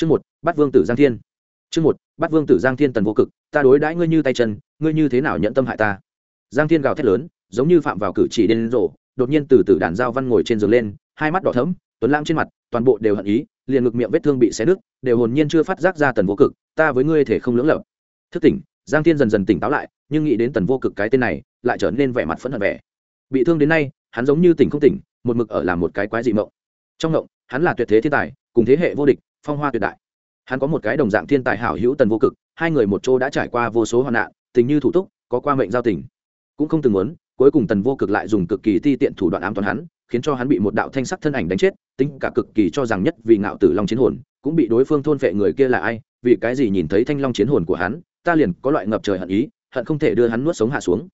chương một, bắt vương tử giang thiên. Chương một, bắt vương tử giang thiên tần vô cực, ta đối đãi ngươi như tay chân, ngươi như thế nào nhận tâm hại ta? Giang thiên gào thét lớn, giống như phạm vào cử chỉ đen rộ đột nhiên từ từ đàn dao văn ngồi trên giường lên, hai mắt đỏ thấm tuấn lãng trên mặt, toàn bộ đều hận ý, liền ngực miệng vết thương bị xé nứt, đều hồn nhiên chưa phát giác ra tần vô cực, ta với ngươi thể không lưỡng lợp thức tỉnh, giang thiên dần dần tỉnh táo lại, nhưng nghĩ đến tần vô cực cái tên này, lại trở nên vẻ mặt phẫn hận vẻ. Bị thương đến nay, hắn giống như tỉnh không tỉnh, một mực ở làm một cái quái dị mộng. Trong mộng, hắn là tuyệt thế thiên tài, cùng thế hệ vô địch phong hoa tuyệt đại. Hắn có một cái đồng dạng thiên tài hảo hữu tần vô cực, hai người một chỗ đã trải qua vô số hoạn nạn, tình như thủ túc, có qua mệnh giao tình. Cũng không từng muốn, cuối cùng tần vô cực lại dùng cực kỳ ti tiện thủ đoạn ám toán hắn, khiến cho hắn bị một đạo thanh sắc thân ảnh đánh chết, tính cả cực kỳ cho rằng nhất vì ngạo tử long chiến hồn, cũng bị đối phương thôn phệ người kia là ai, vì cái gì nhìn thấy thanh long chiến hồn của hắn, ta liền có loại ngập trời hận ý, hận không thể đưa hắn nuốt sống hạ xuống.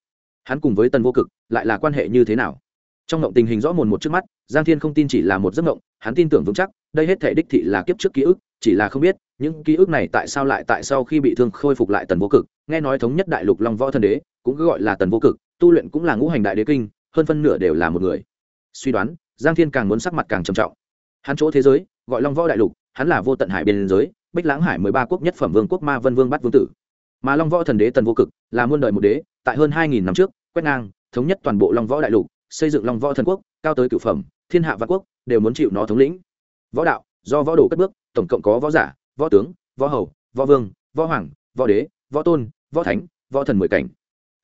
Hắn cùng với tần vô cực, lại là quan hệ như thế nào? Trong ngộng tình hình rõ mồn một trước mắt, giang thiên không tin chỉ là một giấc ngộng hắn tin tưởng vững chắc, đây hết thể đích thị là kiếp trước ký ức, chỉ là không biết, những ký ức này tại sao lại tại sau khi bị thương khôi phục lại tần vô cực, nghe nói thống nhất đại lục long võ thần đế, cũng cứ gọi là tần vô cực, tu luyện cũng là ngũ hành đại đế kinh, hơn phân nửa đều là một người. Suy đoán, giang thiên càng muốn sắc mặt càng trầm trọng. Hắn chỗ thế giới, gọi long võ đại lục, hắn là vô tận hải biên giới, bích lãng hải mười ba quốc nhất phẩm vương quốc ma vân vương bắt vương tử. Mà long võ thần đế tần vô cực, là muôn đời một đế, tại hơn hai nghìn năm trước, quét ngang, thống nhất toàn bộ long võ đại lục, xây dựng long võ thần quốc, cao tới cửu phẩm, thiên hạ vạn quốc đều muốn chịu nó thống lĩnh. Võ đạo, do võ đồ cất bước, tổng cộng có võ giả, võ tướng, võ hầu, võ vương, võ hoàng, võ đế, võ tôn, võ thánh, võ thần mười cảnh.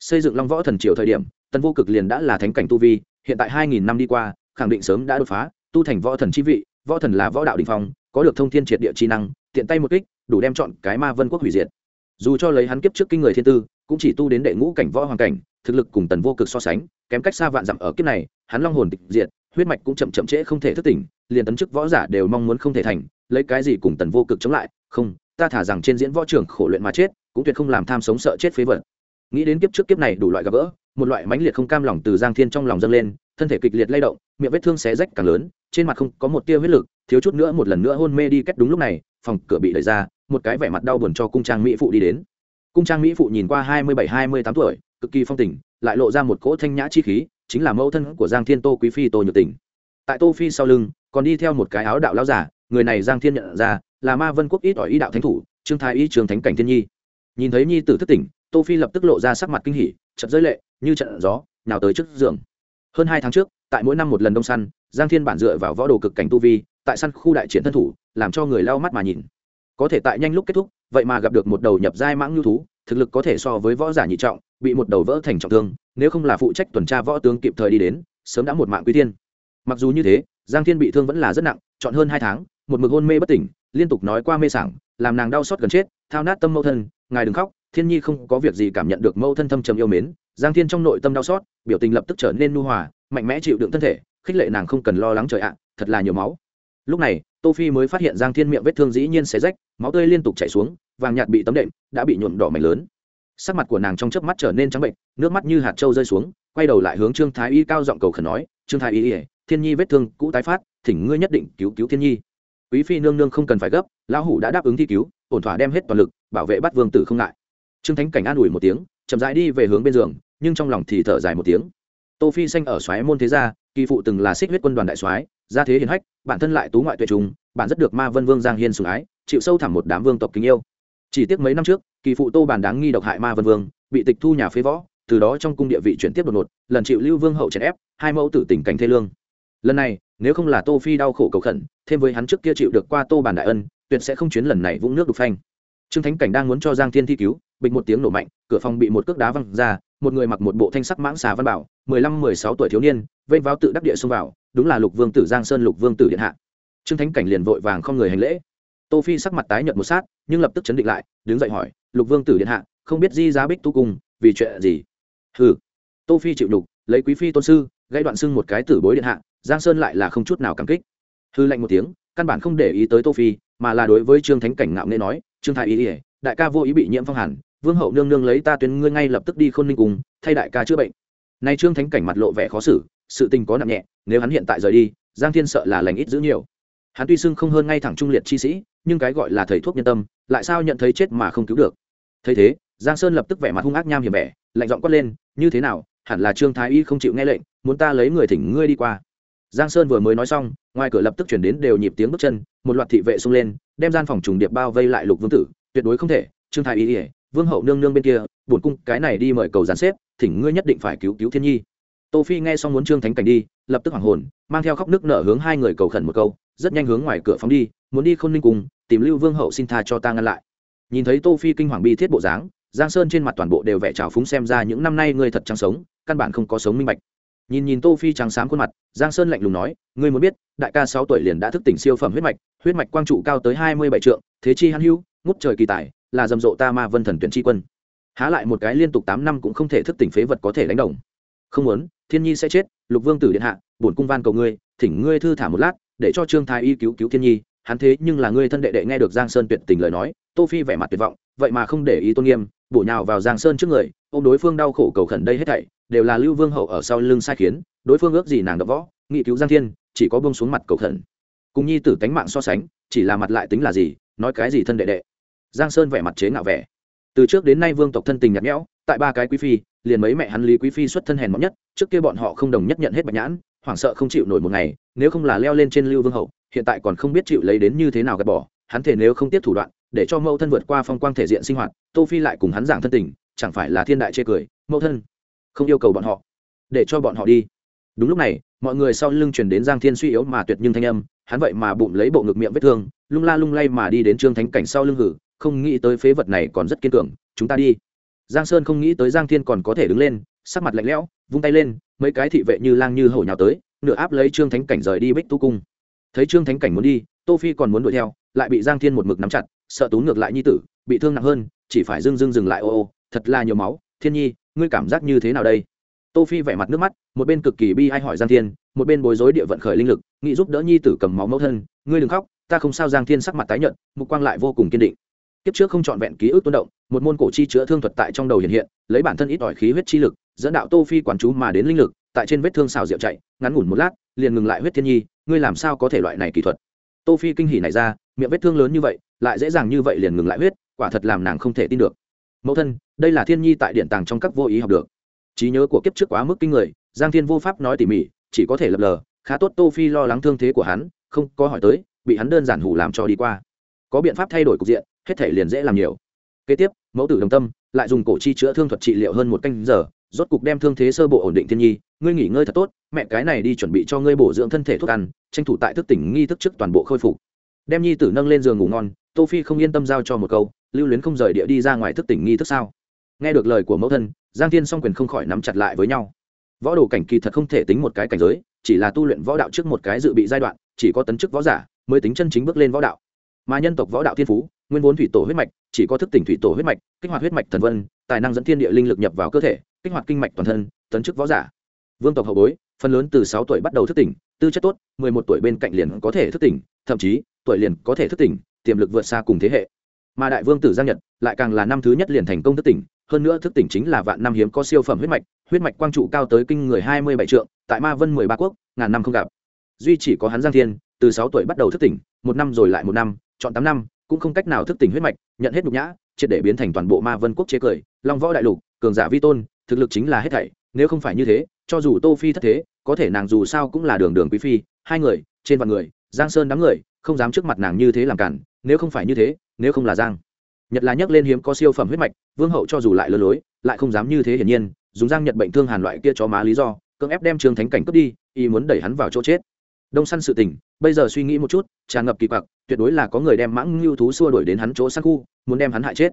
Xây dựng long võ thần triều thời điểm, tần vô cực liền đã là thánh cảnh tu vi, hiện tại hai nghìn năm đi qua, khẳng định sớm đã đột phá, tu thành võ thần chi vị, võ thần là võ đạo đình phong, có được thông thiên triệt địa chi năng, tiện tay một kích, đủ đem chọn cái ma vân quốc hủy diệt. Dù cho lấy hắn kiếp trước kinh người thiên tư, cũng chỉ tu đến đệ ngũ cảnh võ hoàng cảnh, thực lực cùng tần vô cực so sánh, kém cách xa vạn dặm ở kiếp này, hắn long hồn tịch diệt huyết mạch cũng chậm chậm trễ không thể thức tỉnh, liền tấn chức võ giả đều mong muốn không thể thành, lấy cái gì cùng tần vô cực chống lại, không, ta thả rằng trên diễn võ trưởng khổ luyện mà chết, cũng tuyệt không làm tham sống sợ chết phế vật. Nghĩ đến kiếp trước kiếp này đủ loại gặp gỡ, một loại mãnh liệt không cam lòng từ giang thiên trong lòng dâng lên, thân thể kịch liệt lay động, miệng vết thương xé rách càng lớn, trên mặt không có một tia huyết lực, thiếu chút nữa một lần nữa hôn mê đi cách đúng lúc này, phòng cửa bị đẩy ra, một cái vẻ mặt đau buồn cho cung trang mỹ phụ đi đến. Cung trang mỹ phụ nhìn qua hai mươi bảy, hai mươi tám tuổi, cực kỳ phong tình, lại lộ ra một cỗ thanh nhã chi khí chính là mẫu thân của giang thiên tô quý phi tô nhược tình. Tại tô phi sau lưng, còn đi theo một cái áo đạo lao giả người này giang thiên nhận ra, là ma vân quốc ít ỏi y đạo thánh thủ, trương thái y trường thánh cảnh thiên nhi. Nhìn thấy nhi tử thất tỉnh, tô phi lập tức lộ ra sắc mặt kinh hỉ chật giới lệ, như trận gió nào tới trước giường. Hơn hai tháng trước, tại mỗi năm một lần đông săn, giang thiên bản dựa vào võ đồ cực cảnh tu vi, tại săn khu đại chiến thân thủ, làm cho người lau mắt mà nhìn. Có thể tại nhanh lúc kết thúc, vậy mà gặp được một đầu nhập giai mãng nhu thú, thực lực có thể so với võ giả nhị trọng bị một đầu vỡ thành trọng thương, nếu không là phụ trách tuần tra võ tướng kịp thời đi đến, sớm đã một mạng quý tiên. mặc dù như thế, giang thiên bị thương vẫn là rất nặng, chọn hơn hai tháng, một mực hôn mê bất tỉnh, liên tục nói qua mê sảng, làm nàng đau xót gần chết, thao nát tâm mẫu thân, ngài đừng khóc, thiên nhi không có việc gì cảm nhận được mẫu thân thâm trầm yêu mến, giang thiên trong nội tâm đau xót, biểu tình lập tức trở nên nu hòa, mạnh mẽ chịu đựng thân thể, khích lệ nàng không cần lo lắng trời ạ, thật là nhiều máu lúc này, tô phi mới phát hiện giang thiên miệng vết thương dĩ nhiên xé rách, máu tươi liên tục chảy xuống, vàng nhạt bị tấm đệm, đã bị nhuộm đỏ mảnh lớn sắc mặt của nàng trong chớp mắt trở nên trắng bệnh, nước mắt như hạt trâu rơi xuống, quay đầu lại hướng trương thái y cao giọng cầu khẩn nói, trương thái y, thiên nhi vết thương cũ tái phát, thỉnh ngươi nhất định cứu cứu thiên nhi. Quý phi nương nương không cần phải gấp, lão hủ đã đáp ứng thi cứu, ổn thỏa đem hết toàn lực, bảo vệ bắt vương tử không ngại. Trương thánh cảnh an ủi một tiếng, chậm rãi đi về hướng bên giường, nhưng trong lòng thì thở dài một tiếng. Tô phi xanh ở xoáy môn thế gia, kỳ phụ từng là xích huyết quân đoàn đại soái, gia thế hiền hách, bản thân lại tú ngoại tuyệt trùng, bản rất được ma vân vương giang hiên sủng ái, chịu sâu thẳm một đám vương tộc kính yêu chỉ tiếc mấy năm trước, kỳ phụ tô bản đáng nghi độc hại ma vân vương, bị tịch thu nhà phế võ, từ đó trong cung địa vị chuyển tiếp đột ngột, lần chịu lưu vương hậu chèn ép, hai mẫu tử tình cảnh thê lương. Lần này, nếu không là tô phi đau khổ cầu khẩn, thêm với hắn trước kia chịu được qua tô bản đại ân, tuyệt sẽ không chuyến lần này vũng nước đục phanh. Trương thánh cảnh đang muốn cho giang thiên thi cứu, bịch một tiếng nổ mạnh, cửa phòng bị một cước đá văng ra, một người mặc một bộ thanh sắc mãng xà văn bảo, mười lăm mười sáu tuổi thiếu niên vây vào tự đắc địa xông vào, đúng là lục vương tử giang sơn, lục vương tử điện hạ. Trương thánh cảnh liền vội vàng không người hành lễ tô phi sắc mặt tái nhợt một sát, nhưng lập tức chấn định lại, đứng dậy hỏi, lục vương tử điện hạ, không biết di giá bích tu cung, vì chuyện gì? Hừ. Tô phi chịu đục lấy quý phi tôn sư gây đoạn xưng một cái tử bối điện hạ, giang sơn lại là không chút nào cảm kích. Hư lạnh một tiếng, căn bản không để ý tới tô phi, mà là đối với trương thánh cảnh ngạo nghễ nói, trương thái ý ỉa đại ca vô ý bị nhiễm phong hàn, vương hậu nương nương lấy ta tuyến ngươi ngay lập tức đi khôn ninh cùng thay đại ca chữa bệnh. Nay trương thánh cảnh mặt lộ vẻ khó xử, sự tình có nặng nhẹ, nếu hắn hiện tại rời đi, giang thiên sợ là lành ít giữ nhiều. Hắn tuy xưng không hơn ngay thẳng trung liệt chi sĩ nhưng cái gọi là thầy thuốc nhân tâm, lại sao nhận thấy chết mà không cứu được? Thấy thế, giang sơn lập tức vẻ mặt hung ác nham hiểm vẻ, lạnh giọng quát lên, như thế nào? Hẳn là trương thái y không chịu nghe lệnh, muốn ta lấy người thỉnh ngươi đi qua. Giang sơn vừa mới nói xong, ngoài cửa lập tức chuyển đến đều nhịp tiếng bước chân, một loạt thị vệ xông lên, đem gian phòng trùng điệp bao vây lại lục vương tử, tuyệt đối không thể, trương thái Y ỉa, vương hậu nương nương bên kia, bổn cung cái này đi mời cầu gián xếp, thỉnh ngươi nhất định phải cứu cứu thiên nhi. Tô phi nghe xong muốn trương thánh cảnh đi, lập tức hoàng hồn, mang theo khóc nước nở hướng hai người cầu khẩn một câu, rất nhanh hướng ngoài cửa phóng đi muốn đi khôn ninh cùng, tìm lưu vương hậu xin tha cho ta ngăn lại. Nhìn thấy tô phi kinh hoàng bi thiết bộ dáng, giang sơn trên mặt toàn bộ đều vẻ trào phúng xem ra những năm nay ngươi thật trắng sống, căn bản không có sống minh bạch. Nhìn nhìn tô phi trắng sáng khuôn mặt, giang sơn lạnh lùng nói, ngươi muốn biết, đại ca sáu tuổi liền đã thức tỉnh siêu phẩm huyết mạch huyết mạch quang trụ cao tới hai mươi bảy trượng, thế chi hãn hưu, ngút trời kỳ tài, là rầm rộ ta ma vân thần tuyển tri quân. Há lại một cái liên tục tám năm cũng không thể thức tỉnh phế vật có thể đánh đồng. Không muốn, thiên nhi sẽ chết, lục vương tử điện hạ, bổn cung van cầu ngươi, thỉnh ngươi thư thả một lát, để cho trương thái y cứu cứu thiên nhi hắn thế nhưng là ngươi thân đệ đệ nghe được giang sơn tuyệt tình lời nói, tô phi vẻ mặt tuyệt vọng, vậy mà không để ý tôn nghiêm, bổ nhào vào giang sơn trước người ông đối phương đau khổ cầu khẩn đây hết thảy, đều là lưu vương hậu ở sau lưng sai khiến, đối phương ước gì nàng đập võ, nghị cứu giang thiên, chỉ có bông xuống mặt cầu khẩn. Cùng nhi tử tánh mạng so sánh, chỉ là mặt lại tính là gì, nói cái gì thân đệ đệ. Giang sơn vẻ mặt chế ngạo vẻ. Từ trước đến nay vương tộc thân tình nhạt nhẽo, tại ba cái quý phi, liền mấy mẹ hắn lý quý phi xuất thân hèn mọn nhất, trước kia bọn họ không đồng nhất nhận hết bạch nhãn, hoảng sợ không chịu nổi một ngày, nếu không là leo lên trên lưu vương hậu hiện tại còn không biết chịu lấy đến như thế nào gạt bỏ, hắn thể nếu không tiếp thủ đoạn, để cho mẫu thân vượt qua phong quang thể diện sinh hoạt, tô phi lại cùng hắn giảng thân tình, chẳng phải là thiên đại chê cười, mẫu thân, không yêu cầu bọn họ, để cho bọn họ đi. Đúng lúc này, mọi người sau lưng truyền đến giang thiên suy yếu mà tuyệt nhưng thanh âm, hắn vậy mà bụng lấy bộ ngực miệng vết thương, lung la lung lay mà đi đến trương thánh cảnh sau lưng hử, không nghĩ tới phế vật này còn rất kiên cường, chúng ta đi. Giang sơn không nghĩ tới giang thiên còn có thể đứng lên, sắc mặt lạnh lẽo, vung tay lên, mấy cái thị vệ như lang như hổ nhào tới, nửa áp lấy trương thánh cảnh rời đi bích tu cung thấy trương thánh cảnh muốn đi, tô phi còn muốn đuổi theo, lại bị giang thiên một mực nắm chặt, sợ tú ngược lại nhi tử, bị thương nặng hơn, chỉ phải dưng dưng dừng lại ô ô, thật là nhiều máu. Thiên nhi, ngươi cảm giác như thế nào đây? Tô phi vẻ mặt nước mắt, một bên cực kỳ bi ai hỏi giang thiên, một bên bối rối địa vận khởi linh lực, nghĩ giúp đỡ nhi tử cầm máu mẫu thân. Ngươi đừng khóc, ta không sao. Giang thiên sắc mặt tái nhợt, mục quang lại vô cùng kiên định. Kiếp trước không chọn vẹn ký ức tuôn động, một môn cổ chi chữa thương thuật tại trong đầu hiện hiện, lấy bản thân ít ỏi khí huyết chi lực, dẫn đạo tô phi quản chú mà đến linh lực, tại trên vết thương xào rượu chạy, ngắn ngủn một lát, liền ngừng lại huyết thiên nhi ngươi làm sao có thể loại này kỹ thuật? Tô phi kinh hỉ này ra, miệng vết thương lớn như vậy, lại dễ dàng như vậy liền ngừng lại huyết, quả thật làm nàng không thể tin được. Mẫu thân, đây là thiên nhi tại điện tàng trong các vô ý học được. Trí nhớ của kiếp trước quá mức kinh người, giang thiên vô pháp nói tỉ mỉ, chỉ có thể lập lờ, khá tốt tô phi lo lắng thương thế của hắn, không có hỏi tới, bị hắn đơn giản hủ làm cho đi qua. Có biện pháp thay đổi cục diện, hết thể liền dễ làm nhiều. Kế tiếp, mẫu tử đồng tâm, lại dùng cổ chi chữa thương thuật trị liệu hơn một canh giờ rốt cục đem thương thế sơ bộ ổn định thiên nhi, ngươi nghỉ ngơi thật tốt, mẹ cái này đi chuẩn bị cho ngươi bổ dưỡng thân thể thuốc ăn, tranh thủ tại thức tỉnh nghi thức trước toàn bộ khôi phục. Đem nhi tử nâng lên giường ngủ ngon, tô phi không yên tâm giao cho một câu, lưu luyến không rời địa đi ra ngoài thức tỉnh nghi thức sao? Nghe được lời của mẫu thân, giang thiên song quyền không khỏi nắm chặt lại với nhau. Võ đồ cảnh kỳ thật không thể tính một cái cảnh giới, chỉ là tu luyện võ đạo trước một cái dự bị giai đoạn, chỉ có tấn chức võ giả mới tính chân chính bước lên võ đạo. Mà nhân tộc võ đạo thiên phú, nguyên vốn thủy tổ huyết mạch, chỉ có thức tỉnh thủy tổ huyết mạch, kích hoạt huyết mạch thần vân, tài năng dẫn thiên địa linh lực nhập vào cơ thể kích hoạt kinh mạch toàn thân, tấn chức võ giả. Vương tộc hậu bối, phần lớn từ sáu tuổi bắt đầu thức tỉnh, tư chất tốt, mười một tuổi bên cạnh liền có thể thức tỉnh, thậm chí, tuổi liền có thể thức tỉnh, tiềm lực vượt xa cùng thế hệ. Mà đại vương tử giang nhật, lại càng là năm thứ nhất liền thành công thức tỉnh, hơn nữa thức tỉnh chính là vạn năm hiếm có siêu phẩm huyết mạch huyết mạch quang trụ cao tới kinh người hai mươi bảy trượng, tại ma vân mười ba quốc, ngàn năm không gặp. Duy chỉ có hắn giang thiên, từ sáu tuổi bắt đầu thức tỉnh, một năm rồi lại một năm, chọn tám năm, cũng không cách nào thức tỉnh huyết mạch, nhận hết nhục nhã, triệt để biến thành toàn bộ ma vân quốc chế cười, long võ đại lục, cường giả vi tôn thực lực chính là hết thảy, nếu không phải như thế, cho dù tô phi thất thế, có thể nàng dù sao cũng là đường đường quý phi, hai người, trên vạn người, giang sơn đám người, không dám trước mặt nàng như thế làm cản, nếu không phải như thế, nếu không là giang. Nhật là nhắc lên hiếm có siêu phẩm huyết mạch, vương hậu cho dù lại lơ lối, lại không dám như thế hiển nhiên, dùng giang nhật bệnh thương hàn loại kia cho má lý do, cưỡng ép đem trường thánh cảnh cướp đi y muốn đẩy hắn vào chỗ chết. Đông săn sự tình, bây giờ suy nghĩ một chút, tràn ngập kỳ quặc, tuyệt đối là có người đem mãng lưu thú xua đuổi đến hắn chỗ săn khu, muốn đem hắn hại chết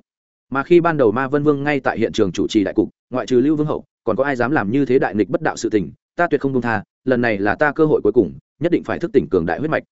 mà khi ban đầu ma vân vương ngay tại hiện trường chủ trì đại cục, ngoại trừ lưu vương hậu, còn có ai dám làm như thế đại nghịch bất đạo sự tình, ta tuyệt không công tha, lần này là ta cơ hội cuối cùng, nhất định phải thức tỉnh cường đại huyết mạch.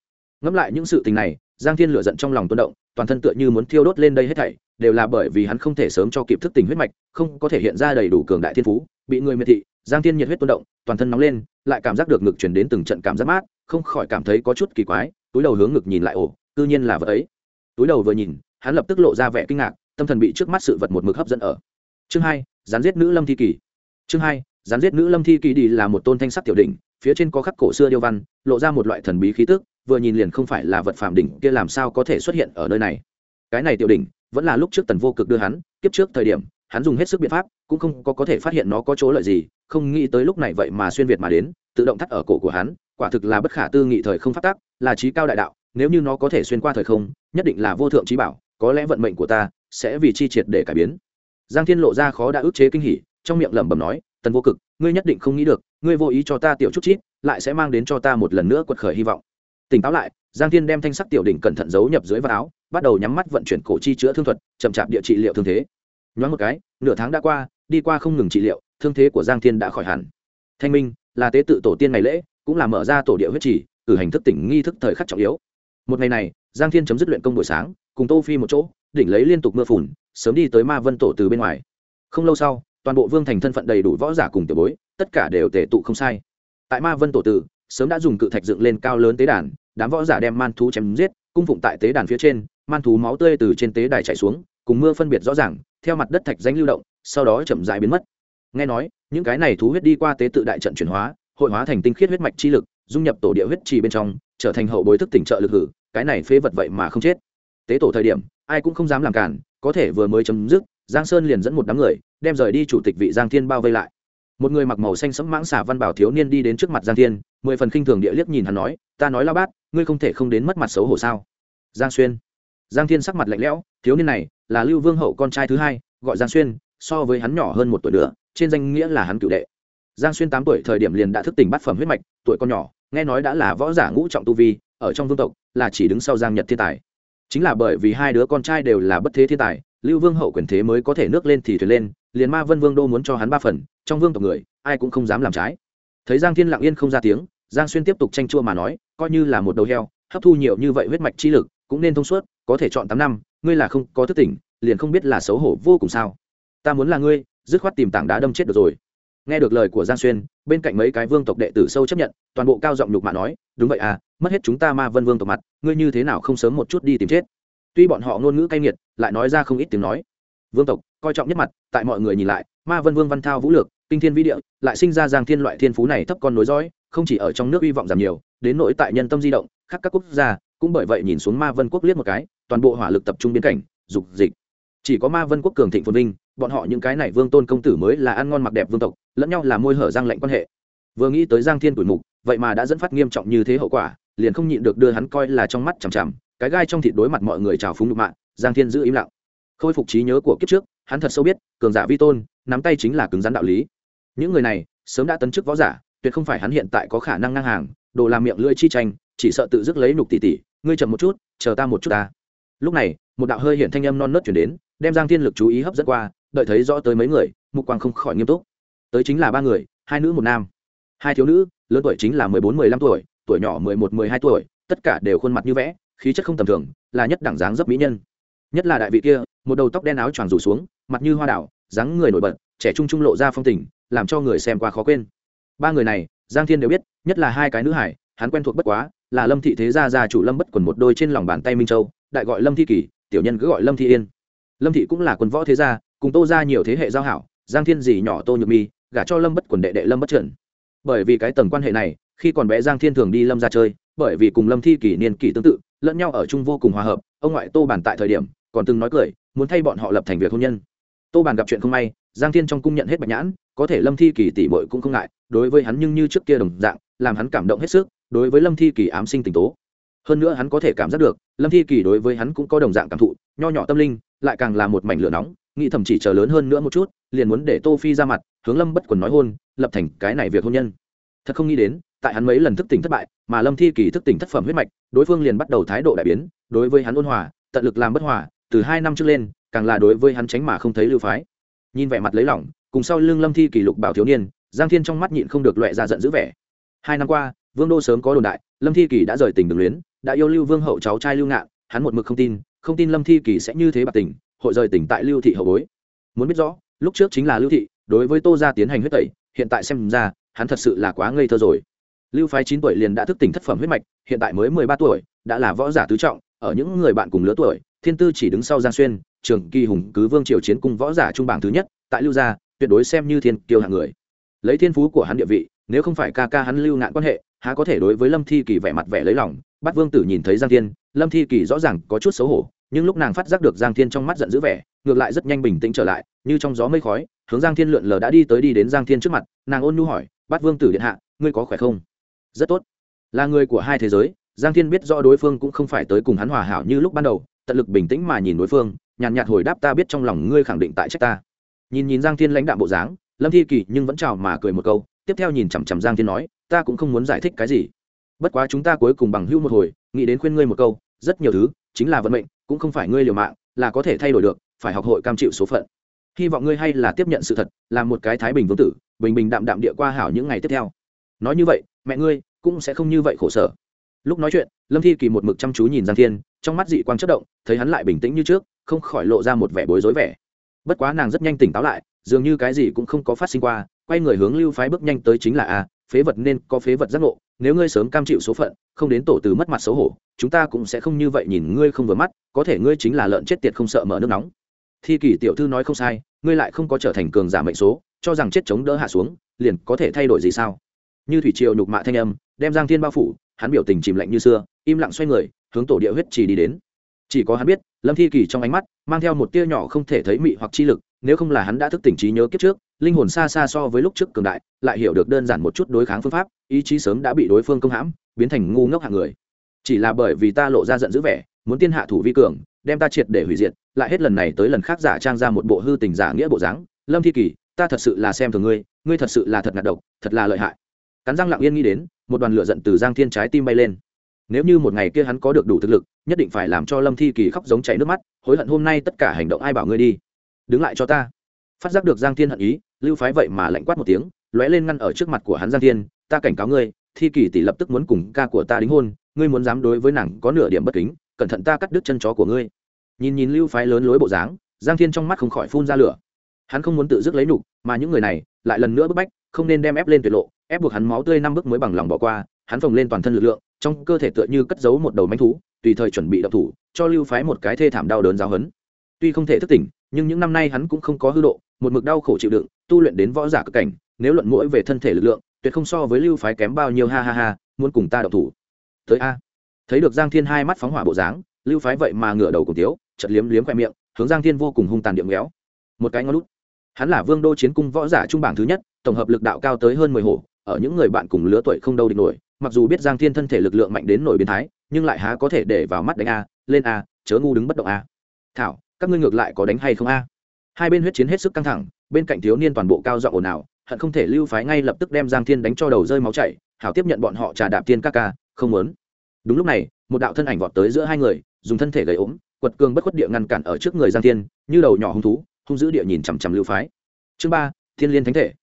Ngẫm lại những sự tình này, giang thiên lửa giận trong lòng tuôn động, toàn thân tựa như muốn thiêu đốt lên đây hết thảy, đều là bởi vì hắn không thể sớm cho kịp thức tỉnh huyết mạch, không có thể hiện ra đầy đủ cường đại thiên phú, bị người miệt thị, giang thiên nhiệt huyết tuôn động, toàn thân nóng lên, lại cảm giác được ngực chuyển đến từng trận cảm giác mát, không khỏi cảm thấy có chút kỳ quái, túi đầu hướng ngực nhìn lại ổ tự nhiên là vật ấy. Túi đầu vừa nhìn, hắn lập tức lộ ra vẻ kinh ngạc tâm thần bị trước mắt sự vật một mực hấp dẫn ở. Chương hai, gián giết nữ lâm thi kỳ. Chương hai, gián giết nữ lâm thi kỳ đi là một tôn thanh sắc tiểu đỉnh, phía trên có khắc cổ xưa điêu văn, lộ ra một loại thần bí khí tức, vừa nhìn liền không phải là vật phàm đỉnh kia làm sao có thể xuất hiện ở nơi này. Cái này tiểu đỉnh, vẫn là lúc trước tần vô cực đưa hắn, kiếp trước thời điểm, hắn dùng hết sức biện pháp, cũng không có có thể phát hiện nó có chỗ lợi gì, không nghĩ tới lúc này vậy mà xuyên việt mà đến, tự động thắt ở cổ của hắn, quả thực là bất khả tư nghị thời không phát tác, là trí cao đại đạo, nếu như nó có thể xuyên qua thời không, nhất định là vô thượng trí bảo, có lẽ vận mệnh của ta sẽ vì chi triệt để cải biến. Giang thiên lộ ra khó đã ức chế kinh hỉ, trong miệng lẩm bẩm nói, tần vô cực, ngươi nhất định không nghĩ được, ngươi vô ý cho ta tiểu chút chít, lại sẽ mang đến cho ta một lần nữa quật khởi hy vọng. Tỉnh táo lại, giang thiên đem thanh sắc tiểu đỉnh cẩn thận giấu nhập dưới vạt áo, bắt đầu nhắm mắt vận chuyển cổ chi chữa thương thuật, chậm chạp địa trị liệu thương thế. Nhoáng một cái, nửa tháng đã qua, đi qua không ngừng trị liệu, thương thế của giang thiên đã khỏi hẳn. Thanh minh, là tế tự tổ tiên ngày lễ, cũng là mở ra tổ địa huyết trì, cử hành thức tỉnh nghi thức thời khắc trọng yếu. Một ngày này, giang thiên chấm dứt luyện công buổi sáng, cùng tô phi một chỗ đỉnh lấy liên tục mưa phùn, sớm đi tới ma vân tổ từ bên ngoài. Không lâu sau, toàn bộ vương thành thân phận đầy đủ võ giả cùng tiểu bối, tất cả đều tề tụ không sai. Tại ma vân tổ tử sớm đã dùng cự thạch dựng lên cao lớn tế đàn, đám võ giả đem man thú chém giết, cung phụng tại tế đàn phía trên, man thú máu tươi từ trên tế đài chảy xuống, cùng mưa phân biệt rõ ràng, theo mặt đất thạch danh lưu động, sau đó chậm rãi biến mất. Nghe nói, những cái này thú huyết đi qua tế tự đại trận chuyển hóa, hội hóa thành tinh khiết huyết mạch chi lực, dung nhập tổ địa huyết trì bên trong, trở thành hậu bối thức tỉnh trợ lực hử, cái này phế vật vậy mà không chết tế tổ thời điểm, ai cũng không dám làm cản, có thể vừa mới chấm dứt, giang sơn liền dẫn một đám người, đem rời đi chủ tịch vị giang thiên bao vây lại. Một người mặc màu xanh sẫm mãng xả văn bảo thiếu niên đi đến trước mặt giang thiên, mười phần khinh thường địa liếc nhìn hắn nói, ta nói lao bát, ngươi không thể không đến mất mặt xấu hổ sao? Giang xuyên. Giang thiên sắc mặt lạnh lẽo, thiếu niên này là lưu vương hậu con trai thứ hai, gọi giang xuyên, so với hắn nhỏ hơn một tuổi nữa, trên danh nghĩa là hắn cựu đệ. Giang xuyên tám tuổi thời điểm liền đã thức tỉnh bát phẩm huyết mạch, tuổi con nhỏ, nghe nói đã là võ giả ngũ trọng tu vi, ở trong vương tộc là chỉ đứng sau giang nhật thiên tài chính là bởi vì hai đứa con trai đều là bất thế thiên tài, lưu vương hậu quyền thế mới có thể nước lên thì thuyền lên, liền ma vân vương đô muốn cho hắn ba phần, trong vương tộc người, ai cũng không dám làm trái. Thấy giang thiên lặng yên không ra tiếng, giang xuyên tiếp tục tranh chua mà nói, coi như là một đầu heo, hấp thu nhiều như vậy huyết mạch chi lực, cũng nên thông suốt, có thể chọn tám năm, ngươi là không có thức tỉnh, liền không biết là xấu hổ vô cùng sao. Ta muốn là ngươi, dứt khoát tìm tảng đá đâm chết được rồi. Nghe được lời của giang xuyên bên cạnh mấy cái vương tộc đệ tử sâu chấp nhận, toàn bộ cao giọng nhục mạ nói, đúng vậy à mất hết chúng ta ma vân vương tộc mặt, ngươi như thế nào không sớm một chút đi tìm chết? Tuy bọn họ ngôn ngữ cay nghiệt, lại nói ra không ít tiếng nói. Vương tộc, coi trọng nhất mặt, tại mọi người nhìn lại, ma vân vương văn thao vũ lược, kinh thiên vĩ địa, lại sinh ra giang thiên loại thiên phú này thấp con nối dõi, không chỉ ở trong nước hy vọng giảm nhiều, đến nỗi tại nhân tâm di động khác các quốc gia, cũng bởi vậy nhìn xuống ma vân quốc liếc một cái, toàn bộ hỏa lực tập trung biến cảnh, dục dịch chỉ có ma vân quốc cường thịnh phồn vinh, bọn họ những cái này vương tôn công tử mới là ăn ngon mặc đẹp vương tộc, lẫn nhau là môi hở giang lạnh quan hệ. Vừa nghĩ tới giang thiên tuổi mục, vậy mà đã dẫn phát nghiêm trọng như thế hậu quả, liền không nhịn được đưa hắn coi là trong mắt chằm chằm, cái gai trong thịt đối mặt mọi người trào phúng đục mạng giang thiên giữ im lặng. Khôi phục trí nhớ của kiếp trước, hắn thật sâu biết, cường giả vi tôn, nắm tay chính là cứng rắn đạo lý. Những người này, sớm đã tấn chức võ giả, tuyệt không phải hắn hiện tại có khả năng ngang hàng, đồ làm miệng lưỡi chi tranh, chỉ sợ tự dứt lấy nục tỉ tỉ ngươi chậm một chút, chờ ta một chút ta. Lúc này một đạo hơi hiện thanh âm non nớt chuyển đến, đem giang thiên lực chú ý hấp dẫn qua, đợi thấy rõ tới mấy người, mục quang không khỏi nghiêm túc. Tới chính là ba người, hai nữ một nam. Hai thiếu nữ, lớn tuổi chính là mười bốn, mười lăm tuổi tuổi nhỏ mười một, mười hai tuổi, tất cả đều khuôn mặt như vẽ, khí chất không tầm thường, là nhất đẳng dáng dấp mỹ nhân. Nhất là đại vị kia, một đầu tóc đen áo choàng rủ xuống, mặt như hoa đảo, dáng người nổi bật, trẻ trung trung lộ ra phong tình, làm cho người xem qua khó quên. Ba người này, giang thiên đều biết, nhất là hai cái nữ hải, hắn quen thuộc bất quá, là lâm thị thế gia gia chủ lâm bất quần một đôi trên lòng bàn tay minh châu, đại gọi lâm thi kỳ tiểu nhân cứ gọi lâm Thị yên. Lâm thị cũng là quân võ thế gia, cùng tô ra nhiều thế hệ giao hảo, giang thiên dì nhỏ tô nhược mi, gả cho lâm bất quần đệ đệ lâm bất trần. Bởi vì cái tầng quan hệ này, khi còn bé giang thiên thường đi lâm ra chơi, bởi vì cùng lâm thi kỷ niên kỷ tương tự, lẫn nhau ở chung vô cùng hòa hợp, ông ngoại tô bàn tại thời điểm, còn từng nói cười, muốn thay bọn họ lập thành việc hôn nhân. Tô bàn gặp chuyện không may, giang thiên trong cung nhận hết bạch nhãn, có thể lâm thi kỳ tỷ bội cũng không ngại, đối với hắn nhưng như trước kia đồng dạng, làm hắn cảm động hết sức, đối với lâm thi kỳ ám sinh tình tố hơn nữa hắn có thể cảm giác được, lâm thi kỳ đối với hắn cũng có đồng dạng cảm thụ, nho nhỏ tâm linh, lại càng là một mảnh lửa nóng, nghĩ thậm chỉ chờ lớn hơn nữa một chút, liền muốn để tô phi ra mặt, hướng lâm bất quần nói hôn, lập thành cái này việc hôn nhân. Thật không nghĩ đến, tại hắn mấy lần thức tỉnh thất bại, mà lâm thi kỳ thức tỉnh thất phẩm huyết mạch, đối phương liền bắt đầu thái độ đại biến, đối với hắn ôn hòa, tận lực làm bất hòa, từ hai năm trước lên, càng là đối với hắn tránh mà không thấy lưu phái. Nhìn vẻ mặt lấy lỏng cùng sau lưng lâm thi kỳ lục bảo thiếu niên, giang thiên trong mắt nhịn không được loẹ ra giận dữ vẻ. Hai năm qua, vương đô sớm có đồn đại, lâm thi kỳ đã rời tình đường luyến đã yêu lưu vương hậu cháu trai lưu ngạn, hắn một mực không tin không tin lâm thi kỳ sẽ như thế bạc tình, hội rời tỉnh tại lưu thị hậu bối. Muốn biết rõ, lúc trước chính là lưu thị, đối với tô gia tiến hành huyết tẩy, hiện tại xem ra, hắn thật sự là quá ngây thơ rồi. Lưu phái chín tuổi liền đã thức tỉnh thất phẩm huyết mạch, hiện tại mới mười ba tuổi, đã là võ giả tứ trọng, ở những người bạn cùng lứa tuổi, thiên tư chỉ đứng sau giang xuyên trường kỳ hùng cứ vương triều chiến cung võ giả trung bảng thứ nhất, tại lưu gia, tuyệt đối xem như thiên kiêu hạng người. Lấy thiên phú của hắn địa vị, nếu không phải ca ca hắn lưu ngạn quan hệ, há có thể đối với lâm thi kỳ vẻ mặt vẻ lấy lòng Bát vương tử nhìn thấy giang thiên, lâm thi kỳ rõ ràng có chút xấu hổ, nhưng lúc nàng phát giác được giang thiên trong mắt giận dữ vẻ, ngược lại rất nhanh bình tĩnh trở lại, như trong gió mây khói, hướng giang thiên lượn lờ đã đi tới đi đến giang thiên trước mặt, nàng ôn nhu hỏi, Bát vương tử điện hạ, ngươi có khỏe không? Rất tốt. Là người của hai thế giới. Giang thiên biết rõ đối phương cũng không phải tới cùng hắn hòa hảo như lúc ban đầu, tận lực bình tĩnh mà nhìn đối phương, nhàn nhạt hồi đáp, ta biết trong lòng ngươi khẳng định tại trách ta. Nhìn nhìn giang thiên lãnh đạm bộ dáng, lâm thi kỳ nhưng vẫn chào mà cười một câu, tiếp theo nhìn chằm chằm giang thiên nói, ta cũng không muốn giải thích cái gì bất quá chúng ta cuối cùng bằng hữu một hồi, nghĩ đến khuyên ngươi một câu, rất nhiều thứ, chính là vận mệnh, cũng không phải ngươi liều mạng, là có thể thay đổi được, phải học hội cam chịu số phận. Hy vọng ngươi hay là tiếp nhận sự thật, là một cái thái bình vương tử, bình bình đạm đạm địa qua hảo những ngày tiếp theo. Nói như vậy, mẹ ngươi cũng sẽ không như vậy khổ sở. Lúc nói chuyện, lâm thi kỳ một mực chăm chú nhìn giang thiên, trong mắt dị quang chất động, thấy hắn lại bình tĩnh như trước, không khỏi lộ ra một vẻ bối rối vẻ. Bất quá nàng rất nhanh tỉnh táo lại, dường như cái gì cũng không có phát sinh qua, quay người hướng lưu phái bước nhanh tới chính là a phế vật nên có phế vật giác ngộ, nếu ngươi sớm cam chịu số phận, không đến tổ từ mất mặt xấu hổ, chúng ta cũng sẽ không như vậy nhìn ngươi không vừa mắt, có thể ngươi chính là lợn chết tiệt không sợ mở nước nóng. Thi kỷ tiểu thư nói không sai, ngươi lại không có trở thành cường giả mệnh số, cho rằng chết chống đỡ hạ xuống, liền có thể thay đổi gì sao? Như thủy triều nhục mạ thanh âm, đem giang thiên bao phủ, hắn biểu tình chìm lạnh như xưa, im lặng xoay người, hướng tổ địa huyết trì đi đến. Chỉ có hắn biết, lâm thi kỳ trong ánh mắt, mang theo một tia nhỏ không thể thấy mị hoặc chi lực, nếu không là hắn đã thức tỉnh trí nhớ kiếp trước linh hồn xa xa so với lúc trước cường đại, lại hiểu được đơn giản một chút đối kháng phương pháp, ý chí sớm đã bị đối phương công hãm, biến thành ngu ngốc hạng người. Chỉ là bởi vì ta lộ ra giận dữ vẻ, muốn tiên hạ thủ vi cường, đem ta triệt để hủy diệt, lại hết lần này tới lần khác giả trang ra một bộ hư tình giả nghĩa bộ dáng. Lâm thi kỳ, ta thật sự là xem thường ngươi ngươi thật sự là thật ngạt độc, thật là lợi hại. Cắn răng lặng yên nghĩ đến, một đoàn lửa giận từ giang thiên trái tim bay lên. Nếu như một ngày kia hắn có được đủ thực lực, nhất định phải làm cho lâm thi kỳ khóc giống chảy nước mắt, hối hận hôm nay tất cả hành động ai bảo ngươi đi. Đứng lại cho ta phát giác được giang thiên hận ý, lưu phái vậy mà lạnh quát một tiếng, lóe lên ngăn ở trước mặt của hắn giang thiên, ta cảnh cáo ngươi, thi kỳ tỷ lập tức muốn cùng ca của ta đính hôn, ngươi muốn dám đối với nàng có nửa điểm bất kính, cẩn thận ta cắt đứt chân chó của ngươi. Nhìn nhìn lưu phái lớn lối bộ dáng, giang thiên trong mắt không khỏi phun ra lửa. Hắn không muốn tự dứt lấy nục, mà những người này lại lần nữa bức bách, không nên đem ép lên tuyệt lộ, ép buộc hắn máu tươi năm bước mới bằng lòng bỏ qua, hắn phồng lên toàn thân lực lượng, trong cơ thể tựa như cất giấu một đầu manh thú, tùy thời chuẩn bị đập thủ, cho lưu phái một cái thê thảm đau đớn giáo hấn tuy không thể thức tỉnh nhưng những năm nay hắn cũng không có hư độ, một mực đau khổ chịu đựng, tu luyện đến võ giả cực cảnh, nếu luận mũi về thân thể lực lượng, tuyệt không so với lưu phái kém bao nhiêu, ha ha ha, muốn cùng ta đậu thủ. Tới a. Thấy được giang thiên hai mắt phóng hỏa bộ dáng, lưu phái vậy mà ngửa đầu cùng tiếu chật liếm liếm khoe miệng, hướng giang thiên vô cùng hung tàn điệm ngéo. Một cái ngón lút hắn là vương đô chiến cung võ giả trung bảng thứ nhất, tổng hợp lực đạo cao tới hơn mười hổ, ở những người bạn cùng lứa tuổi không đâu địch nổi, mặc dù biết giang thiên thân thể lực lượng mạnh đến nổi biến thái, nhưng lại há có thể để vào mắt đánh a, lên a, chớ ngu đứng bất động a. Thảo các ngươi ngược lại có đánh hay không a? Hai bên huyết chiến hết sức căng thẳng, bên cạnh thiếu niên toàn bộ cao giọng ồn ào, hận không thể lưu phái ngay lập tức đem giang thiên đánh cho đầu rơi máu chảy, hảo tiếp nhận bọn họ trà đạp tiên các ca, không muốn. Đúng lúc này, một đạo thân ảnh vọt tới giữa hai người, dùng thân thể gầy ốm, quật cường bất khuất địa ngăn cản ở trước người giang thiên, như đầu nhỏ hung thú, hung dữ địa nhìn chằm chằm lưu phái. Chương ba, thiên liên thánh thể.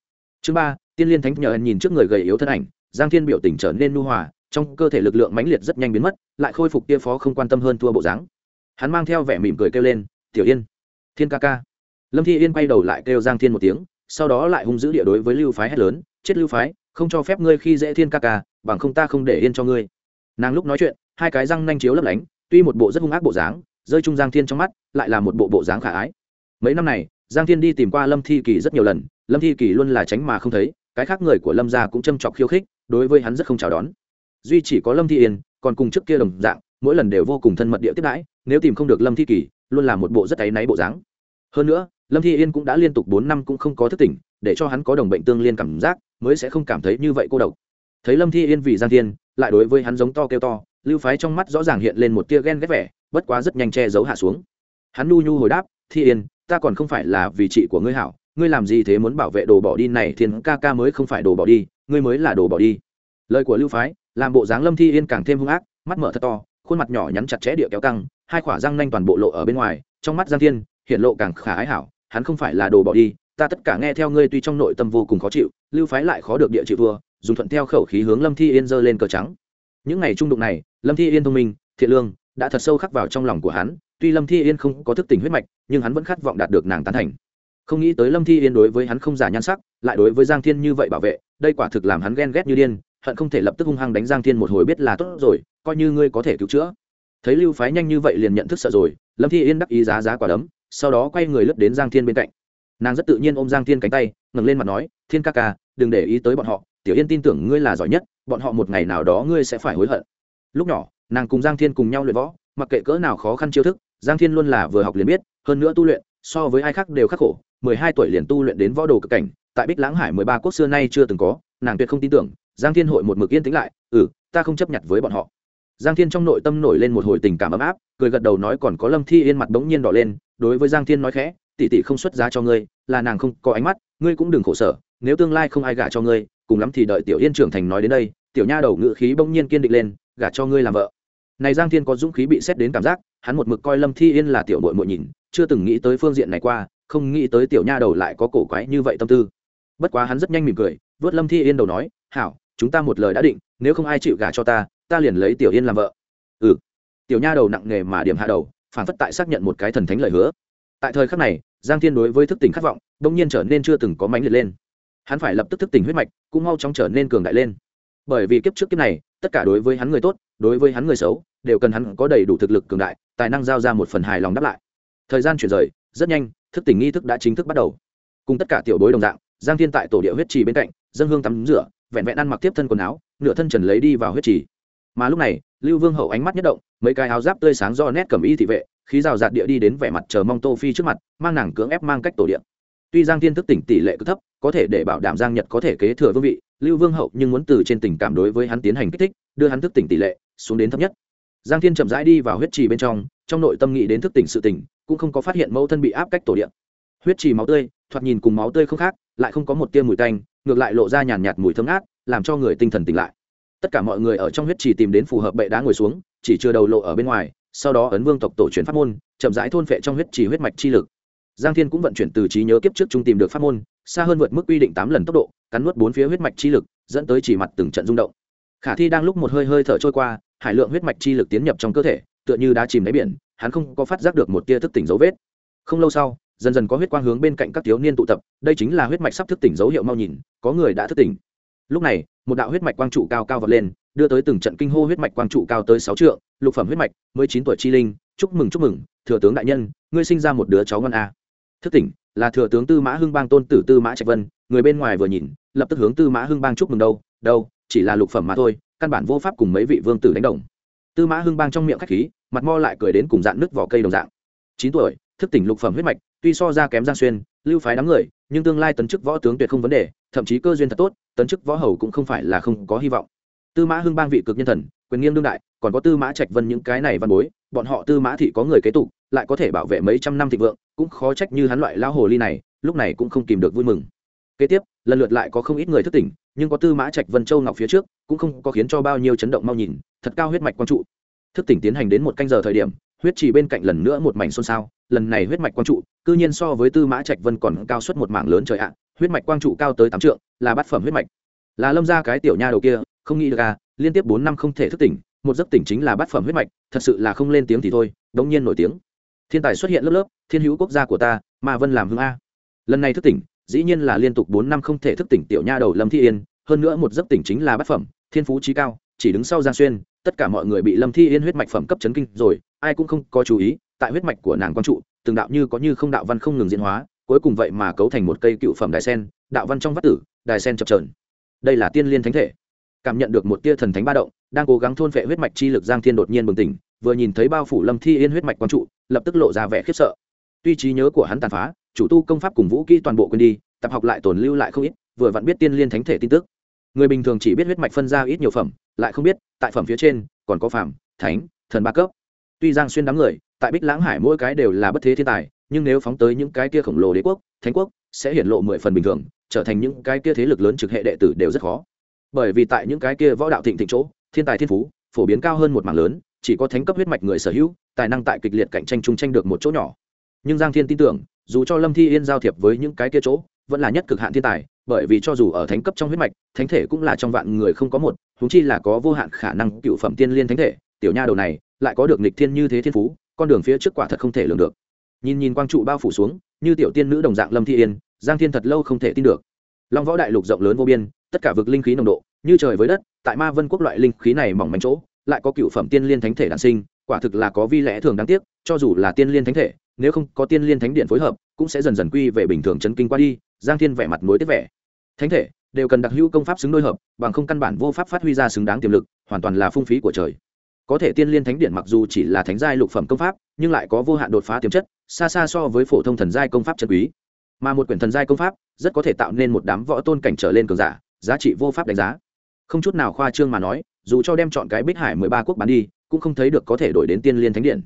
Chương ba tiên liên thánh nhờ nhìn trước người gầy yếu thân ảnh, giang thiên biểu tình trở nên nu hòa, trong cơ thể lực lượng mãnh liệt rất nhanh biến mất, lại khôi phục kia phó không quan tâm hơn thua bộ dáng. Hắn mang theo vẻ mỉm cười kêu lên tiểu yên. Thiên ca ca. Lâm thi yên quay đầu lại kêu giang thiên một tiếng, sau đó lại hung dữ địa đối với lưu phái hét lớn, chết lưu phái, không cho phép ngươi khi dễ thiên ca ca, bằng không ta không để yên cho ngươi. Nàng lúc nói chuyện, hai cái răng nanh chiếu lấp lánh, tuy một bộ rất hung ác bộ dáng, rơi chung giang thiên trong mắt, lại là một bộ bộ dáng khả ái. Mấy năm này, giang thiên đi tìm qua lâm thi kỳ rất nhiều lần, lâm thi kỳ luôn là tránh mà không thấy, cái khác người của lâm gia cũng châm chọc khiêu khích, đối với hắn rất không chào đón. Duy chỉ có lâm thi yên, còn cùng trước kia đồng dạng, mỗi lần đều vô cùng thân mật địa tiếp đãi, nếu tìm không được lâm thi kỳ luôn là một bộ rất áy náy bộ dáng. Hơn nữa, lâm thi yên cũng đã liên tục bốn năm cũng không có thức tỉnh, để cho hắn có đồng bệnh tương liên cảm giác, mới sẽ không cảm thấy như vậy cô độc. Thấy lâm thi yên vì giang thiên, lại đối với hắn giống to kêu to, lưu phái trong mắt rõ ràng hiện lên một tia ghen ghét vẻ, bất quá rất nhanh che giấu hạ xuống. Hắn nu nhu hồi đáp, thi yên, ta còn không phải là vì chị của ngươi hảo, ngươi làm gì thế muốn bảo vệ đồ bỏ đi này, thiên ca ca mới không phải đồ bỏ đi, ngươi mới là đồ bỏ đi. Lời của lưu phái, làm bộ dáng lâm thi yên càng thêm hung ác, mắt mở thật to, khuôn mặt nhỏ nhắn chặt chẽ địa kéo căng hai khỏa răng nanh toàn bộ lộ ở bên ngoài, trong mắt giang thiên, hiện lộ càng khả ái hảo, hắn không phải là đồ bỏ đi, ta tất cả nghe theo ngươi tuy trong nội tâm vô cùng khó chịu, lưu phái lại khó được địa chịu thua, dùng thuận theo khẩu khí hướng lâm thi yên giơ lên cờ trắng. Những ngày trung đụng này, lâm thi yên thông minh, thiện lương, đã thật sâu khắc vào trong lòng của hắn, tuy lâm thi yên không có thức tình huyết mạch, nhưng hắn vẫn khát vọng đạt được nàng tán thành. Không nghĩ tới lâm thi yên đối với hắn không giả nhan sắc, lại đối với giang thiên như vậy bảo vệ, đây quả thực làm hắn ghen ghét như điên, hận không thể lập tức hung hăng đánh giang thiên một hồi biết là tốt rồi, coi như ngươi có thể cứu chữa thấy lưu phái nhanh như vậy liền nhận thức sợ rồi lâm thi yên đắc ý giá giá quả đấm sau đó quay người lướt đến giang thiên bên cạnh nàng rất tự nhiên ôm giang thiên cánh tay ngẩng lên mặt nói thiên ca ca đừng để ý tới bọn họ tiểu yên tin tưởng ngươi là giỏi nhất bọn họ một ngày nào đó ngươi sẽ phải hối hận lúc nhỏ nàng cùng giang thiên cùng nhau luyện võ mặc kệ cỡ nào khó khăn chiêu thức giang thiên luôn là vừa học liền biết hơn nữa tu luyện so với ai khác đều khắc khổ mười hai tuổi liền tu luyện đến võ đồ cực cảnh tại bích lãng hải mười ba quốc xưa nay chưa từng có nàng tuyệt không tin tưởng giang thiên hội một mực yên tĩnh lại ừ ta không chấp nhận với bọn họ giang thiên trong nội tâm nổi lên một hồi tình cảm ấm áp, cười gật đầu nói còn có lâm thi yên mặt bỗng nhiên đỏ lên, đối với giang thiên nói khẽ, tỷ tỷ không xuất giá cho ngươi, là nàng không có ánh mắt, ngươi cũng đừng khổ sở, nếu tương lai không ai gả cho ngươi, cùng lắm thì đợi tiểu yên trưởng thành nói đến đây. Tiểu nha đầu ngự khí bỗng nhiên kiên định lên, gả cho ngươi làm vợ. Này giang thiên có dũng khí bị xét đến cảm giác, hắn một mực coi lâm thi yên là tiểu muội muội nhìn, chưa từng nghĩ tới phương diện này qua, không nghĩ tới tiểu nha đầu lại có cổ quái như vậy tâm tư. Bất quá hắn rất nhanh mỉm cười vớt lâm thi yên đầu nói, hảo, chúng ta một lời đã định, nếu không ai chịu gả cho ta ta liền lấy tiểu yên làm vợ. Ừ. Tiểu nha đầu nặng nề mà điểm hạ đầu, phản phất tại xác nhận một cái thần thánh lời hứa. Tại thời khắc này, giang thiên đối với thức tỉnh khát vọng đông nhiên trở nên chưa từng có mánh liệt lên. Hắn phải lập tức thức tỉnh huyết mạch, cũng mau chóng trở nên cường đại lên. Bởi vì kiếp trước kiếp này, tất cả đối với hắn người tốt, đối với hắn người xấu, đều cần hắn có đầy đủ thực lực cường đại, tài năng giao ra một phần hài lòng đáp lại. Thời gian chuyển rời, rất nhanh, thức tỉnh nghi thức đã chính thức bắt đầu. Cùng tất cả tiểu bối đồng dạng, giang thiên tại tổ địa huyết trì bên cạnh, dân hương tắm rửa, vẹn vẹn ăn mặc tiếp thân quần áo, nửa thân trần lấy đi vào huyết trì mà lúc này, lưu vương hậu ánh mắt nhất động, mấy cái áo giáp tươi sáng do nét cầm y thị vệ, khí rào rạt địa đi đến vẻ mặt chờ mong tô phi trước mặt, mang nàng cưỡng ép mang cách tổ điện tuy giang thiên thức tỉnh tỷ lệ cực thấp, có thể để bảo đảm giang nhật có thể kế thừa vương vị, lưu vương hậu nhưng muốn từ trên tình cảm đối với hắn tiến hành kích thích, đưa hắn thức tỉnh tỷ lệ xuống đến thấp nhất. Giang thiên chậm rãi đi vào huyết trì bên trong trong nội tâm nghĩ đến thức tỉnh sự tỉnh, cũng không có phát hiện mẫu thân bị áp cách tổ điện huyết trì máu tươi, thoạt nhìn cùng máu tươi không khác, lại không có một tia mùi tanh, ngược lại lộ ra nhàn nhạt mùi thơm ngát, làm cho người tinh thần tỉnh lại tất cả mọi người ở trong huyết trì tìm đến phù hợp bệ đá ngồi xuống, chỉ chưa đầu lộ ở bên ngoài, sau đó ấn vương tộc tổ truyền pháp môn, chậm rãi thôn phệ trong huyết trì huyết mạch chi lực. Giang thiên cũng vận chuyển từ trí nhớ kiếp trước trung tìm được pháp môn, xa hơn vượt mức quy định tám lần tốc độ, cắn nuốt bốn phía huyết mạch chi lực, dẫn tới chỉ mặt từng trận rung động. Khả thi đang lúc một hơi hơi thở trôi qua, hải lượng huyết mạch chi lực tiến nhập trong cơ thể, tựa như đã chìm đáy biển, hắn không có phát giác được một tia thức tỉnh dấu vết. Không lâu sau, dần dần có huyết quang hướng bên cạnh các thiếu niên tụ tập, đây chính là huyết mạch sắp thức tỉnh dấu hiệu mau nhìn, có người đã thức tỉnh lúc này, một đạo huyết mạch quang trụ cao cao vọt lên, đưa tới từng trận kinh hô huyết mạch quang trụ cao tới sáu trượng, lục phẩm huyết mạch, mới chín tuổi chi linh, chúc mừng chúc mừng, thừa tướng đại nhân, ngươi sinh ra một đứa cháu ngon a. Thức tỉnh, là thừa tướng tư mã hưng bang tôn tử tư mã trạch vân, người bên ngoài vừa nhìn, lập tức hướng tư mã hưng bang chúc mừng đâu đâu, chỉ là lục phẩm mà thôi, căn bản vô pháp cùng mấy vị vương tử đánh đồng. Tư mã hưng bang trong miệng khách khí, mặt mo lại cười đến cùng dạng nước vỏ cây đồng dạng. Chín tuổi thức tỉnh lục phẩm huyết mạch, tuy so ra kém giang xuyên, lưu phái đám người, nhưng tương lai tấn chức võ tướng tuyệt không vấn đề, thậm chí cơ duyên thật tốt, tấn chức võ hầu cũng không phải là không có hy vọng. Tư mã hưng bang vị cực nhân thần, quyền nghiêng đương đại, còn có tư mã trạch vân những cái này văn bối, bọn họ tư mã thị có người kế tục, lại có thể bảo vệ mấy trăm năm thịnh vượng, cũng khó trách như hắn loại lao hồ ly này, lúc này cũng không kìm được vui mừng. Kế tiếp, lần lượt lại có không ít người thức tỉnh, nhưng có tư mã trạch vân châu ngọc phía trước, cũng không có khiến cho bao nhiêu chấn động mau nhìn, thật cao huyết mạch quang trụ. Thức tỉnh tiến hành đến một canh giờ thời điểm huyết trì bên cạnh lần nữa một mảnh xôn xao, lần này huyết mạch quang trụ, cư nhiên so với tư mã trạch vân còn cao suất một mảng lớn trời ạ, huyết mạch quang trụ cao tới tám trượng, là bát phẩm huyết mạch. Là lâm ra cái tiểu nha đầu kia, không nghĩ được à liên tiếp bốn năm không thể thức tỉnh, một giấc tỉnh chính là bát phẩm huyết mạch, thật sự là không lên tiếng thì thôi, đống nhiên nổi tiếng. Thiên tài xuất hiện lớp lớp, thiên hữu quốc gia của ta, mà vân làm hương a. Lần này thức tỉnh, dĩ nhiên là liên tục bốn năm không thể thức tỉnh tiểu nha đầu lâm thi yên, hơn nữa một giấc tỉnh chính là bát phẩm, thiên phú trí cao, chỉ đứng sau giang xuyên, tất cả mọi người bị lâm thi yên huyết mạch phẩm cấp chấn kinh rồi ai cũng không có chú ý, tại huyết mạch của nàng quang trụ, từng đạo như có như không đạo văn không ngừng diễn hóa, cuối cùng vậy mà cấu thành một cây cựu phẩm đài sen, đạo văn trong vắt tử, đài sen chập trờn đây là tiên liên thánh thể. Cảm nhận được một tia thần thánh ba động, đang cố gắng thôn phệ huyết mạch chi lực giang thiên đột nhiên bừng tỉnh, vừa nhìn thấy bao phủ lâm thi yên huyết mạch quang trụ, lập tức lộ ra vẻ khiếp sợ. Tuy trí nhớ của hắn tàn phá, chủ tu công pháp cùng vũ kỹ toàn bộ quên đi, tập học lại tồn lưu lại không ít, vừa vặn biết tiên liên thánh thể tin tức. Người bình thường chỉ biết huyết mạch phân ra ít nhiều phẩm, lại không biết, tại phẩm phía trên, còn có phẩm thánh, thần ba cấp tuy giang xuyên đám người, tại bích lãng hải mỗi cái đều là bất thế thiên tài, nhưng nếu phóng tới những cái kia khổng lồ đế quốc, thánh quốc, sẽ hiển lộ mười phần bình thường, trở thành những cái kia thế lực lớn trực hệ đệ tử đều rất khó. Bởi vì tại những cái kia võ đạo thịnh thịnh chỗ, thiên tài thiên phú phổ biến cao hơn một mảng lớn, chỉ có thánh cấp huyết mạch người sở hữu, tài năng tại kịch liệt cạnh tranh chung tranh được một chỗ nhỏ. Nhưng giang thiên tin tưởng, dù cho lâm thi yên giao thiệp với những cái kia chỗ, vẫn là nhất cực hạn thiên tài, bởi vì cho dù ở thánh cấp trong huyết mạch, thánh thể cũng là trong vạn người không có một húng chi là có vô hạn khả năng cựu phẩm tiên liên thánh thể, tiểu nha đầu này lại có được nghịch thiên như thế thiên phú, con đường phía trước quả thật không thể lường được. Nhìn nhìn quang trụ bao phủ xuống, như tiểu tiên nữ đồng dạng lâm thi yên, giang thiên thật lâu không thể tin được. Long võ đại lục rộng lớn vô biên, tất cả vực linh khí nồng độ, như trời với đất, tại ma vân quốc loại linh khí này mỏng manh chỗ, lại có cựu phẩm tiên liên thánh thể đản sinh, quả thực là có vi lẽ thường đáng tiếc, cho dù là tiên liên thánh thể, nếu không có tiên liên thánh điện phối hợp, cũng sẽ dần dần quy về bình thường chấn kinh qua đi, giang thiên vẻ mặt nối tiếp vẻ. Thánh thể đều cần đặc hữu công pháp xứng đôi hợp, bằng không căn bản vô pháp phát huy ra xứng đáng tiềm lực, hoàn toàn là phung phí của trời có thể tiên liên thánh điện mặc dù chỉ là thánh giai lục phẩm công pháp, nhưng lại có vô hạn đột phá tiềm chất, xa xa so với phổ thông thần giai công pháp chân quý. Mà một quyển thần giai công pháp, rất có thể tạo nên một đám võ tôn cảnh trở lên cường giả, giá trị vô pháp đánh giá. Không chút nào khoa trương mà nói, dù cho đem chọn cái bích hải mười ba quốc bán đi, cũng không thấy được có thể đổi đến tiên liên thánh điện.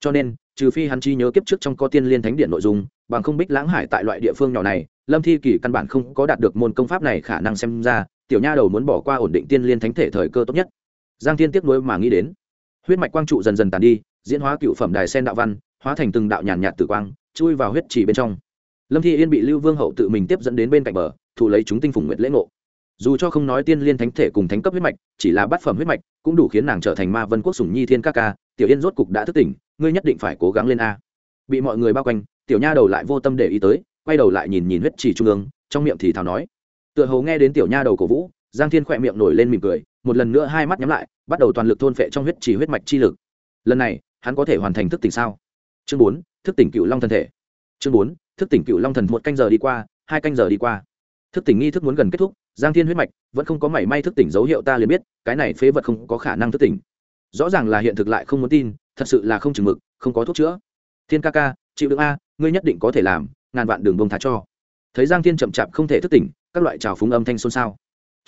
Cho nên, trừ phi hắn chi nhớ kiếp trước trong có tiên liên thánh điện nội dung, bằng không bích lãng hải tại loại địa phương nhỏ này, lâm thi kỳ căn bản không có đạt được môn công pháp này khả năng xem ra, tiểu nha đầu muốn bỏ qua ổn định tiên liên thánh thể thời cơ tốt nhất. Giang thiên tiếc nuối mà nghĩ đến huyết mạch quang trụ dần dần tàn đi, diễn hóa cựu phẩm đài sen đạo văn, hóa thành từng đạo nhàn nhạt tử quang, chui vào huyết chỉ bên trong. Lâm thi yên bị lưu vương hậu tự mình tiếp dẫn đến bên cạnh bờ, thụ lấy chúng tinh phùng nguyệt lễ ngộ. Dù cho không nói tiên liên thánh thể cùng thánh cấp huyết mạch, chỉ là bát phẩm huyết mạch, cũng đủ khiến nàng trở thành ma vân quốc sủng nhi thiên ca ca, tiểu yên rốt cục đã thức tỉnh, ngươi nhất định phải cố gắng lên a. Bị mọi người bao quanh, tiểu nha đầu lại vô tâm để ý tới, quay đầu lại nhìn nhìn huyết chỉ trung ương, trong miệng thì thào nói. Tựa hồ nghe đến tiểu nha đầu cổ vũ, giang thiên khỏe miệng nổi lên mỉm cười một lần nữa hai mắt nhắm lại, bắt đầu toàn lực thôn phệ trong huyết chỉ huyết mạch chi lực. Lần này, hắn có thể hoàn thành thức tỉnh sao? Chương bốn, thức tỉnh cựu long thân thể. Chương bốn, thức tỉnh cựu long thần một canh giờ đi qua, hai canh giờ đi qua. Thức tỉnh nghi thức muốn gần kết thúc, giang thiên huyết mạch vẫn không có mảy may thức tỉnh dấu hiệu ta liền biết, cái này phế vật không có khả năng thức tỉnh. Rõ ràng là hiện thực lại không muốn tin, thật sự là không chừng mực, không có thuốc chữa. Thiên ca ca, chịu đựng a, ngươi nhất định có thể làm, ngàn vạn đường bông thá cho. Thấy giang thiên chậm chạp không thể thức tỉnh, các loại trào phúng âm thanh xôn xao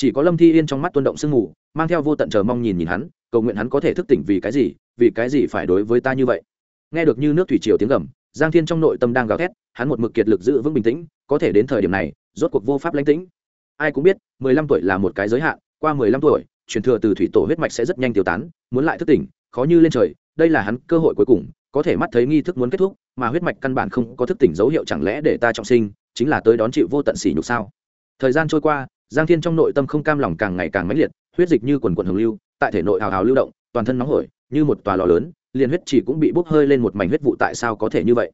chỉ có lâm thi yên trong mắt tuân động sương mù, mang theo vô tận chờ mong nhìn nhìn hắn, cầu nguyện hắn có thể thức tỉnh vì cái gì, vì cái gì phải đối với ta như vậy. Nghe được như nước thủy triều tiếng gầm, giang thiên trong nội tâm đang gào thét, hắn một mực kiệt lực giữ vững bình tĩnh, có thể đến thời điểm này, rốt cuộc vô pháp lãnh tĩnh. Ai cũng biết, mười lăm tuổi là một cái giới hạn, qua mười lăm tuổi, truyền thừa từ thủy tổ huyết mạch sẽ rất nhanh tiêu tán, muốn lại thức tỉnh, khó như lên trời, đây là hắn cơ hội cuối cùng, có thể mắt thấy nghi thức muốn kết thúc, mà huyết mạch căn bản không có thức tỉnh dấu hiệu chẳng lẽ để ta trọng sinh, chính là tới đón chịu vô tận sỉ nhục sao? Thời gian trôi qua giang thiên trong nội tâm không cam lòng càng ngày càng mãnh liệt, huyết dịch như quần quần hồng lưu, tại thể nội hào hào lưu động, toàn thân nóng hổi, như một tòa lò lớn, liền huyết chỉ cũng bị bốc hơi lên một mảnh huyết vụ tại sao có thể như vậy?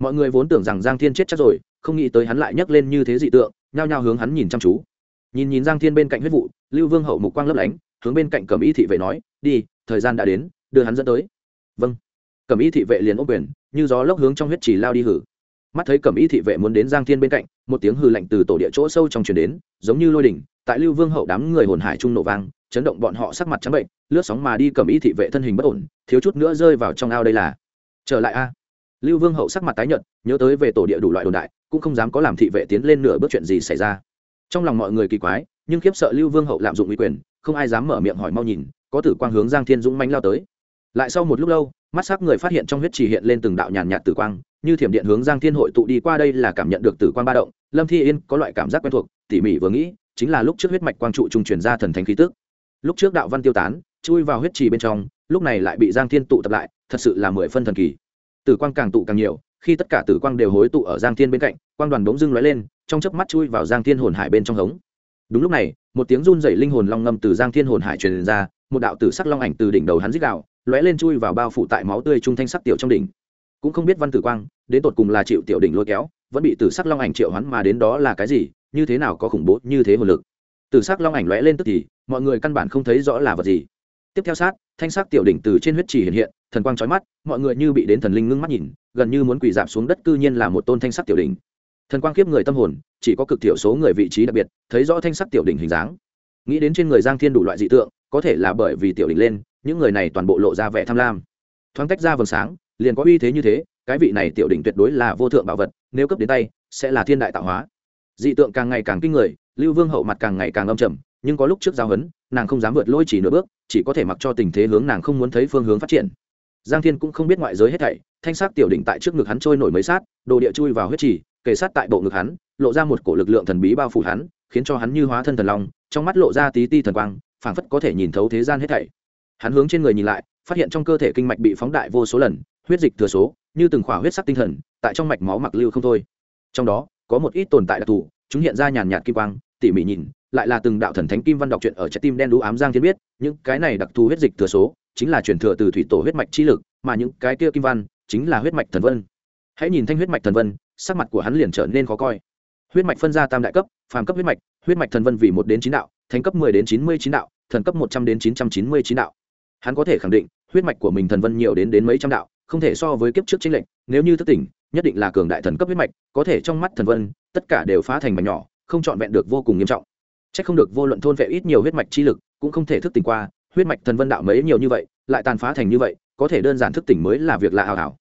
Mọi người vốn tưởng rằng giang thiên chết chắc rồi, không nghĩ tới hắn lại nhấc lên như thế dị tượng, nhao nhao hướng hắn nhìn chăm chú. Nhìn nhìn giang thiên bên cạnh huyết vụ, lưu vương hậu mục quang lấp lánh, hướng bên cạnh cẩm y thị vệ nói, đi, thời gian đã đến, đưa hắn dẫn tới. Vâng. Cẩm y thị vệ liền ốc quyền, như gió lốc hướng trong huyết chỉ lao đi hử mắt thấy cẩm y thị vệ muốn đến giang thiên bên cạnh, một tiếng hư lạnh từ tổ địa chỗ sâu trong truyền đến, giống như lôi đỉnh, tại lưu vương hậu đám người hồn hải trung nổ vang, chấn động bọn họ sắc mặt trắng bệnh, lướt sóng mà đi cẩm y thị vệ thân hình bất ổn, thiếu chút nữa rơi vào trong ao đây là. Trở lại a. Lưu vương hậu sắc mặt tái nhợt, nhớ tới về tổ địa đủ loại đồn đại, cũng không dám có làm thị vệ tiến lên nửa bước chuyện gì xảy ra. Trong lòng mọi người kỳ quái, nhưng khiếp sợ lưu vương hậu lạm dụng uy quyền, không ai dám mở miệng hỏi mau nhìn, có tử quang hướng giang thiên dũng manh lao tới. Lại sau một lúc lâu, mắt sắc người phát hiện trong huyết trì hiện lên từng đạo nhàn nhạt tử quang như thiểm điện hướng giang thiên hội tụ đi qua đây là cảm nhận được tử quang ba động, lâm thi yên có loại cảm giác quen thuộc, tỉ mỉ vừa nghĩ, chính là lúc trước huyết mạch quang trụ trung truyền ra thần thánh khí tức. Lúc trước đạo văn tiêu tán, chui vào huyết trì bên trong, lúc này lại bị giang thiên tụ tập lại, thật sự là mười phân thần kỳ. Tử quang càng tụ càng nhiều, khi tất cả tử quang đều hối tụ ở giang thiên bên cạnh, quang đoàn bỗng dưng lóe lên, trong chớp mắt chui vào giang thiên hồn hải bên trong hống. Đúng lúc này, một tiếng run dày linh hồn long ngâm từ giang thiên hồn hải truyền ra, một đạo tử sắc long ảnh từ đỉnh đầu hắn dích đạo lóe lên chui vào bao phủ tại máu tươi trung thanh sắc tiểu trong đỉnh cũng không biết văn tử quang đến tột cùng là chịu tiểu đỉnh lôi kéo, vẫn bị tử sắc long ảnh triệu hắn mà đến đó là cái gì, như thế nào có khủng bố như thế hồn lực. Tử sắc long ảnh lóe lên tức thì, mọi người căn bản không thấy rõ là vật gì. Tiếp theo sát, thanh sắc tiểu đỉnh từ trên huyết trì hiện hiện, thần quang trói mắt, mọi người như bị đến thần linh ngưng mắt nhìn, gần như muốn quỳ dạp xuống đất cư nhiên là một tôn thanh sắc tiểu đỉnh. Thần quang kiếp người tâm hồn, chỉ có cực thiểu số người vị trí đặc biệt, thấy rõ thanh sắc tiểu đỉnh hình dáng. Nghĩ đến trên người giang thiên đủ loại dị tượng, có thể là bởi vì tiểu đỉnh lên, những người này toàn bộ lộ ra vẻ tham lam. Thoáng tách ra vầng sáng liền có uy thế như thế, cái vị này tiểu đỉnh tuyệt đối là vô thượng bảo vật, nếu cấp đến tay, sẽ là thiên đại tạo hóa. Dị tượng càng ngày càng kinh người, lưu vương hậu mặt càng ngày càng âm trầm, nhưng có lúc trước giao hấn, nàng không dám vượt lôi chỉ nửa bước, chỉ có thể mặc cho tình thế hướng nàng không muốn thấy phương hướng phát triển. Giang thiên cũng không biết ngoại giới hết thảy, thanh sắc tiểu đỉnh tại trước ngực hắn trôi nổi mấy sát, đồ địa chui vào huyết trì, kề sát tại bộ ngực hắn, lộ ra một cổ lực lượng thần bí bao phủ hắn, khiến cho hắn như hóa thân thần long, trong mắt lộ ra tí ti thần quang, phảng phất có thể nhìn thấu thế gian hết thảy. Hắn hướng trên người nhìn lại, phát hiện trong cơ thể kinh mạch bị phóng đại vô số lần huyết dịch thừa số, như từng khỏa huyết sắc tinh thần, tại trong mạch máu mặc lưu không thôi. Trong đó, có một ít tồn tại đặc thù, chúng hiện ra nhàn nhạt kim quang, tỉ mỉ nhìn, lại là từng đạo thần thánh kim văn đọc truyện ở trái tim đen đũ ám giang thiên biết, những cái này đặc thù huyết dịch thừa số, chính là truyền thừa từ thủy tổ huyết mạch chi lực, mà những cái kia kim văn, chính là huyết mạch thần vân. Hãy nhìn thanh huyết mạch thần vân, sắc mặt của hắn liền trở nên khó coi. Huyết mạch phân ra tam đại cấp, phàm cấp huyết mạch huyết mạch thần vân vì một đến chín đạo thành cấp mười đến chín mươi chín đạo, thần cấp một trăm đến chín trăm chín mươi chín đạo. Hắn có thể khẳng định, huyết mạch của mình thần vân nhiều đến đến mấy trăm đạo không thể so với kiếp trước chính lệnh nếu như thức tỉnh, nhất định là cường đại thần cấp huyết mạch, có thể trong mắt thần vân, tất cả đều phá thành mảnh nhỏ, không trọn vẹn được vô cùng nghiêm trọng. C h ắ c không được vô luận thôn vệ ít nhiều huyết mạch chi lực, cũng không thể thức tỉnh qua, huyết mạch thần vân đạo mấy nhiều như vậy, lại tàn phá thành như vậy, có thể đơn giản thức tỉnh mới là việc lạ hào hảo.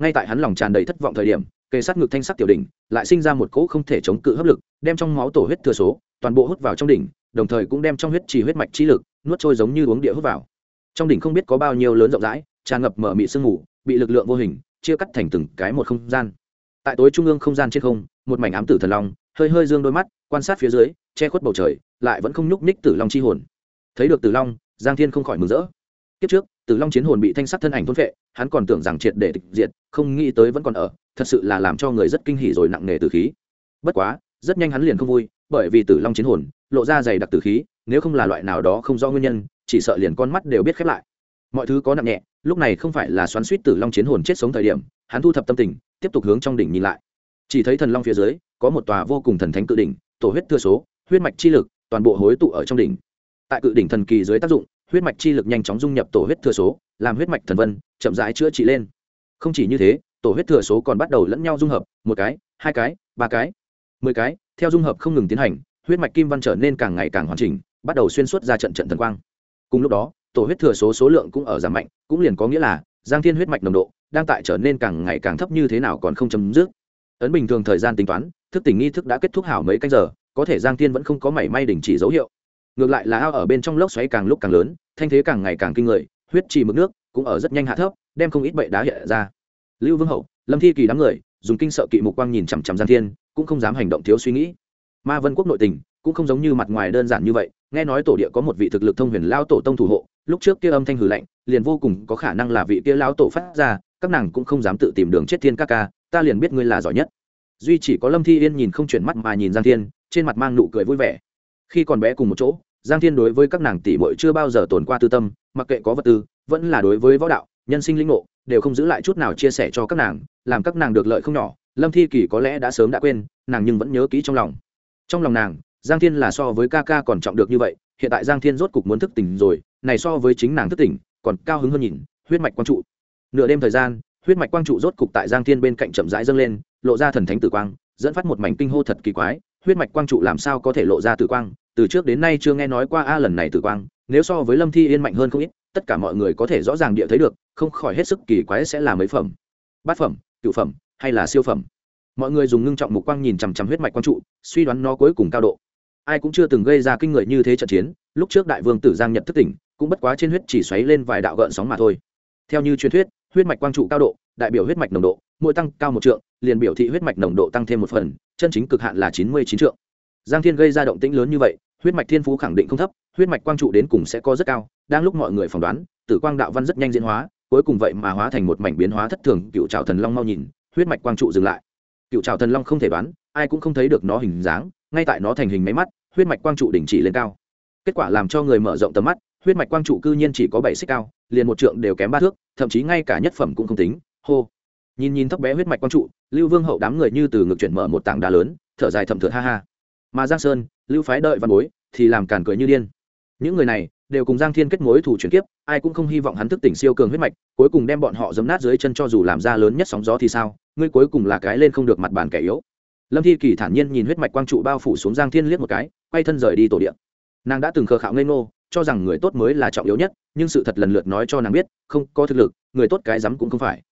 Ngay tại hắn lòng tràn đầy thất vọng thời điểm, kề sát ngực thanh sắc tiểu đỉnh lại sinh ra một cỗ không thể chống cự hấp lực, đem trong máu tổ huyết thừa số, toàn bộ hút vào trong đỉnh, đồng thời cũng đem trong huyết trì huyết mạch chi lực, nuốt trôi giống như uống địa hút vào. Trong đỉnh không biết có bao nhiêu lớn rộng rãi, tràn ngập mở mị sương mù bị lực lượng vô hình chia cắt thành từng cái một không gian. Tại tối trung ương không gian trên không, một mảnh ám tử thần long, hơi hơi dương đôi mắt, quan sát phía dưới, che khuất bầu trời, lại vẫn không nhúc ních tử long chi hồn. Thấy được tử long, giang thiên không khỏi mừng rỡ. Kiếp trước, tử long chiến hồn bị thanh sắt thân ảnh thôn vệ hắn còn tưởng rằng triệt để tịch diệt, không nghĩ tới vẫn còn ở, thật sự là làm cho người rất kinh hỉ rồi nặng nề tử khí. Bất quá, rất nhanh hắn liền không vui, bởi vì tử long chiến hồn, lộ ra dày đặc tử khí, nếu không là loại nào đó không do nguyên nhân, chỉ sợ liền con mắt đều biết khép lại. Mọi thứ có nặng nhẹ lúc này không phải là xoắn suýt tử long chiến hồn chết sống thời điểm, hắn thu thập tâm tình, tiếp tục hướng trong đỉnh nhìn lại. Chỉ thấy thần long phía dưới, có một tòa vô cùng thần thánh cự đỉnh, tổ huyết thừa số, huyết mạch chi lực, toàn bộ hối tụ ở trong đỉnh. Tại cự đỉnh thần kỳ dưới tác dụng, huyết mạch chi lực nhanh chóng dung nhập tổ huyết thừa số, làm huyết mạch thần vân, chậm rãi chữa trị lên. Không chỉ như thế, tổ huyết thừa số còn bắt đầu lẫn nhau dung hợp, một cái, hai cái, ba cái, mười cái, theo dung hợp không ngừng tiến hành, huyết mạch kim văn trở nên càng ngày càng hoàn chỉnh, bắt đầu xuyên suốt ra trận trận thần quang. Cùng lúc đó tổ huyết thừa số số lượng cũng ở giảm mạnh, cũng liền có nghĩa là giang thiên huyết mạch nồng độ đang tại trở nên càng ngày càng thấp như thế nào còn không chấm dứt. Ấn bình thường thời gian tính toán, thức tỉnh nghi thức đã kết thúc hảo mấy canh giờ, có thể giang thiên vẫn không có mảy may đình chỉ dấu hiệu. Ngược lại là ao ở bên trong lốc xoáy càng lúc càng lớn, thanh thế càng ngày càng kinh người, huyết trì mực nước cũng ở rất nhanh hạ thấp, đem không ít bậy đá hiện ra. Lưu vương hậu, lâm thi kỳ đám người, dùng kinh sợ kỵ mục quang nhìn chằm chằm giang thiên, cũng không dám hành động thiếu suy nghĩ. Ma vân quốc nội tình cũng không giống như mặt ngoài đơn giản như vậy, nghe nói tổ địa có một vị thực lực thông huyền lao tổ tông thủ hộ lúc trước kia âm thanh hử lạnh, liền vô cùng có khả năng là vị kia lão tổ phát ra, các nàng cũng không dám tự tìm đường chết thiên ca ca, ta liền biết ngươi là giỏi nhất. Duy chỉ có lâm thi yên nhìn không chuyển mắt mà nhìn giang thiên, trên mặt mang nụ cười vui vẻ. Khi còn bé cùng một chỗ, giang thiên đối với các nàng tỷ muội chưa bao giờ tồn qua tư tâm, mặc kệ có vật tư, vẫn là đối với võ đạo, nhân sinh linh ngộ, đều không giữ lại chút nào chia sẻ cho các nàng, làm các nàng được lợi không nhỏ. Lâm thi kỳ có lẽ đã sớm đã quên, nàng nhưng vẫn nhớ kỹ trong lòng. Trong lòng nàng, giang thiên là so với ca ca còn trọng được như vậy hiện tại giang thiên rốt cục muốn thức tỉnh rồi, này so với chính nàng thức tỉnh, còn cao hứng hơn nhìn, huyết mạch quang trụ. Nửa đêm thời gian, huyết mạch quang trụ rốt cục tại giang thiên bên cạnh chậm rãi dâng lên, lộ ra thần thánh tử quang, dẫn phát một mảnh kinh hô thật kỳ quái, huyết mạch quang trụ làm sao có thể lộ ra tử quang? Từ trước đến nay chưa nghe nói qua a lần này tử quang, nếu so với lâm thi yên mạnh hơn không ít, tất cả mọi người có thể rõ ràng địa thấy được, không khỏi hết sức kỳ quái sẽ là mấy phẩm. Bát phẩm, cựu phẩm, hay là siêu phẩm? Mọi người dùng ngưng trọng mục quang nhìn chằm chằm huyết mạch quang trụ, suy đoán nó cuối cùng cao độ ai cũng chưa từng gây ra kinh người như thế trận chiến, lúc trước đại vương tử giang nhật thức tỉnh, cũng bất quá trên huyết chỉ xoáy lên vài đạo gợn sóng mà thôi. Theo như truyền thuyết, huyết mạch quang trụ cao độ, đại biểu huyết mạch nồng độ, mỗi tăng cao một trượng, liền biểu thị huyết mạch nồng độ tăng thêm một phần, chân chính cực hạn là chín mươi chín trượng. Giang thiên gây ra động tĩnh lớn như vậy, huyết mạch thiên phú khẳng định không thấp, huyết mạch quang trụ đến cùng sẽ có rất cao, đang lúc mọi người phỏng đoán, tử quang đạo văn rất nhanh diễn hóa, cuối cùng vậy mà hóa thành một mảnh biến hóa thất thường, cựu trào thần long mau nhìn, huyết mạch quang trụ dừng lại. Cựu trào thần long không thể đoán, ai cũng không thấy được nó hình dáng ngay tại nó thành hình máy mắt, huyết mạch quang trụ đình chỉ lên cao. Kết quả làm cho người mở rộng tầm mắt, huyết mạch quang trụ cư nhiên chỉ có bảy xích cao, liền một trượng đều kém ba thước, thậm chí ngay cả nhất phẩm cũng không tính, hô. Nhìn nhìn thấp bé huyết mạch quang trụ, lưu vương hậu đám người như từ ngực chuyển mở một tảng đá lớn, thở dài thầm thượt ha ha. Mà giang sơn, lưu phái đợi văn bối, thì làm càn cười như điên. Những người này đều cùng giang thiên kết mối thủ chuyển kiếp, ai cũng không hy vọng hắn thức tỉnh siêu cường huyết mạch, cuối cùng đem bọn họ giấm nát dưới chân cho dù làm ra lớn nhất sóng gió thì sao, ngươi cuối cùng là cái lên không được mặt bàn kẻ yếu lâm thi kỳ thản nhiên nhìn huyết mạch quang trụ bao phủ xuống giang thiên liếc một cái, quay thân rời đi tổ điện nàng đã từng khờ khạo ngây ngô, cho rằng người tốt mới là trọng yếu nhất, nhưng sự thật lần lượt nói cho nàng biết, không có thực lực, người tốt cái rắm cũng không phải.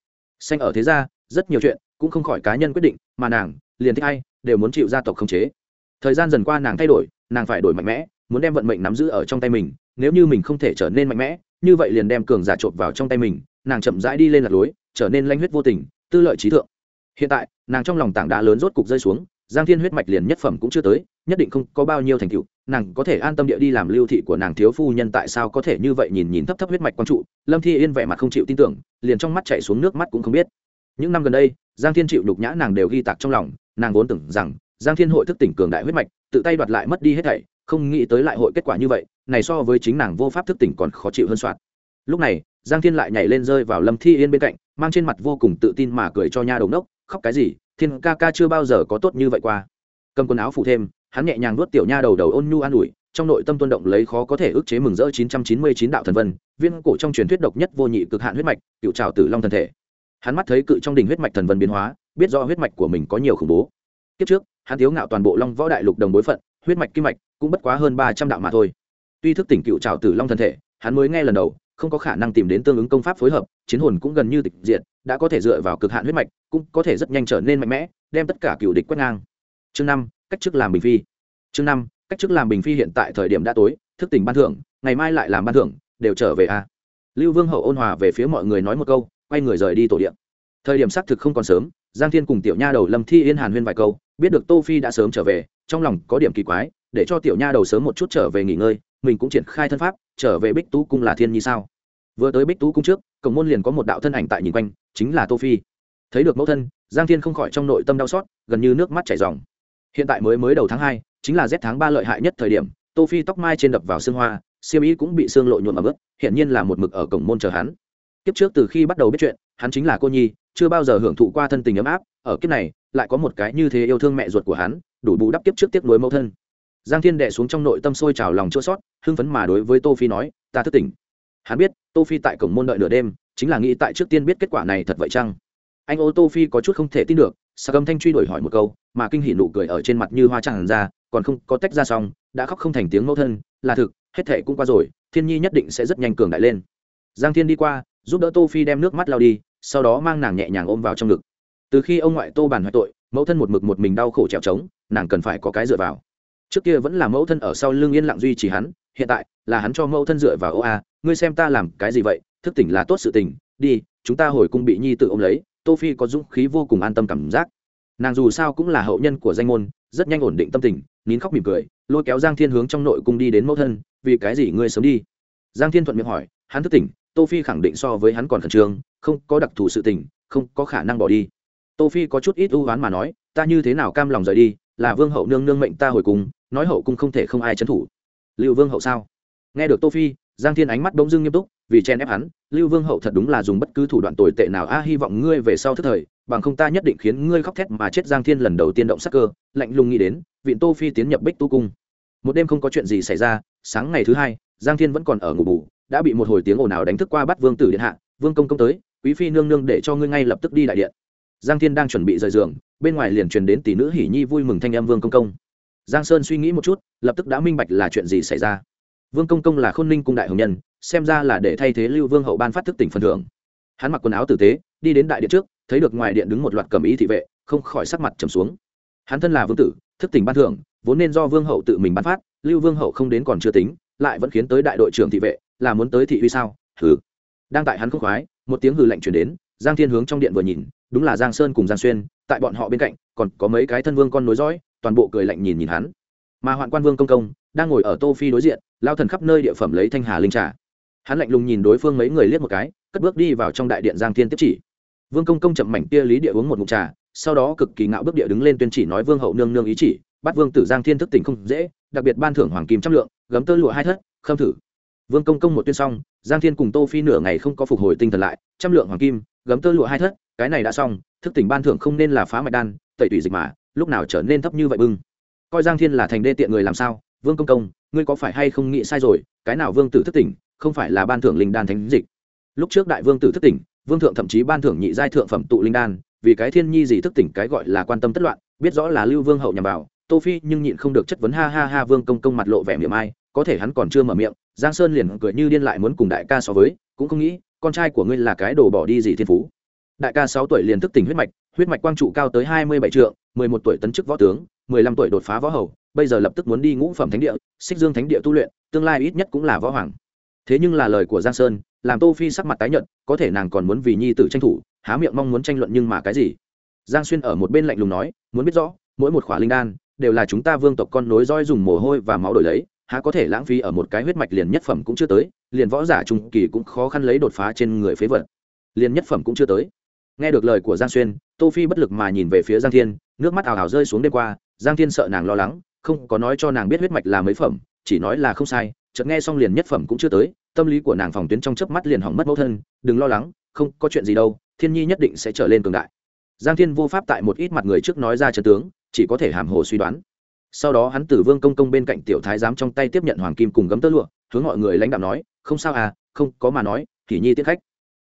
Xanh ở thế gia, rất nhiều chuyện cũng không khỏi cá nhân quyết định, mà nàng, liền thích ai, đều muốn chịu gia tộc khống chế. Thời gian dần qua nàng thay đổi, nàng phải đổi mạnh mẽ, muốn đem vận mệnh nắm giữ ở trong tay mình, nếu như mình không thể trở nên mạnh mẽ, như vậy liền đem cường giả trộm vào trong tay mình, nàng chậm rãi đi lên lạc lối, trở nên lanh huyết vô tình, tư lợi trí thượng hiện tại, nàng trong lòng tảng đá lớn rốt cục rơi xuống, giang thiên huyết mạch liền nhất phẩm cũng chưa tới, nhất định không có bao nhiêu thành tựu, nàng có thể an tâm địa đi làm lưu thị của nàng thiếu phu nhân tại sao có thể như vậy nhìn nhìn thấp thấp huyết mạch quang trụ, lâm thi yên vẻ mặt không chịu tin tưởng, liền trong mắt chạy xuống nước mắt cũng không biết. Những năm gần đây, giang thiên chịu nhục nhã nàng đều ghi tạc trong lòng, nàng vốn tưởng rằng, giang thiên hội thức tỉnh cường đại huyết mạch, tự tay đoạt lại mất đi hết thảy, không nghĩ tới lại hội kết quả như vậy, này so với chính nàng vô pháp thức tỉnh còn khó chịu hơn soạt. Lúc này, giang thiên lại nhảy lên rơi vào lâm thi yên bên cạnh, mang trên mặt vô cùng tự tin mà cười cho nha đầu nốc khóc cái gì, thiên ca ca chưa bao giờ có tốt như vậy qua. Cầm quần áo phủ thêm, hắn nhẹ nhàng nuốt tiểu nha đầu đầu ôn nhu an ủi, trong nội tâm tuân động lấy khó có thể ức chế mừng rỡ 999 đạo thần vân, viên cổ trong truyền thuyết độc nhất vô nhị cực hạn huyết mạch, cựu trào tử long thần thể. Hắn mắt thấy cự trong đỉnh huyết mạch thần vân biến hóa, biết do huyết mạch của mình có nhiều khủng bố. Kiếp trước, hắn thiếu ngạo toàn bộ long võ đại lục đồng bối phận, huyết mạch, kim mạch cũng bất quá hơn ba trăm đạo mà thôi. Tuy thức tỉnh cựu trào tử long thần thể, hắn mới nghe lần đầu không có khả năng tìm đến tương ứng công pháp phối hợp, chiến hồn cũng gần như tịch diệt, đã có thể dựa vào cực hạn huyết mạch, cũng có thể rất nhanh trở nên mạnh mẽ, đem tất cả cựu địch quét ngang. Chương năm, cách chức làm bình phi. Chương năm, cách chức làm bình phi hiện tại thời điểm đã tối, thức tỉnh ban thưởng, ngày mai lại làm ban thưởng, đều trở về a. Lưu vương hậu ôn hòa về phía mọi người nói một câu, quay người rời đi tổ điện. Thời điểm xác thực không còn sớm, giang thiên cùng tiểu nha đầu lâm thi yên hàn huyên vài câu, biết được tô phi đã sớm trở về, trong lòng có điểm kỳ quái, để cho tiểu nha đầu sớm một chút trở về nghỉ ngơi, mình cũng triển khai thân pháp trở về bích tú cung là thiên nhi sao? Vừa tới bích tú cung trước, cổng môn liền có một đạo thân ảnh tại nhìn quanh, chính là tô phi. Thấy được mẫu thân, giang thiên không khỏi trong nội tâm đau xót, gần như nước mắt chảy ròng. Hiện tại mới mới đầu tháng hai, chính là rét tháng ba lợi hại nhất thời điểm, tô phi tóc mai trên đập vào xương hoa siêm ý cũng bị xương lộ nhuộm ẩm ướt hiện nhiên là một mực ở cổng môn chờ hắn. Kiếp trước từ khi bắt đầu biết chuyện, hắn chính là cô nhi, chưa bao giờ hưởng thụ qua thân tình ấm áp, ở kiếp này, lại có một cái như thế yêu thương mẹ ruột của hắn, đủ bù đắp kiếp trước tiếc nuối mẫu thân giang thiên đệ xuống trong nội tâm sôi trào lòng chua sót hưng phấn mà đối với tô phi nói, ta thức tỉnh. Hắn biết, tô phi tại cổng môn đợi nửa đêm, chính là nghĩ tại trước tiên biết kết quả này thật vậy chăng? Anh ô tô phi có chút không thể tin được, sạc âm thanh truy đuổi hỏi một câu, mà kinh hỉ nụ cười ở trên mặt như hoa tràn ra, còn không có tách ra xong, đã khóc không thành tiếng mẫu thân, là thực, hết thể cũng qua rồi, thiên nhi nhất định sẽ rất nhanh cường đại lên. Giang thiên đi qua, giúp đỡ tô phi đem nước mắt lao đi, sau đó mang nàng nhẹ nhàng ôm vào trong ngực. Từ khi ông ngoại tô bàn hoại tội, mẫu thân một mực một mình đau khổ trèo trống, nàng cần phải có cái dựa vào trước kia vẫn là mẫu thân ở sau lưng yên lặng duy trì hắn, hiện tại là hắn cho mẫu thân dựa vào ô a, ngươi xem ta làm cái gì vậy, thức tỉnh là tốt sự tình, đi, chúng ta hồi cung bị nhi tự ôm lấy, tô phi có dũng khí vô cùng an tâm cảm giác. Nàng dù sao cũng là hậu nhân của danh môn, rất nhanh ổn định tâm tình, nín khóc mỉm cười, lôi kéo giang thiên hướng trong nội cung đi đến mẫu thân, vì cái gì ngươi sớm đi? Giang thiên thuận miệng hỏi, hắn thức tỉnh, tô phi khẳng định so với hắn còn khẩn trương, không có đặc thù sự tình, không có khả năng bỏ đi. Tô phi có chút ít ưu oán mà nói, ta như thế nào cam lòng rời đi là vương hậu nương nương mệnh ta hồi cung nói hậu cung không thể không ai trấn thủ. Lưu vương hậu sao? Nghe được tô phi, giang thiên ánh mắt bỗng dưng nghiêm túc, vì chen ép hắn, lưu vương hậu thật đúng là dùng bất cứ thủ đoạn tồi tệ nào a, hy vọng ngươi về sau thức thời, bằng không ta nhất định khiến ngươi khóc thét mà chết. Giang thiên lần đầu tiên động sắc cơ, lạnh lùng nghĩ đến viện tô phi tiến nhập bích tu cung. Một đêm không có chuyện gì xảy ra, sáng ngày thứ hai, giang thiên vẫn còn ở ngủ bù, đã bị một hồi tiếng ồn ào đánh thức qua bắt vương tử điện hạ, vương công công tới, quý phi nương nương để cho ngươi ngay lập tức đi đại điện. Giang thiên đang chuẩn bị rời giường bên ngoài liền truyền đến tỷ nữ hỉ nhi vui mừng thanh em vương công công giang sơn suy nghĩ một chút lập tức đã minh bạch là chuyện gì xảy ra vương công công là khôn ninh cung đại hồng nhân xem ra là để thay thế lưu vương hậu ban phát thức tỉnh phần thưởng hắn mặc quần áo tử tế đi đến đại điện trước thấy được ngoài điện đứng một loạt cầm ý thị vệ không khỏi sắc mặt trầm xuống hắn thân là vương tử thức tỉnh ban thưởng vốn nên do vương hậu tự mình ban phát lưu vương hậu không đến còn chưa tính lại vẫn khiến tới đại đội trưởng thị vệ là muốn tới thị uy sao hừ đang tại hắn không khoái một tiếng hừ lạnh chuyển đến giang thiên hướng trong điện vừa nhìn đúng là giang sơn cùng giang xuyên tại bọn họ bên cạnh, còn có mấy cái thân vương con nối dõi, toàn bộ cười lạnh nhìn nhìn hắn. Mà hoạn quan vương công công, đang ngồi ở tô phi đối diện, lao thần khắp nơi địa phẩm lấy thanh hà linh trà. Hắn lạnh lùng nhìn đối phương mấy người liếc một cái, cất bước đi vào trong đại điện giang thiên tiếp chỉ. Vương công công chậm mảnh tia lý địa uống một ngụm trà, sau đó cực kỳ ngạo bước địa đứng lên tuyên chỉ nói vương hậu nương nương ý chỉ, bắt vương tử giang thiên thức tỉnh không dễ, đặc biệt ban thưởng hoàng kim trăm lượng, gấm tơ lụa hai thất, khâm thử. Vương công công một tuyên xong, giang thiên cùng tô phi nửa ngày không có phục hồi tinh thần lại, trăm lượng hoàng kim, gấm tơ lụa hai thất cái này đã xong, thức tỉnh ban thưởng không nên là phá mạch đan, tẩy tủy dịch mà, lúc nào trở nên thấp như vậy bưng. Coi giang thiên là thành đê tiện người làm sao? Vương công công, ngươi có phải hay không nghĩ sai rồi, cái nào vương tử thức tỉnh, không phải là ban thưởng linh đan thánh dịch. Lúc trước đại vương tử thức tỉnh, vương thượng thậm chí ban thưởng nhị giai thượng phẩm tụ linh đan, vì cái thiên nhi gì thức tỉnh cái gọi là quan tâm tất loạn, biết rõ là lưu vương hậu nhằm vào, tô phi nhưng nhịn không được chất vấn ha ha ha vương công công mặt lộ vẻ miệng ai, có thể hắn còn chưa mở miệng, giang sơn liền cười như điên lại muốn cùng đại ca so với, cũng không nghĩ, con trai của ngươi là cái đồ bỏ đi gì thiên phú đại ca sáu tuổi liền thức tỉnh huyết mạch huyết mạch quang trụ cao tới hai mươi bảy trượng, mười một tuổi tấn chức võ tướng, mười lăm tuổi đột phá võ hầu, bây giờ lập tức muốn đi ngũ phẩm thánh địa xích dương thánh địa tu luyện, tương lai ít nhất cũng là võ hoàng. Thế nhưng là lời của giang sơn, làm tô phi sắc mặt tái nhợt, có thể nàng còn muốn vì nhi tử tranh thủ, há miệng mong muốn tranh luận nhưng mà cái gì? Giang xuyên ở một bên lạnh lùng nói, muốn biết rõ, mỗi một khỏa linh đan, đều là chúng ta vương tộc con nối roi dùng mồ hôi và máu đổi lấy, há có thể lãng phí ở một cái huyết mạch liền nhất phẩm cũng chưa tới, liền võ giả trung kỳ cũng khó khăn lấy đột phá trên người phế vật. Liền nhất phẩm cũng chưa tới nghe được lời của giang xuyên, tô phi bất lực mà nhìn về phía giang thiên, nước mắt ảo ảo rơi xuống đêm qua, giang thiên sợ nàng lo lắng, không có nói cho nàng biết huyết mạch là mấy phẩm, chỉ nói là không sai, chợt nghe xong liền nhất phẩm cũng chưa tới, tâm lý của nàng phòng tuyến trong chớp mắt liền hỏng mất mẫu thân, đừng lo lắng, không có chuyện gì đâu, thiên nhi nhất định sẽ trở lên cường đại. Giang thiên vô pháp tại một ít mặt người trước nói ra trận tướng, chỉ có thể hàm hồ suy đoán. Sau đó hắn từ vương công công bên cạnh tiểu thái giám trong tay tiếp nhận hoàng kim cùng gấm tơ lụa, hướng mọi người lãnh đạo nói, không sao à không có mà nói thì nhi tiết khách.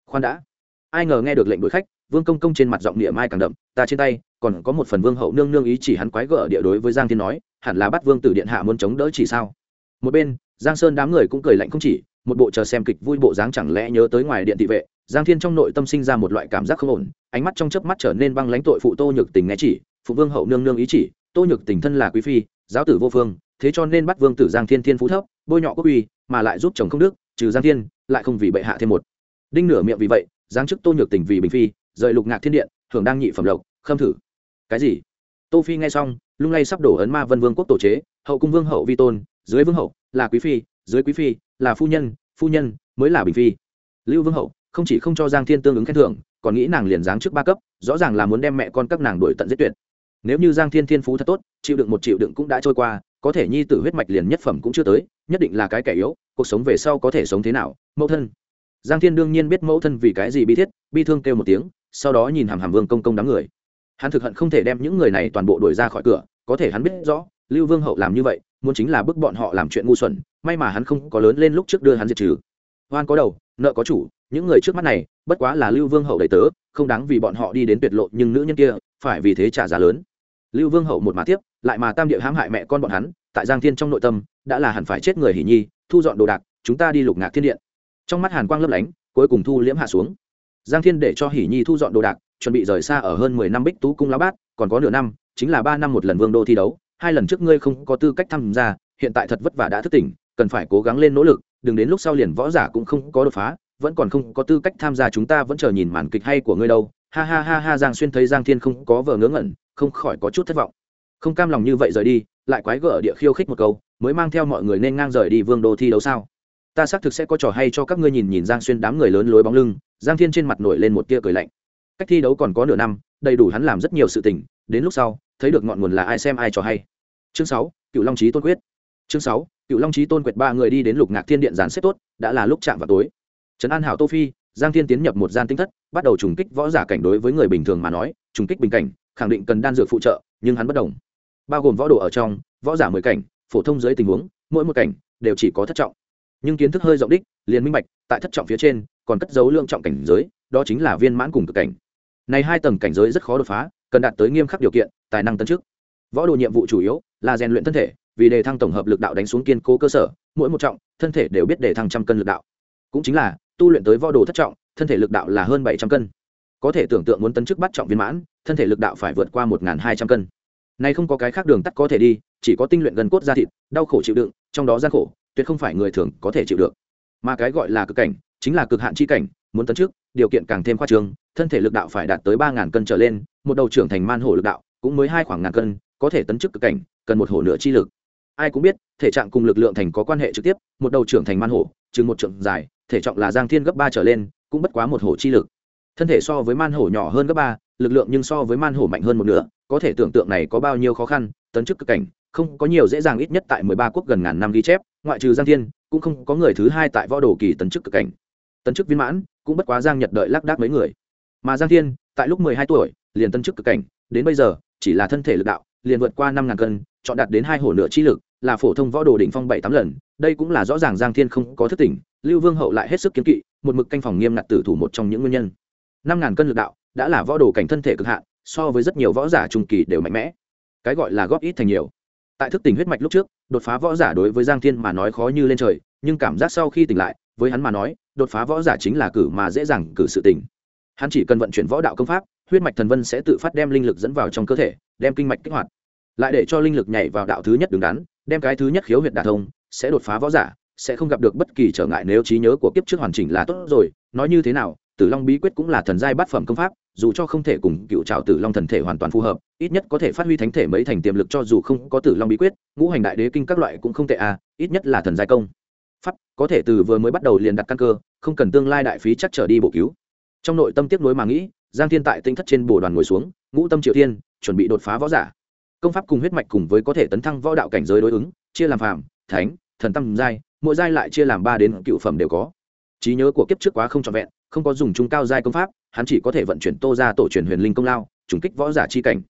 Khoan đã. Ai ngờ nghe được lệnh đuổi khách vương công công trên mặt giọng địa mai càng đậm, ta trên tay, còn có một phần vương hậu nương nương ý chỉ hắn quái gở địa đối với giang thiên nói, hẳn là bắt vương tử điện hạ muốn chống đỡ chỉ sao? Một bên, giang sơn đám người cũng cười lạnh không chỉ, một bộ chờ xem kịch vui bộ dáng chẳng lẽ nhớ tới ngoài điện thị vệ, giang thiên trong nội tâm sinh ra một loại cảm giác không ổn, ánh mắt trong chớp mắt trở nên băng lãnh tội phụ tô nhược tình nghe chỉ, phụ vương hậu nương nương ý chỉ, tô nhược tình thân là quý phi, giáo tử vô phương, thế cho nên bắt vương tử giang thiên thiên phú thấp, bôi nhọ quốc uy, mà lại giúp chồng không đức, trừ giang thiên, lại không vì bệ hạ thêm một. Đinh nửa miệng vì vậy, giáng chức tô nhược tình vì bình phi rời lục ngạc thiên điện thường đang nhị phẩm lộc, khâm thử. Cái gì? Tô phi nghe xong, lung lay sắp đổ ấn ma vân vương quốc tổ chế, hậu cung vương hậu vi tôn, dưới vương hậu là quý phi, dưới quý phi là phu nhân phu nhân mới là bình phi. Lưu vương hậu không chỉ không cho giang thiên tương ứng khen thưởng, còn nghĩ nàng liền giáng trước ba cấp, rõ ràng là muốn đem mẹ con các nàng đuổi tận giết tuyệt. Nếu như giang thiên thiên phú thật tốt, chịu đựng một chịu đựng cũng đã trôi qua, có thể nhi tử huyết mạch liền nhất phẩm cũng chưa tới, nhất định là cái kẻ yếu, cuộc sống về sau có thể sống thế nào, mẫu thân. Giang thiên đương nhiên biết mẫu thân vì cái gì bi thiết, bi thương kêu một tiếng sau đó nhìn hàm hàm vương công công đám người. Hắn thực hận không thể đem những người này toàn bộ đuổi ra khỏi cửa, có thể hắn biết rõ, lưu vương hậu làm như vậy, muốn chính là bức bọn họ làm chuyện ngu xuẩn, may mà hắn không có lớn lên lúc trước đưa hắn diệt trừ. Hoan có đầu, nợ có chủ, những người trước mắt này, bất quá là lưu vương hậu đầy tớ, không đáng vì bọn họ đi đến tuyệt lộ nhưng nữ nhân kia, phải vì thế trả giá lớn. Lưu vương hậu một mà tiếp, lại mà tam địa hãm hại mẹ con bọn hắn, tại giang thiên trong nội tâm, đã là hẳn phải chết người hỉ nhi, thu dọn đồ đạc, chúng ta đi lục ngạc thiên điện. Trong mắt hàn quang lấp lánh, cuối cùng thu liễm hạ xuống giang thiên để cho hỉ nhi thu dọn đồ đạc, chuẩn bị rời xa ở hơn mười năm bích tú cung lá bát, còn có nửa năm, chính là ba năm một lần vương đô thi đấu. Hai lần trước ngươi không có tư cách tham gia, hiện tại thật vất vả đã thức tỉnh, cần phải cố gắng lên nỗ lực, đừng đến lúc sau liền võ giả cũng không có đột phá, vẫn còn không có tư cách tham gia chúng ta vẫn chờ nhìn màn kịch hay của ngươi đâu. Ha ha ha ha, giang xuyên thấy giang thiên không có vờ ngớ ngẩn, không khỏi có chút thất vọng. Không cam lòng như vậy rời đi, lại quái gở địa khiêu khích một câu, mới mang theo mọi người nên ngang rời đi vương đô thi đấu sao? Ta xác thực sẽ có trò hay cho các ngươi nhìn nhìn giang xuyên đám người lớn lối bóng lưng giang thiên trên mặt nổi lên một tia cười lạnh. Cách thi đấu còn có nửa năm, đầy đủ hắn làm rất nhiều sự tình, đến lúc sau, thấy được ngọn nguồn là ai xem ai cho hay. Chương sáu, cựu long trí tôn quyết. Chương sáu, cựu long trí tôn quyết ba người đi đến lục ngạc thiên điện giàn xếp tốt, đã là lúc chạm vào tối. Trấn an hảo tô phi, giang thiên tiến nhập một gian tinh thất, bắt đầu trùng kích võ giả cảnh đối với người bình thường mà nói, trùng kích bình cảnh, khẳng định cần đan dược phụ trợ, nhưng hắn bất đồng. Bao gồm võ đồ ở trong, võ giả mười cảnh, phổ thông dưới tình huống, mỗi một cảnh đều chỉ có thất trọng. Nhưng kiến thức hơi rộng đích, liền minh bạch, tại thất trọng phía trên còn cất dấu lượng trọng cảnh giới, đó chính là viên mãn cùng cực cảnh. Này hai tầng cảnh giới rất khó đột phá, cần đạt tới nghiêm khắc điều kiện, tài năng tấn chức. võ đồ nhiệm vụ chủ yếu là rèn luyện thân thể, vì đề thăng tổng hợp lực đạo đánh xuống kiên cố cơ sở, mỗi một trọng, thân thể đều biết đề thăng trăm cân lực đạo. Cũng chính là, tu luyện tới võ đồ thất trọng, thân thể lực đạo là hơn bảy trăm cân. Có thể tưởng tượng muốn tấn chức bắt trọng viên mãn, thân thể lực đạo phải vượt qua một hai trăm cân. Này không có cái khác đường tắt có thể đi, chỉ có tinh luyện gần cốt da thịt, đau khổ chịu đựng, trong đó gian khổ, tuyệt không phải người thường có thể chịu được. Mà cái gọi là cực cảnh chính là cực hạn chi cảnh, muốn tấn trước, điều kiện càng thêm khoa trương, thân thể lực đạo phải đạt tới ba ngàn cân trở lên, một đầu trưởng thành man hổ lực đạo, cũng mới hai khoảng ngàn cân, có thể tấn chức cực cảnh, cần một hổ nửa chi lực. Ai cũng biết, thể trạng cùng lực lượng thành có quan hệ trực tiếp, một đầu trưởng thành man hổ, chừng một trượng dài, thể trọng là giang thiên gấp ba trở lên, cũng bất quá một hổ chi lực. Thân thể so với man hổ nhỏ hơn gấp ba, lực lượng nhưng so với man hổ mạnh hơn một nửa, có thể tưởng tượng này có bao nhiêu khó khăn, tấn chức cực cảnh, không có nhiều dễ dàng ít nhất tại mười ba quốc gần ngàn năm ghi chép, ngoại trừ giang thiên, cũng không có người thứ hai tại võ đồ kỳ tấn chức cực cảnh tấn chức viên mãn, cũng bất quá giang nhật đợi lác đác mấy người. Mà giang thiên, tại lúc mười hai tuổi, liền tân chức cực cảnh, đến bây giờ, chỉ là thân thể lực đạo, liền vượt qua năm ngàn cân, chọn đạt đến hai hổ nửa chi lực, là phổ thông võ đồ đỉnh phong bảy tám lần, đây cũng là rõ ràng giang thiên không có thức tỉnh, lưu vương hậu lại hết sức kiếm kỵ, một mực canh phòng nghiêm ngặt tử thủ một trong những nguyên nhân. Năm ngàn cân lực đạo, đã là võ đồ cảnh thân thể cực hạn, so với rất nhiều võ giả trung kỳ đều mạnh mẽ. Cái gọi là góp ít thành nhiều. Tại thức tỉnh huyết mạch lúc trước, đột phá võ giả đối với giang thiên mà nói khó như lên trời nhưng cảm giác sau khi tỉnh lại, với hắn mà nói, đột phá võ giả chính là cử mà dễ dàng cử sự tỉnh hắn chỉ cần vận chuyển võ đạo công pháp, huyết mạch thần vân sẽ tự phát đem linh lực dẫn vào trong cơ thể, đem kinh mạch kích hoạt. Lại để cho linh lực nhảy vào đạo thứ nhất đứng đắn, đem cái thứ nhất khiếu huyệt đả thông, sẽ đột phá võ giả, sẽ không gặp được bất kỳ trở ngại nếu trí nhớ của kiếp trước hoàn chỉnh là tốt rồi. Nói như thế nào, tử long bí quyết cũng là thần giai bát phẩm công pháp, dù cho không thể cùng cựu trào tử long thần thể hoàn toàn phù hợp, ít nhất có thể phát huy thánh thể mấy thành tiềm lực cho dù không có tử long bí quyết, ngũ hành đại đế kinh các loại cũng không tệ à ít nhất là thần giai công pháp, có thể từ vừa mới bắt đầu liền đặt căn cơ, không cần tương lai đại phí chắc trở đi bổ cứu. Trong nội tâm tiếp nối mà nghĩ, giang thiên tại tinh thất trên bồ đoàn ngồi xuống, ngũ tâm triệu thiên, chuẩn bị đột phá võ giả. Công pháp cùng huyết mạch cùng với có thể tấn thăng võ đạo cảnh giới đối ứng, chia làm phàm, thánh, thần tâm giai, mỗi giai lại chia làm ba đến cựu phẩm đều có. Trí nhớ của kiếp trước quá không trọn vẹn, không có dùng trung cao giai công pháp, hắn chỉ có thể vận chuyển tô ra tổ truyền huyền linh công lao, trùng kích võ giả chi cảnh.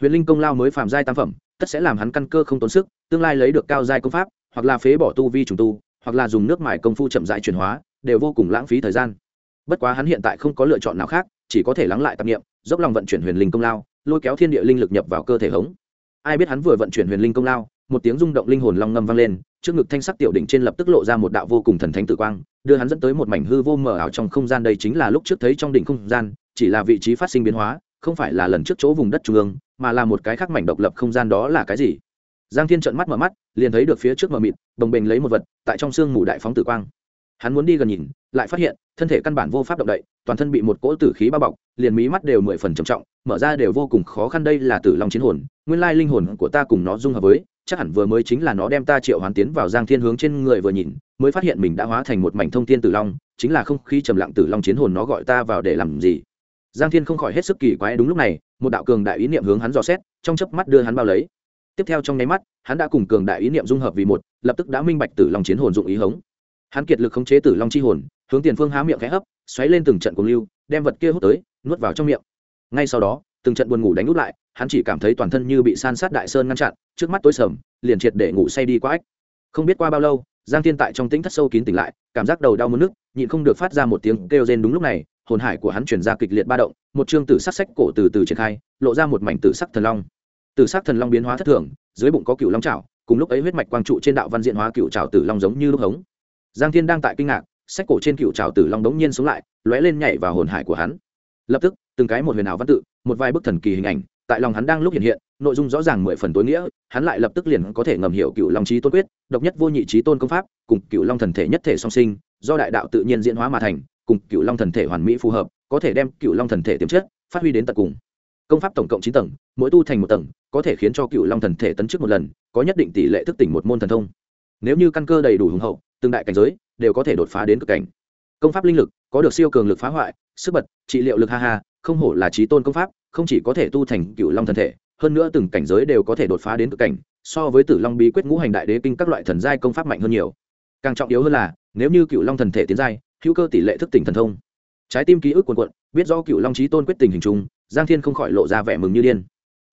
Huyền linh công lao mới phàm giai tam phẩm, tất sẽ làm hắn căn cơ không tốn sức, tương lai lấy được cao giai công pháp, hoặc là phế bỏ tu vi trùng tu hoặc là dùng nước mài công phu chậm rãi chuyển hóa, đều vô cùng lãng phí thời gian. Bất quá hắn hiện tại không có lựa chọn nào khác, chỉ có thể lắng lại tạp nghiệm dốc lòng vận chuyển huyền linh công lao, lôi kéo thiên địa linh lực nhập vào cơ thể hống. Ai biết hắn vừa vận chuyển huyền linh công lao, một tiếng rung động linh hồn long ngâm vang lên, trước ngực thanh sắc tiểu đỉnh trên lập tức lộ ra một đạo vô cùng thần thánh tử quang, đưa hắn dẫn tới một mảnh hư vô mờ ảo trong không gian. Đây chính là lúc trước thấy trong đỉnh không gian, chỉ là vị trí phát sinh biến hóa, không phải là lần trước chỗ vùng đất trung ương, mà là một cái khác mảnh độc lập không gian, đó là cái gì? Giang thiên trợn mắt mở mắt, liền thấy được phía trước mờ mịt bồng bềnh lấy một vật, tại trong sương mù đại phóng tử quang. Hắn muốn đi gần nhìn, lại phát hiện, thân thể căn bản vô pháp động đậy, toàn thân bị một cỗ tử khí bao bọc, liền mí mắt đều mười phần trầm trọng, mở ra đều vô cùng khó khăn đây là tử long chiến hồn, nguyên lai linh hồn của ta cùng nó dung hợp với, chắc hẳn vừa mới chính là nó đem ta triệu hoán tiến vào giang thiên hướng trên người vừa nhìn, mới phát hiện mình đã hóa thành một mảnh thông thiên tử long, chính là không khí trầm lặng tử long chiến hồn nó gọi ta vào để làm gì. Giang thiên không khỏi hết sức kỳ quái, đúng lúc này, một đạo cường đại ý niệm hướng hắn dò xét, trong chớp mắt đưa hắn bao lấy tiếp theo trong nháy mắt, hắn đã cùng cường đại ý niệm dung hợp vì một, lập tức đã minh bạch tử long chiến hồn dụng ý hống. Hắn kiệt lực khống chế tử long chi hồn, hướng tiền phương há miệng khẽ hấp, xoáy lên từng trận cuồng lưu, đem vật kia hút tới, nuốt vào trong miệng. Ngay sau đó, từng trận buồn ngủ đánh út lại, hắn chỉ cảm thấy toàn thân như bị san sát đại sơn ngăn chặn, trước mắt tối sầm, liền triệt để ngủ say đi quá ách. Không biết qua bao lâu, giang thiên tại trong tĩnh thất sâu kín tỉnh lại, cảm giác đầu đau mất nước, nhịn không được phát ra một tiếng kêu rên đúng lúc này, hồn hải của hắn chuyển ra kịch liệt ba động, một chương tử sắc sách cổ từ từ triển khai, lộ ra một mảnh tử sắc thần long tử sắc thần long biến hóa thất thường, dưới bụng có cựu long trào cùng lúc ấy huyết mạch quang trụ trên đạo văn diện hóa cựu trào tử long giống như lúc hống. Giang thiên đang tại kinh ngạc, sách cổ trên cựu trào tử long đống nhiên xuống lại, lóe lên nhảy vào hồn hải của hắn. Lập tức, từng cái một huyền ảo văn tự, một vài bức thần kỳ hình ảnh, tại lòng hắn đang lúc hiện hiện, nội dung rõ ràng mười phần tối nghĩa, hắn lại lập tức liền có thể ngầm hiểu cựu long trí tôn quyết, độc nhất vô nhị trí tôn công pháp, cùng cựu long thần thể nhất thể song sinh, do đại đạo tự nhiên diễn hóa mà thành, cùng cựu long thần thể hoàn mỹ phù hợp, có thể đem cựu long thần thể tiềm chất, phát huy đến tận cùng công pháp tổng cộng chín tầng, mỗi tu thành một tầng, có thể khiến cho cựu long thần thể tấn trước một lần, có nhất định tỷ lệ thức tỉnh một môn thần thông. Nếu như căn cơ đầy đủ hùng hậu từng đại cảnh giới, đều có thể đột phá đến cực cảnh. Công pháp linh lực, có được siêu cường lực phá hoại, sức bật, trị liệu lực ha ha, không hổ là trí tôn công pháp, không chỉ có thể tu thành cựu long thần thể, hơn nữa từng cảnh giới đều có thể đột phá đến cực cảnh, so với tử long bí quyết ngũ hành đại đế kinh các loại thần giai công pháp mạnh hơn nhiều. Càng trọng yếu hơn là, nếu như cựu long thần thể tiến giai, hữu cơ tỷ lệ thức tỉnh thần thông. Trái tim ký ức quần quận biết do cựu long trí tôn quyết tình hình chung giang thiên không khỏi lộ ra vẻ mừng như điên.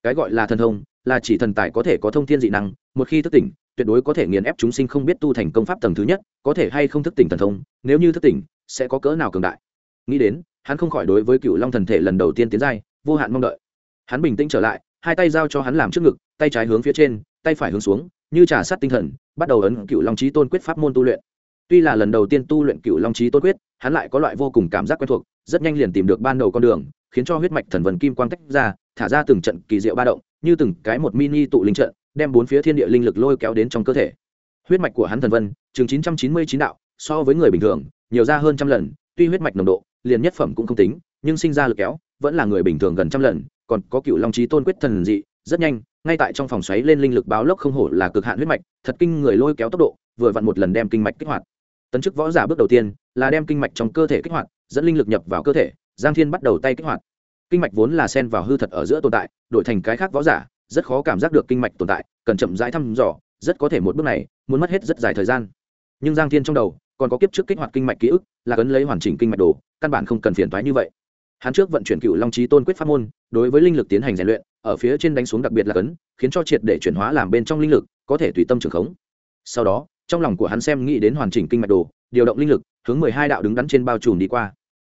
Cái gọi là thần thông, là chỉ thần tài có thể có thông thiên dị năng, một khi thức tỉnh, tuyệt đối có thể nghiền ép chúng sinh không biết tu thành công pháp tầng thứ nhất, có thể hay không thức tỉnh thần thông, nếu như thức tỉnh, sẽ có cỡ nào cường đại. Nghĩ đến, hắn không khỏi đối với cựu long thần thể lần đầu tiên tiến giai, vô hạn mong đợi. Hắn bình tĩnh trở lại, hai tay giao cho hắn làm trước ngực, tay trái hướng phía trên, tay phải hướng xuống, như trả sát tinh thần, bắt đầu ấn cựu long trí tôn quyết pháp môn tu luyện. Tuy là lần đầu tiên tu luyện cựu long trí tôn quyết hắn lại có loại vô cùng cảm giác quen thuộc, rất nhanh liền tìm được ban đầu con đường, khiến cho huyết mạch thần vần kim quang tách ra, thả ra từng trận kỳ diệu ba động, như từng cái một mini tụ linh trận, đem bốn phía thiên địa linh lực lôi kéo đến trong cơ thể. Huyết mạch của hắn thần vân, chừng chín trăm chín mươi chín đạo, so với người bình thường, nhiều ra hơn trăm lần, tuy huyết mạch nồng độ, liền nhất phẩm cũng không tính, nhưng sinh ra lực kéo, vẫn là người bình thường gần trăm lần, còn có cựu long trí tôn quyết thần dị, rất nhanh, ngay tại trong phòng xoáy lên linh lực báo lốc không hổ là cực hạn huyết mạch, thật kinh người lôi kéo tốc độ, vừa vặn một lần đem kinh mạch kích hoạt. Tấn chức võ giả bước đầu tiên là đem kinh mạch trong cơ thể kích hoạt, dẫn linh lực nhập vào cơ thể, giang thiên bắt đầu tay kích hoạt. Kinh mạch vốn là sen vào hư thật ở giữa tồn tại, đổi thành cái khác võ giả, rất khó cảm giác được kinh mạch tồn tại, cần chậm rãi thăm dò, rất có thể một bước này, muốn mất hết rất dài thời gian. Nhưng giang thiên trong đầu, còn có kiếp trước kích hoạt kinh mạch ký ức, là cấn lấy hoàn chỉnh kinh mạch đồ, căn bản không cần phiền toái như vậy. Hắn trước vận chuyển cựu long trí tôn quyết pháp môn, đối với linh lực tiến hành rèn luyện, ở phía trên đánh xuống đặc biệt là cấn, khiến cho triệt để chuyển hóa làm bên trong linh lực, có thể tùy tâm trường khống. Sau đó, trong lòng của hắn xem nghĩ đến hoàn chỉnh kinh mạch đồ, điều động linh lực hướng mười hai đạo đứng đắn trên bao trùm đi qua.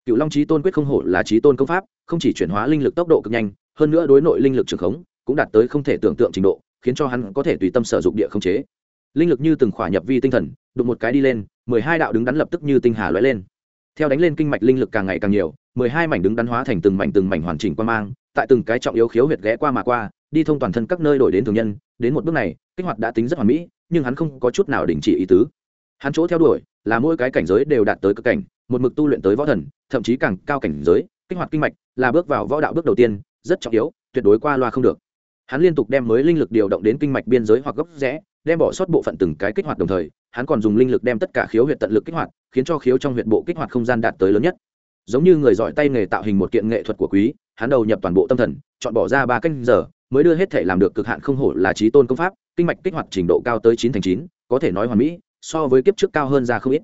Cựu long trí tôn quyết không hổ là trí tôn công pháp, không chỉ chuyển hóa linh lực tốc độ cực nhanh, hơn nữa đối nội linh lực trường khống cũng đạt tới không thể tưởng tượng trình độ, khiến cho hắn có thể tùy tâm sở dụng địa không chế. Linh lực như từng khỏa nhập vi tinh thần, đụng một cái đi lên, mười hai đạo đứng đắn lập tức như tinh hà lóe lên. Theo đánh lên kinh mạch linh lực càng ngày càng nhiều, mười hai mảnh đứng đắn hóa thành từng mảnh từng mảnh hoàn chỉnh qua mang, tại từng cái trọng yếu khiếu huyệt ghé qua mà qua, đi thông toàn thân các nơi đổi đến thường nhân. Đến một bước này, kích hoạt đã tính rất hoàn mỹ, nhưng hắn không có chút nào đình chỉ ý tứ. Hắn chỗ theo đuổi là mỗi cái cảnh giới đều đạt tới cực cảnh, một mực tu luyện tới võ thần, thậm chí càng cao cảnh giới, kích hoạt kinh mạch là bước vào võ đạo bước đầu tiên, rất trọng yếu, tuyệt đối qua loa không được. Hắn liên tục đem mới linh lực điều động đến kinh mạch biên giới hoặc gốc rẽ, đem bỏ sót bộ phận từng cái kích hoạt đồng thời, hắn còn dùng linh lực đem tất cả khiếu huyệt tận lực kích hoạt, khiến cho khiếu trong huyệt bộ kích hoạt không gian đạt tới lớn nhất. Giống như người giỏi tay nghề tạo hình một kiện nghệ thuật của quý, hắn đầu nhập toàn bộ tâm thần, chọn bỏ ra ba canh giờ, mới đưa hết thể làm được cực hạn không hổ là trí tôn công pháp, kinh mạch kích hoạt trình độ cao tới chín thành chín, có thể nói hoàn mỹ so với kiếp trước cao hơn ra không ít.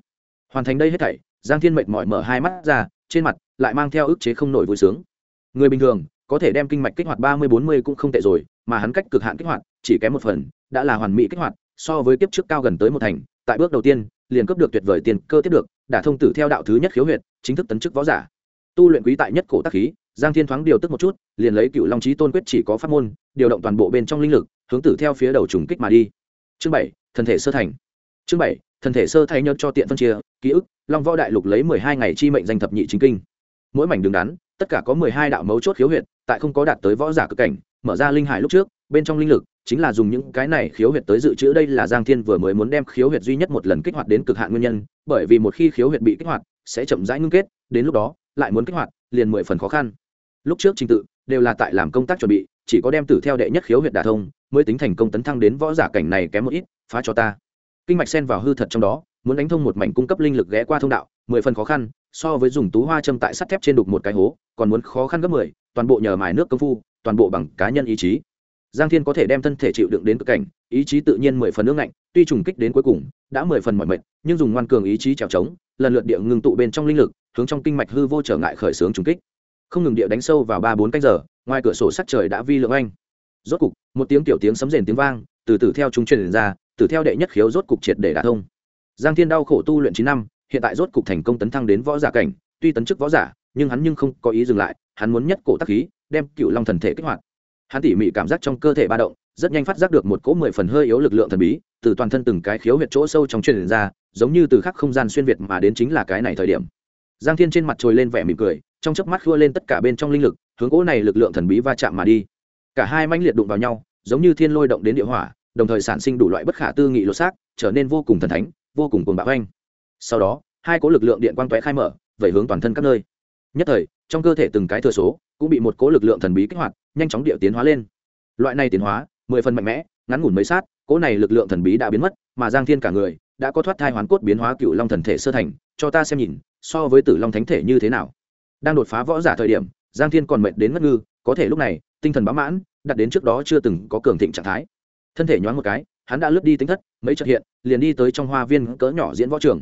Hoàn thành đây hết thảy, giang thiên mệt mỏi mở hai mắt ra, trên mặt lại mang theo ức chế không nổi vui sướng. Người bình thường, có thể đem kinh mạch kích hoạt ba mươi bốn mươi cũng không tệ rồi, mà hắn cách cực hạn kích hoạt, chỉ kém một phần, đã là hoàn mỹ kích hoạt, so với kiếp trước cao gần tới một thành, tại bước đầu tiên, liền cấp được tuyệt vời tiền cơ tiếp được, đả thông tử theo đạo thứ nhất khiếu huyệt, chính thức tấn chức võ giả. Tu luyện quý tại nhất cổ tác khí, giang thiên thoáng điều tức một chút, liền lấy cựu long trí tôn quyết chỉ có pháp môn, điều động toàn bộ bên trong linh lực, hướng tử theo phía đầu trùng kích mà đi. Chương bảy thân thể sơ thành chương bảy, thần thể sơ thay nhớ cho tiện phân chia, ký ức, long võ đại lục lấy mười hai ngày chi mệnh danh thập nhị chính kinh. Mỗi mảnh đường đắn, tất cả có mười hai đạo mấu chốt khiếu huyệt, tại không có đạt tới võ giả cực cảnh, mở ra linh hải lúc trước, bên trong linh lực, chính là dùng những cái này khiếu huyệt tới dự trữ. Đây là giang thiên vừa mới muốn đem khiếu huyệt duy nhất một lần kích hoạt đến cực hạn nguyên nhân, bởi vì một khi khiếu huyệt bị kích hoạt, sẽ chậm rãi ngưng kết, đến lúc đó, lại muốn kích hoạt, liền mười phần khó khăn. Lúc trước trình tự, đều là tại làm công tác chuẩn bị, chỉ có đem tử theo đệ nhất khiếu huyệt đả thông, mới tính thành công tấn thăng đến võ giả cảnh này kém một ít, phá cho ta kinh mạch sen vào hư thật trong đó, muốn đánh thông một mảnh cung cấp linh lực ghé qua thông đạo, mười phần khó khăn, so với dùng tú hoa châm tại sắt thép trên đục một cái hố, còn muốn khó khăn gấp mười, toàn bộ nhờ mài nước công phu, toàn bộ bằng cá nhân ý chí. Giang thiên có thể đem thân thể chịu đựng đến cực cảnh, ý chí tự nhiên mười phần nước lạnh tuy trùng kích đến cuối cùng, đã mười phần mọi mệt, nhưng dùng ngoan cường ý chí trèo trống, lần lượt địa ngừng tụ bên trong linh lực, hướng trong kinh mạch hư vô trở ngại khởi xướng trùng kích. Không ngừng địa đánh sâu vào ba bốn canh giờ, ngoài cửa sổ sắt trời đã vi lượng anh. Rốt cục, một tiếng tiểu tiếng sấm rền tiếng vang, từ từ theo chúng truyền ra từ theo đệ nhất khiếu rốt cục triệt để đả thông. Giang thiên đau khổ tu luyện chín năm, hiện tại rốt cục thành công tấn thăng đến võ giả cảnh, tuy tấn chức võ giả, nhưng hắn nhưng không có ý dừng lại, hắn muốn nhất cổ tác khí, đem cựu long thần thể kích hoạt. Hắn tỉ mỉ cảm giác trong cơ thể ba động, rất nhanh phát giác được một cỗ mười phần hơi yếu lực lượng thần bí, từ toàn thân từng cái khiếu huyệt chỗ sâu trong truyền ra, giống như từ khắc không gian xuyên việt mà đến chính là cái này thời điểm. Giang thiên trên mặt trồi lên vẻ mỉm cười, trong chớp mắt khua lên tất cả bên trong linh lực, hướng cỗ này lực lượng thần bí va chạm mà đi. Cả hai manh liệt đụng vào nhau, giống như thiên lôi động đến địa hỏa đồng thời sản sinh đủ loại bất khả tư nghị lột xác, trở nên vô cùng thần thánh, vô cùng cuồng bạo anh sau đó, hai cố lực lượng điện quang tóe khai mở, vẩy hướng toàn thân các nơi. Nhất thời, trong cơ thể từng cái thừa số cũng bị một cố lực lượng thần bí kích hoạt, nhanh chóng điệu tiến hóa lên. Loại này tiến hóa, mười phần mạnh mẽ, ngắn ngủn mấy sát Cố này lực lượng thần bí đã biến mất, mà giang thiên cả người đã có thoát thai hoàn cốt biến hóa cựu long thần thể sơ thành, cho ta xem nhìn, so với tử long thánh thể như thế nào. Đang đột phá võ giả thời điểm, giang thiên còn mệt đến ngất ngư, có thể lúc này, tinh thần bá mãn đặt đến trước đó chưa từng có cường thịnh trạng thái thân thể nhoáng một cái, hắn đã lướt đi tính thất, mấy trật hiện, liền đi tới trong hoa viên cỡ nhỏ diễn võ trường.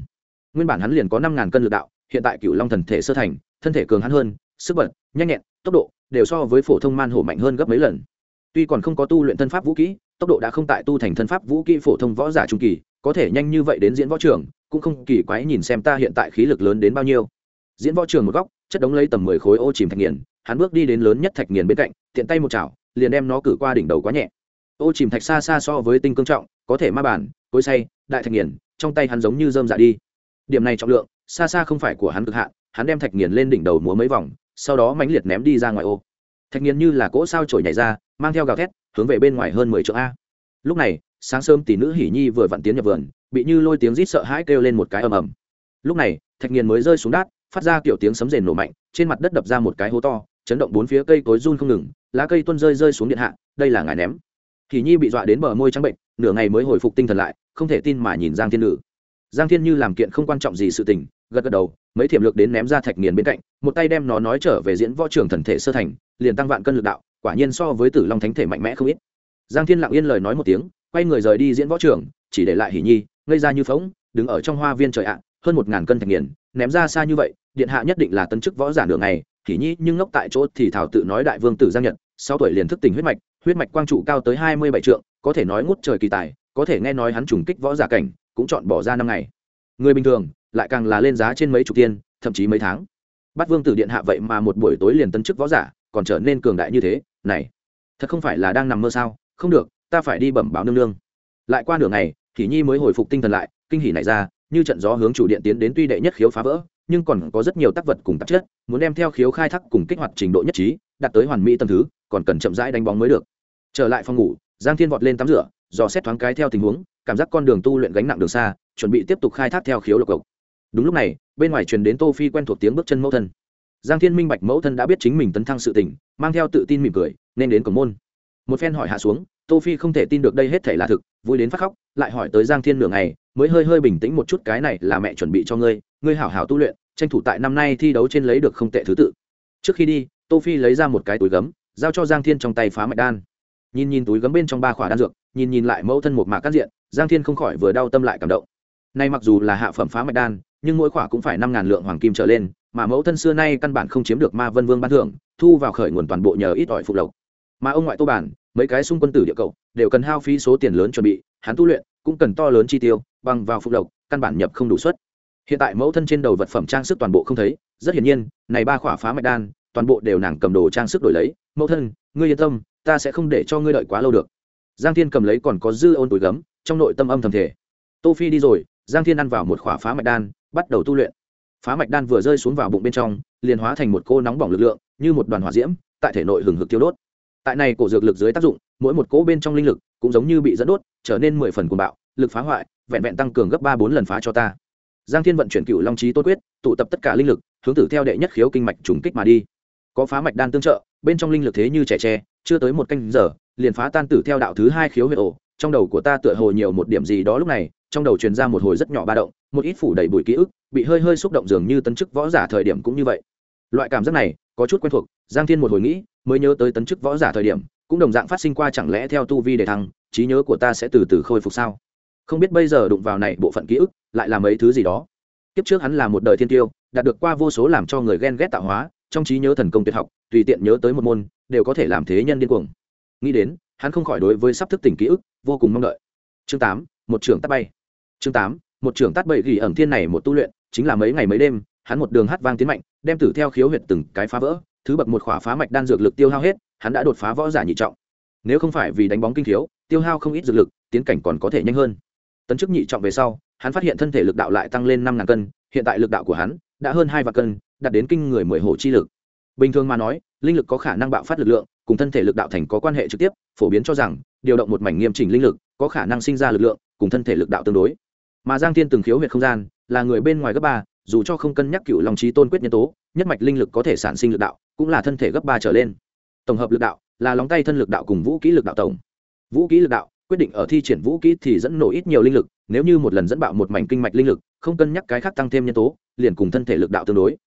Nguyên bản hắn liền có năm ngàn cân lực đạo, hiện tại cựu long thần thể sơ thành, thân thể cường hắn hơn, sức bật, nhanh nhẹn, tốc độ đều so với phổ thông man hổ mạnh hơn gấp mấy lần. Tuy còn không có tu luyện thân pháp vũ kỹ, tốc độ đã không tại tu thành thân pháp vũ kỹ phổ thông võ giả trung kỳ, có thể nhanh như vậy đến diễn võ trường, cũng không kỳ quái nhìn xem ta hiện tại khí lực lớn đến bao nhiêu. Diễn võ trường một góc, chất đống lấy tầm mười khối ô chìm thạch nghiền, hắn bước đi đến lớn nhất thạch nghiền bên cạnh, tiện tay một chảo, liền đem nó cử qua đỉnh đầu quá nhẹ ô chìm thạch xa xa so với tinh cương trọng, có thể ma bản, cối say, đại thạch nghiền, trong tay hắn giống như dơm dạ đi. Điểm này trọng lượng, xa xa không phải của hắn cực hạn, hắn đem thạch nghiền lên đỉnh đầu múa mấy vòng, sau đó mãnh liệt ném đi ra ngoài ô. Thạch nghiền như là cỗ sao trổi nhảy ra, mang theo gào thét, hướng về bên ngoài hơn mười chỗ a. Lúc này, sáng sớm tỷ nữ hỉ nhi vừa vặn tiến nhập vườn, bị như lôi tiếng rít sợ hãi kêu lên một cái ầm ầm. Lúc này, thạch nghiền mới rơi xuống đát phát ra kiểu tiếng sấm rền nổ mạnh, trên mặt đất đập ra một cái hố to, chấn động bốn phía cây cối run không ngừng, lá cây tuôn rơi rơi xuống điện hạ, đây là ngài ném hỉ nhi bị dọa đến bờ môi trắng bệnh, nửa ngày mới hồi phục tinh thần lại, không thể tin mà nhìn giang thiên nữ. Giang thiên như làm kiện không quan trọng gì sự tình, gật gật đầu, mấy thiểm lược đến ném ra thạch nghiền bên cạnh, một tay đem nó nói trở về diễn võ trưởng thần thể sơ thành, liền tăng vạn cân lực đạo, quả nhiên so với tử long thánh thể mạnh mẽ không ít. Giang thiên lặng yên lời nói một tiếng, quay người rời đi diễn võ trưởng chỉ để lại hỉ nhi, ngây ra như phóng đứng ở trong hoa viên trời ạ, hơn một ngàn cân thạch nghiền, ném ra xa như vậy, điện hạ nhất định là tấn chức võ giả nửa này hỉ nhi nhưng ngốc tại chỗ thì thảo tự nói đại vương tử giang nhật sau tuổi liền thức tỉnh huyết mạch huyết mạch quang trụ cao tới hai mươi bảy trượng, có thể nói ngút trời kỳ tài, có thể nghe nói hắn trùng kích võ giả cảnh, cũng chọn bỏ ra năm ngày. Người bình thường, lại càng là lên giá trên mấy chục tiên, thậm chí mấy tháng. Bắt vương tử điện hạ vậy mà một buổi tối liền tấn chức võ giả, còn trở nên cường đại như thế, này, thật không phải là đang nằm mơ sao? Không được, ta phải đi bẩm báo nương nương. Lại qua nửa ngày thì nhi mới hồi phục tinh thần lại, kinh hỉ này ra, như trận gió hướng chủ điện tiến đến tuy đệ nhất khiếu phá vỡ, nhưng còn có rất nhiều tác vật cùng tạp chất, muốn đem theo khiếu khai thác cùng kích hoạt trình độ nhất trí, đạt tới hoàn mỹ tâm thứ, còn cần chậm rãi đánh bóng mới được trở lại phòng ngủ giang thiên vọt lên tắm rửa dò xét thoáng cái theo tình huống cảm giác con đường tu luyện gánh nặng đường xa chuẩn bị tiếp tục khai thác theo khiếu lộc cộc. Đúng lúc này bên ngoài truyền đến tô phi quen thuộc tiếng bước chân mẫu thân. Giang thiên minh bạch mẫu thân đã biết chính mình tấn thăng sự tỉnh, mang theo tự tin mỉm cười nên đến cổng môn. Một phen hỏi hạ xuống tô phi không thể tin được đây hết thể là thực vui đến phát khóc lại hỏi tới giang thiên nửa ngày mới hơi hơi bình tĩnh một chút cái này là mẹ chuẩn bị cho ngươi ngươi hảo hảo tu luyện tranh thủ tại năm nay thi đấu trên lấy được không tệ thứ tự. Trước khi đi tô phi lấy ra một cái túi gấm giao cho giang thiên trong tay phá mạch đan nhìn nhìn túi gấm bên trong ba khỏa đan dược, nhìn nhìn lại mẫu thân một mạc cắt diện, giang thiên không khỏi vừa đau tâm lại cảm động. Nay mặc dù là hạ phẩm phá mạch đan, nhưng mỗi khỏa cũng phải năm ngàn lượng hoàng kim trở lên, mà mẫu thân xưa nay căn bản không chiếm được ma vân vương ban thưởng, thu vào khởi nguồn toàn bộ nhờ ít ỏi phục lộc. Mà ông ngoại tô bản, mấy cái xung quân tử địa cầu, đều cần hao phí số tiền lớn chuẩn bị, hắn tu luyện cũng cần to lớn chi tiêu, bằng vào phục lộc, căn bản nhập không đủ suất. Hiện tại mẫu thân trên đầu vật phẩm trang sức toàn bộ không thấy, rất hiển nhiên, này ba khỏa phá mạch đan, toàn bộ đều nàng cầm đồ trang sức đổi lấy. Mẫu thân, ngươi yên tâm ta sẽ không để cho ngươi đợi quá lâu được. Giang thiên cầm lấy còn có dư ôn túi gấm, trong nội tâm âm thầm thể tô phi đi rồi, giang thiên ăn vào một khỏa phá mạch đan, bắt đầu tu luyện. Phá mạch đan vừa rơi xuống vào bụng bên trong, liền hóa thành một cô nóng bỏng lực lượng, như một đoàn hỏa diễm, tại thể nội hừng hực tiêu đốt. Tại này cổ dược lực dưới tác dụng, mỗi một cỗ bên trong linh lực cũng giống như bị dẫn đốt, trở nên mười phần cuồng bạo, lực phá hoại, vẹn vẹn tăng cường gấp ba bốn lần phá cho ta. Giang thiên vận chuyển cựu long trí tôn quyết, tụ tập tất cả linh lực, hướng tử theo đệ nhất khiếu kinh mạch trùng kích mà đi. Có phá mạch đan tương trợ, bên trong linh lực thế như trẻ tre chưa tới một canh giờ, liền phá tan tử theo đạo thứ hai khiếu huyệt ổ. Trong đầu của ta tựa hồ nhiều một điểm gì đó lúc này, trong đầu truyền ra một hồi rất nhỏ ba động, một ít phủ đầy bụi ký ức, bị hơi hơi xúc động dường như tấn chức võ giả thời điểm cũng như vậy. Loại cảm giác này, có chút quen thuộc, giang thiên một hồi nghĩ, mới nhớ tới tấn chức võ giả thời điểm, cũng đồng dạng phát sinh qua chẳng lẽ theo tu vi để thăng, trí nhớ của ta sẽ từ từ khôi phục sao? Không biết bây giờ đụng vào này bộ phận ký ức, lại là mấy thứ gì đó. Kiếp trước hắn là một đời thiên tiêu, đạt được qua vô số làm cho người ghen ghét tạo hóa, trong trí nhớ thần công tuyệt học, tùy tiện nhớ tới một môn đều có thể làm thế nhân điên cuồng. Nghĩ đến, hắn không khỏi đối với sắp thức tỉnh ký ức, vô cùng mong đợi. Chương tám, một trưởng tắt bay. Chương tám, một trưởng tắt bậy gỉ ẩn thiên này một tu luyện, chính là mấy ngày mấy đêm, hắn một đường hát vang tiến mạnh, đem tử theo khiếu huyệt từng cái phá vỡ, thứ bậc một khỏa phá mạch đan dược lực tiêu hao hết, hắn đã đột phá võ giả nhị trọng. Nếu không phải vì đánh bóng kinh thiếu tiêu hao không ít dược lực, tiến cảnh còn có thể nhanh hơn. Tấn chức nhị trọng về sau, hắn phát hiện thân thể lực đạo lại tăng lên năm ngàn cân, hiện tại lực đạo của hắn đã hơn hai vạn cân, đạt đến kinh người mười hồ chi lực. Bình thường mà nói linh lực có khả năng bạo phát lực lượng, cùng thân thể lực đạo thành có quan hệ trực tiếp, phổ biến cho rằng, điều động một mảnh nghiêm chỉnh linh lực, có khả năng sinh ra lực lượng, cùng thân thể lực đạo tương đối. Mà giang thiên từng khiếu huyệt không gian, là người bên ngoài gấp ba, dù cho không cân nhắc cựu lòng trí tôn quyết nhân tố, nhất mạch linh lực có thể sản sinh lực đạo, cũng là thân thể gấp ba trở lên. Tổng hợp lực đạo, là lóng tay thân lực đạo cùng vũ kỹ lực đạo tổng. Vũ kỹ lực đạo, quyết định ở thi triển vũ kỹ thì dẫn nổ ít nhiều linh lực, nếu như một lần dẫn bạo một mảnh kinh mạch linh lực, không cân nhắc cái khác tăng thêm nhân tố, liền cùng thân thể lực đạo tương đối.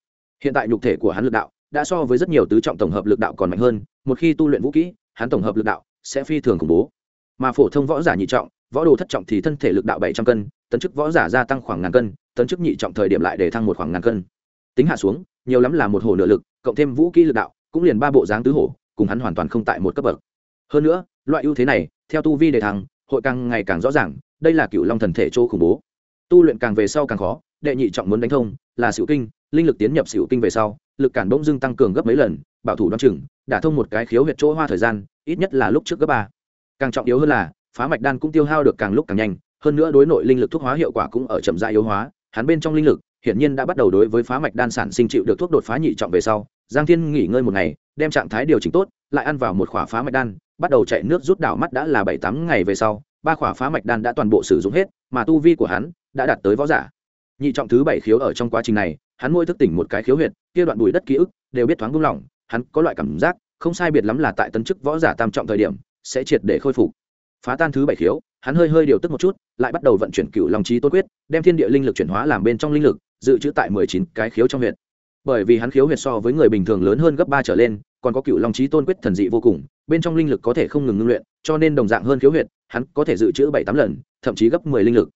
Hiện tại nhục thể của hắn lực đạo đã so với rất nhiều tứ trọng tổng hợp lực đạo còn mạnh hơn, một khi tu luyện vũ kỹ, hắn tổng hợp lực đạo sẽ phi thường khủng bố. Mà phổ thông võ giả nhị trọng, võ đồ thất trọng thì thân thể lực đạo bảy trăm cân, tấn chức võ giả gia tăng khoảng ngàn cân, tấn chức nhị trọng thời điểm lại để thăng một khoảng ngàn cân. Tính hạ xuống, nhiều lắm là một hồ nửa lực, cộng thêm vũ kỹ lực đạo, cũng liền ba bộ dáng tứ hổ, cùng hắn hoàn toàn không tại một cấp bậc. Hơn nữa, loại ưu thế này, theo tu vi đề thăng, hội càng ngày càng rõ ràng, đây là cựu long thần thể chỗ khủng bố. Tu luyện càng về sau càng khó, đệ nhị trọng muốn đánh thông là xỉu kinh, linh lực tiến nhập xỉu kinh về sau lực cản bỗng dưng tăng cường gấp mấy lần, bảo thủ đoan chừng, đả thông một cái khiếu huyệt chỗ hoa thời gian, ít nhất là lúc trước gấp ba. Càng trọng yếu hơn là, phá mạch đan cũng tiêu hao được càng lúc càng nhanh, hơn nữa đối nội linh lực thuốc hóa hiệu quả cũng ở chậm dại yếu hóa, hắn bên trong linh lực, hiển nhiên đã bắt đầu đối với phá mạch đan sản sinh chịu được thuốc đột phá nhị trọng về sau, giang thiên nghỉ ngơi một ngày, đem trạng thái điều chỉnh tốt, lại ăn vào một khỏa phá mạch đan, bắt đầu chạy nước rút đảo mắt đã là bảy tám ngày về sau, ba khỏa phá mạch đan đã toàn bộ sử dụng hết, mà tu vi của hắn đã đạt tới võ giả. Nhị trọng thứ bảy khiếu ở trong quá trình này, hắn môi thức tỉnh một cái khiếu huyệt kia đoạn bùi đất ký ức đều biết thoáng buông lỏng hắn có loại cảm giác, không sai biệt lắm là tại tấn chức võ giả tam trọng thời điểm, sẽ triệt để khôi phục. Phá tan thứ bảy khiếu, hắn hơi hơi điều tức một chút, lại bắt đầu vận chuyển cựu lòng trí tôn quyết, đem thiên địa linh lực chuyển hóa làm bên trong linh lực, dự trữ tại mười chín cái khiếu trong huyện bởi vì hắn khiếu huyệt so với người bình thường lớn hơn gấp ba trở lên, còn có cựu long trí tôn quyết thần dị vô cùng, bên trong linh lực có thể không ngừng ngưng luyện, cho nên đồng dạng hơn khiếu huyệt, hắn có thể dự trữ bảy tám lần, thậm chí gấp mười linh lực.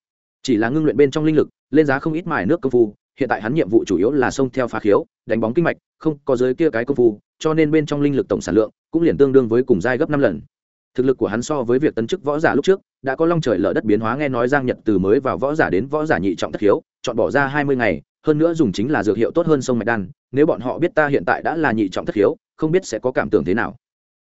Chỉ là ngưng luyện bên trong linh lực, lên giá không ít mài nước công phu hiện tại hắn nhiệm vụ chủ yếu là xông theo phá khiếu, đánh bóng kinh mạch, không có giới kia cái công phu, cho nên bên trong linh lực tổng sản lượng cũng liền tương đương với cùng giai gấp năm lần. Thực lực của hắn so với việc tấn chức võ giả lúc trước, đã có long trời lở đất biến hóa nghe nói giang nhật từ mới vào võ giả đến võ giả nhị trọng thất khiếu, chọn bỏ ra hai mươi ngày, hơn nữa dùng chính là dược hiệu tốt hơn sông mạch đan, nếu bọn họ biết ta hiện tại đã là nhị trọng thất khiếu, không biết sẽ có cảm tưởng thế nào.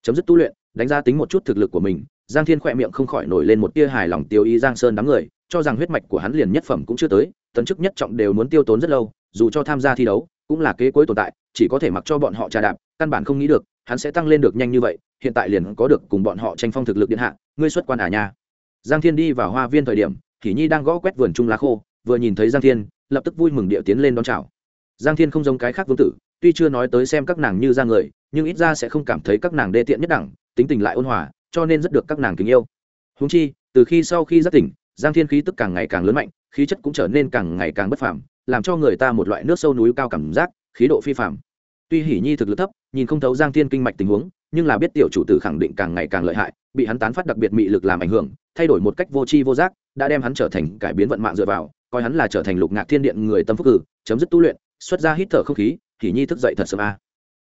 Chấm dứt tu luyện, đánh giá tính một chút thực lực của mình, giang thiên khỏe miệng không khỏi nổi lên một tia hài lòng tiêu ý giang sơn đám người, cho rằng huyết mạch của hắn liền nhất phẩm cũng chưa tới tấn chức nhất trọng đều muốn tiêu tốn rất lâu, dù cho tham gia thi đấu, cũng là kế cuối tồn tại, chỉ có thể mặc cho bọn họ trà đạp, căn bản không nghĩ được, hắn sẽ tăng lên được nhanh như vậy, hiện tại liền có được cùng bọn họ tranh phong thực lực điện hạ, ngươi xuất quan à nha. Giang thiên đi vào hoa viên thời điểm kỷ nhi đang gõ quét vườn trung lá khô, vừa nhìn thấy giang thiên, lập tức vui mừng địa tiến lên đón chào. Giang thiên không giống cái khác vương tử, tuy chưa nói tới xem các nàng như ra người, nhưng ít ra sẽ không cảm thấy các nàng đê tiện nhất đẳng, tính tình lại ôn hòa, cho nên rất được các nàng kính yêu. Húng chi, từ khi sau khi giác tỉnh, giang thiên khí tức càng ngày càng lớn mạnh khí chất cũng trở nên càng ngày càng bất phàm, làm cho người ta một loại nước sâu núi cao cảm giác, khí độ phi phàm. Tuy hỉ nhi thực lực thấp, nhìn không thấu giang thiên kinh mạch tình huống, nhưng là biết tiểu chủ tử khẳng định càng ngày càng lợi hại, bị hắn tán phát đặc biệt mị lực làm ảnh hưởng, thay đổi một cách vô tri vô giác, đã đem hắn trở thành cải biến vận mạng dựa vào, coi hắn là trở thành lục ngạc thiên điện người tâm phúc cử, chấm dứt tu luyện, xuất ra hít thở không khí, hỉ nhi thức dậy thật sớm a.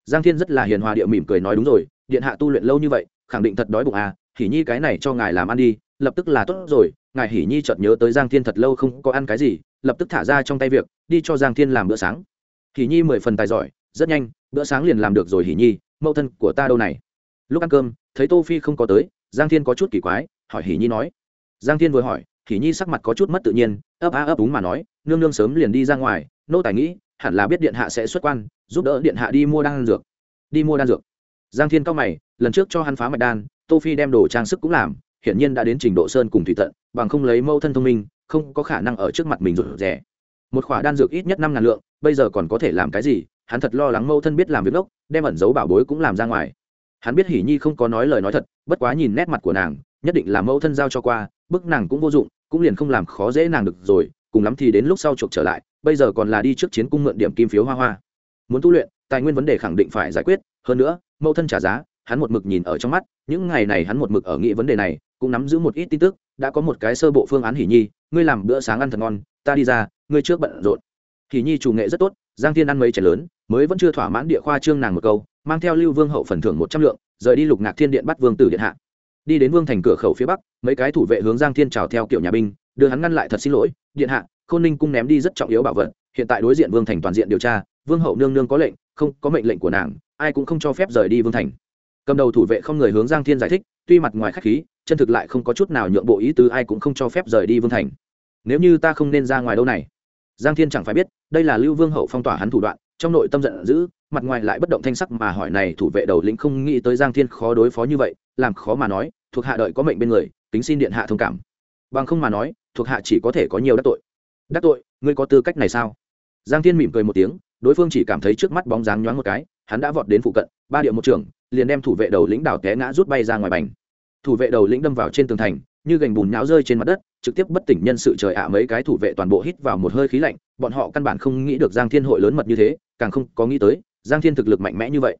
Giang thiên rất là hiền hòa địa mỉm cười nói đúng rồi, điện hạ tu luyện lâu như vậy, khẳng định thật đói bụng a hỉ nhi cái này cho ngài làm ăn đi, lập tức là tốt rồi, ngài hỉ nhi chợt nhớ tới giang thiên thật lâu không có ăn cái gì, lập tức thả ra trong tay việc, đi cho giang thiên làm bữa sáng. Hỉ nhi mười phần tài giỏi, rất nhanh, bữa sáng liền làm được rồi hỉ nhi, mẫu thân của ta đâu này? Lúc ăn cơm, thấy tô phi không có tới, giang thiên có chút kỳ quái, hỏi hỉ nhi nói. Giang thiên vừa hỏi, hỉ nhi sắc mặt có chút mất tự nhiên, ấp á ấp úng mà nói, nương nương sớm liền đi ra ngoài, nô tài nghĩ, hẳn là biết điện hạ sẽ xuất quan, giúp đỡ điện hạ đi mua đan dược. Đi mua đan dược. Giang thiên cao mày, lần trước cho hắn phá mạch đan tô phi đem đồ trang sức cũng làm, hiển nhiên đã đến trình độ sơn cùng thủy tận, bằng không lấy mâu thân thông minh, không có khả năng ở trước mặt mình rụt rẻ một khỏa đan dược ít nhất năm ngàn lượng, bây giờ còn có thể làm cái gì? Hắn thật lo lắng mâu thân biết làm việc ngốc đem ẩn giấu bảo bối cũng làm ra ngoài. Hắn biết hỉ nhi không có nói lời nói thật, bất quá nhìn nét mặt của nàng, nhất định là mâu thân giao cho qua, bức nàng cũng vô dụng, cũng liền không làm khó dễ nàng được rồi, cùng lắm thì đến lúc sau chuộc trở lại, bây giờ còn là đi trước chiến cung mượn điểm kim phiếu hoa hoa. Muốn tu luyện, tài nguyên vấn đề khẳng định phải giải quyết, hơn nữa mâu thân trả giá hắn một mực nhìn ở trong mắt, những ngày này hắn một mực ở nghĩ vấn đề này, cũng nắm giữ một ít tin tức, đã có một cái sơ bộ phương án hỉ nhi, ngươi làm bữa sáng ăn thật ngon, ta đi ra, ngươi trước bận rộn. Hỉ nhi chủ nghệ rất tốt, giang thiên ăn mấy chén lớn, mới vẫn chưa thỏa mãn địa khoa trương nàng một câu, mang theo lưu vương hậu phần thưởng một trăm lượng, rời đi lục ngạc thiên điện bắt vương tử điện hạ. Đi đến vương thành cửa khẩu phía bắc, mấy cái thủ vệ hướng giang thiên trào theo kiểu nhà binh, đưa hắn ngăn lại thật xin lỗi, điện hạ, khôn ninh cung ném đi rất trọng yếu bảo vật, hiện tại đối diện vương thành toàn diện điều tra, vương hậu nương nương có lệnh, không có mệnh lệnh của nàng, ai cũng không cho phép rời đi vương thành cầm đầu thủ vệ không người hướng giang thiên giải thích, tuy mặt ngoài khách khí, chân thực lại không có chút nào nhượng bộ ý tứ ai cũng không cho phép rời đi vương thành. Nếu như ta không nên ra ngoài đâu này? Giang thiên chẳng phải biết, đây là lưu vương hậu phong tỏa hắn thủ đoạn, trong nội tâm giận dữ, mặt ngoài lại bất động thanh sắc mà hỏi này thủ vệ đầu lĩnh không nghĩ tới giang thiên khó đối phó như vậy, làm khó mà nói, thuộc hạ đợi có mệnh bên người tính xin điện hạ thông cảm. Bằng không mà nói, thuộc hạ chỉ có thể có nhiều đắc tội. Đắc tội, ngươi có tư cách này sao? Giang thiên mỉm cười một tiếng, đối phương chỉ cảm thấy trước mắt bóng dáng nhoáng một cái, hắn đã vọt đến phụ cận, ba điệu một trường liền đem thủ vệ đầu lĩnh đảo té ngã rút bay ra ngoài bành. Thủ vệ đầu lĩnh đâm vào trên tường thành, như gành bùn nhão rơi trên mặt đất, trực tiếp bất tỉnh nhân sự trời ạ mấy cái thủ vệ toàn bộ hít vào một hơi khí lạnh, bọn họ căn bản không nghĩ được giang thiên hội lớn mật như thế, càng không có nghĩ tới, giang thiên thực lực mạnh mẽ như vậy.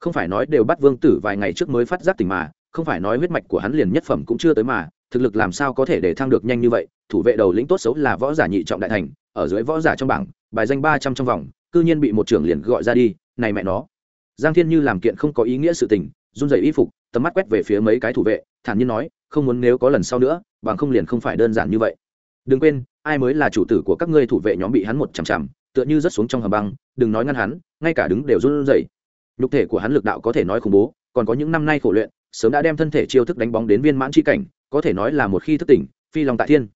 Không phải nói đều bắt vương tử vài ngày trước mới phát giác tỉnh mà, không phải nói huyết mạch của hắn liền nhất phẩm cũng chưa tới mà, thực lực làm sao có thể để thăng được nhanh như vậy, thủ vệ đầu lĩnh tốt xấu là võ giả nhị trọng đại thành, ở dưới võ giả trong bảng, bài danh ba trăm trong vòng, cư nhiên bị một trưởng liền gọi ra đi, này mẹ nó giang thiên như làm kiện không có ý nghĩa sự tình, run rẩy y phục, tầm mắt quét về phía mấy cái thủ vệ, thản nhiên nói, không muốn nếu có lần sau nữa, bằng không liền không phải đơn giản như vậy. Đừng quên, ai mới là chủ tử của các ngươi thủ vệ nhóm bị hắn một chằm chằm, tựa như rất xuống trong hầm băng, đừng nói ngăn hắn, ngay cả đứng đều run rẩy. Nhục thể của hắn lực đạo có thể nói khủng bố, còn có những năm nay khổ luyện, sớm đã đem thân thể chiêu thức đánh bóng đến viên mãn chi cảnh, có thể nói là một khi thức tỉnh, phi lòng tại thiên.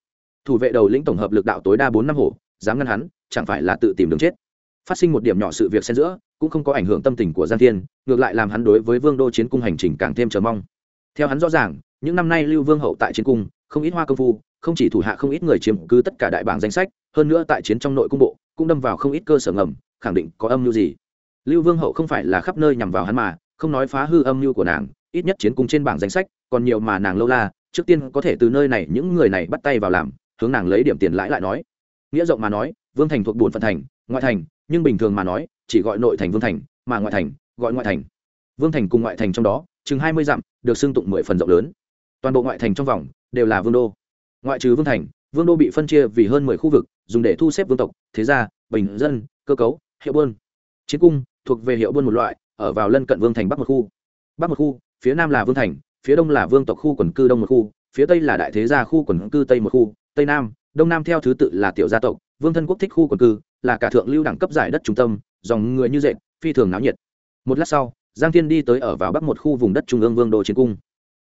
Thủ vệ đầu lĩnh tổng hợp lực đạo tối đa bốn năm hổ, dám ngăn hắn, chẳng phải là tự tìm đường chết phát sinh một điểm nhỏ sự việc xen giữa, cũng không có ảnh hưởng tâm tình của giang thiên, ngược lại làm hắn đối với vương đô chiến cung hành trình càng thêm chờ mong. Theo hắn rõ ràng, những năm nay lưu vương hậu tại chiến cung, không ít hoa công phu, không chỉ thủ hạ không ít người chiếm cứ tất cả đại bảng danh sách, hơn nữa tại chiến trong nội cung bộ, cũng đâm vào không ít cơ sở ngầm, khẳng định có âm mưu gì. Lưu vương hậu không phải là khắp nơi nhằm vào hắn mà, không nói phá hư âm mưu của nàng, ít nhất chiến cung trên bảng danh sách, còn nhiều mà nàng lâu la, trước tiên có thể từ nơi này những người này bắt tay vào làm, hướng nàng lấy điểm tiền lãi lại nói. Nghĩa rộng mà nói, vương thành thuộc bồn phận thành, ngoại thành nhưng bình thường mà nói, chỉ gọi nội thành vương thành, mà ngoại thành, gọi ngoại thành. Vương thành cùng ngoại thành trong đó, chừng hai mươi dặm, được xưng tụng mười phần rộng lớn. Toàn bộ ngoại thành trong vòng, đều là vương đô. Ngoại trừ vương thành, vương đô bị phân chia vì hơn mười khu vực, dùng để thu xếp vương tộc, thế gia, bình dân, cơ cấu, hiệu buôn. Chiến cung thuộc về hiệu buôn một loại, ở vào lân cận vương thành bắc một khu. Bắc một khu, phía nam là vương thành, phía đông là vương tộc khu quần cư đông một khu, phía tây là đại thế gia khu quần cư tây một khu, tây nam, đông nam theo thứ tự là tiểu gia tộc, vương thân quốc thích khu quần cư là cả thượng lưu đẳng cấp giải đất trung tâm, dòng người như dệt, phi thường náo nhiệt. Một lát sau, giang thiên đi tới ở vào bắc một khu vùng đất trung ương vương đô chiến cung.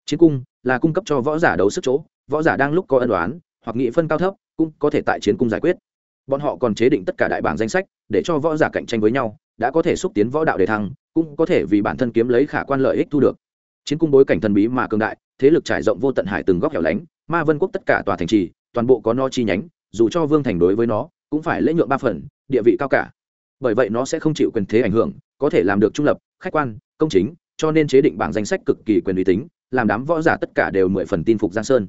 Chiến cung là cung cấp cho võ giả đấu sức chỗ, võ giả đang lúc có ân đoán hoặc nghị phân cao thấp, cũng có thể tại chiến cung giải quyết. Bọn họ còn chế định tất cả đại bảng danh sách, để cho võ giả cạnh tranh với nhau, đã có thể xúc tiến võ đạo đề thăng, cũng có thể vì bản thân kiếm lấy khả quan lợi ích thu được. Chiến cung bối cảnh thần bí mà cường đại, thế lực trải rộng vô tận hải từng góc hẻo lánh, ma vân quốc tất cả tòa thành trì, toàn bộ có no chi nhánh, dù cho vương thành đối với nó cũng phải lễ nhượng ba phần, địa vị cao cả. Bởi vậy nó sẽ không chịu quyền thế ảnh hưởng, có thể làm được trung lập, khách quan, công chính, cho nên chế định bảng danh sách cực kỳ quyền uy tín, làm đám võ giả tất cả đều mười phần tin phục giang sơn.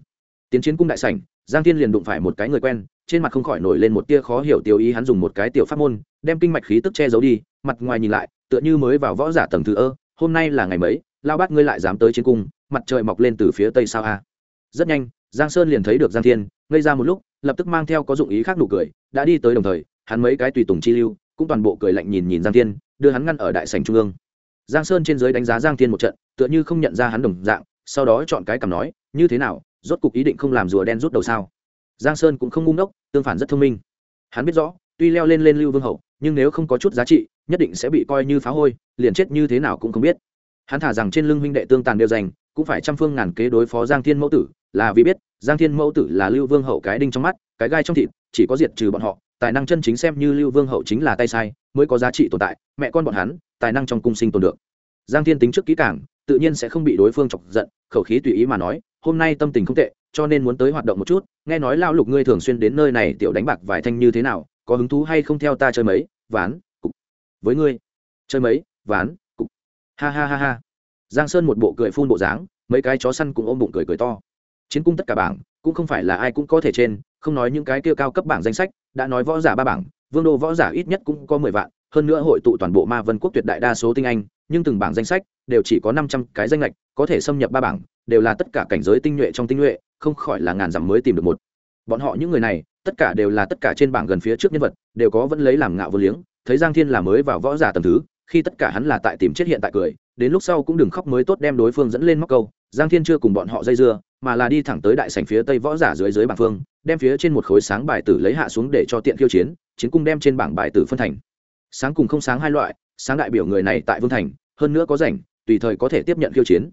Tiến chiến cung đại sảnh, giang thiên liền đụng phải một cái người quen, trên mặt không khỏi nổi lên một tia khó hiểu tiêu ý, hắn dùng một cái tiểu pháp môn, đem kinh mạch khí tức che giấu đi, mặt ngoài nhìn lại, tựa như mới vào võ giả tầng thứ ơ, hôm nay là ngày mấy lao bắt ngươi lại dám tới chiến cung, mặt trời mọc lên từ phía tây sao a? Rất nhanh, giang sơn liền thấy được giang thiên ngây ra một lúc, lập tức mang theo có dụng ý khác nụ cười, đã đi tới đồng thời, hắn mấy cái tùy tùng chi lưu, cũng toàn bộ cười lạnh nhìn nhìn giang thiên, đưa hắn ngăn ở đại sảnh trung ương. Giang sơn trên giới đánh giá giang thiên một trận, tựa như không nhận ra hắn đồng dạng, sau đó chọn cái cầm nói, như thế nào, rốt cục ý định không làm rùa đen rút đầu sao? Giang sơn cũng không ngu ngốc, tương phản rất thông minh. Hắn biết rõ, tuy leo lên lên lưu vương hậu, nhưng nếu không có chút giá trị, nhất định sẽ bị coi như phá hôi, liền chết như thế nào cũng không biết. Hắn thả rằng trên lưng huynh đệ tương tàn đều dành, cũng phải trăm phương ngàn kế đối phó giang thiên mẫu tử là vì biết giang thiên mẫu tử là lưu vương hậu cái đinh trong mắt cái gai trong thịt chỉ có diệt trừ bọn họ tài năng chân chính xem như lưu vương hậu chính là tay sai mới có giá trị tồn tại mẹ con bọn hắn tài năng trong cung sinh tồn được. Giang thiên tính trước kỹ càng, tự nhiên sẽ không bị đối phương chọc giận khẩu khí tùy ý mà nói hôm nay tâm tình không tệ cho nên muốn tới hoạt động một chút nghe nói lao lục ngươi thường xuyên đến nơi này tiểu đánh bạc vài thanh như thế nào có hứng thú hay không theo ta chơi mấy ván cục. Với ngươi. Chơi mấy ván cục. Ha ha ha ha. Giang sơn một bộ cười phun bộ dáng mấy cái chó săn cũng ôm bụng cười cười to chiến cung tất cả bảng, cũng không phải là ai cũng có thể trên, không nói những cái kia cao cấp bảng danh sách, đã nói võ giả ba bảng, vương đô võ giả ít nhất cũng có mười vạn, hơn nữa hội tụ toàn bộ ma vân quốc tuyệt đại đa số tinh anh, nhưng từng bảng danh sách đều chỉ có năm trăm cái danh lệch, có thể xâm nhập ba bảng, đều là tất cả cảnh giới tinh nhuệ trong tinh nhuệ, không khỏi là ngàn dặm mới tìm được một. Bọn họ những người này, tất cả đều là tất cả trên bảng gần phía trước nhân vật, đều có vẫn lấy làm ngạo vô liếng, thấy giang thiên là mới vào võ giả tầm thứ, khi tất cả hắn là tại tìm chết hiện tại cười, đến lúc sau cũng đừng khóc mới tốt đem đối phương dẫn lên móc câu, giang thiên chưa cùng bọn họ dây dưa mà là đi thẳng tới đại sảnh phía tây võ giả dưới dưới bảng phương, đem phía trên một khối sáng bài tử lấy hạ xuống để cho tiện khiêu chiến chiến cung đem trên bảng bài tử phân thành. Sáng cùng không sáng hai loại, sáng đại biểu người này tại vương thành, hơn nữa có rảnh, tùy thời có thể tiếp nhận khiêu chiến.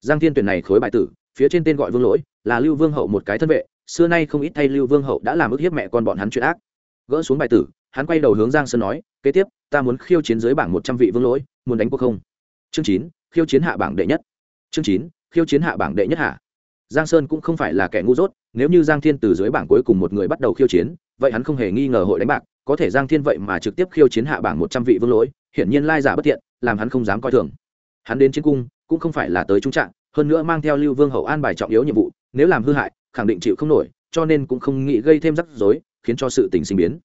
Giang thiên tuyển này khối bài tử, phía trên tên gọi vương lỗi, là lưu vương hậu một cái thân vệ, xưa nay không ít thay lưu vương hậu đã làm ức hiếp mẹ con bọn hắn chuyện ác. Gỡ xuống bài tử, hắn quay đầu hướng giang sơn nói, kế tiếp, ta muốn khiêu chiến dưới bảng một trăm vị vương lỗi, muốn đánh cuộc không? Chương chín, khiêu chiến hạ bảng đệ nhất. Chương chín, khiêu chiến hạ bảng đệ nhất hạ giang sơn cũng không phải là kẻ ngu dốt, nếu như giang thiên từ dưới bảng cuối cùng một người bắt đầu khiêu chiến, vậy hắn không hề nghi ngờ hội đánh bạc, có thể giang thiên vậy mà trực tiếp khiêu chiến hạ bảng một trăm vị vương lỗi, hiển nhiên lai giả bất tiện làm hắn không dám coi thường. Hắn đến chiến cung, cũng không phải là tới trung trạng, hơn nữa mang theo lưu vương hậu an bài trọng yếu nhiệm vụ, nếu làm hư hại, khẳng định chịu không nổi, cho nên cũng không nghĩ gây thêm rắc rối, khiến cho sự tình sinh biến.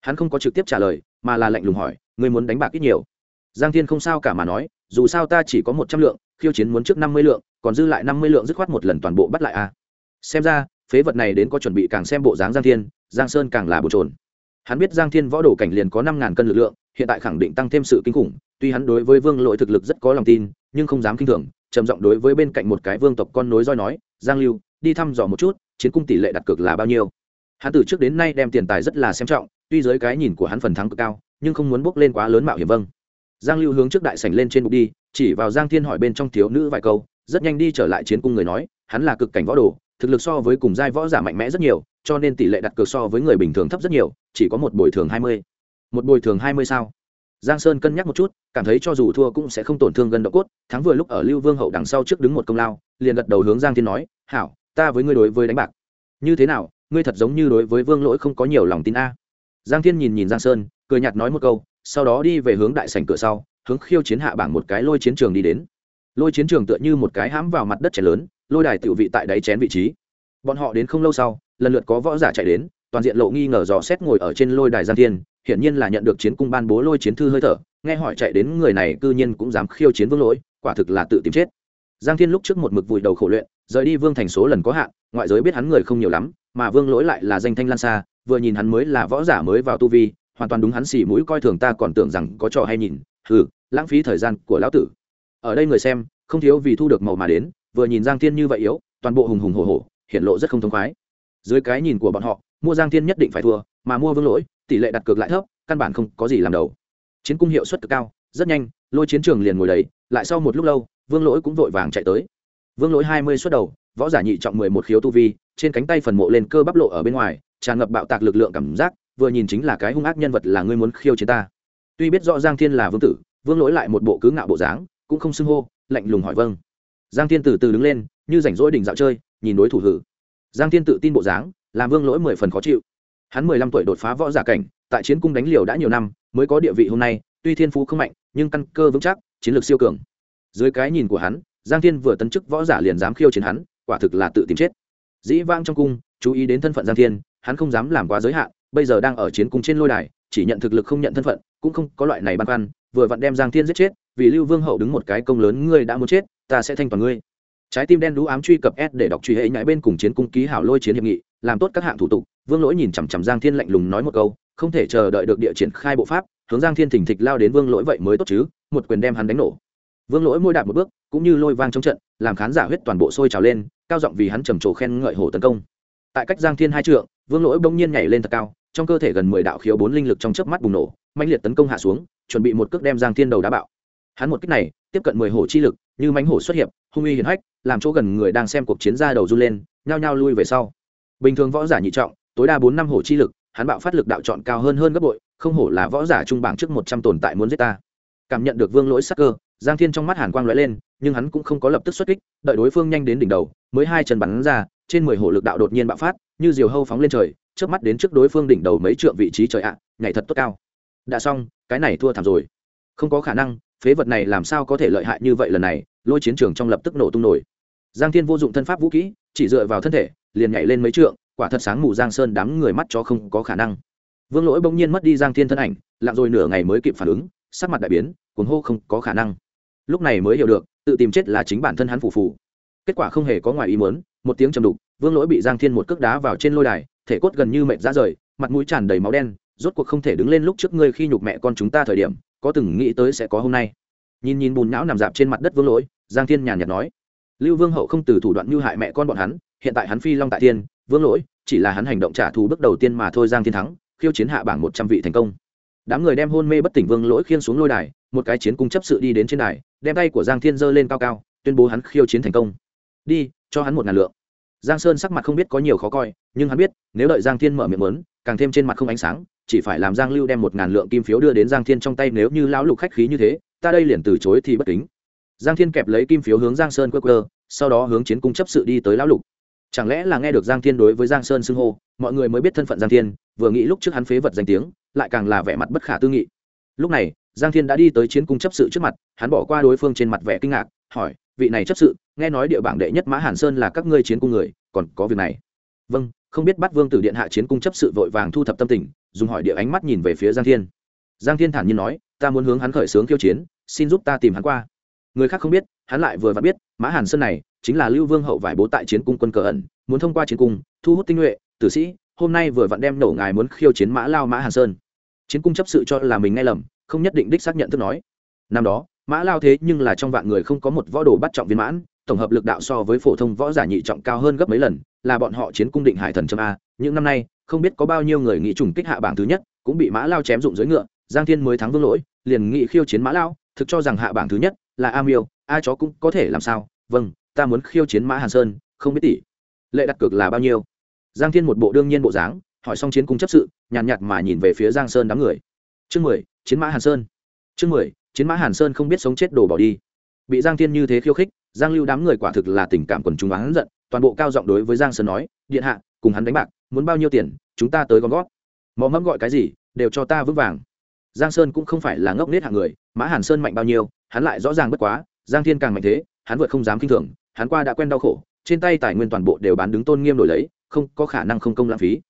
Hắn không có trực tiếp trả lời, mà là lạnh lùng hỏi người muốn đánh bạc ít nhiều? Giang thiên không sao cả mà nói, dù sao ta chỉ có một trăm lượng khiêu chiến muốn trước năm mươi lượng, còn dư lại năm mươi lượng dứt khoát một lần toàn bộ bắt lại a xem ra, phế vật này đến có chuẩn bị càng xem bộ dáng giang thiên, giang sơn càng là bồn trồn hắn biết giang thiên võ đồ cảnh liền có năm ngàn cân lực lượng, hiện tại khẳng định tăng thêm sự kinh khủng, tuy hắn đối với vương lỗi thực lực rất có lòng tin, nhưng không dám kinh thường, trầm giọng đối với bên cạnh một cái vương tộc con nối roi nói, giang lưu, đi thăm dò một chút, chiến cung tỷ lệ đặt cược là bao nhiêu? Hắn từ trước đến nay đem tiền tài rất là xem trọng, tuy dưới cái nhìn của hắn phần thắng cực cao, nhưng không muốn bốc lên quá lớn mạo hiểm vâng. Giang lưu hướng trước đại sảnh lên trên bục đi chỉ vào giang thiên hỏi bên trong thiếu nữ vài câu, rất nhanh đi trở lại chiến cung người nói, hắn là cực cảnh võ đồ, thực lực so với cùng giai võ giả mạnh mẽ rất nhiều, cho nên tỷ lệ đặt cược so với người bình thường thấp rất nhiều, chỉ có một bồi thường hai mươi. Một bồi thường hai mươi sao? Giang sơn cân nhắc một chút, cảm thấy cho dù thua cũng sẽ không tổn thương gần độ cốt, thắng vừa lúc ở lưu vương hậu đằng sau trước đứng một công lao, liền gật đầu hướng giang thiên nói, hảo, ta với ngươi đối với đánh bạc. Như thế nào? Ngươi thật giống như đối với vương lỗi không có nhiều lòng tin a. Giang thiên nhìn nhìn giang sơn, cười nhạt nói một câu, sau đó đi về hướng đại sảnh cửa sau hướng khiêu chiến hạ bảng một cái lôi chiến trường đi đến. Lôi chiến trường tựa như một cái hãm vào mặt đất chén lớn, lôi đài tự vị tại đáy chén vị trí. Bọn họ đến không lâu sau, lần lượt có võ giả chạy đến, toàn diện lộ nghi ngờ dò xét ngồi ở trên lôi đài giang thiên, hiển nhiên là nhận được chiến cung ban bố lôi chiến thư hơi thở, nghe hỏi chạy đến người này cư nhiên cũng dám khiêu chiến vương lỗi, quả thực là tự tìm chết. Giang thiên lúc trước một mực vùi đầu khổ luyện, rời đi vương thành số lần có hạn, ngoại giới biết hắn người không nhiều lắm, mà vương lỗi lại là danh thanh lan xa, vừa nhìn hắn mới là võ giả mới vào tu vi, hoàn toàn đúng hắn xì mũi coi thường ta còn tưởng rằng có trò hay nhìn, hừ lãng phí thời gian của lão tử. Ở đây người xem, không thiếu vì thu được màu mà đến, vừa nhìn giang thiên như vậy yếu, toàn bộ hùng hùng hổ hổ, hiện lộ rất không thông khoái. Dưới cái nhìn của bọn họ, mua giang thiên nhất định phải thua, mà mua vương lỗi, tỷ lệ đặt cược lại thấp, căn bản không có gì làm đầu. Chiến cung hiệu suất cực cao, rất nhanh, lôi chiến trường liền ngồi đầy, lại sau một lúc lâu, vương lỗi cũng vội vàng chạy tới. Vương lỗi hai mươi suất đầu, võ giả nhị trọng mười một khiếu tu vi, trên cánh tay phần mộ lên cơ bắp lộ ở bên ngoài, tràn ngập bạo tạc lực lượng cảm giác, vừa nhìn chính là cái hung ác nhân vật là ngươi muốn khiêu chiến ta. Tuy biết rõ giang thiên là vương tử vương lỗi lại một bộ cứ ngạo bộ dáng, cũng không xưng hô, lạnh lùng hỏi vâng. Giang thiên từ từ đứng lên, như rảnh rỗi đỉnh dạo chơi, nhìn đối thủ hử. Giang thiên tự tin bộ dáng, làm vương lỗi mười phần khó chịu. Hắn mười lăm tuổi đột phá võ giả cảnh, tại chiến cung đánh liều đã nhiều năm, mới có địa vị hôm nay, tuy thiên phú không mạnh, nhưng căn cơ vững chắc, chiến lược siêu cường. Dưới cái nhìn của hắn, giang thiên vừa tấn chức võ giả liền dám khiêu chiến hắn, quả thực là tự tìm chết. Dĩ vang trong cung, chú ý đến thân phận giang thiên, hắn không dám làm quá giới hạn, bây giờ đang ở chiến cung trên lôi đài, chỉ nhận thực lực không nhận thân phận, cũng không có loại này băn khoăn vừa vặn đem giang thiên giết chết, vì lưu vương hậu đứng một cái công lớn, ngươi đã muốn chết, ta sẽ thanh toàn ngươi. Trái tim đen đũ ám truy cập s để đọc truy hệ nhãi bên cùng chiến cung ký hảo lôi chiến hiệp nghị, làm tốt các hạng thủ tục, vương lỗi nhìn chằm chằm giang thiên lạnh lùng nói một câu, không thể chờ đợi được địa triển khai bộ pháp, hướng giang thiên thình thịch lao đến vương lỗi vậy mới tốt chứ, một quyền đem hắn đánh nổ. Vương lỗi môi đạp một bước, cũng như lôi vang trong trận, làm khán giả huyết toàn bộ sôi trào lên, cao giọng vì hắn trầm trồ khen ngợi hổ tấn công. Tại cách giang thiên hai trượng, vương lỗi bỗng nhiên nhảy lên thật cao trong cơ thể gần mười đạo khiếu bốn linh lực trong chớp mắt bùng nổ mạnh liệt tấn công hạ xuống, chuẩn bị một cước đem giang thiên đầu đá bạo. Hắn một kích này, tiếp cận mười hổ chi lực, như mánh hổ xuất hiện hung uy hiển hách, làm chỗ gần người đang xem cuộc chiến ra đầu run lên, nhao nhao lui về sau. Bình thường võ giả nhị trọng, tối đa bốn năm hổ chi lực, hắn bạo phát lực đạo chọn cao hơn hơn gấp bội, không hổ là võ giả trung bảng trước một trăm tồn tại muốn giết ta. Cảm nhận được vương lỗi sắc cơ, giang thiên trong mắt hàn quang lóe lên, nhưng hắn cũng không có lập tức xuất kích, đợi đối phương nhanh đến đỉnh đầu, mới hai chân bắn ra, trên mười hổ lực đạo đột nhiên bạo phát, như diều hâu phóng lên trời trước mắt đến trước đối phương đỉnh đầu mấy trượng vị trí trời ạ, nhảy thật tốt cao. Đã xong, cái này thua thảm rồi. Không có khả năng, phế vật này làm sao có thể lợi hại như vậy lần này, lôi chiến trường trong lập tức nổ tung nổi. Giang thiên vô dụng thân pháp vũ kỹ chỉ dựa vào thân thể, liền nhảy lên mấy trượng, quả thật sáng mù giang sơn đám người mắt cho không có khả năng. Vương lỗi bỗng nhiên mất đi giang thiên thân ảnh, lặng rồi nửa ngày mới kịp phản ứng, sắc mặt đại biến cuốn hô không có khả năng. Lúc này mới hiểu được, tự tìm chết là chính bản thân hắn phủ phủ kết quả không hề có ngoài ý muốn, một tiếng trầm đục, vương lỗi bị giang thiên một cước đá vào trên lôi đài thể cốt gần như mệt ra rời, mặt mũi tràn đầy máu đen, rốt cuộc không thể đứng lên lúc trước ngươi khi nhục mẹ con chúng ta thời điểm, có từng nghĩ tới sẽ có hôm nay. Nhìn nhìn bùn não nằm dạp trên mặt đất vương lỗi, giang thiên nhàn nhạt nói. Lưu vương hậu không từ thủ đoạn mưu hại mẹ con bọn hắn, hiện tại hắn phi long tại thiên, vương lỗi, chỉ là hắn hành động trả thù bước đầu tiên mà thôi giang thiên thắng, khiêu chiến hạ bảng một trăm vị thành công. Đám người đem hôn mê bất tỉnh vương lỗi khiên xuống lôi đài, một cái chiến cung chấp sự đi đến trên đài, đem tay của giang thiên giơ lên cao cao, tuyên bố hắn khiêu chiến thành công. Đi, cho hắn một ngàn lượng giang sơn sắc mặt không biết có nhiều khó coi, nhưng hắn biết, nếu đợi giang thiên mở miệng lớn càng thêm trên mặt không ánh sáng, chỉ phải làm giang lưu đem một ngàn lượng kim phiếu đưa đến giang thiên trong tay nếu như lão lục khách khí như thế, ta đây liền từ chối thì bất kính. Giang thiên kẹp lấy kim phiếu hướng giang sơn quơ quơ, sau đó hướng chiến cung chấp sự đi tới lão lục. Chẳng lẽ là nghe được giang thiên đối với giang sơn xưng hô, mọi người mới biết thân phận giang thiên, vừa nghĩ lúc trước hắn phế vật danh tiếng, lại càng là vẻ mặt bất khả tư nghị. Lúc này, giang thiên đã đi tới chiến cung chấp sự trước mặt, hắn bỏ qua đối phương trên mặt vẻ kinh ngạc, hỏi, vị này chấp sự nghe nói địa bảng đệ nhất mã hàn sơn là các ngươi chiến cung người, còn có việc này. Vâng không biết bắt vương tử điện hạ chiến cung chấp sự vội vàng thu thập tâm tình, dùng hỏi địa ánh mắt nhìn về phía giang thiên. Giang thiên thản nhiên nói, ta muốn hướng hắn khởi xướng khiêu chiến, xin giúp ta tìm hắn qua. Người khác không biết, hắn lại vừa vặn biết, mã hàn sơn này chính là lưu vương hậu vải bố tại chiến cung quân cờ ẩn, muốn thông qua chiến cung, thu hút tinh nhuệ, tử sĩ, hôm nay vừa vặn đem nổ ngài muốn khiêu chiến mã lao mã hàn sơn. Chiến cung chấp sự cho là mình nghe lầm, không nhất định đích xác nhận thức nói. Năm đó, mã lao thế nhưng là trong vạn người không có một võ đồ bắt trọng viên mãn tổng hợp lực đạo so với phổ thông võ giả nhị trọng cao hơn gấp mấy lần là bọn họ chiến cung định hải thần trâm a. Những năm nay không biết có bao nhiêu người nghĩ trùng kích hạ bảng thứ nhất cũng bị mã lao chém dụng dưới ngựa giang thiên mới thắng vương lỗi liền nghị khiêu chiến mã lao thực cho rằng hạ bảng thứ nhất là a miêu a chó cũng có thể làm sao? Vâng ta muốn khiêu chiến mã hàn sơn không biết tỷ lệ đặt cược là bao nhiêu? Giang thiên một bộ đương nhiên bộ dáng hỏi xong chiến cung chấp sự nhàn nhạt, nhạt mà nhìn về phía giang sơn đám người. Chương mười chiến mã hàn sơn. Chương mười chiến mã hàn sơn không biết sống chết đổ bỏ đi. Bị giang thiên như thế khiêu khích giang lưu đám người quả thực là tình cảm quần chúng hắn giận, toàn bộ cao giọng đối với giang sơn nói, điện hạ, cùng hắn đánh bạc, muốn bao nhiêu tiền, chúng ta tới gom gót mò mẫm gọi cái gì, đều cho ta vững vàng. Giang sơn cũng không phải là ngốc nết hạng người, mã hàn sơn mạnh bao nhiêu, hắn lại rõ ràng bất quá, giang thiên càng mạnh thế, hắn vượt không dám kinh thường, hắn qua đã quen đau khổ, trên tay tài nguyên toàn bộ đều bán đứng tôn nghiêm đổi lấy, không có khả năng không công lãng phí.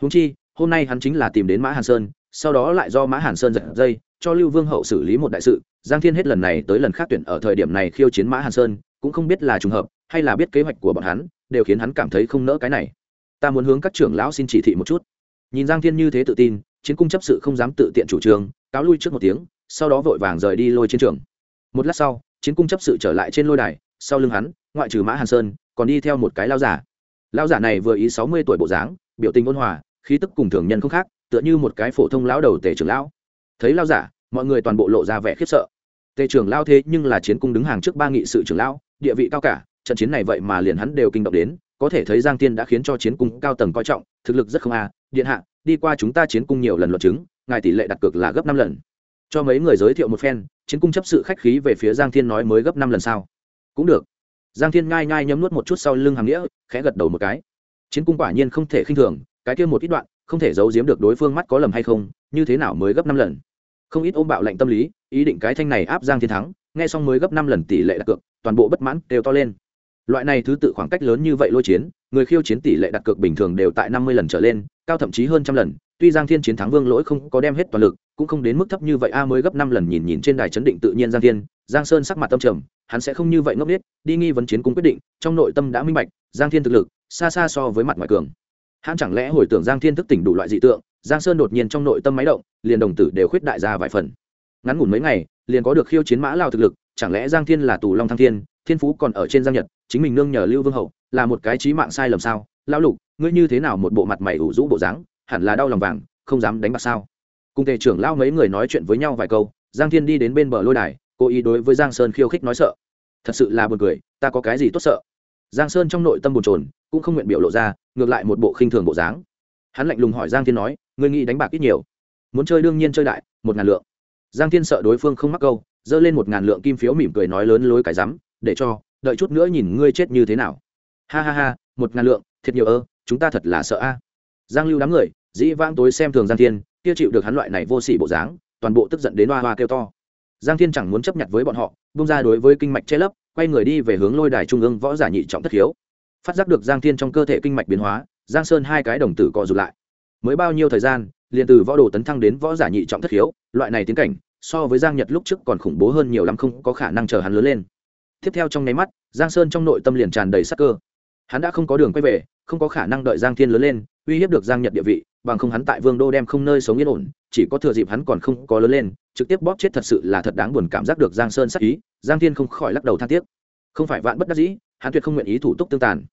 Húng chi, hôm nay hắn chính là tìm đến mã hàn sơn, sau đó lại do mã hàn sơn giật dây, cho lưu vương hậu xử lý một đại sự giang thiên hết lần này tới lần khác tuyển ở thời điểm này khiêu chiến mã hàn sơn, cũng không biết là trùng hợp, hay là biết kế hoạch của bọn hắn, đều khiến hắn cảm thấy không nỡ cái này. Ta muốn hướng các trưởng lão xin chỉ thị một chút. Nhìn giang thiên như thế tự tin, chiến cung chấp sự không dám tự tiện chủ trương, cáo lui trước một tiếng, sau đó vội vàng rời đi lôi chiến trường. Một lát sau, chiến cung chấp sự trở lại trên lôi đài, sau lưng hắn, ngoại trừ mã hàn sơn, còn đi theo một cái lao giả. Lao giả này vừa ý sáu mươi tuổi bộ dáng, biểu tình ôn hòa, khí tức cùng thường nhân không khác, tựa như một cái phổ thông lão đầu tề trưởng lão. Thấy lao giả, mọi người toàn bộ lộ ra vẻ khiếp sợ tề trưởng lao thế nhưng là chiến cung đứng hàng trước ba nghị sự trưởng lão, địa vị cao cả, trận chiến này vậy mà liền hắn đều kinh động đến, có thể thấy giang tiên đã khiến cho chiến cung cao tầng coi trọng, thực lực rất không a. Điện hạ, đi qua chúng ta chiến cung nhiều lần luận chứng, ngài tỷ lệ đặt cược là gấp năm lần. Cho mấy người giới thiệu một phen, chiến cung chấp sự khách khí về phía giang thiên nói mới gấp năm lần sao? Cũng được. Giang thiên ngai ngai nhấm nuốt một chút sau lưng hàm nghĩa, khẽ gật đầu một cái. Chiến cung quả nhiên không thể khinh thường, cái kia một ít đoạn, không thể giấu giếm được đối phương mắt có lầm hay không, như thế nào mới gấp năm lần? Không ít ôm bạo lệnh tâm lý, ý định cái thanh này áp giang thiên thắng, nghe xong mới gấp năm lần tỷ lệ đặt cược, toàn bộ bất mãn, đều to lên. Loại này thứ tự khoảng cách lớn như vậy lôi chiến, người khiêu chiến tỷ lệ đặt cược bình thường đều tại năm mươi lần trở lên, cao thậm chí hơn trăm lần. Tuy giang thiên chiến thắng vương lỗi không có đem hết toàn lực, cũng không đến mức thấp như vậy, a mới gấp năm lần nhìn nhìn trên đài chấn định tự nhiên giang thiên, giang sơn sắc mặt tâm trầm, hắn sẽ không như vậy ngốc biết đi nghi vấn chiến cung quyết định, trong nội tâm đã minh bạch, giang thiên thực lực, xa xa so với mặt ngoài cường. Hắn chẳng lẽ hồi tưởng giang thiên thức tỉnh đủ loại dị tượng giang sơn đột nhiên trong nội tâm máy động, liền đồng tử đều khuyết đại ra vài phần. Ngắn ngủn mấy ngày, liền có được khiêu chiến mã lao thực lực, chẳng lẽ giang thiên là tù long thăng thiên thiên phú còn ở trên giang nhật, chính mình nương nhờ lưu vương hậu, là một cái trí mạng sai lầm sao? Lão lục, ngươi như thế nào một bộ mặt mày ủ rũ bộ dáng, hẳn là đau lòng vàng, không dám đánh bạc sao? Cùng tề trưởng lao mấy người nói chuyện với nhau vài câu, giang thiên đi đến bên bờ lôi đài, cố ý đối với giang sơn khiêu khích nói sợ. Thật sự là buồn cười, ta có cái gì tốt sợ? Giang sơn trong nội tâm bồn trồn cũng không nguyện biểu lộ ra, ngược lại một bộ khinh thường bộ dáng. Hắn lạnh lùng hỏi giang thiên nói ngươi nghĩ đánh bạc ít nhiều. Muốn chơi đương nhiên chơi đại, một ngàn lượng. Giang thiên sợ đối phương không mắc câu, giơ lên một ngàn lượng kim phiếu mỉm cười nói lớn lối cái rắm, để cho, đợi chút nữa nhìn ngươi chết như thế nào. Ha ha ha, một ngàn lượng, thiệt nhiều ơ, chúng ta thật là sợ a. Giang lưu đám người, dĩ vãng tối xem thường giang thiên, kia chịu được hắn loại này vô sỉ bộ dáng, toàn bộ tức giận đến hoa hoa kêu to. Giang thiên chẳng muốn chấp nhận với bọn họ bung ra đối với kinh mạch che lấp, quay người đi về hướng lôi đài trung ương võ giả nhị trọng thất hiếu. Phát giác được giang thiên trong cơ thể kinh mạch biến hóa, giang sơn hai cái đồng tử co rụt lại mới bao nhiêu thời gian, liền từ võ đồ tấn thăng đến võ giả nhị trọng thất hiếu loại này tiến cảnh, so với giang nhật lúc trước còn khủng bố hơn nhiều lắm, không có khả năng chờ hắn lớn lên. Tiếp theo trong nháy mắt, giang sơn trong nội tâm liền tràn đầy sắc cơ. Hắn đã không có đường quay về, không có khả năng đợi giang thiên lớn lên, uy hiếp được giang nhật địa vị, bằng không hắn tại vương đô đem không nơi sống yên ổn, chỉ có thừa dịp hắn còn không có lớn lên, trực tiếp bóp chết thật sự là thật đáng buồn cảm giác được giang sơn sắc ý, giang thiên không khỏi lắc đầu than tiếc. Không phải vạn bất đắc dĩ, hắn tuyệt không nguyện ý thủ tục tương tàn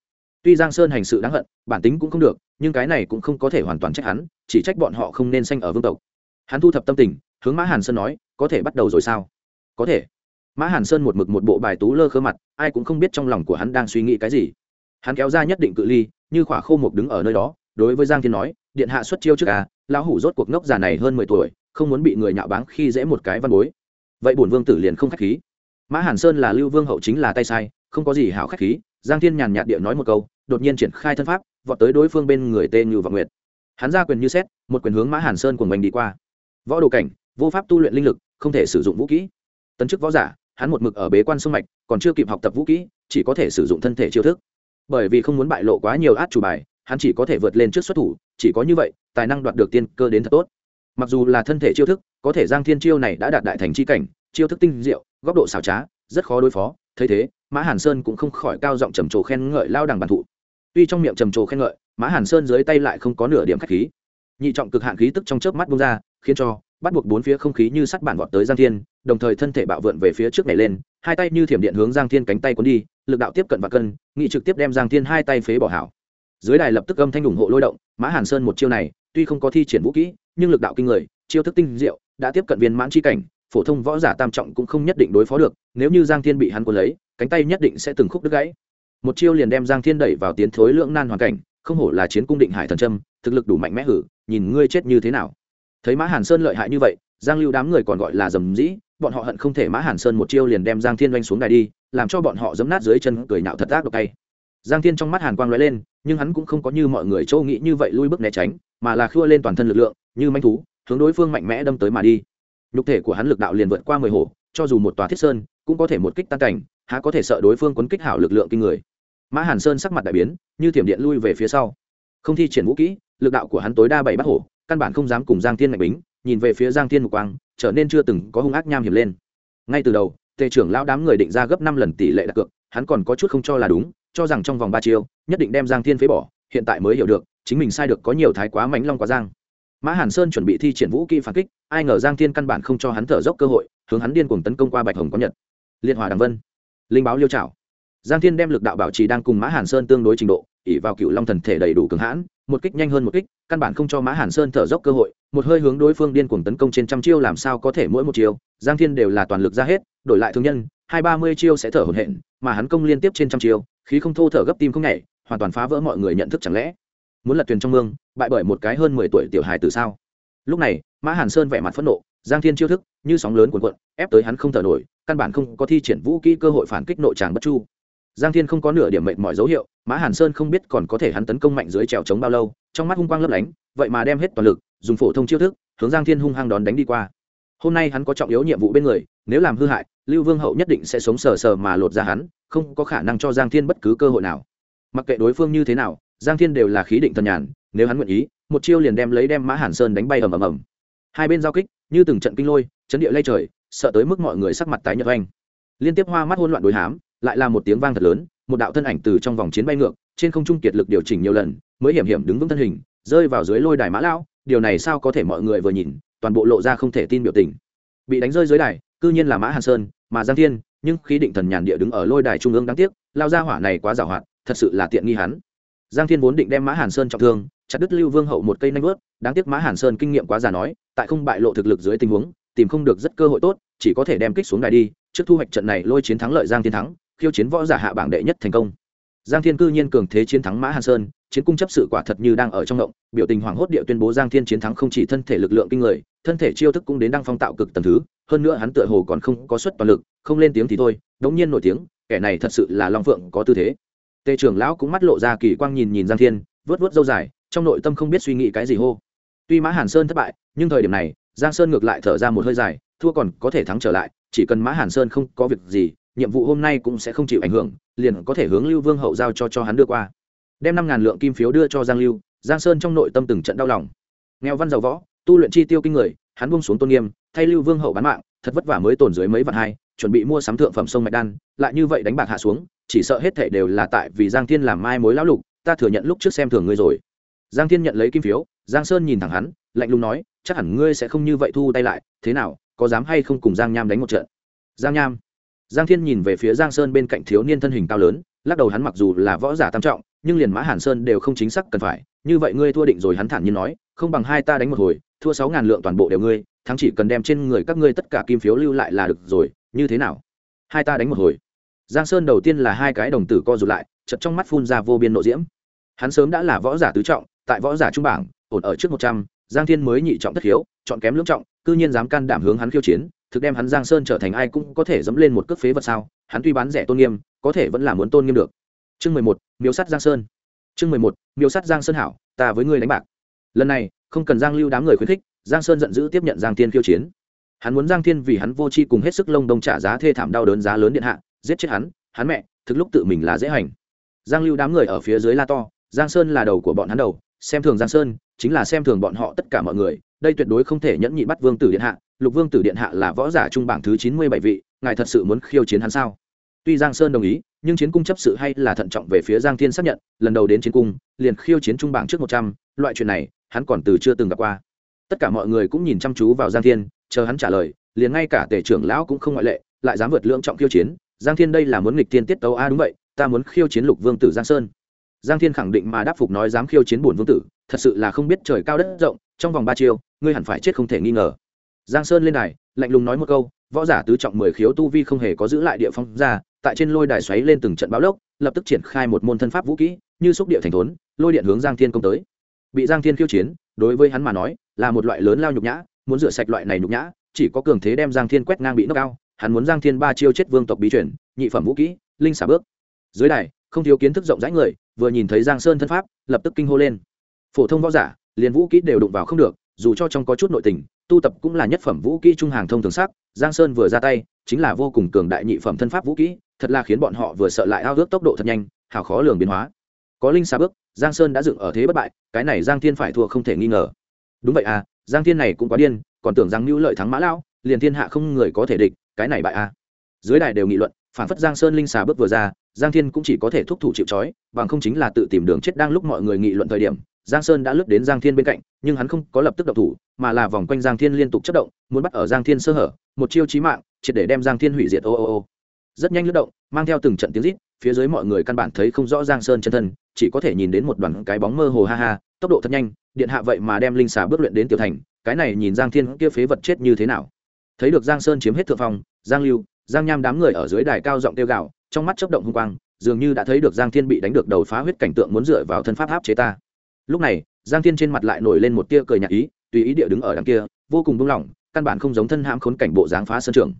tuy giang sơn hành sự đáng hận, bản tính cũng không được, nhưng cái này cũng không có thể hoàn toàn trách hắn, chỉ trách bọn họ không nên sanh ở vương tộc. Hắn thu thập tâm tình, hướng mã hàn sơn nói, có thể bắt đầu rồi sao? Có thể. Mã hàn sơn một mực một bộ bài tú lơ khơ mặt, ai cũng không biết trong lòng của hắn đang suy nghĩ cái gì. Hắn kéo ra nhất định cự ly, như khỏa khô mục đứng ở nơi đó, đối với giang thiên nói, điện hạ xuất chiêu trước à lão hủ rốt cuộc ngốc già này hơn mười tuổi, không muốn bị người nhạo báng khi dễ một cái văn bối. Vậy bổn vương tử liền không k h á c h khí. Mã hàn sơn là lưu vương hậu chính là tay sai, không có gì hảo k h á c h khí giang thiên nhàn nhạt địa nói một câu, đột nhiên triển khai thân pháp, vọt tới đối phương bên người tên như vọng nguyệt. Hắn ra quyền như xét, một quyền hướng mã hàn sơn của mình đi qua. Võ đồ cảnh, vô pháp tu luyện linh lực, không thể sử dụng vũ kỹ. Tấn chức võ giả, hắn một mực ở bế quan sông mạch, còn chưa kịp học tập vũ kỹ, chỉ có thể sử dụng thân thể chiêu thức. Bởi vì không muốn bại lộ quá nhiều át chủ bài, hắn chỉ có thể vượt lên trước xuất thủ, chỉ có như vậy, tài năng đoạt được tiên cơ đến thật tốt. Mặc dù là thân thể chiêu thức, có thể giang thiên chiêu này đã đạt đại thành chi cảnh, chiêu thức tinh diệu, góc độ xảo trá, rất khó đối phó, thấy thế mã hàn sơn cũng không khỏi cao giọng trầm trồ khen ngợi lao đằng bàn thụ. Tuy trong miệng trầm trồ khen ngợi, mã hàn sơn dưới tay lại không có nửa điểm k h á c h khí. Nhị trọng cực hạn khí tức trong chớp mắt bung ra, khiến cho bắt buộc bốn phía không khí như sắt bản vọt tới giang thiên, đồng thời thân thể bạo vượn về phía trước này lên, hai tay như thiểm điện hướng giang thiên cánh tay cuốn đi, lực đạo tiếp cận và cân, nghị trực tiếp đem giang thiên hai tay phế bỏ hảo. Dưới đài lập tức âm thanh ủng hộ lôi động, mã hàn sơn một chiêu này, tuy không có thi triển vũ kỹ, nhưng lực đạo kinh người, chiêu thức tinh diệu, đã tiếp cận viên mãn chi cảnh, phổ thông võ giả tam trọng cũng không nhất định đối phó được, nếu như giang thiên bị hắn cuốn lấy cánh tay nhất định sẽ từng khúc đứt gãy. Một chiêu liền đem giang thiên đẩy vào tiến thối lưỡng nan hoàn cảnh không hổ là chiến cung định hải thần trâm thực lực đủ mạnh mẽ hử nhìn ngươi chết như thế nào. Thấy mã hàn sơn lợi hại như vậy giang lưu đám người còn gọi là dầm dĩ bọn họ hận không thể mã hàn sơn một chiêu liền đem giang thiên doanh xuống đài đi làm cho bọn họ giấm nát dưới chân cười nạo thật ác độc tay giang thiên trong mắt hàn quang lóe lên nhưng hắn cũng không có như mọi người châu nghĩ như vậy lui bước né tránh mà là khua lên toàn thân lực lượng như manh thú hướng đối phương mạnh mẽ đâm tới mà đi. Nhục thể của hắn lực đạo liền vượt qua mười hổ, cho dù một tòa thiết sơn cũng có thể một kích tan cảnh há có thể sợ đối phương quấn kích hảo lực lượng kinh người. Mã hàn sơn sắc mặt đại biến, như thiểm điện lui về phía sau. Không thi triển vũ kỹ, lực đạo của hắn tối đa bảy bắt hổ, căn bản không dám cùng giang thiên mạnh bính, nhìn về phía giang thiên mục quang, trở nên chưa từng có hung ác nham hiểm lên. Ngay từ đầu, tề trưởng lão đám người định ra gấp năm lần tỷ lệ đặt cược, hắn còn có chút không cho là đúng, cho rằng trong vòng ba chiêu, nhất định đem giang thiên phế bỏ, hiện tại mới hiểu được, chính mình sai được có nhiều thái quá mánh long quá giang. Mã hàn sơn chuẩn bị thi triển vũ kỹ phản kích, ai ngờ giang thiên căn bản không cho hắn thở dốc cơ hội, hướng hắn điên cuồng tấn công qua bạch hồng có nhật. Liên hòa đằng vân linh báo liêu trảo. Giang thiên đem lực đạo bảo trì đang cùng mã hàn sơn tương đối trình độ ỉ vào cựu long thần thể đầy đủ cường hãn, một kích nhanh hơn một kích, căn bản không cho mã hàn sơn thở dốc cơ hội, một hơi hướng đối phương điên cuồng tấn công trên trăm chiêu làm sao có thể mỗi một chiêu, giang thiên đều là toàn lực ra hết, đổi lại thương nhân, hai ba mươi chiêu sẽ thở hổn hển, mà hắn công liên tiếp trên trăm chiêu, khí không thô thở gấp tim không nhảy, hoàn toàn phá vỡ mọi người nhận thức chẳng lẽ. Muốn lật thuyền trong mương, bại bởi một cái hơn mười tuổi tiểu hài từ sao? Lúc này, mã hàn sơn vẻ mặt phẫn nộ giang thiên chiêu thức, như sóng lớn cuồn cuộn, ép tới hắn không thở nổi, căn bản không có thi triển vũ kỹ cơ hội phản kích nội tràng bất chu. Giang thiên không có nửa điểm mệnh mọi dấu hiệu, mã hàn sơn không biết còn có thể hắn tấn công mạnh dưới trèo chống bao lâu, trong mắt hung quang lấp lánh, vậy mà đem hết toàn lực, dùng phổ thông chiêu thức, hướng giang thiên hung hăng đón đánh đi qua. Hôm nay hắn có trọng yếu nhiệm vụ bên người, nếu làm hư hại, lưu vương hậu nhất định sẽ sống sờ sờ mà lột ra hắn, không có khả năng cho giang thiên bất cứ cơ hội nào. Mặc kệ đối phương như thế nào, giang thiên đều là khí định thần nhàn, nếu hắn nguyện ý, một chiêu liền đem lấy đem mã hàn sơn đánh bay ầm ầm ầm. Hai bên giao kích như từng trận kinh lôi, chấn địa lay trời, sợ tới mức mọi người sắc mặt tái nhợt oanh liên tiếp hoa mắt hỗn loạn đối hám, lại là một tiếng vang thật lớn, một đạo thân ảnh từ trong vòng chiến bay ngược, trên không trung kiệt lực điều chỉnh nhiều lần, mới hiểm hiểm đứng vững thân hình, rơi vào dưới lôi đài mã lão, điều này sao có thể mọi người vừa nhìn, toàn bộ lộ ra không thể tin biểu tình. Bị đánh rơi dưới đài, cư nhiên là mã hàn sơn, mà giang thiên, nhưng khí định thần nhàn địa đứng ở lôi đài trung ương đáng tiếc, lao ra hỏa này quá giảo hoạt, thật sự là tiện nghi hắn. Giang thiên vốn định đem mã hàn sơn trọng thương chặt đứt lưu vương hậu một cây nanh vớt đáng tiếc mã hàn sơn kinh nghiệm quá già nói, tại không bại lộ thực lực dưới tình huống, tìm không được rất cơ hội tốt, chỉ có thể đem kích xuống đài đi, trước thu hoạch trận này lôi chiến thắng lợi giang thiên thắng, khiêu chiến võ giả hạ bảng đệ nhất thành công. Giang thiên cư nhiên cường thế chiến thắng mã hàn sơn, chiến cung chấp sự quả thật như đang ở trong động, biểu tình hoảng hốt địa tuyên bố giang thiên chiến thắng không chỉ thân thể lực lượng kinh người, thân thể chiêu thức cũng đến đăng phong tạo cực tầm thứ, hơn nữa hắn tựa hồ còn không có suất toàn lực, không lên tiếng thì thôi, đống nhiên nổi tiếng, kẻ này thật sự là long phượng có tư thế. Tề trưởng lão cũng mắt lộ ra kỳ quang nhìn nhìn giang thiên vớt vớt dâu dài trong nội tâm không biết suy nghĩ cái gì hô. Tuy mã hàn sơn thất bại, nhưng thời điểm này, giang sơn ngược lại thở ra một hơi dài, thua còn có thể thắng trở lại, chỉ cần mã hàn sơn không có việc gì, nhiệm vụ hôm nay cũng sẽ không chịu ảnh hưởng, liền có thể hướng lưu vương hậu giao cho cho hắn đưa qua. Đem năm ngàn lượng kim phiếu đưa cho giang lưu, giang sơn trong nội tâm từng trận đau lòng. Nghèo văn giàu võ, tu luyện chi tiêu kinh người, hắn buông xuống tôn nghiêm, thay lưu vương hậu bán mạng, thật vất vả mới tồn dưới mấy vạn hai, chuẩn bị mua sắm thượng phẩm sông mạch đan, lại như vậy đánh bạc hạ xuống, chỉ sợ hết thể đều là tại vì giang thiên làm mai mối lão lục, ta thừa nhận lúc trước xem thường ngươi rồi giang thiên nhận lấy kim phiếu, giang sơn nhìn thẳng hắn, lạnh lùng nói, chắc hẳn ngươi sẽ không như vậy thu tay lại, thế nào, có dám hay không cùng giang nham đánh một trận? Giang nham? Giang thiên nhìn về phía giang sơn bên cạnh thiếu niên thân hình cao lớn, lắc đầu hắn mặc dù là võ giả tam trọng, nhưng liền mã hàn sơn đều không chính xác cần phải, như vậy ngươi thua định rồi hắn thản nhiên nói, không bằng hai ta đánh một hồi, thua sáu ngàn lượng toàn bộ đều ngươi, thắng chỉ cần đem trên người các ngươi tất cả kim phiếu lưu lại là được rồi, như thế nào? Hai ta đánh một hồi. Giang sơn đầu tiên là hai cái đồng tử co rụt lại chật trong mắt phun ra vô biên nộ diễm. Hắn sớm đã là võ giả tứ trọng tại võ giả trung bảng, ổn ở trước một trăm, giang thiên mới nhị trọng thất hiếu chọn kém lưỡng trọng, cư nhiên dám can đảm hướng hắn khiêu chiến, thực đem hắn giang sơn trở thành ai cũng có thể dẫm lên một cước phế vật sao, hắn tuy bán rẻ tôn nghiêm, có thể vẫn là muốn tôn nghiêm được. Chương mười một, miếu sắt giang sơn. Chương mười một, miếu sắt giang sơn hảo, ta với ngươi đánh bạc. Lần này, không cần giang lưu đám người khuyến khích, giang sơn giận dữ tiếp nhận giang thiên khiêu chiến. Hắn muốn giang thiên vì hắn vô tri cùng hết sức lông đông trả giá thê thảm đau đớn giá lớn điện hạ, giết chết hắn hắn mẹ, thực lúc tự mình là dễ hành. Giang lưu đám người ở phía dưới la to, giang sơn là đầu của bọn hắn đầu xem thường giang sơn, chính là xem thường bọn họ tất cả mọi người, đây tuyệt đối không thể nhẫn nhị bắt vương tử điện hạ, lục vương tử điện hạ là võ giả trung bảng thứ chín mươi bảy vị, ngài thật sự muốn khiêu chiến hắn sao? Tuy giang sơn đồng ý, nhưng chiến cung chấp sự hay là thận trọng về phía giang thiên xác nhận, lần đầu đến chiến cung, liền khiêu chiến trung bảng trước một trăm, loại chuyện này, hắn còn từ chưa từng gặp qua. Tất cả mọi người cũng nhìn chăm chú vào giang thiên, chờ hắn trả lời, liền ngay cả tể trưởng lão cũng không ngoại lệ, lại dám vượt lượng trọng khiêu chiến. Giang thiên đây là muốn nghịch thiên tiết tấu a, đúng vậy, ta muốn khiêu chiến lục vương tử giang sơn giang thiên khẳng định mà đáp phục nói dám khiêu chiến bổn vương tử, thật sự là không biết trời cao đất rộng, trong vòng ba chiêu, ngươi hẳn phải chết không thể nghi ngờ. Giang sơn lên đài, lạnh lùng nói một câu, võ giả tứ trọng mười khiếu tu vi không hề có giữ lại địa phong ra, tại trên lôi đài xoáy lên từng trận báo lốc, lập tức triển khai một môn thân pháp vũ kỹ, như xúc địa thành thốn, lôi điện hướng giang thiên công tới. Bị giang thiên khiêu chiến, đối với hắn mà nói, là một loại lớn lao nhục nhã, muốn rửa sạch loại này nhục nhã, chỉ có cường thế đem giang thiên quét ngang bị nước cao, hắn muốn giang thiên ba chiêu chết vương tộc bí chuyển nhị phẩm vũ kỹ, linh xả bước. Dưới đài, không thiếu kiến thức rộng rãi người vừa nhìn thấy giang sơn thân pháp, lập tức kinh hô lên. Phổ thông võ giả, liền vũ kỹ đều đụng vào không được, dù cho trong có chút nội tình, tu tập cũng là nhất phẩm vũ kỹ trung hàng thông thường sắc. Giang sơn vừa ra tay, chính là vô cùng cường đại nhị phẩm thân pháp vũ kỹ, thật là khiến bọn họ vừa sợ lại ao ước tốc độ thật nhanh, hào khó lường biến hóa. Có linh xa bước, giang sơn đã dựng ở thế bất bại, cái này giang thiên phải thua không thể nghi ngờ. Đúng vậy à giang thiên này cũng quá điên, còn tưởng rằng mưu lợi thắng mã lão, liền thiên hạ không người có thể địch, cái này bại à. Dưới đài đều nghị luận, phản phất giang sơn linh xà bước vừa ra giang thiên cũng chỉ có thể thúc thủ chịu trói, bằng không chính là tự tìm đường chết đang lúc mọi người nghị luận thời điểm, giang sơn đã lướt đến giang thiên bên cạnh, nhưng hắn không có lập tức độc thủ, mà là vòng quanh giang thiên liên tục chất động, muốn bắt ở giang thiên sơ hở, một chiêu chí mạng, triệt để đem giang thiên hủy diệt. Ô ô ô. Rất nhanh lướt động, mang theo từng trận tiếng rít, phía dưới mọi người căn bản thấy không rõ giang sơn chân thân, chỉ có thể nhìn đến một đoàn cái bóng mơ hồ ha ha, tốc độ thật nhanh, điện hạ vậy mà đem linh xà bước luyện đến tiểu thành, cái này nhìn giang thiên kia phế vật chết như thế nào. Thấy được giang sơn chiếm hết thượng phong, giang lưu giang nham đám người ở dưới đài cao giọng tiêu gạo trong mắt chớp động hung quang, dường như đã thấy được giang thiên bị đánh được đầu phá huyết cảnh tượng muốn dựa vào thân pháp áp chế ta. Lúc này, giang thiên trên mặt lại nổi lên một tia cười nhạt ý, tùy ý địa đứng ở đằng kia, vô cùng buông lỏng, căn bản không giống thân hãm khốn cảnh bộ dáng phá sân trường.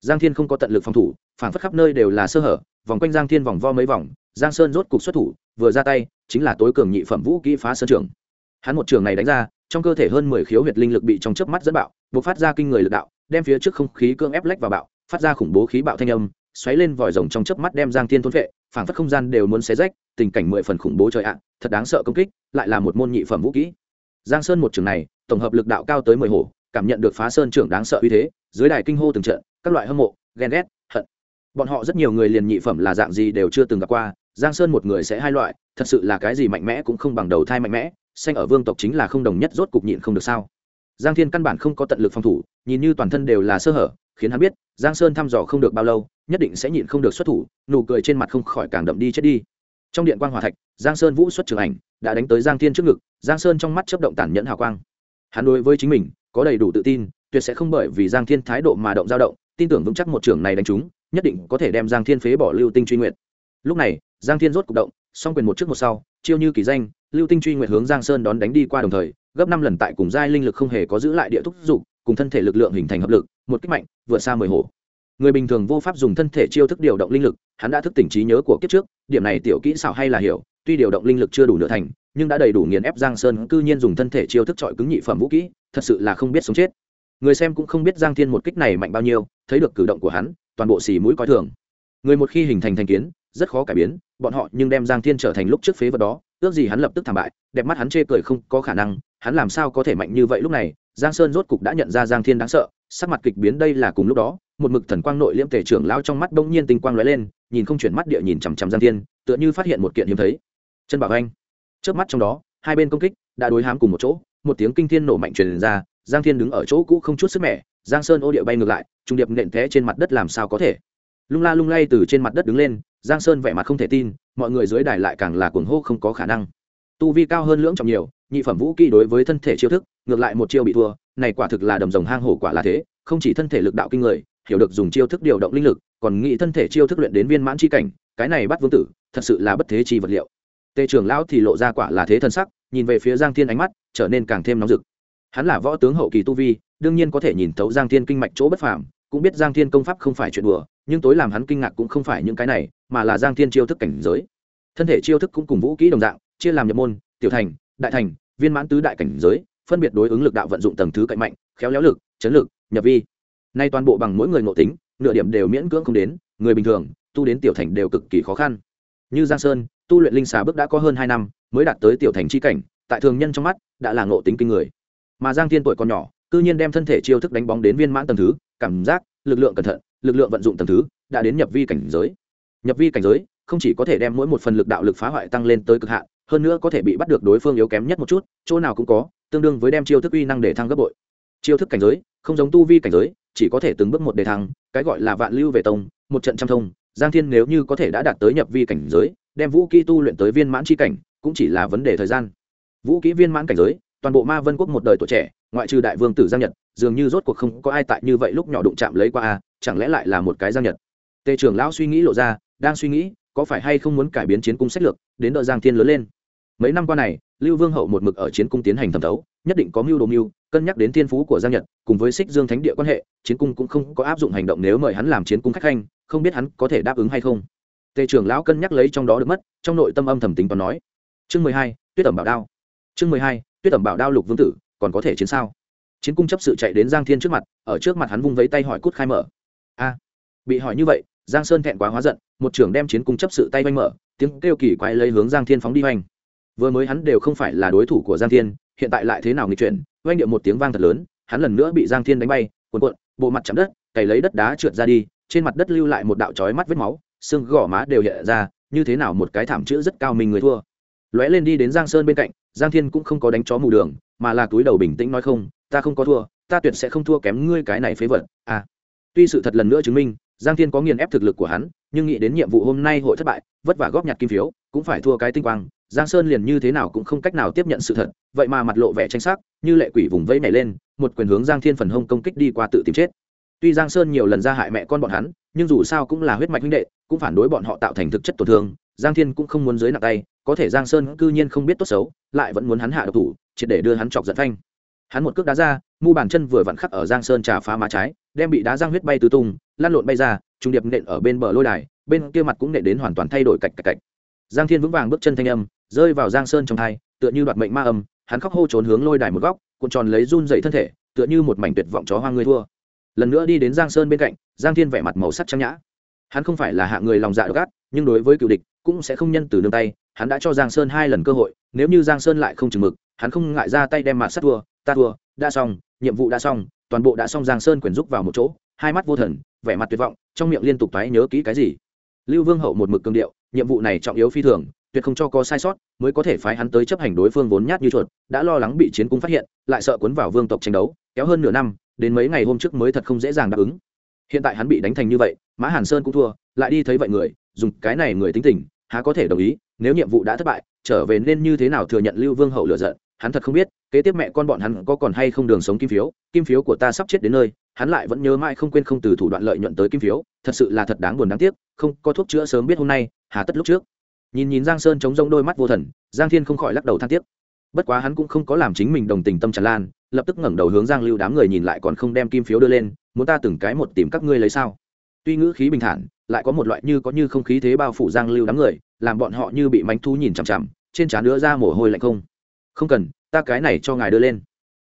Giang thiên không có tận lực phòng thủ phản phất khắp nơi đều là sơ hở, vòng quanh giang thiên vòng vo mấy vòng, giang sơn rốt cục xuất thủ, vừa ra tay, chính là tối cường nhị phẩm vũ kỹ phá sơn trường. Hắn một trường này đánh ra, trong cơ thể hơn mười khiếu huyệt linh lực bị trong chớp mắt dẫn bạo buộc phát ra kinh người lực đạo, đem phía trước không khí cương ép lách vào bạo phát ra khủng bố khí bạo thanh âm, xoáy lên vòi rồng trong chớp mắt đem giang thiên thôn vệ phảng phất không gian đều muốn xé rách, tình cảnh mười phần khủng bố trời ạ, thật đáng sợ công kích, lại là một môn nhị phẩm vũ kỹ. Giang sơn một trường này, tổng hợp lực đạo cao tới mười hồ cảm nhận được phá sơn trưởng đáng sợ uy thế, dưới đài kinh hô từng trận, các loại hâm mộ, ghen ghét, hận. Bọn họ rất nhiều người liền nhị phẩm là dạng gì đều chưa từng gặp qua, giang sơn một người sẽ hai loại, thật sự là cái gì mạnh mẽ cũng không bằng đầu thai mạnh mẽ xanh ở vương tộc chính là không đồng nhất rốt cục nhịn không được sao. Giang thiên căn bản không có tận lực phòng thủ, nhìn như toàn thân đều là sơ hở, khiến hắn biết giang sơn thăm dò không được bao lâu, nhất định sẽ nhịn không được xuất thủ, nụ cười trên mặt không khỏi càng đậm đi chết đi. Trong điện quan hòa thạch, giang sơn vũ xuất trường ảnh, đã đánh tới giang thiên trước ngực, giang sơn trong mắt chấp động tản nhẫn hào quang. Hắn đối với chính mình, có đầy đủ tự tin, tuyệt sẽ không bởi vì giang thiên thái độ mà động dao động, tin tưởng vững chắc một trường này đánh trúng nhất định có thể đem giang thiên phế bỏ lưu tinh truy nguyện lúc này, giang thiên rốt cục động, song quyền một trước một sau, chiêu như kỳ danh, lưu tinh truy nguyệt hướng giang sơn đón đánh đi qua đồng thời, gấp năm lần tại cùng giai linh lực không hề có giữ lại địa thúc dục cùng thân thể lực lượng hình thành hợp lực, một kích mạnh, vượt xa mười hổ. Người bình thường vô pháp dùng thân thể chiêu thức điều động linh lực, hắn đã thức tỉnh trí nhớ của kiếp trước, điểm này tiểu kỹ xảo hay là hiểu, tuy điều động linh lực chưa đủ nửa thành, nhưng đã đầy đủ nghiền ép giang sơn cư nhiên dùng thân thể chiêu thức trọi cứng nhị phẩm vũ kỹ, thật sự là không biết sống chết. Người xem cũng không biết giang thiên một kích này mạnh bao nhiêu, thấy được cử động của hắn, toàn bộ xì mũi coi thường. Người một khi hình thành thành kiến, rất khó cải biến, bọn họ nhưng đem giang thiên trở thành lúc trước phế vật đó, ước gì hắn lập tức thảm bại, đẹp mắt hắn chê cười không có khả năng, hắn làm sao có thể mạnh như vậy lúc này giang sơn rốt cục đã nhận ra giang thiên đáng sợ, sắc mặt kịch biến đây là cùng lúc đó, một mực thần quang nội liễm tể trưởng lao trong mắt bỗng nhiên tinh quang lóe lên, nhìn không chuyển mắt địa nhìn chằm chằm giang thiên, tựa như phát hiện một kiện hiếm thấy. Chân bảo anh. Trước mắt trong đó, hai bên công kích đã đối hám cùng một chỗ, một tiếng kinh thiên nổ mạnh truyền ra, giang thiên đứng ở chỗ cũ không chút sức mẻ, giang sơn ô địa bay ngược lại trung điệp nện thế trên mặt đất làm sao có thể. Lung la lung lay từ trên mặt đất đứng lên, giang sơn vẻ mặt không thể tin, mọi người dưới đài lại càng là cuồng hô không có khả năng. Tu vi cao hơn lưỡng trọng nhiều nhị phẩm vũ kỹ đối với thân thể chiêu thức, ngược lại một chiêu bị thua, này quả thực là đầm rồng hang hổ quả là thế, không chỉ thân thể lực đạo kinh người, hiểu được dùng chiêu thức điều động linh lực, còn nghĩ thân thể chiêu thức luyện đến viên mãn chi cảnh, cái này bắt vương tử, thật sự là bất thế chi vật liệu. Tề trưởng lão thì lộ ra quả là thế thân sắc, nhìn về phía giang thiên ánh mắt, trở nên càng thêm nóng rực. Hắn là võ tướng hậu kỳ tu vi, đương nhiên có thể nhìn thấu giang thiên kinh mạch chỗ bất phàm, cũng biết giang thiên công pháp không phải chuyện đùa, nhưng tối làm hắn kinh ngạc cũng không phải những cái này, mà là giang thiên chiêu thức cảnh giới. Thân thể chiêu thức cũng cùng vũ kỹ đồng dạng, chia làm nhập môn, tiểu thành đại thành, viên mãn tứ đại cảnh giới, phân biệt đối ứng lực đạo vận dụng tầng thứ cạnh mạnh, khéo léo lực, chấn lực, nhập vi. Nay toàn bộ bằng mỗi người ngộ tính, nửa điểm đều miễn cưỡng không đến, người bình thường, tu đến tiểu thành đều cực kỳ khó khăn. Như giang sơn, tu luyện linh xà bước đã có hơn hai năm, mới đạt tới tiểu thành chi cảnh, tại thường nhân trong mắt, đã là ngộ tính kinh người. Mà giang thiên tuổi còn nhỏ, cư nhiên đem thân thể chiêu thức đánh bóng đến viên mãn tầng thứ, cảm giác, lực lượng cẩn thận, lực lượng vận dụng tầng thứ, đã đến nhập vi cảnh giới. Nhập vi cảnh giới, không chỉ có thể đem mỗi một phần lực đạo lực phá hoại tăng lên tới cực hạn hơn nữa có thể bị bắt được đối phương yếu kém nhất một chút, chỗ nào cũng có, tương đương với đem chiêu thức uy năng để thăng gấp bội. Chiêu thức cảnh giới, không giống tu vi cảnh giới, chỉ có thể từng bước một đề thăng, cái gọi là vạn lưu về tông, một trận trăm thông, giang thiên nếu như có thể đã đạt tới nhập vi cảnh giới, đem vũ kỹ tu luyện tới viên mãn chi cảnh, cũng chỉ là vấn đề thời gian. Vũ kỹ viên mãn cảnh giới, toàn bộ ma vân quốc một đời tuổi trẻ, ngoại trừ đại vương tử giang nhật, dường như rốt cuộc không có ai tại như vậy lúc nhỏ đụng chạm lấy qua a, chẳng lẽ lại là một cái giang nhật? Tề trưởng lão suy nghĩ lộ ra, đang suy nghĩ, có phải hay không muốn cải biến chiến cung sách lược, đến đợi giang thiên lớn lên mấy năm qua này, lưu vương hậu một mực ở chiến cung tiến hành thẩm thấu, nhất định có mưu đồ mưu, cân nhắc đến thiên phú của giang nhật, cùng với xích dương thánh địa quan hệ, chiến cung cũng không có áp dụng hành động nếu mời hắn làm chiến cung khách khanh, không biết hắn có thể đáp ứng hay không. Tề trưởng lão cân nhắc lấy trong đó được mất, trong nội tâm âm thầm tính toán nói. Chương mười hai, tuyết ẩm bảo đao. Chương mười hai, tuyết ẩm bảo đao lục vương tử, còn có thể chiến sao? Chiến cung chấp sự chạy đến giang thiên trước mặt, ở trước mặt hắn vung vấy tay hỏi cút khai mở. A, bị hỏi như vậy, giang sơn thẹn quá hóa giận, một trưởng đem chiến cung chấp sự tay oanh mở, tiếng kêu kỳ quái lấy hướng giang thiên phóng đi oanh vừa mới hắn đều không phải là đối thủ của giang thiên, hiện tại lại thế nào nghịch chuyển, oanh điệu một tiếng vang thật lớn, hắn lần nữa bị giang thiên đánh bay cuộn cuộn, bộ mặt chạm đất, cày lấy đất đá trượt ra đi, trên mặt đất lưu lại một đạo chói mắt vết máu, xương gò má đều hiện ra, như thế nào một cái thảm chữ rất cao mình người thua. Lóe lên đi đến giang sơn bên cạnh, giang thiên cũng không có đánh chó mù đường, mà là túi đầu bình tĩnh nói không, ta không có thua, ta tuyệt sẽ không thua kém ngươi cái này phế vật. À tuy sự thật lần nữa chứng minh, giang thiên có nghiền ép thực lực của hắn, nhưng nghĩ đến nhiệm vụ hôm nay hội thất bại, vất vả góp nhặt kim phiếu, cũng phải thua cái tinh quang giang sơn liền như thế nào cũng không cách nào tiếp nhận sự thật, vậy mà mặt lộ vẻ tranh sắc, như lệ quỷ vùng vẫy nảy lên, một quyền hướng giang thiên phần hông công kích đi qua tự tìm chết. Tuy giang sơn nhiều lần ra hại mẹ con bọn hắn, nhưng dù sao cũng là huyết mạch huynh đệ, cũng phản đối bọn họ tạo thành thực chất tổn thương, giang thiên cũng không muốn dưới nặng tay, có thể giang sơn cư nhiên không biết tốt xấu, lại vẫn muốn hắn hạ độc thủ, triệt để đưa hắn chọc giận phanh. Hắn một cước đá ra, mu bàn chân vừa vặn khắc ở giang sơn trà phá má trái, đem bị đá giang huyết bay tứ tung, lăn lộn bay ra trung điệp nện ở bên bờ lôi đài, bên kia mặt cũng nện đến hoàn toàn thay đổi cạch cạch cạch. Giang thiên vững vàng bước chân thanh âm rơi vào giang sơn trong thai, tựa như đoạt mệnh ma âm, hắn khóc hô trốn hướng lôi đài một góc, cuộn tròn lấy run dậy thân thể, tựa như một mảnh tuyệt vọng chó hoang người thua. Lần nữa đi đến giang sơn bên cạnh, giang thiên vẻ mặt màu sắc trang nhã. Hắn không phải là hạ người lòng dạ gắt nhưng đối với cựu địch, cũng sẽ không nhân từ nương tay, hắn đã cho giang sơn hai lần cơ hội, nếu như giang sơn lại không chừng mực, hắn không ngại ra tay đem mặt sắt thua, ta thua, đã xong, nhiệm vụ đã xong, toàn bộ đã xong giang sơn quyển rúc vào một chỗ, hai mắt vô thần, vẻ mặt tuyệt vọng, trong miệng liên tục toái nhớ kỹ cái gì. Lưu vương hậu một mực cương điệu, nhiệm vụ này trọng yếu phi thường tuyệt không cho có sai sót, mới có thể phái hắn tới chấp hành đối phương vốn nhát như chuột, đã lo lắng bị chiến cung phát hiện, lại sợ cuốn vào vương tộc tranh đấu, kéo hơn nửa năm, đến mấy ngày hôm trước mới thật không dễ dàng đáp ứng. Hiện tại hắn bị đánh thành như vậy, mã hàn sơn cũng thua, lại đi thấy vậy người, dùng cái này người tính tình, há có thể đồng ý, nếu nhiệm vụ đã thất bại, trở về nên như thế nào thừa nhận lưu vương hậu lựa giận, hắn thật không biết, kế tiếp mẹ con bọn hắn có còn hay không đường sống kim phiếu kim phiếu của ta sắp chết đến nơi, hắn lại vẫn nhớ mãi không quên không từ thủ đoạn lợi nhuận tới kim phiếu, thật sự là thật đáng buồn đáng tiếc, không có thuốc chữa sớm biết hôm nay, hà tất lúc trước nhìn nhìn giang sơn chống rông đôi mắt vô thần, giang thiên không khỏi lắc đầu than tiếc. Bất quá hắn cũng không có làm chính mình đồng tình tâm tràn lan, lập tức ngẩng đầu hướng giang lưu đám người nhìn lại còn không đem kim phiếu đưa lên, muốn ta từng cái một tìm các ngươi lấy sao? Tuy ngữ khí bình thản, lại có một loại như có như không khí thế bao phủ giang lưu đám người, làm bọn họ như bị mánh thu nhìn chằm chằm, trên trán nữa ra mồ hôi lạnh không? Không cần, ta cái này cho ngài đưa lên.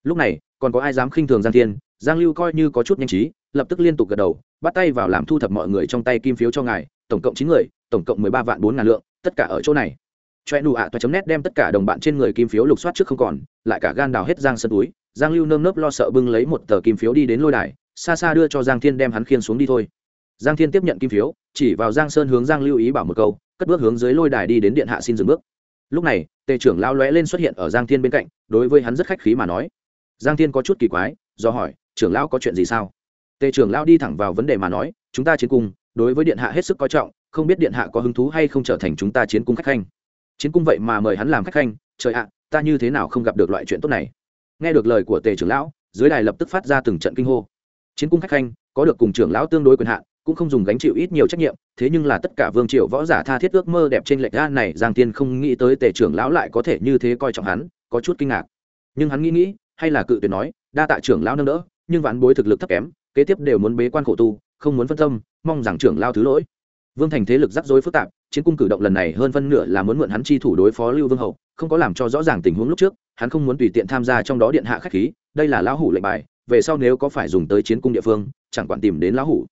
Lúc này, còn có ai dám khinh thường giang thiên? Giang lưu coi như có chút nhanh trí, lập tức liên tục gật đầu, bắt tay vào làm thu thập mọi người trong tay kim phiếu cho ngài, tổng cộng chín người, tổng cộng mười ba vạn bốn ngàn lượng tất cả ở chỗ này. Choe nụ ạ toa chấm nét đem tất cả đồng bạn trên người kim phiếu lục soát trước không còn, lại cả gan đào hết giang sân túi. Giang lưu nơm nớp lo sợ bưng lấy một tờ kim phiếu đi đến lôi đài, xa xa đưa cho giang thiên đem hắn khiên xuống đi thôi. Giang thiên tiếp nhận kim phiếu, chỉ vào giang sơn hướng giang lưu ý bảo một câu, cất bước hướng dưới lôi đài đi đến điện hạ xin dừng bước. Lúc này, tề trưởng lao lóe lên xuất hiện ở giang thiên bên cạnh, đối với hắn rất khách khí mà nói. Giang thiên có chút kỳ quái, do hỏi, trưởng lão có chuyện gì sao? Tề trưởng lão đi thẳng vào vấn đề mà nói, chúng ta chiến cung đối với điện hạ hết sức coi trọng không biết điện hạ có hứng thú hay không trở thành chúng ta chiến cung khách khanh. Chiến cung vậy mà mời hắn làm khách khanh, trời ạ, ta như thế nào không gặp được loại chuyện tốt này? Nghe được lời của tề trưởng lão, dưới đài lập tức phát ra từng trận kinh hô. Chiến cung khách khanh, có được cùng trưởng lão tương đối quyền hạn, cũng không dùng gánh chịu ít nhiều trách nhiệm, thế nhưng là tất cả vương triều võ giả tha thiết ước mơ đẹp trên lệch ga này, giang tiên không nghĩ tới tề trưởng lão lại có thể như thế coi trọng hắn, có chút kinh ngạc. Nhưng hắn nghĩ nghĩ, hay là cự tuyệt nói, đa tạ trưởng lão nâng đỡ, nhưng vãn bối thực lực thấp kém, kế tiếp đều muốn bế quan khổ tu, không muốn phân tâm, mong rằng trưởng lao thứ lỗi vương thành thế lực rắc rối phức tạp, chiến cung cử động lần này hơn phân nửa là muốn mượn hắn chi thủ đối phó lưu vương hậu, không có làm cho rõ ràng tình huống lúc trước, hắn không muốn tùy tiện tham gia trong đó điện hạ khách khí, đây là lão hủ lệnh bài, về sau nếu có phải dùng tới chiến cung địa phương, chẳng quản tìm đến lão hủ.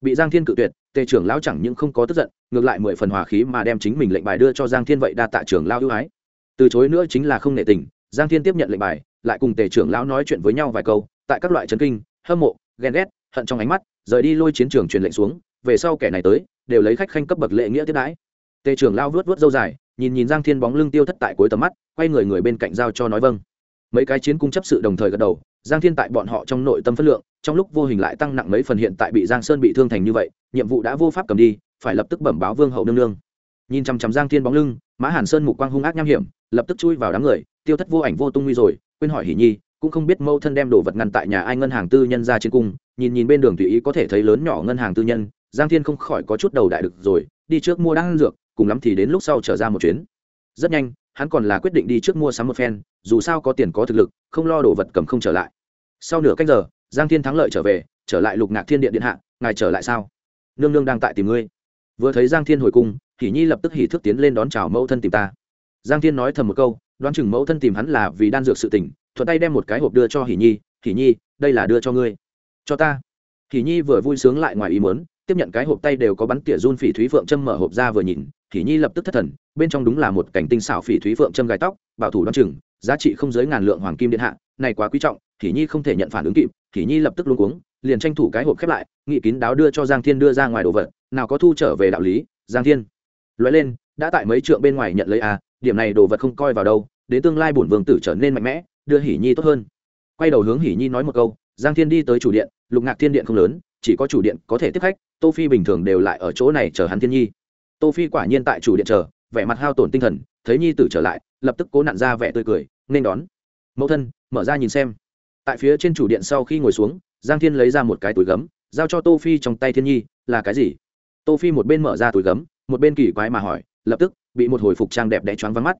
Bị giang thiên cự tuyệt, tề trưởng lão chẳng những không có tức giận, ngược lại mười phần hòa khí mà đem chính mình lệnh bài đưa cho giang thiên vậy đa tạ trưởng lao ưu ái. Từ chối nữa chính là không nệ tình, giang thiên tiếp nhận lệnh bài, lại cùng tề trưởng lão nói chuyện với nhau vài câu, tại các loại trấn kinh, hâm mộ, ghen ghét, hận trong ánh mắt, rời đi lôi chiến trường truyền lệnh xuống, về sau kẻ này tới đều lấy khách khanh cấp bậc lệ nghĩa tiếp đãi. Tề trưởng lao vớt vớt dâu dài, nhìn nhìn giang thiên bóng lưng tiêu thất tại cuối tầm mắt, quay người người bên cạnh giao cho nói vâng. Mấy cái chiến cung chấp sự đồng thời gật đầu, giang thiên tại bọn họ trong nội tâm phất lượng, trong lúc vô hình lại tăng nặng mấy phần hiện tại bị giang sơn bị thương thành như vậy, nhiệm vụ đã vô pháp cầm đi, phải lập tức bẩm báo vương hậu nương nương. Nhìn chằm chằm giang thiên bóng lưng, mã hàn sơn mục quang hung ác nham hiểm, lập tức chui vào đám người, tiêu thất vô ảnh vô tung nguy rồi, quên hỏi hỉ nhi, cũng không biết mâu thân đem đồ vật ngăn tại nhà ai ngân hàng tư nhân ra trên cung, nhìn nhìn bên đường tùy ý có thể thấy lớn nhỏ ngân hàng tư nhân giang thiên không khỏi có chút đầu đại được rồi, đi trước mua đan dược, cùng lắm thì đến lúc sau trở ra một chuyến. Rất nhanh, hắn còn là quyết định đi trước mua sắm một phen, dù sao có tiền có thực lực, không lo đồ vật cầm không trở lại. Sau nửa cách giờ, giang thiên thắng lợi trở về, trở lại lục ngạc thiên điện điện hạ, ngài trở lại sao? Nương nương đang tại tìm ngươi. Vừa thấy giang thiên hồi cung, hỷ nhi lập tức hỉ thức tiến lên đón chào mẫu thân tìm ta. Giang thiên nói thầm một câu, đoán chừng mẫu thân tìm hắn là vì đan dược sự tỉnh thuận tay đem một cái hộp đưa cho hỷ nhi hỷ nhi, đây là đưa cho ngươi. Cho ta. Hỷ nhi vừa vui sướng lại ngoài ý muốn tiếp nhận cái hộp tay đều có bắn tỉa run phỉ thúy phượng châm mở hộp ra vừa nhìn, thì nhi lập tức thất thần, bên trong đúng là một cảnh tinh xảo phỉ thúy phượng châm gai tóc, bảo thủ đoan chừng, giá trị không dưới ngàn lượng hoàng kim điện hạ, này quá quý trọng, thì nhi không thể nhận phản ứng kịp, thì nhi lập tức luôn cuống, liền tranh thủ cái hộp khép lại, nghị kín đáo đưa cho giang thiên đưa ra ngoài đồ vật, nào có thu trở về đạo lý, giang thiên. Loại lên, đã tại mấy trượng bên ngoài nhận lấy à điểm này đồ vật không coi vào đâu, đến tương lai bổn vương tử trở nên mạnh mẽ, đưa hỉ nhi tốt hơn. Quay đầu hướng hỉ nhi nói một câu, giang thiên đi tới chủ điện, lục ngạc thiên điện không lớn chỉ có chủ điện có thể tiếp khách, tô phi bình thường đều lại ở chỗ này chờ hắn thiên nhi. Tô phi quả nhiên tại chủ điện chờ, vẻ mặt hao tổn tinh thần, thấy nhi tử trở lại, lập tức cố nặn ra vẻ tươi cười, nên đón. Mẫu thân, mở ra nhìn xem. Tại phía trên chủ điện sau khi ngồi xuống, giang thiên lấy ra một cái túi gấm, giao cho tô phi trong tay thiên nhi, là cái gì? Tô phi một bên mở ra túi gấm, một bên kỳ quái mà hỏi, lập tức bị một hồi phục trang đẹp đẽ choáng vắng mắt.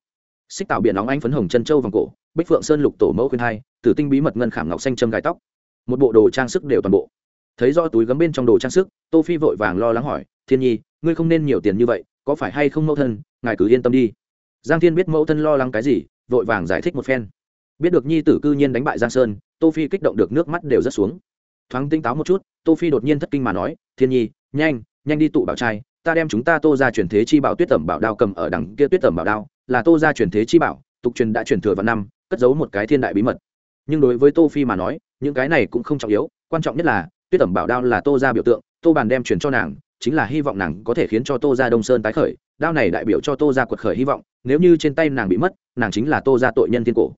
Xích tạo biển nóng anh phấn hồng chân châu vòng cổ, bích phượng sơn lục tổ mẫu khuyên hai, tử tinh bí mật ngân khảm ngọc xanh châm gai tóc. Một bộ đồ trang sức đều toàn bộ thấy do túi gấm bên trong đồ trang sức, tô phi vội vàng lo lắng hỏi, thiên nhi, ngươi không nên nhiều tiền như vậy, có phải hay không mẫu thân, ngài cứ yên tâm đi. Giang thiên biết mẫu thân lo lắng cái gì, vội vàng giải thích một phen. Biết được nhi tử cư nhiên đánh bại giang sơn, tô phi kích động được nước mắt đều rất xuống. Thoáng tinh táo một chút, tô phi đột nhiên thất kinh mà nói, thiên nhi, nhanh nhanh đi tụ bảo trai, ta đem chúng ta tô ra truyền thế chi bảo tuyết tẩm bảo đao cầm ở đằng kia tuyết tẩm bảo đao, là tô ra truyền thế chi bảo, tục truyền đã truyền thừa vào năm, cất giấu một cái thiên đại bí mật. Nhưng đối với tô phi mà nói, những cái này cũng không trọng yếu, quan trọng nhất là tuyết tẩm bảo đao là tô ra biểu tượng, tô bàn đem truyền cho nàng, chính là hy vọng nàng có thể khiến cho tô ra đông sơn tái khởi. Đao này đại biểu cho tô ra quật khởi hy vọng, nếu như trên tay nàng bị mất, nàng chính là tô ra tội nhân thiên cổ.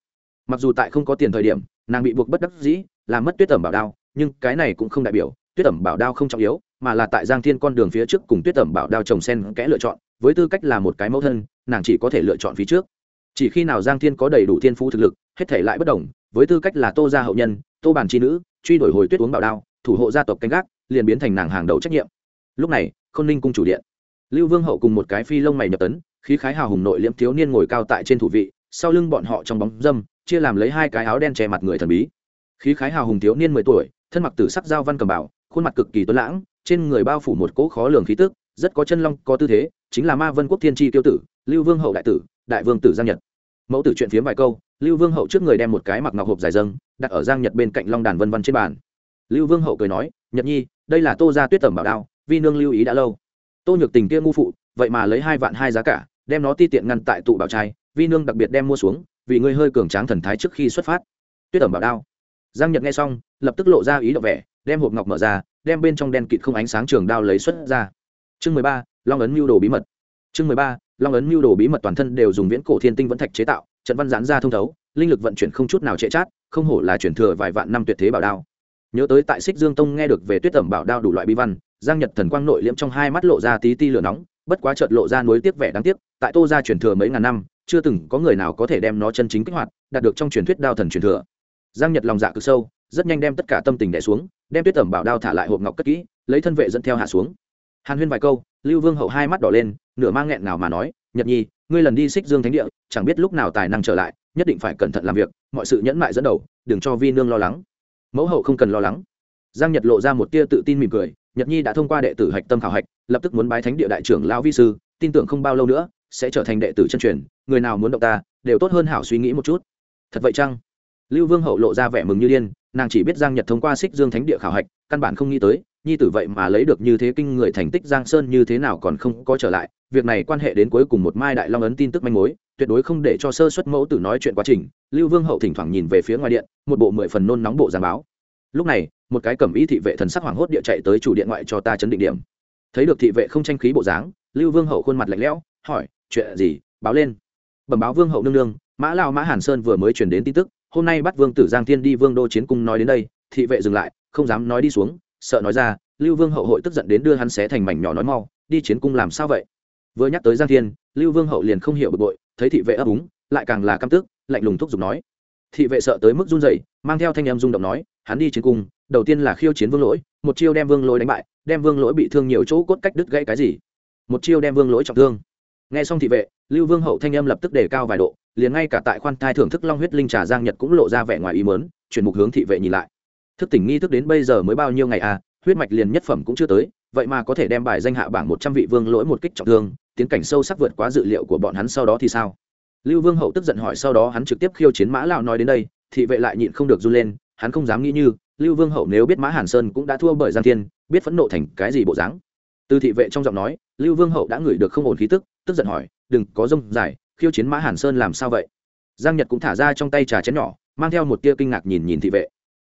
Mặc dù tại không có tiền thời điểm, nàng bị buộc bất đắc dĩ làm mất tuyết tẩm bảo đao, nhưng cái này cũng không đại biểu, tuyết tẩm bảo đao không trọng yếu, mà là tại giang thiên con đường phía trước cùng tuyết tẩm bảo đao trồng sen kẽ lựa chọn, với tư cách là một cái mẫu thân, nàng chỉ có thể lựa chọn phía trước. Chỉ khi nào giang thiên có đầy đủ thiên phú thực lực, hết thể lại bất đồng, với tư cách là tô gia hậu nhân, tô Bàn tri nữ, truy đổi hồi tuyết uống bảo đao thủ hộ gia tộc canh gác, liền biến thành nàng hàng đầu trách nhiệm. Lúc này k h ô n ninh cung chủ điện. Lưu vương hậu cùng một cái phi lông mày nhập tấn, khí khái hào hùng nội liễm thiếu niên ngồi cao tại trên thủ vị, sau lưng bọn họ trong bóng dâm, chia làm lấy hai cái áo đen che mặt người thần bí. Khí khái hào hùng thiếu niên mười tuổi, thân mặc tử sắc giao văn cầm bảo khuôn mặt cực kỳ tuấn lãng, trên người bao phủ một cỗ khó lường khí tức, rất có chân long, có tư thế, chính là ma vân quốc thiên tri tiêu tử, lưu vương hậu đại tử, đại vương tử giang nhật. Mẫu tử chuyện phiếm vài câu, lưu vương hậu trước người đem một cái mặc ngọc hộp dài dâng, đặt ở giang nhật bên cạnh long đàn vân vân trên bàn lưu vương hậu cười nói, nhật nhi, đây là tô gia tuyết tẩm bảo đao, vi nương lưu ý đã lâu. Tô nhược tình kia ngu phụ, vậy mà lấy hai vạn hai giá cả, đem nó ti tiện ngăn tại tụ bảo trai, vi nương đặc biệt đem mua xuống, vì ngươi hơi cường tráng thần thái trước khi xuất phát. Tuyết tẩm bảo đao. Giang nhật nghe xong, lập tức lộ ra ý động vẻ, đem hộp ngọc mở ra, đem bên trong đen kịt không ánh sáng trường đao lấy xuất ra. Chương mười ba, long ấn mưu đồ bí mật. Chương mười ba, long ấn mưu đồ bí mật toàn thân đều dùng viễn cổ thiên tinh vẫn thạch chế tạo, trận văn gián ra thông thấu, linh lực vận chuyển không chút nào trễ chát, không hổ là chuyển thừa vài vạn năm tuyệt thế bảo đao nhớ tới tại xích dương tông nghe được về tuyết tẩm bảo đao đủ loại bi văn, giang nhật thần quang nội liễm trong hai mắt lộ ra tí ti lửa nóng, bất quá chợt lộ ra nối tiếc vẻ đáng tiếc, tại tô gia truyền thừa mấy ngàn năm, chưa từng có người nào có thể đem nó chân chính kích hoạt, đạt được trong truyền thuyết đao thần truyền thừa. Giang nhật lòng dạ cực sâu, rất nhanh đem tất cả tâm tình đẻ xuống, đem tuyết tẩm bảo đao thả lại hộp ngọc cất kỹ, lấy thân vệ dẫn theo hạ xuống. Hàn huyên vài câu, lưu vương hậu hai mắt đỏ lên, nửa mang nghẹn nào mà nói, nhật nhi, ngươi lần đi xích dương thánh địa, chẳng biết lúc nào tài năng trở lại, nhất định phải cẩn thận làm việc, mọi sự nhẫn mại dẫn đầu, đừng cho vi nương lo lắng mẫu hậu không cần lo lắng. Giang nhật lộ ra một tia tự tin mỉm cười, nhật nhi đã thông qua đệ tử hạch tâm khảo hạch, lập tức muốn bái thánh địa đại trưởng lao vi sư, tin tưởng không bao lâu nữa, sẽ trở thành đệ tử chân truyền, người nào muốn động ta, đều tốt hơn hảo suy nghĩ một chút. Thật vậy chăng? Lưu vương hậu lộ ra vẻ mừng như điên, nàng chỉ biết giang nhật thông qua xích dương thánh địa khảo hạch, căn bản không nghĩ tới, nhi tử vậy mà lấy được như thế kinh người thành tích giang sơn như thế nào còn không có trở lại, việc này quan hệ đến cuối cùng một mai đại long ấn tin tức manh mối tuyệt đối không để cho sơ xuất mẫu tử nói chuyện quá trình, lưu vương hậu thỉnh thoảng nhìn về phía ngoài điện, một bộ mười phần nôn nóng bộ giang báo. Lúc này, một cái cẩm ý thị vệ thần sắc hoảng hốt địa chạy tới chủ điện ngoại cho ta chấn định điểm. Thấy được thị vệ không tranh khí bộ dáng, lưu vương hậu khuôn mặt lạnh lẽo, hỏi, chuyện gì? Báo lên. Bẩm báo vương hậu nương nương, mã lao mã hàn sơn vừa mới truyền đến tin tức, hôm nay bắt vương tử giang thiên đi vương đô chiến cung nói đến đây. Thị vệ dừng lại, không dám nói đi xuống, sợ nói ra, lưu vương hậu hội tức giận đến đưa hắn xé thành mảnh nhỏ nói mau, đi chiến cung làm sao vậy? Vừa nhắc tới giang thiên, lưu vương hậu liền không hiểu bực bội thấy thị vệ ấp úng, lại càng là căm tức, lạnh lùng thúc giục nói. Thị vệ sợ tới mức run rẩy, mang theo thanh em rung động nói, hắn đi chiến cung, đầu tiên là khiêu chiến vương lỗi, một chiêu đem vương lỗi đánh bại, đem vương lỗi bị thương nhiều chỗ cốt cách đứt gãy cái gì? Một chiêu đem vương lỗi trọng thương. Nghe xong thị vệ, lưu vương hậu thanh em lập tức đề cao vài độ, liền ngay cả tại khoan thai thưởng thức long huyết linh trà giang nhật cũng lộ ra vẻ ngoài ý mớn chuyển mục hướng thị vệ nhìn lại. Thức tỉnh nghi thức đến bây giờ mới bao nhiêu ngày à huyết mạch liền nhất phẩm cũng chưa tới vậy mà có thể đem bài danh hạ bảng một trăm vị vương lỗi một kích trọng thương, tiến cảnh sâu sắc vượt quá dự liệu của bọn hắn sau đó thì sao? Lưu vương hậu tức giận hỏi sau đó hắn trực tiếp khiêu chiến mã lão nói đến đây, thị vệ lại nhịn không được run lên, hắn không dám nghĩ như, lưu vương hậu nếu biết mã hàn sơn cũng đã thua bởi giang thiên, biết phẫn nộ thành cái gì bộ dáng. Từ thị vệ trong giọng nói, lưu vương hậu đã ngửi được không ổn khí tức tức giận hỏi, đừng có rông dài, khiêu chiến mã hàn sơn làm sao vậy? Giang nhật cũng thả ra trong tay trà chén nhỏ, mang theo một tia kinh ngạc nhìn nhìn thị vệ.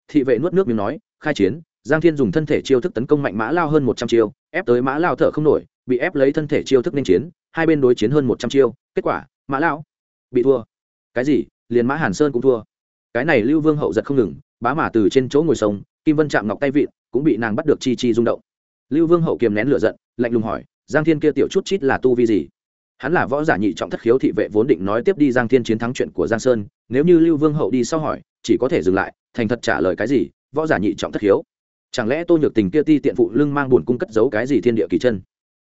Thị vệ nuốt nước miếng nói, khai chiến giang thiên dùng thân thể chiêu thức tấn công mạnh mã lao hơn một trăm chiêu, ép tới mã lao thở không nổi, bị ép lấy thân thể chiêu thức nên chiến, hai bên đối chiến hơn một trăm chiêu, kết quả, mã lão bị thua. Cái gì? Liền mã hàn sơn cũng thua. Cái này lưu vương hậu giật không ngừng, bá mà từ trên chỗ ngồi sông, kim vân chạm ngọc tay vịn, cũng bị nàng bắt được chi chi rung động. Lưu vương hậu kiềm nén lửa giận, lạnh lùng hỏi, giang thiên kia tiểu chút chít là tu vi gì? Hắn là võ giả nhị trọng thất khiếu thị vệ vốn định nói tiếp đi giang thiên chiến thắng chuyện của giang sơn, nếu như lưu vương hậu đi sau hỏi, chỉ có thể dừng lại, thành thật trả lời cái gì, võ giả nhị trọng thất khiếu chẳng lẽ tô nhược tình kia ti tiện phụ lưng mang buồn cung cất giấu cái gì thiên địa kỳ chân?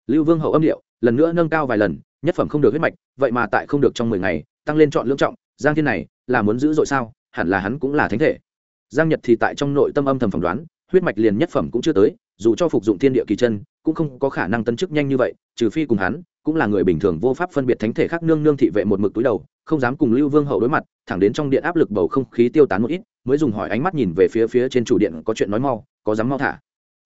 Lưu vương hậu âm điệu, lần nữa nâng cao vài lần, nhất phẩm không được huyết mạch, vậy mà tại không được trong mười ngày, tăng lên chọn lưỡng trọng, giang thiên này, là muốn giữ dội sao? Hẳn là hắn cũng là thánh thể. Giang nhật thì tại trong nội tâm âm thầm phỏng đoán, huyết mạch liền nhất phẩm cũng chưa tới, dù cho phục dụng thiên địa kỳ chân, cũng không có khả năng tân chức nhanh như vậy, trừ phi cùng hắn, cũng là người bình thường vô pháp phân biệt thánh thể khác nương nương thị vệ một mực túi đầu, không dám cùng lưu vương hậu đối mặt, thẳng đến trong điện áp lực bầu không khí tiêu tán một ít, mới dùng hỏi ánh mắt nhìn về phía phía trên chủ điện có chuyện nói mau có dám mau thả.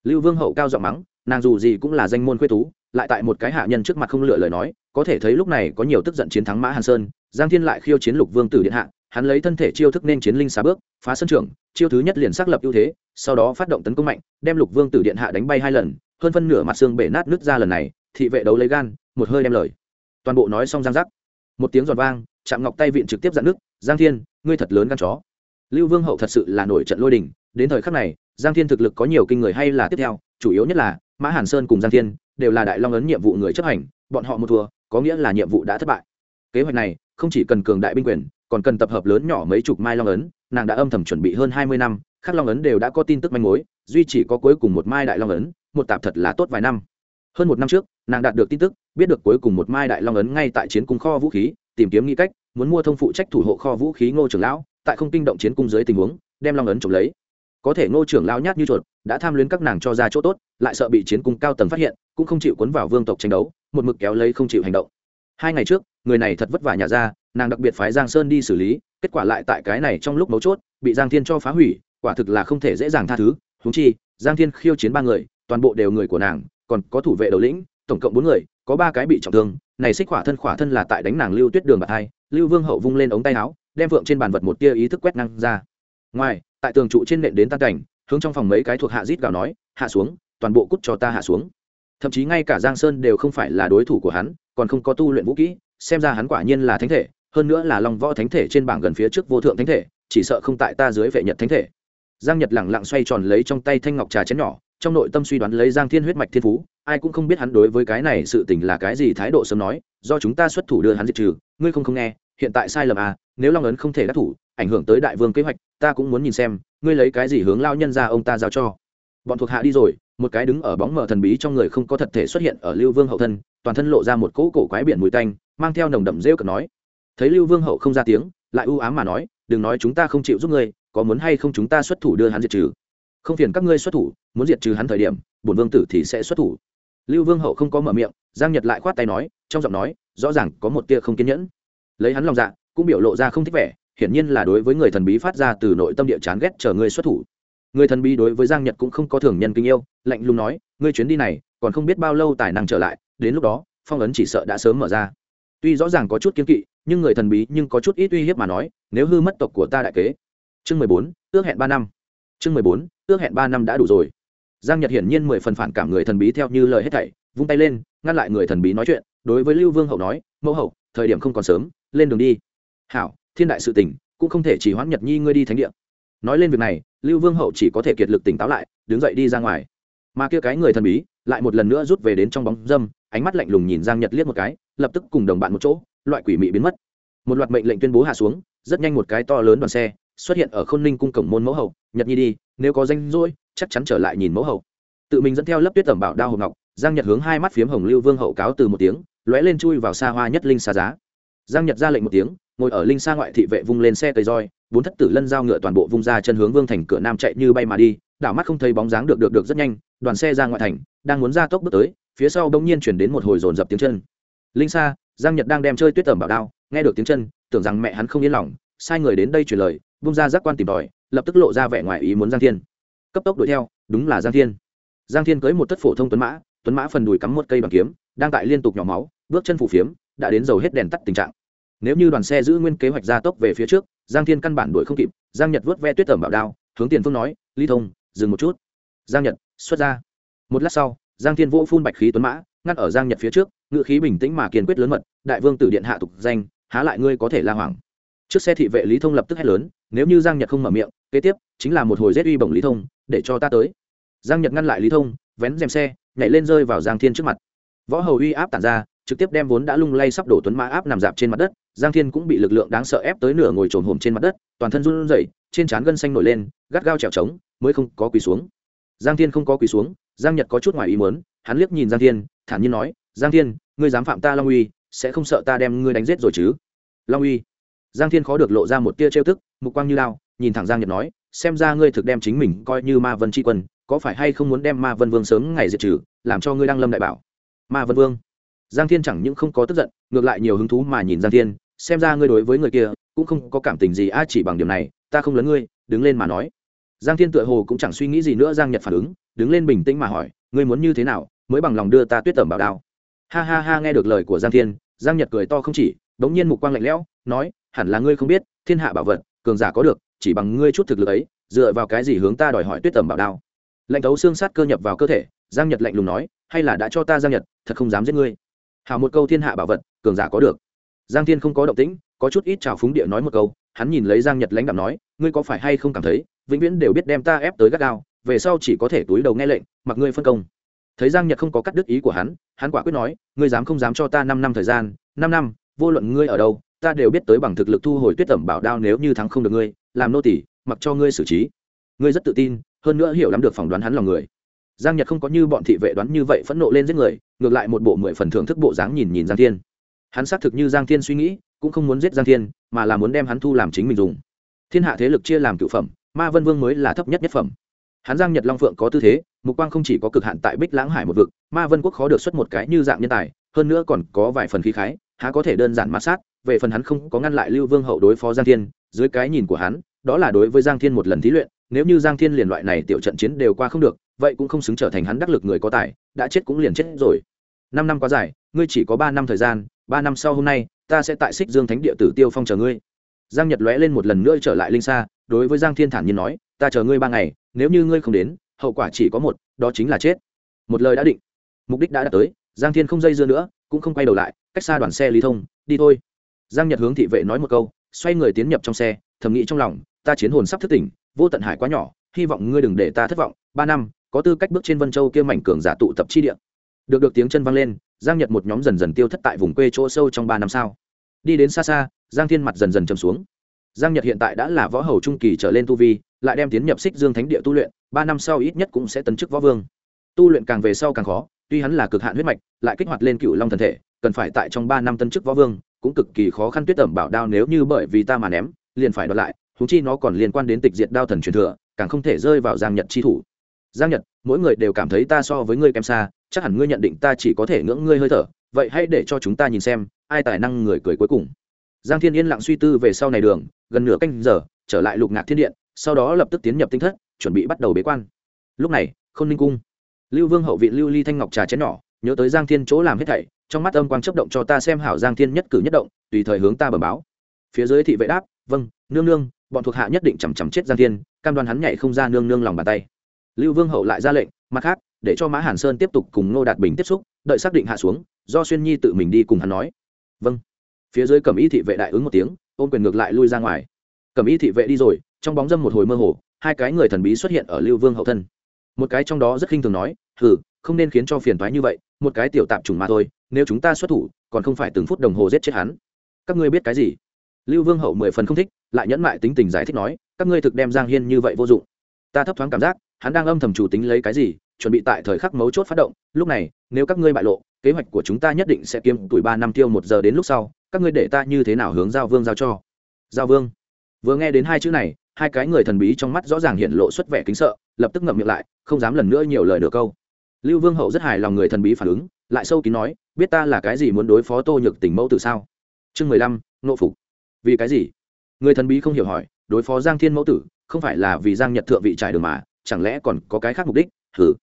Lưu vương hậu cao giọng mắng, nàng dù gì cũng là danh môn khuê tú lại tại một cái hạ nhân trước mặt không lựa lời nói, có thể thấy lúc này có nhiều tức giận chiến thắng mã hàn sơn, giang thiên lại khiêu chiến lục vương tử điện hạ, hắn lấy thân thể chiêu thức nên chiến linh xá bước, phá sân trường, chiêu thứ nhất liền xác lập ưu thế, sau đó phát động tấn công mạnh, đem lục vương tử điện hạ đánh bay hai lần, hơn phân nửa mặt xương bể nát nứt ra lần này, thị vệ đấu lấy gan, một hơi đem lời. Toàn bộ nói xong giang giác. Một tiếng giòn vang, chạm ngọc tay viện trực tiếp dặn nước giang thiên, ngươi thật lớn gan chó. Lưu vương hậu thật sự là nổi trận lôi đình, đến thời khắc này giang thiên thực lực có nhiều kinh người hay là tiếp theo, chủ yếu nhất là, mã hàn sơn cùng giang thiên đều là đại long ấn nhiệm vụ người chấp hành, bọn họ một thua, có nghĩa là nhiệm vụ đã thất bại. Kế hoạch này, không chỉ cần cường đại binh quyền, còn cần tập hợp lớn nhỏ mấy chục mai long ấn, nàng đã âm thầm chuẩn bị hơn hai mươi năm các long ấn đều đã có tin tức manh mối, duy chỉ có cuối cùng một mai đại long ấn, một tạp thật là tốt vài năm. Hơn một năm trước, nàng đạt được tin tức, biết được cuối cùng một mai đại long ấn ngay tại chiến cung kho vũ khí, tìm kiếm nghĩ cách, muốn mua thông phụ trách thủ hộ kho vũ khí ngô trưởng lão, tại không kinh động chiến cung dưới tình huống, đem long ấn trộm lấy có thể ngô trưởng lão nhát như chuột, đã tham luyến các nàng cho ra chỗ tốt, lại sợ bị chiến cung cao tầng phát hiện, cũng không chịu cuốn vào vương tộc tranh đấu, một mực kéo lấy không chịu hành động. Hai ngày trước, người này thật vất vả nhà ra, nàng đặc biệt phái giang sơn đi xử lý, kết quả lại tại cái này trong lúc mấu chốt, bị giang thiên cho phá hủy, quả thực là không thể dễ dàng tha thứ. Húng chi, giang thiên khiêu chiến ba người, toàn bộ đều người của nàng, còn có thủ vệ đầu lĩnh, tổng cộng bốn người, có ba cái bị trọng thương, này xích khỏa thân khỏa thân là tại đánh nàng lưu tuyết đường bạc hai, lưu vương hậu vung lên ống tay áo, đem vượng trên bàn vật một tia ý thức quét năng ra. Ngoài tại tường trụ trên nện đến tan cảnh, hướng trong phòng mấy cái thuộc hạ rít gào nói, hạ xuống, toàn bộ cút cho ta hạ xuống. Thậm chí ngay cả giang sơn đều không phải là đối thủ của hắn, còn không có tu luyện vũ kỹ, xem ra hắn quả nhiên là thánh thể, hơn nữa là long võ thánh thể trên bảng gần phía trước vô thượng thánh thể, chỉ sợ không tại ta dưới vệ nhật thánh thể. Giang nhật lẳng lặng xoay tròn lấy trong tay thanh ngọc trà chén nhỏ, trong nội tâm suy đoán lấy giang thiên huyết mạch thiên phú, ai cũng không biết hắn đối với cái này sự tình là cái gì thái độ sớm nói, do chúng ta xuất thủ đưa hắn diệt trừ, ngươi không không nghe, hiện tại sai lầm à nếu long ấn không thể đắc thủ, ảnh hưởng tới đại vương kế hoạch ta cũng muốn nhìn xem, ngươi lấy cái gì hướng lao nhân ra ông ta giao cho. Bọn thuộc hạ đi rồi, một cái đứng ở bóng mờ thần bí trong người không có thật thể xuất hiện ở lưu vương hậu thân, toàn thân lộ ra một cỗ cổ quái biển mùi tanh, mang theo nồng đậm rêu cực nói. Thấy lưu vương hậu không ra tiếng, lại ưu ám mà nói, đừng nói chúng ta không chịu giúp ngươi, có muốn hay không chúng ta xuất thủ đưa hắn diệt trừ? Không phiền các ngươi xuất thủ, muốn diệt trừ hắn thời điểm, bổn vương tử thì sẽ xuất thủ. Lưu vương hậu không có mở miệng, giang nhật lại khoát tay nói, trong giọng nói, rõ ràng có một tia không kiên nhẫn. Lấy hắn lòng dạ cũng biểu lộ ra không thích vẻ hiển nhiên là đối với người thần bí phát ra từ nội tâm địa chán ghét chờ ngươi xuất thủ. Người thần bí đối với giang nhật cũng không có thường nhân kinh yêu, lạnh lùng nói, ngươi chuyến đi này, còn không biết bao lâu tài năng trở lại, đến lúc đó, phong ấn chỉ sợ đã sớm mở ra. Tuy rõ ràng có chút kiên kỵ, nhưng người thần bí nhưng có chút ít uy hiếp mà nói, nếu hư mất tộc của ta đại kế. Chương mười bốn, ước hẹn ba năm. Chương mười bốn, ước hẹn ba năm đã đủ rồi. Giang nhật hiển nhiên mười phần phản cảm người thần bí theo như lời hết thảy, vung tay lên, ngăn lại người thần bí nói chuyện, đối với lưu vương hậu nói, mẫu hậu, thời điểm không còn sớm, lên đường đi. Hảo thiên đại sự tình, cũng không thể chỉ hoãn nhật nhi ngươi đi thánh địa. Nói lên việc này, lưu vương hậu chỉ có thể kiệt lực tỉnh táo lại, đứng dậy đi ra ngoài. Mà kia cái người thần bí, lại một lần nữa rút về đến trong bóng dâm, ánh mắt lạnh lùng nhìn giang nhật liếc một cái, lập tức cùng đồng bạn một chỗ, loại quỷ mị biến mất. Một loạt mệnh lệnh tuyên bố hạ xuống, rất nhanh một cái to lớn đoàn xe xuất hiện ở khôn ninh cung cổng môn mẫu hậu, nhật nhi đi, nếu có danh rỗi, chắc chắn trở lại nhìn mẫu hậu. Tự mình dẫn theo lớp tuyết tẩm bảo đao hộp ngọc, giang nhật hướng hai mắt phiếm hồng lưu vương hậu cáo từ một tiếng, lóe lên chui vào xa hoa nhất linh xa giá. Giang nhật ra lệnh một tiếng ngồi ở linh xa ngoại thị vệ vung lên xe cây roi, bốn thất tử lân giao ngựa toàn bộ vung ra chân hướng vương thành cửa nam chạy như bay mà đi, đảo mắt không thấy bóng dáng được được được rất nhanh, đoàn xe ra ngoại thành, đang muốn ra tốc bước tới, phía sau đông nhiên chuyển đến một hồi dồn dập tiếng chân. Linh xa giang nhật đang đem chơi tuyết tẩm bảo đao, nghe được tiếng chân, tưởng rằng mẹ hắn không yên lòng, sai người đến đây truyền lời, vung ra giác quan tìm tòi, lập tức lộ ra vẻ ngoài ý muốn giang thiên. Cấp tốc đuổi theo, đúng là giang thiên. Giang thiên cưới một tất phổ thông tuấn mã tuấn mã phần đùi cắm một cây bằng kiếm, đang tại liên tục nhỏ máu, bước chân phủ phiếm, đã đến dầu hết đèn tắt tình trạng nếu như đoàn xe giữ nguyên kế hoạch gia tốc về phía trước, giang thiên căn bản đuổi không kịp, giang nhật vớt ve tuyết tẩm bảo đao, hướng tiền phương nói ly thông, dừng một chút. Giang nhật, xuất ra. Một lát sau, giang thiên vỗ phun bạch khí tuấn mã, ngắt ở giang nhật phía trước, ngự khí bình tĩnh mà kiên quyết lớn mật, đại vương tử điện hạ tục danh, há lại ngươi có thể la hoảng? Trước xe thị vệ lý thông lập tức hét lớn, nếu như giang nhật không mở miệng, kế tiếp chính là một hồi rét uy bổng lý thông, để cho ta tới. Giang nhật ngăn lại lý thông, vén rèm xe, nhảy lên rơi vào giang thiên trước mặt. Võ hầu uy áp tản ra, trực tiếp đem vốn đã lung lay sắp đổ tuấn mã áp nằm dạp trên mặt đất giang thiên cũng bị lực lượng đáng sợ ép tới nửa ngồi trồn hồm trên mặt đất, toàn thân run rẩy, trên trán gân xanh nổi lên, gắt gao trèo trống, mới không có quỳ xuống. Giang thiên không có quỳ xuống, giang nhật có chút ngoài ý muốn, hắn liếc nhìn giang thiên, thản nhiên nói, giang thiên, ngươi dám phạm ta long uy, sẽ không sợ ta đem ngươi đánh giết rồi chứ? Long uy? Giang thiên khó được lộ ra một tia trêu tức, mục quang như lao, nhìn thẳng giang nhật nói, xem ra ngươi thực đem chính mình coi như ma vân tri quân, có phải hay không muốn đem ma vân vương sớm ngày diệt trừ, làm cho ngươi đăng lâm đại bảo? Ma vân vương? Giang thiên chẳng những không có tức giận, ngược lại nhiều hứng thú mà nhìn giang thiên xem ra ngươi đối với người kia cũng không có cảm tình gì, a, chỉ bằng điểm này, ta không lớn ngươi, đứng lên mà nói. Giang thiên tựa hồ cũng chẳng suy nghĩ gì nữa, giang nhật phản ứng, đứng lên bình tĩnh mà hỏi, ngươi muốn như thế nào mới bằng lòng đưa ta tuyết tẩm bảo đao? Ha ha ha, nghe được lời của giang thiên, giang nhật cười to không chỉ đống nhiên mục quang lạnh lẽo, nói, hẳn là ngươi không biết, thiên hạ bảo vật, cường giả có được, chỉ bằng ngươi chút thực lực ấy, dựa vào cái gì hướng ta đòi hỏi tuyết tẩm bảo đao? Lệnh thấu xương sát cơ nhập vào cơ thể, giang nhật lạnh lùng nói, hay là đã cho ta giang nhật, thật không dám giết ngươi. Hào một câu thiên hạ bảo vật, cường giả có được giang thiên không có động tĩnh, có chút ít trào phúng địa nói một câu, hắn nhìn lấy giang nhật lãnh đạo nói, ngươi có phải hay không cảm thấy, vĩnh viễn đều biết đem ta ép tới gắt gao, về sau chỉ có thể túi đầu nghe lệnh, mặc ngươi phân công. Thấy giang nhật không có cắt đứt ý của hắn hắn quả quyết nói, ngươi dám không dám cho ta năm năm thời gian, năm năm, vô luận ngươi ở đâu, ta đều biết tới bằng thực lực thu hồi tuyết tẩm bảo đao nếu như thắng không được ngươi, làm nô tỷ mặc cho ngươi xử trí. Ngươi rất tự tin, hơn nữa hiểu lắm được phỏng đoán hắn lòng người. Giang nhật không có như bọn thị vệ đoán như vậy phẫn nộ lên giết người, ngược lại một bộ mười phần thưởng thức bộ dáng nhìn nhìn giang thiên hắn xác thực như giang thiên suy nghĩ, cũng không muốn giết giang thiên, mà là muốn đem hắn thu làm chính mình dùng. Thiên hạ thế lực chia làm cựu phẩm, ma vân vương mới là thấp nhất nhất phẩm. Hắn giang nhật long phượng có tư thế, mục quang không chỉ có cực hạn tại bích lãng hải một vực, ma vân quốc khó được xuất một cái như dạng nhân tài, hơn nữa còn có vài phần khí khái, há có thể đơn giản mát sát, về phần hắn không có ngăn lại lưu vương hậu đối phó giang thiên, dưới cái nhìn của hắn, đó là đối với giang thiên một lần thí luyện, nếu như giang thiên liền loại này tiểu trận chiến đều qua không được, vậy cũng không xứng trở thành hắn đắc lực người có tài, đã chết cũng liền chết rồi. Năm năm quá dài, ngươi chỉ có ba năm thời gian ba năm sau hôm nay, ta sẽ tại xích dương thánh địa tử tiêu phong chờ ngươi. Giang nhật lóe lên một lần nữa trở lại linh xa, đối với giang thiên thản nhiên nói, ta chờ ngươi ba ngày, nếu như ngươi không đến, hậu quả chỉ có một, đó chính là chết. Một lời đã định, mục đích đã đạt tới, giang thiên không dây dưa nữa, cũng không quay đầu lại, cách xa đoàn xe lý thông, đi thôi. Giang nhật hướng thị vệ nói một câu, xoay người tiến nhập trong xe, thầm nghĩ trong lòng, ta chiến hồn sắp thức tỉnh, vô tận hải quá nhỏ, hy vọng ngươi đừng để ta thất vọng, ba năm, có tư cách bước trên vân châu kia mảnh cường giả tụ tập chi địa. Được được tiếng chân vang lên giang nhật một nhóm dần dần tiêu thất tại vùng quê chỗ sâu trong ba năm sao. Đi đến xa xa, giang thiên mặt dần dần trầm xuống. Giang nhật hiện tại đã là võ hầu trung kỳ trở lên tu vi, lại đem tiến nhập xích dương thánh địa tu luyện, ba năm sau ít nhất cũng sẽ tấn chức võ vương. Tu luyện càng về sau càng khó, tuy hắn là cực hạn huyết mạch, lại kích hoạt lên cựu long thần thể, cần phải tại trong ba năm tân chức võ vương, cũng cực kỳ khó khăn tuyết tẩm bảo đao nếu như bởi vì ta mà ném, liền phải đoạt lại thú chi nó còn liên quan đến tịch diệt đao thần truyền thừa, càng không thể rơi vào giang nhật chi thủ. Giang nhật, mỗi người đều cảm thấy ta so với ngươi kém xa chắc hẳn ngươi nhận định ta chỉ có thể ngưỡng ngươi hơi thở, vậy hãy để cho chúng ta nhìn xem, ai tài năng người cười cuối cùng. Giang thiên yên lặng suy tư về sau này đường, gần nửa canh giờ, trở lại lục ngạc thiên điện, sau đó lập tức tiến nhập tinh thất, chuẩn bị bắt đầu bế quan. Lúc này k h ô n ninh cung, lưu vương hậu viện lưu ly thanh ngọc trà chén nhỏ, nhớ tới giang thiên chỗ làm hết thảy, trong mắt âm quang chấp động cho ta xem hảo giang thiên nhất cử nhất động, tùy thời hướng ta bẩm báo. Phía dưới thị vệ đáp vâng nương nương, bọn thuộc hạ nhất định chằm chằm chết giang thiên, cam đoan hắn nhảy không ra nương nương lòng bàn tay. Lưu vương hậu lại ra lệnh, mặt khác để cho mã hàn sơn tiếp tục cùng ngô đạt bình tiếp xúc, đợi xác định hạ xuống, do xuyên nhi tự mình đi cùng hắn nói. Vâng. Phía dưới cầm y thị vệ đại ứng một tiếng ôm quyền ngược lại lui ra ngoài. Cầm y thị vệ đi rồi, trong bóng dâm một hồi mơ hồ, hai cái người thần bí xuất hiện ở lưu vương hậu thân. Một cái trong đó rất khinh thường nói, hừ, không nên khiến cho phiền thoái như vậy, một cái tiểu tạp trùng mà thôi, nếu chúng ta xuất thủ, còn không phải từng phút đồng hồ giết chết hắn. Các ngươi biết cái gì? Lưu vương hậu mười phần không thích, lại nhẫn mại tính tình giải thích nói, các ngươi thực đem giang hiên như vậy vô dụng. Ta thấp thoáng cảm giác, hắn đang âm thầm chủ tính lấy cái gì chuẩn bị tại thời khắc mấu chốt phát động, lúc này, nếu các ngươi bại lộ, kế hoạch của chúng ta nhất định sẽ kiếm tuổi ba năm tiêu một giờ đến lúc sau, các ngươi để ta như thế nào hướng giao vương giao cho? Giao vương. Vừa nghe đến hai chữ này, hai cái người thần bí trong mắt rõ ràng hiện lộ xuất vẻ kính sợ, lập tức ngậm miệng lại, không dám lần nữa nhiều lời nửa câu. Lưu vương hậu rất hài lòng người thần bí phản ứng, lại sâu kín nói, biết ta là cái gì muốn đối phó tô nhược tình mẫu từ sao? Chương mười lăm, nộ phục. Vì cái gì? Người thần bí không hiểu hỏi, đối phó giang thiên mẫu tử, không phải là vì giang nhật thượng vị trải đường mà, chẳng lẽ còn có cái khác mục đích? Hừ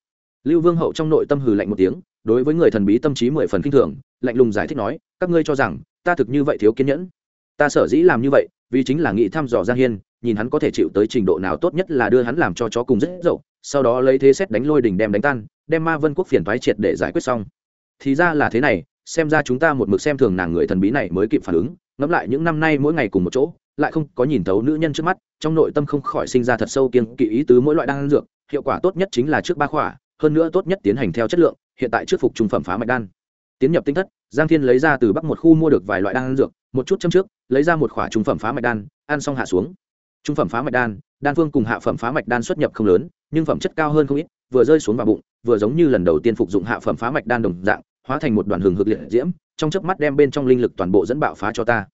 lưu vương hậu trong nội tâm hừ lạnh một tiếng, đối với người thần bí tâm trí mười phần kinh thường, lạnh lùng giải thích nói, các ngươi cho rằng, ta thực như vậy thiếu kiên nhẫn. Ta sở dĩ làm như vậy, vì chính là nghĩ thăm dò giang hiên, nhìn hắn có thể chịu tới trình độ nào tốt nhất là đưa hắn làm cho chó cùng rất dậu, sau đó lấy thế xét đánh lôi đỉnh đem đánh tan, đem ma vân quốc phiền thoái triệt để giải quyết xong. Thì ra là thế này, xem ra chúng ta một mực xem thường nàng người thần bí này mới kịp phản ứng, ngẫm lại những năm nay mỗi ngày cùng một chỗ, lại không có nhìn thấu nữ nhân trước mắt, trong nội tâm không khỏi sinh ra thật sâu kiên kỵ ý tứ mỗi loại đan dược, hiệu quả tốt nhất chính là trước ba khỏa hơn nữa tốt nhất tiến hành theo chất lượng, hiện tại trước phục trung phẩm phá mạch đan. Tiến nhập tinh thất, giang thiên lấy ra từ bắc một khu mua được vài loại đan dược, một chút châm trước, lấy ra một khỏa trung phẩm phá mạch đan, ăn xong hạ xuống. Trung phẩm phá mạch đan đan phương cùng hạ phẩm phá mạch đan xuất nhập không lớn, nhưng phẩm chất cao hơn không ít, vừa rơi xuống vào bụng, vừa giống như lần đầu tiên phục dụng hạ phẩm phá mạch đan đồng dạng, hóa thành một đoàn hừng hực liệt diễm, trong chớp mắt đem bên trong linh lực toàn bộ dẫn bạo phá cho ta.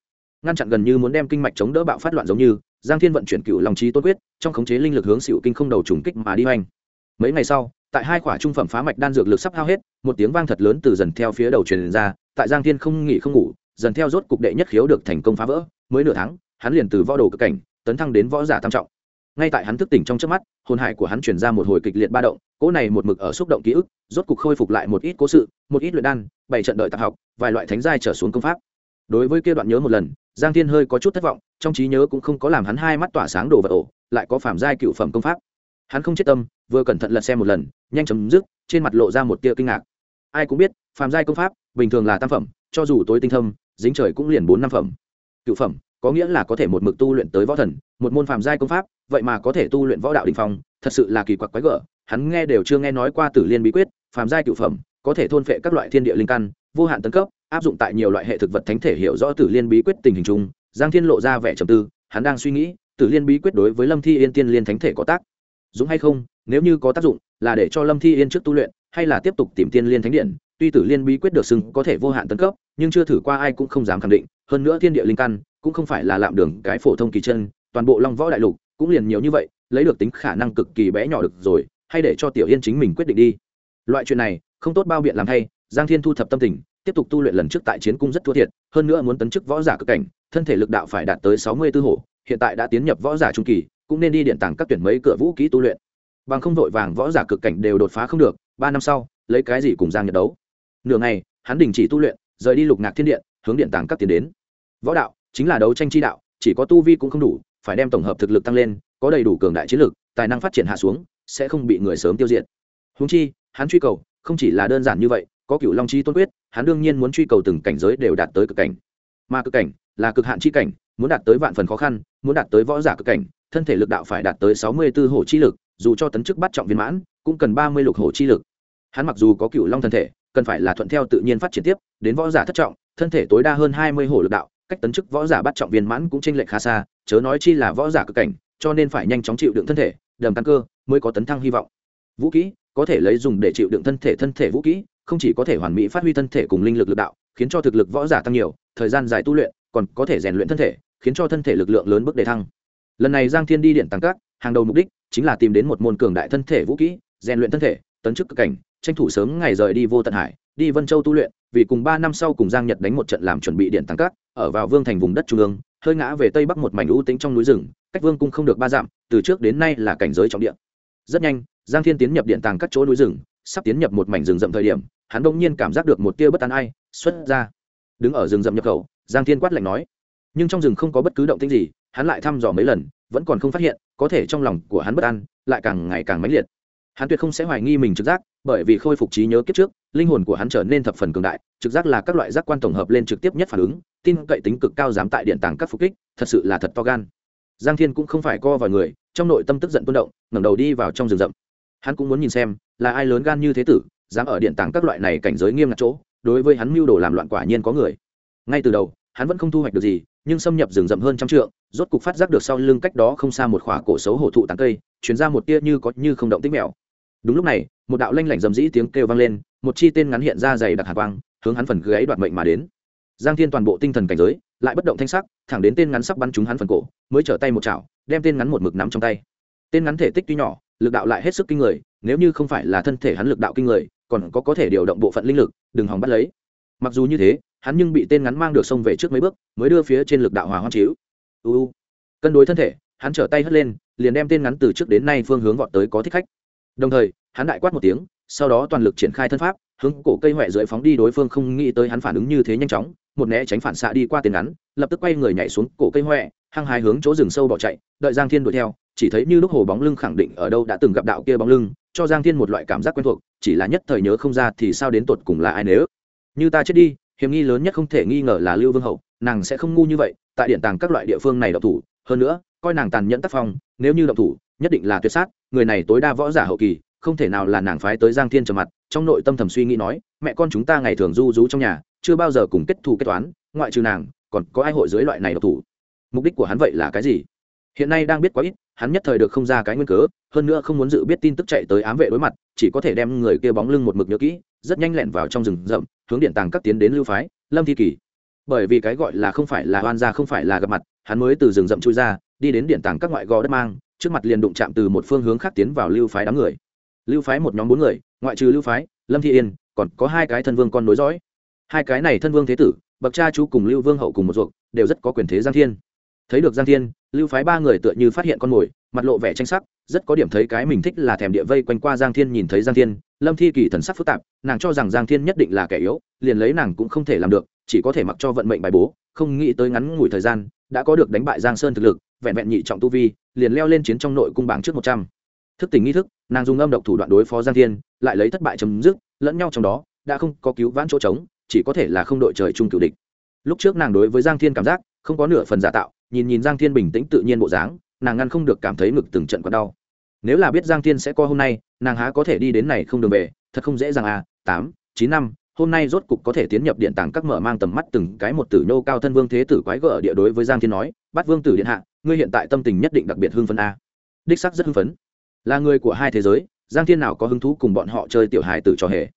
Ngăn chặn gần như muốn đem kinh mạch chống đỡ bạo phát loạn giống như, giang thiên vận chuyển cựu lòng trí tôn quyết, trong khống chế linh lực hướng xịu kinh không đầu trùng kích mà đi hoành. Mấy ngày sau tại hai quả trung phẩm phá mạch đan dược lực sắp hao hết, một tiếng vang thật lớn từ dần theo phía đầu truyền ra, tại giang thiên không nghỉ không ngủ, dần theo rốt cục đệ nhất khiếu được thành công phá vỡ, mới nửa tháng, hắn liền từ võ đồ cực cảnh, tấn thăng đến võ giả tam trọng. Ngay tại hắn thức tỉnh trong trước mắt, hồn hại của hắn chuyển ra một hồi kịch liệt ba động, cỗ này một mực ở xúc động ký ức, rốt cục khôi phục lại một ít cố sự, một ít luyện đan, bảy trận đợi tạp học, vài loại thánh giai trở xuống công pháp. Đối với kia đoạn nhớ một lần, giang thiên hơi có chút thất vọng, trong trí nhớ cũng không có làm hắn hai mắt tỏa sáng đồ vật ổ, lại có phạm giai cựu phẩm công pháp hắn không chết tâm, vừa cẩn thận lật xem một lần, nhanh chấm dứt, trên mặt lộ ra một tia kinh ngạc. Ai cũng biết, phàm giai công pháp, bình thường là tam phẩm, cho dù tối tinh thâm, dính trời cũng liền bốn năm phẩm. Cựu phẩm, có nghĩa là có thể một mực tu luyện tới võ thần, một môn phàm giai công pháp, vậy mà có thể tu luyện võ đạo đình phong, thật sự là kỳ quặc quái gở. Hắn nghe đều chưa nghe nói qua tử liên bí quyết, phàm giai cựu phẩm, có thể thôn phệ các loại thiên địa linh căn, vô hạn tấn cấp, áp dụng tại nhiều loại hệ thực vật thánh thể hiểu rõ tử liên bí quyết tình hình chung. Giang thiên lộ ra vẻ trầm tư, hắn đang suy nghĩ, tử liên bí quyết đối với lâm thi yên tiên liên thánh thể có tác Dũng hay không nếu như có tác dụng là để cho lâm thi yên trước tu luyện hay là tiếp tục tìm tiên liên thánh điện. Tuy tử liên bí quyết được xưng có thể vô hạn tấn cấp nhưng chưa thử qua ai cũng không dám khẳng định. Hơn nữa thiên địa linh căn cũng không phải là lạm đường cái phổ thông kỳ chân toàn bộ long võ đại lục cũng liền nhiều như vậy lấy được tính khả năng cực kỳ bé nhỏ được rồi hay để cho tiểu yên chính mình quyết định đi. Loại chuyện này không tốt bao biện làm thay giang thiên thu thập tâm tình tiếp tục tu luyện lần trước tại chiến cung rất thua thiệt hơn nữa muốn tấn chức võ giả cực cảnh thân thể lực đạo phải đạt tới sáu mươi tư hổ, hiện tại đã tiến nhập võ giả trung kỳ cũng nên đi điện tàng các tuyển mấy cửa vũ kỹ tu luyện. Bằng không vội vàng võ giả cực cảnh đều đột phá không được, ba năm sau, lấy cái gì cùng giang nhật đấu? Nửa ngày, hắn đình chỉ tu luyện, rời đi lục ngạc thiên điện, hướng điện tàng các tiến đến. Võ đạo chính là đấu tranh chi đạo, chỉ có tu vi cũng không đủ, phải đem tổng hợp thực lực tăng lên, có đầy đủ cường đại chiến lực, tài năng phát triển hạ xuống, sẽ không bị người sớm tiêu diệt. Húng chi, hắn truy cầu không chỉ là đơn giản như vậy, có cựu long chi tôn quyết, hắn đương nhiên muốn truy cầu từng cảnh giới đều đạt tới cực cảnh. Mà cực cảnh là cực hạn chi cảnh, muốn đạt tới vạn phần khó khăn, muốn đạt tới võ giả cực cảnh thân thể lực đạo phải đạt tới sáu mươi b ố hổ chi lực, dù cho tấn chức bắt trọng viên mãn, cũng cần ba mươi lục hổ chi lực. Hắn mặc dù có cựu long thân thể, cần phải là thuận theo tự nhiên phát triển tiếp, đến võ giả thất trọng, thân thể tối đa hơn hai mươi hổ lực đạo, cách tấn chức võ giả bắt trọng viên mãn cũng chênh lệch khá xa, chớ nói chi là võ giả cực cảnh, cho nên phải nhanh chóng chịu đựng thân thể, đầm tăng cơ, mới có tấn thăng hy vọng. Vũ khí, có thể lấy dùng để chịu đựng thân thể thân thể vũ khí, không chỉ có thể hoàn mỹ phát huy thân thể cùng linh lực lực đạo, khiến cho thực lực võ giả tăng nhiều, thời gian dài tu luyện, còn có thể rèn luyện thân thể, khiến cho thân thể lực lượng lớn bước đề thăng lần này giang thiên đi điện tăng các, hàng đầu mục đích chính là tìm đến một môn cường đại thân thể vũ kỹ, rèn luyện thân thể, tấn chức cực cảnh, tranh thủ sớm ngày rời đi vô tận hải, đi vân châu tu luyện, vì cùng ba năm sau cùng giang nhật đánh một trận làm chuẩn bị điện tăng các, ở vào vương thành vùng đất trung ương, hơi ngã về tây bắc một mảnh ưu tính trong núi rừng, cách vương cung không được ba dặm, từ trước đến nay là cảnh giới trọng địa. Rất nhanh, giang thiên tiến nhập điện tàng các chỗ núi rừng, sắp tiến nhập một mảnh rừng rậm thời điểm, hắn đông nhiên cảm giác được một tia bất tán ai xuất ra. Đứng ở rừng rậm nhập khẩu, giang thiên quát lạnh nói, nhưng trong rừng không có bất cứ động tĩnh gì hắn lại thăm dò mấy lần, vẫn còn không phát hiện, có thể trong lòng của hắn bất an, lại càng ngày càng mãnh liệt. Hắn tuyệt không sẽ hoài nghi mình trực giác, bởi vì khôi phục trí nhớ kiếp trước, linh hồn của hắn trở nên thập phần cường đại, trực giác là các loại giác quan tổng hợp lên trực tiếp nhất phản ứng, tin cậy tính cực cao dám tại điện tàng các phục kích, thật sự là thật to gan. Giang thiên cũng không phải co vào người, trong nội tâm tức giận tuôn động, ngẩng đầu đi vào trong rừng rậm. Hắn cũng muốn nhìn xem, là ai lớn gan như thế tử, dám ở điện tàng các loại này cảnh giới nghiêm ngặt chỗ, đối với hắn mưu đồ làm loạn quả nhiên có người. Ngay từ đầu, hắn vẫn không thu hoạch được gì nhưng xâm nhập rừng rậm hơn trăm trượng, rốt cục phát giác được sau lưng cách đó không xa một khỏa cổ xấu hổ thụ tán cây chuyển ra một tia như có như không động tích mèo. Đúng lúc này, một đạo lanh lảnh dầm dĩ tiếng kêu vang lên, một chi tên ngắn hiện ra dày đặc hạt quang, hướng hắn phần gáy đoạt mệnh mà đến. Giang thiên toàn bộ tinh thần cảnh giới, lại bất động thanh sắc, thẳng đến tên ngắn sắp bắn trúng hắn phần cổ, mới trở tay một chảo, đem tên ngắn một mực nắm trong tay. Tên ngắn thể tích tuy nhỏ, lực đạo lại hết sức kinh người, nếu như không phải là thân thể hắn lực đạo kinh người, còn có có thể điều động bộ phận linh lực, đừng hòng bắt lấy. Mặc dù như thế hắn nhưng bị tên ngắn mang được sông về trước mấy bước, mới đưa phía trên lực đạo hòa hoang chiếu. Uu cân đối thân thể, hắn trở tay hất lên, liền đem tên ngắn từ trước đến nay phương hướng vọt tới có thích khách. Đồng thời, hắn đại quát một tiếng, sau đó toàn lực triển khai thân pháp, hướng cổ cây huệ dưới phóng đi đối phương không nghĩ tới hắn phản ứng như thế nhanh chóng, một né tránh phản xạ đi qua tên ngắn, lập tức quay người nhảy xuống cổ cây huệ hăng hai hướng chỗ rừng sâu bỏ chạy, đợi giang thiên đuổi theo, chỉ thấy như lúc hồ bóng lưng khẳng định ở đâu đã từng gặp đạo kia bóng lưng, cho giang thiên một loại cảm giác quen thuộc, chỉ là nhất thời nhớ không ra thì sao đến tột cùng là ai nếu như ta chết đi hiểm nghi lớn nhất không thể nghi ngờ là lưu vương hậu, nàng sẽ không ngu như vậy, tại điện tàng các loại địa phương này độc thủ, hơn nữa, coi nàng tàn nhẫn tác phong, nếu như độc thủ, nhất định là tuyệt sát, người này tối đa võ giả hậu kỳ, không thể nào là nàng phái tới giang thiên trầm mặt, trong nội tâm thầm suy nghĩ nói, mẹ con chúng ta ngày thường du rú trong nhà, chưa bao giờ cùng kết thù kết toán, ngoại trừ nàng, còn có ai hội dưới loại này độc thủ? Mục đích của hắn vậy là cái gì? Hiện nay đang biết quá ít, hắn nhất thời được không ra cái nguyên cớ, hơn nữa không muốn dự biết tin tức chạy tới ám vệ đối mặt, chỉ có thể đem người kia bóng lưng một mực nhớ kỹ rất nhanh lẹn vào trong rừng rậm, hướng điện tàng các tiến đến lưu phái, lâm thi kỳ. Bởi vì cái gọi là không phải là oan gia không phải là gặp mặt, hắn mới từ rừng rậm chui ra, đi đến điện tàng các ngoại gò đất mang, trước mặt liền đụng chạm từ một phương hướng khác tiến vào lưu phái đám người. Lưu phái một nhóm bốn người, ngoại trừ lưu phái, lâm thi yên, còn có hai cái thân vương con nối dõi. Hai cái này thân vương thế tử, bậc cha chú cùng lưu vương hậu cùng một ruột, đều rất có quyền thế giang thiên. Thấy được giang thiên, lưu phái ba người tựa như phát hiện con mồi mặt lộ vẻ tranh sắc, rất có điểm thấy cái mình thích là thèm địa vây quanh qua giang thiên nhìn thấy giang thiên, lâm thi kỳ thần sắc phức tạp, nàng cho rằng giang thiên nhất định là kẻ yếu, liền lấy nàng cũng không thể làm được, chỉ có thể mặc cho vận mệnh bài bố, không nghĩ tới ngắn ngủi thời gian, đã có được đánh bại giang sơn thực lực, vẹn vẹn nhị trọng tu vi, liền leo lên chiến trong nội cung bảng trước một trăm. Thức tỉnh nghi thức, nàng dùng âm độc thủ đoạn đối phó giang thiên, lại lấy thất bại chấm dứt, lẫn nhau trong đó, đã không có cứu vãn chỗ trống, chỉ có thể là không đội trời chung cựu địch. Lúc trước nàng đối với giang thiên cảm giác, không có nửa phần giả tạo, nhìn nhìn giang thiên bình tĩnh tự nhiên bộ dáng nàng ngăn không được cảm thấy ngực từng trận còn đau. Nếu là biết giang thiên sẽ co hôm nay, nàng há có thể đi đến này không đường về, thật không dễ dàng à tám, chín năm, hôm nay rốt cục có thể tiến nhập điện tàng các mở mang tầm mắt từng cái một tử nhô cao thân vương thế tử quái gở địa đối với giang thiên nói bắt vương tử điện hạ, ngươi hiện tại tâm tình nhất định đặc biệt hưng phấn a đích sắc rất hưng phấn. Là người của hai thế giới, giang thiên nào có hứng thú cùng bọn họ chơi tiểu hài tử trò hề?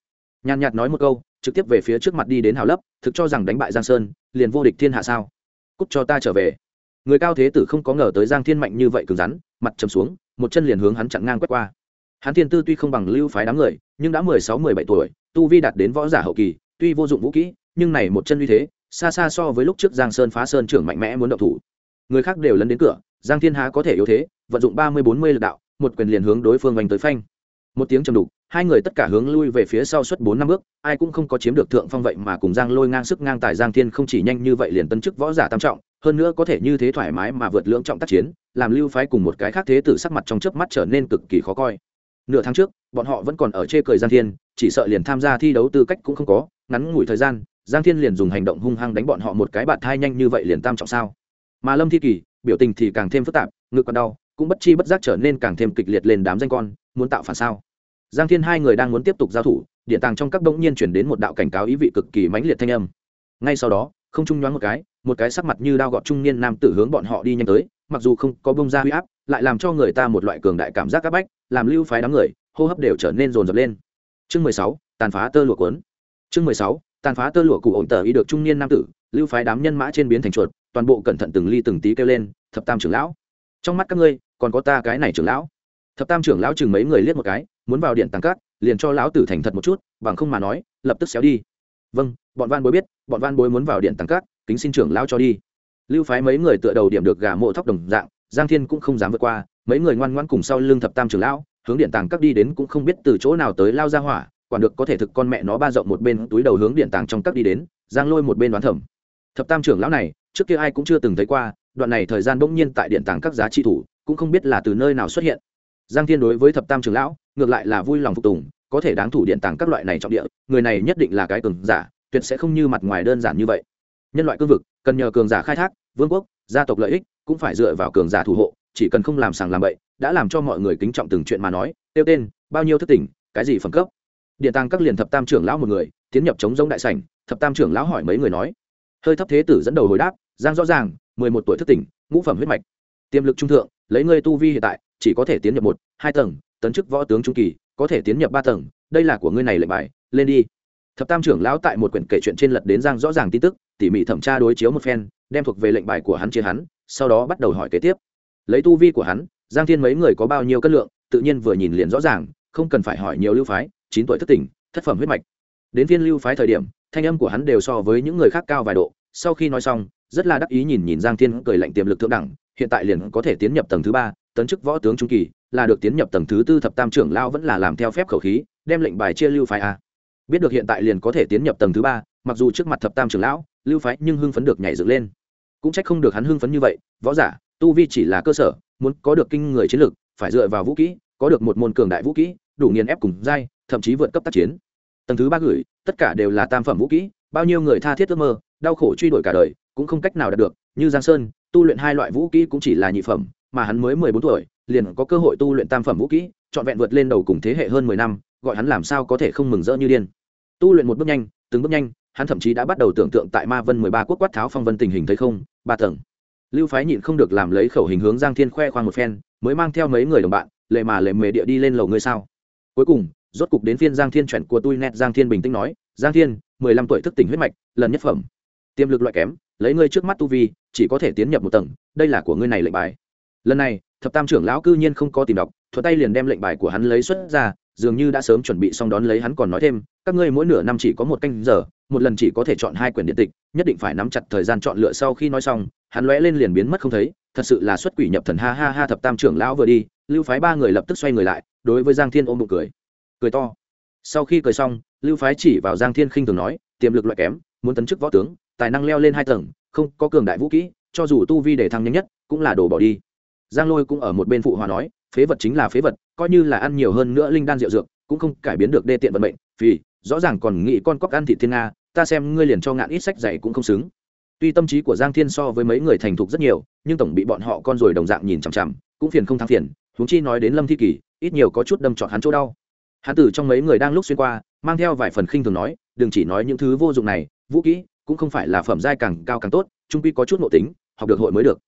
Nhàn nhạt nói một câu, trực tiếp về phía trước mặt đi đến hào lấp, thực cho rằng đánh bại giang sơn, liền vô địch thiên hạ sao? Cúc cho ta trở về người cao thế tử không có ngờ tới giang thiên mạnh như vậy cứng rắn, mặt chầm xuống, một chân liền hướng hắn chặn ngang quét qua. Hắn thiên tư tuy không bằng lưu phái đám người, nhưng đã mười sáu, mười bảy tuổi, tu vi đạt đến võ giả hậu kỳ, tuy vô dụng vũ kỹ, nhưng này một chân uy thế, xa xa so với lúc trước giang sơn phá sơn trưởng mạnh mẽ muốn động thủ. Người khác đều lấn đến cửa, giang thiên há có thể yếu thế, vận dụng ba mươi bốn mươi lực đạo, một quyền liền hướng đối phương oanh tới phanh. Một tiếng trầm đục, hai người tất cả hướng lui về phía sau suốt bốn năm bước, ai cũng không có chiếm được thượng phong vậy mà cùng giang lôi ngang sức ngang tài giang thiên không chỉ nhanh như vậy liền tấn chức võ giả tam trọng hơn nữa có thể như thế thoải mái mà vượt lưỡng trọng tác chiến, làm lưu phái cùng một cái khác thế tử sắc mặt trong chớp mắt trở nên cực kỳ khó coi. Nửa tháng trước, bọn họ vẫn còn ở chê cười giang thiên, chỉ sợ liền tham gia thi đấu tư cách cũng không có, ngắn ngủi thời gian, giang thiên liền dùng hành động hung hăng đánh bọn họ một cái bạt thai nhanh như vậy liền tam trọng sao. Mà lâm thi kỳ, biểu tình thì càng thêm phức tạp, ngực còn đau, cũng bất chi bất giác trở nên càng thêm kịch liệt lên đám danh con, muốn tạo phản sao. Giang thiên hai người đang muốn tiếp tục giao thủ, điện tàng trong các bỗng nhiên chuyển đến một đạo cảnh cáo ý vị cực kỳ mãnh liệt thanh âm. Ngay sau đó không trung nhoáng một cái một cái sắc mặt như đao gọt trung niên nam tử hướng bọn họ đi nhanh tới, mặc dù không có bông ra huy áp, lại làm cho người ta một loại cường đại cảm giác áp bách, làm lưu phái đám người, hô hấp đều trở nên rồn rập lên. Chương mười sáu, tàn phá tơ lụa cuốn. Chương mười sáu, tàn phá tơ lụa cụ ổn tờ ý được trung niên nam tử, lưu phái đám nhân mã trên biến thành chuột, toàn bộ cẩn thận từng ly từng tí kêu lên, thập tam trưởng lão, trong mắt các ngươi, còn có ta cái này trưởng lão. Thập tam trưởng lão chừng mấy người liếc một cái, muốn vào điện tăng cát, liền cho lão tử thành thật một chút, bằng không mà nói, lập tức xéo đi vâng bọn van bối biết, bọn van bối muốn vào điện tăng cát kính xin trưởng lão cho đi. Lưu phái mấy người tựa đầu điểm được gà mộ thóc đồng dạng, giang thiên cũng không dám vượt qua, mấy người ngoan ngoãn cùng sau lưng thập tam trưởng lão, hướng điện tàng các đi đến cũng không biết từ chỗ nào tới lao ra hỏa, quản được có thể thực con mẹ nó ba rộng một bên, túi đầu hướng điện tàng trong các đi đến, giang lôi một bên đoán thẩm thập tam trưởng lão này, trước kia ai cũng chưa từng thấy qua, đoạn này thời gian bỗng nhiên tại điện tàng các giá trị thủ, cũng không biết là từ nơi nào xuất hiện. Giang thiên đối với thập tam trưởng lão, ngược lại là vui lòng phục tùng có thể đáng thủ điện tàng các loại này trọng địa, người này nhất định là cái cường giả, tuyệt sẽ không như mặt ngoài đơn giản như vậy. Nhân loại cương vực, cần nhờ cường giả khai thác, vương quốc, gia tộc lợi ích, cũng phải dựa vào cường giả thủ hộ, chỉ cần không làm sàng làm bậy, đã làm cho mọi người kính trọng từng chuyện mà nói, tiêu tên, bao nhiêu thức tỉnh, cái gì phẩm cấp. Điện tàng các liền thập tam trưởng lão một người, tiến nhập chống giống đại sảnh, thập tam trưởng lão hỏi mấy người nói. Hơi thấp thế tử dẫn đầu hồi đáp, giang rõ ràng, mười một tuổi thức tỉnh, ngũ phẩm huyết mạch. Tiềm lực trung thượng, lấy ngươi tu vi hiện tại, chỉ có thể tiến nhập một, hai tầng, tấn chức võ tướng trung kỳ có thể tiến nhập ba tầng, đây là của ngươi này lệnh bài, lên đi. Thập tam trưởng lão tại một quyển kể chuyện trên lật đến giang rõ ràng tin tức, tỉ mỉ thẩm tra đối chiếu một phen, đem thuộc về lệnh bài của hắn chia hắn, sau đó bắt đầu hỏi kế tiếp. Lấy tu vi của hắn, giang thiên mấy người có bao nhiêu cân lượng, tự nhiên vừa nhìn liền rõ ràng, không cần phải hỏi nhiều lưu phái, chín tuổi thất tỉnh, thất phẩm huyết mạch. Đến viên lưu phái thời điểm, thanh âm của hắn đều so với những người khác cao vài độ, sau khi nói xong, rất là đắc ý nhìn nhìn giang thiên cười lạnh tiềm lực thượng đẳng, hiện tại liền có thể tiến nhập tầng thứ ba, tấn chức võ tướng trung kỳ là được tiến nhập tầng thứ tư thập tam trưởng lao vẫn là làm theo phép khẩu khí, đem lệnh bài chia lưu phái a. Biết được hiện tại liền có thể tiến nhập tầng thứ ba, mặc dù trước mặt thập tam trưởng lão, lưu phái nhưng hưng phấn được nhảy dựng lên. Cũng trách không được hắn hưng phấn như vậy, võ giả, tu vi chỉ là cơ sở, muốn có được kinh người chiến lược phải dựa vào vũ kỹ, có được một môn cường đại vũ kỹ, đủ nghiền ép cùng giai thậm chí vượt cấp tác chiến. Tầng thứ ba gửi, tất cả đều là tam phẩm vũ kỹ, bao nhiêu người tha thiết ước mơ, đau khổ truy đuổi cả đời, cũng không cách nào đạt được. Như giang sơn, tu luyện hai loại vũ kỹ cũng chỉ là nhị phẩm, mà hắn mới mười bốn tuổi liền có cơ hội tu luyện tam phẩm vũ kỹ, trọn vẹn vượt lên đầu cùng thế hệ hơn mười năm, gọi hắn làm sao có thể không mừng rỡ như điên. Tu luyện một bước nhanh, từng bước nhanh, hắn thậm chí đã bắt đầu tưởng tượng tại ma vân mười ba quốc quát tháo phong vân tình hình thấy không, ba tầng. Lưu phái nhịn không được làm lấy khẩu hình hướng giang thiên khoe khoang một phen, mới mang theo mấy người đồng bạn, lệ mà lệ mề địa đi lên lầu ngươi sao? Cuối cùng, rốt cục đến phiên giang thiên chuẩn của tôi nét giang thiên bình tĩnh nói, giang thiên, mười lăm tuổi thức tỉnh huyết mạch, lần nhất phẩm. Tiềm lực loại kém, lấy ngươi trước mắt tu vi, chỉ có thể tiến nhập một tầng, đây là của ngươi này lệnh bài. Lần này thập tam trưởng lão cư nhiên không có tìm đọc thuật tay liền đem lệnh bài của hắn lấy xuất ra, dường như đã sớm chuẩn bị xong đón lấy hắn còn nói thêm, các ngươi mỗi nửa năm chỉ có một canh giờ, một lần chỉ có thể chọn hai quyển điện tịch, nhất định phải nắm chặt thời gian chọn lựa sau khi nói xong, hắn lóe lên liền biến mất không thấy, thật sự là xuất quỷ nhập thần, ha ha ha, thập tam trưởng lão vừa đi, lưu phái ba người lập tức xoay người lại, đối với giang thiên ôm bụng cười cười to. Sau khi cười xong, lưu phái chỉ vào giang thiên khinh thường nói, tiềm lực loại kém, muốn tấn chức võ tướng, tài năng leo lên hai tầng, không có cường đại vũ kỹ, cho dù tu vi để thăng nhanh nhất, cũng là đồ bỏ đi giang lôi cũng ở một bên phụ hòa nói, phế vật chính là phế vật, coi như là ăn nhiều hơn nữa linh đan rượu dược, cũng không cải biến được đê tiện vận mệnh vì rõ ràng còn nghĩ con cóc ăn thị thiên nga, ta xem ngươi liền cho ngạn ít sách dạy cũng không xứng. Tuy tâm trí của giang thiên so với mấy người thành thục rất nhiều, nhưng tổng bị bọn họ con rồi đồng dạng nhìn chằm chằm, cũng phiền không thắng phiền, huống chi nói đến lâm thi kỳ, ít nhiều có chút đâm trọn hắn chỗ đau. Hắn tử trong mấy người đang lúc xuyên qua, mang theo vài phần khinh thường nói, đừng chỉ nói những thứ vô dụng này, vũ kỹ cũng không phải là phẩm giai càng cao càng tốt, trung quy có chút nội tính, học được hội mới được.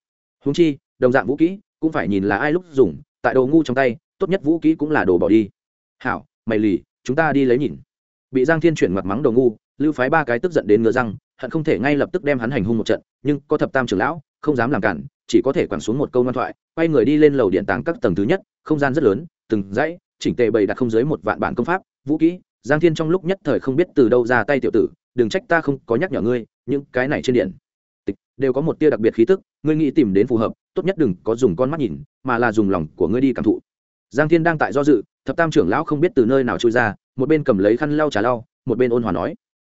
Huống chi đồng dạng vũ kỹ cũng phải nhìn là ai lúc dùng, tại đồ ngu trong tay, tốt nhất vũ kỹ cũng là đồ bỏ đi. Hảo, mày lì, chúng ta đi lấy nhìn. Bị giang thiên chuyển mặt mắng đồ ngu, lưu phái ba cái tức giận đến ngứa răng, hận không thể ngay lập tức đem hắn hành hung một trận, nhưng có thập tam trưởng lão, không dám làm cản, chỉ có thể quẳng xuống một câu ngoan thoại, quay người đi lên lầu điện tàng các tầng thứ nhất, không gian rất lớn, từng dãy, chỉnh tề bày đặt không dưới một vạn bản công pháp, vũ kỹ. Giang thiên trong lúc nhất thời không biết từ đâu ra tay tiểu tử, đừng trách ta không có nhắc nhở ngươi, những cái này trên điện đều có một tia đặc biệt khí tức, ngươi nghĩ tìm đến phù hợp, tốt nhất đừng có dùng con mắt nhìn, mà là dùng lòng của ngươi đi cảm thụ. Giang thiên đang tại do dự, thập tam trưởng lão không biết từ nơi nào trôi ra, một bên cầm lấy khăn lau trà lau, một bên ôn hòa nói,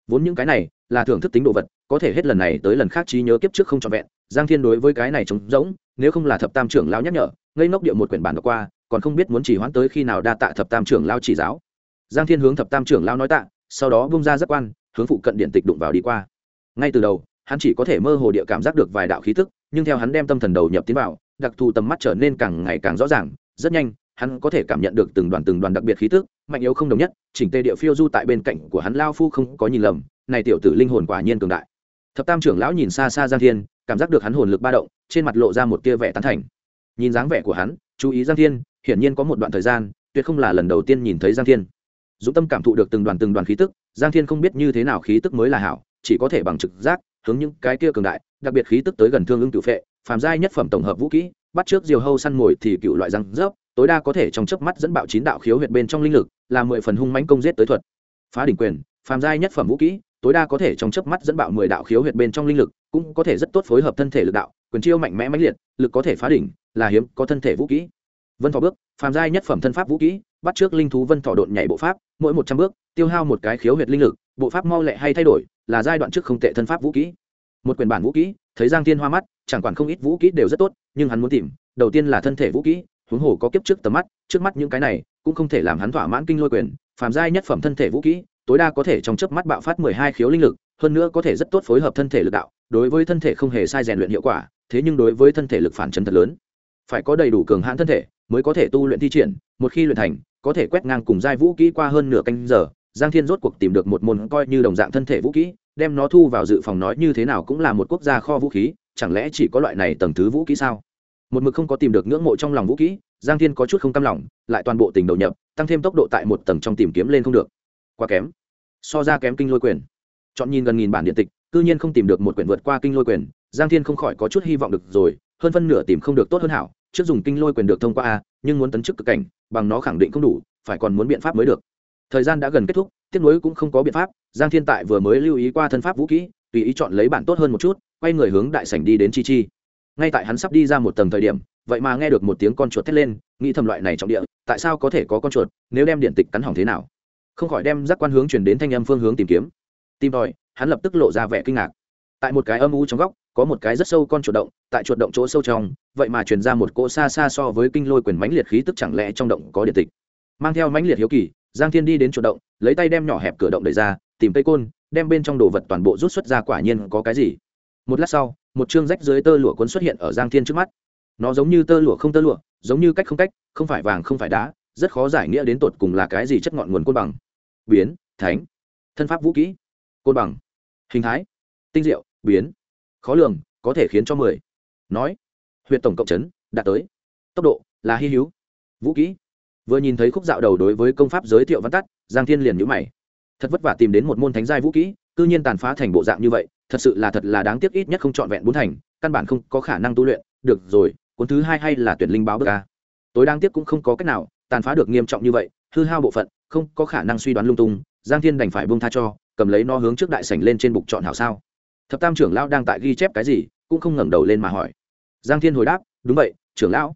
vốn những cái này là thưởng thức tính đồ vật, có thể hết lần này tới lần khác trí nhớ kiếp trước không trọn vẹn. Giang thiên đối với cái này trống rỗng, nếu không là thập tam trưởng lão nhắc nhở, ngây ngốc điệu một quyển bản đọc qua, còn không biết muốn chỉ hoãn tới khi nào đa tạ thập tam trưởng lão chỉ giáo. Giang thiên hướng thập tam trưởng lão nói tạ, sau đó bung ra giác quan, hướng phụ cận điện tịch đụng vào đi qua. Ngay từ đầu hắn chỉ có thể mơ hồ địa cảm giác được vài đạo khí tức nhưng theo hắn đem tâm thần đầu nhập tiến vào, đặc thù tầm mắt trở nên càng ngày càng rõ ràng, rất nhanh, hắn có thể cảm nhận được từng đoàn từng đoàn đặc biệt khí tức mạnh yếu không đồng nhất, chỉnh tề địa phiêu du tại bên cạnh của hắn lao phu không có nhìn lầm, này tiểu tử linh hồn quả nhiên cường đại. Thập tam trưởng lão nhìn xa xa giang thiên, cảm giác được hắn hồn lực ba động, trên mặt lộ ra một tia vẻ tán thành. Nhìn dáng vẻ của hắn, chú ý giang thiên, hiển nhiên có một đoạn thời gian, tuyệt không là lần đầu tiên nhìn thấy giang thiên. Dũng tâm cảm thụ được từng đoàn từng đoàn khí tức, giang thiên không biết như thế nào khí tức mới là hảo, chỉ có thể bằng trực giác hướng những cái kia cường đại, đặc biệt khí tức tới gần thương ưng cựu phệ, phàm giai nhất phẩm tổng hợp vũ kỹ, bắt trước diều hâu săn mồi thì cựu loại răng rớp, tối đa có thể trong chớp mắt dẫn bạo chín đạo khiếu huyệt bên trong linh lực, là mười phần hung mãnh công giết tới thuật. Phá đỉnh quyền, phàm giai nhất phẩm vũ kỹ, tối đa có thể trong chớp mắt dẫn bạo mười đạo khiếu huyệt bên trong linh lực, cũng có thể rất tốt phối hợp thân thể lực đạo, quyền chiêu mạnh mẽ mãnh liệt, lực có thể phá đỉnh, là hiếm có thân thể vũ kỹ. Vân thọ bước, phàm giai nhất phẩm thân pháp vũ kỹ, bắt trước linh thú vân thọ độn nhảy bộ pháp, mỗi một trăm bước, tiêu hao một cái khiếu huyệt linh lực bộ pháp mau lẹ hay thay đổi là giai đoạn trước không tệ thân pháp vũ kỹ. Một quyền bản vũ kỹ, thấy giang thiên hoa mắt, chẳng quản không ít vũ kỹ đều rất tốt, nhưng hắn muốn tìm, đầu tiên là thân thể vũ kỹ, huống hồ có kiếp trước tầm mắt, trước mắt những cái này cũng không thể làm hắn thỏa mãn kinh lôi quyền, phàm giai nhất phẩm thân thể vũ kỹ, tối đa có thể trong chớp mắt bạo phát mười hai khiếu linh lực, hơn nữa có thể rất tốt phối hợp thân thể lực đạo, đối với thân thể không hề sai rèn luyện hiệu quả, thế nhưng đối với thân thể lực phản chấn thật lớn. Phải có đầy đủ cường hãn thân thể mới có thể tu luyện thi triển, một khi luyện thành, có thể quét ngang cùng giai vũ kỹ qua hơn nửa canh giờ giang thiên rốt cuộc tìm được một môn coi như đồng dạng thân thể vũ kỹ đem nó thu vào dự phòng nói như thế nào cũng là một quốc gia kho vũ khí, chẳng lẽ chỉ có loại này tầng thứ vũ kỹ sao? Một mực không có tìm được ngưỡng mộ trong lòng vũ kỹ giang thiên có chút không cam lòng, lại toàn bộ tình đầu nhập, tăng thêm tốc độ tại một tầng trong tìm kiếm lên không được. Quá kém. So ra kém kinh lôi quyền. Chọn nhìn gần nghìn bản điện tịch, cư nhiên không tìm được một quyển vượt qua kinh lôi quyền, giang thiên không khỏi có chút hy vọng được rồi, hơn phân nửa tìm không được tốt hơn hảo, trước dùng kinh lôi quyền được thông qua a, nhưng muốn tấn chức cực cảnh, bằng nó khẳng định không đủ, phải còn muốn biện pháp mới được thời gian đã gần kết thúc, tiếp nối cũng không có biện pháp, giang thiên tại vừa mới lưu ý qua thân pháp vũ kỹ tùy ý chọn lấy bản tốt hơn một chút, quay người hướng đại sảnh đi đến chi chi. Ngay tại hắn sắp đi ra một tầng thời điểm, vậy mà nghe được một tiếng con chuột thét lên, nghĩ thầm loại này trọng địa, tại sao có thể có con chuột, nếu đem điện tịch cắn hỏng thế nào? Không khỏi đem giác quan hướng chuyển đến thanh âm phương hướng tìm kiếm. Tìm tòi, hắn lập tức lộ ra vẻ kinh ngạc. Tại một cái âm u trong góc, có một cái rất sâu con chuột động, tại chuột động chỗ sâu trong, vậy mà truyền ra một cỗ xa xa so với kinh lôi quyền mãnh liệt khí tức chẳng lẽ trong động có điện tịch? Mang theo mãnh liệt hiếu kỳ giang thiên đi đến chuột động, lấy tay đem nhỏ hẹp cửa động đẩy ra, tìm cây côn, đem bên trong đồ vật toàn bộ rút xuất ra quả nhiên có cái gì. Một lát sau, một chương rách dưới tơ lụa cuốn xuất hiện ở giang thiên trước mắt. Nó giống như tơ lụa không tơ lụa, giống như cách không cách, không phải vàng không phải đá, rất khó giải nghĩa đến tột cùng là cái gì chất ngọn nguồn côn bằng. Biến, thánh, thân pháp vũ kỹ, côn bằng, hình thái, tinh diệu, biến, khó lường, có thể khiến cho mười. Nói huyện tổng cộng chấn, đạt tới. Tốc độ, là hy hữu. Vũ kỹ vừa nhìn thấy khúc dạo đầu đối với công pháp giới thiệu văn tắt, giang thiên liền nhữ mày. Thật vất vả tìm đến một môn thánh giai vũ kỹ, cư nhiên tàn phá thành bộ dạng như vậy, thật sự là thật là đáng tiếc ít nhất không trọn vẹn bốn thành, căn bản không có khả năng tu luyện. Được rồi, cuốn thứ hai hay là tuyển linh báo bờ ca tối đáng tiếc cũng không có cách nào, tàn phá được nghiêm trọng như vậy, hư hao bộ phận, không có khả năng suy đoán lung tung, giang thiên đành phải bông tha cho, cầm lấy nó hướng trước đại sảnh lên trên bục chọn hảo sao? Thập tam trưởng lão đang tại ghi chép cái gì, cũng không ngẩng đầu lên mà hỏi. Giang thiên hồi đáp, đúng vậy, trưởng lão.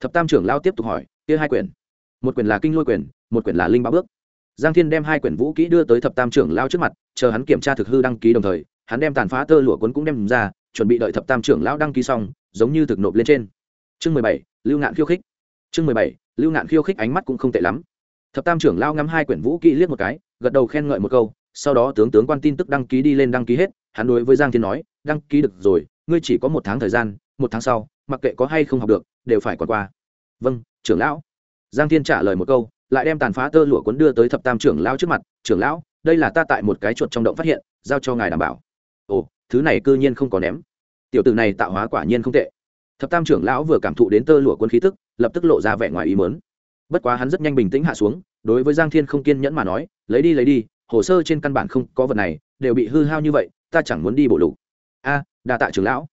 Thập tam trưởng lão tiếp tục hỏi, kia hai quyển một quyển là kinh lôi quyển, một quyển là linh báo bước. Giang thiên đem hai quyển vũ kỹ đưa tới thập tam trưởng lão trước mặt, chờ hắn kiểm tra thực hư đăng ký đồng thời, hắn đem tàn phá tơ lụa cuốn cũng đem ra, chuẩn bị đợi thập tam trưởng lão đăng ký xong, giống như thực nộp lên trên. Chương mười bảy, lưu ngạn khiêu khích. Chương mười bảy, lưu ngạn khiêu khích ánh mắt cũng không tệ lắm. Thập tam trưởng lao ngắm hai quyển vũ kỹ liếc một cái, gật đầu khen ngợi một câu, sau đó tướng tướng quan tin tức đăng ký đi lên đăng ký hết, hắn đối với giang thiên nói, đăng ký được rồi, ngươi chỉ có một tháng thời gian, một tháng sau, mặc kệ có hay không học được, đều phải còn qua. Vâng trưởng lão giang thiên trả lời một câu, lại đem tàn phá tơ lụa cuốn đưa tới thập tam trưởng lão trước mặt, trưởng lão, đây là ta tại một cái chuột trong động phát hiện, giao cho ngài đảm bảo. Ồ, thứ này cư nhiên không có ném. Tiểu tử này tạo hóa quả nhiên không tệ. Thập tam trưởng lão vừa cảm thụ đến tơ lụa quân khí tức, lập tức lộ ra vẻ ngoài ý mớn bất quá hắn rất nhanh bình tĩnh hạ xuống, đối với giang thiên không kiên nhẫn mà nói, lấy đi lấy đi, hồ sơ trên căn bản không có vật này, đều bị hư hao như vậy, ta chẳng muốn đi bộ lục. A, đa tạ trưởng lão.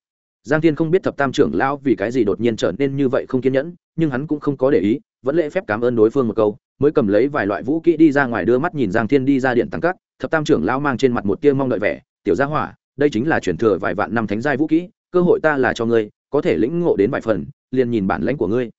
Giang thiên không biết thập tam trưởng lão vì cái gì đột nhiên trở nên như vậy không kiên nhẫn, nhưng hắn cũng không có để ý vẫn lễ phép cảm ơn đối phương một câu, mới cầm lấy vài loại vũ kỹ đi ra ngoài đưa mắt nhìn giang thiên đi ra điện tăng cắt thập tam trưởng lão mang trên mặt một tia mong đợi vẻ, tiểu gia hỏa, đây chính là truyền thừa vài vạn năm thánh giai vũ kỹ, cơ hội ta là cho ngươi, có thể lĩnh ngộ đến vài phần, liền nhìn bản lãnh của ngươi.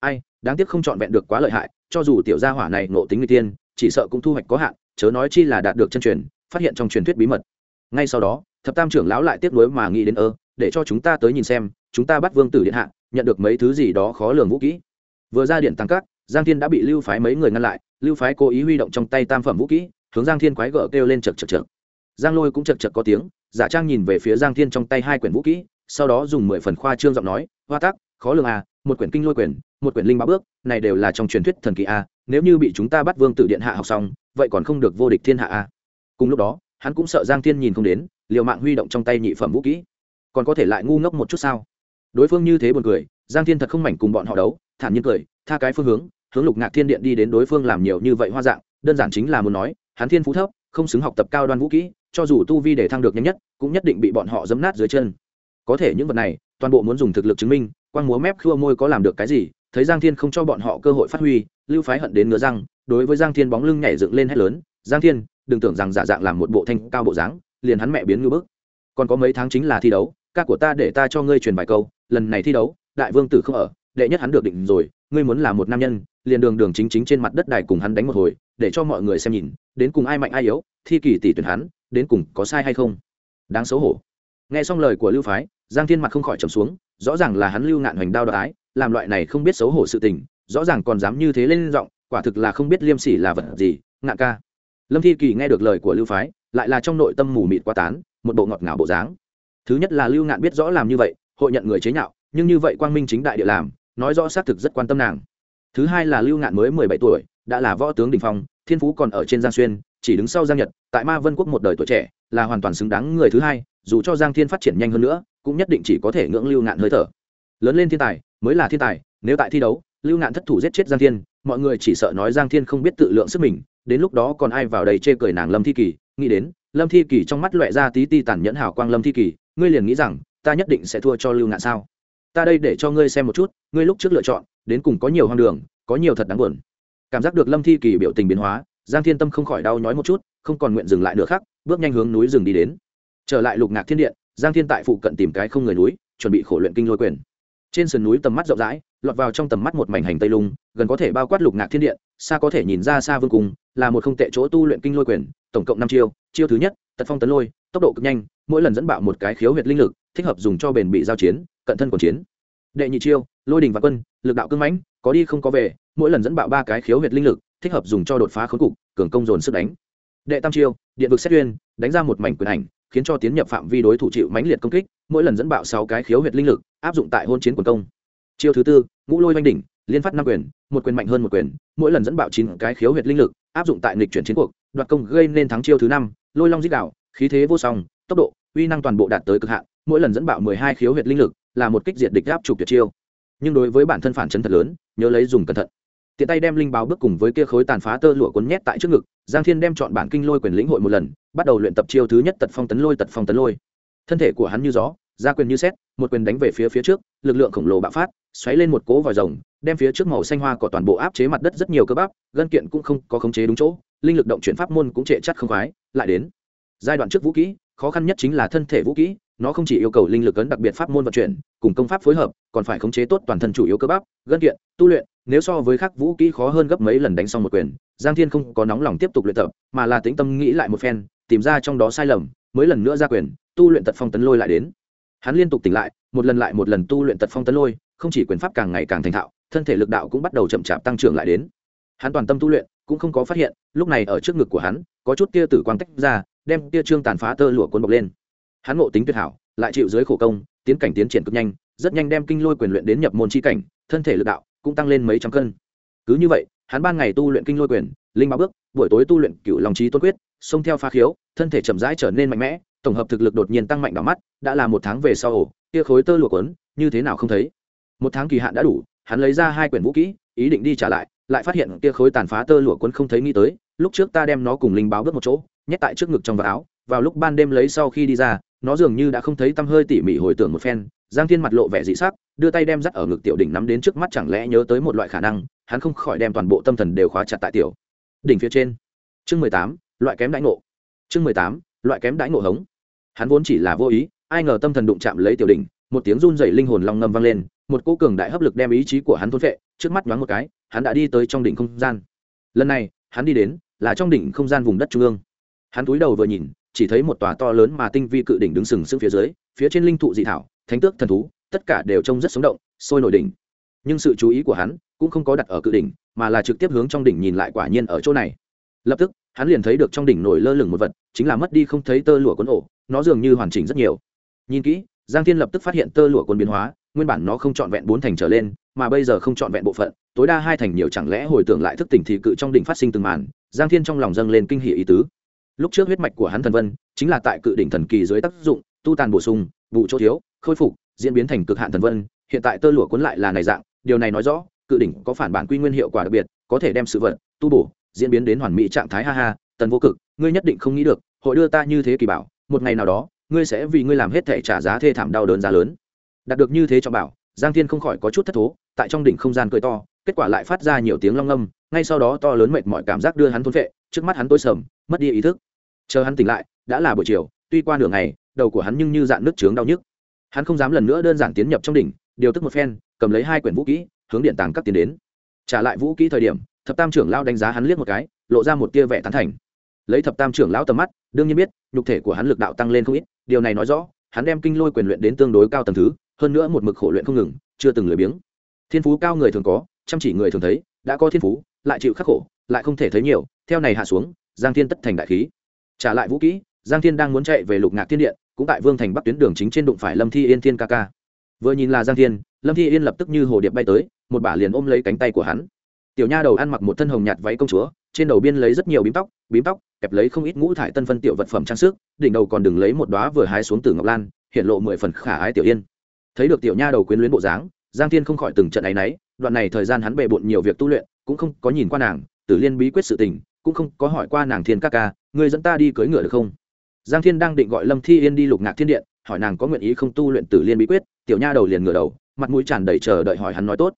Ai, đáng tiếc không chọn vẹn được quá lợi hại, cho dù tiểu gia hỏa này ngộ tính người tiên, chỉ sợ cũng thu hoạch có hạn, chớ nói chi là đạt được chân truyền, phát hiện trong truyền thuyết bí mật. Ngay sau đó, thập tam trưởng lão lại tiếp nối mà nghĩ đến ơ, để cho chúng ta tới nhìn xem, chúng ta bắt vương tử điện hạ, nhận được mấy thứ gì đó khó lường vũ kỹ vừa ra điện tăng cát, giang thiên đã bị lưu phái mấy người ngăn lại, lưu phái cố ý huy động trong tay tam phẩm vũ kỹ, hướng giang thiên quái gở kêu lên chật chật chật giang lôi cũng chật chật có tiếng, giả trang nhìn về phía giang thiên trong tay hai quyển vũ kỹ, sau đó dùng mười phần khoa trương giọng nói, hoa tắc, khó lường à một quyển kinh lôi quyển, một quyển linh báo bước, này đều là trong truyền thuyết thần kỳ a nếu như bị chúng ta bắt vương tử điện hạ học xong, vậy còn không được vô địch thiên hạ a cùng lúc đó, hắn cũng sợ giang thiên nhìn không đến, liều mạng huy động trong tay nhị phẩm vũ kỹ. Còn có thể lại ngu ngốc một chút sao? Đối phương như thế buồn cười, giang thiên thật không mảnh cùng bọn họ đấu thản nhiên cười, tha cái phương hướng hướng lục ngạc thiên điện đi đến đối phương làm nhiều như vậy hoa dạng, đơn giản chính là muốn nói, hắn thiên phú thấp, không xứng học tập cao đoan vũ kỹ, cho dù tu vi để thăng được nhanh nhất, cũng nhất định bị bọn họ dấm nát dưới chân. Có thể những vật này, toàn bộ muốn dùng thực lực chứng minh, quang múa mép khua môi có làm được cái gì, thấy giang thiên không cho bọn họ cơ hội phát huy, lưu phái hận đến ngứa răng, đối với giang thiên bóng lưng nhảy dựng lên hét lớn, giang thiên, đừng tưởng rằng giả dạng làm một bộ thanh cao bộ dáng, liền hắn mẹ biến ngư bức. Còn có mấy tháng chính là thi đấu, ca của ta để ta cho ngươi truyền vài câu, lần này thi đấu, đại vương tử không ở đệ nhất hắn được định rồi ngươi muốn là một nam nhân liền đường đường chính chính trên mặt đất đài cùng hắn đánh một hồi để cho mọi người xem nhìn đến cùng ai mạnh ai yếu thi kỳ tỷ tuyển hắn đến cùng có sai hay không? Đáng xấu hổ. Nghe xong lời của lưu phái giang thiên mặt không khỏi trầm xuống rõ ràng là hắn lưu ngạn hoành đao đoái, làm loại này không biết xấu hổ sự tình rõ ràng còn dám như thế lên giọng quả thực là không biết liêm sỉ là vật gì ngạn ca. Lâm thi kỳ nghe được lời của lưu phái lại là trong nội tâm mù mịt quá tán một bộ ngọt ngào bộ dáng. Thứ nhất là lưu ngạn biết rõ làm như vậy hội nhận người chế nhạo nhưng như vậy quang minh chính đại địa làm nói rõ xác thực rất quan tâm nàng. Thứ hai là lưu ngạn mới mười bảy tuổi, đã là võ tướng đình phong, thiên phú còn ở trên giang xuyên, chỉ đứng sau giang nhật, tại ma vân quốc một đời tuổi trẻ, là hoàn toàn xứng đáng người thứ hai, dù cho giang thiên phát triển nhanh hơn nữa, cũng nhất định chỉ có thể ngưỡng lưu ngạn hơi thở. Lớn lên thiên tài, mới là thiên tài, nếu tại thi đấu, lưu ngạn thất thủ giết chết giang thiên, mọi người chỉ sợ nói giang thiên không biết tự lượng sức mình, đến lúc đó còn ai vào đây chê cười nàng lâm thi kỳ, nghĩ đến, lâm thi kỳ trong mắt loẹ ra tí ti tàn nhẫn hào quang lâm thi kỳ, ngươi liền nghĩ rằng, ta nhất định sẽ thua cho lưu ngạn sao? Ta đây để cho ngươi xem một chút, ngươi lúc trước lựa chọn, đến cùng có nhiều hoang đường, có nhiều thật đáng buồn. Cảm giác được lâm thi kỳ biểu tình biến hóa, giang thiên tâm không khỏi đau nhói một chút, không còn nguyện dừng lại nữa khác, bước nhanh hướng núi rừng đi đến. Trở lại lục ngạc thiên điện, giang thiên tại phụ cận tìm cái không người núi, chuẩn bị khổ luyện kinh lôi quyền. Trên sườn núi tầm mắt rộng rãi, lọt vào trong tầm mắt một mảnh hành tây lung, gần có thể bao quát lục ngạc thiên điện, xa có thể nhìn ra xa vương cung, là một không tệ chỗ tu luyện kinh lôi quyền, tổng cộng năm chiêu chiêu thứ nhất, tật phong tấn lôi, tốc độ cực nhanh, mỗi lần dẫn bạo một cái khiếu huyệt linh lực, thích hợp dùng cho bền bị giao chiến cận thân quần chiến. Đệ nhị chiêu, lôi đình và quân, lực đạo cưng mãnh, có đi không có về, mỗi lần dẫn bạo ba cái khiếu huyệt linh lực, thích hợp dùng cho đột phá khốn cục, cường công dồn sức đánh. Đệ tam chiêu, điện vực xét uyên, đánh ra một mảnh quyền ảnh khiến cho tiến nhập phạm vi đối thủ chịu mãnh liệt công kích, mỗi lần dẫn bạo sáu cái khiếu huyệt linh lực, áp dụng tại hôn chiến quần công. Chiêu thứ tư, ngũ lôi oanh đỉnh, liên phát năm quyền, một quyền mạnh hơn một quyền, mỗi lần dẫn bạo chín cái khiếu huyệt linh lực, áp dụng tại nghịch chuyển chiến cuộc, đoạt công gây nên thắng chiêu thứ năm, lôi long dích đạo, khí thế vô song, tốc độ, uy năng toàn bộ đạt tới cực hạn, mỗi lần dẫn bạo mười hai khiếu huyệt linh lực là một kích diệt địch áp trục tuyệt chiêu. Nhưng đối với bản thân phản chấn thật lớn, nhớ lấy dùng cẩn thận. Tiện tay đem linh báo bước cùng với kia khối tàn phá tơ lụa cuốn nhét tại trước ngực, giang thiên đem chọn bản kinh lôi quyền lĩnh hội một lần, bắt đầu luyện tập chiêu thứ nhất tật phong tấn lôi, tật phong tấn lôi. Thân thể của hắn như gió, ra quyền như xét một quyền đánh về phía phía trước, lực lượng khổng lồ bạo phát, xoáy lên một cố vòi rồng, đem phía trước màu xanh hoa cỏ toàn bộ áp chế mặt đất rất nhiều cơ bắp, gân kiện cũng không có khống chế đúng chỗ, linh lực động chuyển pháp môn cũng trệ chắc không khoái, lại đến. Giai đoạn trước vũ kỹ, khó khăn nhất chính là thân thể vũ kỹ nó không chỉ yêu cầu linh lực ấn đặc biệt pháp môn vận chuyển, cùng công pháp phối hợp, còn phải khống chế tốt toàn thân chủ yếu cơ bắp, gân kiện, tu luyện, nếu so với khắc vũ kỹ khó hơn gấp mấy lần đánh xong một quyền. Giang thiên không có nóng lòng tiếp tục luyện tập, mà là tĩnh tâm nghĩ lại một phen, tìm ra trong đó sai lầm, mới lần nữa ra quyền, tu luyện tật phong tấn lôi lại đến. Hắn liên tục tỉnh lại, một lần lại một lần tu luyện tật phong tấn lôi, không chỉ quyền pháp càng ngày càng thành thạo, thân thể lực đạo cũng bắt đầu chậm chạp tăng trưởng lại đến. Hắn toàn tâm tu luyện, cũng không có phát hiện, lúc này ở trước ngực của hắn, có chút tia tử quang tách ra, đem tia trương tàn phá tơ lụa cuốn bọc lên hắn ngộ tính tuyệt hảo, lại chịu dưới khổ công, tiến cảnh tiến triển cực nhanh, rất nhanh đem kinh lôi quyền luyện đến nhập môn chi cảnh, thân thể lực đạo cũng tăng lên mấy trăm cân. Cứ như vậy, hắn ban ngày tu luyện kinh lôi quyền, linh báo bước, buổi tối tu luyện cựu lòng trí tôn quyết, xông theo pha khiếu, thân thể chậm rãi trở nên mạnh mẽ, tổng hợp thực lực đột nhiên tăng mạnh đỏ mắt, đã là một tháng về sau ổ, kia khối tơ lụa quấn như thế nào không thấy. Một tháng kỳ hạn đã đủ, hắn lấy ra hai quyển vũ kỹ, ý định đi trả lại lại phát hiện kia khối tàn phá tơ lụa quấn không thấy nghĩ tới, lúc trước ta đem nó cùng linh báo bước một chỗ, nhét tại trước ngực trong vạt áo, vào lúc ban đêm lấy sau khi đi ra nó dường như đã không thấy tăm hơi tỉ mỉ hồi tưởng một phen, giang thiên mặt lộ vẻ dị sắc, đưa tay đem dắt ở ngực tiểu đỉnh nắm đến trước mắt chẳng lẽ nhớ tới một loại khả năng, hắn không khỏi đem toàn bộ tâm thần đều khóa chặt tại tiểu đỉnh phía trên. Chương mười tám, loại kém đãi ngộ. Chương mười tám, loại kém đãi ngộ hống. Hắn vốn chỉ là vô ý, ai ngờ tâm thần đụng chạm lấy tiểu đỉnh, một tiếng run rẩy linh hồn long ngâm vang lên, một cỗ cường đại hấp lực đem ý chí của hắn thôn phệ, trước mắt nhoáng một cái, hắn đã đi tới trong đỉnh không gian. Lần này, hắn đi đến là trong đỉnh không gian vùng đất trung ương. Hắn cúi đầu vừa nhìn chỉ thấy một tòa to lớn mà tinh vi cự đỉnh đứng sừng sững phía dưới, phía trên linh thụ dị thảo, thánh tước thần thú, tất cả đều trông rất sống động, sôi nổi đỉnh. Nhưng sự chú ý của hắn cũng không có đặt ở cự đỉnh, mà là trực tiếp hướng trong đỉnh nhìn lại quả nhiên ở chỗ này. Lập tức, hắn liền thấy được trong đỉnh nổi lơ lửng một vật, chính là mất đi không thấy tơ lụa cuốn ổ, nó dường như hoàn chỉnh rất nhiều. Nhìn kỹ, giang thiên lập tức phát hiện tơ lụa cuốn biến hóa, nguyên bản nó không trọn vẹn bốn thành trở lên, mà bây giờ không trọn vẹn bộ phận, tối đa hai thành nhiều chẳng lẽ hồi tưởng lại thức tỉnh thì cự trong đỉnh phát sinh từng màn, giang thiên trong lòng dâng lên kinh hỉ ý tứ lúc trước huyết mạch của hắn thần vân, chính là tại cự đỉnh thần kỳ dưới tác dụng, tu tàn bổ sung, vụ chỗ thiếu, khôi phục, diễn biến thành cực hạn thần vân. Hiện tại tơ lụa cuốn lại là này dạng, điều này nói rõ, cự đỉnh có phản bản quy nguyên hiệu quả đặc biệt, có thể đem sự vật, tu bổ, diễn biến đến hoàn mỹ trạng thái, ha ha, tần vô cực, ngươi nhất định không nghĩ được, hội đưa ta như thế kỳ bảo, một ngày nào đó, ngươi sẽ vì ngươi làm hết thể trả giá thê thảm đau đớn giá lớn. Đạt được như thế cho bảo, giang thiên không khỏi có chút thất thố, tại trong đỉnh không gian cười to, kết quả lại phát ra nhiều tiếng long âm ngay sau đó to lớn mệt mọi cảm giác đưa hắn thôn vệ trước mắt hắn tối sầm, mất đi ý thức chờ hắn tỉnh lại, đã là buổi chiều, tuy qua nửa ngày, đầu của hắn nhưng như dạn nước trướng đau nhức. Hắn không dám lần nữa đơn giản tiến nhập trong đỉnh, điều tức một phen, cầm lấy hai quyển vũ kỹ, hướng điện tàng các tiến đến. Trả lại vũ kỹ thời điểm, thập tam trưởng lao đánh giá hắn liếc một cái, lộ ra một tia vẻ tán thành. Lấy thập tam trưởng lão tầm mắt, đương nhiên biết, nhục thể của hắn lực đạo tăng lên không ít, điều này nói rõ, hắn đem kinh lôi quyền luyện đến tương đối cao tầng thứ, hơn nữa một mực khổ luyện không ngừng, chưa từng lười biếng. Thiên phú cao người thường có, chăm chỉ người thường thấy, đã có thiên phú, lại chịu khắc khổ, lại không thể thấy nhiều, theo này hạ xuống, giang thiên tất thành đại khí trả lại vũ kỹ, giang thiên đang muốn chạy về lục ngạc thiên điện, cũng tại vương thành bắc tuyến đường chính trên đụng phải lâm thi yên thiên ca ca. Vừa nhìn là giang thiên, lâm thi yên lập tức như hồ điệp bay tới, một bả liền ôm lấy cánh tay của hắn. Tiểu nha đầu ăn mặc một thân hồng nhạt váy công chúa, trên đầu biên lấy rất nhiều bím tóc bím tóc, kẹp lấy không ít ngũ thải tân phân tiểu vật phẩm trang sức, đỉnh đầu còn đừng lấy một đoá vừa hái xuống từ ngọc lan, hiện lộ mười phần khả ái tiểu yên. Thấy được tiểu nha đầu quyến luyến bộ dáng, giang thiên không khỏi từng trận áy náy, đoạn này thời gian hắn bề bộn nhiều việc tu luyện, cũng không có nhìn qua nàng, tử liên bí quyết sự tình, cũng không có hỏi qua nàng thiên ca ca Ngươi dẫn ta đi cưỡi ngựa được không? Giang thiên đang định gọi lâm thi yên đi lục ngạc thiên điện, hỏi nàng có nguyện ý không tu luyện tử liên bí quyết, tiểu nha đầu liền ngửa đầu, mặt mũi tràn đầy chờ đợi hỏi hắn nói tốt.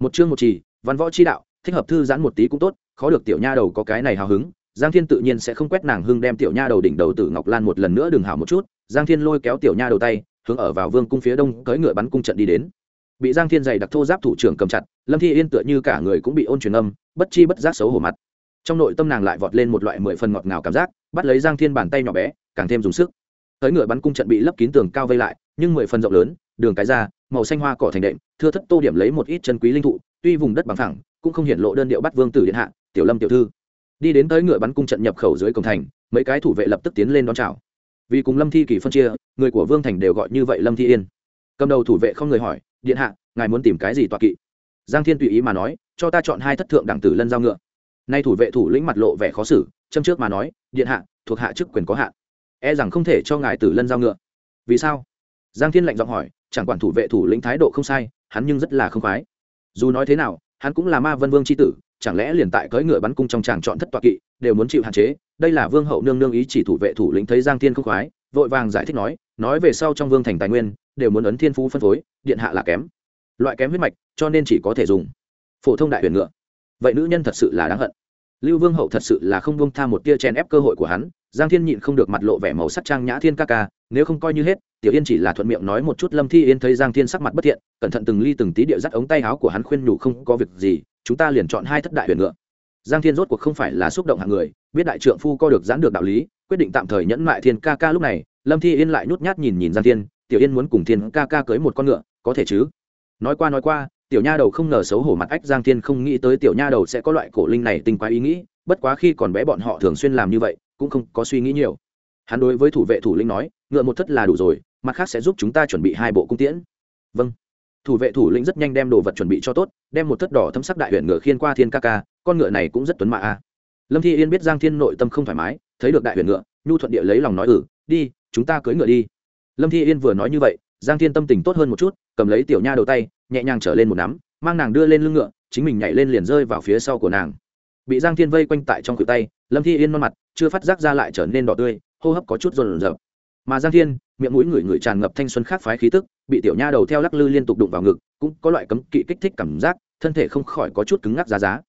Một chương một trì, văn võ chi đạo, thích hợp thư giãn một tí cũng tốt, khó được tiểu nha đầu có cái này hào hứng. Giang thiên tự nhiên sẽ không quét nàng hưng đem tiểu nha đầu đỉnh đầu tử ngọc lan một lần nữa đừng hảo một chút. Giang thiên lôi kéo tiểu nha đầu tay, hướng ở vào vương cung phía đông cưỡi ngựa bắn cung trận đi đến. Bị giang thiên dày đặc thô giáp thủ trưởng cầm chặt, lâm thi yên tựa như cả người cũng bị ôn truyền âm, bất chi bất giác xấu hổ mặt trong nội tâm nàng lại vọt lên một loại mười phần ngọt ngào cảm giác, bắt lấy giang thiên bàn tay nhỏ bé, càng thêm dùng sức. Tới ngựa bắn cung trận bị lấp kín tường cao vây lại, nhưng mười phần rộng lớn, đường cái ra, màu xanh hoa cỏ thành đệm, thưa thất tô điểm lấy một ít chân quý linh thụ, tuy vùng đất bằng thẳng cũng không hiện lộ đơn điệu bắt vương tử điện hạ, tiểu lâm tiểu thư. Đi đến tới ngựa bắn cung trận nhập khẩu dưới cổng thành, mấy cái thủ vệ lập tức tiến lên đón chào. Vì cùng lâm thi kỳ phân chia, người của vương thành đều gọi như vậy lâm thi yên. Cầm đầu thủ vệ không người hỏi, điện hạ, ngài muốn tìm cái gì tọa kỵ? Giang thiên tùy ý mà nói, cho ta chọn hai thất thượng đẳng tử lân giao ngựa nay thủ vệ thủ lĩnh mặt lộ vẻ khó xử, châm trước mà nói, điện hạ, thuộc hạ chức quyền có hạn e rằng không thể cho ngài tử lân giao ngựa. Vì sao? Giang thiên lạnh giọng hỏi, chẳng quản thủ vệ thủ lĩnh thái độ không sai, hắn nhưng rất là không khoái. Dù nói thế nào, hắn cũng là ma vân vương c h i tử, chẳng lẽ liền tại cưỡi ngựa bắn cung trong tràng chọn thất toạc kỵ, đều muốn chịu hạn chế? Đây là vương hậu nương nương ý chỉ thủ vệ thủ lĩnh thấy giang thiên không khoái, vội vàng giải thích nói nói về sau trong vương thành tài nguyên, đều muốn ấn thiên phú phân phối, điện hạ là kém. Loại kém huyết mạch, cho nên chỉ có thể dùng phổ thông đại huyền ngựa vậy nữ nhân thật sự là đáng hận. Lưu vương hậu thật sự là không buông tha một tia chen ép cơ hội của hắn, giang thiên nhịn không được mặt lộ vẻ màu sắc trang nhã thiên ca ca, nếu không coi như hết, tiểu yên chỉ là thuận miệng nói một chút lâm thi yên thấy giang thiên sắc mặt bất thiện, cẩn thận từng ly từng tí địa dắt ống tay áo của hắn khuyên nhủ không có việc gì, chúng ta liền chọn hai thất đại huyền ngựa. Giang thiên rốt cuộc không phải là xúc động hạng người, biết đại trượng phu co được giãn được đạo lý, quyết định tạm thời nhẫn mại thiên ca ca lúc này, lâm thi yên lại nhút nhát nhìn nhìn giang thiên, tiểu yên muốn cùng thiên ca ca cưới một con ngựa, có thể chứ? Nói qua nói qua tiểu nha đầu không ngờ xấu hổ mặt ách giang thiên không nghĩ tới tiểu nha đầu sẽ có loại cổ linh này tinh quá ý nghĩ, bất quá khi còn bé bọn họ thường xuyên làm như vậy, cũng không có suy nghĩ nhiều. Hắn đối với thủ vệ thủ lĩnh nói, ngựa một thất là đủ rồi, mặt khác sẽ giúp chúng ta chuẩn bị hai bộ cung tiễn. Vâng. Thủ vệ thủ lĩnh rất nhanh đem đồ vật chuẩn bị cho tốt, đem một thất đỏ thâm sắc đại huyện ngựa khiên qua thiên ca ca, con ngựa này cũng rất tuấn mạ a. Lâm thi yên biết giang thiên nội tâm không thoải mái, thấy được đại huyện ngựa, nhu thuận địa lấy lòng nói ừ đi, chúng ta cưới ngựa đi. Lâm thi yên vừa nói như vậy, giang thiên tâm tình tốt hơn một chút, cầm lấy tiểu nha đầu tay nhẹ nhàng trở lên một nắm, mang nàng đưa lên lưng ngựa, chính mình nhảy lên liền rơi vào phía sau của nàng. Bị giang thiên vây quanh tại trong cửa tay, lâm thi yên non mặt, chưa phát giác ra lại trở nên đỏ tươi, hô hấp có chút rồn rợp mà giang thiên, miệng mũi người người tràn ngập thanh xuân khác phái khí tức, bị tiểu nha đầu theo lắc lư liên tục đụng vào ngực, cũng có loại cấm kỵ kích thích cảm giác, thân thể không khỏi có chút cứng ngắc giá giá.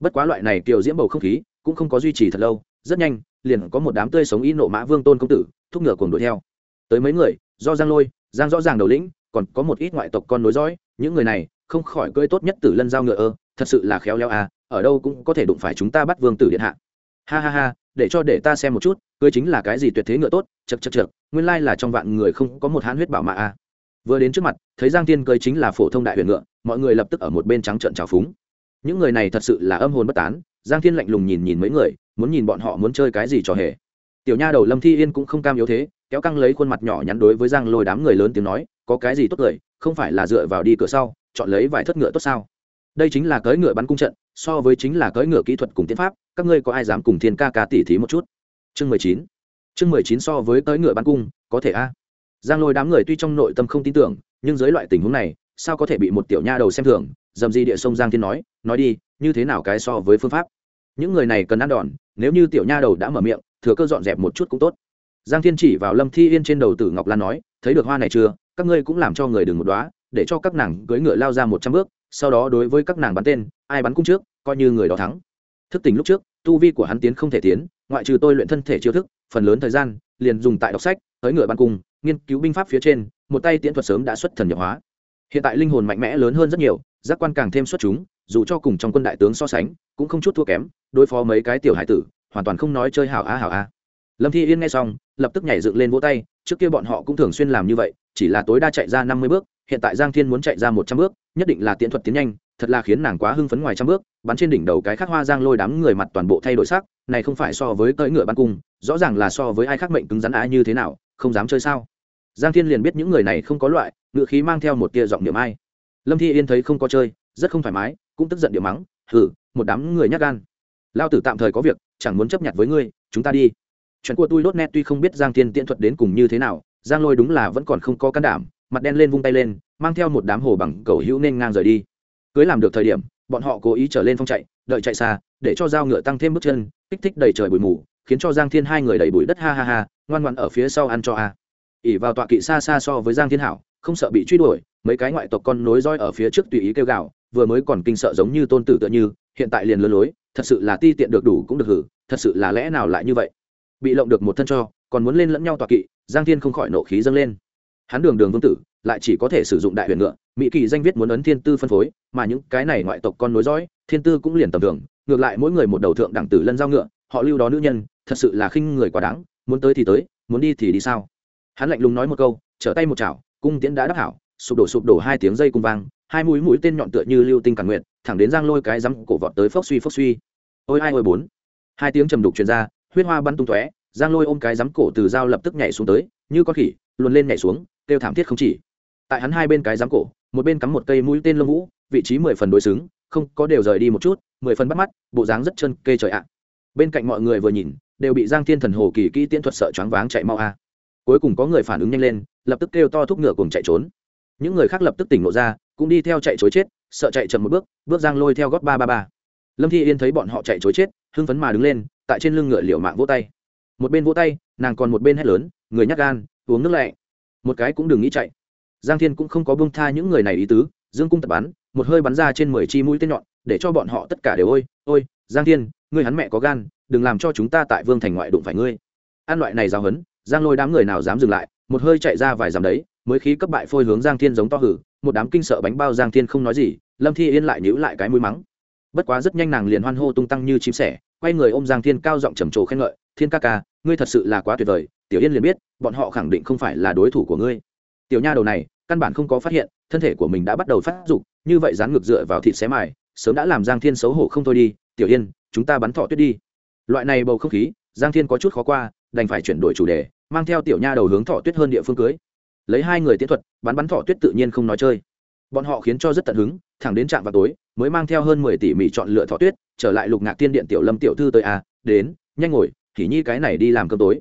Bất quá loại này kiều diễm bầu không khí, cũng không có duy trì thật lâu, rất nhanh, liền có một đám tươi sống y nộ mã vương tôn công tử, thúc ngựa cùng đuổi theo. Tới mấy người, do giang lôi, giang rõ ràng đầu lĩnh, còn có một ít ngoại tộc con nối dõi những người này không khỏi cưỡi tốt nhất tử lân giao ngựa ơ, thật sự là khéo léo à ở đâu cũng có thể đụng phải chúng ta bắt vương tử điện hạ. Ha ha ha, để cho để ta xem một chút cưỡi chính là cái gì tuyệt thế ngựa tốt chật chật chật nguyên lai là trong vạn người không có một hãn huyết bảo mạ à. Vừa đến trước mặt, thấy giang tiên cưỡi chính là phổ thông đại huyền ngựa, mọi người lập tức ở một bên trắng trợn trào phúng. Những người này thật sự là âm hồn bất tán, giang thiên lạnh lùng nhìn nhìn mấy người, muốn nhìn bọn họ muốn chơi cái gì trò hề. Tiểu nha đầu lâm thi yên cũng không cam yếu thế, kéo căng lấy khuôn mặt nhỏ nhắn đối với giang lôi đám người lớn tiếng nói, có cái gì tốt cười không phải là dựa vào đi cửa sau, chọn lấy vài thất ngựa tốt sao? Đây chính là cưỡi ngựa bắn cung trận, so với chính là cưỡi ngựa kỹ thuật cùng tiến pháp, các ngươi có ai dám cùng thiên ca ca tỉ thí một chút? Chương mười chín. Chương mười chín so với cưỡi ngựa bắn cung, có thể a. À? Giang lôi đám người tuy trong nội tâm không tin tưởng, nhưng dưới loại tình huống này, sao có thể bị một tiểu nha đầu xem thường? Dầm di địa sông giang thiên nói nói đi, như thế nào cái so với phương pháp? Những người này cần ăn đòn, nếu như tiểu nha đầu đã mở miệng, thừa cơ dọn dẹp một chút cũng tốt. Giang thiên chỉ vào lâm thi yên trên đầu tử ngọc lan nói, thấy được hoa này chưa? Các ngươi cũng làm cho người đừng một đoá để cho các nàng cưỡi ngựa lao ra một trăm bước, sau đó đối với các nàng bắn tên, ai bắn cung trước, coi như người đó thắng. Thức tỉnh lúc trước, tu vi của hắn tiến không thể tiến, ngoại trừ tôi luyện thân thể chiêu thức, phần lớn thời gian, liền dùng tại đọc sách tới ngựa bắn cung, nghiên cứu binh pháp phía trên, một tay tiễn thuật sớm đã xuất thần nhập hóa. Hiện tại linh hồn mạnh mẽ lớn hơn rất nhiều, giác quan càng thêm xuất chúng, dù cho cùng trong quân đại tướng so sánh, cũng không chút thua kém, đối phó mấy cái tiểu hải tử, hoàn toàn không nói chơi hảo a hảo a lâm thi yên nghe xong, lập tức nhảy dựng lên vỗ tay, trước kia bọn họ cũng thường xuyên làm như vậy chỉ là tối đa chạy ra năm mươi bước, hiện tại giang thiên muốn chạy ra một trăm bước, nhất định là tiễn thuật tiến nhanh, thật là khiến nàng quá hưng phấn ngoài trăm bước, bắn trên đỉnh đầu cái khác hoa giang lôi đám người mặt toàn bộ thay đổi sắc, này không phải so với cưỡi ngựa bắn cung, rõ ràng là so với ai khác mệnh cứng rắn ai như thế nào, không dám chơi sao? Giang thiên liền biết những người này không có loại, ngựa khí mang theo một tia giọng niệm ai. Lâm thi yên thấy không có chơi, rất không thoải mái, cũng tức giận điệu mắng hử một đám người nhát gan. Lao tử tạm thời có việc, chẳng muốn chấp nhận với ngươi, chúng ta đi. Chuyện của tôi đốt nét tuy không biết giang thiên tiễn thuật đến cùng như thế nào giang lôi đúng là vẫn còn không có can đảm, mặt đen lên vung tay lên, mang theo một đám hồ bằng cầu hữu nên ngang rời đi. Cưới làm được thời điểm, bọn họ cố ý trở lên phong chạy, đợi chạy xa, để cho dao ngựa tăng thêm bước chân, kích thích đầy trời bụi mù, khiến cho giang thiên hai người đẩy bụi đất ha ha ha, ngoan ngoan ở phía sau ăn cho a. Ỉ vào tọa kỵ xa xa so với giang thiên hảo, không sợ bị truy đuổi, mấy cái ngoại tộc con nối roi ở phía trước tùy ý kêu gào, vừa mới còn kinh sợ giống như tôn tử tựa như, hiện tại liền lơ lối, thật sự là ti tiện được đủ cũng được hử, thật sự là lẽ nào lại như vậy? Bị lộng được một thân cho, còn muốn lên lẫn nhau tọa kỵ giang thiên không khỏi nộ khí dâng lên. Hắn đường đường vương tử, lại chỉ có thể sử dụng đại huyền ngựa, mỹ kỳ danh viết muốn ấn thiên tư phân phối, mà những cái này ngoại tộc con nối dõi, thiên tư cũng liền tầm thường, ngược lại mỗi người một đầu thượng đẳng tử lân giao ngựa, họ lưu đó nữ nhân, thật sự là khinh người quá đáng, muốn tới thì tới, muốn đi thì đi sao? Hắn lạnh lùng nói một câu, trở tay một chảo, cung tiễn đã đắc hảo, sụp đổ sụp đổ hai tiếng dây cung vang, hai mũi mũi tên nhọn tựa như lưu tinh cản nguyện thẳng đến giang lôi cái rắm cổ vọt tới phốc suy phốc suy. Ôi ai ôi bốn. Hai tiếng trầm đục truyền ra, huyết hoa bắn tung tóe giang lôi ôm cái rắm cổ từ dao lập tức nhảy xuống tới, như con khỉ, luồn lên nhảy xuống, kêu thảm thiết không chỉ. Tại hắn hai bên cái rắm cổ, một bên cắm một cây mũi tên lông vũ, vị trí mười phần đối xứng, không có đều rời đi một chút, mười phần bắt mắt, bộ dáng rất chân kê trời ạ. Bên cạnh mọi người vừa nhìn, đều bị giang thiên thần hồ kỳ kỹ tiễn thuật sợ choáng váng chạy mau a. Cuối cùng có người phản ứng nhanh lên, lập tức kêu to thúc ngựa cùng chạy trốn. Những người khác lập tức tỉnh lộ ra, cũng đi theo chạy chối chết, sợ chạy chậm một bước bước giang lôi theo gót ba ba ba. Lâm thi yên thấy bọn họ chạy chối chết, hưng phấn mà đứng lên, tại trên lưng ngựa liều mạng vỗ tay một bên vỗ tay, nàng còn một bên hét lớn, người nhắc gan, uống nước lẹ một cái cũng đừng nghĩ chạy. Giang thiên cũng không có bông tha những người này ý tứ, dương cung tập bắn, một hơi bắn ra trên mười chi mũi tên nhọn, để cho bọn họ tất cả đều ôi ôi, giang thiên, ngươi hắn mẹ có gan, đừng làm cho chúng ta tại vương thành ngoại đụng phải ngươi. An loại này giáo hấn giang lôi đám người nào dám dừng lại, một hơi chạy ra vài dặm đấy, mới khí cấp bại phôi hướng giang thiên giống to hử, một đám kinh sợ bánh bao giang thiên không nói gì, lâm thi yên lại nhữ lại cái mũi mắng. Bất quá rất nhanh nàng liền hoan hô tung tăng như chim sẻ, quay người ôm giang thiên cao giọng trầm trồ khen ngợi, thiên ca ca ngươi thật sự là quá tuyệt vời, tiểu yên liền biết, bọn họ khẳng định không phải là đối thủ của ngươi. Tiểu nha đầu này, căn bản không có phát hiện, thân thể của mình đã bắt đầu phát dục, như vậy dán ngược dựa vào thịt xé mài, sớm đã làm giang thiên xấu hổ không thôi đi. Tiểu yên, chúng ta bắn thọ tuyết đi. Loại này bầu không khí, giang thiên có chút khó qua, đành phải chuyển đổi chủ đề, mang theo tiểu nha đầu hướng thọ tuyết hơn địa phương cưới. Lấy hai người tiến thuật, bắn bắn thọ tuyết tự nhiên không nói chơi. Bọn họ khiến cho rất tận hứng, thẳng đến trạm vào tối, mới mang theo hơn mười tỷ mỹ chọn lựa thọ tuyết, trở lại lục ngạc thiên điện tiểu lâm tiểu thư tới à đến, nhanh ngồi thì nhi cái này đi làm cơm tối.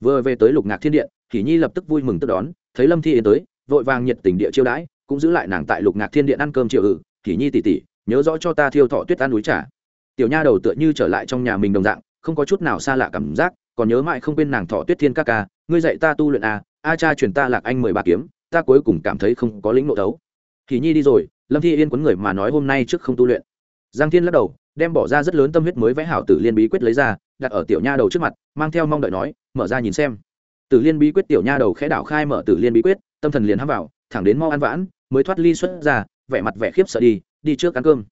Vừa về tới lục ngạc thiên điện thì nhi lập tức vui mừng tức đón thấy lâm thi yến tới vội vàng nhiệt tình địa chiêu đãi cũng giữ lại nàng tại lục ngạc thiên điện ăn cơm chiều ừ thì nhi tỉ tỉ nhớ rõ cho ta thiêu thọ tuyết an núi trả tiểu nha đầu tựa như trở lại trong nhà mình đồng dạng không có chút nào xa lạ cảm giác còn nhớ mãi không quên nàng thọ tuyết thiên ca ca ngươi dạy ta tu luyện à, a cha truyền ta lạc anh mười ba kiếm ta cuối cùng cảm thấy không có lĩnh nộ thấu. Thì nhi đi rồi lâm thi yên quấn người mà nói hôm nay trước không tu luyện. Giang thiên lắc đầu đem bỏ ra rất lớn tâm huyết mới vẽ hảo tử liên bí quyết lấy ra, đặt ở tiểu nha đầu trước mặt, mang theo mong đợi nói, mở ra nhìn xem. Tử liên bí quyết tiểu nha đầu khẽ đảo khai mở tử liên bí quyết, tâm thần liền hấp vào, thẳng đến mau ăn vãn, mới thoát ly xuất ra, vẻ mặt vẻ khiếp sợ đi đi trước ăn cơm.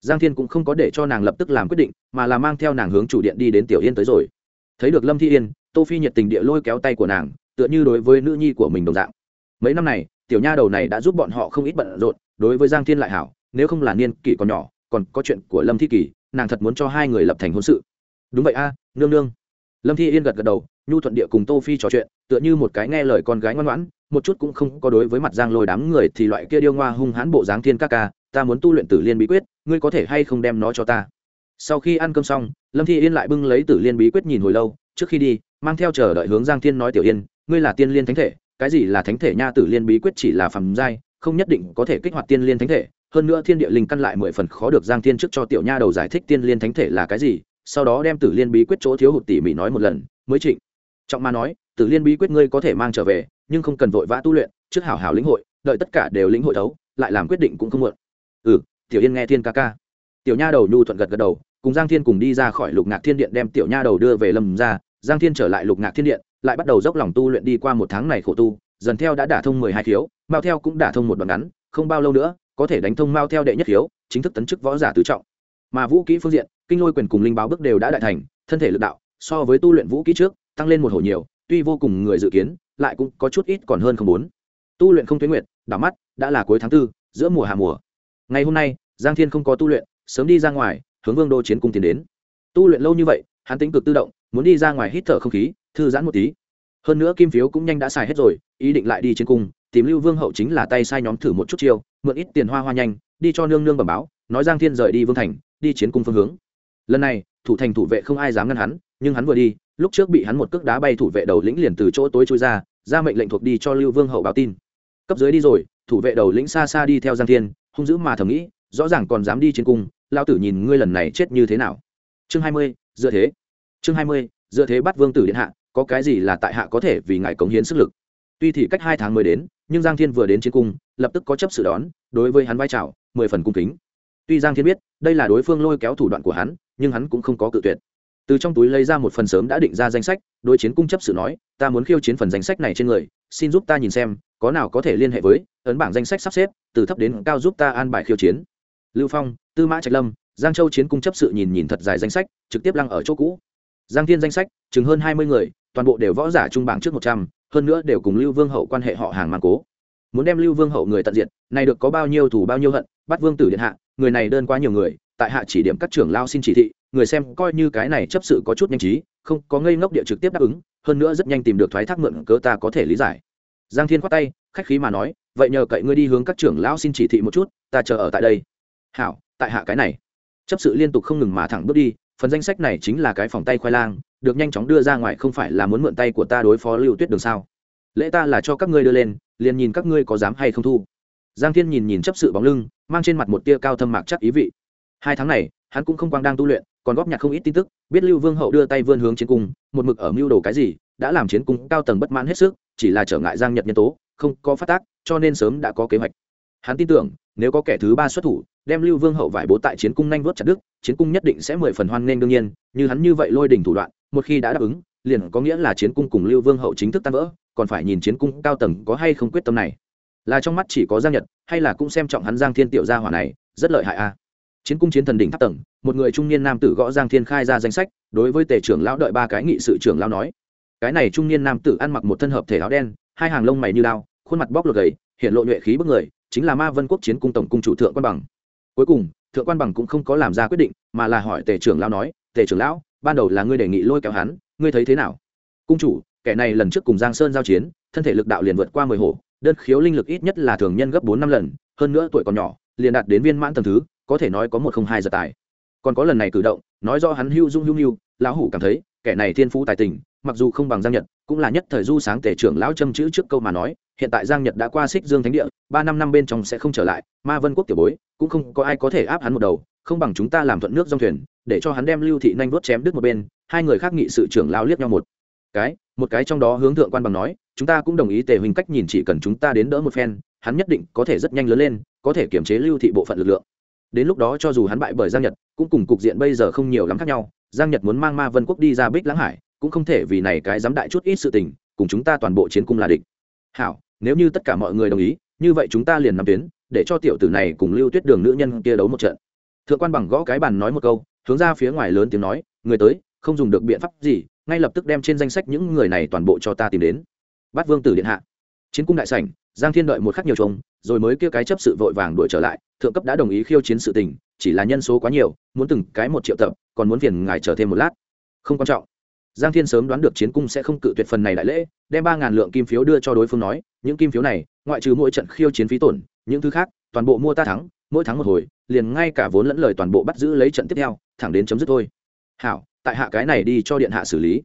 Giang thiên cũng không có để cho nàng lập tức làm quyết định, mà là mang theo nàng hướng chủ điện đi đến tiểu yên tới rồi. Thấy được lâm thi yên, tô phi nhiệt tình địa lôi kéo tay của nàng, tựa như đối với nữ nhi của mình đồng dạng. Mấy năm này, tiểu nha đầu này đã giúp bọn họ không ít bận rộn, đối với giang thiên lại hảo, nếu không là niên kỷ còn nhỏ còn có chuyện của lâm thi kỳ, nàng thật muốn cho hai người lập thành hôn sự. Đúng vậy a, nương nương. Lâm thi yên gật gật đầu, nhu thuận địa cùng tô phi trò chuyện, tựa như một cái nghe lời con gái ngoan ngoãn, một chút cũng không có đối với mặt giang lôi đám người thì loại kia điêu ngoa hung hãn bộ dáng thiên ca ca, ta muốn tu luyện tử liên bí quyết, ngươi có thể hay không đem nó cho ta? Sau khi ăn cơm xong, lâm thi yên lại bưng lấy tử liên bí quyết nhìn hồi lâu, trước khi đi, mang theo chờ đợi hướng giang thiên nói tiểu yên, ngươi là tiên liên thánh thể, cái gì là thánh thể nha, tử liên bí quyết chỉ là phẩm giai, không nhất định có thể kích hoạt tiên liên thánh thể hơn nữa thiên địa linh căn lại mười phần khó được giang thiên trước cho tiểu nha đầu giải thích tiên liên thánh thể là cái gì, sau đó đem tử liên bí quyết chỗ thiếu hụt tỉ mỉ nói một lần, mới trịnh. Trọng ma nói, tử liên bí quyết ngươi có thể mang trở về, nhưng không cần vội vã tu luyện, trước hảo hảo lĩnh hội, đợi tất cả đều lĩnh hội đấu lại làm quyết định cũng không muộn. Ừ tiểu yên nghe thiên ca ca. Tiểu nha đầu nhu thuận gật gật đầu, cùng giang thiên cùng đi ra khỏi lục ngạc thiên điện đem tiểu nha đầu đưa về lâm ra. Giang thiên trở lại lục ngạc thiên điện, lại bắt đầu dốc lòng tu luyện đi qua một tháng này khổ tu, dần theo đã đả thông mười hai thiếu mao theo cũng đả thông một đoạn ngắn, không bao lâu nữa có thể đánh thông mao theo đệ nhất hiếu chính thức tấn chức võ giả tứ trọng. Mà vũ kỹ phương diện, kinh lôi quyền cùng linh báo bước đều đã đại thành, thân thể lực đạo, so với tu luyện vũ kỹ trước, tăng lên một hồi nhiều, tuy vô cùng người dự kiến, lại cũng có chút ít còn hơn không muốn tu luyện không tuyến nguyện đảo mắt, đã là cuối tháng tư, giữa mùa hạ mùa. Ngày hôm nay, giang thiên không có tu luyện, sớm đi ra ngoài, hướng vương đô chiến cung tiến đến. Tu luyện lâu như vậy, hắn tính cực tự động, muốn đi ra ngoài hít thở không khí, thư giãn một tí. Hơn nữa kim phiếu cũng nhanh đã xài hết rồi, ý định lại đi chiến cung tìm lưu vương hậu chính là tay sai nhóm thử một chút chiêu, mượn ít tiền hoa hoa nhanh, đi cho nương nương bẩm báo, nói giang thiên rời đi vương thành, đi chiến cung phương hướng. Lần này, thủ thành thủ vệ không ai dám ngăn hắn, nhưng hắn vừa đi, lúc trước bị hắn một cước đá bay thủ vệ đầu lĩnh liền từ chỗ tối trôi ra ra mệnh lệnh thuộc đi cho lưu vương hậu báo tin. Cấp dưới đi rồi, thủ vệ đầu lĩnh xa xa đi theo giang thiên, hung dữ mà thầm nghĩ, rõ ràng còn dám đi chiến cung lao tử nhìn ngươi lần này chết như thế nào. Chương hai mươi, dựa thế. Chương hai mươi, dựa thế bắt vương tử điện hạ, có cái gì là tại hạ có thể vì ngài cống hiến sức lực? Tuy thì cách hai tháng mới đến nhưng giang thiên vừa đến chiến cung, lập tức có chấp sự đón, đối với hắn vai trào, mười phần cung kính. Tuy giang thiên biết, đây là đối phương lôi kéo thủ đoạn của hắn, nhưng hắn cũng không có cự tuyệt. Từ trong túi lấy ra một phần sớm đã định ra danh sách, đối chiến cung chấp sự nói, ta muốn khiêu chiến phần danh sách này trên người, xin giúp ta nhìn xem, có nào có thể liên hệ với ấn bảng danh sách sắp xếp, từ thấp đến cao giúp ta an bài khiêu chiến. Lưu phong, tư mã trạch lâm, giang châu chiến cung chấp sự nhìn nhìn thật dài danh sách, trực tiếp lăng ở chỗ cũ. Giang thiên danh sách, chừng hơn hai mươi người toàn bộ đều võ giả trung bảng trước một trăm, hơn nữa đều cùng lưu vương hậu quan hệ họ hàng mang cố. Muốn đem lưu vương hậu người tận diện này được có bao nhiêu thủ bao nhiêu hận, bắt vương tử điện hạ, người này đơn quá nhiều người, tại hạ chỉ điểm các trưởng lao xin chỉ thị, người xem coi như cái này chấp sự có chút nhanh trí, không có ngây ngốc địa trực tiếp đáp ứng, hơn nữa rất nhanh tìm được thoái thác mượn cớ ta có thể lý giải. Giang thiên khoát tay, khách khí mà nói, vậy nhờ cậy ngươi đi hướng các trưởng lão xin chỉ thị một chút, ta chờ ở tại đây. Hảo, tại hạ cái này. Chấp sự liên tục không ngừng mà thẳng bước đi, phần danh sách này chính là cái phòng tay khoai lang được nhanh chóng đưa ra ngoài không phải là muốn mượn tay của ta đối phó lưu tuyết đường sao? Lễ ta là cho các ngươi đưa lên, liền nhìn các ngươi có dám hay không thu. Giang thiên nhìn nhìn chấp sự bóng lưng, mang trên mặt một tia cao thâm mạc chắc ý vị. Hai tháng này, hắn cũng không quang đang tu luyện, còn góp nhặt không ít tin tức, biết lưu vương hậu đưa tay vươn hướng chiến cung, một mực ở mưu đồ cái gì, đã làm chiến cung cao tầng bất mãn hết sức, chỉ là trở ngại giang nhật nhân tố, không có phát tác, cho nên sớm đã có kế hoạch. Hắn tin tưởng, nếu có kẻ thứ ba xuất thủ, đem lưu vương hậu vải bố tại chiến cung nhanh vớt chặt đức chiến cung nhất định sẽ mười phần hoan nghênh đương nhiên, như hắn như vậy lôi đỉnh thủ đoạn một khi đã đáp ứng, liền có nghĩa là chiến cung cùng lưu vương hậu chính thức tan vỡ, còn phải nhìn chiến cung cao tầng có hay không quyết tâm này. Là trong mắt chỉ có giang nhật, hay là cũng xem trọng hắn giang thiên tiểu gia hỏa này, rất lợi hại a. Chiến cung chiến thần đỉnh tháp tầng, một người trung niên nam tử gõ giang thiên khai ra danh sách, đối với tể trưởng lão đợi ba cái nghị sự trưởng lão nói. Cái này trung niên nam tử ăn mặc một thân hợp thể áo đen, hai hàng lông mày như đao, khuôn mặt bóc lột gầy, hiện lộ nhuệ khí bức người, chính là ma vân quốc chiến cung tổng cung chủ thượng quan bằng. Cuối cùng, thượng quan bằng cũng không có làm ra quyết định, mà là hỏi tể trưởng lão nói tể trưởng lão ban đầu là ngươi đề nghị lôi kéo hắn ngươi thấy thế nào? Cung chủ kẻ này lần trước cùng giang sơn giao chiến thân thể lực đạo liền vượt qua mười hổ đơn khiếu linh lực ít nhất là thường nhân gấp bốn năm lần hơn nữa tuổi còn nhỏ liền đạt đến viên mãn tầng thứ có thể nói có một không hai giờ tài. Còn có lần này cử động nói do hắn hưu dung hưu hưu, lão hủ cảm thấy kẻ này thiên phú tài tình mặc dù không bằng giang nhật cũng là nhất thời du sáng tể trưởng lão châm chữ trước câu mà nói hiện tại giang nhật đã qua xích dương thánh địa ba năm năm bên trong sẽ không trở lại ma vân quốc tiểu bối cũng không có ai có thể áp hắn một đầu không bằng chúng ta làm thuận nước dòng thuyền, để cho hắn đem lưu thị nhanh vớt chém đứt một bên, hai người khác nghị sự trưởng lao liếc nhau một cái một cái trong đó hướng thượng quan bằng nói, chúng ta cũng đồng ý tề huynh cách nhìn chỉ cần chúng ta đến đỡ một phen, hắn nhất định có thể rất nhanh lớn lên, có thể kiểm chế lưu thị bộ phận lực lượng. Đến lúc đó cho dù hắn bại bởi giang nhật, cũng cùng cục diện bây giờ không nhiều lắm khác nhau, giang nhật muốn mang ma vân quốc đi ra bích lãng hải, cũng không thể vì này cái dám đại chút ít sự tình, cùng chúng ta toàn bộ chiến cung là địch. Hảo, nếu như tất cả mọi người đồng ý, như vậy chúng ta liền nằm tuyến, để cho tiểu tử này cùng lưu tuyết đường nữ nhân kia đấu một trận thượng quan bằng gõ cái bàn nói một câu, hướng ra phía ngoài lớn tiếng nói, người tới, không dùng được biện pháp gì, ngay lập tức đem trên danh sách những người này toàn bộ cho ta tìm đến. Bắt vương tử điện hạ. Chiến cung đại sảnh, giang thiên đợi một khắc nhiều trông rồi mới kêu cái chấp sự vội vàng đuổi trở lại, thượng cấp đã đồng ý khiêu chiến sự tình, chỉ là nhân số quá nhiều, muốn từng cái một triệu tập, còn muốn phiền ngài chờ thêm một lát. Không quan trọng. Giang thiên sớm đoán được chiến cung sẽ không cự tuyệt phần này đại lễ, đem ba ngàn lượng kim phiếu đưa cho đối phương nói, những kim phiếu này, ngoại trừ mỗi trận khiêu chiến phí tổn, những thứ khác, toàn bộ mua ta thắng mỗi tháng một hồi, liền ngay cả vốn lẫn lời toàn bộ bắt giữ lấy trận tiếp theo, thẳng đến chấm dứt thôi. Hảo, tại hạ cái này đi cho điện hạ xử lý.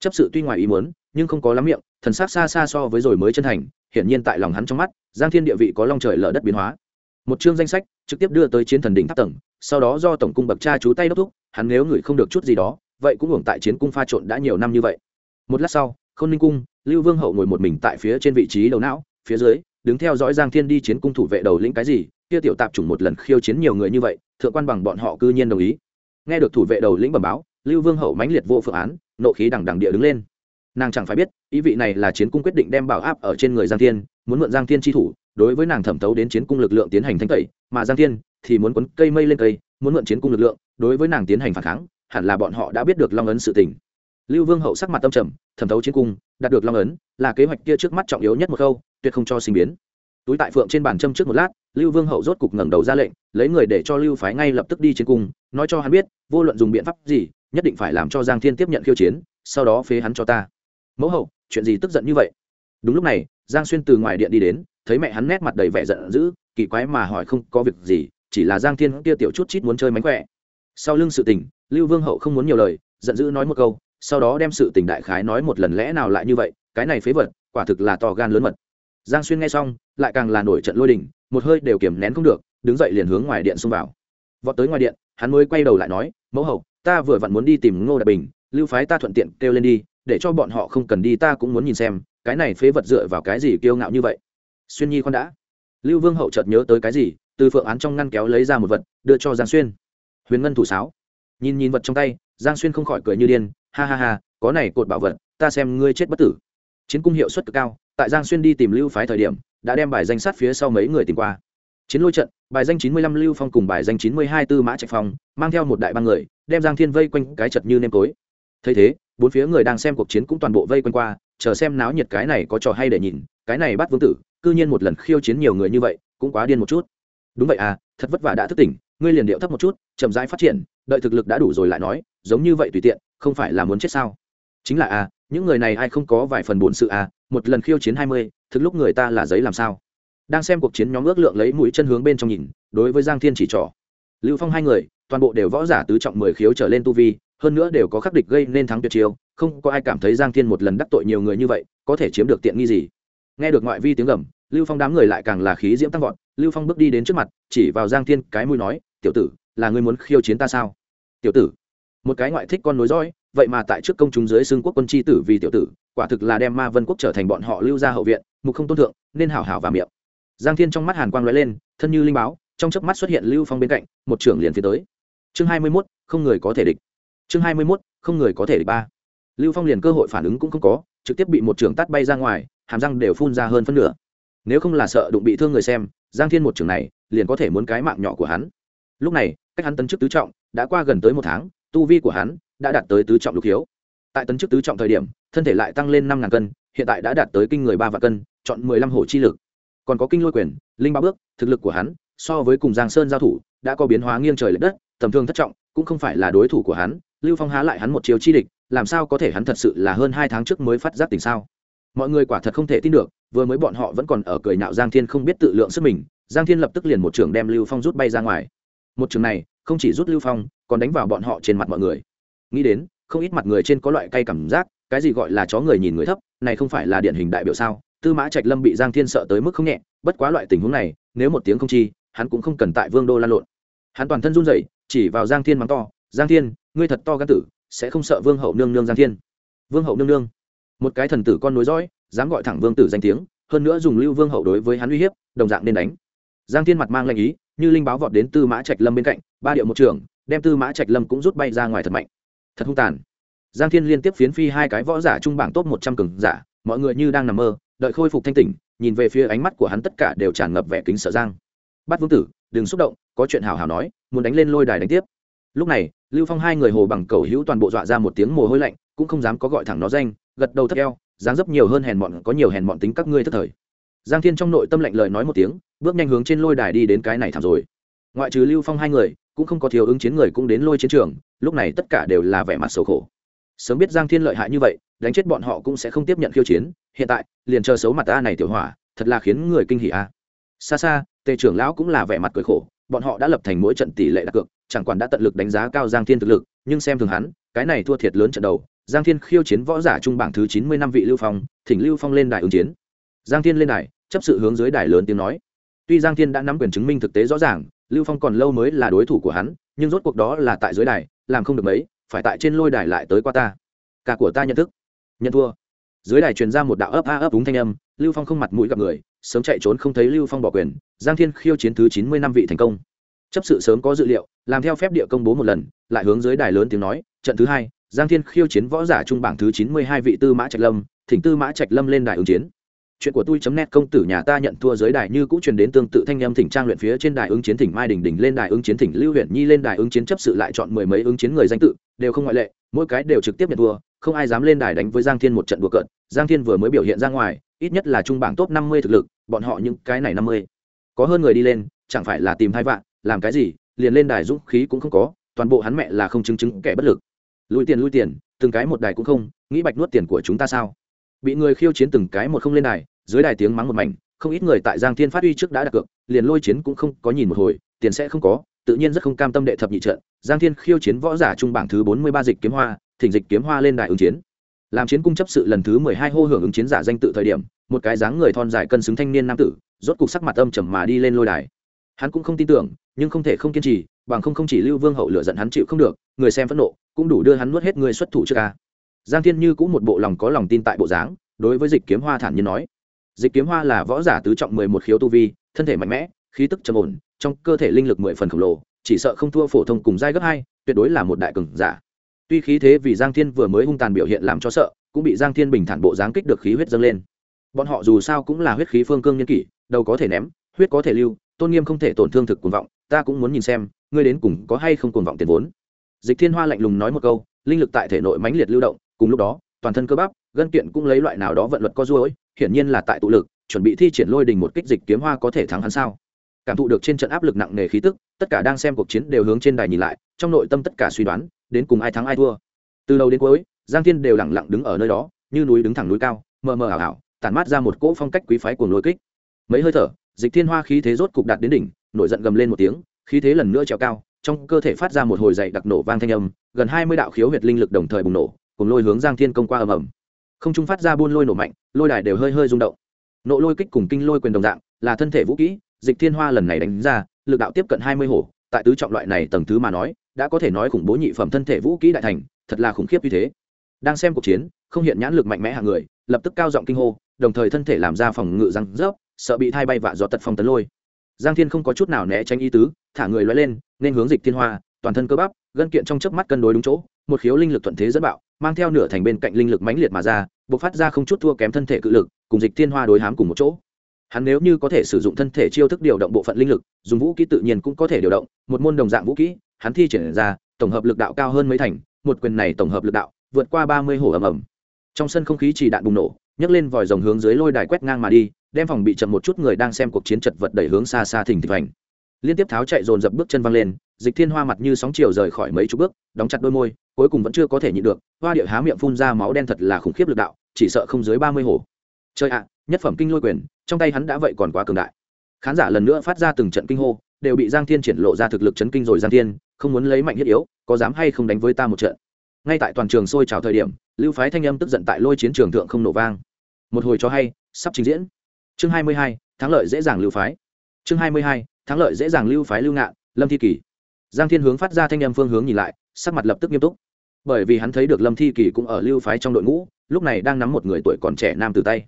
Chấp sự tuy ngoài ý muốn, nhưng không có lắm miệng, thần sắc xa xa so với rồi mới chân thành, hiển nhiên tại lòng hắn trong mắt, giang thiên địa vị có long trời lở đất biến hóa. Một chương danh sách, trực tiếp đưa tới chiến thần đỉnh tháp tầng, sau đó do tổng cung bậc cha chú tay đốc thúc, hắn nếu ngửi không được chút gì đó, vậy cũng hưởng tại chiến cung pha trộn đã nhiều năm như vậy. Một lát sau k ninh cung, lưu vương hậu ngồi một mình tại phía trên vị trí đầu não, phía dưới đứng theo dõi giang thiên đi chiến cung thủ vệ đầu lĩnh cái gì, kia tiểu tạp chủng một lần khiêu chiến nhiều người như vậy, thượng quan bằng bọn họ cư nhiên đồng ý. Nghe được thủ vệ đầu lĩnh bẩm báo, lưu vương hậu mãnh liệt vô phương án, nộ khí đằng đằng địa đứng lên. Nàng chẳng phải biết, ý vị này là chiến cung quyết định đem bảo áp ở trên người giang thiên, muốn mượn giang thiên chi thủ, đối với nàng thẩm thấu đến chiến cung lực lượng tiến hành thanh tẩy, mà giang thiên thì muốn quấn cây mây lên cây, muốn mượn chiến cung lực lượng, đối với nàng tiến hành phản kháng, hẳn là bọn họ đã biết được long ấn sự tình lưu vương hậu sắc mặt tâm trầm, thẩm thấu chiến cung, đạt được long ấn, là kế hoạch kia trước mắt trọng yếu nhất một khâu, tuyệt không cho sinh biến. Túi tại phượng trên bàn châm trước một lát, lưu vương hậu rốt cục ngẩng đầu ra lệnh, lấy người để cho lưu phái ngay lập tức đi chiến cung, nói cho hắn biết, vô luận dùng biện pháp gì, nhất định phải làm cho giang thiên tiếp nhận khiêu chiến, sau đó phế hắn cho ta. Mẫu hậu, chuyện gì tức giận như vậy? Đúng lúc này, giang xuyên từ ngoài điện đi đến, thấy mẹ hắn nét mặt đầy vẻ giận dữ, kỳ quái mà hỏi không có việc gì, chỉ là giang thiên kia tiểu chút chít muốn chơi mánh khỏe. Sau lưng sự tình, lưu vương hậu không muốn nhiều lời, giận dữ nói một câu sau đó đem sự tình đại khái nói một lần lẽ nào lại như vậy, cái này phế vật, quả thực là to gan lớn mật. Giang xuyên nghe xong, lại càng là nổi trận lôi đình, một hơi đều kiềm nén không được, đứng dậy liền hướng ngoài điện xông vào. Vọt tới ngoài điện, hắn mới quay đầu lại nói, mẫu hậu, ta vừa vặn muốn đi tìm ngô đại bình, lưu phái ta thuận tiện kêu lên đi, để cho bọn họ không cần đi ta cũng muốn nhìn xem, cái này phế vật dựa vào cái gì kiêu ngạo như vậy? Xuyên nhi con đã. Lưu vương hậu chợt nhớ tới cái gì, từ phượng án trong ngăn kéo lấy ra một vật, đưa cho giang xuyên. Huyền ngân thủ sáo. Nhìn nhìn vật trong tay, giang xuyên không khỏi cười như điên ha ha ha, có này cột bảo vật, ta xem ngươi chết bất tử. Chiến cung hiệu suất cực cao, tại giang xuyên đi tìm lưu phái thời điểm, đã đem bài danh sát phía sau mấy người tìm qua. Chiến lôi trận, bài danh chín mươi lăm lưu phong cùng bài danh chín mươi hai tư mã trạch phong, mang theo một đại ba người, đem giang thiên vây quanh cái chật như nêm tối. Thấy thế, bốn phía người đang xem cuộc chiến cũng toàn bộ vây quanh qua, chờ xem náo nhiệt cái này có trò hay để nhìn, cái này bắt vương tử, cư nhiên một lần khiêu chiến nhiều người như vậy, cũng quá điên một chút. Đúng vậy à thật vất vả đã thức tỉnh, ngươi liền điệu thấp một chút, chậm rãi phát triển, đợi thực lực đã đủ rồi lại nói, giống như vậy tùy tiện không phải là muốn chết sao? Chính là à những người này ai không có vài phần bổn sự à một lần khiêu chiến hai mươi, thực lúc người ta là giấy làm sao? Đang xem cuộc chiến nhóm ước lượng lấy mũi chân hướng bên trong nhìn, đối với giang thiên chỉ trỏ. Lưu phong hai người, toàn bộ đều võ giả tứ trọng mười khiếu trở lên tu vi, hơn nữa đều có khắc địch gây nên thắng tuyệt chiêu, không có ai cảm thấy giang thiên một lần đắc tội nhiều người như vậy, có thể chiếm được tiện nghi gì? Nghe được ngoại vi tiếng gầm, lưu phong đám người lại càng là khí diễm tăng vọt, lưu phong bước đi đến trước mặt, chỉ vào giang thiên cái mũi nói, tiểu tử, là ngươi muốn khiêu chiến ta sao? Tiểu tử một cái ngoại thích con nối dõi, vậy mà tại trước công chúng dưới xương quốc quân chi tử vì tiểu tử, quả thực là đem ma vân quốc trở thành bọn họ lưu ra hậu viện, mục không tôn thượng, nên hảo hảo và miệng. Giang thiên trong mắt hàn quang lóe lên, thân như linh báo, trong chớp mắt xuất hiện lưu phong bên cạnh, một trưởng liền phía tới. Chương hai mươi mốt, không người có thể địch. Chương hai mươi mốt, không người có thể địch ba. Lưu phong liền cơ hội phản ứng cũng không có, trực tiếp bị một trưởng tát bay ra ngoài, hàm răng đều phun ra hơn phân nửa. Nếu không là sợ đụng bị thương người xem, giang thiên một trưởng này, liền có thể muốn cái mạng nhỏ của hắn. Lúc này, cách hắn tấn chức tứ trọng, đã qua gần tới một tháng tu vi của hắn đã đạt tới tứ trọng lục hiếu tại tấn chức tứ trọng thời điểm, thân thể lại tăng lên năm ngàn cân, hiện tại đã đạt tới kinh người ba vạn cân, chọn mười lăm hổ chi lực. Còn có kinh lôi quyền, linh ba bước, thực lực của hắn, so với cùng giang sơn giao thủ, đã có biến hóa nghiêng trời l ệ đất, tầm thương thất trọng, cũng không phải là đối thủ của hắn, lưu phong há lại hắn một chiều chi địch, làm sao có thể hắn thật sự là hơn hai tháng trước mới phát giác tình sao? Mọi người quả thật không thể tin được, vừa mới bọn họ vẫn còn ở cười nạo giang thiên không biết tự lượng sức mình, giang thiên lập tức liền một trường đem lưu phong rút bay ra ngoài. Một trường này không chỉ rút lưu phong, còn đánh vào bọn họ trên mặt mọi người. Nghĩ đến, không ít mặt người trên có loại cay cảm giác, cái gì gọi là chó người nhìn người thấp, này không phải là điển hình đại biểu sao? Tư mã trạch lâm bị giang thiên sợ tới mức không nhẹ, bất quá loại tình huống này, nếu một tiếng không chi, hắn cũng không cần tại vương đô lan lộn. Hắn toàn thân run rẩy, chỉ vào giang thiên mắng to, giang thiên, ngươi thật to gan tử, sẽ không sợ vương hậu nương nương giang thiên? Vương hậu nương nương? Một cái thần tử con nối dõi, dám gọi thẳng vương tử danh tiếng, hơn nữa dùng lưu vương hậu đối với hắn uy hiếp, đồng dạng nên đánh. Giang thiên mặt mang lệnh ý, như linh báo vọt đến tư mã trạch lâm bên cạnh ba điệu một trường, đem tư mã trạch lâm cũng rút bay ra ngoài thật mạnh. Thật hung tàn. Giang thiên liên tiếp phiến phi hai cái võ giả trung bảng top một trăm cường giả, mọi người như đang nằm mơ, đợi khôi phục thanh tỉnh, nhìn về phía ánh mắt của hắn tất cả đều tràn ngập vẻ kính sợ giang. Bắt vương tử, đừng xúc động, có chuyện hào hào nói, muốn đánh lên lôi đài đánh tiếp. Lúc này, lưu phong hai người hồ bằng cầu hữu toàn bộ dọa ra một tiếng mồ hôi lạnh, cũng không dám có gọi thẳng nó danh, gật đầu thất eo, dáng dấp nhiều hơn hèn bọn có nhiều hèn bọn tính các ngươi thất thời. Giang thiên trong nội tâm lạnh lời nói một tiếng, bước nhanh hướng trên lôi đài đi đến cái này thảm rồi ngoại trừ lưu phong hai người, cũng không có thiếu ứng chiến người cũng đến lôi chiến trường, lúc này tất cả đều là vẻ mặt xấu khổ. Sớm biết giang thiên lợi hại như vậy, đánh chết bọn họ cũng sẽ không tiếp nhận khiêu chiến, hiện tại, liền chờ xấu mặt ta này tiểu hỏa, thật là khiến người kinh hỉ a. Xa xa, tề trưởng lão cũng là vẻ mặt cười khổ, bọn họ đã lập thành mỗi trận tỷ lệ đặt cược, chẳng quản đã tận lực đánh giá cao giang thiên thực lực, nhưng xem thường hắn, cái này thua thiệt lớn trận đầu, giang thiên khiêu chiến võ giả trung bảng thứ chín mươi năm vị lưu phong, thỉnh lưu phong lên đài ứng chiến. Giang thiên lên đài, chấp sự hướng dưới đài lớn tiếng nói. Tuy giang thiên đã nắm quyền chứng minh thực tế rõ ràng lưu phong còn lâu mới là đối thủ của hắn, nhưng rốt cuộc đó là tại dưới đài, làm không được mấy, phải tại trên lôi đài lại tới qua ta. Cả của ta nhận thức. Nhận thua. Dưới đài truyền ra một đạo ấp a ấp đúng thanh âm, lưu phong không mặt mũi gặp người, sớm chạy trốn không thấy lưu phong bỏ quyền, giang thiên khiêu chiến thứ chín mươi năm vị thành công. Chấp sự sớm có dự liệu, làm theo phép địa công bố một lần, lại hướng dưới đài lớn tiếng nói, trận thứ hai, giang thiên khiêu chiến võ giả trung bảng thứ chín mươi hai vị tư mã trạch lâm, thỉnh tư mã trạch lâm lên đài ứng chiến chuyện của tôi chấm nét công tử nhà ta nhận thua dưới đài như cũ truyền đến tương tự thanh em thỉnh trang luyện phía trên đài ứng chiến thỉnh mai đình đình lên đài ứng chiến thỉnh lưu huyện nhi lên đài ứng chiến chấp sự lại chọn mười mấy ứng chiến người danh tự, đều không ngoại lệ, mỗi cái đều trực tiếp nhận thua, không ai dám lên đài đánh với giang thiên một trận đùa cợt. Giang thiên vừa mới biểu hiện ra ngoài, ít nhất là trung bảng top năm mươi thực lực, bọn họ những cái này năm mươi. Có hơn người đi lên, chẳng phải là tìm hai vạn, làm cái gì, liền lên đài dũng khí cũng không có, toàn bộ hắn mẹ là không chứng chứng kẻ bất lực. Lui tiền lui tiền, từng cái một đài cũng không, nghĩ bạch nuốt tiền của chúng ta sao? Bị người khiêu chiến từng cái một không lên đài dưới đài tiếng mắng một mảnh, không ít người tại giang thiên phát uy trước đã đặt cược, liền lôi chiến cũng không có nhìn một hồi, tiền sẽ không có, tự nhiên rất không cam tâm đệ thập nhị trận, giang thiên khiêu chiến võ giả trung bảng thứ bốn mươi ba dịch kiếm hoa, thỉnh dịch kiếm hoa lên đài ứng chiến. Làm chiến cung chấp sự lần thứ mười hai hô hưởng ứng chiến giả danh tự thời điểm, một cái dáng người thon dài cân xứng thanh niên nam tử, rốt cục sắc mặt âm trầm mà đi lên lôi đài. Hắn cũng không tin tưởng, nhưng không thể không kiên trì, bằng không không chỉ lưu vương hậu lựa giận hắn chịu không được, người xem phẫn nộ, cũng đủ đưa hắn nuốt hết người xuất thủ trước ca giang thiên như cũng một bộ lòng có lòng tin tại bộ dáng, đối với dịch kiếm hoa thản nhiên nói dịch kiếm hoa là võ giả tứ trọng mười một khiếu tu vi, thân thể mạnh mẽ, khí tức trầm ổn, trong cơ thể linh lực mười phần khổng lồ, chỉ sợ không thua phổ thông cùng giai gấp hai, tuyệt đối là một đại cường giả. Tuy khí thế vì giang thiên vừa mới hung tàn biểu hiện làm cho sợ, cũng bị giang thiên bình thản bộ dáng kích được khí huyết dâng lên. Bọn họ dù sao cũng là huyết khí phương cương nhân kỷ, đầu có thể ném, huyết có thể lưu, tôn nghiêm không thể tổn thương thực cuồng vọng, ta cũng muốn nhìn xem, ngươi đến cùng có hay không cuồng vọng tiền vốn. Dịch thiên hoa lạnh lùng nói một câu, linh lực tại thể nội mãnh liệt lưu động, cùng lúc đó, toàn thân cơ bắp, gân kiện cũng lấy loại nào đó vận luật có ruôi hiển nhiên là tại tụ lực, chuẩn bị thi triển lôi đình một kích dịch kiếm hoa có thể thắng hắn sao? Cảm thụ được trên trận áp lực nặng nề khí tức, tất cả đang xem cuộc chiến đều hướng trên đài nhìn lại, trong nội tâm tất cả suy đoán, đến cùng ai thắng ai thua. Từ đầu đến cuối, giang thiên đều lẳng lặng đứng ở nơi đó, như núi đứng thẳng núi cao, mờ mờ ảo ảo, tản mát ra một cỗ phong cách quý phái của lôi kích. Mấy hơi thở, dịch thiên hoa khí thế rốt cục đạt đến đỉnh, nổi giận gầm lên một tiếng, khí thế lần nữa trèo cao, trong cơ thể phát ra một hồi dậy đặc nổ vang thanh âm, gần hai mươi đạo khiếu huyệt linh lực đồng thời bùng nổ, cùng lôi hướng giang thiên công qua ầm ầm không trung phát ra buôn lôi nổ mạnh, lôi đài đều hơi hơi rung động. Nộ lôi kích cùng kinh lôi quyền đồng dạng, là thân thể vũ kỹ, dịch thiên hoa lần này đánh ra, lực đạo tiếp cận hai mươi hổ, tại tứ trọng loại này tầng thứ mà nói, đã có thể nói khủng bố nhị phẩm thân thể vũ kỹ đại thành, thật là khủng khiếp như thế. Đang xem cuộc chiến, không hiện nhãn lực mạnh mẽ hàng người, lập tức cao giọng kinh hô, đồng thời thân thể làm ra phòng ngự răng rớp, sợ bị thai bay vạ do tật phong tấn lôi. Giang thiên không có chút nào né tránh ý tứ, thả người loay lên, nên hướng dịch thiên hoa, toàn thân cơ bắp, gân kiện trong chớp mắt cân đối đúng chỗ, một khiếu linh lực thuận thế dẫn bạo, mang theo nửa thành bên cạnh linh lực mãnh liệt mà ra bộc phát ra không chút thua kém thân thể cự lực, cùng dịch thiên hoa đối hám cùng một chỗ. Hắn nếu như có thể sử dụng thân thể chiêu thức điều động bộ phận linh lực, dùng vũ kỹ tự nhiên cũng có thể điều động, một môn đồng dạng vũ kỹ hắn thi triển ra, tổng hợp lực đạo cao hơn mấy thành, một quyền này tổng hợp lực đạo, vượt qua ba mươi hổ ầm ầm. Trong sân không khí chỉ đạn bùng nổ, nhấc lên vòi rồng hướng dưới lôi đài quét ngang mà đi, đem phòng bị chậm một chút người đang xem cuộc chiến chật vật đẩy hướng xa xa thình thịch vành liên tiếp tháo chạy dồn dập bước chân văng lên, dịch thiên hoa mặt như sóng chiều rời khỏi mấy chục bước, đóng chặt đôi môi cuối cùng vẫn chưa có thể nhịn được, hoa địa há miệng phun ra máu đen thật là khủng khiếp lực đạo, chỉ sợ không dưới ba mươi hổ. Chơi ạ, nhất phẩm kinh lôi quyền, trong tay hắn đã vậy còn quá cường đại. Khán giả lần nữa phát ra từng trận kinh hô, đều bị giang thiên triển lộ ra thực lực chấn kinh rồi giang thiên, không muốn lấy mạnh thiết yếu, có dám hay không đánh với ta một trận. Ngay tại toàn trường sôi trào thời điểm, lưu phái thanh âm tức giận tại lôi chiến trường thượng không nổ vang. Một hồi cho hay, sắp trình diễn. Chương hai mươi hai, thắng lợi dễ dàng lưu phái. Chương hai mươi hai, thắng lợi dễ dàng lưu phái lưu ngạn, lâm thi kỳ. Giang thiên hướng phát ra thanh âm phương hướng nhìn lại sắc mặt lập tức nghiêm túc. Bởi vì hắn thấy được lâm thi kỳ cũng ở lưu phái trong đội ngũ, lúc này đang nắm một người tuổi còn trẻ nam tử tay.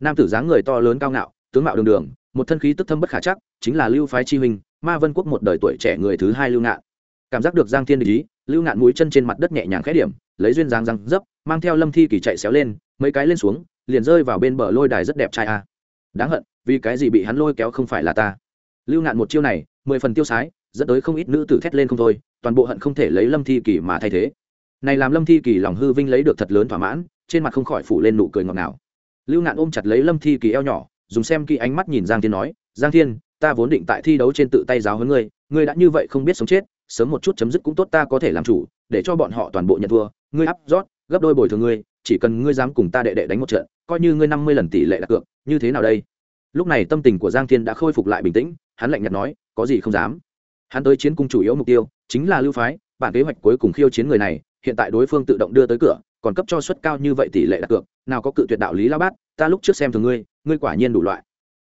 Nam tử dáng người to lớn cao ngạo, tướng mạo đường đường, một thân khí tức thâm bất khả chắc, chính là lưu phái chi huynh, ma vân quốc một đời tuổi trẻ người thứ hai lưu ngạn. Cảm giác được giang thiên ý, lưu ngạn mũi chân trên mặt đất nhẹ nhàng khẽ điểm, lấy duyên dáng răng dấp, mang theo lâm thi kỳ chạy xéo lên, mấy cái lên xuống, liền rơi vào bên bờ lôi đài rất đẹp trai a. Đáng hận, vì cái gì bị hắn lôi kéo không phải là ta? Lưu ngạn một chiêu này, mười phần tiêu sái, dẫn tới không ít nữ tử thét lên không thôi toàn bộ hận không thể lấy lâm thi kỳ mà thay thế. Này làm lâm thi kỳ lòng hư vinh lấy được thật lớn thỏa mãn, trên mặt không khỏi phủ lên nụ cười ngọt ngào. Lưu ngạn ôm chặt lấy lâm thi kỳ eo nhỏ, dùng xem kỹ ánh mắt nhìn giang thiên nói, giang thiên, ta vốn định tại thi đấu trên tự tay giáo hơn ngươi ngươi đã như vậy không biết sống chết, sớm một chút chấm dứt cũng tốt ta có thể làm chủ, để cho bọn họ toàn bộ nhận thua, ngươi áp rót, gấp đôi bồi thường ngươi, chỉ cần ngươi dám cùng ta đệ đệ đánh một trận, coi như ngươi năm mươi lần tỷ lệ đặt cược, như thế nào đây? Lúc này tâm tình của giang thiên đã khôi phục lại bình tĩnh, hắn lạnh nhạt nói, có gì không dám? Hắn tới chiến cung chủ yếu mục tiêu chính là lưu phái, bản kế hoạch cuối cùng khiêu chiến người này, hiện tại đối phương tự động đưa tới cửa, còn cấp cho suất cao như vậy tỷ lệ đặt cược, nào có cự tuyệt đạo lý lao bát, ta lúc trước xem thường ngươi ngươi quả nhiên đủ loại.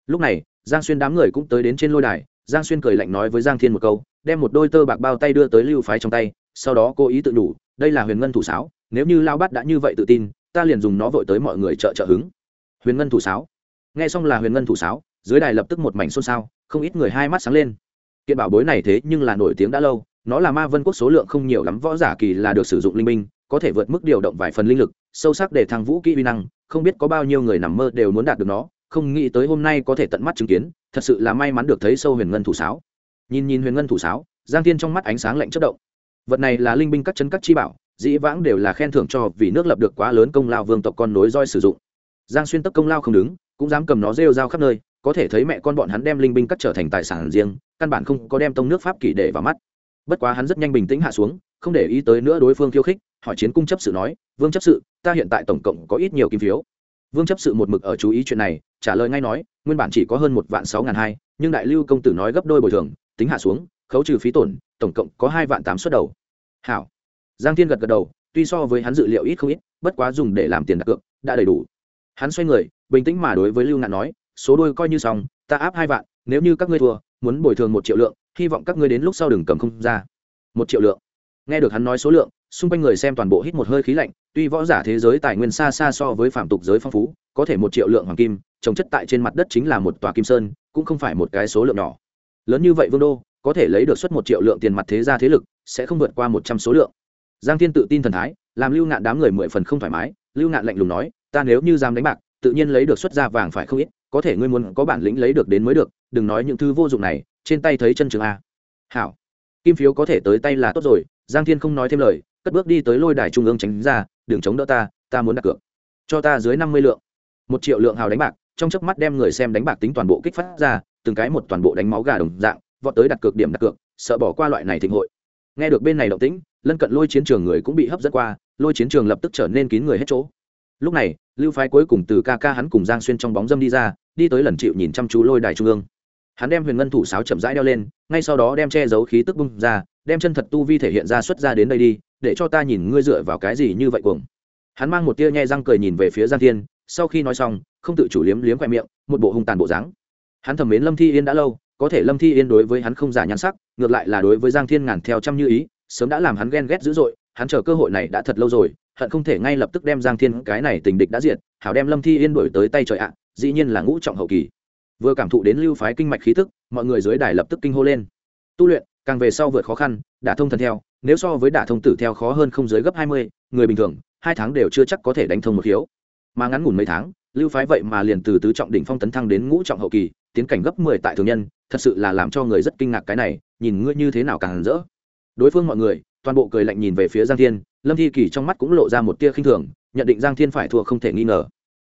Lúc này, giang xuyên đám người cũng tới đến trên lôi đài, giang xuyên cười lạnh nói với giang thiên một câu, đem một đôi tơ bạc bao tay đưa tới lưu phái trong tay, sau đó cố ý tự đủ, đây là huyền ngân thủ sáo, nếu như lao bát đã như vậy tự tin, ta liền dùng nó vội tới mọi người trợ trợ hứng. Huyền ngân thủ sáo. Nghe xong là huyền ngân thủ sáo, dưới đài lập tức một mảnh xôn xao, không ít người hai mắt sáng lên. Kiện bảo bối này thế nhưng là nổi tiếng đã lâu nó là ma vân quốc số lượng không nhiều lắm, võ giả kỳ là được sử dụng linh minh có thể vượt mức điều động vài phần linh lực, sâu sắc để thăng vũ kỹ uy năng, không biết có bao nhiêu người nằm mơ đều muốn đạt được nó, không nghĩ tới hôm nay có thể tận mắt chứng kiến, thật sự là may mắn được thấy sâu huyền ngân thủ sáo. Nhìn nhìn huyền ngân thủ sáo, giang thiên trong mắt ánh sáng lạnh chất động. Vật này là linh binh các chân các chi bảo, dĩ vãng đều là khen thưởng cho vì nước lập được quá lớn công lao vương tộc con nối roi sử dụng. Giang xuyên tất công lao không đứng, cũng dám cầm nó rêu rao khắp nơi, có thể thấy mẹ con bọn hắn đem linh binh cắt trở thành tài sản riêng, căn bản không có đem tông nước pháp kỷ để vào mắt bất quá hắn rất nhanh bình tĩnh hạ xuống, không để ý tới nữa đối phương khiêu khích, hỏi chiến cung chấp sự nói, vương chấp sự, ta hiện tại tổng cộng có ít nhiều kim phiếu. Vương chấp sự một mực ở chú ý chuyện này, trả lời ngay nói, nguyên bản chỉ có hơn một vạn sáu ngàn hai, nhưng đại lưu công tử nói gấp đôi bồi thường, tính hạ xuống, khấu trừ phí tổn, tổng cộng có hai vạn tám suất đầu. Hảo. Giang thiên gật gật đầu, tuy so với hắn dự liệu ít không ít, bất quá dùng để làm tiền đặt cược, đã đầy đủ. Hắn xoay người, bình tĩnh mà đối với lưu ngạn nói, số đôi coi như xong, ta áp hai vạn, nếu như các ngươi thua, muốn bồi thường một triệu lượng hy vọng các ngươi đến lúc sau đừng cầm không ra. Một triệu lượng. Nghe được hắn nói số lượng, xung quanh người xem toàn bộ hít một hơi khí lạnh, tuy võ giả thế giới tài nguyên xa xa so với phạm tục giới phong phú, có thể một triệu lượng hoàng kim, trồng chất tại trên mặt đất chính là một tòa kim sơn, cũng không phải một cái số lượng nhỏ. Lớn như vậy vương đô, có thể lấy được suất một triệu lượng tiền mặt thế gia thế lực, sẽ không vượt qua một trăm số lượng. Giang thiên tự tin thần thái, làm lưu ngạn đám người mười phần không thoải mái, lưu ngạn lạnh lùng nói, ta nếu như dám đánh bạc, tự nhiên lấy được xuất ra vàng phải không ít, có thể ngươi muốn có bản lĩnh lấy được đến mới được, đừng nói những thứ vô dụng này trên tay thấy chân trường a. Hảo. Kim phiếu có thể tới tay là tốt rồi, giang thiên không nói thêm lời, cất bước đi tới lôi đài trung ương tránh ra, đừng chống đỡ ta ta muốn đặt cược. Cho ta dưới năm mươi lượng. Một triệu lượng hào đánh bạc, trong chớp mắt đem người xem đánh bạc tính toàn bộ kích phát ra, từng cái một toàn bộ đánh máu gà đồng dạng, vọt tới đặt cược điểm đặt cược, sợ bỏ qua loại này thịnh hội. Nghe được bên này động tĩnh, lân cận lôi chiến trường người cũng bị hấp dẫn qua, lôi chiến trường lập tức trở nên kín người hết chỗ. Lúc này, lưu phái cuối cùng từ ca ca hắn cùng giang xuyên trong bóng dâm đi ra, đi tới lần chịu nhìn chăm chú lôi đài trung ương hắn đem huyền ngân thủ sáo chậm rãi đeo lên, ngay sau đó đem che giấu khí tức bung ra, đem chân thật tu vi thể hiện ra xuất ra đến đây đi, để cho ta nhìn ngươi dựa vào cái gì như vậy cuồng. Hắn mang một tia nhai răng cười nhìn về phía giang thiên, sau khi nói xong, không tự chủ liếm liếm khoe miệng, một bộ hung tàn bộ dáng. Hắn thầm mến lâm thi yên đã lâu, có thể lâm thi yên đối với hắn không giả nhan sắc, ngược lại là đối với giang thiên ngàn theo trăm như ý, sớm đã làm hắn ghen ghét dữ dội, hắn chờ cơ hội này đã thật lâu rồi, hận không thể ngay lập tức đem giang thiên cái này tình địch đã diệt, hảo đem lâm thi yên đổi tới tay trời ạ, dĩ nhiên là ngũ trọng hậu kỳ vừa cảm thụ đến lưu phái kinh mạch khí tức, mọi người dưới đài lập tức kinh hô lên. Tu luyện, càng về sau vượt khó khăn, đả thông thần theo, nếu so với đả thông tử theo khó hơn không dưới gấp hai mươi, người bình thường, hai tháng đều chưa chắc có thể đánh thông một khiếu. Mà ngắn ngủn mấy tháng, lưu phái vậy mà liền từ tứ trọng đỉnh phong tấn thăng đến ngũ trọng hậu kỳ, tiến cảnh gấp mười tại thường nhân, thật sự là làm cho người rất kinh ngạc cái này, nhìn ngươi như thế nào càng rỡ. Đối phương mọi người, toàn bộ cười lạnh nhìn về phía giang thiên, lâm thi kỳ trong mắt cũng lộ ra một tia khinh thường, nhận định giang thiên phải thua không thể nghi ngờ.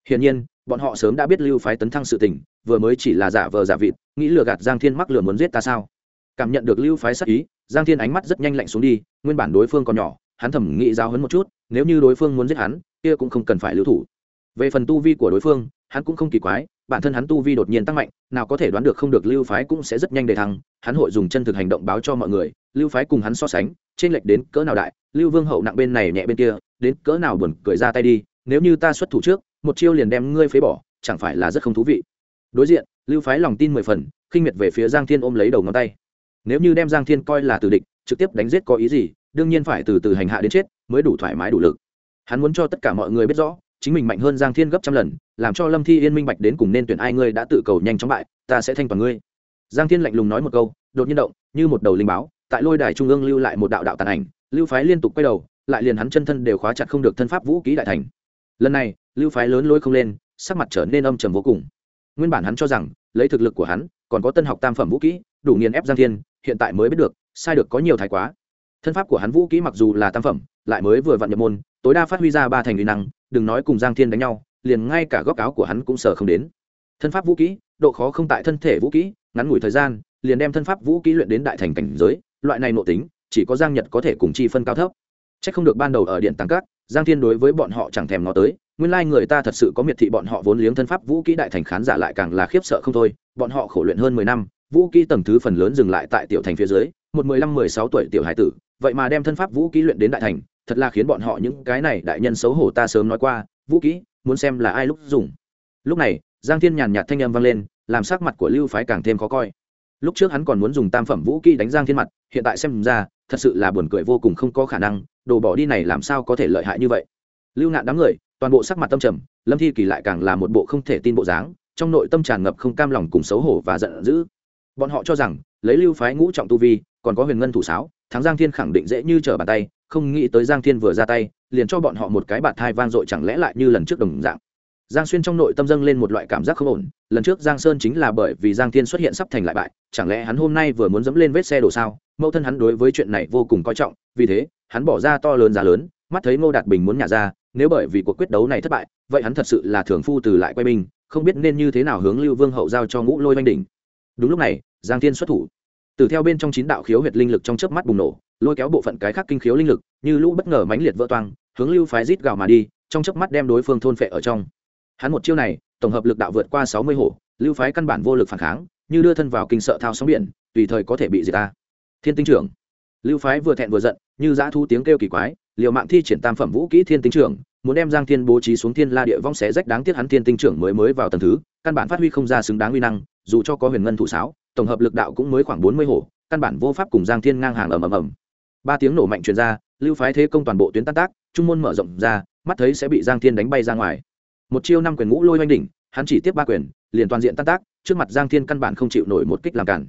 Hiển nhiên bọn họ sớm đã biết lưu phái tấn thăng sự tình, vừa mới chỉ là giả vờ giả vịt, nghĩ lừa gạt giang thiên mắc lừa muốn giết ta sao? Cảm nhận được lưu phái sắc ý, giang thiên ánh mắt rất nhanh lạnh xuống đi, nguyên bản đối phương còn nhỏ, hắn thẩm nghĩ giao hấn một chút, nếu như đối phương muốn giết hắn, kia cũng không cần phải lưu thủ. Về phần tu vi của đối phương, hắn cũng không kỳ quái, bản thân hắn tu vi đột nhiên tăng mạnh, nào có thể đoán được không được lưu phái cũng sẽ rất nhanh đề thăng, hắn hội dùng chân thực hành động báo cho mọi người, lưu phái cùng hắn so sánh trên lệch đến cỡ nào đại, lưu vương hậu nặng bên này nhẹ bên kia, đến cỡ nào buồn cười ra tay đi, nếu như ta xuất thủ trước một chiêu liền đem ngươi phế bỏ, chẳng phải là rất không thú vị. Đối diện, lưu phái lòng tin mười phần, khinh miệt về phía giang thiên ôm lấy đầu ngón tay. Nếu như đem giang thiên coi là từ địch, trực tiếp đánh giết có ý gì, đương nhiên phải từ từ hành hạ đến chết, mới đủ thoải mái đủ lực. Hắn muốn cho tất cả mọi người biết rõ, chính mình mạnh hơn giang thiên gấp trăm lần, làm cho lâm thi yên minh bạch đến cùng nên tuyển ai ngươi đã tự cầu nhanh chóng bại, ta sẽ thanh toàn ngươi. Giang thiên lạnh lùng nói một câu, đột nhiên động, như một đầu linh báo, tại lôi đài trung ương lưu lại một đạo đạo tàn ảnh, lưu phái liên tục quay đầu, lại liền hắn chân thân đều khóa chặt không được thân pháp vũ ký đại thành lần này, lưu phái lớn lôi không lên, sắc mặt trở nên âm trầm vô cùng. Nguyên bản hắn cho rằng, lấy thực lực của hắn, còn có tân học tam phẩm vũ kỹ, đủ nghiền ép giang thiên, hiện tại mới biết được, sai được có nhiều thái quá. Thân pháp của hắn vũ kỹ mặc dù là tam phẩm, lại mới vừa vặn nhập môn, tối đa phát huy ra ba thành uy năng, đừng nói cùng giang thiên đánh nhau, liền ngay cả góc áo của hắn cũng sợ không đến. Thân pháp vũ kỹ, độ khó không tại thân thể vũ kỹ, ngắn ngủi thời gian, liền đem thân pháp vũ kỹ luyện đến đại thành cảnh giới, loại này nội tính, chỉ có giang nhật có thể cùng chi phân cao thấp. C h ắ c không được ban đầu ở điện tăng các giang thiên đối với bọn họ chẳng thèm nó tới, nguyên lai người ta thật sự có miệt thị bọn họ vốn liếng thân pháp vũ kỹ đại thành khán giả lại càng là khiếp sợ không thôi, bọn họ khổ luyện hơn mười năm, vũ kỹ tầng thứ phần lớn dừng lại tại tiểu thành phía dưới, một mười lăm, mười sáu tuổi tiểu hải tử, vậy mà đem thân pháp vũ kỹ luyện đến đại thành, thật là khiến bọn họ những cái này đại nhân xấu hổ ta sớm nói qua, vũ kỹ, muốn xem là ai lúc dùng. Lúc này, giang thiên nhàn nhạt thanh âm vang lên, làm sắc mặt của lưu phái càng thêm khó coi. Lúc trước hắn còn muốn dùng tam phẩm vũ kỹ đánh giang thiên mặt, hiện tại xem ra, thật sự là buồn cười vô cùng không có khả năng đồ bỏ đi này làm sao có thể lợi hại như vậy? Lưu nạn đám người, toàn bộ sắc mặt tâm trầm, lâm thi kỳ lại càng là một bộ không thể tin bộ dáng, trong nội tâm tràn ngập không cam lòng cùng xấu hổ và giận dữ. Bọn họ cho rằng, lấy lưu phái ngũ trọng tu vi, còn có huyền ngân thủ sáo, thắng giang thiên khẳng định dễ như trở bàn tay, không nghĩ tới giang thiên vừa ra tay, liền cho bọn họ một cái bạt thai vang dội chẳng lẽ lại như lần trước đồng dạng. Giang xuyên trong nội tâm dâng lên một loại cảm giác không ổn, lần trước giang sơn chính là bởi vì giang thiên xuất hiện sắp thành lại bại, chẳng lẽ hắn hôm nay vừa muốn dẫm lên vết xe đổ sao? Mẫu thân hắn đối với chuyện này vô cùng coi trọng, vì thế hắn bỏ ra to lớn giá lớn, mắt thấy ngô đạt bình muốn nhả ra, nếu bởi vì cuộc quyết đấu này thất bại, vậy hắn thật sự là thường phu từ lại quay binh, không biết nên như thế nào hướng lưu vương hậu giao cho ngũ lôi oanh đỉnh. Đúng lúc này, giang thiên xuất thủ. Từ theo bên trong chín đạo khiếu huyệt linh lực trong chớp mắt bùng nổ, lôi kéo bộ phận cái khác kinh khiếu linh lực, như lũ bất ngờ mãnh liệt vỡ toang, hướng lưu phái rít gào mà đi, trong chớp mắt đem đối phương thôn phệ ở trong. Hắn một chiêu này, tổng hợp lực đạo vượt qua sáu mươi hổ, lưu phái căn bản vô lực phản kháng, như đưa thân vào kinh sợ thao sóng biển, tùy thời có thể bị diệt ta. Thiên tinh trưởng lưu phái vừa thẹn vừa giận, như dã thu tiếng kêu kỳ quái, liều mạng thi triển tam phẩm vũ kỹ thiên tinh trưởng, muốn đem giang thiên bố trí xuống thiên la địa vong xé rách đáng tiếc hắn thiên tinh trưởng mới mới vào tầng thứ, căn bản phát huy không ra xứng đáng uy năng, dù cho có huyền ngân thủ sáo, tổng hợp lực đạo cũng mới khoảng bốn mươi hổ, căn bản vô pháp cùng giang thiên ngang hàng ầm ầm ầm. Ba tiếng nổ mạnh truyền ra, lưu phái thế công toàn bộ tuyến tan tác, trung môn mở rộng ra, mắt thấy sẽ bị giang thiên đánh bay ra ngoài. Một chiêu năm quyền ngũ lôi oanh đỉnh, hắn chỉ tiếp ba quyền, liền toàn diện tan tác, trước mặt giang thiên căn bản không chịu nổi một kích làm cản.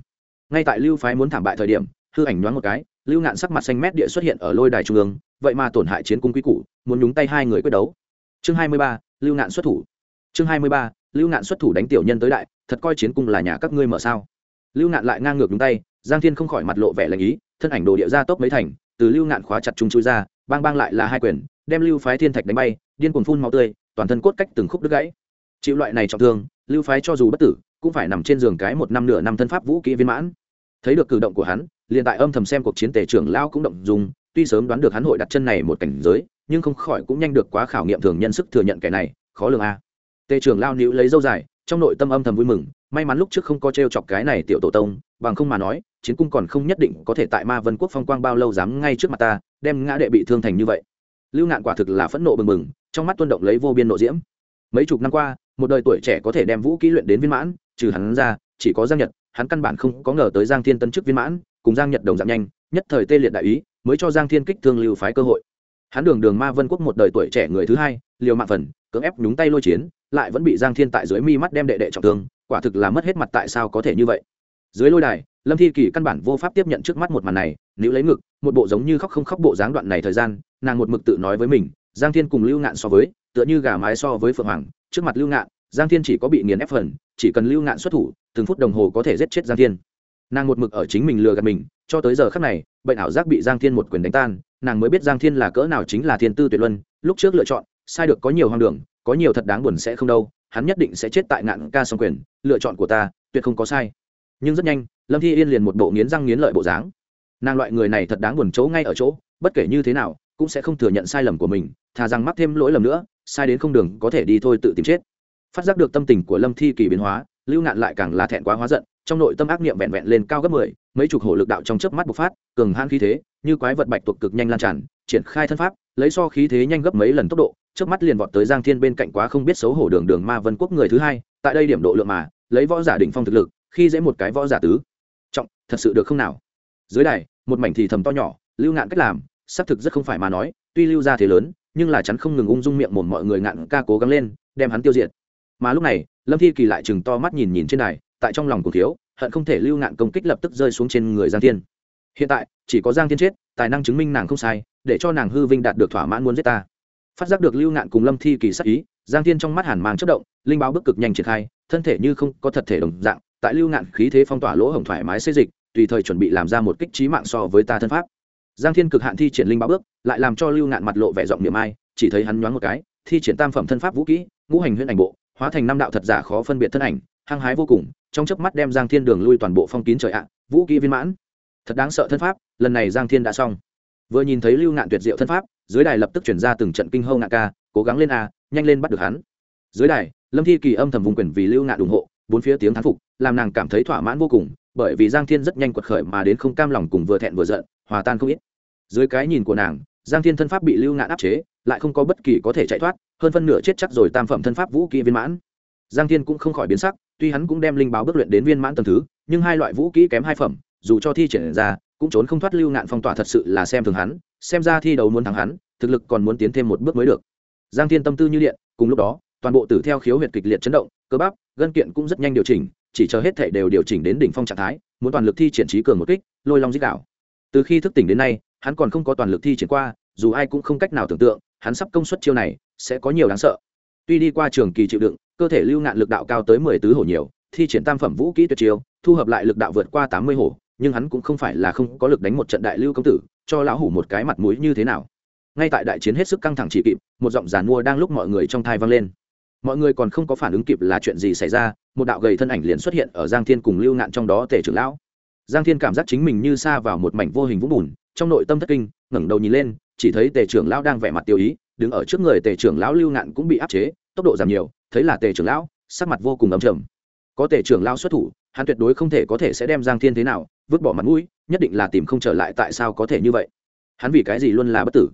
Ngay tại lưu phái muốn thảm bại thời điểm, hư ảnh nhoáng một cái lưu ngạn sắc mặt xanh mét địa xuất hiện ở lôi đài trung ương, vậy mà tổn hại chiến cung quý cũ muốn nhúng tay hai người quyết đấu. Chương hai mươi ba, lưu ngạn xuất thủ. Chương hai mươi ba, lưu ngạn xuất thủ đánh tiểu nhân tới đại, thật coi chiến cung là nhà các ngươi mở sao? Lưu ngạn lại ngang ngược nhúng tay, giang thiên không khỏi mặt lộ vẻ lành ý, thân ảnh đồ địa ra tốc mấy thành, từ lưu ngạn khóa chặt chúng chui ra, bang bang lại là hai quyền, đem lưu phái thiên thạch đánh bay, điên cuồng phun máu tươi, toàn thân cốt cách từng khúc đứt gãy. Chịu loại này trọng thương, lưu phái cho dù bất tử, cũng phải nằm trên giường cái một năm nửa năm thân pháp vũ kỹ viên mãn. Thấy được cử động của hắn liền tại âm thầm xem cuộc chiến tể trưởng lao cũng động dùng tuy sớm đoán được hắn hội đặt chân này một cảnh giới, nhưng không khỏi cũng nhanh được quá khảo nghiệm thường nhân sức thừa nhận kẻ này, khó lường a. À. Tề trưởng lao nữ lấy dâu dài, trong nội tâm âm thầm vui mừng, may mắn lúc trước không có t r e o chọc cái này tiểu tổ tông, bằng không mà nói, chiến cung còn không nhất định có thể tại ma vân quốc phong quang bao lâu dám ngay trước mặt ta, đem ngã đệ bị thương thành như vậy. Lưu nạn quả thực là phẫn nộ bừng bừng, trong mắt tuân động lấy vô biên nộ diễm. Mấy chục năm qua, một đời tuổi trẻ có thể đem vũ kỹ luyện đến viên mãn, trừ hắn ra, chỉ có giang nhật, hắn căn bản không có ngờ tới giang thiên tân chức viên mãn cùng giang nhật đồng dạng nhanh, nhất thời tê liệt đại ý, mới cho giang thiên kích thương lưu phái cơ hội. Hắn đường đường ma vân quốc một đời tuổi trẻ người thứ hai, liều mạng phần, cưỡng ép nhúng tay lôi chiến, lại vẫn bị giang thiên tại dưới mi mắt đem đệ đệ trọng thương, quả thực là mất hết mặt tại sao có thể như vậy. Dưới lôi đài, lâm thi kỳ căn bản vô pháp tiếp nhận trước mắt một màn này nếu lấy ngực, một bộ giống như khóc không khóc bộ dáng đoạn này thời gian, nàng một mực tự nói với mình, giang thiên cùng lưu ngạn so với, tựa như gà mái so với phượng hoàng, trước mặt lưu ngạn, giang thiên chỉ có bị nghiền ép phần, chỉ cần lưu ngạn xuất thủ, từng phút đồng hồ có thể giết chết giang thiên nàng một mực ở chính mình lừa gạt mình, cho tới giờ khắc này, bệnh ảo giác bị giang thiên một quyền đánh tan, nàng mới biết giang thiên là cỡ nào chính là thiên tư tuyệt luân, lúc trước lựa chọn, sai được có nhiều hoang đường, có nhiều thật đáng buồn sẽ không đâu, hắn nhất định sẽ chết tại ngạn ca song quyền, lựa chọn của ta, tuyệt không có sai. Nhưng rất nhanh, lâm thi yên liền một bộ nghiến răng nghiến lợi bộ dáng. Nàng loại người này thật đáng buồn chỗ ngay ở chỗ, bất kể như thế nào, cũng sẽ không thừa nhận sai lầm của mình, thà rằng mắc thêm lỗi lầm nữa, sai đến không đường có thể đi thôi tự tìm chết. Phát giác được tâm tình của lâm thi kỳ biến hóa, lưu ngạn lại càng là thẹn quá hóa giận trong nội tâm ác niệm vẹn vẹn lên cao gấp mười, mấy chục hổ lực đạo trong chớp mắt bộc phát, cường hãn khí thế, như quái vật bạch tuộc cực nhanh lan tràn, triển khai thân pháp, lấy so khí thế nhanh gấp mấy lần tốc độ trước mắt liền vọt tới giang thiên bên cạnh quá không biết xấu hổ đường đường ma vân quốc người thứ hai, tại đây điểm độ lượng mà, lấy võ giả đỉnh phong thực lực, khi dễ một cái võ giả tứ. Trọng, thật sự được không nào? Dưới đài, một mảnh thì thầm to nhỏ, lưu ngạn cách làm, xác thực rất không phải mà nói, tuy lưu ra thế lớn, nhưng là chắn không ngừng ung dung miệng mồm mọi người ngạn ca cố gắng lên, đem hắn tiêu diệt. Mà lúc này, lâm thi kỳ lại chừng to mắt nhìn nhìn trên đài tại trong lòng của thiếu hận không thể lưu ngạn công kích lập tức rơi xuống trên người giang thiên. Hiện tại, chỉ có giang thiên chết, tài năng chứng minh nàng không sai, để cho nàng hư vinh đạt được thỏa mãn muốn giết ta. Phát giác được lưu ngạn cùng lâm thi kỳ sắc ý, giang thiên trong mắt hàn mang chất động, linh báo bức cực nhanh triển khai, thân thể như không có thật thể đồng dạng, tại lưu ngạn khí thế phong tỏa lỗ hổng thoải mái xây dịch, tùy thời chuẩn bị làm ra một kích trí mạng so với ta thân pháp. Giang thiên cực hạn thi triển linh báo bước, lại làm cho lưu ngạn mặt lộ vẻ giọng niệm ai, chỉ thấy hắn nhoáng một cái, thi triển tam phẩm thân pháp vũ kỹ, ngũ hành huyễn ảnh bộ, hóa thành năm đạo thật giả khó phân biệt thân ảnh hăng hái vô cùng, trong chớp mắt đem giang thiên đường lui toàn bộ phong kín trời ạ, vũ kỹ viên mãn. Thật đáng sợ thân pháp, lần này giang thiên đã xong. Vừa nhìn thấy lưu ngạn tuyệt diệu thân pháp, dưới đài lập tức chuyển ra từng trận kinh hâu ngạn ca, cố gắng lên a, nhanh lên bắt được hắn. Dưới đài, lâm thi kỳ âm thầm vùng quyền vì lưu ngạn ủng hộ, bốn phía tiếng thán phục, làm nàng cảm thấy thỏa mãn vô cùng, bởi vì giang thiên rất nhanh quật khởi mà đến không cam lòng cùng vừa thẹn vừa giận, hòa tan không ít. Dưới cái nhìn của nàng, giang thiên thân pháp bị lưu ngạn áp chế, lại không có bất kỳ có thể chạy thoát, hơn phân nửa chết chắc rồi tam phẩm thân pháp vũ kỹ viên mãn. Giang thiên cũng không khỏi biến sắc tuy hắn cũng đem linh báo bước luyện đến viên mãn tầng thứ, nhưng hai loại vũ kỹ kém hai phẩm, dù cho thi triển ra, cũng trốn không thoát lưu ngạn phong tỏa thật sự là xem thường hắn, xem ra thi đấu muốn thắng hắn, thực lực còn muốn tiến thêm một bước mới được giang thiên tâm tư như điện, cùng lúc đó, toàn bộ tử theo khiếu huyệt kịch liệt chấn động, cơ bắp, gân kiện cũng rất nhanh điều chỉnh, chỉ chờ hết thể đều điều chỉnh đến đỉnh phong trạng thái, muốn toàn lực thi triển trí cường một kích, lôi long dích đảo. từ khi thức tỉnh đến nay, hắn còn không có toàn lực thi triển qua, dù ai cũng không cách nào tưởng tượng, hắn sắp công suất chiêu này sẽ có nhiều đáng sợ tuy đi qua trường kỳ chịu đựng cơ thể lưu ngạn lực đạo cao tới mười tứ hổ nhiều, thi triển tam phẩm vũ kỹ tuyệt chiêu, thu hợp lại lực đạo vượt qua tám mươi hổ, nhưng hắn cũng không phải là không có lực đánh một trận đại lưu công tử, cho lão hủ một cái mặt mũi như thế nào. Ngay tại đại chiến hết sức căng thẳng chỉ kịp, một giọng giàn mua đang lúc mọi người trong thai vang lên. Mọi người còn không có phản ứng kịp là chuyện gì xảy ra, một đạo gầy thân ảnh liền xuất hiện ở giang thiên cùng lưu ngạn trong đó tể trưởng lão. Giang thiên cảm giác chính mình như xa vào một mảnh vô hình vũng bùn, trong nội tâm thất kinh, ngẩng đầu nhìn lên, chỉ thấy tề trưởng lão đang vẻ mặt tiêu ý, đứng ở trước người tề trưởng lão lưu ngạn cũng bị áp chế, tốc độ giảm nhiều thấy là tề trưởng lão, sắc mặt vô cùng ấm trầm. Có tề trưởng lão xuất thủ, hắn tuyệt đối không thể có thể sẽ đem giang thiên thế nào, vứt bỏ mặt mũi, nhất định là tìm không trở lại tại sao có thể như vậy. Hắn vì cái gì luôn là bất tử?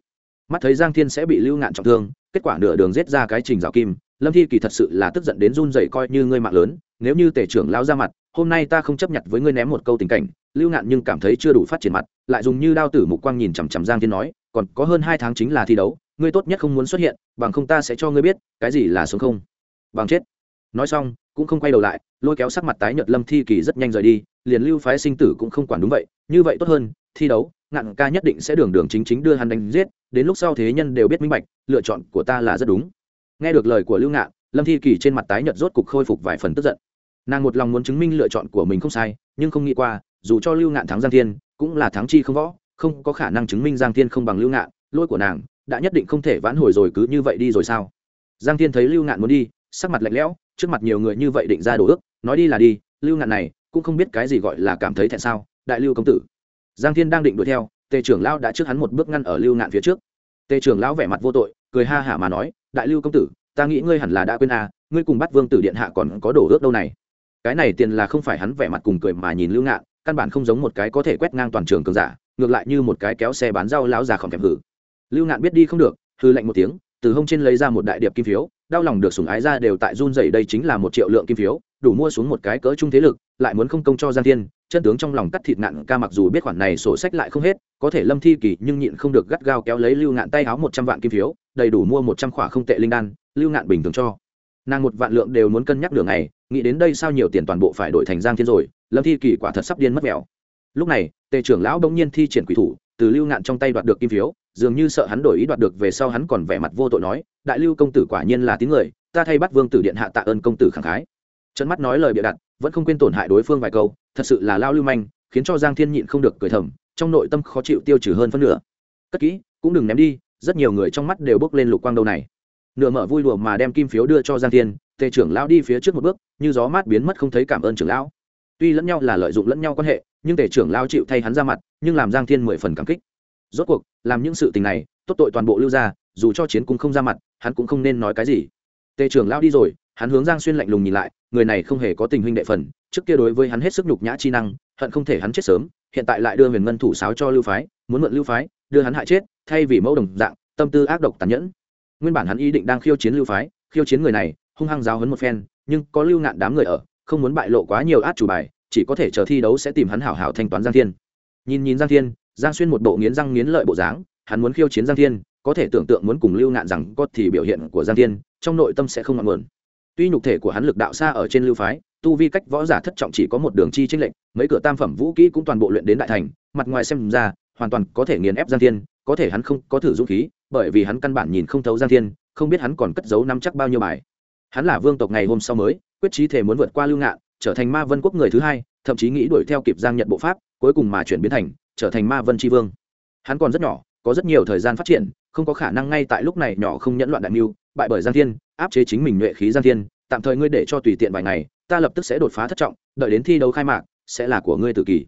Mắt thấy giang thiên sẽ bị lưu ngạn trọng thương, kết quả nửa đường giết ra cái trình rào kim, lâm thi kỳ thật sự là tức giận đến run dậy coi như ngươi mạng lớn, nếu như tể trưởng lao ra mặt, hôm nay ta không chấp nhận với ngươi ném một câu tình cảnh, lưu ngạn nhưng cảm thấy chưa đủ phát triển mặt, lại dùng như đao tử mục quang nhìn chằm chằm giang thiên nói, còn có hơn hai tháng chính là thi đấu, ngươi tốt nhất không muốn xuất hiện, bằng không ta sẽ cho ngươi biết, cái gì là sống không bằng chết. Nói xong, cũng không quay đầu lại, lôi kéo sắc mặt tái nhợt lâm thi kỳ rất nhanh rời đi, liền lưu phái sinh tử cũng không quản đúng vậy, như vậy tốt hơn, thi đấu, ngạn ca nhất định sẽ đường đường chính chính đưa hắn đánh giết, đến lúc sau thế nhân đều biết minh bạch, lựa chọn của ta là rất đúng. Nghe được lời của lưu ngạn, lâm thi kỳ trên mặt tái nhợt rốt cục khôi phục vài phần tức giận. Nàng một lòng muốn chứng minh lựa chọn của mình không sai, nhưng không nghĩ qua, dù cho lưu ngạn thắng giang thiên, cũng là thắng chi không võ, không có khả năng chứng minh giang thiên không bằng lưu ngạn lỗi của nàng, đã nhất định không thể vãn hồi rồi cứ như vậy đi rồi sao? Giang thiên thấy lưu ngạn muốn đi sắc mặt lạnh lẽo, trước mặt nhiều người như vậy định ra đồ ước, nói đi là đi, lưu ngạn này cũng không biết cái gì gọi là cảm thấy thẹn sao, đại lưu công tử. Giang thiên đang định đuổi theo, tề trưởng lão đã trước hắn một bước ngăn ở lưu ngạn phía trước. Tề trưởng lão vẻ mặt vô tội, cười ha hả mà nói, đại lưu công tử, ta nghĩ ngươi hẳn là đã quên à ngươi cùng bắt vương tử điện hạ còn có đồ ước đâu này? Cái này tiền là không phải hắn vẻ mặt cùng cười mà nhìn lưu ngạn, căn bản không giống một cái có thể quét ngang toàn trường cường giả, ngược lại như một cái kéo xe bán rau lão già khỏng kẹp hử. Lưu ngạn biết đi không được hư lạnh một tiếng, từ hông trên lấy ra một đại điệp kim phiếu đau lòng được sủng ái ra đều tại run rẩy đây chính là một triệu lượng kim phiếu, đủ mua xuống một cái cỡ trung thế lực, lại muốn không công cho giang thiên, chân tướng trong lòng cắt thịt ngạn ca mặc dù biết khoản này sổ sách lại không hết, có thể lâm thi kỳ nhưng nhịn không được gắt gao kéo lấy lưu ngạn tay áo một trăm vạn kim phiếu, đầy đủ mua một trăm khỏa không tệ linh đan, lưu ngạn bình thường cho. Nàng một vạn lượng đều muốn cân nhắc đường này, nghĩ đến đây sao nhiều tiền toàn bộ phải đổi thành giang thiên rồi, lâm thi kỳ quả thật sắp điên mất mèo lúc này, tề trưởng lão bỗng nhiên thi triển quỷ thủ từ lưu ngạn trong tay đoạt được kim phiếu, dường như sợ hắn đổi ý đoạt được về sau hắn còn vẻ mặt vô tội nói, đại lưu công tử quả nhiên là tín người, ta thay bắt vương tử điện hạ tạ ơn công tử khẳng khái. Trận mắt nói lời bịa đặt, vẫn không quên tổn hại đối phương vài câu, thật sự là lao lưu manh, khiến cho giang thiên nhịn không được cười thầm, trong nội tâm khó chịu tiêu trừ hơn phân nửa. Cất kỹ, cũng đừng ném đi. Rất nhiều người trong mắt đều bước lên lục quang đâu này. Nửa mở vui đùa mà đem kim phiếu đưa cho giang thiên, tề trưởng lão đi phía trước một bước, như gió mát biến mất không thấy cảm ơn trưởng lão. Tuy lẫn nhau là lợi dụng lẫn nhau quan hệ, nhưng tề trưởng lão chịu thay hắn ra mặt nhưng làm giang thiên mười phần cảm kích. Rốt cuộc, làm những sự tình này, tốt tội toàn bộ lưu ra dù cho chiến cung không ra mặt, hắn cũng không nên nói cái gì. Tề trưởng lao đi rồi, hắn hướng giang xuyên lạnh lùng nhìn lại, người này không hề có tình huynh đệ phần, trước kia đối với hắn hết sức nhục nhã chi năng, hận không thể hắn chết sớm, hiện tại lại đưa huyền ngân thủ sáo cho lưu phái, muốn mượn lưu phái, đưa hắn hại chết, thay vì mẫu đồng dạng, tâm tư ác độc tàn nhẫn. Nguyên bản hắn ý định đang khiêu chiến lưu phái, khiêu chiến người này, hung hăng giáo hấn một phen, nhưng có lưu ngạn đám người ở, không muốn bại lộ quá nhiều át chủ bài, chỉ có thể chờ thi đấu sẽ tìm hắn hảo hảo thanh toán giang thiên nhìn nhìn giang thiên, giang xuyên một bộ nghiến răng nghiến lợi bộ dáng, hắn muốn khiêu chiến giang thiên, có thể tưởng tượng muốn cùng lưu ngạn rằng có thì biểu hiện của giang thiên, trong nội tâm sẽ không ngọn nguồn. Tuy nhục thể của hắn lực đạo xa ở trên lưu phái, tu vi cách võ giả thất trọng chỉ có một đường chi tranh lệnh mấy cửa tam phẩm vũ kỹ cũng toàn bộ luyện đến đại thành, mặt ngoài xem ra, hoàn toàn có thể nghiền ép giang thiên, có thể hắn không có thử dũng khí, bởi vì hắn căn bản nhìn không thấu giang thiên, không biết hắn còn cất giấu năm chắc bao nhiêu bài. Hắn là vương tộc ngày hôm sau mới, quyết trí thể muốn vượt qua lưu ngạn, trở thành ma vân quốc người thứ hai thậm chí nghĩ đuổi theo kịp giang nhận bộ pháp, cuối cùng mà chuyển biến thành, trở thành ma vân tri vương. Hắn còn rất nhỏ, có rất nhiều thời gian phát triển, không có khả năng ngay tại lúc này nhỏ không nhẫn loạn đại mưu, bại bởi giang thiên, áp chế chính mình nhuệ khí giang thiên, tạm thời ngươi để cho tùy tiện vài ngày, ta lập tức sẽ đột phá thất trọng, đợi đến thi đấu khai mạc, sẽ là của ngươi tự kỷ.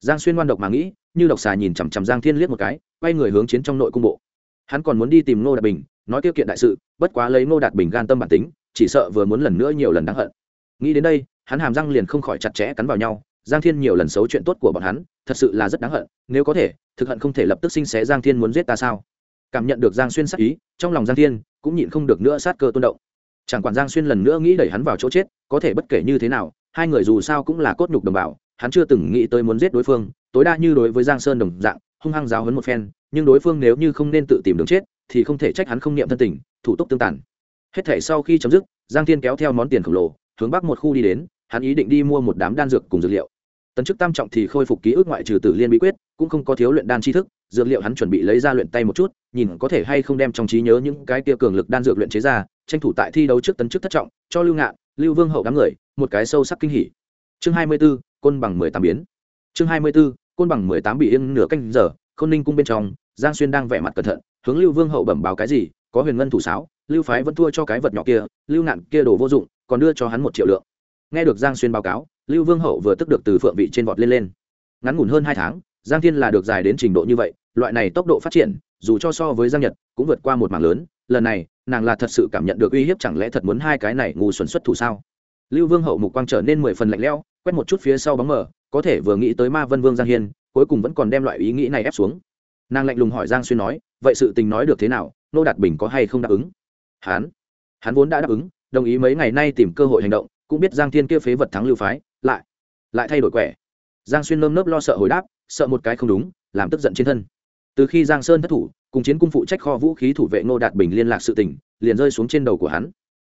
Giang xuyên ngoan độc mà nghĩ, như độc xà nhìn chằm chằm giang thiên liếc một cái, quay người hướng chiến trong nội cung bộ. Hắn còn muốn đi tìm ngô đạt bình, nói tiêu kiện đại sự, bất quá lấy ngô đạt bình gan tâm bản tính, chỉ sợ vừa muốn lần nữa nhiều lần đáng hận. Nghĩ đến đây hắn hàm răng liền không khỏi chặt chẽ cắn vào nhau, giang thiên nhiều lần xấu chuyện tốt của bọn hắn, thật sự là rất đáng hận, nếu có thể, thực hận không thể lập tức sinh xé giang thiên muốn giết ta sao? Cảm nhận được giang xuyên sát ý, trong lòng giang thiên cũng nhịn không được nữa sát cơ tôn động. Chẳng quản giang xuyên lần nữa nghĩ đẩy hắn vào chỗ chết, có thể bất kể như thế nào, hai người dù sao cũng là cốt nhục đồng bào, hắn chưa từng nghĩ tới muốn giết đối phương, tối đa như đối với giang sơn đồng dạng, hung hăng giáo hấn một phen, nhưng đối phương nếu như không nên tự tìm đường chết, thì không thể trách hắn không niệm thân tình, thủ tục tương tàn. Hết thể sau khi chấm dứt, giang thiên kéo theo món tiền khổng lồ, hướng bắc một khu đi đến hắn ý định đi mua một đám đan dược cùng dược liệu. Tấn chức tam trọng thì khôi phục ký ức ngoại trừ tử liên bí quyết, cũng không có thiếu luyện đan tri thức, dược liệu hắn chuẩn bị lấy ra luyện tay một chút, nhìn có thể hay không đem trong trí nhớ những cái kia cường lực đan dược luyện chế ra, tranh thủ tại thi đấu trước tấn chức thất trọng, cho lưu ngạn, lưu vương hậu đám người, một cái sâu sắc kinh hỉ. Chương hai mươi b ố côn bằng mười tám biến. Chương hai mươi b ố côn bằng mười tám bị yên nửa canh giờ, khôn ninh cung bên trong, giang xuyên đang vẻ mặt cẩn thận, hướng lưu vương hậu bẩm báo cái gì, có huyền ngân thủ sáo, lưu phái vẫn thua cho cái vật nhỏ kia, lưu ngạn kia đồ vô dụng, còn đưa cho hắn một triệu lượng nghe được giang xuyên báo cáo, lưu vương hậu vừa tức được từ phượng vị trên vọt lên lên. Ngắn ngủn hơn hai tháng, giang thiên là được dài đến trình độ như vậy, loại này tốc độ phát triển, dù cho so với giang nhật, cũng vượt qua một mảng lớn. Lần này, nàng là thật sự cảm nhận được uy hiếp chẳng lẽ thật muốn hai cái này ngu xuẩn xuất thủ sao? Lưu vương hậu mục quang trở nên mười phần lạnh lẽo, quét một chút phía sau bóng mờ, có thể vừa nghĩ tới ma vân vương giang hiên, cuối cùng vẫn còn đem loại ý nghĩ này ép xuống. Nàng lạnh lùng hỏi giang xuyên nói, vậy sự tình nói được thế nào, nô đạt bình có hay không đáp ứng? Hắn hắn vốn đã đáp ứng, đồng ý mấy ngày nay tìm cơ hội hành động cũng biết giang thiên kia phế vật thắng lưu phái, lại lại thay đổi quẻ. Giang xuyên nơm nớp lo sợ hồi đáp, sợ một cái không đúng, làm tức giận trên thân. Từ khi giang sơn thất thủ, cùng chiến cung phụ trách kho vũ khí thủ vệ ngô đạt bình liên lạc sự tỉnh liền rơi xuống trên đầu của hắn.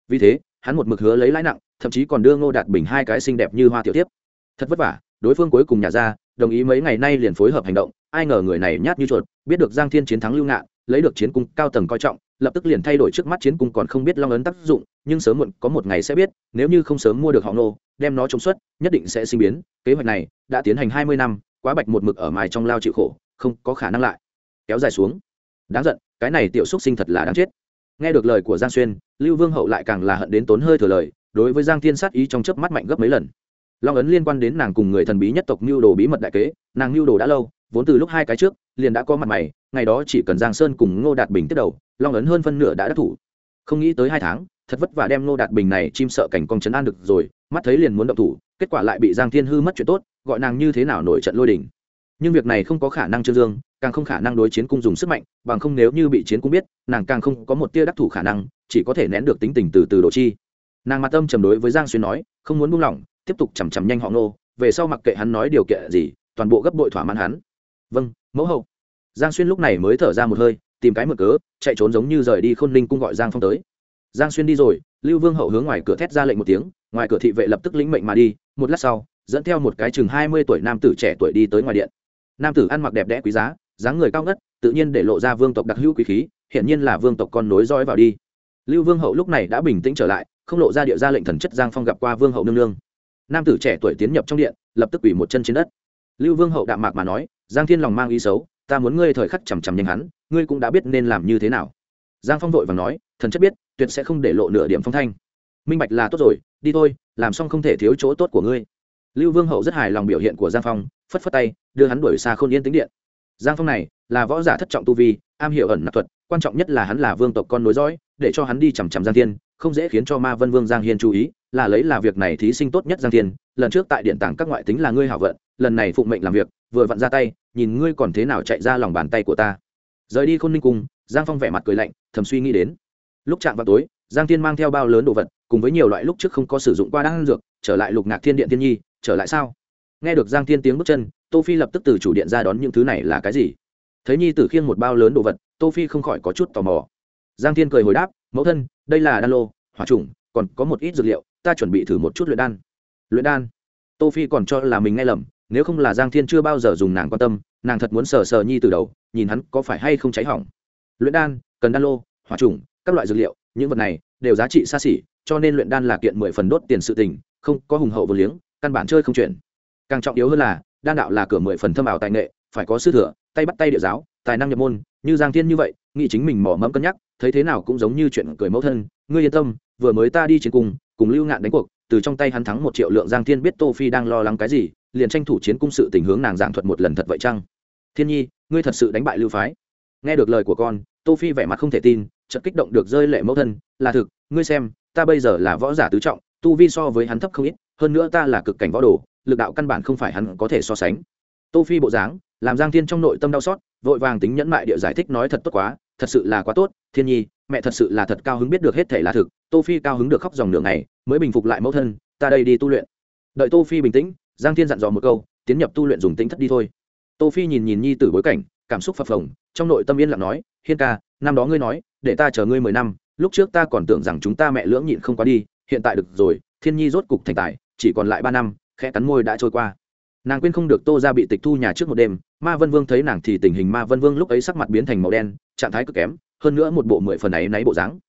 Vì thế, hắn một mực hứa lấy lãi nặng, thậm chí còn đưa ngô đạt bình hai cái xinh đẹp như hoa tiểu tiếp. Thật vất vả, đối phương cuối cùng nhà ra, đồng ý mấy ngày nay liền phối hợp hành động, ai ngờ người này nhát như chuột, biết được giang thiên chiến thắng lưu ngạn lấy được chiến cung cao tầng coi trọng, lập tức liền thay đổi trước mắt chiến cung còn không biết long ấn tác dụng, nhưng sớm muộn có một ngày sẽ biết, nếu như không sớm mua được họ nô đem nó chống xuất, nhất định sẽ sinh biến, kế hoạch này đã tiến hành hai mươi năm, quá bạch một mực ở mài trong lao chịu khổ, không có khả năng lại. Kéo dài xuống. Đáng giận, cái này tiểu xúc sinh thật là đáng chết. Nghe được lời của giang xuyên, lưu vương hậu lại càng là hận đến tốn hơi thừa lời, đối với giang thiên sát ý trong chớp mắt mạnh gấp mấy lần. Long ấn liên quan đến nàng cùng người thần bí nhất tộc mưu đồ bí mật đại kế, nàng mưu đồ đã lâu vốn từ lúc hai cái trước, liền đã có mặt mày, ngày đó chỉ cần giang sơn cùng ngô đạt bình tiếp đầu, long ấn hơn phân nửa đã đắc thủ không nghĩ tới hai tháng, thật vất vả đem ngô đạt bình này chim sợ cảnh con chấn an được rồi, mắt thấy liền muốn động thủ, kết quả lại bị giang thiên hư mất chuyện tốt, gọi nàng như thế nào nổi trận lôi đình. nhưng việc này không có khả năng trương dương, càng không khả năng đối chiến cung dùng sức mạnh, bằng không nếu như bị chiến cung biết, nàng càng không có một tia đắc thủ khả năng, chỉ có thể nén được tính tình từ từ độ chi nàng mặt tâm trầm đối với giang xuyên nói, không muốn buông lỏng, tiếp tục chằm chằm nhanh họ Ngô. về sau mặc kệ hắn nói điều kiện gì, toàn bộ gấp bội thỏa mãn hắn vâng mẫu hậu. Giang xuyên lúc này mới thở ra một hơi, tìm cái mực cớ, chạy trốn giống như rời đi khôn ninh cung gọi giang phong tới. Giang xuyên đi rồi, lưu vương hậu hướng ngoài cửa thét ra lệnh một tiếng, ngoài cửa thị vệ lập tức lĩnh mệnh mà đi, một lát sau, dẫn theo một cái chừng hai mươi tuổi nam tử trẻ tuổi đi tới ngoài điện. Nam tử ăn mặc đẹp đẽ quý giá, dáng người cao ngất, tự nhiên để lộ ra vương tộc đặc hữu quý khí hiện nhiên là vương tộc con nối dõi vào đi. Lưu vương hậu lúc này đã bình tĩnh trở lại, không lộ ra địa ra lệnh thần chất giang phong gặp qua vương hậu nương nương. Nam tử trẻ tuổi tiến nhập trong điện, lập tức ủy một chân trên đất. Lưu vương hậu đạm mạc mà nói giang thiên lòng mang ý xấu, ta muốn ngươi thời khắc chằm chằm nhanh hắn, ngươi cũng đã biết nên làm như thế nào. Giang phong vội và nói, thần chất biết, tuyệt sẽ không để lộ nửa điểm phong thanh. Minh bạch là tốt rồi, đi thôi, làm xong không thể thiếu chỗ tốt của ngươi. Lưu vương hậu rất hài lòng biểu hiện của giang phong, phất phất tay, đưa hắn đuổi xa k h ô n yên tính điện. Giang phong này, là võ giả thất trọng tu vi, am hiểu ẩn nạp thuật, quan trọng nhất là hắn là vương tộc con nối dõi, để cho hắn đi chằm chằm giang thiên, không dễ khiến cho ma vân vương giang hiên chú ý, là lấy là việc này thí sinh tốt nhất giang thiên. Lần trước tại điện tảng các ngoại tính là ngươi hảo vận, lần này phụng mệnh làm việc vừa vặn ra tay, nhìn ngươi còn thế nào chạy ra lòng bàn tay của ta. Rời đi khôn ninh cung giang phong vẻ mặt cười lạnh, thầm suy nghĩ đến. Lúc chạm vào tối, giang thiên mang theo bao lớn đồ vật, cùng với nhiều loại lúc trước không có sử dụng qua đan dược, trở lại lục ngạc thiên điện thiên nhi, trở lại sao? Nghe được giang thiên tiếng bước chân, tô phi lập tức từ chủ điện ra đón những thứ này là cái gì? Thấy nhi tử khiêng một bao lớn đồ vật, tô phi không khỏi có chút tò mò. Giang thiên cười hồi đáp, mẫu thân, đây là đan lô, hỏa trùng, còn có một ít dược liệu, ta chuẩn bị thử một chút luyện đan. Luyện đan? Tô phi còn cho là mình nghe lầm nếu không là giang thiên chưa bao giờ dùng nàng quan tâm nàng thật muốn sờ sờ nhi từ đầu nhìn hắn có phải hay không cháy hỏng. Luyện đan cần đan lô hỏa trùng các loại dược liệu những vật này đều giá trị xa xỉ cho nên luyện đan là kiện mười phần đốt tiền sự tình không có hùng hậu vô liếng căn bản chơi không chuyển càng trọng yếu hơn là đan đạo là cửa mười phần thâm ảo tài nghệ phải có sư thừa tay bắt tay địa giáo tài năng nhập môn như giang thiên như vậy nghĩ chính mình mỏ mẫm cân nhắc thấy thế nào cũng giống như chuyện cười mẫu thân ngươi yên tâm vừa mới ta đi chiến cùng, cùng lưu ngạn đánh cuộc từ trong tay hắn thắng một triệu lượng giang thiên biết tô phi đang lo lắng cái gì liền tranh thủ chiến cung sự tình hướng nàng giảng thuật một lần thật vậy chăng? Thiên nhi, ngươi thật sự đánh bại lưu phái. Nghe được lời của con, tô phi vẻ mặt không thể tin, chợt kích động được rơi lệ mẫu thân, là thực, ngươi xem, ta bây giờ là võ giả tứ trọng, tu vi so với hắn thấp không ít, hơn nữa ta là cực cảnh võ đồ, lực đạo căn bản không phải hắn có thể so sánh. Tô phi bộ dáng, làm giang thiên trong nội tâm đau xót, vội vàng tính nhẫn mại địa giải thích nói thật tốt quá, thật sự là quá tốt, thiên nhi, mẹ thật sự là thật cao hứng biết được hết thể là thực. Tô phi cao hứng được khóc dòng nửa ngày, mới bình phục lại mẫu thân, ta đây đi tu luyện. Đợi tô phi bình tĩnh giang thiên dặn dò một câu, tiến nhập tu luyện dùng tính thất đi thôi. Tô phi nhìn nhìn nhi tử bối cảnh, cảm xúc phập phồng, trong nội tâm yên lặng nói, hiên ca, năm đó ngươi nói, để ta chờ ngươi mười năm, lúc trước ta còn tưởng rằng chúng ta mẹ lưỡng nhịn không quá đi, hiện tại được rồi, thiên nhi rốt cục thành tài, chỉ còn lại ba năm, khẽ cắn môi đã trôi qua. Nàng quên không được tô ra bị tịch thu nhà trước một đêm, ma vân vương thấy nàng thì tình hình ma vân vương lúc ấy sắc mặt biến thành màu đen, trạng thái cực kém, hơn nữa một bộ mười phần ấy náy bộ dáng.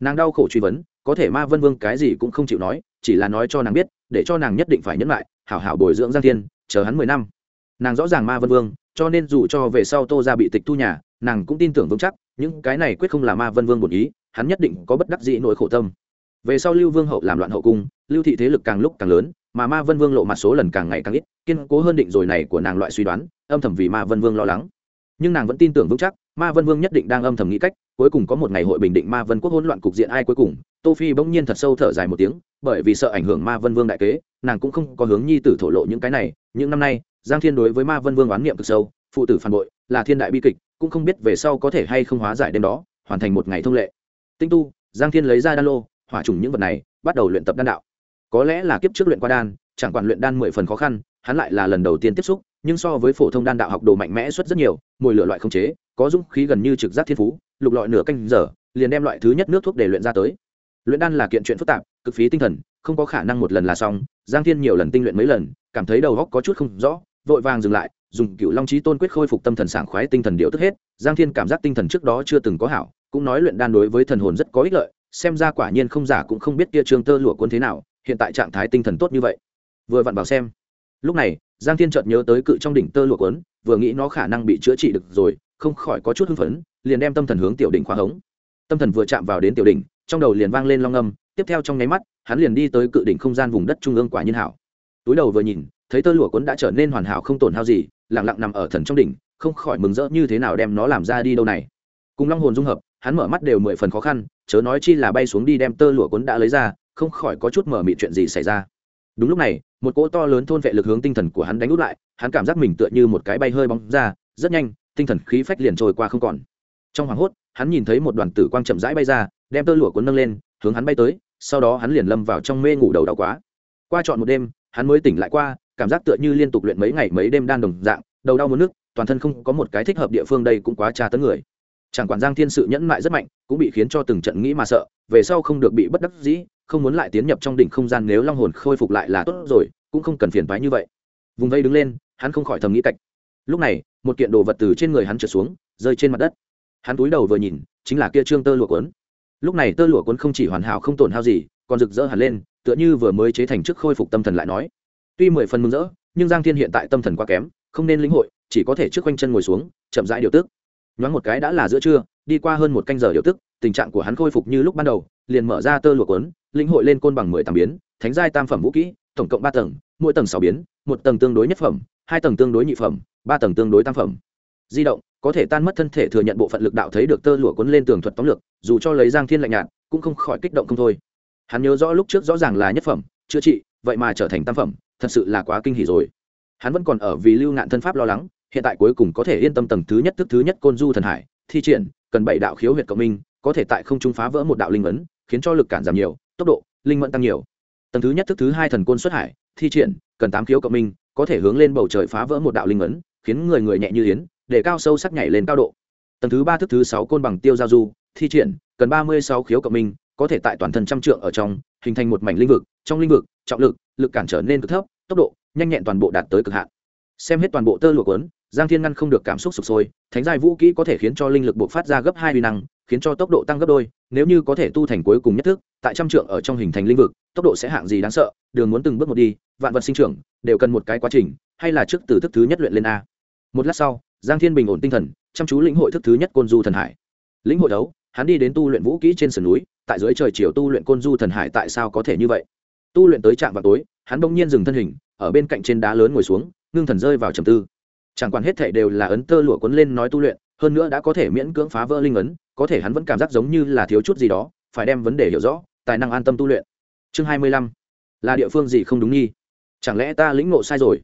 Nàng đau khổ truy vấn, có thể ma vân vương cái gì cũng không chịu nói, chỉ là nói cho nàng biết, để cho nàng nhất định phải nhẫn lại hảo hảo bồi dưỡng giang thiên, chờ hắn mười năm. Nàng rõ ràng ma vân vương, cho nên dù cho về sau tô ra bị tịch thu nhà, nàng cũng tin tưởng vững chắc, những cái này quyết không là ma vân vương bổn ý, hắn nhất định có bất đắc dĩ nỗi khổ tâm. Về sau lưu vương hậu làm loạn hậu cung, lưu thị thế lực càng lúc càng lớn, mà ma vân vương lộ mặt số lần càng ngày càng ít, kiên cố hơn định rồi này của nàng loại suy đoán, âm thầm vì ma vân vương lo lắng. Nhưng nàng vẫn tin tưởng vững chắc, ma vân vương nhất định đang âm thầm nghĩ cách cuối cùng có một ngày hội bình định ma vân quốc hỗn loạn cục diện ai cuối cùng, tô phi bỗng nhiên thật sâu thở dài một tiếng, bởi vì sợ ảnh hưởng ma vân vương đại kế, nàng cũng không có hướng nhi tử thổ lộ những cái này, những năm nay, giang thiên đối với ma vân vương oán niệm cực sâu, phụ tử phản bội, là thiên đại bi kịch, cũng không biết về sau có thể hay không hóa giải đêm đó, hoàn thành một ngày thông lệ. Tinh tu, giang thiên lấy ra đan lô, hỏa trùng những vật này, bắt đầu luyện tập đan đạo. Có lẽ là kiếp trước luyện qua đan, chẳng quản luyện đan mười phần khó khăn, hắn lại là lần đầu tiên tiếp xúc, nhưng so với phổ thông đan đạo học đồ mạnh mẽ xuất rất nhiều, mùi lửa loại không chế, có dũng khí gần như trực giác thiên phú lục lọi nửa canh giờ, liền đem loại thứ nhất nước thuốc để luyện ra tới. Luyện đan là kiện chuyện phức tạp, cực phí tinh thần, không có khả năng một lần là xong. Giang thiên nhiều lần tinh luyện mấy lần, cảm thấy đầu góc có chút không rõ, vội vàng dừng lại, dùng cựu long trí tôn quyết khôi phục tâm thần sảng khoái tinh thần điệu tức hết. Giang thiên cảm giác tinh thần trước đó chưa từng có hảo, cũng nói luyện đan đối với thần hồn rất có ích lợi, xem ra quả nhiên không giả cũng không biết kia trương tơ lụa quân thế nào, hiện tại trạng thái tinh thần tốt như vậy. Vừa vặn vào xem. Lúc này, giang thiên chợt nhớ tới cự trong đỉnh tơ lụa quấn vừa nghĩ nó khả năng bị chữa trị được rồi không khỏi có chút hưng phấn, liền đem tâm thần hướng tiểu đỉnh khóa hống. Tâm thần vừa chạm vào đến tiểu đỉnh, trong đầu liền vang lên long âm, tiếp theo trong nháy mắt, hắn liền đi tới cự đỉnh không gian vùng đất trung ương quả nhiên hảo. Túi đầu vừa nhìn, thấy tơ lụa cuốn đã trở nên hoàn hảo không tổn hao gì lẳng lặng nằm ở thần trong đỉnh, không khỏi mừng rỡ như thế nào đem nó làm ra đi đâu này. Cùng long hồn dung hợp, hắn mở mắt đều mười phần khó khăn, chớ nói chi là bay xuống đi đem tơ lụa cuốn đã lấy ra, không khỏi có chút mở mị chuyện gì xảy ra. Đúng lúc này, một cỗ to lớn thôn vệ lực hướng tinh thần của hắn đánh út lại, hắn cảm giác mình tựa như một cái bay hơi bóng ra, rất nhanh tinh thần khí phách liền trôi qua không còn. Trong hoảng hốt, hắn nhìn thấy một đoàn tử quang chậm rãi bay ra, đem tơ lụa cuốn nâng lên, hướng hắn bay tới, sau đó hắn liền lâm vào trong mê ngủ đầu đau quá. Qua trọn một đêm, hắn mới tỉnh lại qua, cảm giác tựa như liên tục luyện mấy ngày mấy đêm đan đồng dạng, đầu đau muốn nước, toàn thân không có một cái thích hợp địa phương đây cũng quá tra tấn người. Chẳng quản giang thiên sự nhẫn mại rất mạnh, cũng bị khiến cho từng trận nghĩ mà sợ, về sau không được bị bất đắc dĩ, không muốn lại tiến nhập trong đỉnh không gian nếu long hồn khôi phục lại là tốt rồi, cũng không cần phiền thoái như vậy. Vùng vây đứng lên, hắn không khỏi thầm nghĩ cạnh lúc này một kiện đồ vật từ trên người hắn trượt xuống, rơi trên mặt đất. Hắn túi đầu vừa nhìn, chính là kia trương tơ lụa cuốn. Lúc này tơ lụa cuốn không chỉ hoàn hảo không tổn hao gì, còn rực rỡ hẳn lên, tựa như vừa mới chế thành trước khôi phục tâm thần lại nói. Tuy mười phần mừng rỡ, nhưng giang thiên hiện tại tâm thần quá kém, không nên lĩnh hội, chỉ có thể trước quanh chân ngồi xuống, chậm rãi điều tức. Nhoáng một cái đã là giữa trưa, đi qua hơn một canh giờ điều tức, tình trạng của hắn khôi phục như lúc ban đầu, liền mở ra tơ lụa cuốn, lĩnh hội lên côn bằng mười tám biến, thánh giai tam phẩm vũ kỹ, tổng cộng ba tầng, mỗi tầng sáu biến, một tầng tương đối nhất phẩm, hai tầng tương đối nhị phẩm ba tầng tương đối tam phẩm. Di động, có thể tan mất thân thể thừa nhận bộ phận lực đạo thấy được tơ lụa cuốn lên tường thuật tóm lược, dù cho lấy giang thiên lạnh nhạt, cũng không khỏi kích động không thôi. Hắn nhớ rõ lúc trước rõ ràng là nhất phẩm, chữa trị, vậy mà trở thành tam phẩm, thật sự là quá kinh hỉ rồi. Hắn vẫn còn ở vì lưu ngạn thân pháp lo lắng, hiện tại cuối cùng có thể yên tâm tầng thứ nhất, thức thứ nhất côn du thần hải, thi triển, cần bảy đạo khiếu huyệt cộng minh, có thể tại không trung phá vỡ một đạo linh ấn, khiến cho lực cản giảm nhiều, tốc độ, linh mẫn tăng nhiều. Tầng thứ nhất, thức thứ hai thần côn xuất hải, thi triển, cần tám khiếu cộng minh, có thể hướng lên bầu trời phá vỡ một đạo linh ấn khiến người người nhẹ như yến, để cao sâu sắc nhảy lên cao độ. Tầng thứ ba thức thứ sáu côn bằng tiêu giao du, thi triển, cần ba mươi sáu khiếu cộng minh, có thể tại toàn thân trăm trượng ở trong, hình thành một mảnh linh vực, trong linh vực, trọng lực lực cản trở nên cực thấp, tốc độ, nhanh nhẹn toàn bộ đạt tới cực hạn. Xem hết toàn bộ tơ lụa quấn giang thiên ngăn không được cảm xúc sụp sôi, thánh giai vũ kỹ có thể khiến cho linh lực buộc phát ra gấp hai uy năng khiến cho tốc độ tăng gấp đôi, nếu như có thể tu thành cuối cùng nhất thức, tại trăm trượng ở trong hình thành linh vực, tốc độ sẽ hạng gì đáng sợ, đường muốn từng bước một đi, vạn vật sinh trưởng, đều cần một cái quá trình, hay là trước từ thức thứ nhất luyện lên a. Một lát sau, giang thiên bình ổn tinh thần, chăm chú lĩnh hội thức thứ nhất côn du thần hải. Lĩnh hội đấu, hắn đi đến tu luyện vũ kỹ trên sườn núi, tại dưới trời chiều tu luyện côn du thần hải tại sao có thể như vậy? Tu luyện tới trạm vào tối, hắn bỗng nhiên dừng thân hình, ở bên cạnh trên đá lớn ngồi xuống, ngưng thần rơi vào trầm tư. Chẳng quản hết thệ đều là ấn tơ lụa cuốn lên nói tu luyện hơn nữa đã có thể miễn cưỡng phá vỡ linh ấn, có thể hắn vẫn cảm giác giống như là thiếu chút gì đó, phải đem vấn đề hiểu rõ, tài năng an tâm tu luyện. Chương hai mươi lăm, là địa phương gì không đúng nghi? Chẳng lẽ ta lĩnh ngộ sai rồi?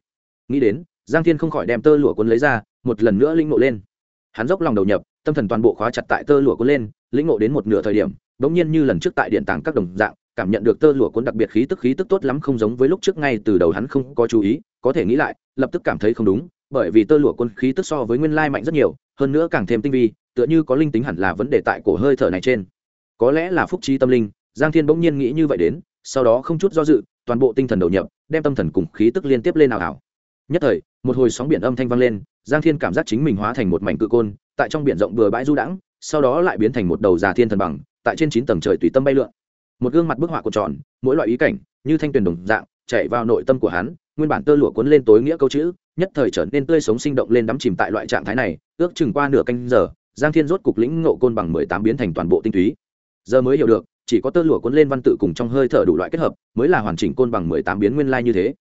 Nghĩ đến, giang thiên không khỏi đem tơ lụa cuốn lấy ra, một lần nữa lĩnh ngộ lên. Hắn dốc lòng đầu nhập, tâm thần toàn bộ khóa chặt tại tơ lụa cuốn lên, lĩnh ngộ đến một nửa thời điểm bỗng nhiên như lần trước tại điện tàng các đồng dạng, cảm nhận được tơ lụa cuốn đặc biệt khí tức khí tức tốt lắm không giống với lúc trước ngay từ đầu hắn không có chú ý, có thể nghĩ lại, lập tức cảm thấy không đúng, bởi vì tơ lụa quân khí tức so với nguyên lai mạnh rất nhiều hơn nữa càng thêm tinh vi, tựa như có linh tính hẳn là vấn đề tại cổ hơi thở này trên. Có lẽ là phúc trí tâm linh, giang thiên bỗng nhiên nghĩ như vậy đến, sau đó không chút do dự, toàn bộ tinh thần đầu nhập, đem tâm thần cùng khí tức liên tiếp lên ảo ảo. Nhất thời, một hồi sóng biển âm thanh vang lên, giang thiên cảm giác chính mình hóa thành một mảnh cự côn, tại trong biển rộng bừa bãi du đãng, sau đó lại biến thành một đầu già thiên thần bằng, tại trên chín tầng trời tùy tâm bay lượn. Một gương mặt bức họa cuộn tròn, mỗi loại ý cảnh, như thanh tuyền đồng dạng, chạy vào nội tâm của hắn nguyên bản tơ lụa cuốn lên tối nghĩa câu chữ, nhất thời trở nên tươi sống sinh động lên đắm chìm tại loại trạng thái này, ước chừng qua nửa canh giờ, giang thiên rốt cục lĩnh ngộ côn bằng mười tám biến thành toàn bộ tinh túy. Giờ mới hiểu được, chỉ có tơ lụa cuốn lên văn tự cùng trong hơi thở đủ loại kết hợp, mới là hoàn chỉnh côn bằng mười tám biến nguyên lai như thế.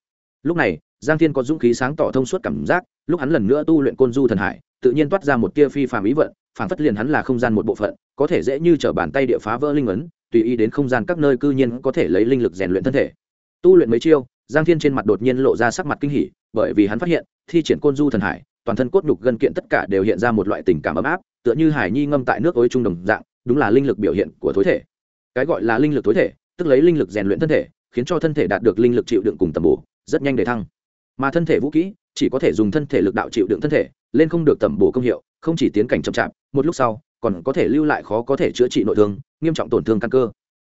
Lúc này, giang thiên có dũng khí sáng tỏ thông suốt cảm giác, lúc hắn lần nữa tu luyện côn du thần hải, tự nhiên toát ra một tia phi phàm ý vận phản phất liền hắn là không gian một bộ phận, có thể dễ như t bàn tay địa phá vỡ linh ấn, tùy ý đến không gian các nơi cư nhiên có thể lấy linh lực rèn luyện thân thể. Tu luyện mấy chiêu giang thiên trên mặt đột nhiên lộ ra sắc mặt kinh hỉ, bởi vì hắn phát hiện, thi triển côn du thần hải, toàn thân cốt nhục gân kiện tất cả đều hiện ra một loại tình cảm ấm áp, tựa như hải nhi ngâm tại nước ối trung đồng dạng, đúng là linh lực biểu hiện của thối thể. Cái gọi là linh lực thối thể, tức lấy linh lực rèn luyện thân thể, khiến cho thân thể đạt được linh lực chịu đựng cùng tầm bổ, rất nhanh để thăng. Mà thân thể vũ kỹ, chỉ có thể dùng thân thể lực đạo chịu đựng thân thể, lên không được tầm bổ công hiệu, không chỉ tiến cảnh chậm chạp, một lúc sau, còn có thể lưu lại khó có thể chữa trị nội thương, nghiêm trọng tổn thương căn cơ.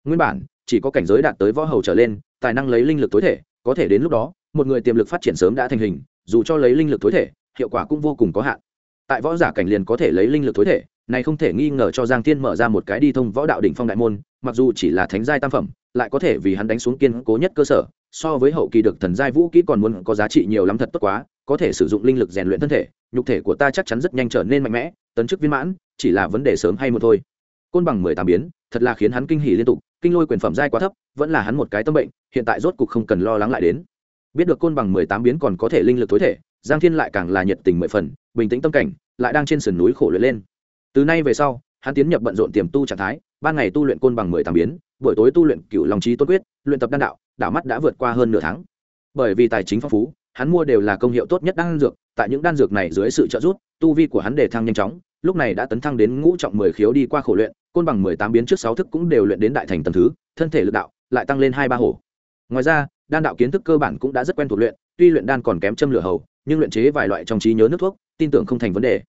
Nguyên bản, chỉ có cảnh giới đạt tới võ hầu trở lên, tài năng lấy linh lực tối thể có thể đến lúc đó, một người tiềm lực phát triển sớm đã thành hình, dù cho lấy linh lực tối thể, hiệu quả cũng vô cùng có hạn. Tại võ giả cảnh liền có thể lấy linh lực tối thể, này không thể nghi ngờ cho giang thiên mở ra một cái đi thông võ đạo đỉnh phong đại môn, mặc dù chỉ là thánh giai tam phẩm, lại có thể vì hắn đánh xuống kiên cố nhất cơ sở, so với hậu kỳ được thần giai vũ kỹ còn muốn có giá trị nhiều lắm thật tốt quá, có thể sử dụng linh lực rèn luyện thân thể, nhục thể của ta chắc chắn rất nhanh trở nên mạnh mẽ, tấn chức viên mãn, chỉ là vấn đề sớm hay một thôi. Côn bằng mười tám biến, thật là khiến hắn kinh hỉ liên tục kinh lôi quyền phẩm giai quá thấp, vẫn là hắn một cái tâm bệnh, hiện tại rốt cục không cần lo lắng lại đến. Biết được côn bằng mười tám biến còn có thể linh lực tối thể, giang thiên lại càng là nhiệt tình mười phần, bình tĩnh tâm cảnh, lại đang trên sườn núi khổ luyện lên. Từ nay về sau, hắn tiến nhập bận rộn tiềm tu trạng thái, ban ngày tu luyện côn bằng mười tám biến, buổi tối tu luyện cựu lòng trí tốt quyết, luyện tập đan đạo, đảo mắt đã vượt qua hơn nửa tháng. Bởi vì tài chính phong phú, hắn mua đều là công hiệu tốt nhất đan dược, tại những đan dược này dưới sự trợ giúp, tu vi của hắn đề thăng nhanh chóng, lúc này đã tấn thăng đến ngũ trọng mười khiếu đi qua khổ luyện côn bằng mười tám biến trước sáu thức cũng đều luyện đến đại thành tầm thứ, thân thể lực đạo lại tăng lên hai ba hổ. Ngoài ra, đan đạo kiến thức cơ bản cũng đã rất quen thuộc luyện, tuy luyện đan còn kém châm lửa hầu, nhưng luyện chế vài loại trong trí nhớ nước thuốc, tin tưởng không thành vấn đề.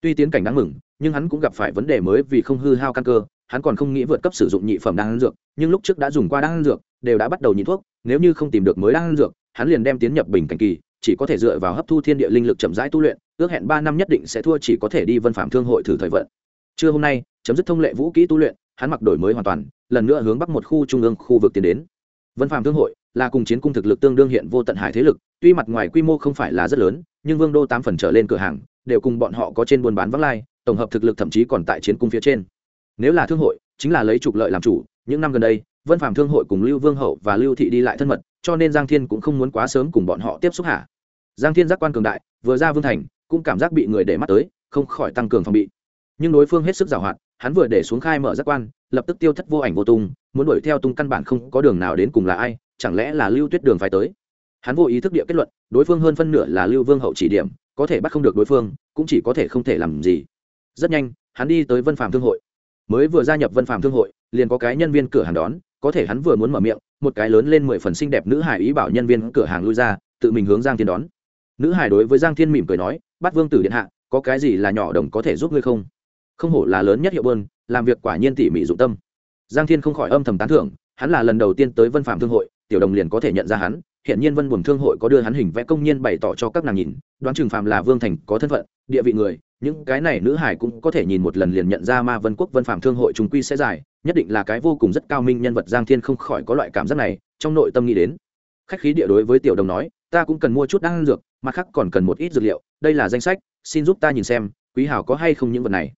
Tuy tiến cảnh đáng mừng, nhưng hắn cũng gặp phải vấn đề mới vì không hư hao căn cơ, hắn còn không nghĩ vượt cấp sử dụng nhị phẩm đan dược, nhưng lúc trước đã dùng qua đan dược, đều đã bắt đầu nhịn thuốc, nếu như không tìm được mới đan dược, hắn liền đem tiến nhập bình cảnh kỳ, chỉ có thể dựa vào hấp thu thiên địa linh lực chậm rãi tu luyện, ước hẹn ba năm nhất định sẽ thua chỉ có thể đi vân phạm thương hội thử thời vận. Trưa hôm nay chấm dứt thông lệ vũ kỹ tu luyện, hắn mặc đổi mới hoàn toàn, lần nữa hướng bắc một khu trung ương khu vực tiến đến. Vân phạm thương hội là cùng chiến cung thực lực tương đương hiện vô tận hải thế lực, tuy mặt ngoài quy mô không phải là rất lớn, nhưng vương đô tám phần trở lên cửa hàng, đều cùng bọn họ có trên buôn bán vắng lai, tổng hợp thực lực thậm chí còn tại chiến cung phía trên. Nếu là thương hội, chính là lấy trục lợi làm chủ, những năm gần đây, vân phạm thương hội cùng lưu vương hậu và lưu thị đi lại thân mật, cho nên giang thiên cũng không muốn quá sớm cùng bọn họ tiếp xúc hạ giang thiên giác quan cường đại, vừa ra vương thành, cũng cảm giác bị người để mắt tới, không khỏi tăng cường phòng bị. Nhưng đối phương hết sức giàu hoạt hắn vừa để xuống khai mở giác quan, lập tức tiêu thất vô ảnh vô tung, muốn đuổi theo tung căn bản không có đường nào đến cùng là ai, chẳng lẽ là lưu tuyết đường phải tới? Hắn vô ý thức địa kết luận, đối phương hơn phân nửa là lưu vương hậu chỉ điểm, có thể bắt không được đối phương, cũng chỉ có thể không thể làm gì. Rất nhanh, hắn đi tới vân phạm thương hội. Mới vừa gia nhập vân phạm thương hội, liền có cái nhân viên cửa hàng đón, có thể hắn vừa muốn mở miệng, một cái lớn lên mười phần xinh đẹp nữ hải ý bảo nhân viên cửa hàng lui ra, tự mình hướng giang thiên đón. Nữ hải đối với giang thiên mỉm cười nói bắt vương tử điện hạ, có cái gì là nhỏ đồng có thể giúp ngươi không? Không hổ là lớn nhất hiệu bơn, làm việc quả nhiên tỉ mỉ dụng tâm. Giang thiên không khỏi âm thầm tán thưởng, hắn là lần đầu tiên tới vân phạm thương hội, tiểu đồng liền có thể nhận ra hắn, hiện nhiên vân buồm thương hội có đưa hắn hình vẽ công nhiên bày tỏ cho các nàng nhìn, đoán chừng phạm là vương thành có thân phận, địa vị người, những cái này nữ hải cũng có thể nhìn một lần liền nhận ra ma vân quốc vân phạm thương hội chúng quy sẽ dài, nhất định là cái vô cùng rất cao minh nhân vật giang thiên không khỏi có loại cảm giác này, trong nội tâm nghĩ đến. Khách khí địa đối với tiểu đồng nói, ta cũng cần mua chút đan dược, mặt khác còn cần một ít dược liệu, đây là danh sách, xin giúp ta nhìn xem, quý hảo có hay không những vật này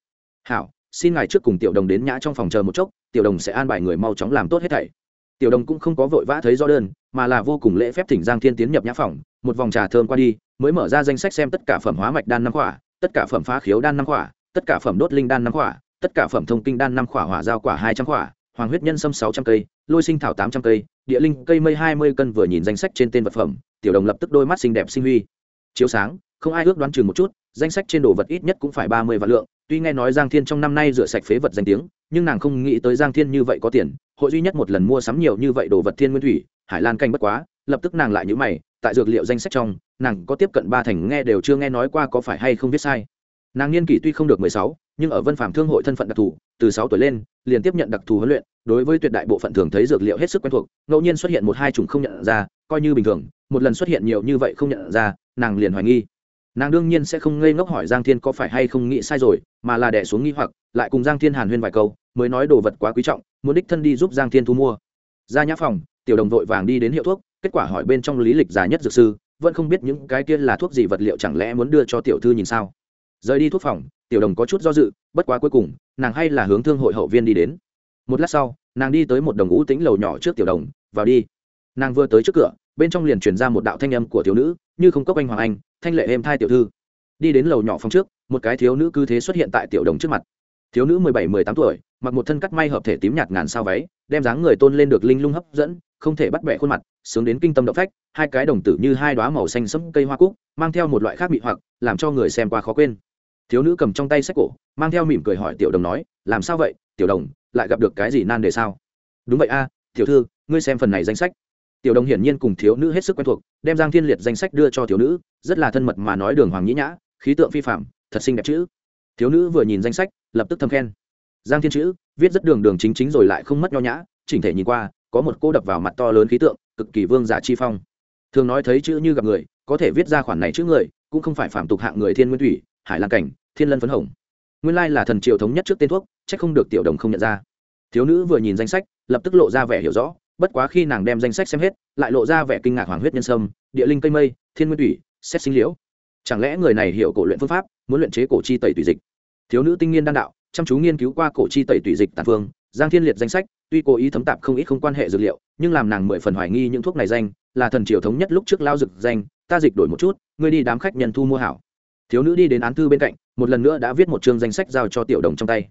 hảo xin ngài trước cùng tiểu đồng đến nhã trong phòng chờ một chốc tiểu đồng sẽ an bài người mau chóng làm tốt hết thảy. Tiểu đồng cũng không có vội vã thấy do đơn mà là vô cùng lễ phép thỉnh giang thiên tiến nhập nhã phòng một vòng trà thơm qua đi mới mở ra danh sách xem tất cả phẩm hóa mạch đan năm quả, tất cả phẩm phá khiếu đan năm quả, tất cả phẩm đốt linh đan năm quả, tất cả phẩm thông kinh đan năm quả hỏa giao quả hai trăm quả, hoàng huyết nhân sâm sáu trăm cây lôi sinh thảo tám trăm cây địa linh cây mây hai mươi cân vừa nhìn danh sách trên tên vật phẩm tiểu đồng lập tức đôi mắt xinh đẹp sinh huy. Chiếu sáng không ai ước đoán chừng một chút danh sách trên đồ vật ít nhất cũng phải ba mươi vạn lượng tuy nghe nói giang thiên trong năm nay rửa sạch phế vật danh tiếng, nhưng nàng không nghĩ tới giang thiên như vậy có tiền, hội duy nhất một lần mua sắm nhiều như vậy đồ vật thiên nguyên thủy, hải lan canh bất quá, lập tức nàng lại nhữ mày, tại dược liệu danh sách trong, nàng có tiếp cận ba thành nghe đều chưa nghe nói qua có phải hay không viết sai. Nàng niên kỷ tuy không được mười sáu, nhưng ở vân phạm thương hội thân phận đặc thù, từ sáu tuổi lên, liền tiếp nhận đặc thù huấn luyện, đối với tuyệt đại bộ phận thường thấy dược liệu hết sức quen thuộc, ngẫu nhiên xuất hiện một hai chủng không nhận ra, coi như bình thường, một lần xuất hiện nhiều như vậy không nhận ra, nàng liền hoài nghi nàng đương nhiên sẽ không ngây ngốc hỏi giang thiên có phải hay không nghĩ sai rồi, mà là đẻ xuống nghi hoặc, lại cùng giang thiên hàn huyên vài câu, mới nói đồ vật quá quý trọng, muốn đích thân đi giúp giang thiên thu mua. Ra nhã phòng, tiểu đồng vội vàng đi đến hiệu thuốc, kết quả hỏi bên trong lý lịch già nhất dược sư, vẫn không biết những cái kia là thuốc gì vật liệu chẳng lẽ muốn đưa cho tiểu thư nhìn sao. Rời đi thuốc phòng, tiểu đồng có chút do dự, bất quá cuối cùng, nàng hay là hướng thương hội hậu viên đi đến. Một lát sau, nàng đi tới một đồng ngũ tính lầu nhỏ trước tiểu đồng, vào đi. Nàng vừa tới trước cửa, bên trong liền truyền ra một đạo thanh âm của thiếu nữ như không cốc anh hoàng anh, thanh lệ êm thai tiểu thư. Đi đến lầu nhỏ phòng trước, một cái thiếu nữ cứ thế xuất hiện tại tiểu đồng trước mặt. Thiếu nữ mười bảy, mười tám tuổi, mặc một thân cắt may hợp thể tím nhạt ngàn sao váy, đem dáng người tôn lên được linh lung hấp dẫn, không thể bắt bẻ khuôn mặt, sướng đến kinh tâm động phách, hai cái đồng tử như hai đoá màu xanh sẫm cây hoa cúc, mang theo một loại khác bị hoặc, làm cho người xem qua khó quên. Thiếu nữ cầm trong tay sách cổ, mang theo mỉm cười hỏi tiểu đồng nói, làm sao vậy, tiểu đồng, lại gặp được cái gì nan đề sao? Đúng vậy a, tiểu thư, ngươi xem phần này danh sách tiểu đồng hiển nhiên cùng thiếu nữ hết sức quen thuộc, đem giang thiên liệt danh sách đưa cho thiếu nữ, rất là thân mật mà nói đường hoàng nhĩ nhã, khí tượng phi phạm thật xinh đẹp chữ. Thiếu nữ vừa nhìn danh sách, lập tức thâm khen. Giang thiên chữ, viết rất đường đường chính chính rồi lại không mất nho nhã, chỉnh thể nhìn qua, có một cô đập vào mặt to lớn khí tượng, cực kỳ vương giả chi phong. Thường nói thấy chữ như gặp người, có thể viết ra khoản này chữ người, cũng không phải phạm tục hạng người thiên nguyên thủy, hải lan cảnh, thiên lân phấn hồng. Nguyên lai là thần triều thống nhất trước tên thuốc c h ắ c không được tiểu đồng không nhận ra. Thiếu nữ vừa nhìn danh sách, lập tức lộ ra vẻ hiểu rõ bất quá khi nàng đem danh sách xem hết, lại lộ ra vẻ kinh ngạc hoàng huyết nhân sâm, địa linh cây mây, thiên nguyên thủy, xét sinh liễu. Chẳng lẽ người này hiểu cổ luyện phương pháp, muốn luyện chế cổ chi tẩy tùy dịch? Thiếu nữ tinh nghiên đan đạo, chăm chú nghiên cứu qua cổ chi tẩy tùy dịch tàn phương, giang thiên liệt danh sách, tuy cố ý thấm tạp không ít không quan hệ dược liệu, nhưng làm nàng mười phần hoài nghi những thuốc này danh, là thần triều thống nhất lúc trước lao dực danh, ta dịch đổi một chút, ngươi đi đám khách nhân thu mua hảo. Thiếu nữ đi đến án thư bên cạnh, một lần nữa đã viết một chương danh sách giao cho tiểu đồng trong tay.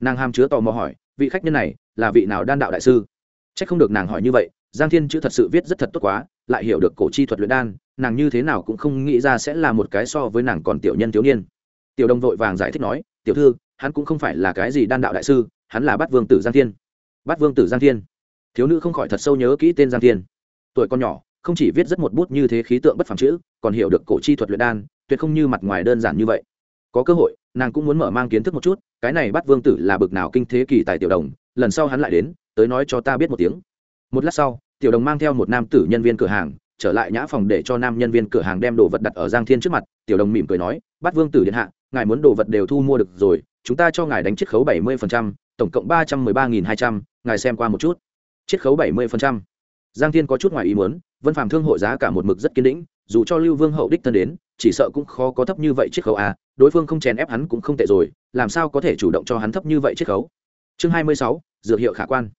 Nàng ham chứa tò mò hỏi, vị khách nhân này là vị nào đan đạo đại sư? C h ắ c không được nàng hỏi như vậy, giang thiên chữ thật sự viết rất thật tốt quá, lại hiểu được cổ chi thuật luyện đan, nàng như thế nào cũng không nghĩ ra sẽ là một cái so với nàng còn tiểu nhân thiếu niên. Tiểu đồng vội vàng giải thích nói, tiểu thư, hắn cũng không phải là cái gì đan đạo đại sư, hắn là bát vương tử giang thiên. Bát vương tử giang thiên. Thiếu nữ không khỏi thật sâu nhớ kỹ tên giang thiên. Tuổi con nhỏ, không chỉ viết rất một bút như thế khí tượng bất phẳng chữ, còn hiểu được cổ chi thuật luyện đan, tuyệt không như mặt ngoài đơn giản như vậy. Có cơ hội, nàng cũng muốn mở mang kiến thức một chút, cái này bắt vương tử là bực nào kinh thế kỳ tài tiểu đồng, lần sau hắn lại đến tới nói cho ta biết một tiếng. Một lát sau, tiểu đồng mang theo một nam tử nhân viên cửa hàng, trở lại nhã phòng để cho nam nhân viên cửa hàng đem đồ vật đặt ở giang thiên trước mặt. Tiểu đồng mỉm cười nói bắt vương tử điện hạ, ngài muốn đồ vật đều thu mua được rồi, chúng ta cho ngài đánh chiết khấu bảy mươi tổng cộng ba trăm mười ba nghìn hai trăm, ngài xem qua một chút. Chiết khấu bảy mươi giang thiên có chút ngoài ý muốn, vân phạm thương hội giá cả một mực rất kiên định, dù cho lưu vương hậu đích thân đến, chỉ sợ cũng khó có thấp như vậy chiết khấu à đối phương không chèn ép hắn cũng không tệ rồi, làm sao có thể chủ động cho hắn thấp như vậy chiết khấu? Chương hai mươi sáu, dược hiệu khả quan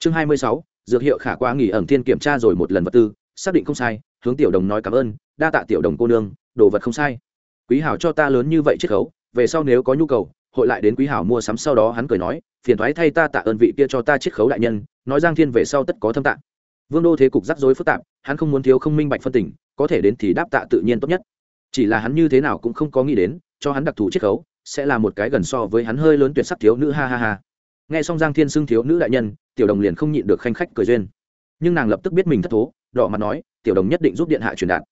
chương hai mươi sáu, dược hiệu khả quá nghỉ ẩn thiên kiểm tra rồi một lần vật tư, xác định không sai, hướng tiểu đồng nói cảm ơn, đa tạ tiểu đồng cô nương, đồ vật không sai. Quý hảo cho ta lớn như vậy chiết khấu, về sau nếu có nhu cầu, hội lại đến quý hảo mua sắm sau đó hắn cười nói, phiền thoái thay ta tạ ơn vị kia cho ta chiết khấu đại nhân, nói giang thiên về sau tất có thâm tạ. Vương đô thế cục rắc rối phức tạp, hắn không muốn thiếu không minh bạch phân tình, có thể đến thì đáp tạ tự nhiên tốt nhất. Chỉ là hắn như thế nào cũng không có nghĩ đến, cho hắn đặc thù chiết khấu, sẽ là một cái gần so với hắn hơi lớn tuyệt sắc thiếu nữ, ha ha ha nghe xong giang thiên xưng thiếu nữ đại nhân, tiểu đồng liền không nhịn được khanh khách cười duyên. Nhưng nàng lập tức biết mình thất thố, đỏ mặt nói, tiểu đồng nhất định giúp điện hạ truyền đạt.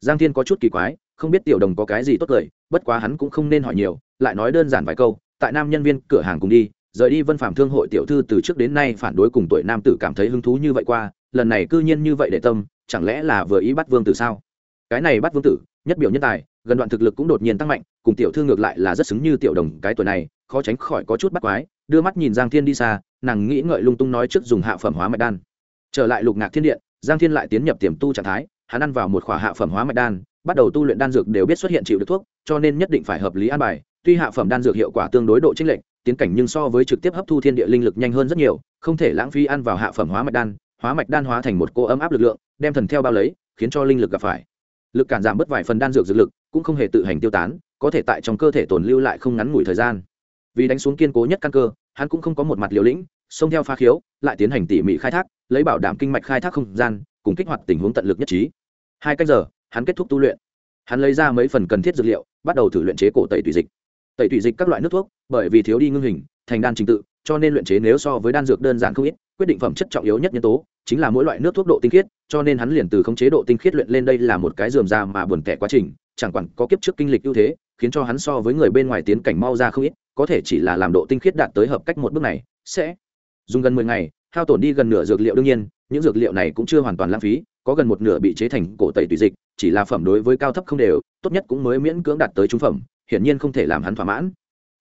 Giang thiên có chút kỳ quái, không biết tiểu đồng có cái gì tốt cười bất quá hắn cũng không nên hỏi nhiều, lại nói đơn giản vài câu, tại nam nhân viên cửa hàng cùng đi, rời đi vân phạm thương hội tiểu thư từ trước đến nay phản đối cùng tuổi nam tử cảm thấy hứng thú như vậy qua, lần này cư nhiên như vậy để tâm, chẳng lẽ là vừa ý bắt vương tử sao? Cái này bắt vương tử, nhất biểu nhân tài, gần đoạn thực lực cũng đột nhiên tăng mạnh, cùng tiểu thư ngược lại là rất xứng như tiểu đồng cái tuổi này khó tránh khỏi có chút bắt quái, đưa mắt nhìn giang thiên đi xa, nàng nghĩ ngợi lung tung nói trước dùng hạ phẩm hóa mạch đan. Trở lại lục ngạc thiên điện, giang thiên lại tiến nhập tiềm tu trạng thái, hắn ăn vào một khỏa hạ phẩm hóa mạch đan, bắt đầu tu luyện đan dược đều biết xuất hiện chịu được thuốc, cho nên nhất định phải hợp lý an bài. Tuy hạ phẩm đan dược hiệu quả tương đối độ chênh lệch, tiến cảnh nhưng so với trực tiếp hấp thu thiên địa linh lực nhanh hơn rất nhiều, không thể lãng phí ăn vào hạ phẩm hóa mạch đan, hóa mạch đan hóa thành một cô ấm áp lực lượng, đem thần theo bao lấy, khiến cho linh lực gặp phải. Lực cản giảm bớt vài phần đan dược dược lực, cũng không hề tự hành tiêu tán, có thể tại trong cơ thể tồn lưu lại không ngắn ngủi thời gian vì đánh xuống kiên cố nhất căn cơ, hắn cũng không có một mặt liều lĩnh, xông theo pha khiếu, lại tiến hành tỉ mỉ khai thác, lấy bảo đảm kinh mạch khai thác không gian, cùng kích hoạt tình huống tận lực nhất trí. Hai cách giờ, hắn kết thúc tu luyện. Hắn lấy ra mấy phần cần thiết dược liệu, bắt đầu thử luyện chế cổ tẩy tùy dịch. Tẩy tùy dịch các loại nước thuốc, bởi vì thiếu đi ngưng hình, thành đan trình tự, cho nên luyện chế nếu so với đan dược đơn giản không ít, quyết định phẩm chất trọng yếu nhất nhân tố, chính là mỗi loại nước thuốc độ tinh khiết, cho nên hắn liền từ khống chế độ tinh khiết luyện lên đây là một cái dườm ra mà buồn tẻ quá trình, chẳng quản có kiếp trước kinh lịch ưu thế, khiến cho hắn so với người bên ngoài tiến cảnh mau ra không ít có thể chỉ là làm độ tinh khiết đạt tới hợp cách một bước này, sẽ dùng gần mười ngày, hao tổn đi gần nửa dược liệu đương nhiên, những dược liệu này cũng chưa hoàn toàn lãng phí, có gần một nửa bị chế thành cổ tẩy tùy dịch, chỉ là phẩm đối với cao thấp không đều, tốt nhất cũng mới miễn cưỡng đạt tới trung phẩm, hiển nhiên không thể làm hắn thỏa mãn.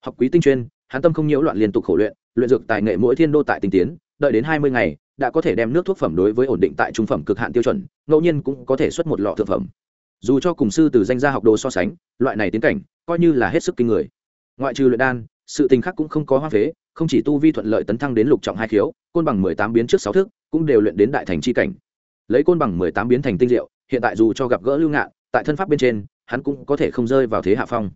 Học quý tinh chuyên, hắn tâm không nhiễu loạn liên tục khổ luyện luyện dược tài nghệ mỗi thiên đô tại tinh tiến, đợi đến hai mươi ngày, đã có thể đem nước thuốc phẩm đối với ổn định tại trung phẩm cực hạn tiêu chuẩn, ngẫu nhiên cũng có thể xuất một lọ thượng phẩm. Dù cho cùng sư từ danh gia học đồ so sánh, loại này tiến cảnh, coi như là hết sức kinh người ngoại trừ luyện đan, sự tình khác cũng không có hoa phế, không chỉ tu vi thuận lợi tấn thăng đến lục trọng hai khiếu, côn bằng mười tám biến trước sáu thước cũng đều luyện đến đại thành c h i cảnh. Lấy côn bằng mười tám biến thành tinh diệu, hiện tại dù cho gặp gỡ lưu ngạn, tại thân pháp bên trên, hắn cũng có thể không rơi vào thế hạ phong.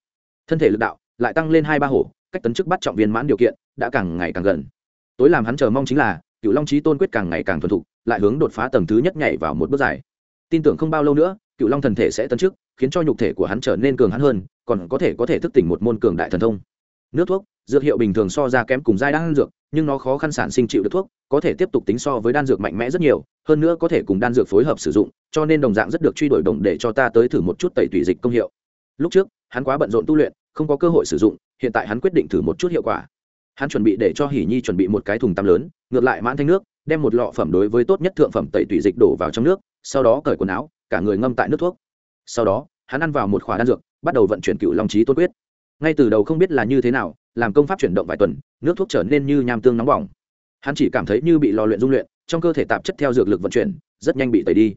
Thân thể lực đạo lại tăng lên hai ba hổ, cách tấn chức bắt trọng viên mãn điều kiện đã càng ngày càng gần. Tối làm hắn chờ mong chính là cựu long trí tôn quyết càng ngày càng thuần thục, lại hướng đột phá tầng thứ nhất nhảy vào một bước dài. Tin tưởng không bao lâu nữa cựu long thần thể sẽ tấn chức, khiến cho nhục thể của hắn trở nên cường hắn hơn, còn có thể có thể thức tỉnh một môn cường đại thần thông. Nước thuốc, dược hiệu bình thường so ra kém cùng giai đan dược, nhưng nó khó khăn sản sinh chịu được thuốc, có thể tiếp tục tính so với đan dược mạnh mẽ rất nhiều, hơn nữa có thể cùng đan dược phối hợp sử dụng, cho nên đồng dạng rất được truy đuổi đồng để cho ta tới thử một chút tẩy tủy dịch công hiệu. Lúc trước, hắn quá bận rộn tu luyện, không có cơ hội sử dụng, hiện tại hắn quyết định thử một chút hiệu quả. Hắn chuẩn bị để cho hỉ nhi chuẩn bị một cái thùng tắm lớn, ngược lại mãn thanh nước, đem một lọ phẩm đối với tốt nhất thượng phẩm tẩy tủy dịch đổ vào trong nước, sau đó cởi quần áo cả người ngâm tại nước thuốc. Sau đó, hắn ăn vào một khóa đan dược, bắt đầu vận chuyển cựu long trí tôn quyết. Ngay từ đầu không biết là như thế nào, làm công pháp chuyển động vài tuần, nước thuốc trở nên như nham tương nóng bỏng. Hắn chỉ cảm thấy như bị lò luyện dung luyện, trong cơ thể tạp chất theo dược lực vận chuyển, rất nhanh bị tẩy đi.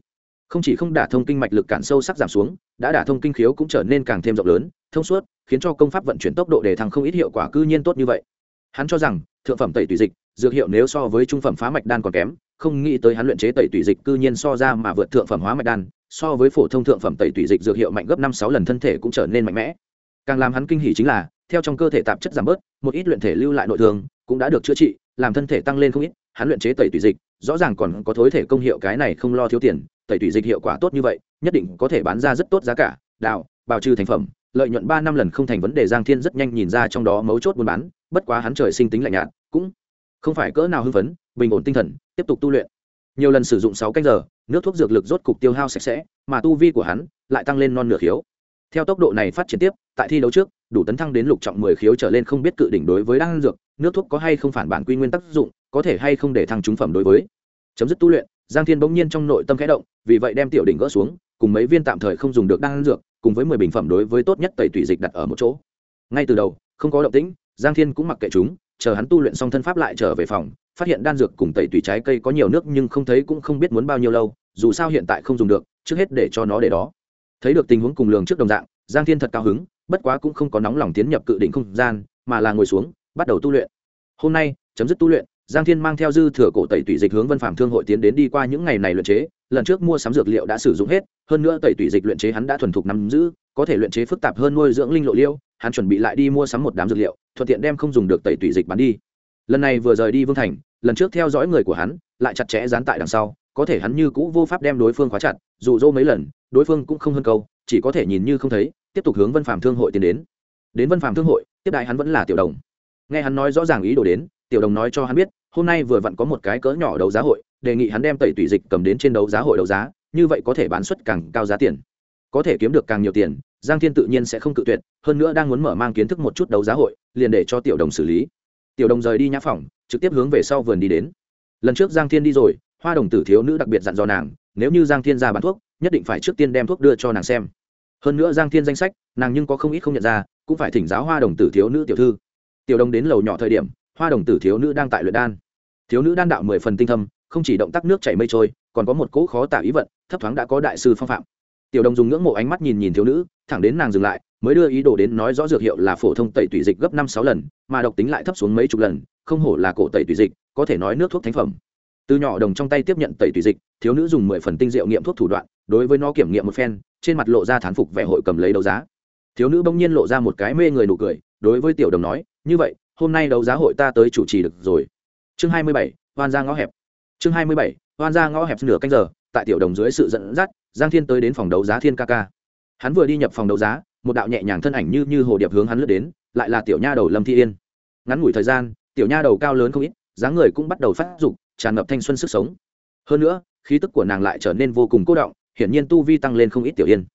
Không chỉ không đả thông kinh mạch lực cản sâu sắc giảm xuống, đã đả thông kinh khiếu cũng trở nên càng thêm rộng lớn, thông suốt, khiến cho công pháp vận chuyển tốc độ để thăng không ít hiệu quả cư nhiên tốt như vậy. Hắn cho rằng, thượng phẩm tẩy tùy dịch, dược hiệu nếu so với trung phẩm phá mạch đan còn kém, không nghĩ tới hắn luyện chế tẩy tùy dịch cư nhiên so ra mà vượt thượng phẩm hóa mạch đan so với phổ thông thượng phẩm tẩy tủy dịch dược hiệu mạnh gấp năm sáu lần thân thể cũng trở nên mạnh mẽ. Càng làm hắn kinh hỉ chính là, theo trong cơ thể tạp chất giảm bớt, một ít luyện thể lưu lại nội thương cũng đã được chữa trị, làm thân thể tăng lên không ít, hắn luyện chế tẩy tủy dịch, rõ ràng còn có thối thể công hiệu cái này không lo thiếu tiền, tẩy tủy dịch hiệu quả tốt như vậy, nhất định có thể bán ra rất tốt giá cả, đạo, bào trừ thành phẩm, lợi nhuận ba năm lần không thành vấn đề, giang thiên rất nhanh nhìn ra trong đó mấu chốt buôn bán, bất quá hắn trời sinh tính lạnh nhạt, cũng không phải cỡ nào hưng phấn, bình ổn tinh thần, tiếp tục tu luyện. Nhiều lần sử dụng sáu canh giờ nước thuốc dược lực rốt cục tiêu hao sạch sẽ, mà tu vi của hắn lại tăng lên non nửa khiếu. Theo tốc độ này phát triển tiếp, tại thi đấu trước, đủ tấn thăng đến lục trọng mười khiếu trở lên không biết cự đỉnh đối với đan dược, nước thuốc có hay không phản bản quy nguyên tác dụng, có thể hay không để thăng trúng phẩm đối với. Chấm dứt tu luyện, giang thiên bỗng nhiên trong nội tâm khẽ động, vì vậy đem tiểu đỉnh gỡ xuống, cùng mấy viên tạm thời không dùng được đan dược, cùng với mười bình phẩm đối với tốt nhất tẩy tủy dịch đặt ở một chỗ. Ngay từ đầu, không có động tĩnh, giang thiên cũng mặc kệ chúng, chờ hắn tu luyện xong thân pháp lại trở về phòng, phát hiện đan dược cùng tẩy tủy trái cây có nhiều nước nhưng không thấy cũng không biết muốn bao nhiêu lâu dù sao hiện tại không dùng được, trước hết để cho nó để đó. Thấy được tình huống cùng lường trước đồng dạng, giang thiên thật cao hứng, bất quá cũng không có nóng lòng tiến nhập cự định không gian, mà là ngồi xuống, bắt đầu tu luyện. Hôm nay, chấm dứt tu luyện, giang thiên mang theo dư thừa cổ tẩy tủy dịch hướng vân phạm thương hội tiến đến đi qua những ngày này luyện chế. Lần trước mua sắm dược liệu đã sử dụng hết, hơn nữa tẩy tủy dịch luyện chế hắn đã thuần thục nắm giữ, có thể luyện chế phức tạp hơn nuôi dưỡng linh lộ liêu, hắn chuẩn bị lại đi mua sắm một đám dược liệu, thuận tiện đem không dùng được tẩy tủy dịch bán đi. Lần này vừa rời đi vương thành, lần trước theo dõi người của hắn, lại chặt chẽ dán tại đằng sau có thể hắn như cũ vô pháp đem đối phương khóa chặt, dụ dỗ mấy lần, đối phương cũng không hơn câu, chỉ có thể nhìn như không thấy, tiếp tục hướng vân phạm thương hội tiến đến. Đến vân phạm thương hội, tiếp đại hắn vẫn là tiểu đồng. Nghe hắn nói rõ ràng ý đồ đến, tiểu đồng nói cho hắn biết, hôm nay vừa vặn có một cái cỡ nhỏ đấu giá hội, đề nghị hắn đem tẩy tủy dịch cầm đến trên đấu giá hội đấu giá, như vậy có thể bán suất càng cao giá tiền. Có thể kiếm được càng nhiều tiền, giang thiên tự nhiên sẽ không cự tuyệt, hơn nữa đang muốn mở mang kiến thức một chút đấu giá hội, liền để cho tiểu đồng xử lý. Tiểu đồng rời đi nhã phòng, trực tiếp hướng về sau vườn đi đến. Lần trước giang thiên đi rồi hoa đồng tử thiếu nữ đặc biệt dặn dò nàng, nếu như giang thiên ra bán thuốc, nhất định phải trước tiên đem thuốc đưa cho nàng xem. Hơn nữa giang thiên danh sách, nàng nhưng có không ít không nhận ra, cũng phải thỉnh giáo hoa đồng tử thiếu nữ tiểu thư. Tiểu đồng đến lầu nhỏ thời điểm, hoa đồng tử thiếu nữ đang tại luyện đan. Thiếu nữ đan đạo mười phần tinh thâm, không chỉ động tác nước chảy mây trôi, còn có một cỗ khó tả ý vận, thấp thoáng đã có đại sư phong phạm. Tiểu đồng dùng ngưỡng mộ ánh mắt nhìn nhìn thiếu nữ, thẳng đến nàng dừng lại, mới đưa ý đồ đến nói rõ dược hiệu là phổ thông tẩy tủy dịch gấp năm sáu lần, mà độc tính lại thấp xuống mấy chục lần, không hổ là cổ tẩy tủy dịch, có thể nói nước thuốc thánh phẩm từ nhỏ đồng trong tay tiếp nhận tẩy tùy dịch, thiếu nữ dùng mười phần tinh diệu nghiệm thuốc thủ đoạn, đối với nó kiểm nghiệm một phen, trên mặt lộ ra thán phục vẻ hội cầm lấy đấu giá. Thiếu nữ bỗng nhiên lộ ra một cái mê người nụ cười, đối với tiểu đồng nói, như vậy, hôm nay đấu giá hội ta tới chủ trì được rồi. Chương hai mươi bảy, hoan ra ngõ hẹp. Chương hai mươi bảy, hoan ra ngõ hẹp nửa canh giờ, tại tiểu đồng dưới sự dẫn dắt, giang thiên tới đến phòng đấu giá thiên ca ca. Hắn vừa đi nhập phòng đấu giá, một đạo nhẹ nhàng thân ảnh như như hồ điệp hướng hắn lướt đến, lại là tiểu nha đầu lâm thi yên. Ngắn ngủi thời gian, tiểu nha đầu cao lớn không ít, dáng người cũng bắt đầu phát dục tràn ngập thanh xuân sức sống. Hơn nữa, khí tức của nàng lại trở nên vô cùng cô động, hiển nhiên tu vi tăng lên không ít tiểu yên.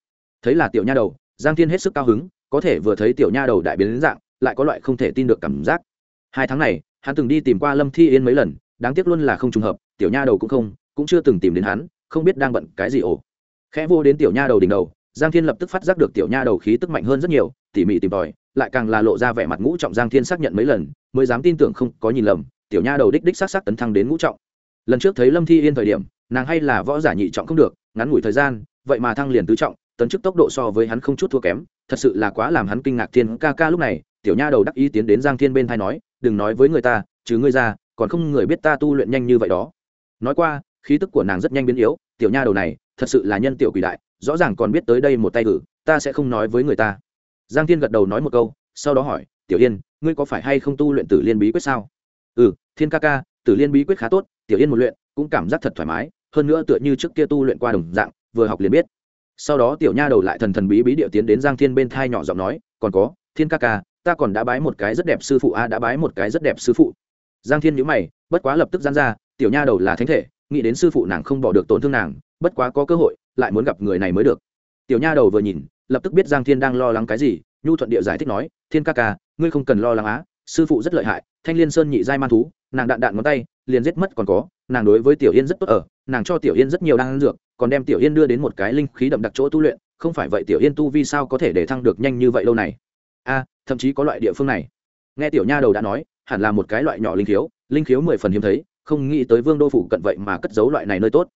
Thấy là tiểu nha đầu, giang thiên hết sức cao hứng, có thể vừa thấy tiểu nha đầu đại biến dạng, lại có loại không thể tin được cảm giác. Hai tháng này, hắn từng đi tìm qua lâm thi yên mấy lần, đáng tiếc luôn là không trùng hợp, tiểu nha đầu cũng không, cũng chưa từng tìm đến hắn, không biết đang bận cái gì ổ khẽ vô đến tiểu nha đầu đỉnh đầu, giang thiên lập tức phát giác được tiểu nha đầu khí tức mạnh hơn rất nhiều, tỉ mỉ tìm tòi, lại càng là lộ ra vẻ mặt ngũ trọng giang thiên xác nhận mấy lần, mới dám tin tưởng không có nhìn lầm tiểu nha đầu đích đích sát sát tấn thăng đến ngũ trọng. Lần trước thấy lâm thi yên thời điểm, nàng hay là võ giả nhị trọng không được, ngắn ngủi thời gian, vậy mà thăng liền tứ trọng, tấn chức tốc độ so với hắn không chút thua kém, thật sự là quá làm hắn kinh ngạc thiên ca ca lúc này, tiểu nha đầu đắc ý tiến đến giang thiên bên thay nói, đừng nói với người ta chứ ngươi ra, còn không người biết ta tu luyện nhanh như vậy đó. Nói qua, khí tức của nàng rất nhanh biến yếu, tiểu nha đầu này, thật sự là nhân tiểu quỷ đại, rõ ràng còn biết tới đây một tay cử ta sẽ không nói với người ta. Giang thiên gật đầu nói một câu, sau đó hỏi, tiểu yên, ngươi có phải hay không tu luyện tử liên bí quyết sao? Ừ thiên ca ca, tử liên bí quyết khá tốt, tiểu yên một luyện cũng cảm giác thật thoải mái, hơn nữa tựa như trước kia tu luyện qua đồng dạng, vừa học liền biết. Sau đó tiểu nha đầu lại thần thần bí bí địa tiến đến giang thiên bên thai nhỏ giọng nói, còn có, thiên ca ca, ta còn đã bái một cái rất đẹp sư phụ a, đã bái một cái rất đẹp sư phụ. Giang thiên nhữ mày, bất quá lập tức gian ra, tiểu nha đầu là thánh thể, nghĩ đến sư phụ nàng không bỏ được tổn thương nàng, bất quá có cơ hội, lại muốn gặp người này mới được. Tiểu nha đầu vừa nhìn, lập tức biết giang thiên đang lo lắng cái gì, nhu thuận địa giải thích nói, thiên ca ca, ngươi không cần lo lắng á, sư phụ rất lợi hại thanh liên sơn nhị giai man thú, nàng đạn đạn ngón tay, liền giết mất còn có, nàng đối với tiểu yên rất tốt ở, nàng cho tiểu yên rất nhiều đan dược, còn đem tiểu yên đưa đến một cái linh khí đậm đặc chỗ tu luyện, không phải vậy tiểu yên tu vi sao có thể để thăng được nhanh như vậy lâu này? A, thậm chí có loại địa phương này. Nghe tiểu nha đầu đã nói, hẳn là một cái loại nhỏ linh khiếu linh khiếu mười phần hiếm thấy, không nghĩ tới vương đô phủ cận vậy mà cất giấu loại này nơi tốt.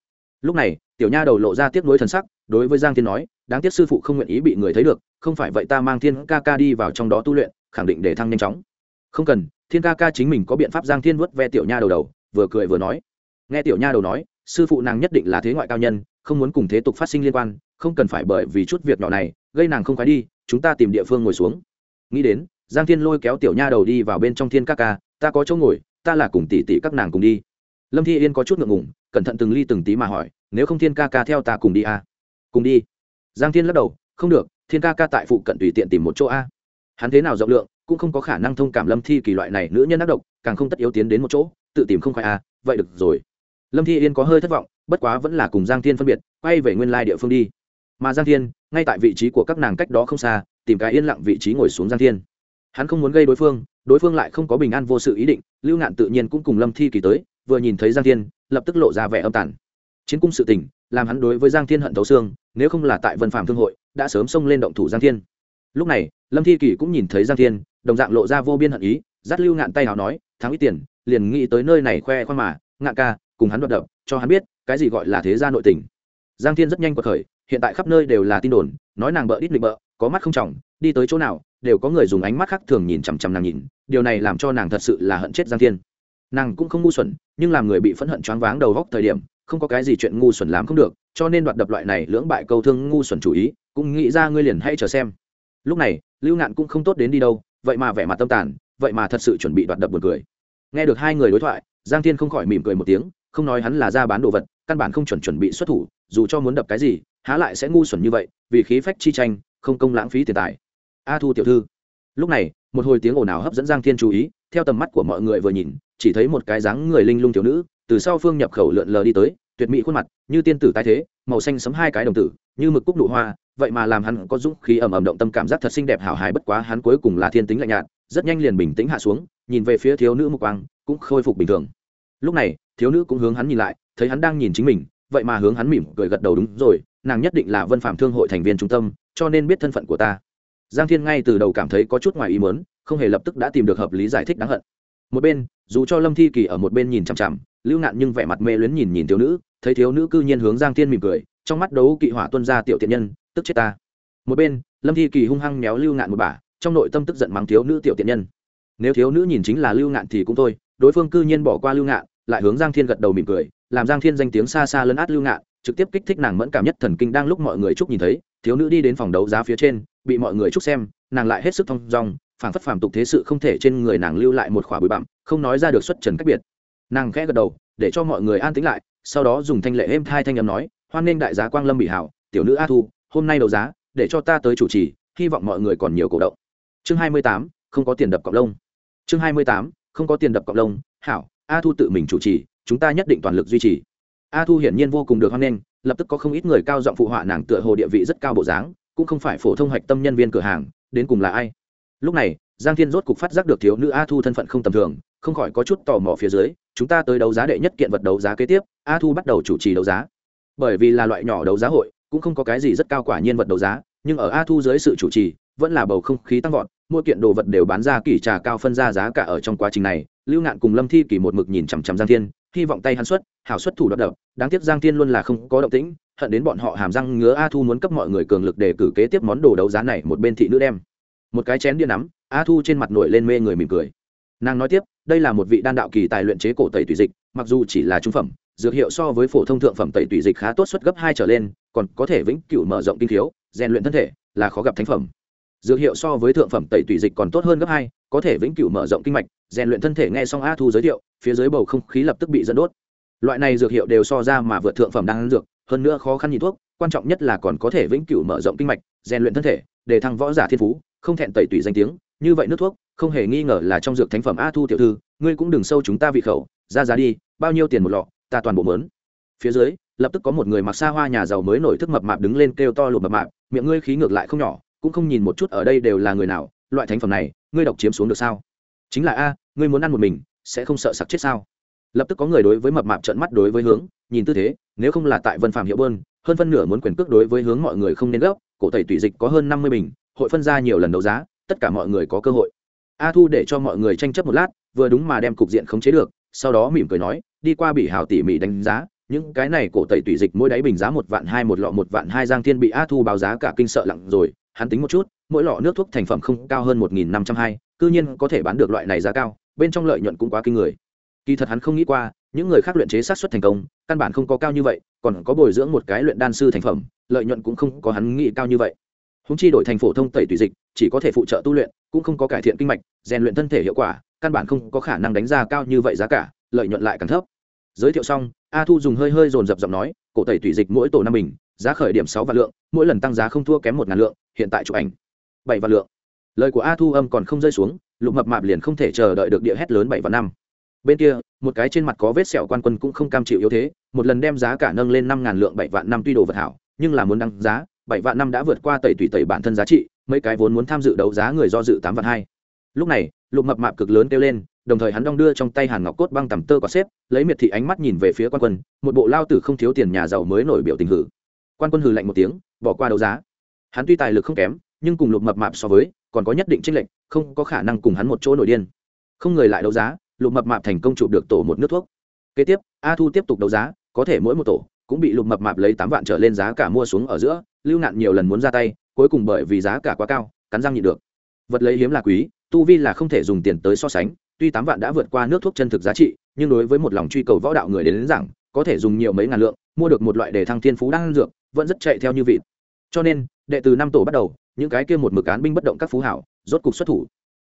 Lúc này, tiểu nha đầu lộ ra tiếc nuối thần sắc, đối với giang thiên nói, đáng tiếc sư phụ không nguyện ý bị người thấy được, không phải vậy ta mang thiên ca ca đi vào trong đó tu luyện, khẳng định để thăng nhanh chóng không cần, thiên ca ca chính mình có biện pháp giang thiên vớt ve tiểu nha đầu đầu, vừa cười vừa nói. Nghe tiểu nha đầu nói, sư phụ nàng nhất định là thế ngoại cao nhân, không muốn cùng thế tục phát sinh liên quan, không cần phải bởi vì chút việc nhỏ này, gây nàng không khói đi, chúng ta tìm địa phương ngồi xuống. Nghĩ đến, giang thiên lôi kéo tiểu nha đầu đi vào bên trong thiên ca ca, ta có chỗ ngồi, ta là cùng tỷ tỷ các nàng cùng đi. Lâm thi yên có chút ngượng ngùng, cẩn thận từng ly từng tí mà hỏi, nếu không thiên ca ca theo ta cùng đi à? cùng đi. Giang thiên lắc đầu, không được, thiên ca ca tại phụ cận tùy tiện tìm một chỗ a. Hắn thế nào rộng lượng cũng không có khả năng thông cảm lâm thi kỳ loại này nữ nhân ác độc, càng không tất yếu tiến đến một chỗ, tự tìm không phải à? vậy được rồi. Lâm thi yên có hơi thất vọng, bất quá vẫn là cùng giang thiên phân biệt, quay về nguyên lai địa phương đi. Mà giang thiên, ngay tại vị trí của các nàng cách đó không xa, tìm cái yên lặng vị trí ngồi xuống giang thiên. Hắn không muốn gây đối phương đối phương lại không có bình an vô sự ý định, lưu ngạn tự nhiên cũng cùng lâm thi kỳ tới, vừa nhìn thấy giang thiên, lập tức lộ ra vẻ âm tàn. Chiến cung sự tình, làm hắn đối với giang thiên hận thấu xương, nếu không là tại vân phạm thương hội, đã sớm xông lên động thủ giang thiên lúc này, lâm thi kỳ cũng nhìn thấy giang thiên, đồng dạng lộ ra vô biên hận ý, dắt lưu ngạn tay hào nói, thắng ít tiền, liền nghĩ tới nơi này khoe khoang mà, ngạn ca, cùng hắn đoạt đập, cho hắn biết, cái gì gọi là thế gia nội tình. Giang thiên rất nhanh cuộc khởi, hiện tại khắp nơi đều là tin đồn, nói nàng bợ đít định bợ, có mắt không trọng, đi tới chỗ nào, đều có người dùng ánh mắt khác thường nhìn chằm chằm nàng nhìn, điều này làm cho nàng thật sự là hận chết giang thiên. Nàng cũng không ngu xuẩn, nhưng làm người bị phẫn hận choáng váng đầu góc thời điểm, không có cái gì chuyện ngu xuẩn làm không được, cho nên đoạt đập loại này lưỡng bại câu thương ngu xuẩn chủ ý, cũng nghĩ ra ngươi liền hãy chờ xem lúc này, lưu ngạn cũng không tốt đến đi đâu, vậy mà vẻ mặt tâm tàn, vậy mà thật sự chuẩn bị đoạt đập buồn cười. Nghe được hai người đối thoại, giang thiên không khỏi mỉm cười một tiếng, không nói hắn là ra bán đồ vật, căn bản không chuẩn chuẩn bị xuất thủ, dù cho muốn đập cái gì, há lại sẽ ngu xuẩn như vậy, vì khí phách chi tranh, không công lãng phí tiền tài. A thu tiểu thư. Lúc này, một hồi tiếng ồn ào hấp dẫn giang thiên chú ý, theo tầm mắt của mọi người vừa nhìn, chỉ thấy một cái dáng người linh lung thiếu nữ, từ sau phương nhập khẩu lượn lờ đi tới, tuyệt mỹ khuôn mặt, như tiên tử tái thế, màu xanh sấm hai cái đồng tử, như mực cúc nụ hoa vậy mà làm hắn có dũng khí ầm ầm động tâm cảm giác thật xinh đẹp hảo hài, bất quá hắn cuối cùng là thiên tính lạnh nhạt, rất nhanh liền bình tĩnh hạ xuống, nhìn về phía thiếu nữ mục quang, cũng khôi phục bình thường. Lúc này, thiếu nữ cũng hướng hắn nhìn lại, thấy hắn đang nhìn chính mình, vậy mà hướng hắn mỉm cười gật đầu đúng rồi, nàng nhất định là vân phạm thương hội thành viên trung tâm, cho nên biết thân phận của ta. Giang thiên ngay từ đầu cảm thấy có chút ngoài ý mớn không hề lập tức đã tìm được hợp lý giải thích đáng hận. Một bên, dù cho lâm thi kỳ ở một bên nhìn chằm chằm, lưu nạn nhưng vẻ mặt mê luyến nhìn nhìn thiếu nữ, thấy thiếu nữ cư nhiên hướng giang thiên mỉm cười, trong mắt đấu kỵ hỏa tuân ra tiểu thiện nhân tức chết ta. Một bên, lâm thi kỳ hung hăng méo lưu ngạn một bà, trong nội tâm tức giận mắng thiếu nữ tiểu tiện nhân. Nếu thiếu nữ nhìn chính là lưu ngạn thì cũng thôi, đối phương cư nhiên bỏ qua lưu ngạn, lại hướng giang thiên gật đầu mỉm cười, làm giang thiên danh tiếng xa xa lấn át lưu ngạn, trực tiếp kích thích nàng mẫn cảm nhất thần kinh đang lúc mọi người chúc nhìn thấy, thiếu nữ đi đến phòng đấu giá phía trên, bị mọi người chúc xem, nàng lại hết sức thong dong, phảng phất phàm tục thế sự không thể trên người nàng lưu lại một khỏa bụi bặm, không nói ra được xuất trần cách biệt. Nàng khẽ gật đầu, để cho mọi người an tĩnh lại, sau đó dùng thanh lệ êm thai thanh âm nói, hoan nghênh đại giá quang lâm bị hảo, tiểu nữ a thu hôm nay đấu giá, để cho ta tới chủ trì, hy vọng mọi người còn nhiều cổ động. Chương hai mươi tám, không có tiền đập cọc lông. Chương hai mươi tám, không có tiền đập cọc lông. Hảo, a thu tự mình chủ trì, chúng ta nhất định toàn lực duy trì. A thu hiển nhiên vô cùng được hoan nghênh, lập tức có không ít người cao giọng phụ họa nàng tựa hồ địa vị rất cao bộ dáng, cũng không phải phổ thông hạch tâm nhân viên cửa hàng, đến cùng là ai. Lúc này, giang thiên rốt cục phát giác được thiếu nữ a thu thân phận không tầm thường, không khỏi có chút tò mò phía dưới, chúng ta tới đấu giá đệ nhất kiện vật đấu giá kế tiếp, a thu bắt đầu chủ trì đấu giá. Bởi vì là loại nhỏ đấu giá hội cũng không có cái gì rất cao quả nhiên vật đấu giá, nhưng ở a thu dưới sự chủ trì, vẫn là bầu không khí tăng vọt, mỗi kiện đồ vật đều bán ra kỳ trà cao phân ra giá cả ở trong quá trình này. Lưu ngạn cùng lâm thi kỳ một mực nhìn chằm chằm giang thiên, hy vọng tay hắn xuất, hảo xuất thủ đập đập đáng tiếc giang thiên luôn là không có động tĩnh, hận đến bọn họ hàm răng ngứa, a thu muốn cấp mọi người cường lực để cử kế tiếp món đồ đấu giá này một bên thị nữ đem. Một cái chén đĩa nắm, a thu trên mặt nổi lên mê người mỉm cười. Nàng nói tiếp, đây là một vị đan đạo kỳ tài luyện chế cổ tẩy tùy dịch, mặc dù chỉ là trung phẩm, dược hiệu so với phổ thông thượng phẩm tẩy tùy dịch khá tốt suất gấp hai trở lên còn có thể vĩnh cửu mở rộng kinh thiếu rèn luyện thân thể là khó gặp thánh phẩm. Dược hiệu so với thượng phẩm tẩy tùy dịch còn tốt hơn gấp hai, có thể vĩnh cửu mở rộng kinh mạch, rèn luyện thân thể nghe xong a thu giới thiệu, phía dưới bầu không khí lập tức bị dẫn đốt. Loại này dược hiệu đều so ra mà vượt thượng phẩm đang ăn dược, hơn nữa khó khăn nhìn thuốc, quan trọng nhất là còn có thể vĩnh cửu mở rộng kinh mạch, rèn luyện thân thể, để thăng võ giả thiên phú, không thẹn tẩy tùy danh tiếng, như vậy nước thuốc, không hề nghi ngờ là trong dược thánh phẩm a thu tiểu thư, ngươi cũng đừng sâu chúng ta vị khẩu, ra giá đi, bao nhiêu tiền một lọ, ta toàn bộ mớn. Phía dưới lập tức có một người mặc xa hoa nhà giàu mới nổi thức mập mạp đứng lên kêu to lụt mập mạp, miệng ngươi khí ngược lại không nhỏ, cũng không nhìn một chút ở đây đều là người nào, loại thánh phẩm này, ngươi độc chiếm xuống được sao? Chính là a, ngươi muốn ăn một mình, sẽ không sợ sặc chết sao? Lập tức có người đối với mập mạp trợn mắt đối với hướng, nhìn tư thế, nếu không là tại vân phạm hiệu bơn, hơn phân nửa muốn quyền cước đối với hướng mọi người không nên gốc cổ tẩy tùy dịch có hơn năm mươi bình, hội phân ra nhiều lần đấu giá, tất cả mọi người có cơ hội. A thu để cho mọi người tranh chấp một lát, vừa đúng mà đem cục diện khống chế được, sau đó mỉm cười nói, đi qua bị hào tỉ mỉ đánh giá những cái này cổ tẩy tùy dịch mỗi đáy bình giá một vạn hai, một lọ một vạn hai giang thiên bị a thu báo giá cả kinh sợ lặng rồi, hắn tính một chút, mỗi lọ nước thuốc thành phẩm không cao hơn một nghìn năm trăm hai, cư nhiên có thể bán được loại này giá cao, bên trong lợi nhuận cũng quá kinh người. Kỳ thật hắn không nghĩ qua, những người khác luyện chế sát xuất thành công, căn bản không có cao như vậy, còn có bồi dưỡng một cái luyện đan sư thành phẩm, lợi nhuận cũng không có hắn nghĩ cao như vậy. Húng chi đổi thành phổ thông tẩy tùy dịch, chỉ có thể phụ trợ tu luyện, cũng không có cải thiện kinh mạch, rèn luyện thân thể hiệu quả, căn bản không có khả năng đánh giá cao như vậy giá cả, lợi nhuận lại càng thấp. Giới thiệu xong a thu dùng hơi hơi dồn dập giọng nói, cổ tẩy tùy dịch mỗi tổ năm bình, giá khởi điểm sáu vạn lượng, mỗi lần tăng giá không thua kém một ngàn lượng, hiện tại chụp ảnh bảy vạn lượng. Lời của a thu âm còn không rơi xuống, lục mập mạp liền không thể chờ đợi được địa hét lớn bảy vạn năm. Bên kia, một cái trên mặt có vết sẹo quan quân cũng không cam chịu yếu thế, một lần đem giá cả nâng lên năm ngàn lượng bảy vạn năm tuy đồ vật hảo, nhưng là muốn đăng giá, bảy vạn năm đã vượt qua tẩy tùy tẩy bản thân giá trị, mấy cái vốn muốn tham dự đấu giá người do dự tám vạn hai. Lúc này, lục mập mạp cực lớn kêu lên đồng thời hắn đong đưa trong tay hàn ngọc cốt băng tầm tơ có xếp, lấy miệt thị ánh mắt nhìn về phía quan quân, một bộ lao tử không thiếu tiền nhà giàu mới nổi biểu tình hử. Quan quân hừ lạnh một tiếng, bỏ qua đấu giá. Hắn tuy tài lực không kém, nhưng cùng lục mập mạp so với, còn có nhất định tranh lệch, không có khả năng cùng hắn một chỗ nổi điên. Không người lại đấu giá, lục mập mạp thành công chụp được tổ một nước thuốc. Kế tiếp, a thu tiếp tục đấu giá, có thể mỗi một tổ cũng bị lục mập mạp lấy tám vạn trở lên giá cả mua xuống ở giữa, lưu nạn nhiều lần muốn ra tay, cuối cùng bởi vì giá cả quá cao, cắn răng nhịn được. Vật lấy hiếm là quý, tu vi là không thể dùng tiền tới so sánh tuy tám vạn đã vượt qua nước thuốc chân thực giá trị nhưng đối với một lòng truy cầu võ đạo người đến, đến rằng có thể dùng nhiều mấy ngàn lượng mua được một loại đề thăng thiên phú đang dược vẫn rất chạy theo như vịt. Cho nên đệ từ năm tổ bắt đầu những cái kia một mực án binh bất động các phú hảo rốt cục xuất thủ.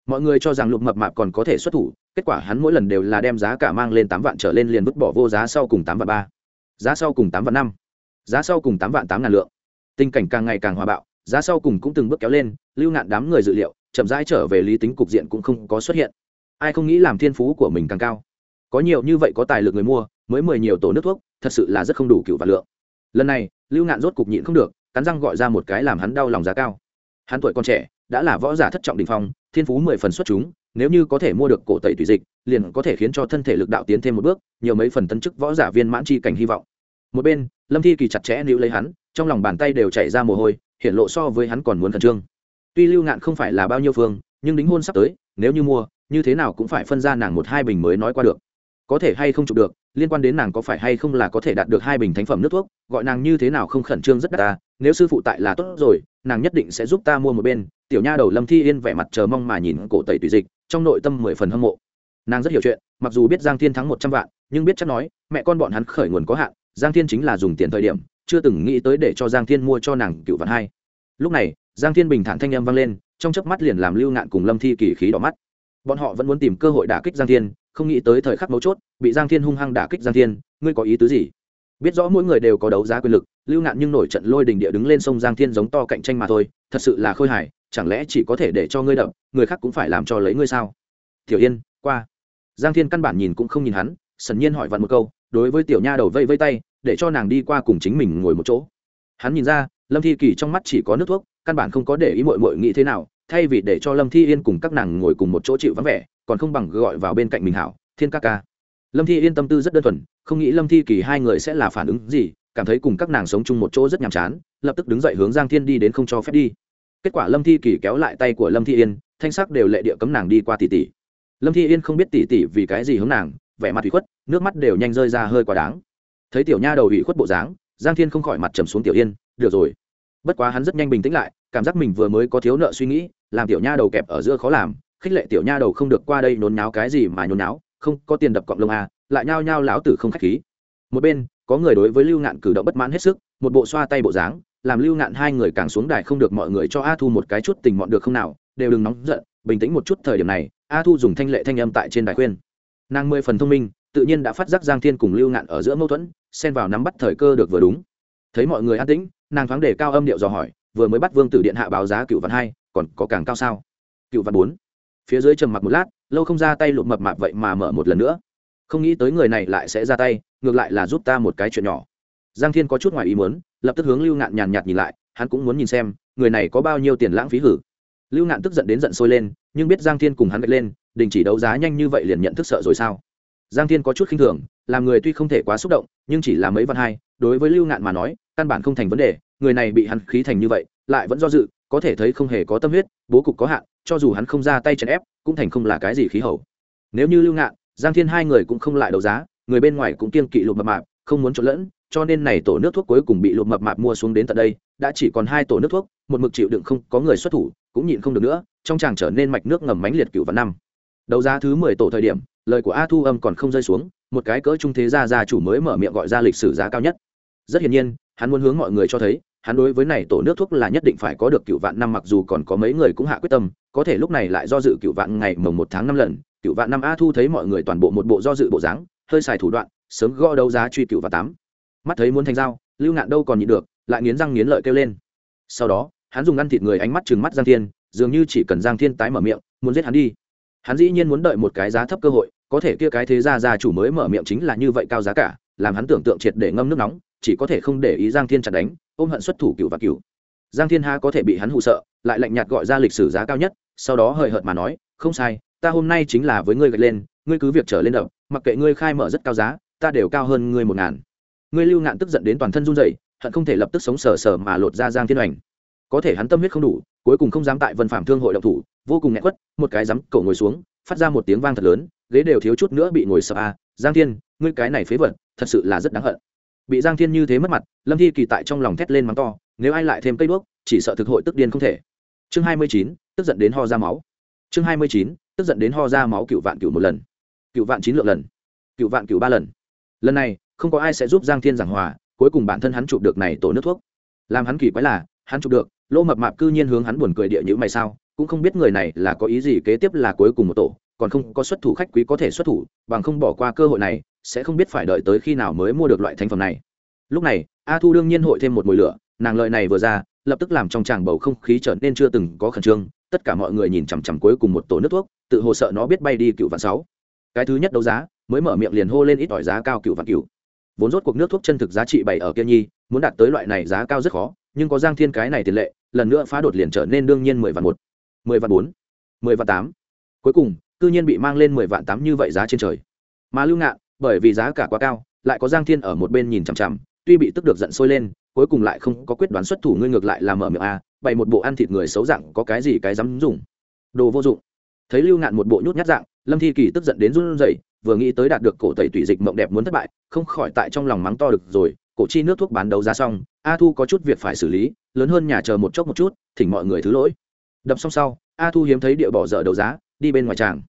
Mọi người cho rằng lục mập mạp còn có thể xuất thủ kết quả hắn mỗi lần đều là đem giá cả mang lên tám vạn trở lên liền vứt bỏ vô giá sau cùng tám vạn ba. Giá sau cùng tám vạn năm. Giá sau cùng tám vạn tám ngàn lượng. Tình cảnh càng ngày càng hòa bạo giá sau cùng cũng từng bước kéo lên lưu ngạn đám người dự liệu chậm rãi trở về lý tính cục diện cũng không có xuất hiện ai không nghĩ làm thiên phú của mình càng cao. Có nhiều như vậy có tài lực người mua, mới mười nhiều tổ nước thuốc, thật sự là rất không đủ cựu và lượng. Lần này, lưu ngạn rốt cục nhịn không được, cắn răng gọi ra một cái làm hắn đau lòng giá cao. Hắn tuổi còn trẻ, đã là võ giả thất trọng đình phong, thiên phú mười phần xuất chúng, nếu như có thể mua được cổ tẩy tùy dịch, liền có thể khiến cho thân thể lực đạo tiến thêm một bước, nhiều mấy phần tân chức võ giả viên mãn chi cảnh hy vọng. Một bên, lâm thi kỳ chặt chẽ níu lấy hắn, trong lòng bàn tay đều chảy ra mồ hôi, hiện lộ so với hắn còn muốn khẩn trương. Tuy lưu ngạn không phải là bao nhiêu phương, nhưng đính hôn sắp tới, nếu như mua như thế nào cũng phải phân ra nàng một hai bình mới nói qua được. Có thể hay không chụp được, liên quan đến nàng có phải hay không là có thể đạt được hai bình thánh phẩm nước thuốc, gọi nàng như thế nào không khẩn trương rất đắt ta, nếu sư phụ tại là tốt rồi, nàng nhất định sẽ giúp ta mua một bên. Tiểu nha đầu lâm thi yên vẻ mặt chờ mong mà nhìn cổ tẩy tùy dịch, trong nội tâm mười phần hâm mộ. Nàng rất hiểu chuyện, mặc dù biết giang thiên thắng một trăm vạn, nhưng biết chắc nói, mẹ con bọn hắn khởi nguồn có hạn, giang thiên chính là dùng tiền thời điểm, chưa từng nghĩ tới để cho giang thiên mua cho nàng cựu vạn hai. Lúc này, giang thiên bình thản thanh âm vang lên, trong chớp mắt liền làm lưu ngạn cùng lâm thi kỳ khí đỏ mắt bọn họ vẫn muốn tìm cơ hội đả kích giang thiên, không nghĩ tới thời khắc mấu chốt, bị giang thiên hung hăng đả kích giang thiên, ngươi có ý tứ gì? Biết rõ mỗi người đều có đấu giá quyền lực, lưu ngạn nhưng nổi trận lôi đình địa đứng lên sông giang thiên giống to cạnh tranh mà thôi, thật sự là khôi hài, chẳng lẽ chỉ có thể để cho ngươi đậm, người khác cũng phải làm cho lấy ngươi sao? Tiểu yên, qua. Giang thiên căn bản nhìn cũng không nhìn hắn, sần nhiên hỏi vặn một câu, đối với tiểu nha đầu vây vây tay, để cho nàng đi qua cùng chính mình ngồi một chỗ. Hắn nhìn ra, lâm thi kỳ trong mắt chỉ có nước thuốc, căn bản không có để ý mội mội nghĩ thế nào thay vì để cho lâm thi yên cùng các nàng ngồi cùng một chỗ chịu vắng vẻ, còn không bằng gọi vào bên cạnh mình hảo, thiên ca ca. Lâm thi yên tâm tư rất đơn thuần, không nghĩ lâm thi kỳ hai người sẽ là phản ứng gì, cảm thấy cùng các nàng sống chung một chỗ rất nhàm chán, lập tức đứng dậy hướng giang thiên đi đến không cho phép đi. Kết quả lâm thi kỳ kéo lại tay của lâm thi yên, thanh sắc đều lệ địa cấm nàng đi qua tỷ tỷ lâm thi yên không biết tỷ tỷ vì cái gì hướng nàng, vẻ mặt ủy khuất, nước mắt đều nhanh rơi ra hơi quá đáng. Thấy tiểu nha đầu ủy khuất bộ dáng, giang thiên không khỏi mặt trầm xuống tiểu yên, được rồi bất quá hắn rất nhanh bình tĩnh lại, cảm giác mình vừa mới có thiếu nợ suy nghĩ, làm tiểu nha đầu kẹp ở giữa khó làm, khích lệ tiểu nha đầu không được qua đây nhốn náo cái gì mà nhốn náo không, có tiền đập cọng lông à lại nhao nhao lão tử không khách khí. Một bên, có người đối với lưu ngạn cử động bất mãn hết sức, một bộ xoa tay bộ dáng, làm lưu ngạn hai người càng xuống đài không được mọi người cho a thu một cái chút tình mọn được không nào, đều đừng nóng giận, bình tĩnh một chút thời điểm này, a thu dùng thanh lệ thanh âm tại trên đài khuyên. Nàng mười phần thông minh, tự nhiên đã phát giác giang thiên cùng lưu ngạn ở giữa mâu thuẫn, xen vào nắm bắt thời cơ được vừa đúng. Thấy mọi người an tĩnh nàng thoáng để cao âm điệu dò hỏi, vừa mới bắt vương tử điện hạ báo giá cựu vạn hai, còn có càng cao sao? Cựu vạn bốn. Phía dưới trầm mặc một lát, lâu không ra tay lụt mập mạp vậy mà mở một lần nữa. Không nghĩ tới người này lại sẽ ra tay, ngược lại là giúp ta một cái chuyện nhỏ. Giang thiên có chút ngoài ý muốn, lập tức hướng lưu ngạn nhàn nhạt nhìn lại, hắn cũng muốn nhìn xem, người này có bao nhiêu tiền lãng phí hử. Lưu ngạn tức giận đến giận sôi lên, nhưng biết giang thiên cùng hắn gạch lên, đình chỉ đấu giá nhanh như vậy liền nhận thức sợ rồi sao? Giang thiên có chút khinh thường, làm người tuy không thể quá xúc động, nhưng chỉ là mấy văn hai, đối với lưu ngạn mà nói căn bản không thành vấn đề, người này bị hắn khí thành như vậy, lại vẫn do dự, có thể thấy không hề có tâm huyết, bố cục có hạn, cho dù hắn không ra tay chèn ép, cũng thành không là cái gì khí hậu. Nếu như lưu ngạn, giang thiên hai người cũng không lại đấu giá, người bên ngoài cũng kiên kỵ lụt mập mạp, không muốn trộn lẫn, cho nên này tổ nước thuốc cuối cùng bị lụt mập mạp mua xuống đến tận đây, đã chỉ còn hai tổ nước thuốc, một mực chịu đựng không có người xuất thủ, cũng nhịn không được nữa, trong chàng trở nên mạch nước ngầm mánh liệt cựu và năm. Đấu giá thứ mười tổ thời điểm, lời của a thu âm còn không rơi xuống, một cái cỡ trung thế gia gia chủ mới mở miệng gọi ra lịch sử giá cao nhất. Rất hiển nhiên hắn muốn hướng mọi người cho thấy, hắn đối với này tổ nước thuốc là nhất định phải có được cựu vạn năm mặc dù còn có mấy người cũng hạ quyết tâm, có thể lúc này lại do dự cựu vạn ngày mồng một tháng năm lần, cựu vạn năm a thu thấy mọi người toàn bộ một bộ do dự bộ dáng, hơi xài thủ đoạn, sớm gõ đấu giá truy cựu và tám. Mắt thấy muốn thành dao lưu ngạn đâu còn nhịn được, lại nghiến răng nghiến lợi kêu lên. Sau đó, hắn dùng ăn thịt người ánh mắt chừng mắt giang thiên, dường như chỉ cần giang thiên tái mở miệng, muốn giết hắn đi. Hắn dĩ nhiên muốn đợi một cái giá thấp cơ hội, có thể kia cái thế gia gia chủ mới mở miệng chính là như vậy cao giá cả, làm hắn tưởng tượng triệt để ngâm nước nóng chỉ có thể không để ý giang thiên chặt đánh, ôm hận xuất thủ cựu và cựu. Giang thiên ha có thể bị hắn hụ sợ, lại lạnh nhạt gọi ra lịch sử giá cao nhất, sau đó hời hợt mà nói, không sai, ta hôm nay chính là với ngươi gạch lên, ngươi cứ việc trở lên đập, mặc kệ ngươi khai mở rất cao giá, ta đều cao hơn ngươi một ngàn. Ngươi lưu ngạn tức giận đến toàn thân run rẩy, hận không thể lập tức sống sờ sờ mà lột ra giang thiên hoành. Có thể hắn tâm huyết không đủ, cuối cùng không dám tại vân phạm thương hội động thủ, vô cùng nghẹn quất, một cái dám cổ ngồi xuống, phát ra một tiếng vang thật lớn, ghế đều thiếu chút nữa bị ngồi sợ a. Giang thiên, ngươi cái này phế vật, thật sự là rất đáng hận bị giang thiên như thế mất mặt, lâm thi kỳ tại trong lòng thét lên mắng to, nếu ai lại thêm cây đuốc, chỉ sợ thực hội tức điên không thể. Chương hai mươi chín, tức giận đến ho ra máu. Chương hai mươi chín, tức giận đến ho ra máu cựu vạn cựu một lần. Cựu vạn chín lượng lần. Cựu vạn cựu ba lần. Lần này, không có ai sẽ giúp giang thiên giảng hòa, cuối cùng bản thân hắn chụp được này tổ nước thuốc. Làm hắn kỳ quái là, hắn chụp được, lỗ mập mạp cư nhiên hướng hắn buồn cười địa nhữ mày sao, cũng không biết người này là có ý gì kế tiếp là cuối cùng một tổ, còn không có xuất thủ khách quý có thể xuất thủ, bằng không bỏ qua cơ hội này sẽ không biết phải đợi tới khi nào mới mua được loại thành phẩm này. Lúc này, a thu đương nhiên hội thêm một mùi lửa, nàng lợi này vừa ra, lập tức làm trong tràng bầu không khí trở nên chưa từng có khẩn trương, tất cả mọi người nhìn chằm chằm cuối cùng một tổ nước thuốc, tự hồ sợ nó biết bay đi cựu vạn sáu. Cái thứ nhất đấu giá, mới mở miệng liền hô lên ít ỏi giá cao cựu vạn cựu. Vốn rốt cuộc nước thuốc chân thực giá trị bảy ở kia nhi, muốn đạt tới loại này giá cao rất khó, nhưng có giang thiên cái này tiền lệ, lần nữa phá đột liền trở nên đương nhiên mười vạn một, mười vạn bốn, mười vạn tám. Cuối cùng, cư nhiên bị mang lên mười vạn tám như vậy giá trên trời. Mà lưu ngạn bởi vì giá cả quá cao, lại có giang thiên ở một bên nhìn chằm chằm, tuy bị tức được giận sôi lên, cuối cùng lại không có quyết đoán xuất thủ, ngươi ngược lại làm mở miệng a, bày một bộ ăn thịt người xấu dạng, có cái gì cái dám dùng? Đồ vô dụng. Thấy lưu ngạn một bộ nhút nhát dạng, lâm thi kỳ tức giận đến run rẩy, vừa nghĩ tới đạt được cổ tẩy tủy dịch mộng đẹp muốn thất bại, không khỏi tại trong lòng mắng to được rồi, cổ chi nước thuốc bán đấu giá xong, a thu có chút việc phải xử lý, lớn hơn nhà chờ một chốc một chút, thỉnh mọi người thứ lỗi. Đập xong sau, a thu hiếm thấy địa bỏ dở đấu giá, đi bên ngoài tràng.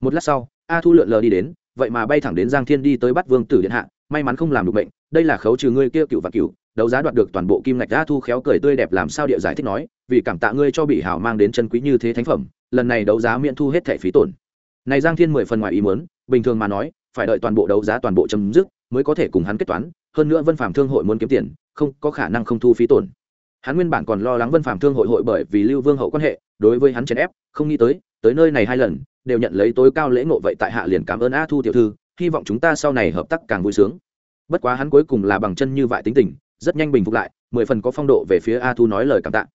Một lát sau, a thu lượn lờ đi đến vậy mà bay thẳng đến giang thiên đi tới bắt vương tử điện hạ, may mắn không làm được bệnh, đây là khấu trừ ngươi kia cựu và cựu, đấu giá đoạt được toàn bộ kim ngạch đã thu khéo cười tươi đẹp làm sao địa giải thích nói, vì cảm tạ ngươi cho bị hảo mang đến chân quý như thế thánh phẩm, lần này đấu giá miễn thu hết thẻ phí tổn. Này giang thiên mười phần ngoài ý muốn, bình thường mà nói, phải đợi toàn bộ đấu giá toàn bộ chấm dứt, mới có thể cùng hắn kết toán, hơn nữa vân phạm thương hội muốn kiếm tiền, không có khả năng không thu phí tổn. Hắn nguyên bản còn lo lắng vân phạm thương hội hội bởi vì lưu vương hậu quan hệ, đối với hắn chèn ép, không nghĩ tới tới nơi này hai lần đều nhận lấy tối cao lễ ngộ vậy tại hạ liền cảm ơn a thu tiểu thư, hy vọng chúng ta sau này hợp tác càng vui sướng. Bất quá hắn cuối cùng là bằng chân như vậy tính tình, rất nhanh bình phục lại, mười phần có phong độ về phía a thu nói lời cảm tạ.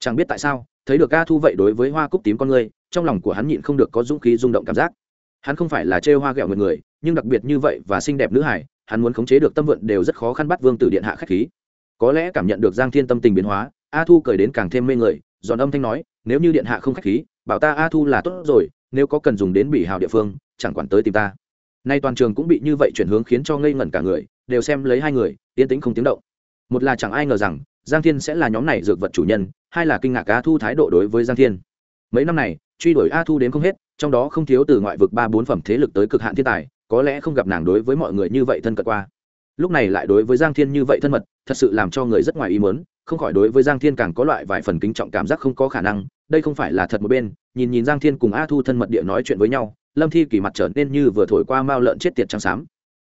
Chẳng biết tại sao, thấy được a thu vậy đối với hoa cúc tím con người, trong lòng của hắn nhịn không được có dũng khí rung động cảm giác. Hắn không phải là chê hoa ghẹo người người, nhưng đặc biệt như vậy và xinh đẹp nữ hải hắn muốn khống chế được tâm vận đều rất khó khăn bắt vương tử điện hạ khách khí. Có lẽ cảm nhận được giang thiên tâm tình biến hóa, a thu cười đến càng thêm mê người, giòn âm thanh nói, nếu như điện hạ không khách khí, bảo ta a thu là tốt rồi nếu có cần dùng đến bỉ hào địa phương, chẳng quản tới tìm ta. Nay toàn trường cũng bị như vậy chuyển hướng khiến cho ngây ngẩn cả người, đều xem lấy hai người, yên tĩnh không tiếng động. Một là chẳng ai ngờ rằng, giang thiên sẽ là nhóm này dược vật chủ nhân, hai là kinh ngạc a thu thái độ đối với giang thiên. Mấy năm này, truy đuổi a thu đến không hết, trong đó không thiếu từ ngoại vực ba bốn phẩm thế lực tới cực hạn thiên tài, có lẽ không gặp nàng đối với mọi người như vậy thân cận qua. Lúc này lại đối với giang thiên như vậy thân mật, thật sự làm cho người rất ngoài ý muốn, không khỏi đối với giang thiên càng có loại vài phần kính trọng cảm giác không có khả năng đây không phải là thật một bên, nhìn nhìn giang thiên cùng a thu thân mật địa nói chuyện với nhau, lâm thi kỳ mặt trở nên như vừa thổi qua mao lợn chết tiệt trắng xám.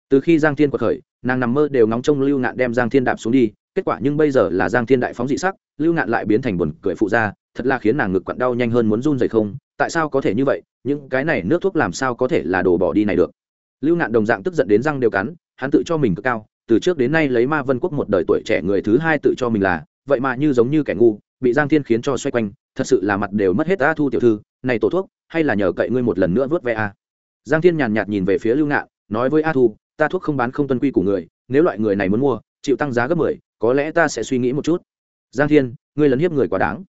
Từ khi giang thiên quật khởi, nàng nằm mơ đều ngóng trông lưu ngạn đem giang thiên đạp xuống đi, kết quả nhưng bây giờ là giang thiên đại phóng dị sắc, lưu ngạn lại biến thành buồn cười phụ ra thật là khiến nàng ngực quặn đau nhanh hơn muốn run dày không, tại sao có thể như vậy, những cái này nước thuốc làm sao có thể là đồ bỏ đi này được. Lưu ngạn đồng dạng tức giận đến răng đều cắn, hắn tự cho mình cực cao, từ trước đến nay lấy ma vân quốc một đời tuổi trẻ người thứ hai tự cho mình là, vậy mà như giống như kẻ ngu bị giang thiên khiến cho xoay quanh, thật sự là mặt đều mất hết a thu tiểu thư, này tổ thuốc, hay là nhờ cậy ngươi một lần nữa vớt ve a? Giang thiên nhàn nhạt nhìn về phía lưu ngạn, nói với a thu, ta thuốc không bán không tuân quy của người, nếu loại người này muốn mua, chịu tăng giá gấp mười, có lẽ ta sẽ suy nghĩ một chút. Giang thiên, ngươi lấn hiếp người quá đáng.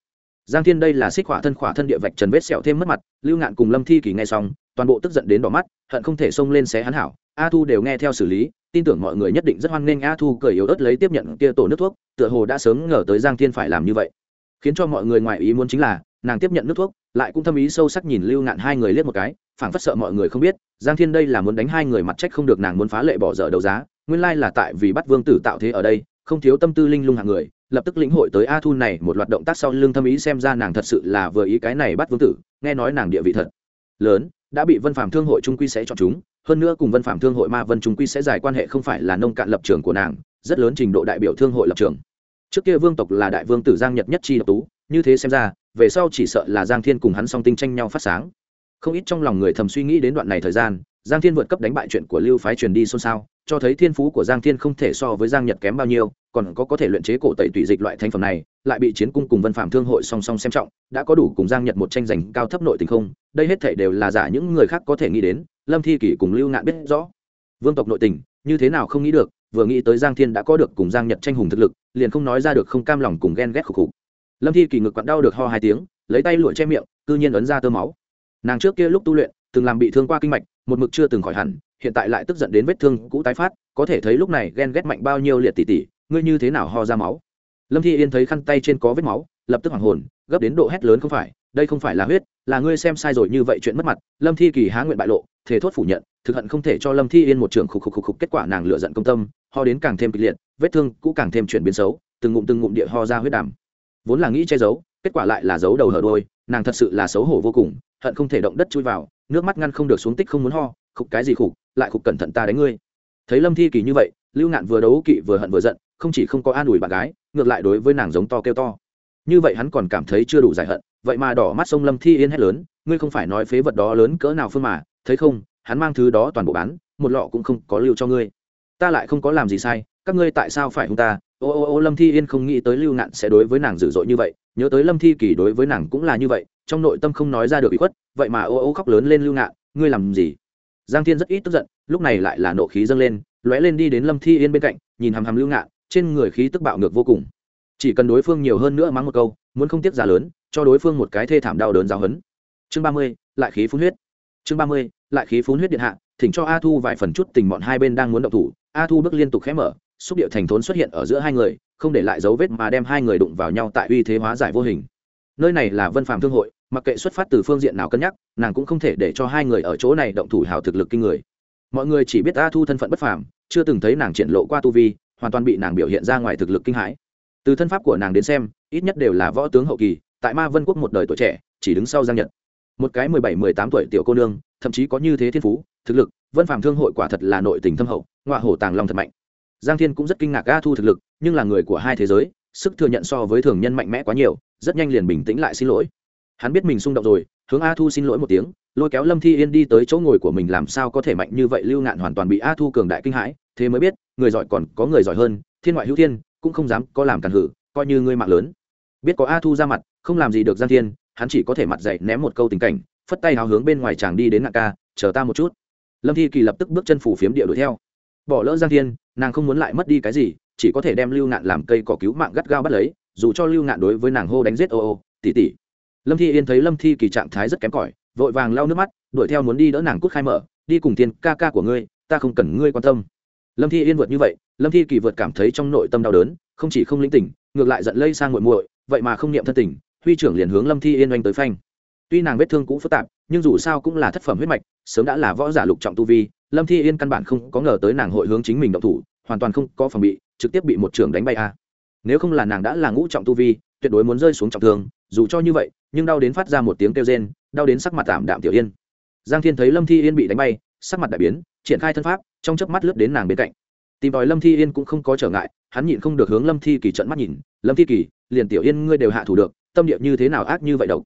Giang thiên, đây là xích khỏa thân khỏa thân địa vạch trần vết sẹo thêm mất mặt. Lưu ngạn cùng lâm thi kỳ nghe xong, toàn bộ tức giận đến đỏ mắt, hận không thể xông lên xé hắn hảo. A thu đều nghe theo xử lý, tin tưởng mọi người nhất định rất hoan nghênh a thu cười yếu ớt lấy tiếp nhận kia tổ nước thuốc, tựa hồ đã sớm ngờ tới giang thiên phải làm như vậy khiến cho mọi người ngoài ý muốn chính là, nàng tiếp nhận nước thuốc, lại cũng thâm ý sâu sắc nhìn lưu ngạn hai người liếc một cái, phảng phất sợ mọi người không biết, giang thiên đây là muốn đánh hai người mặt trách không được nàng muốn phá lệ bỏ dở đấu giá, nguyên lai là tại vì bắt vương tử tạo thế ở đây, không thiếu tâm tư linh lung hạng người, lập tức lĩnh hội tới a thu này một loạt động tác sau lưng thâm ý xem ra nàng thật sự là vừa ý cái này bắt vương tử, nghe nói nàng địa vị thật lớn, đã bị vân phạm thương hội trung quy sẽ chọn chúng, hơn nữa cùng vân phạm thương hội ma vân trung quy sẽ giải quan hệ không phải là nông cạn lập trường của nàng, rất lớn trình độ đại biểu thương hội lập trường trước kia vương tộc là đại vương tử giang nhật nhất chi độc tú, như thế xem ra, về sau chỉ sợ là giang thiên cùng hắn song tinh tranh nhau phát sáng. Không ít trong lòng người thầm suy nghĩ đến đoạn này thời gian, giang thiên vượt cấp đánh bại chuyện của lưu phái truyền đi xôn xao, cho thấy thiên phú của giang thiên không thể so với giang nhật kém bao nhiêu, còn có có thể luyện chế cổ tẩy tùy dịch loại thành phẩm này, lại bị chiến cung cùng vân phạm thương hội song song xem trọng, đã có đủ cùng giang nhật một tranh giành cao thấp nội tình không, đây hết thể đều là giả những người khác có thể nghĩ đến, lâm thi kỷ cùng lưu ngạn biết rõ. Vương tộc nội tình, như thế nào không nghĩ được vừa nghĩ tới giang thiên đã có được cùng giang nhật tranh hùng thực lực, liền không nói ra được không cam lòng cùng ghen ghét khục khục. Lâm thi kỳ ngực quặn đau được ho hai tiếng, lấy tay lụa che miệng, cư nhiên ấn ra tơ máu. Nàng trước kia lúc tu luyện, từng làm bị thương qua kinh mạch, một mực chưa từng khỏi hẳn, hiện tại lại tức giận đến vết thương cũ tái phát, có thể thấy lúc này ghen ghét mạnh bao nhiêu liệt tỉ tỉ, ngươi như thế nào ho ra máu? Lâm thi yên thấy khăn tay trên có vết máu, lập tức hoảng hồn, gấp đến độ hét lớn không phải, đây không phải là huyết, là ngươi xem sai rồi như vậy chuyện mất mặt. Lâm thi kỳ há nguyện bại lộ thể thốt phủ nhận thực hận không thể cho lâm thi yên một trường khục khục khục khục, kết quả nàng lựa giận công tâm, ho đến càng thêm kịch liệt, vết thương cũ càng thêm chuyển biến xấu, từng ngụm từng ngụm địa ho ra huyết đàm. Vốn là nghĩ che giấu, kết quả lại là giấu đầu hở đôi, nàng thật sự là xấu hổ vô cùng, hận không thể động đất chui vào, nước mắt ngăn không được xuống tích không muốn ho, khục cái gì khục, lại khục cẩn thận ta đánh ngươi. Thấy lâm thi kỳ như vậy, lưu ngạn vừa đấu kỵ vừa hận vừa giận, không chỉ không có an ủi bạn gái, ngược lại đối với nàng giống to kêu to. Như vậy hắn còn cảm thấy chưa đủ giải hận, vậy mà đỏ mắt sông lâm thi yên hét lớn, ngươi không phải nói phế vật đó lớn cỡ nào phương mà, thấy không? Hắn mang thứ đó toàn bộ bán, một lọ cũng không có lưu cho ngươi. Ta lại không có làm gì sai, các ngươi tại sao phải hung ta? Ô ô ô, lâm thi yên không nghĩ tới lưu ngạn sẽ đối với nàng dữ dội như vậy, nhớ tới lâm thi kỳ đối với nàng cũng là như vậy, trong nội tâm không nói ra được bị khuất, vậy mà ô ô khóc lớn lên lưu ngạn, ngươi làm gì? Giang thiên rất ít tức giận, lúc này lại là nộ khí dâng lên, lóe lên đi đến lâm thi yên bên cạnh, nhìn hàm hàm lưu ngạn, trên người khí tức bạo ngược vô cùng. Chỉ cần đối phương nhiều hơn nữa mắng một câu, muốn không tiếc giả lớn, cho đối phương một cái thê thảm đau đớn giáo hấn chương ba mươi, lại khí phun huyết chương ba mươi, lại khí phun huyết điện hạ, thỉnh cho a thu vài phần chút tình bọn hai bên đang muốn động thủ. A thu bước liên tục khẽ mở, xúc điệu thành thốn xuất hiện ở giữa hai người, không để lại dấu vết mà đem hai người đụng vào nhau tại uy thế hóa giải vô hình. Nơi này là vân phạm thương hội, mặc kệ xuất phát từ phương diện nào cân nhắc, nàng cũng không thể để cho hai người ở chỗ này động thủ hào thực lực kinh người. Mọi người chỉ biết a thu thân phận bất phàm, chưa từng thấy nàng triển lộ qua tu vi, hoàn toàn bị nàng biểu hiện ra ngoài thực lực kinh hãi. Từ thân pháp của nàng đến xem, ít nhất đều là võ tướng hậu kỳ, tại ma vân quốc một đời tuổi trẻ, chỉ đứng sau giang nhật một cái mười bảy, mười tám tuổi tiểu cô nương, thậm chí có như thế thiên phú, thực lực, vân phạm thương hội quả thật là nội tình thâm hậu ngoại hổ tàng long thật mạnh. Giang thiên cũng rất kinh ngạc a thu thực lực, nhưng là người của hai thế giới, sức thừa nhận so với thường nhân mạnh mẽ quá nhiều, rất nhanh liền bình tĩnh lại xin lỗi. Hắn biết mình xung động rồi, hướng a thu xin lỗi một tiếng, lôi kéo lâm thi yên đi tới chỗ ngồi của mình làm sao có thể mạnh như vậy, lưu ngạn hoàn toàn bị a thu cường đại kinh hãi, thế mới biết, người giỏi còn có người giỏi hơn, thiên ngoại hữu thiên, cũng không dám có làm cản hử, coi như ngươi mạng lớn. Biết có a thu ra mặt, không làm gì được giang thiên hắn chỉ có thể mặt dậy ném một câu tình cảnh, phất tay hào hướng bên ngoài chàng đi đến ngạn ca, chờ ta một chút. Lâm thi kỳ lập tức bước chân phủ phiếm địa đuổi theo. Bỏ lỡ giang thiên, nàng không muốn lại mất đi cái gì, chỉ có thể đem lưu ngạn làm cây cỏ cứu mạng gắt gao bắt lấy, dù cho lưu ngạn đối với nàng hô đánh giết, ô ô tỉ tỉ lâm thi yên thấy lâm thi kỳ trạng thái rất kém cỏi, vội vàng lau nước mắt, đuổi theo muốn đi đỡ nàng cút khai mở, đi cùng tiền ca ca của ngươi, ta không cần ngươi quan tâm. Lâm thi yên vượt như vậy, lâm thi kỳ vượt cảm thấy trong nội tâm đau đớn, không chỉ không linh tỉnh, ngược lại giận lây sang muội muội, vậy mà không niệm thân tình huy trưởng liền hướng lâm thi yên oanh tới phanh. Tuy nàng vết thương cũng phức tạp, nhưng dù sao cũng là thất phẩm huyết mạch, sớm đã là võ giả lục trọng tu vi, lâm thi yên căn bản không có ngờ tới nàng hội hướng chính mình động thủ, hoàn toàn không có phòng bị, trực tiếp bị một trưởng đánh bay a. Nếu không là nàng đã là ngũ trọng tu vi, tuyệt đối muốn rơi xuống trọng thương, dù cho như vậy, nhưng đau đến phát ra một tiếng kêu rên, đau đến sắc mặt tạm đạm tiểu yên. Giang thiên thấy lâm thi yên bị đánh bay, sắc mặt đại biến, triển khai thân pháp, trong chớp mắt lướt đến nàng bên cạnh. Tìm đòi lâm thi yên cũng không có trở ngại, hắn nhịn không được hướng lâm thi kỳ trận mắt nhìn, lâm thi kỳ, liền tiểu yên ngươi đều hạ thủ được tâm địa như thế nào ác như vậy độc?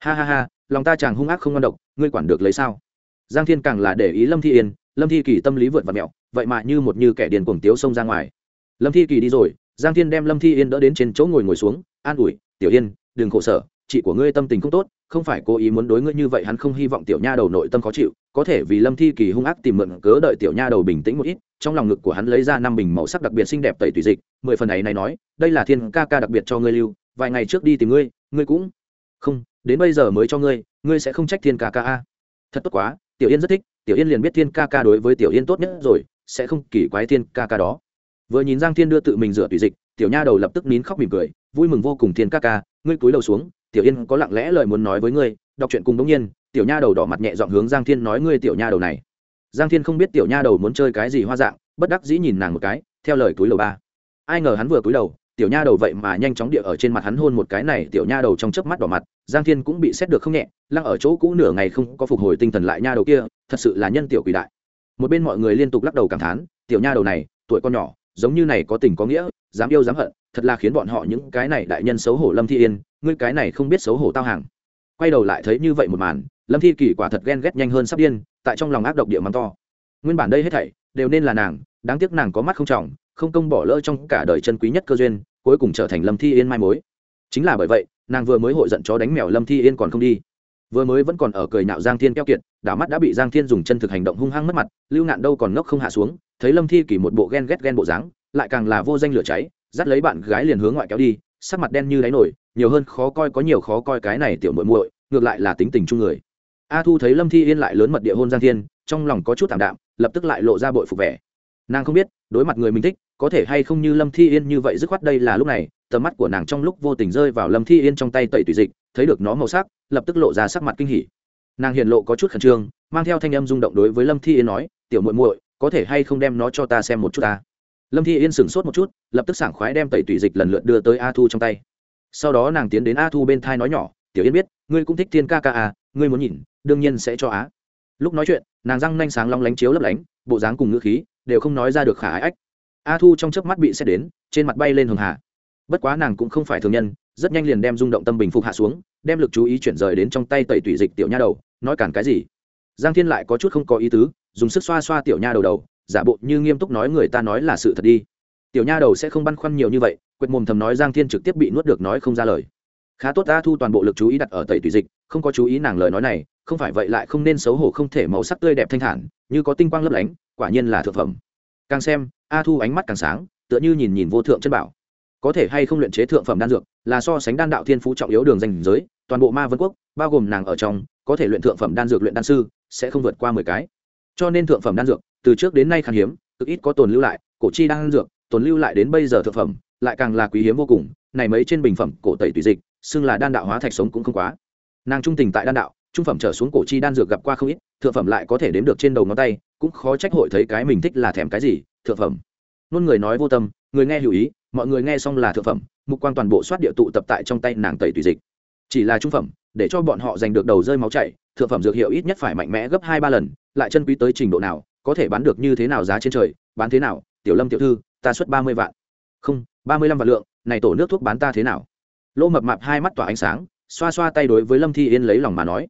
Ha ha ha, lòng ta chàng hung ác không ngon độc, ngươi quản được lấy sao? Giang thiên càng là để ý lâm thi yên, lâm thi kỳ tâm lý vượt và mẹo, vậy mà như một như kẻ điền cuồng tiếu xông ra ngoài. Lâm thi kỳ đi rồi, giang thiên đem lâm thi yên đỡ đến trên chỗ ngồi ngồi xuống, an ủi, tiểu yên, đừng khổ sở, chị của ngươi tâm tình không tốt, không phải cố ý muốn đối ngươi như vậy, hắn không hy vọng tiểu nha đầu nội tâm khó chịu, có thể vì lâm thi kỳ hung ác tìm mượn cớ đợi tiểu nha đầu bình tĩnh một ít. Trong lòng ngực của hắn lấy ra năm bình màu sắc đặc biệt xinh đẹp tẩy tùy dịch, mười phần ấy này nói, đây là thiên ca ca đặc biệt cho ngươi lưu vài ngày trước đi tìm ngươi ngươi cũng không, đến bây giờ mới cho ngươi ngươi sẽ không trách thiên ca ca a. Thật tốt quá, tiểu yên rất thích, tiểu yên liền biết thiên ca ca đối với tiểu yên tốt nhất rồi, sẽ không kỳ quái thiên ca ca đó. Vừa nhìn giang thiên đưa tự mình rửa tùy dịch, tiểu nha đầu lập tức nín khóc mỉm cười, vui mừng vô cùng thiên ca ca, ngươi cúi đầu xuống, tiểu yên có lặng lẽ lời muốn nói với ngươi, đọc chuyện cùng đống nhiên, tiểu nha đầu đỏ mặt nhẹ dọn hướng giang thiên nói ngươi tiểu nha đầu này. Giang thiên không biết tiểu nha đầu muốn chơi cái gì hoa dạng, bất đắc dĩ nhìn nàng một cái, theo lời túi đầu ba. Ai ngờ hắn vừa túi đầu tiểu nha đầu vậy mà nhanh chóng địa ở trên mặt hắn hôn một cái này, tiểu nha đầu trong chớp mắt đỏ mặt, giang thiên cũng bị xét được không nhẹ, lăng ở chỗ cũ nửa ngày không có phục hồi tinh thần lại nha đầu kia, thật sự là nhân tiểu quỷ đại. Một bên mọi người liên tục lắc đầu cảm thán, tiểu nha đầu này, tuổi con nhỏ, giống như này có tình có nghĩa, dám yêu dám hận, thật là khiến bọn họ những cái này đại nhân xấu hổ lâm thi yên, ngươi cái này không biết xấu hổ tao hàng. Quay đầu lại thấy như vậy một màn, lâm thi kỳ quả thật ghen ghét nhanh hơn sắp điên, tại trong lòng ác độc địa mắng to. Nguyên bản đây hết thảy đều nên là nàng, đáng tiếc nàng có mắt không trọng, không công bỏ lỡ trong cả đời chân quý nhất cơ duyên cuối cùng trở thành lâm thi yên mai mối. Chính là bởi vậy, nàng vừa mới hội giận chó đánh mèo lâm thi yên còn không đi. Vừa mới vẫn còn ở cười nạo giang thiên keo kiệt, đảo mắt đã bị giang thiên dùng chân thực hành động hung hăng mất mặt, lưu ngạn đâu còn ngốc không hạ xuống, thấy lâm thi kỳ một bộ ghen ghét ghen bộ dáng, lại càng là vô danh lửa cháy, dắt lấy bạn gái liền hướng ngoại kéo đi, sắc mặt đen như đáy nổi, nhiều hơn khó coi có nhiều khó coi cái này tiểu muội muội, ngược lại là tính tình chung người. A thu thấy lâm thi yên lại lớn mật địa hôn giang thiên, trong lòng có chút thảm đạm, lập tức lại lộ ra bội phục vẻ. Nàng không biết, đối mặt người mình thích có thể hay không như lâm thi yên như vậy dứt khoát đây là lúc này, tầm mắt của nàng trong lúc vô tình rơi vào lâm thi yên trong tay tẩy tùy dịch, thấy được nó màu sắc, lập tức lộ ra sắc mặt kinh hỉ. Nàng hiện lộ có chút khẩn trương, mang theo thanh âm rung động đối với lâm thi yên nói, tiểu muội muội, có thể hay không đem nó cho ta xem một chút ta? Lâm thi yên sửng sốt một chút, lập tức sảng khoái đem tẩy tùy dịch lần lượt đưa tới a thu trong tay. Sau đó nàng tiến đến a thu bên thai nói nhỏ, tiểu yên biết, ngươi cũng thích thiên ca ca à ngươi muốn nhìn, đương nhiên sẽ cho á. Lúc nói chuyện, nàng răng nanh sáng long lánh chiếu lấp lánh, bộ dáng cùng ngữ khí đều không nói ra được khả ái ách a thu trong chớp mắt bị xét đến, trên mặt bay lên hường hạ bất quá nàng cũng không phải thường nhân, rất nhanh liền đem rung động tâm bình phục hạ xuống, đem lực chú ý chuyển rời đến trong tay tẩy tủy dịch tiểu nha đầu, nói cản cái gì? Giang thiên lại có chút không có ý tứ, dùng sức xoa xoa tiểu nha đầu đầu, giả bộ như nghiêm túc nói người ta nói là sự thật đi. Tiểu nha đầu sẽ không băn khoăn nhiều như vậy, quệt mồm thầm nói giang thiên trực tiếp bị nuốt được nói không ra lời. Khá tốt ta thu toàn bộ lực chú ý đặt ở tẩy tùy dịch, không có chú ý nàng lời nói này, không phải vậy lại không nên xấu hổ không thể màu sắc tươi đẹp thanh thản, như có tinh quang lấp lánh, quả nhiên là thượng phẩm. Càng xem a thu ánh mắt càng sáng, tựa như nhìn nhìn vô thượng chân bảo. Có thể hay không luyện chế thượng phẩm đan dược, là so sánh đan đạo thiên phú trọng yếu đường danh giới, toàn bộ ma vân quốc, bao gồm nàng ở trong, có thể luyện thượng phẩm đan dược luyện đan sư, sẽ không vượt qua mười cái. Cho nên thượng phẩm đan dược, từ trước đến nay khan hiếm, cực ít có tồn lưu lại, cổ chi đan dược, tồn lưu lại đến bây giờ thượng phẩm, lại càng là quý hiếm vô cùng, này mấy trên bình phẩm cổ tẩy tùy dịch, xưng là đan đạo hóa thạch sống cũng không quá. Nàng trung tình tại đan đạo, trung phẩm trở xuống cổ chi đan dược gặp qua không ít, thượng phẩm lại có thể đếm được trên đầu ngón tay, cũng khó trách hội thấy cái mình thích là thèm cái gì thượng phẩm. Luôn người nói vô tâm, người nghe hiểu ý, mọi người nghe xong là thượng phẩm, mục quan toàn bộ soát địa tụ tập tại trong tay nàng tẩy tùy dịch. Chỉ là trung phẩm, để cho bọn họ giành được đầu rơi máu chảy, thượng phẩm dược hiệu ít nhất phải mạnh mẽ gấp hai ba lần, lại chân quý tới trình độ nào, có thể bán được như thế nào giá trên trời, bán thế nào, tiểu lâm tiểu thư, ta xuất ba mươi vạn. Không, ba mươi lăm vạn lượng, này tổ nước thuốc bán ta thế nào? Lỗ mập mạp hai mắt tỏa ánh sáng, xoa xoa tay đối với lâm thi yên lấy lòng mà nói.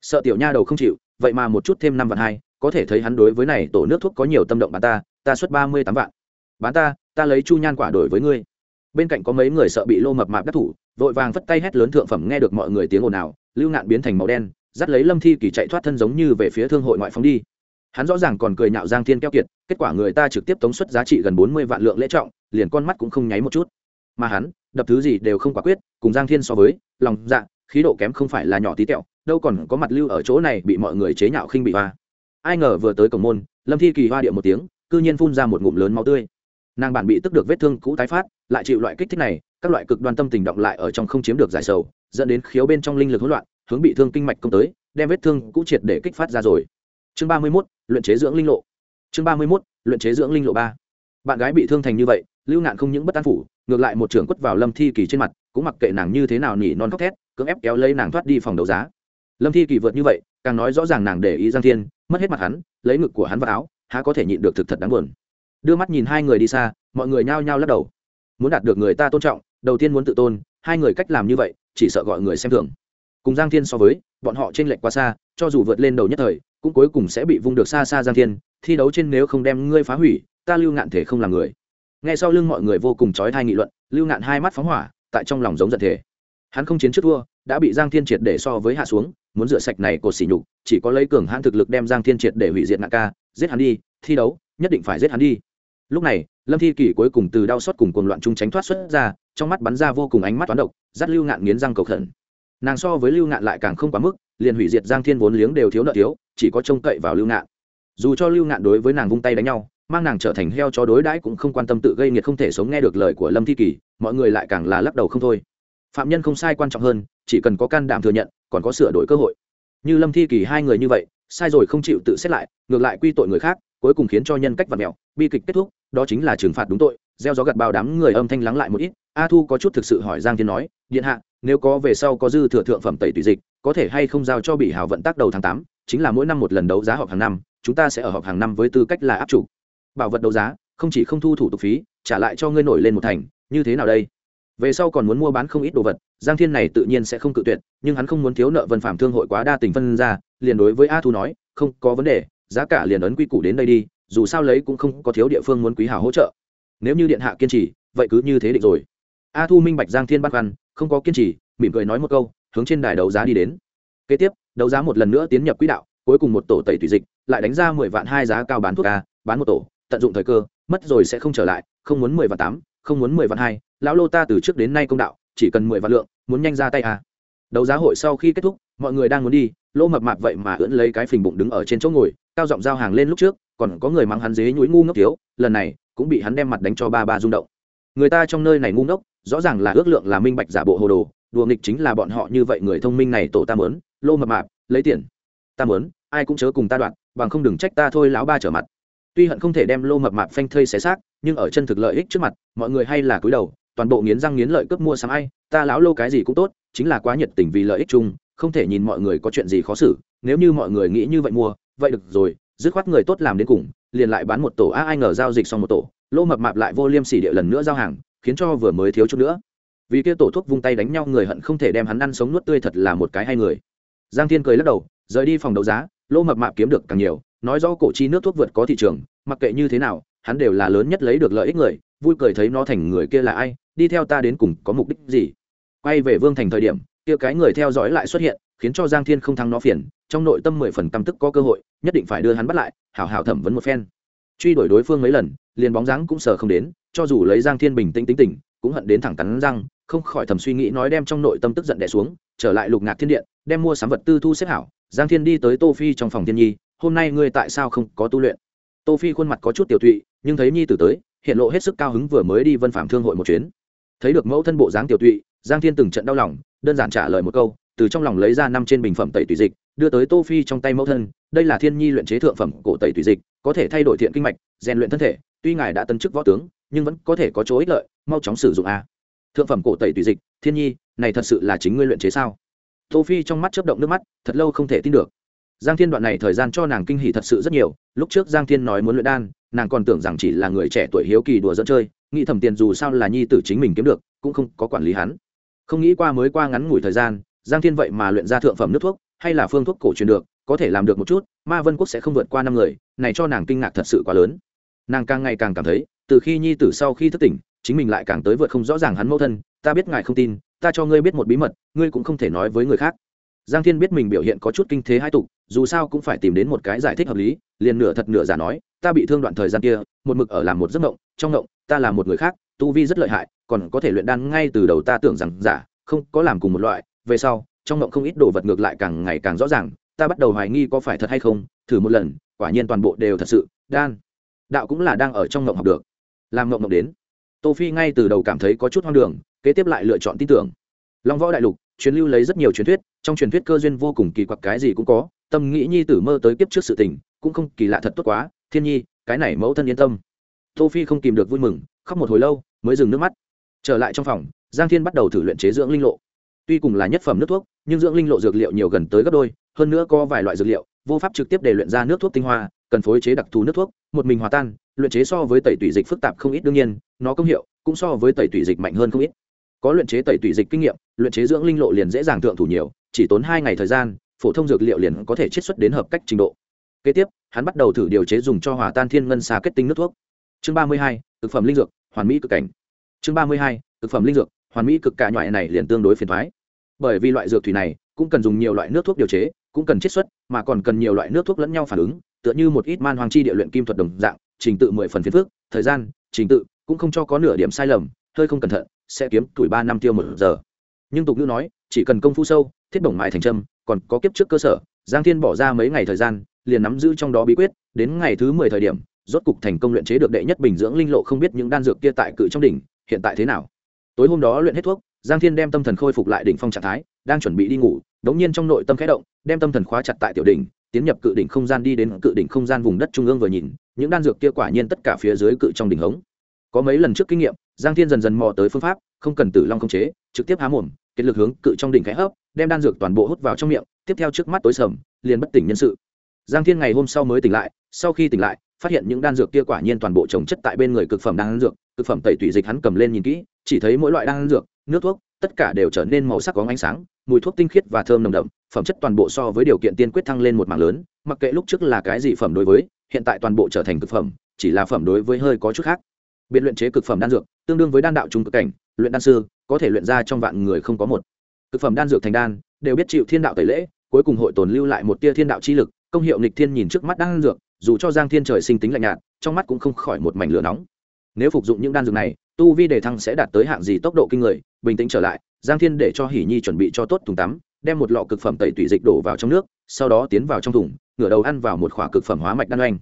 Sợ tiểu nha đầu không chịu, vậy mà một chút thêm năm vạn hai, có thể thấy hắn đối với này tổ nước thuốc có nhiều tâm động bà ta ta xuất ba mươi tám vạn. Bán ta ta lấy chu nhan quả đổi với ngươi. Bên cạnh có mấy người sợ bị lô mập mạp đắc thủ, vội vàng vất tay hét lớn thượng phẩm nghe được mọi người tiếng ồn ào, lưu ngạn biến thành màu đen, dắt lấy lâm thi kỳ chạy thoát thân giống như về phía thương hội ngoại phóng đi. Hắn rõ ràng còn cười nhạo giang thiên keo kiệt, kết quả người ta trực tiếp tống xuất giá trị gần bốn mươi vạn lượng lễ trọng, liền con mắt cũng không nháy một chút. Mà hắn, đập thứ gì đều không quả quyết, cùng giang thiên so với, lòng dạ khí độ kém không phải là nhỏ tí tẹo, đâu còn có mặt lưu ở chỗ này bị mọi người chế nhạo khinh bị hoa. Ai ngờ vừa tới cổng môn, lâm thi kỳ hoa điệu một tiếng cư nhiên phun ra một ngụm lớn máu tươi. Nàng bản bị tức được vết thương cũ tái phát, lại chịu loại kích thích này, các loại cực đoan tâm tình động lại ở trong không chiếm được giải sầu, dẫn đến khiếu bên trong linh lực hỗn loạn, hướng bị thương kinh mạch công tới, đem vết thương cũ triệt để kích phát ra rồi. Chương ba mươi mốt, luyện chế dưỡng linh lộ. Chương ba mươi mốt, luyện chế dưỡng linh lộ ba. Bạn gái bị thương thành như vậy, lưu nạn không những bất an phủ, ngược lại một trưởng quất vào lâm thi kỳ trên mặt, cũng mặc kệ nàng như thế nào nhỉ non khóc thét, cưỡng ép kéo lấy nàng thoát đi phòng đấu giá. Lâm thi kỳ vượt như vậy, càng nói rõ ràng nàng để ý giang thiên, mất hết mặt hắn, lấy ngực của hắn vào áo há có thể nhịn được thực thật đáng buồn. Đưa mắt nhìn hai người đi xa, mọi người nhao nhao lắc đầu. Muốn đạt được người ta tôn trọng, đầu tiên muốn tự tôn, hai người cách làm như vậy, chỉ sợ gọi người xem thường. Cùng giang thiên so với, bọn họ t r ê n lệch quá xa, cho dù vượt lên đầu nhất thời, cũng cuối cùng sẽ bị vung được xa xa giang thiên, thi đấu trên nếu không đem ngươi phá hủy, ta lưu ngạn thể không làm người. Nghe sau lưng mọi người vô cùng trói thai nghị luận, lưu ngạn hai mắt phóng hỏa, tại trong lòng giống giận thể. Hắn không chiến trước thua, đã bị giang thiên triệt để so với hạ xuống, muốn rửa sạch này cột xỉ nhục, chỉ có lấy cường hãn thực lực đem giang thiên triệt để hủy diệt ngạn ca giết hắn đi, thi đấu, nhất định phải giết hắn đi. Lúc này, lâm thi kỷ cuối cùng từ đau xót cùng cuồng loạn chung tránh thoát xuất ra, trong mắt bắn ra vô cùng ánh mắt toán độc, dắt lưu ngạn nghiến răng cầu khẩn. Nàng so với lưu ngạn lại càng không quá mức, liền hủy diệt giang thiên vốn liếng đều thiếu nợ thiếu, chỉ có trông cậy vào lưu ngạn. Dù cho lưu ngạn đối với nàng vung tay đánh nhau, mang nàng trở thành heo chó đối đãi cũng không quan tâm tự gây nghiệt không thể sống nghe được lời của lâm thi kỳ mọi người lại càng là lắc đầu không thôi. Phạm nhân không sai quan trọng hơn, chỉ cần có can đảm thừa nhận, còn có sửa đổi cơ hội. Như lâm thi kỳ hai người như vậy sai rồi không chịu tự xét lại, ngược lại quy tội người khác, cuối cùng khiến cho nhân cách vật mẹo bi kịch kết thúc, đó chính là trừng phạt đúng tội. Gieo gió gặt bao đám người âm thanh lắng lại một ít. A thu có chút thực sự hỏi giang thiên nói, điện hạ, nếu có về sau có dư thừa thượng phẩm tẩy tùy dịch, có thể hay không giao cho bị hào vận tác đầu tháng tám? Chính là mỗi năm một lần đấu giá họp hàng năm, chúng ta sẽ ở họp hàng năm với tư cách là áp chủ. Bảo vật đấu giá, không chỉ không thu thủ tục phí, trả lại cho ngươi nổi lên một thành. Như thế nào đây? Về sau còn muốn mua bán không ít đồ vật, giang thiên này tự nhiên sẽ không cự tuyệt, nhưng hắn không muốn thiếu nợ vân phạm thương hội quá đa tình phân ra, liền đối với a thu nói, không có vấn đề, giá cả liền ấn quy củ đến đây đi, dù sao lấy cũng không có thiếu địa phương muốn quý hào hỗ trợ. Nếu như điện hạ kiên trì, vậy cứ như thế định rồi. A thu minh bạch giang thiên bắt văn không có kiên trì, mỉm cười nói một câu, hướng trên đài đấu giá đi đến. Kế tiếp, đấu giá một lần nữa tiến nhập quỹ đạo, cuối cùng một tổ tẩy thủy dịch, lại đánh ra mười vạn hai giá cao bán thuốc a, bán một tổ, tận dụng thời cơ, mất rồi sẽ không trở lại, không muốn mười vạn tám không muốn mười vạn hai, lão lô ta từ trước đến nay công đạo, chỉ cần mười vạn lượng, muốn nhanh ra tay à. đấu giá hội sau khi kết thúc, mọi người đang muốn đi, lô mập mạp vậy mà ưỡn lấy cái phình bụng đứng ở trên chỗ ngồi, cao giọng giao hàng lên lúc trước, còn có người mắng hắn dế nhúi ngu ngốc thiếu, lần này cũng bị hắn đem mặt đánh cho ba ba rung động. Người ta trong nơi này ngu ngốc, rõ ràng là ước lượng là minh bạch giả bộ hồ đồ, đùa nghịch chính là bọn họ như vậy người thông minh này tổ ta mớn, lô mập mạp, lấy tiền. Ta mớn, ai cũng chớ cùng ta đoạn, bằng không đừng trách ta thôi lão ba trở mặt tuy hận không thể đem lô mập mạp phanh thây xé xác, nhưng ở chân thực lợi ích trước mặt, mọi người hay là cúi đầu, toàn bộ nghiến răng nghiến lợi cướp mua sắm ai, ta lão lô cái gì cũng tốt, chính là quá nhiệt tình vì lợi ích chung, không thể nhìn mọi người có chuyện gì khó xử, nếu như mọi người nghĩ như vậy mua, vậy được rồi, dứt khoát người tốt làm đến cùng, liền lại bán một tổ a ai ngờ giao dịch xong một tổ, lô mập mạp lại vô liêm sỉ địa lần nữa giao hàng, khiến cho vừa mới thiếu chút nữa. Vì kia tổ thuốc vung tay đánh nhau, người hận không thể đem hắn ăn sống nuốt tươi thật là một cái hay người. Giang thiên cười lắc đầu, rời đi phòng đấu giá, lô mập mạp kiếm được càng nhiều nói rõ cổ chi nước thuốc vượt có thị trường, mặc kệ như thế nào, hắn đều là lớn nhất lấy được lợi ích người, vui cười thấy nó thành người kia là ai, đi theo ta đến cùng có mục đích gì. Quay về vương thành thời điểm, kia cái người theo dõi lại xuất hiện, khiến cho giang thiên không thắng nó phiền, trong nội tâm mười phần căm tức có cơ hội, nhất định phải đưa hắn bắt lại, hảo hảo thẩm vấn một phen. Truy đuổi đối phương mấy lần, liền bóng dáng cũng sờ không đến, cho dù lấy giang thiên bình tĩnh tính tình, cũng hận đến thẳng cắn răng, không khỏi thầm suy nghĩ nói đem trong nội tâm tức giận đẻ xuống, trở lại lục ngạc thiên điện, đem mua sắm vật tư thu xếp hảo. Giang thiên đi tới tô phi trong phòng thiên nhi hôm nay ngươi tại sao không có tu luyện? Tô phi khuôn mặt có chút tiểu thụy, nhưng thấy nhi tử tới hiện lộ hết sức cao hứng vừa mới đi vân phạm thương hội một chuyến. Thấy được mẫu thân bộ dáng tiểu thụy, giang thiên từng trận đau lòng đơn giản trả lời một câu từ trong lòng lấy ra năm trên bình phẩm tẩy tùy dịch đưa tới tô phi trong tay mẫu thân đây là thiên nhi luyện chế thượng phẩm cổ tẩy tùy dịch có thể thay đổi thiện kinh mạch rèn luyện thân thể tuy ngài đã tân chức võ tướng nhưng vẫn có thể có chỗ ích lợi mau chóng sử dụng a. Thượng phẩm cổ tẩy tùy dịch thiên nhi này thật sự là chính ngươi luyện chế sao? Tô phi trong mắt chớp động nước mắt thật lâu không thể tin được giang thiên đoạn này thời gian cho nàng kinh hỉ thật sự rất nhiều, lúc trước giang thiên nói muốn luyện đan, nàng còn tưởng rằng chỉ là người trẻ tuổi hiếu kỳ đùa dẫn chơi, nghĩ thầm tiền dù sao là nhi tử chính mình kiếm được, cũng không có quản lý hắn. Không nghĩ qua mới qua ngắn ngủi thời gian, giang thiên vậy mà luyện ra thượng phẩm nước thuốc, hay là phương thuốc cổ truyền được, có thể làm được một chút, ma vân quốc sẽ không vượt qua năm người, này cho nàng kinh ngạc thật sự quá lớn. Nàng càng ngày càng cảm thấy, từ khi nhi tử sau khi thức tỉnh, chính mình lại càng tới vượt không rõ ràng hắn mẫu thân, ta biết ngài không tin, ta cho ngươi biết một bí mật, ngươi cũng không thể nói với người khác giang thiên biết mình biểu hiện có chút kinh thế hai tục, dù sao cũng phải tìm đến một cái giải thích hợp lý, liền nửa thật nửa giả nói, ta bị thương đoạn thời gian kia, một mực ở làm một giấc ngộng trong ngộng ta là một người khác, tu vi rất lợi hại, còn có thể luyện đan ngay từ đầu ta tưởng rằng giả, không có làm cùng một loại, về sau, trong ngộng không ít đồ vật ngược lại càng ngày càng rõ ràng, ta bắt đầu hoài nghi có phải thật hay không, thử một lần, quả nhiên toàn bộ đều thật sự, đan, đạo cũng là đang ở trong ngộng học được, làm ngộng ngộng đến. Tô phi ngay từ đầu cảm thấy có chút hoang đường, kế tiếp lại lựa chọn tin tưởng. Long võ đại lục, truyền lưu lấy rất nhiều truyền thuyết trong truyền thuyết cơ duyên vô cùng kỳ quặc cái gì cũng có, tâm nghĩ nhi tử mơ tới kiếp trước sự tình, cũng không kỳ lạ thật tốt quá, thiên nhi, cái này mẫu thân yên tâm. Tô phi không kìm được vui mừng, khóc một hồi lâu, mới dừng nước mắt. Trở lại trong phòng, giang thiên bắt đầu thử luyện chế dưỡng linh lộ. Tuy cùng là nhất phẩm nước thuốc, nhưng dưỡng linh lộ dược liệu nhiều gần tới gấp đôi, hơn nữa có vài loại dược liệu, vô pháp trực tiếp để luyện ra nước thuốc tinh hoa, cần phối chế đặc thù nước thuốc, một mình hòa tan, luyện chế so với tẩy tủy dịch phức tạp không ít đương nhiên, nó công hiệu cũng so với tẩy tủy dịch mạnh hơn không ít. Có luyện chế tẩy tủy dịch kinh nghiệm, luyện chế dưỡng linh lộ liền dễ dàng thượng thủ nhiều chỉ tốn hai ngày thời gian, phổ thông dược liệu liền có thể chiết xuất đến hợp cách trình độ. Kế tiếp, hắn bắt đầu thử điều chế dùng cho hòa tan thiên ngân xà kết tinh nước thuốc. Chương ba mươi hai, thực phẩm linh dược, hoàn mỹ cực cảnh. Chương ba mươi hai, thực phẩm linh dược, hoàn mỹ cực cả loại này liền tương đối phiền thoái bởi vì loại dược thủy này cũng cần dùng nhiều loại nước thuốc điều chế, cũng cần chiết xuất, mà còn cần nhiều loại nước thuốc lẫn nhau phản ứng, tựa như một ít man hoàng chi địa luyện kim thuật đồng dạng, trình tự mười phần phiền phước thời gian, trình tự cũng không cho có nửa điểm sai lầm, hơi không cẩn thận, sẽ kiếm tuổi ba năm tiêu một giờ. Nhưng tục ngữ nói, chỉ cần công phu sâu thiết bổng mại thành trâm, còn có kiếp trước cơ sở, giang thiên bỏ ra mấy ngày thời gian, liền nắm giữ trong đó bí quyết, đến ngày thứ mười thời điểm, rốt cục thành công luyện chế được đệ nhất bình dưỡng linh lộ không biết những đan dược kia tại cự trong đỉnh, hiện tại thế nào? Tối hôm đó luyện hết thuốc, giang thiên đem tâm thần khôi phục lại đỉnh phong trạng thái, đang chuẩn bị đi ngủ, đống nhiên trong nội tâm khẽ động, đem tâm thần khóa chặt tại tiểu đỉnh, tiến nhập cự đỉnh không gian đi đến cự đỉnh không gian vùng đất trung ương vừa nhìn, những đan dược kia quả nhiên tất cả phía dưới cự trong đỉnh hống. Có mấy lần trước kinh nghiệm, giang thiên dần dần mò tới phương pháp, không cần tử long không chế, trực tiếp há mồm, kết lực hướng cự trong đỉnh khẽ hấp đem đan dược toàn bộ hút vào trong miệng, tiếp theo trước mắt tối sầm, liền bất tỉnh nhân sự. Giang thiên ngày hôm sau mới tỉnh lại, sau khi tỉnh lại, phát hiện những đan dược kia quả nhiên toàn bộ trồng chất tại bên người cực phẩm đan dược, cực phẩm tẩy tủy dịch hắn cầm lên nhìn kỹ, chỉ thấy mỗi loại đan dược, nước thuốc, tất cả đều trở nên màu sắc có ánh sáng, mùi thuốc tinh khiết và thơm nồng đậm, phẩm chất toàn bộ so với điều kiện tiên quyết thăng lên một mảng lớn, mặc kệ lúc trước là cái gì phẩm đối với, hiện tại toàn bộ trở thành cực phẩm, chỉ là phẩm đối với hơi có chút khác. Biện luyện chế cực phẩm đan dược, tương đương với đan đạo trung cực cảnh, luyện đan sư, có thể luyện ra trong vạn người không có một cực phẩm đan dược thành đan, đều biết chịu thiên đạo tẩy lễ, cuối cùng hội tồn lưu lại một tia thiên đạo chi lực, công hiệu nghịch thiên nhìn trước mắt đan dược, dù cho giang thiên trời sinh tính lạnh nhạt, trong mắt cũng không khỏi một mảnh lửa nóng. Nếu phục dụng những đan dược này, tu vi đề thăng sẽ đạt tới hạng gì tốc độ kinh người, bình tĩnh trở lại, giang thiên để cho hỉ nhi chuẩn bị cho tốt thùng tắm, đem một lọ cực phẩm tẩy tủy dịch đổ vào trong nước, sau đó tiến vào trong thùng, ngửa đầu ăn vào một khỏa cực phẩm hóa mạch đan oanh.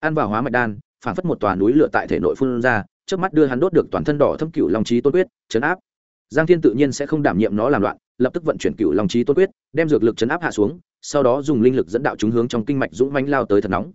Ăn vào hóa mạch đan phản phất một tòa núi lửa tại thể nội phun ra trước mắt đưa hắn đốt được toàn thân đỏ thâm cựu long trí tôn quyết, chấn áp. Giang thiên tự nhiên sẽ không đảm nhiệm nó làm loạn lập tức vận chuyển cựu long trí tôn quyết, đem dược lực chấn áp hạ xuống, sau đó dùng linh lực dẫn đạo chúng hướng trong kinh mạch dũng mánh lao tới thật nóng.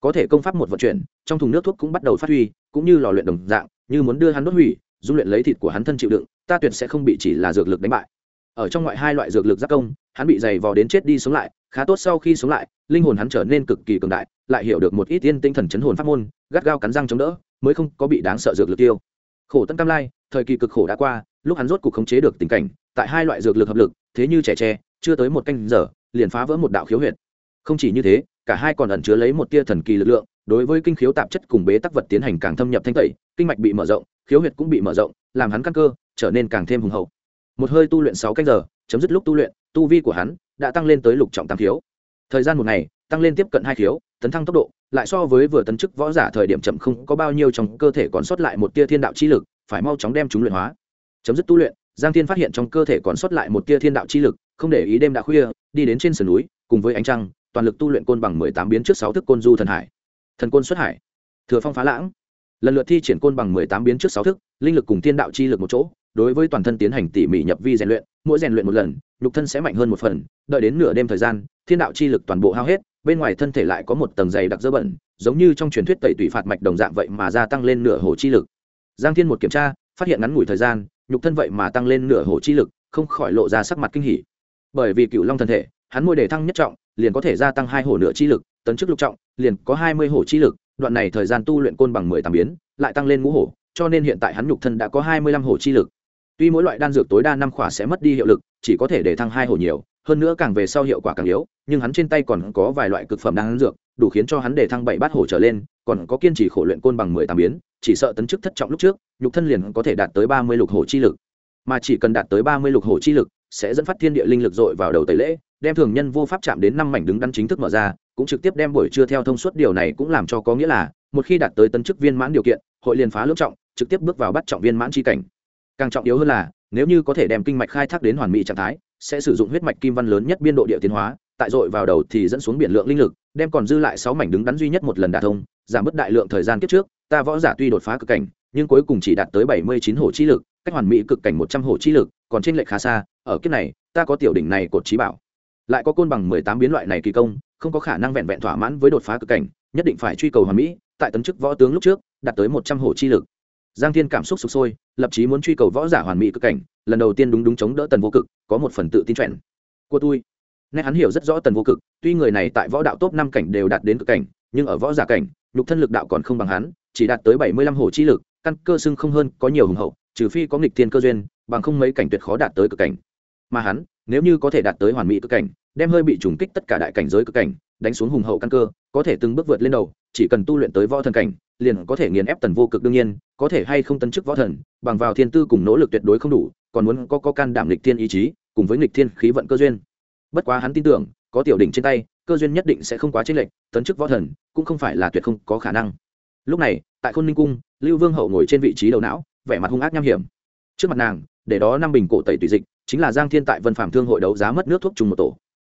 Có thể công pháp một vận chuyển, trong thùng nước thuốc cũng bắt đầu phát huy, cũng như lò luyện đồng dạng, như muốn đưa hắn đốt hủy, dung luyện lấy thịt của hắn thân chịu đựng, ta tuyệt sẽ không bị chỉ là dược lực đánh bại. Ở trong ngoại hai loại dược lực giác công, hắn bị dày vò đến chết đi sống lại, khá tốt sau khi sống lại, linh hồn hắn trở nên cực kỳ cường đại, lại hiểu được một ít tiên tinh thần chấn hồn pháp môn, gắt gao cắn răng chống đỡ, mới không có bị đáng sợ dược lực tiêu. Khổ tân cam lai, thời kỳ cực khổ đã qua lúc hắn rốt cuộc khống chế được tình cảnh, tại hai loại dược lực hợp lực, thế như trẻ tre, chưa tới một canh giờ, liền phá vỡ một đạo khiếu huyệt. Không chỉ như thế, cả hai còn ẩn chứa lấy một tia thần kỳ lực lượng, đối với kinh khiếu tạp chất cùng bế tắc vật tiến hành càng thâm nhập thanh tẩy, kinh mạch bị mở rộng, khiếu huyệt cũng bị mở rộng, làm hắn căn cơ trở nên càng thêm hùng hậu. Một hơi tu luyện sáu canh giờ, chấm dứt lúc tu luyện, tu vi của hắn đã tăng lên tới lục trọng tam khiếu. Thời gian một ngày, tăng lên tiếp cận hai khiếu, tấn thăng tốc độ, lại so với vừa tấn chức võ giả thời điểm chậm không có bao nhiêu trong cơ thể còn sót lại một tia thiên đạo chi lực, phải mau chóng đem chúng luyện hóa chấm dứt tu luyện, giang thiên phát hiện trong cơ thể còn sót lại một tia thiên đạo chi lực, không để ý đêm đã khuya, đi đến trên sườn núi, cùng với ánh trăng, toàn lực tu luyện côn bằng mười tám biến trước sáu thức côn du thần hải. Thần côn xuất hải. Thừa phong phá lãng. Lần lượt thi triển côn bằng mười tám biến trước sáu thức, linh lực cùng thiên đạo chi lực một chỗ, đối với toàn thân tiến hành tỉ mỉ nhập vi rèn luyện, mỗi rèn luyện một lần, nhục thân sẽ mạnh hơn một phần, đợi đến nửa đêm thời gian, thiên đạo chi lực toàn bộ hao hết, bên ngoài thân thể lại có một tầng dày đặc dơ bẩn, giống như trong truyền thuyết tẩy tủy phạt mạch đồng dạng vậy mà gia tăng lên nửa hồ chi lực. Giang thiên một kiểm tra, phát hiện ngắn ngủi thời gian nhục thân vậy mà tăng lên nửa hồ chi lực, không khỏi lộ ra sắc mặt kinh hỉ. Bởi vì cựu long thân thể, hắn môi đề thăng nhất trọng, liền có thể gia tăng hai hồ nửa chi lực, tấn chức lục trọng, liền có hai mươi hồ chi lực, đoạn này thời gian tu luyện côn bằng mười tám biến, lại tăng lên ngũ hổ, cho nên hiện tại hắn nhục thân đã có hai mươi lăm hồ chi lực. Tuy mỗi loại đan dược tối đa năm khỏa sẽ mất đi hiệu lực, chỉ có thể để thăng hai hồ nhiều, hơn nữa càng về sau hiệu quả càng yếu, nhưng hắn trên tay còn có vài loại cực phẩm đan dược, đủ khiến cho hắn để thăng bảy bát hổ trở lên, còn có kiên trì khổ luyện côn bằng mười tám biến chỉ sợ tấn chức thất trọng lúc trước, nhục thân liền có thể đạt tới ba mươi lục hổ chi lực. Mà chỉ cần đạt tới ba mươi lục hổ chi lực, sẽ dẫn phát thiên địa linh lực dội vào đầu tẩy lễ, đem thường nhân vô pháp chạm đến năm mảnh đứng đắn chính thức mở ra, cũng trực tiếp đem buổi trưa theo thông suốt điều này cũng làm cho có nghĩa là, một khi đạt tới tấn chức viên mãn điều kiện, hội liền phá lưỡng trọng, trực tiếp bước vào bắt trọng viên mãn chi cảnh. Càng trọng yếu hơn là, nếu như có thể đem kinh mạch khai thác đến hoàn mỹ trạng thái, sẽ sử dụng huyết mạch kim văn lớn nhất biên độ địa tiến hóa, tại dội vào đầu thì dẫn xuống biển lượng linh lực, đem còn dư lại sáu mảnh đứng đắn duy nhất một lần đả thông, giảm bớt đại lượng thời gian kiếp trước ta võ giả tuy đột phá cực cảnh, nhưng cuối cùng chỉ đạt tới bảy mươi chín hổ chi lực, cách hoàn mỹ cực cảnh một trăm hổ chi lực, còn trên lệch khá xa, ở kiếp này, ta có tiểu đỉnh này cột trí bảo. Lại có côn bằng mười tám biến loại này kỳ công, không có khả năng vẹn vẹn thỏa mãn với đột phá cực cảnh, nhất định phải truy cầu hoàn mỹ, tại tấn chức võ tướng lúc trước, đạt tới một trăm hổ chi lực. Giang thiên cảm xúc sụp sôi, lập chí muốn truy cầu võ giả hoàn mỹ cực cảnh, lần đầu tiên đúng đúng chống đỡ tần vô cực, có một phần tự tin trẻn của tôi nét hắn hiểu rất rõ tần vô cực, tuy người này tại võ đạo top năm cảnh đều đạt đến cực cảnh, nhưng ở võ giả cảnh, nhục thân lực đạo còn không bằng hắn chỉ đạt tới bảy mươi lăm hổ chi lực, căn cơ xưng không hơn, có nhiều hùng hậu, trừ phi có nghịch thiên cơ duyên, bằng không mấy cảnh tuyệt khó đạt tới cực cảnh. Mà hắn, nếu như có thể đạt tới hoàn mỹ cực cảnh, đem hơi bị trùng kích tất cả đại cảnh giới cực cảnh, đánh xuống hùng hậu căn cơ, có thể từng bước vượt lên đầu, chỉ cần tu luyện tới võ thần cảnh, liền có thể nghiền ép tần vô cực đương nhiên, có thể hay không tấn chức võ thần, bằng vào thiên tư cùng nỗ lực tuyệt đối không đủ, còn muốn có có can đảm lịch thiên ý chí, cùng với nghịch thiên khí vận cơ duyên. Bất quá hắn tin tưởng, có tiểu đỉnh trên tay, cơ duyên nhất định sẽ không quá chênh lệch, tấn chức võ thần, cũng không phải là tuyệt không có khả năng lúc này, tại khôn ninh cung, lưu vương hậu ngồi trên vị trí đầu não, vẻ mặt hung ác nham hiểm. Trước mặt nàng, để đó năm bình cổ tẩy tùy dịch, chính là giang thiên tại vân phạm thương hội đấu giá mất nước thuốc trùng một tổ.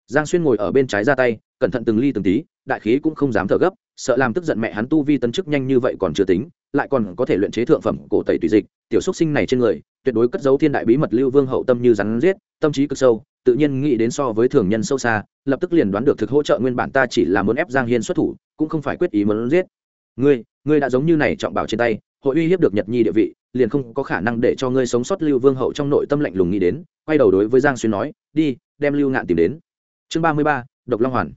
Giang xuyên ngồi ở bên trái ra tay, cẩn thận từng ly từng tí, đại khí cũng không dám thở gấp, sợ làm tức giận mẹ hắn tu vi tấn chức nhanh như vậy còn chưa tính, lại còn có thể luyện chế thượng phẩm cổ tẩy tùy dịch, tiểu xúc sinh này trên người, tuyệt đối cất giấu thiên đại bí mật lưu vương hậu tâm như rắn giết, tâm trí cực sâu, tự nhiên nghĩ đến so với thường nhân sâu xa, lập tức liền đoán được thực hỗ trợ nguyên bản ta chỉ là muốn ép giang hiên xuất thủ, cũng không phải quyết ý muốn giết ngươi ngươi đã giống như này trọng bảo trên tay, hội uy hiếp được nhật nhi địa vị, liền không có khả năng để cho ngươi sống sót lưu vương hậu trong nội tâm lạnh lùng nghĩ đến, quay đầu đối với giang xuyên nói, đi, đem lưu ngạn tìm đến. Chương ba mươi ba, độc long hoàn.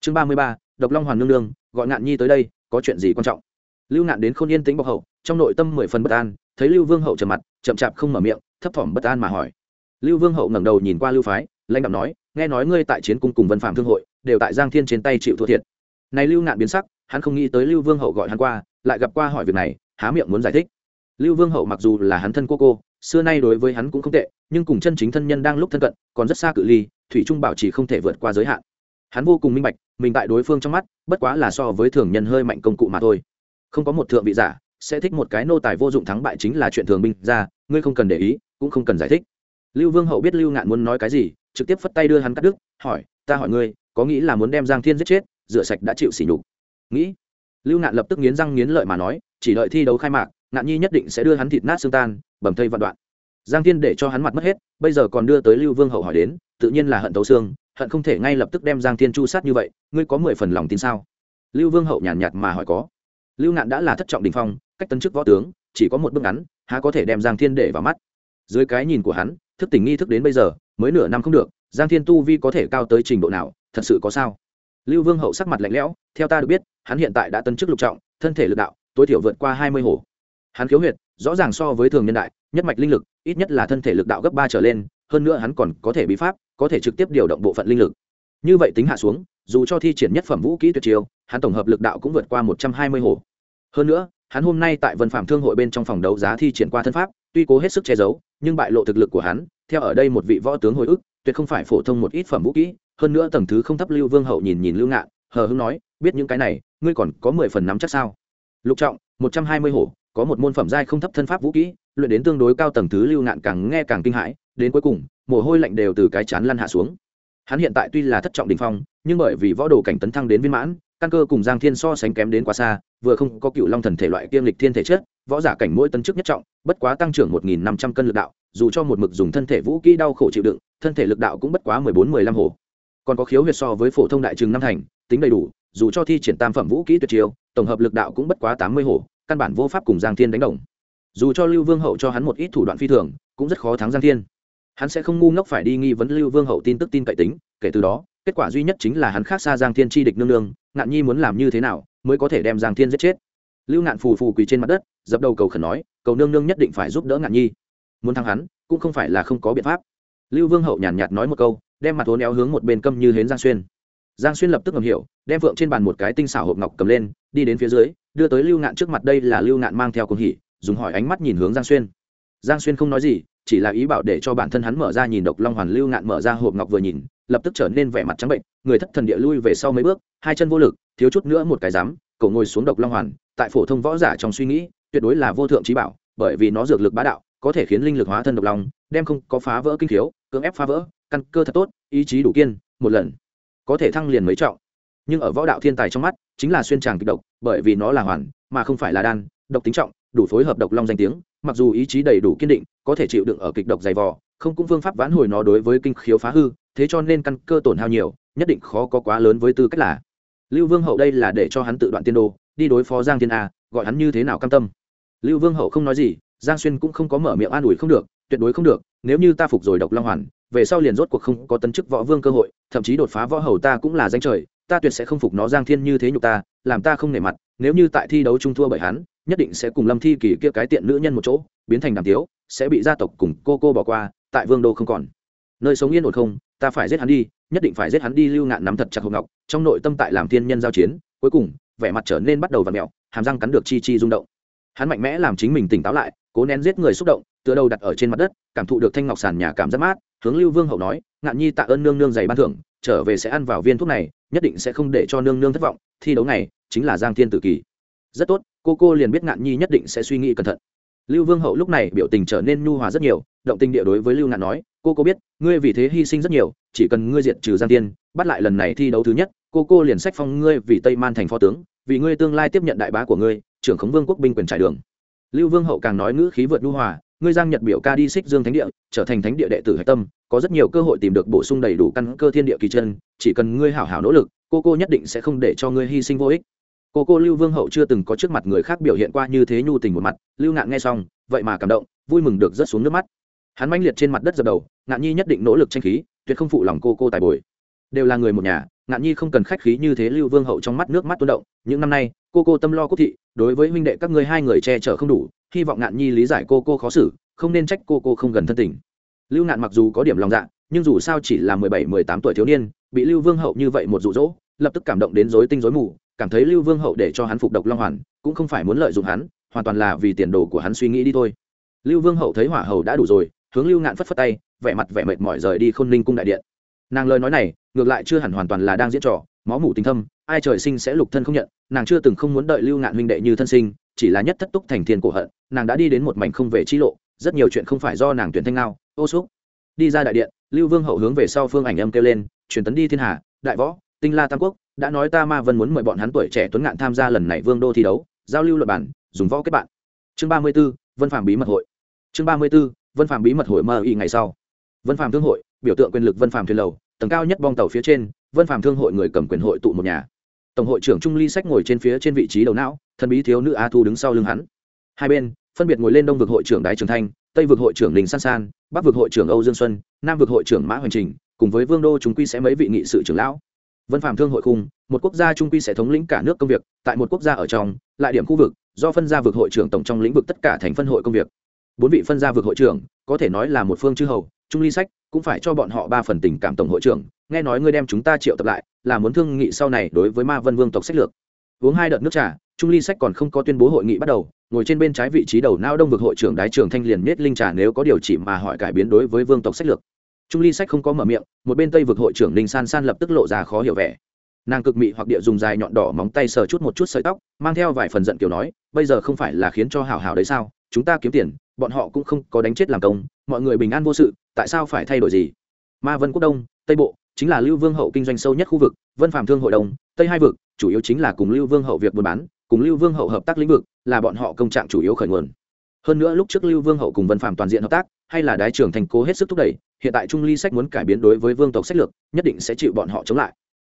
Chương ba mươi ba, độc long hoàn nương nương, gọi ngạn nhi tới đây, có chuyện gì quan trọng? Lưu ngạn đến không yên tĩnh bọc hậu, trong nội tâm mười phần bất an, thấy lưu vương hậu trầm mặt, chậm chạp không mở miệng, thấp thỏm bất an mà hỏi. Lưu vương hậu ngẩng đầu nhìn qua lưu phái, lãnh đạo nói, nghe nói ngươi tại chiến cung cùng vân phạm thương hội, đều tại giang thiên trên tay chịu thua thiệt. Này lưu ngạn biến sắc hắn không nghĩ tới lưu vương hậu gọi hắn qua, lại gặp qua hỏi việc này, há miệng muốn giải thích. Lưu vương hậu mặc dù là hắn thân cô cô, xưa nay đối với hắn cũng không tệ, nhưng cùng chân chính thân nhân đang lúc thân cận, còn rất xa cự ly, thủy trung bảo chỉ không thể vượt qua giới hạn. Hắn vô cùng minh bạch, mình tại đối phương trong mắt, bất quá là so với thường nhân hơi mạnh công cụ mà thôi. Không có một thượng vị giả sẽ thích một cái nô tài vô dụng thắng bại chính là chuyện thường binh ra, ngươi không cần để ý, cũng không cần giải thích. Lưu vương hậu biết lưu ngạn muốn nói cái gì, trực tiếp phất tay đưa hắn cắt đứt, hỏi, ta hỏi ngươi, có nghĩ là muốn đem giang thiên giết chết, rửa sạch đã chịu sỉ nhục? Nghĩ. Lưu ngạn lập tức nghiến răng nghiến lợi mà nói chỉ đợi thi đấu khai mạc ngạn nhi nhất định sẽ đưa hắn thịt nát xương tan bầm thây vạn đoạn. Giang thiên để cho hắn mặt mất hết bây giờ còn đưa tới lưu vương hậu hỏi đến tự nhiên là hận tấu xương hận không thể ngay lập tức đem giang thiên chu sát như vậy ngươi có mười phần lòng tin sao? Lưu vương hậu nhàn nhạt, nhạt mà hỏi có. Lưu ngạn đã là thất trọng đình phong cách tấn chức võ tướng chỉ có một bước ngắn há có thể đem giang thiên để vào mắt. Dưới cái nhìn của hắn thức tỉnh nghi thức đến bây giờ mới nửa năm không được giang thiên tu vi có thể cao tới trình độ nào thật sự có sao? Lưu vương hậu sắc mặt lạnh lẽo theo ta được biết hắn hiện tại đã tân chức lục trọng, thân thể lực đạo, tối thiểu vượt qua hai mươi hồ hắn khiếu huyệt, rõ ràng so với thường nhân đại, nhất mạch linh lực, ít nhất là thân thể lực đạo gấp ba trở lên, hơn nữa hắn còn có thể bí pháp, có thể trực tiếp điều động bộ phận linh lực. Như vậy tính hạ xuống, dù cho thi triển nhất phẩm vũ kỹ tuyệt chiêu, hắn tổng hợp lực đạo cũng vượt qua một trăm hai mươi hồ hơn nữa, hắn hôm nay tại vân phạm thương hội bên trong phòng đấu giá thi triển qua thân pháp, tuy cố hết sức che giấu, nhưng bại lộ thực lực của hắn, theo ở đây một vị võ tướng hồi ức, tuyệt không phải phổ thông một ít phẩm vũ kỹ, hơn nữa tầng thứ không thấp lưu vương hậu nhìn nhìn lưu ngạn, hờ hưng nói biết những cái này, ngươi còn có mười phần nắm chắc sao? Lục trọng, một trăm hai mươi hổ, có một môn phẩm giai không thấp thân pháp vũ kỹ, luyện đến tương đối cao tầng thứ lưu ngạn càng nghe càng kinh hãi, đến cuối cùng, mồ hôi lạnh đều từ cái chán lăn hạ xuống. Hắn hiện tại tuy là thất trọng đình phong, nhưng bởi vì võ đồ cảnh tấn thăng đến viên mãn, căn cơ cùng giang thiên so sánh kém đến quá xa, vừa không có cựu long thần thể loại kiêm lịch thiên thể chất, võ giả cảnh mỗi tấn chức nhất trọng, bất quá tăng trưởng một nghìn năm trăm cân lực đạo, dù cho một mực dùng thân thể vũ kỹ đau khổ chịu đựng, thân thể lực đạo cũng bất quá mười bốn, mười lăm hồ còn có khiếu huyệt so với phổ thông đại trường năm thành, tính đầy đủ dù cho thi triển tam phẩm vũ kỹ tuyệt chiêu tổng hợp lực đạo cũng bất quá tám mươi hổ, căn bản vô pháp cùng giang thiên đánh đồng. Dù cho lưu vương hậu cho hắn một ít thủ đoạn phi thường cũng rất khó thắng giang thiên. Hắn sẽ không ngu ngốc phải đi nghi vấn lưu vương hậu tin tức tin cậy tính kể từ đó kết quả duy nhất chính là hắn khác xa giang thiên chi địch nương nương ngạn nhi muốn làm như thế nào mới có thể đem giang thiên giết chết. Lưu ngạn phù phù quỳ trên mặt đất dập đầu cầu khẩn nói cầu nương nương nhất định phải giúp đỡ ngạn nhi. Muốn thắng hắn cũng không phải là không có biện pháp. Lưu vương hậu nhàn nhạt nói một câu đem mặt hốn éo hướng một bên câm như hến giang xuyên giang xuyên lập tức ngầm hiểu, đem vượng trên bàn một cái tinh xảo hộp ngọc cầm lên, đi đến phía dưới, đưa tới lưu ngạn trước mặt đây là lưu ngạn mang theo cùng hỉ, dùng hỏi ánh mắt nhìn hướng giang xuyên. Giang xuyên không nói gì, chỉ là ý bảo để cho bản thân hắn mở ra nhìn độc long hoàn lưu ngạn mở ra hộp ngọc vừa nhìn, lập tức trở nên vẻ mặt trắng bệnh, người thất thần địa lui về sau mấy bước, hai chân vô lực, thiếu chút nữa một cái dám cậu ngồi xuống độc long hoàn, tại phổ thông võ giả trong suy nghĩ, tuyệt đối là vô thượng trí bảo, bởi vì nó dược lực bá đạo, có thể khiến linh lực hóa thân độc long, đem không có phá vỡ kinh thiếu cưỡng ép phá vỡ, căn cơ thật tốt, ý chí đủ kiên, một lần có thể thăng liền mấy trọng. Nhưng ở võ đạo thiên tài trong mắt, chính là xuyên tràng kịch độc, bởi vì nó là hoàn, mà không phải là đan, độc tính trọng, đủ phối hợp độc long danh tiếng, mặc dù ý chí đầy đủ kiên định, có thể chịu đựng ở kịch độc dày vò, không cũng phương pháp vãn hồi nó đối với kinh khiếu phá hư, thế cho nên căn cơ tổn hao nhiều, nhất định khó có quá lớn với tư cách là. Lưu vương hậu đây là để cho hắn tự đoạn tiên đồ, đi đối phó giang thiên a, gọi hắn như thế nào cam tâm. Lưu vương hậu không nói gì, giang xuyên cũng không có mở miệng an ủi không được, tuyệt đối không được, nếu như ta phục rồi độc long hoàn về sau liền rốt cuộc không có tấn chức võ vương cơ hội, thậm chí đột phá võ hầu ta cũng là danh trời, ta tuyệt sẽ không phục nó giang thiên như thế nhục ta, làm ta không nể mặt, nếu như tại thi đấu trung thua bởi hắn, nhất định sẽ cùng lâm thi kỳ kia cái tiện nữ nhân một chỗ, biến thành đàm tiếu, sẽ bị gia tộc cùng cô cô bỏ qua, tại vương đô không còn. Nơi sống yên ổn không, ta phải giết hắn đi, nhất định phải giết hắn đi lưu ngạn nắm thật chặt hộp ngọc, trong nội tâm tại làm thiên nhân giao chiến, cuối cùng, vẻ mặt trở nên bắt đầu và mẹo, hàm răng cắn được chi chi rung động. Hắn mạnh mẽ làm chính mình tỉnh táo lại, cố nén giết người xúc động, tựa đầu đặt ở trên mặt đất, cảm thụ được thanh ngọc sàn nhà cảm giác mát hướng lưu vương hậu nói, ngạn nhi tạ ơn nương nương dày ban thưởng, trở về sẽ ăn vào viên thuốc này, nhất định sẽ không để cho nương nương thất vọng, thi đấu này chính là giang thiên tử kỳ. Rất tốt, cô cô liền biết ngạn nhi nhất định sẽ suy nghĩ cẩn thận. Lưu vương hậu lúc này biểu tình trở nên nhu hòa rất nhiều, động tình địa đối với lưu ngạn nói, cô cô biết, ngươi vì thế hy sinh rất nhiều, chỉ cần ngươi diệt trừ giang tiên bắt lại lần này thi đấu thứ nhất, cô cô liền sách phong ngươi vì tây man thành phó tướng, vì ngươi tương lai tiếp nhận đại bá của ngươi, trưởng khống vương quốc binh quyền trải đường. Lưu vương hậu càng nói ngữ khí vượt nhu hòa ngươi giang nhật biểu ca đi xích dương thánh địa, trở thành thánh địa đệ tử hạch tâm, có rất nhiều cơ hội tìm được bổ sung đầy đủ căn cơ thiên địa kỳ chân, chỉ cần ngươi hảo hảo nỗ lực, cô cô nhất định sẽ không để cho ngươi hy sinh vô ích. Cô cô lưu vương hậu chưa từng có trước mặt người khác biểu hiện qua như thế nhu tình một mặt, lưu ngạn nghe xong, vậy mà cảm động, vui mừng được rớt xuống nước mắt. Hắn manh liệt trên mặt đất dập đầu, ngạn nhi nhất định nỗ lực tranh khí, tuyệt không phụ lòng cô cô tài bồi. Đều là người một nhà, ngạn nhi không cần khách khí như thế lưu vương hậu trong mắt nước mắt tuôn động, những năm nay, cô cô tâm lo quốc thị đối với huynh đệ các ngươi hai người che chở không đủ, hy vọng ngạn nhi lý giải cô cô khó xử, không nên trách cô cô không gần thân tình. Lưu ngạn mặc dù có điểm lòng dạ nhưng dù sao chỉ là mười bảy, mười tám tuổi thiếu niên, bị lưu vương hậu như vậy một rụ rỗ lập tức cảm động đến rối tinh rối mù, cảm thấy lưu vương hậu để cho hắn phục độc long hoàn, cũng không phải muốn lợi dụng hắn, hoàn toàn là vì tiền đồ của hắn suy nghĩ đi thôi. Lưu vương hậu thấy hỏa hầu đã đủ rồi, hướng lưu ngạn phất phất tay, vẻ mặt vẻ mệt mỏi rời đi khôn ninh cung đại điện. Nàng lời nói này, ngược lại chưa hẳn hoàn toàn là đang diễn trò máu mủ tình thâm, ai trời sinh sẽ lục thân không nhận, nàng chưa từng không muốn đợi lưu ngạn huynh đệ như thân sinh, chỉ là nhất thất túc thành thiên cổ hận, nàng đã đi đến một mảnh không về chi lộ, rất nhiều chuyện không phải do nàng tuyển thanh ngao, ô xúc. Đi ra đại điện, lưu vương hậu hướng về sau phương ảnh âm kêu lên, truyền tấn đi thiên hà, đại võ, tinh la tam quốc, đã nói ta ma vân muốn mời bọn hắn tuổi trẻ tuấn ngạn tham gia lần này vương đô thi đấu, giao lưu luật bản dùng võ kết bạn. Chương ba mươi b ố vân phạm bí mật hội. Chương ba mươi b ố vân phạm bí mật hội mơ y ngày sau. Vân phạm thương hội, biểu tượng quyền lực vân phạm thuyền lầu, tầng cao nhất bong tàu phía trên vân phạm thương hội người cầm quyền hội tụ một nhà. Tổng hội trưởng trung ly sách ngồi trên phía trên vị trí đầu não, thần bí thiếu nữ a thu đứng sau lưng hắn. Hai bên, phân biệt ngồi lên đông vực hội trưởng đái trường thanh, tây vực hội trưởng đình san san, bắc vực hội trưởng âu dương xuân, nam vực hội trưởng mã hoành trình, cùng với vương đô chúng quy sẽ mấy vị nghị sự trưởng lão. Vân phạm thương hội khung, một quốc gia trung quy sẽ thống lĩnh cả nước công việc, tại một quốc gia ở trong, lại điểm khu vực, do phân gia vực hội trưởng tổng trong lĩnh vực tất cả thành phân hội công việc. Bốn vị phân gia vực hội trưởng, có thể nói là một phương chư hầu, trung ly sách cũng phải cho bọn họ ba phần tình cảm tổng hội trưởng nghe nói ngươi đem chúng ta triệu tập lại, là muốn thương nghị sau này đối với ma vân vương tộc sách lược. Uống hai đợt nước trà, trung ly sách còn không có tuyên bố hội nghị bắt đầu, ngồi trên bên trái vị trí đầu não đông vực hội trưởng đái trường thanh liền nết linh trà nếu có điều chỉ mà hỏi cải biến đối với vương tộc sách lược. Trung ly sách không có mở miệng, một bên tây vực hội trưởng ninh san san lập tức lộ ra khó hiểu vẻ. Nàng cực mị hoặc địa dùng dài nhọn đỏ móng tay sờ chút một chút sợi tóc, mang theo vài phần giận kiểu nói, bây giờ không phải là khiến cho hảo hảo đấy sao? Chúng ta kiếm tiền, bọn họ cũng không có đánh chết làm công, mọi người bình an vô sự, tại sao phải thay đổi gì? Ma vân quốc đông, tây bộ chính là lưu vương hậu kinh doanh sâu nhất khu vực, vân phạm thương hội đồng tây hai vực, chủ yếu chính là cùng lưu vương hậu việc buôn bán, cùng lưu vương hậu hợp tác lĩnh vực, là bọn họ công trạng chủ yếu khởi nguồn. Hơn nữa lúc trước lưu vương hậu cùng vân phạm toàn diện hợp tác, hay là đái trưởng thành cố hết sức thúc đẩy, hiện tại trung ly sách muốn cải biến đối với vương tộc sách lược, nhất định sẽ chịu bọn họ chống lại.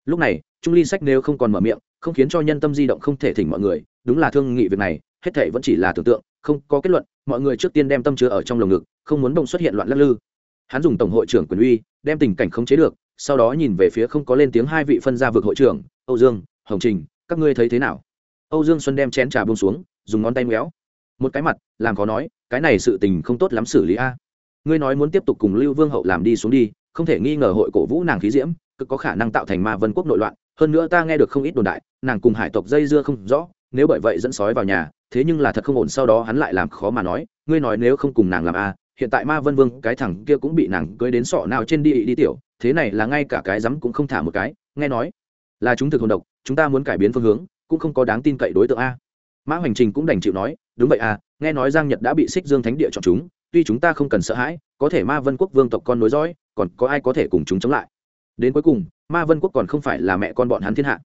Lúc này, trung ly sách nếu không còn mở miệng, không khiến cho nhân tâm di động không thể thỉnh mọi người, đúng là thương nghị việc này, hết thể vẫn chỉ là tưởng tượng, không có kết luận, mọi người trước tiên đem tâm chứa ở trong lồng ngực, không muốn bông xuất hiện loạn lắc lư. Hắn dùng tổng hội trưởng quyền uy, đem tình cảnh khống chế được sau đó nhìn về phía không có lên tiếng hai vị phân gia vực hội trưởng, âu dương, hồng trình, các ngươi thấy thế nào? Âu dương xuân đem chén trà bông xuống, dùng ngón tay méo. Một cái mặt, làm khó nói, cái này sự tình không tốt lắm xử lý a. Ngươi nói muốn tiếp tục cùng lưu vương hậu làm đi xuống đi, không thể nghi ngờ hội cổ vũ nàng khí diễm, cực có khả năng tạo thành ma vân quốc nội loạn, hơn nữa ta nghe được không ít đồn đại, nàng cùng hải tộc dây dưa không rõ, nếu bởi vậy dẫn sói vào nhà, thế nhưng là thật không ổn, sau đó hắn lại làm khó mà nói, ngươi nói nếu không cùng nàng làm a, hiện tại ma vân vương, cái thằng kia cũng bị nàng cưới đến sọ nào trên đi đi tiểu thế này là ngay cả cái rắm cũng không thả một cái, nghe nói là chúng thực hồn độc, chúng ta muốn cải biến phương hướng, cũng không có đáng tin cậy đối tượng a. Mã hoành trình cũng đành chịu nói, đúng vậy a, nghe nói giang nhật đã bị xích dương thánh địa chọn chúng, tuy chúng ta không cần sợ hãi, có thể ma vân quốc vương tộc con nối dõi, còn có ai có thể cùng chúng chống lại? Đến cuối cùng, ma vân quốc còn không phải là mẹ con bọn hắn thiên hạ.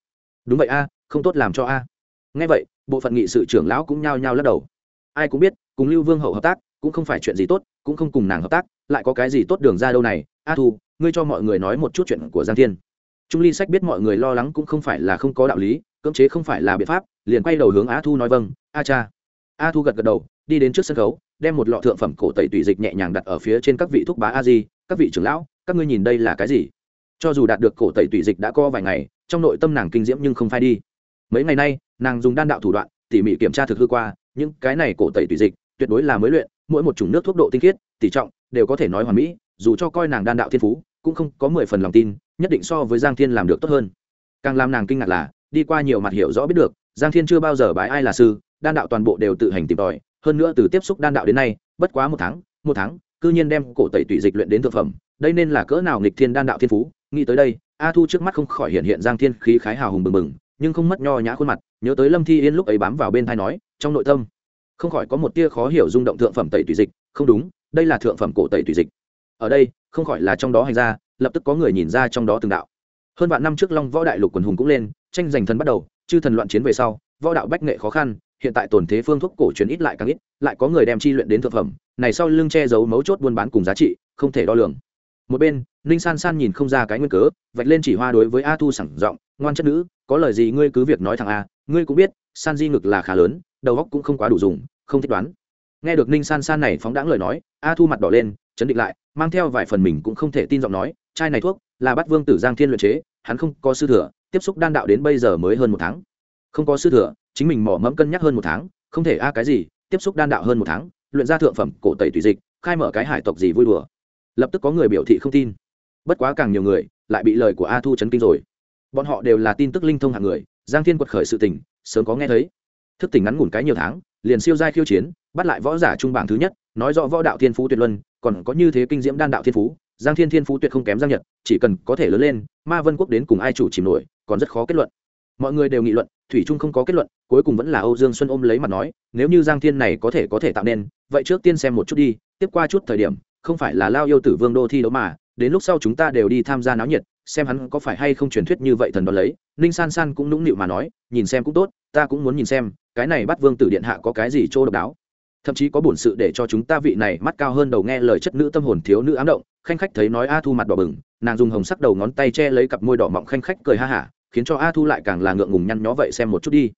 Đúng vậy a, không tốt làm cho a. Nghe vậy, bộ phận nghị sự trưởng lão cũng nhao nhao lắc đầu. Ai cũng biết, cùng lưu vương hậu hợp tác, cũng không phải chuyện gì tốt, cũng không cùng nàng hợp tác, lại có cái gì tốt đường ra đâu này, a thu ngươi cho mọi người nói một chút chuyện của giang thiên. Trung ly sách biết mọi người lo lắng cũng không phải là không có đạo lý, cưỡng chế không phải là biện pháp, liền quay đầu hướng a thu nói vâng a cha. A thu gật gật đầu, đi đến trước sân khấu, đem một lọ thượng phẩm cổ tẩy tùy dịch nhẹ nhàng đặt ở phía trên các vị thúc bá a di, các vị trưởng lão, các ngươi nhìn đây là cái gì? Cho dù đạt được cổ tẩy tùy dịch đã có vài ngày, trong nội tâm nàng kinh diễm nhưng không phai đi. Mấy ngày nay, nàng dùng đan đạo thủ đoạn, tỉ mỉ kiểm tra thực hư qua, những cái này cổ tẩy tùy dịch tuyệt đối là mới luyện, mỗi một chủng nước thuốc độ tinh khiết, tỉ trọng, đều có thể nói hoàn mỹ dù cho coi nàng đan đạo thiên phú, cũng không có mười phần lòng tin, nhất định so với giang thiên làm được tốt hơn. Càng làm nàng kinh ngạc là, đi qua nhiều mặt hiểu rõ biết được, giang thiên chưa bao giờ bái ai là sư, đan đạo toàn bộ đều tự hành tìm tòi, hơn nữa từ tiếp xúc đan đạo đến nay, bất quá một tháng một tháng, cư nhiên đem cổ tẩy tủy dịch luyện đến thực phẩm, đây nên là cỡ nào nghịch thiên đan đạo thiên phú, nghĩ tới đây, a thu trước mắt không khỏi hiện hiện giang thiên khí khái hào hùng bừng bừng, nhưng không mất nho nhã khuôn mặt, nhớ tới lâm thi yên lúc ấy bám vào bên thai nói, trong nội tâm, không khỏi có một tia khó hiểu rung động thượng phẩm tẩy tủy dịch, không đúng, đây là thượng phẩm cổ tẩy tủy dịch ở đây, không khỏi là trong đó hành ra lập tức có người nhìn ra trong đó từng đạo. Hơn vạn năm trước long võ đại lục quần hùng cũng lên, tranh giành thần bắt đầu, chư thần loạn chiến về sau, võ đạo bách nghệ khó khăn, hiện tại tồn thế phương thuốc cổ truyền ít lại càng ít, lại có người đem chi luyện đến thực phẩm, này sau lưng che giấu mấu chốt buôn bán cùng giá trị, không thể đo lường. Một bên, ninh san san nhìn không ra cái nguyên cớ, vạch lên chỉ hoa đối với a thu sẳng giọng, ngoan chất nữ, có lời gì ngươi cứ việc nói thằng a, ngươi cũng biết, san di ngực là khá lớn, đầu óc cũng không quá đủ dùng, không thích đoán. Nghe được ninh san san này phóng đãng lời nói, a thu mặt đỏ lên, chấn định lại mang theo vài phần mình cũng không thể tin giọng nói, chai này thuốc là bắt vương tử giang thiên luyện chế, hắn không có sư thừa, tiếp xúc đan đạo đến bây giờ mới hơn một tháng. Không có sư thừa, chính mình mỏ mẫm cân nhắc hơn một tháng, không thể a cái gì, tiếp xúc đan đạo hơn một tháng, luyện ra thượng phẩm cổ tẩy tùy dịch, khai mở cái hải tộc gì vui đùa. Lập tức có người biểu thị không tin. Bất quá càng nhiều người lại bị lời của a thu chấn kinh rồi. Bọn họ đều là tin tức linh thông hạng người, giang thiên quật khởi sự tình, sớm có nghe thấy. Thức tỉnh ngắn ngủn cái nhiều tháng, liền siêu giai khiêu chiến, bắt lại võ giả trung bảng thứ nhất nói rõ võ đạo thiên phú tuyệt luân, còn có như thế kinh diễm đan đạo thiên phú, giang thiên thiên phú tuyệt không kém giang nhật, chỉ cần có thể lớn lên, ma vân quốc đến cùng ai chủ chìm nổi, còn rất khó kết luận. Mọi người đều nghị luận, thủy trung không có kết luận, cuối cùng vẫn là âu dương xuân ôm lấy mặt nói, nếu như giang thiên này có thể có thể tạo nên, vậy trước tiên xem một chút đi, tiếp qua chút thời điểm, không phải là lao yêu tử vương đô thi đấu mà, đến lúc sau chúng ta đều đi tham gia náo nhiệt, xem hắn có phải hay không truyền thuyết như vậy thần đ lấy. Ninh san san cũng nũng nịu mà nói, nhìn xem cũng tốt, ta cũng muốn nhìn xem, cái này bắt vương tử điện hạ có cái gì chỗ độc đáo thậm chí có bổn sự để cho chúng ta vị này mắt cao hơn đầu nghe lời chất nữ tâm hồn thiếu nữ ám động, khanh khách thấy nói a thu mặt đỏ bừng, nàng dùng hồng sắc đầu ngón tay che lấy cặp môi đỏ mọng khanh khách cười ha hả, khiến cho a thu lại càng là ngượng ngùng nhăn nhó vậy xem một chút đi.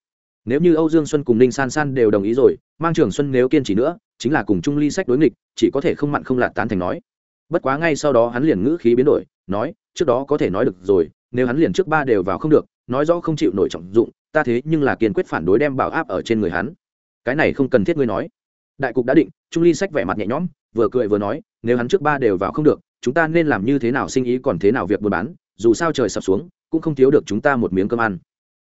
Nếu như âu dương xuân cùng ninh san san đều đồng ý rồi, mang trường xuân nếu kiên trì nữa, chính là cùng trung ly sách đối nghịch, chỉ có thể không mặn không lạt tán thành nói. Bất quá ngay sau đó hắn liền ngữ khí biến đổi, nói, trước đó có thể nói được rồi, nếu hắn liền trước ba đều vào không được, nói rõ không chịu nổi trọng dụng, ta thế nhưng là kiên quyết phản đối đem bảo áp ở trên người hắn. Cái này không cần thiết ngươi nói đại cục đã định, trung ly sách vẻ mặt nhẹ nhõm, vừa cười vừa nói, nếu hắn trước ba đều vào không được, chúng ta nên làm như thế nào sinh ý còn thế nào việc buôn bán, dù sao trời sập xuống, cũng không thiếu được chúng ta một miếng cơm ăn.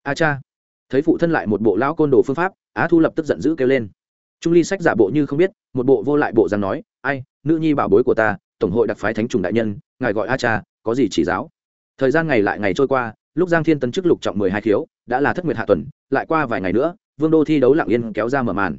A cha. Thấy phụ thân lại một bộ lão côn đồ phương pháp, á thu lập tức giận dữ kêu lên. Trung ly sách giả bộ như không biết, một bộ vô lại bộ rằng nói, ai, nữ nhi bảo bối của ta, tổng hội đặc phái thánh trùng đại nhân, ngài gọi a cha, có gì chỉ giáo? Thời gian ngày lại ngày trôi qua, lúc giang thiên tấn chức lục trọng mười hai khiếu, đã là thất nguyệt hạ tuần, lại qua vài ngày nữa, vương đô thi đấu lặng yên kéo ra mở màn.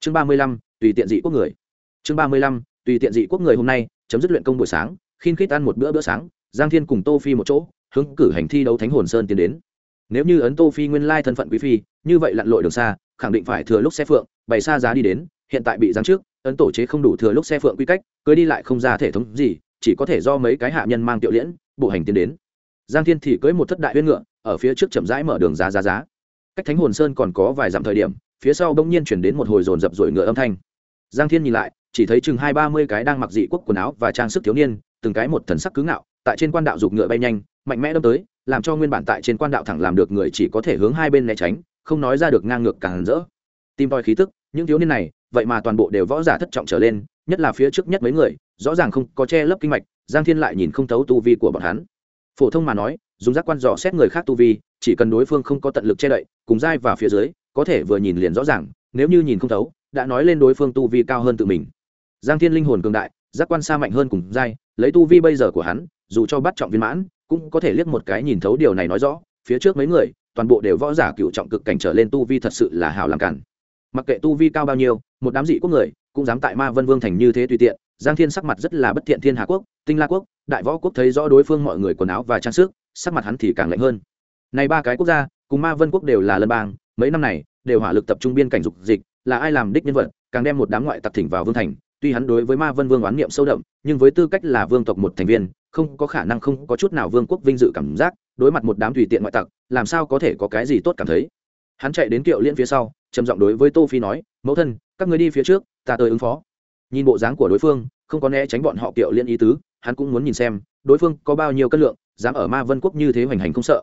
Chương ba mươi lăm tùy tiện dị quốc người. Chương ba mươi lăm, tùy tiện dị quốc người hôm nay, chấm dứt luyện công buổi sáng khi khít ăn một bữa bữa sáng, giang thiên cùng tô phi một chỗ, hướng cử hành thi đấu thánh hồn sơn tiến đến. Nếu như ấn tô phi nguyên lai thân phận quý phi, như vậy lặn lội đường xa, khẳng định phải thừa lúc xe phượng, bày xa giá đi đến, hiện tại bị giáng trước, ấn tổ chế không đủ thừa lúc xe phượng quy cách, cưới đi lại không ra thể thống gì, chỉ có thể do mấy cái hạ nhân mang tiểu liễn, bộ hành tiến đến. Giang thiên thì cưới một thất đại huyên ngựa, ở phía trước chậm rãi mở đường giá giá giá. Cách thánh hồn sơn còn có vài dặm thời điểm, phía sau bỗng nhiên chuyển đến một hồi dồn dập rồi ngựa âm thanh giang thiên nhìn lại, chỉ thấy chừng hai ba mươi cái đang mặc dị quốc quần áo và trang sức thiếu niên, từng cái một thần sắc cứng ngạo, tại trên quan đạo giục ngựa bay nhanh, mạnh mẽ đâm tới, làm cho nguyên bản tại trên quan đạo thẳng làm được người chỉ có thể hướng hai bên né tránh, không nói ra được ngang ngược càng rỡ. Tim toi khí tức, những thiếu niên này, vậy mà toàn bộ đều võ giả thất trọng trở lên, nhất là phía trước nhất mấy người, rõ ràng không có che lấp kinh mạch, giang thiên lại nhìn không thấu tu vi của bọn hắn. Phổ thông mà nói, dùng giác quan dò xét người khác tu vi, chỉ cần đối phương không có tận lực che đậy, cùng dai vào phía dưới, có thể vừa nhìn liền rõ ràng, nếu như nhìn không thấu đã nói lên đối phương tu vi cao hơn tự mình. Giang thiên linh hồn cường đại, giác quan xa mạnh hơn cùng dai lấy tu vi bây giờ của hắn, dù cho bắt trọng viên mãn, cũng có thể liếc một cái nhìn thấu điều này nói rõ, phía trước mấy người, toàn bộ đều võ giả cựu trọng cực cảnh trở lên tu vi thật sự là hào làm cản. Mặc kệ tu vi cao bao nhiêu, một đám dị quốc người, cũng dám tại ma vân vương thành như thế tùy tiện, giang thiên sắc mặt rất là bất thiện thiên hà quốc, tinh la quốc, đại võ quốc thấy rõ đối phương mọi người quần áo và trang sức, sắc mặt hắn thì càng lạnh hơn. Này ba cái quốc gia, cùng ma vân quốc đều là lân bang, mấy năm này, đều hỏa lực tập trung biên cảnh dục dịch là ai làm đích nhân vật, càng đem một đám ngoại tặc thỉnh vào vương thành. Tuy hắn đối với ma vân vương oán niệm sâu đậm, nhưng với tư cách là vương tộc một thành viên, không có khả năng không có chút nào vương quốc vinh dự cảm giác, đối mặt một đám tùy tiện ngoại tặc, làm sao có thể có cái gì tốt cảm thấy? Hắn chạy đến kiệu liên phía sau, trầm giọng đối với tô phi nói, mẫu thân, các người đi phía trước, ta tới ứng phó. Nhìn bộ dáng của đối phương, không có né tránh bọn họ kiệu liên ý tứ, hắn cũng muốn nhìn xem, đối phương có bao nhiêu cân lượng, dám ở ma vân quốc như thế hoành hành không sợ.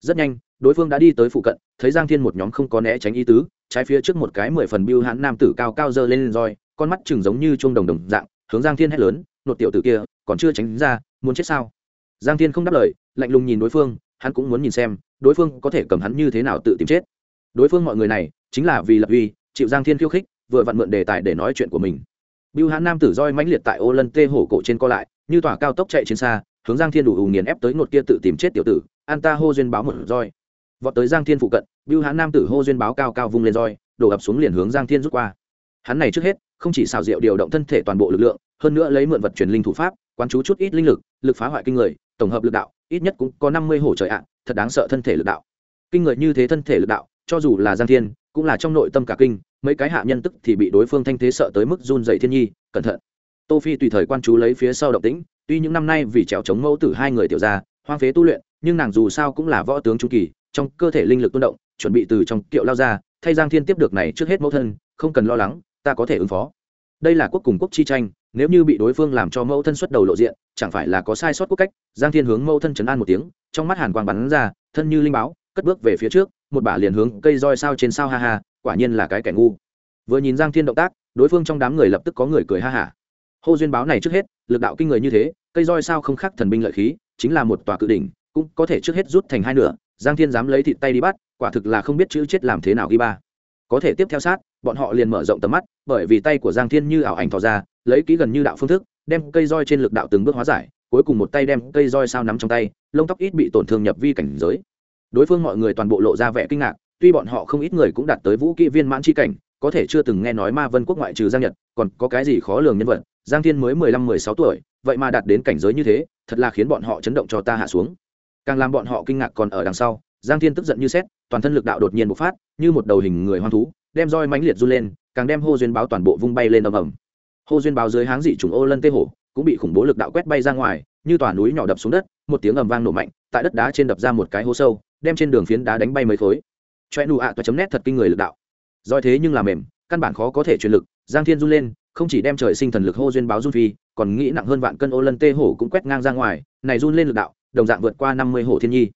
Rất nhanh, đối phương đã đi tới phụ cận, thấy giang thiên một nhóm không có né tránh ý tứ trái phía trước một cái mười phần biêu hãn nam tử cao cao dơ lên roi con mắt chừng giống như chuông đồng đồng dạng hướng giang thiên hét lớn nột tiểu tử kia còn chưa tránh ra muốn chết sao? Giang thiên không đáp lời lạnh lùng nhìn đối phương hắn cũng muốn nhìn xem đối phương có thể cầm hắn như thế nào tự tìm chết. Đối phương mọi người này chính là vì lập uy chịu giang thiên khiêu khích vừa vặn mượn đề tài để nói chuyện của mình. Bưu Hán nam tử roi mãnh liệt tại ô lân tê hổ cổ trên co lại, như tỏa cao tốc chạy trên xa, hướng Giang Thiên đủ ù nghiền ép tới nột kia tự tìm chết tiểu tử, an ta hô duyên báo một roi. Vọt tới Giang Thiên phụ cận, Bưu Hán nam tử hô duyên báo cao cao vung lên roi, đổ ập xuống liền hướng Giang Thiên rút qua. Hắn này trước hết, không chỉ xảo diệu điều động thân thể toàn bộ lực lượng, hơn nữa lấy mượn vật truyền linh thủ pháp, quán chú chút ít linh lực, lực phá hoại kinh người, tổng hợp lực đạo, ít nhất cũng có năm mươi hổ trời ạ, thật đáng sợ thân thể lực đạo. Kinh người như thế thân thể lực đạo, cho dù là Giang Thiên, cũng là trong nội tâm cả kinh, mấy cái hạ nhân tức thì bị đối phương thanh thế sợ tới mức run rẩy thiên nhi cẩn thận tô phi tùy thời quan chú lấy phía sau động tĩnh tuy những năm nay vì trèo chống mẫu tử hai người tiểu gia hoang phế tu luyện nhưng nàng dù sao cũng là võ tướng trung kỳ trong cơ thể linh lực tuôn động chuẩn bị từ trong kiệu lao ra, thay giang thiên tiếp được này trước hết mẫu thân, không cần lo lắng, ta có thể ứng phó. Đây là quốc cùng quốc chi tranh, nếu như bị đối phương làm cho mẫu thân xuất đầu lộ diện, chẳng phải là có sai sót quốc cách? Giang thiên hướng mẫu thân chấn an một tiếng, trong mắt hàn quang bắn ra, thân như linh báo, cất bước về phía trước, một bả liền hướng cây roi sao trên sao ha ha, quả nhiên là cái kẻ ngu. Vừa nhìn giang thiên động tác, đối phương trong đám người lập tức có người cười ha hả. Hô duyên báo này trước hết, lực đạo kinh người như thế, cây roi sao không khác thần binh lợi khí, chính là một tòa cự đỉnh, cũng có thể trước hết rút thành hai nửa giang thiên dám lấy thịt tay đi bắt, quả thực là không biết chữ chết làm thế nào ghi ba. Có thể tiếp theo sát, bọn họ liền mở rộng tầm mắt, bởi vì tay của giang thiên như ảo ảnh thò ra, lấy kỹ gần như đạo phương thức, đem cây roi trên lực đạo từng bước hóa giải, cuối cùng một tay đem cây roi sao nắm trong tay, lông tóc ít bị tổn thương nhập vi cảnh giới. Đối phương mọi người toàn bộ lộ ra vẻ kinh ngạc, tuy bọn họ không ít người cũng đạt tới vũ kỹ viên mãn chi cảnh, có thể chưa từng nghe nói ma vân quốc ngoại trừ giang nhật, còn có cái gì khó lường nhân vật, giang thiên mới mười lăm, mười sáu tuổi, vậy mà đạt đến cảnh giới như thế, thật là khiến bọn họ chấn động cho ta hạ xuống càng làm bọn họ kinh ngạc còn ở đằng sau, giang thiên tức giận như xét toàn thân lực đạo đột nhiên bộc phát, như một đầu hình người hoang thú, đem roi mãnh liệt run lên, càng đem hô duyên báo toàn bộ vung bay lên ầm ầm. Hô duyên báo dưới háng dị trùng ô lân tê hổ, cũng bị khủng bố lực đạo quét bay ra ngoài, như tòa núi nhỏ đập xuống đất, một tiếng ầm vang nổ mạnh, tại đất đá trên đập ra một cái hố sâu, đem trên đường phiến đá đánh bay mấy khối. Choe nụ ạ toa chấm nét thật kinh người lực đạo. Doi thế nhưng làm mềm, căn bản khó có thể truyền lực, giang thiên run lên, không chỉ đem trời sinh thần lực hô duyên báo run phi, còn nghĩ nặng hơn vạn cân ô lân tê hổ cũng quét ngang ra ngoài, này run lên lực đạo đồng dạng vượt qua năm mươi hồ thiên nhi.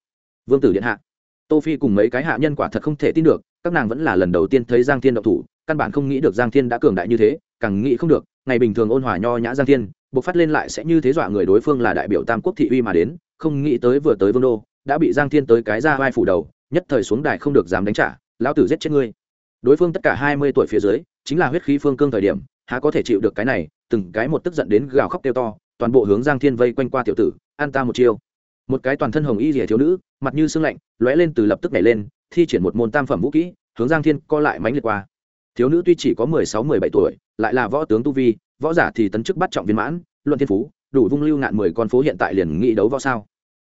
Vương tử điện hạ, tô phi cùng mấy cái hạ nhân quả thật không thể tin được, các nàng vẫn là lần đầu tiên thấy giang thiên động thủ, căn bản không nghĩ được giang thiên đã cường đại như thế, càng nghĩ không được, ngày bình thường ôn hòa nho nhã giang thiên buộc phát lên lại sẽ như thế dọa người đối phương là đại biểu tam quốc thị uy mà đến, không nghĩ tới vừa tới vương đô, đã bị giang thiên tới cái ra vai phủ đầu, nhất thời xuống đài không được dám đánh trả, lão tử giết chết ngươi. Đối phương tất cả hai mươi tuổi phía dưới, chính là huyết khí phương cương thời điểm, há có thể chịu được cái này, từng cái một tức giận đến gào khóc kêu to, toàn bộ hướng giang thiên vây quanh qua tiểu tử, an ta một chiêu một cái toàn thân hồng y rìa thiếu nữ, mặt như sương lạnh, lóe lên từ lập tức nhảy lên, thi triển một môn tam phẩm vũ kỹ, hướng giang thiên co lại mánh liệt qua. Thiếu nữ tuy chỉ có mười sáu, mười bảy tuổi, lại là võ tướng tu vi, võ giả thì tấn chức bắt trọng viên mãn, luận thiên phú, đủ vung lưu ngạn mười con phố hiện tại liền nghị đấu võ sao.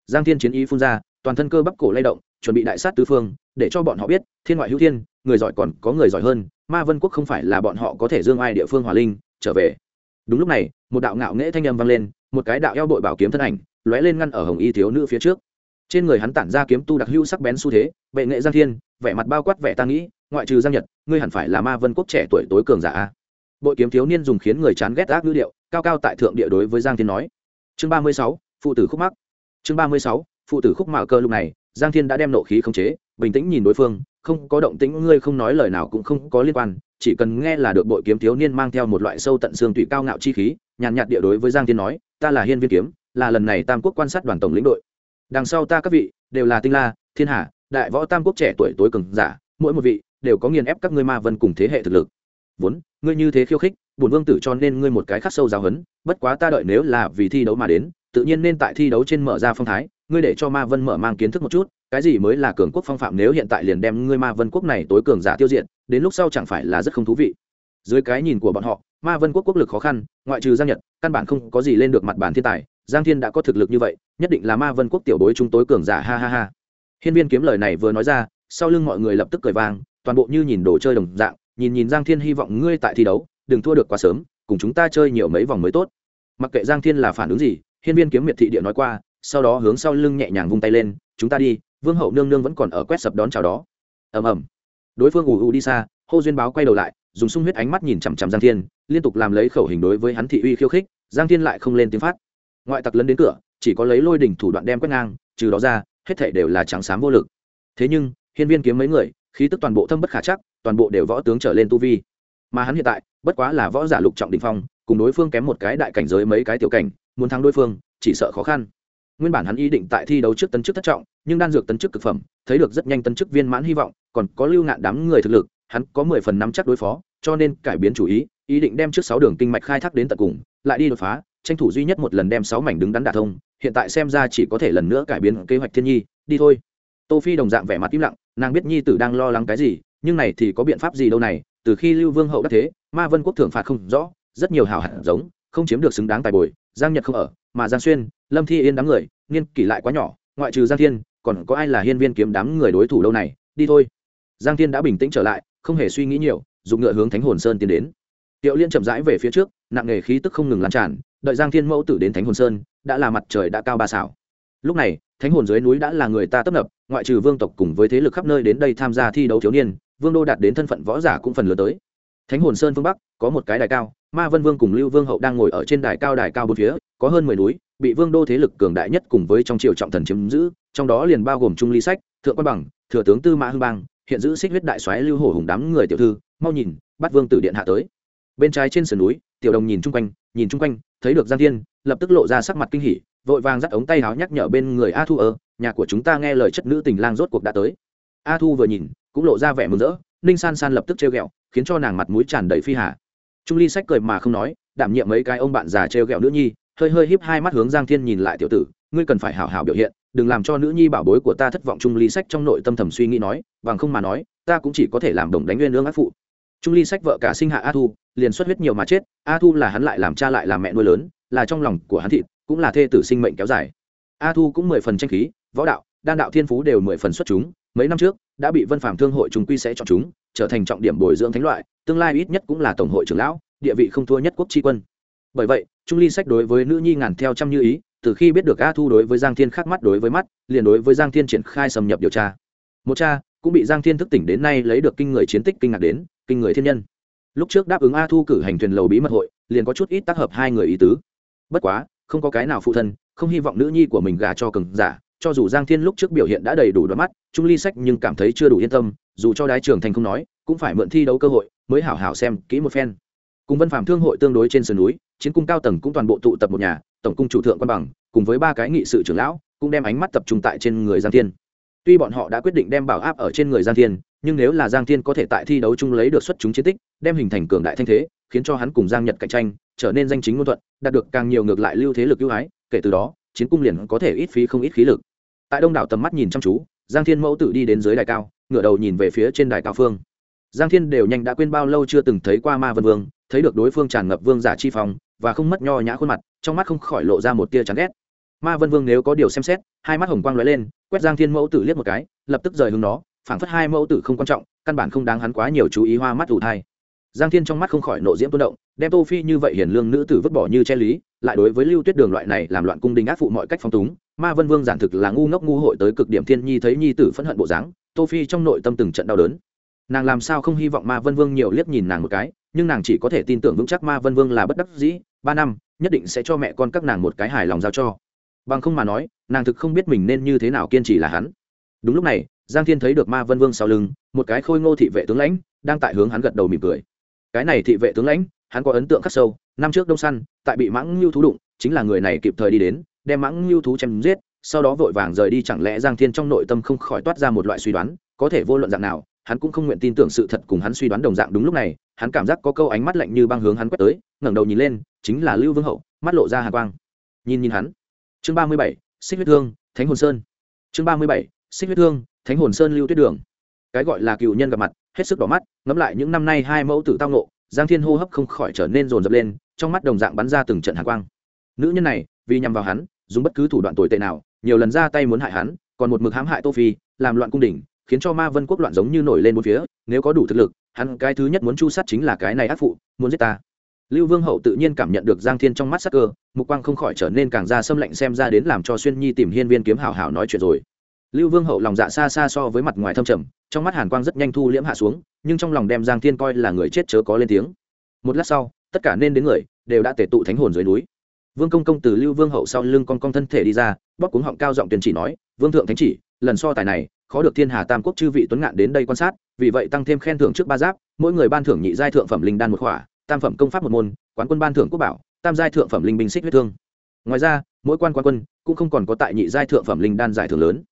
Giang thiên chiến ý phun ra, toàn thân cơ bắp cổ lay động, chuẩn bị đại sát tứ phương, để cho bọn họ biết, thiên ngoại hữu thiên, người giỏi còn có người giỏi hơn, ma vân quốc không phải là bọn họ có thể dương ai địa phương hòa linh, trở về. Đúng lúc này, một đạo ngạo nghễ thanh âm vang lên, một cái đạo eo bội bảo kiếm thân ảnh lóe lên ngăn ở hồng y thiếu nữ phía trước. Trên người hắn tản ra kiếm tu đặc hữu sắc bén xu thế, bệ nghệ giang thiên, vẻ mặt bao quát vẻ ta nghĩ, ngoại trừ giang nhật, ngươi hẳn phải là ma vân quốc trẻ tuổi tối cường giả a. Bội kiếm thiếu niên dùng khiến người chán ghét ác ngữ điệu, cao cao tại thượng địa đối với giang thiên nói. Chương ba mươi sáu, phụ tử khúc mắc. Chương ba mươi sáu, phụ tử khúc mạo cơ lúc này, giang thiên đã đem nộ khí khống chế, bình tĩnh nhìn đối phương, không có động tĩnh, ngươi không nói lời nào cũng không có liên quan, chỉ cần nghe là được bội kiếm thiếu niên mang theo một loại sâu tận xương tụy cao ngạo chi khí, nhàn nhạt địa đối với giang thiên nói, ta là hiên viên kiếm là lần này tam quốc quan sát đoàn tổng lĩnh đội. Đằng sau ta các vị, đều là tinh la, thiên hà, đại võ tam quốc trẻ tuổi tối cường giả, mỗi một vị đều có nghiền ép các ngươi ma vân cùng thế hệ thực lực. Vốn, ngươi như thế khiêu khích bùn vương tử cho nên ngươi một cái khắc sâu giáo hấn bất quá ta đợi nếu là vì thi đấu mà đến, tự nhiên nên tại thi đấu trên mở ra phong thái, ngươi để cho ma vân mở mang kiến thức một chút, cái gì mới là cường quốc phong phạm nếu hiện tại liền đem ngươi ma vân quốc này tối cường giả tiêu diệt, đến lúc sau chẳng phải là rất không thú vị. Dưới cái nhìn của bọn họ, ma vân quốc quốc lực khó khăn, ngoại trừ giang nhật, căn bản không có gì lên được mặt bản thiên tài giang thiên đã có thực lực như vậy, nhất định là ma vân quốc tiểu bối chúng tối cường giả, ha ha ha. Hiên viên kiếm lời này vừa nói ra, sau lưng mọi người lập tức cười vang, toàn bộ như nhìn đồ chơi đồng dạng, nhìn nhìn giang thiên hy vọng ngươi tại thi đấu, đừng thua được quá sớm, cùng chúng ta chơi nhiều mấy vòng mới tốt. Mặc kệ giang thiên là phản ứng gì, hiên viên kiếm miệt thị địa nói qua, sau đó hướng sau lưng nhẹ nhàng vung tay lên, chúng ta đi, vương hậu nương nương vẫn còn ở quét sập đón chào đó. Ầm ầm. Đối phương ù ù đi xa, hô duyên báo quay đầu lại, dùng sung huyết ánh mắt nhìn chằm chằm giang thiên, liên tục làm lấy khẩu hình đối với hắn thị uy khiêu khích, giang thiên lại không lên tiếng phát ngoại tặc lấn đến cửa, chỉ có lấy lôi đỉnh thủ đoạn đem quét ngang, trừ đó ra, hết thể đều là trắng xám vô lực. Thế nhưng, hiên viên kiếm mấy người, khí tức toàn bộ thâm bất khả chắc, toàn bộ đều võ tướng trở lên tu vi. Mà hắn hiện tại, bất quá là võ giả lục trọng đình phong, cùng đối phương kém một cái đại cảnh giới mấy cái tiểu cảnh, muốn thắng đối phương, chỉ sợ khó khăn. Nguyên bản hắn ý định tại thi đấu trước tấn chức thất trọng, nhưng đan dược tấn chức cực phẩm, thấy được rất nhanh tấn chức viên mãn hy vọng, còn có lưu ngạn đám người thực lực, hắn có mười phần nắm chắc đối phó, cho nên cải biến chủ ý ý định đem trước sáu đường kinh mạch khai thác đến tận cùng, lại đi đột phá tranh thủ duy nhất một lần đem sáu mảnh đứng đắn đả thông, hiện tại xem ra chỉ có thể lần nữa cải biến kế hoạch thiên nhi, đi thôi. Tô phi đồng dạng vẻ mặt im lặng, nàng biết nhi tử đang lo lắng cái gì, nhưng này thì có biện pháp gì đâu này, từ khi lưu vương hậu đắc thế, ma vân quốc thưởng phạt không rõ, rất nhiều hảo hạt giống, không chiếm được xứng đáng tài bồi, giang nhật không ở, mà giang xuyên, lâm thi yên đám người, niên kỷ lại quá nhỏ, ngoại trừ giang thiên, còn có ai là hiên viên kiếm đám người đối thủ đâu này, đi thôi. Giang thiên đã bình tĩnh trở lại, không hề suy nghĩ nhiều, dùng ngựa hướng thánh hồn sơn tiến đến. Tiệu liên chậm rãi về phía trước, nặng nghề khí tức không ngừng lan tràn đợi giang thiên mẫu tử đến thánh hồn sơn, đã là mặt trời đã cao ba xảo. Lúc này, thánh hồn dưới núi đã là người ta tấp nập, ngoại trừ vương tộc cùng với thế lực khắp nơi đến đây tham gia thi đấu thiếu niên, vương đô đạt đến thân phận võ giả cũng phần lớn tới. Thánh hồn sơn phương bắc, có một cái đài cao, ma vân vương cùng lưu vương hậu đang ngồi ở trên đài cao đài cao bốn phía, có hơn mười núi, bị vương đô thế lực cường đại nhất cùng với trong triều trọng thần chiếm giữ, trong đó liền bao gồm trung ly sách, thượng quan bằng, thừa tướng tư mã hưng bang, hiện giữ xích huyết đại soái lưu hổ hùng đám người tiểu thư, mau nhìn, bắt vương tử điện hạ tới bên trái trên sườn núi, tiểu đồng nhìn chung quanh, nhìn chung quanh, thấy được giang thiên, lập tức lộ ra sắc mặt kinh hỉ, vội vàng dắt ống tay áo nhắc nhở bên người a thu ơ nhà của chúng ta nghe lời chất nữ tình lang rốt cuộc đã tới. A thu vừa nhìn, cũng lộ ra vẻ mừng rỡ, ninh san san lập tức trêu ghẹo, khiến cho nàng mặt mũi tràn đầy phi hà. Trung ly sách cười mà không nói, đảm nhiệm mấy cái ông bạn già trêu ghẹo nữ nhi, hơi hơi híp hai mắt hướng giang thiên nhìn lại tiểu tử, ngươi cần phải hảo hảo biểu hiện, đừng làm cho nữ nhi bảo bối của ta thất vọng. Trung ly sách trong nội tâm thầm suy nghĩ nói, bằng không mà nói, ta cũng chỉ có thể làm đồng đánh nguyên lương ác phụ. Trung ly sách vợ cả sinh hạ a thu liền xuất huyết nhiều mà chết, a thu là hắn lại làm cha lại làm mẹ nuôi lớn, là trong lòng của hắn thịt, cũng là thê tử sinh mệnh kéo dài. A thu cũng mười phần tranh khí, võ đạo, đan đạo thiên phú đều mười phần xuất chúng, mấy năm trước, đã bị vân phạm thương hội chúng quy sẽ chọn chúng, trở thành trọng điểm bồi dưỡng thánh loại, tương lai ít nhất cũng là tổng hội trưởng lão, địa vị không thua nhất quốc tri quân. Bởi vậy, trung ly sách đối với nữ nhi ngàn theo trăm như ý, từ khi biết được a thu đối với giang thiên khác mắt đối với mắt, liền đối với giang thiên triển khai xâm nhập điều tra. Một cha, cũng bị giang thiên thức tỉnh đến nay lấy được kinh người chiến tích kinh ngạc đến, kinh người thiên nhân lúc trước đáp ứng a thu cử hành thuyền lầu bí mật hội, liền có chút ít tác hợp hai người ý tứ. Bất quá, không có cái nào phụ thân, không hy vọng nữ nhi của mình gả cho cường giả, cho dù giang thiên lúc trước biểu hiện đã đầy đủ đoán mắt, trung ly sách nhưng cảm thấy chưa đủ yên tâm, dù cho đái trường thành không nói, cũng phải mượn thi đấu cơ hội mới hảo hảo xem kỹ một phen. Cùng văn phạm thương hội tương đối trên sườn núi, chiến cung cao tầng cũng toàn bộ tụ tập một nhà, tổng cung chủ thượng quan bằng, cùng với ba cái nghị sự trưởng lão, cũng đem ánh mắt tập trung tại trên người giang thiên. Tuy bọn họ đã quyết định đem bảo áp ở trên người giang thiên nhưng nếu là giang thiên có thể tại thi đấu chung lấy được xuất chúng chiến tích đem hình thành cường đại thanh thế khiến cho hắn cùng giang nhật cạnh tranh trở nên danh chính ngôn thuận đạt được càng nhiều ngược lại lưu thế lực ưu ái kể từ đó chiến cung liền có thể ít phí không ít khí lực. Tại đông đảo tầm mắt nhìn chăm chú giang thiên mẫu tự đi đến dưới đài cao ngửa đầu nhìn về phía trên đài cao phương. Giang thiên đều nhanh đã quên bao lâu chưa từng thấy qua ma vân vương thấy được đối phương tràn ngập vương giả chi phòng, và không mất nho nhã khuôn mặt trong mắt không khỏi lộ ra một tia chán ghét. Ma vân vương nếu có điều xem xét hai mắt hồng quang lóe lên quét giang thiên mẫu tử liếc một cái lập tức rời hướng nó phảng phất hai mẫu tử không quan trọng, căn bản không đáng hắn quá nhiều chú ý hoa mắt ủ thai. Giang thiên trong mắt không khỏi nộ diễm tôn động, đem tô phi như vậy hiền lương nữ tử vứt bỏ như che lý, lại đối với lưu tuyết đường loại này làm loạn cung đình ác phụ mọi cách phong túng, ma vân vương giản thực là ngu ngốc ngu hội tới cực điểm thiên nhi thấy nhi tử phẫn hận bộ dáng, tô phi trong nội tâm từng trận đau đớn. Nàng làm sao không hy vọng ma vân vương nhiều liếc nhìn nàng một cái, nhưng nàng chỉ có thể tin tưởng vững chắc ma vân vương là bất đắc dĩ, ba năm, nhất định sẽ cho mẹ con các nàng một cái hài lòng giao cho. Bằng không mà nói, nàng thực không biết mình nên như thế nào kiên trì là hắn. Đúng lúc này giang thiên thấy được ma vân vương sau lưng, một cái khôi ngô thị vệ tướng lãnh, đang tại hướng hắn gật đầu mỉm cười. Cái này thị vệ tướng lãnh, hắn có ấn tượng khắc sâu, năm trước đông săn, tại bị mãng lưu thú đụng, chính là người này kịp thời đi đến, đem mãng lưu thú chém giết, sau đó vội vàng rời đi chẳng lẽ giang thiên trong nội tâm không khỏi toát ra một loại suy đoán, có thể vô luận dạng nào, hắn cũng không nguyện tin tưởng sự thật cùng hắn suy đoán đồng dạng đúng lúc này, hắn cảm giác có câu ánh mắt lạnh như băng hướng hắn quét tới, ngẩng đầu nhìn lên, chính là lưu vương hậu, mắt lộ ra hà quang. Nhìn nhìn hắn. Chương ba mươi bảy, xích huyết thương, thánh hồn sơn. Chương ba mươi bảy, xích huyết thương thánh hồn sơn lưu tuyết đường. Cái gọi là cựu nhân gặp mặt, hết sức đỏ mắt, ngẫm lại những năm nay hai mẫu tử tao nộ giang thiên hô hấp không khỏi trở nên rồn rập lên, trong mắt đồng dạng bắn ra từng trận hạ quang. Nữ nhân này, vì nhằm vào hắn, dùng bất cứ thủ đoạn tồi tệ nào, nhiều lần ra tay muốn hại hắn, còn một mực hãm hại tô phi, làm loạn cung đình khiến cho ma vân quốc loạn giống như nổi lên một phía, nếu có đủ thực lực, hắn cái thứ nhất muốn chu sát chính là cái này ác phụ, muốn giết ta. Lưu vương hậu tự nhiên cảm nhận được giang thiên trong mắt sắc cơ, mục quang không khỏi trở nên càng ra xâm lạnh xem ra đến làm cho xuyên nhi tìm hiên viên kiếm hảo hảo nói chuyện rồi lưu vương hậu lòng dạ xa xa so với mặt ngoài thâm trầm, trong mắt hàn quang rất nhanh thu liễm hạ xuống, nhưng trong lòng đem giang thiên coi là người chết chớ có lên tiếng. Một lát sau, tất cả nên đến người, đều đã tể tụ thánh hồn dưới núi. Vương công công từ lưu vương hậu sau lưng con con thân thể đi ra bóc cuống họng cao giọng tuyên chỉ nói, vương thượng thánh chỉ, lần so tài này, khó được thiên hà tam quốc chư vị tuấn ngạn đến đây quan sát, vì vậy tăng thêm khen thưởng trước ba giáp, mỗi người ban thưởng nhị giai thượng phẩm linh đan một khỏa, tam phẩm công pháp một môn, quán quân ban thưởng quốc bảo, tam giai thượng phẩm linh binh xích huyết thương. Ngoài ra, mỗi quan quan quân cũng không còn có tại nhị giai thượng phẩm linh đan giải thưởng lớn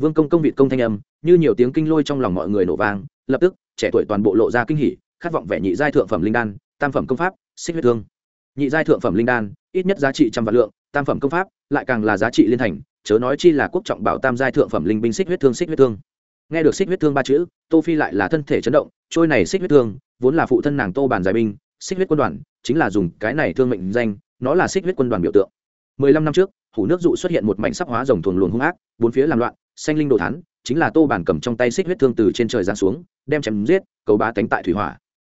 vương công công vị công thanh âm, như nhiều tiếng kinh lôi trong lòng mọi người nổ vang, lập tức, trẻ tuổi toàn bộ lộ ra kinh hỉ, khát vọng vẻ nhị giai thượng phẩm linh đan, tam phẩm công pháp, xích huyết thương. Nhị giai thượng phẩm linh đan, ít nhất giá trị trăm vạn lượng, tam phẩm công pháp, lại càng là giá trị liên thành, chớ nói chi là quốc trọng bảo tam giai thượng phẩm linh binh xích huyết thương, xích huyết thương. Nghe được xích huyết thương ba chữ, tô phi lại là thân thể chấn động, trôi này xích huyết thương, vốn là phụ thân nàng tô bản giải binh, xích huyết quân đoàn, chính là dùng cái này thương mệnh danh, nó là xích huyết quân đoàn biểu tượng. Mười lăm năm trước, hủ nước dụ xuất hiện một mảnh sắc hóa rồng thuần luồng hung ác, bốn phía làm loạn xanh linh đồ thán, chính là tô bản cầm trong tay xích huyết thương từ trên trời giáng xuống, đem chém giết, cầu bá tánh tại thủy hỏa.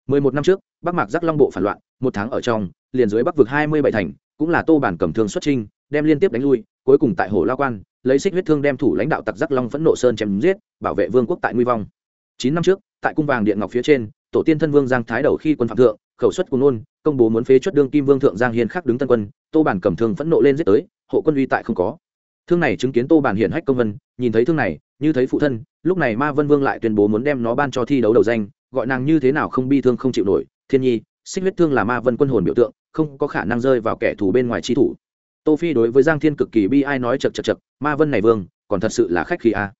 Mười một năm trước, bắc mạc giác long bộ phản loạn, một tháng ở trong, liền dưới bắc vực hai mươi bảy thành, cũng là tô bản cầm thương xuất trinh đem liên tiếp đánh lui, cuối cùng tại hồ lao quan, lấy xích huyết thương đem thủ lãnh đạo tặc giác long phẫn nộ sơn chém giết, bảo vệ vương quốc tại nguy vong. Chín năm trước, tại cung vàng điện ngọc phía trên, tổ tiên thân vương giang thái đầu khi quân phạm thượng, khẩu suất cùng nôn, công bố muốn phế chuất đương kim vương thượng giang hiền khắc đứng tân quân, tô bản cầm thương phẫn nộ lên giết tới, hộ quân uy tại không có thương này chứng kiến tô bản hiển hách công vân, nhìn thấy thương này, như thấy phụ thân, lúc này ma vân vương lại tuyên bố muốn đem nó ban cho thi đấu đầu danh, gọi nàng như thế nào không bi thương không chịu nổi. Thiên nhi, xích huyết thương là ma vân quân hồn biểu tượng, không có khả năng rơi vào kẻ thù bên ngoài chi thủ. Tô phi đối với giang thiên cực kỳ bi ai nói chật chật chật ma vân này vương, còn thật sự là khách khí a. À.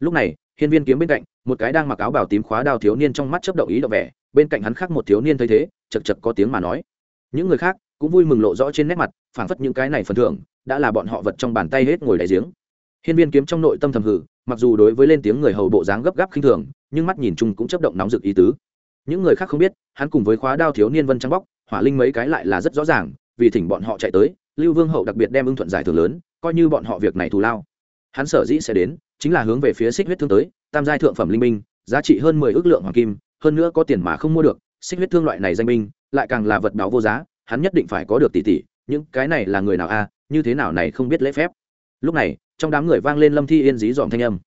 lúc này, hiên viên kiếm bên cạnh, một cái đang mặc áo bào tím khóa đao thiếu niên trong mắt chớp động ý động vẻ, bên cạnh hắn khác một thiếu niên thấy thế chật chật có tiếng mà nói. Những người khác cũng vui mừng lộ rõ trên nét mặt, phảng phất những cái này phần thưởng đã là bọn họ vật trong bàn tay hết ngồi đại giếng. Hiên viên kiếm trong nội tâm thầm hử mặc dù đối với lên tiếng người hầu bộ dáng gấp gáp khinh thường, nhưng mắt nhìn chung cũng chấp động nóng rực ý tứ. Những người khác không biết, hắn cùng với khóa đao thiếu niên vân trắng bóc, hỏa linh mấy cái lại là rất rõ ràng, vì thỉnh bọn họ chạy tới, lưu vương hậu đặc biệt đem ưng thuận giải thưởng lớn, coi như bọn họ việc này thù lao. Hắn sở dĩ sẽ đến, chính là hướng về phía xích huyết thương tới, tam giai thượng phẩm linh minh giá trị hơn mười ước lượng hoàng kim, hơn nữa có tiền mà không mua được, xích huyết thương loại này danh minh lại càng là vật báo vô giá, hắn nhất định phải có được tỷ tỷ, những cái này là người nào a như thế nào này không biết lễ phép. Lúc này, trong đám người vang lên lâm thi yên dí dòm thanh âm.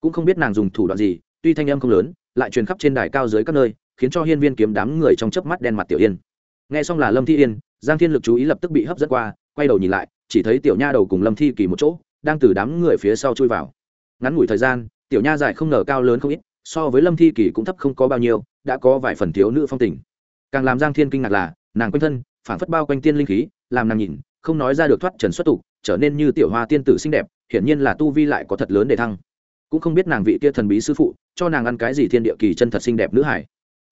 Cũng không biết nàng dùng thủ đoạn gì, tuy thanh âm không lớn, lại truyền khắp trên đài cao dưới các nơi, khiến cho hiên viên kiếm đám người trong chớp mắt đen mặt tiểu yên. Nghe xong là lâm thi yên, giang thiên lực chú ý lập tức bị hấp dẫn qua, quay đầu nhìn lại, chỉ thấy tiểu nha đầu cùng lâm thi kỳ một chỗ, đang từ đám người phía sau chui vào. Ngắn ngủi thời gian, tiểu nha dài không ngờ cao lớn không ít, so với lâm thi kỳ cũng thấp không có bao nhiêu, đã có vài phần thiếu nữ phong tình. Càng làm giang thiên kinh ngạc là, nàng quanh thân phản phất bao quanh tiên linh khí, làm nàng nhìn không nói ra được thoát trần xuất tục, trở nên như tiểu hoa tiên tử xinh đẹp, hiển nhiên là tu vi lại có thật lớn để thăng. Cũng không biết nàng vị kia thần bí sư phụ, cho nàng ăn cái gì thiên địa kỳ chân thật xinh đẹp nữ hải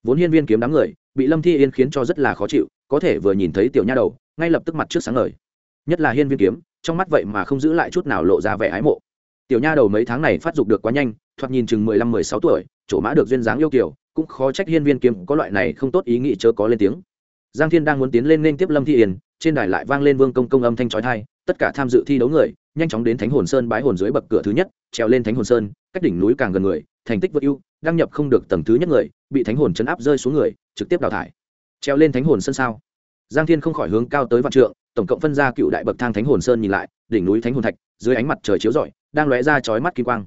vốn hiên viên kiếm đám người, bị lâm thi yên khiến cho rất là khó chịu, có thể vừa nhìn thấy tiểu nha đầu, ngay lập tức mặt trước sáng ngời. Nhất là hiên viên kiếm, trong mắt vậy mà không giữ lại chút nào lộ ra vẻ ái mộ. Tiểu nha đầu mấy tháng này phát dục được quá nhanh, thoạt nhìn chừng mười lăm, mười sáu tuổi, chỗ mã được duyên dáng yêu kiều, cũng khó trách hiên viên kiếm có loại này không tốt ý nghĩ chớ có lên tiếng. Giang thiên đang muốn tiến lên nên tiếp lâm thi yên trên đài lại vang lên vương công công âm thanh trói thai, tất cả tham dự thi đấu người, nhanh chóng đến thánh hồn sơn bái hồn dưới bậc cửa thứ nhất, trèo lên thánh hồn sơn, cách đỉnh núi càng gần người, thành tích vượt ưu, đăng nhập không được tầng thứ nhất người, bị thánh hồn chấn áp rơi xuống người, trực tiếp đào thải. Treo lên thánh hồn sơn sao? Giang thiên không khỏi hướng cao tới vạn trượng, tổng cộng phân ra cựu đại bậc thang thánh hồn sơn nhìn lại, đỉnh núi thánh hồn thạch, dưới ánh mặt trời chiếu rọi, đang lóe ra chói mắt kim quang.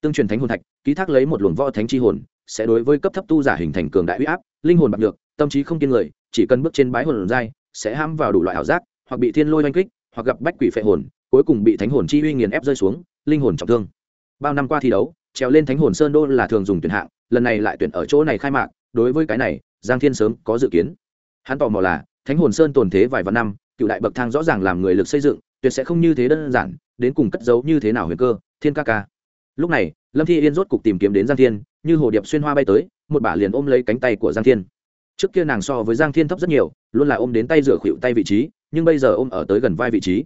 Tương truyền thánh hồn thạch, ký thác lấy một luồng võ thánh chi hồn, sẽ đối với cấp thấp tu giả hình thành cường đại uy áp, linh hồn bạc được tâm trí không kiên người, chỉ cần bước trên bái hồn giai sẽ ham vào đủ loại ảo giác, hoặc bị thiên lôi oanh kích, hoặc gặp bách quỷ phệ hồn, cuối cùng bị thánh hồn chi uy nghiền ép rơi xuống, linh hồn trọng thương. Bao năm qua thi đấu, trèo lên thánh hồn sơn đô là thường dùng tuyển hạng, lần này lại tuyển ở chỗ này khai mạc, đối với cái này, giang thiên sớm có dự kiến. Hắn tò mò là, thánh hồn sơn tồn thế vài vạn năm, cựu đại bậc thang rõ ràng làm người lực xây dựng, tuyệt sẽ không như thế đơn giản, đến cùng cất giấu như thế nào huyền cơ, thiên ca ca. Lúc này, lâm thi yên rốt cục tìm kiếm đến giang thiên, như hồ điệp xuyên hoa bay tới, một bả liền ôm lấy cánh tay của giang thiên trước kia nàng so với giang thiên thấp rất nhiều, luôn là ôm đến tay rửa khuỵu tay vị trí, nhưng bây giờ ôm ở tới gần vai vị trí.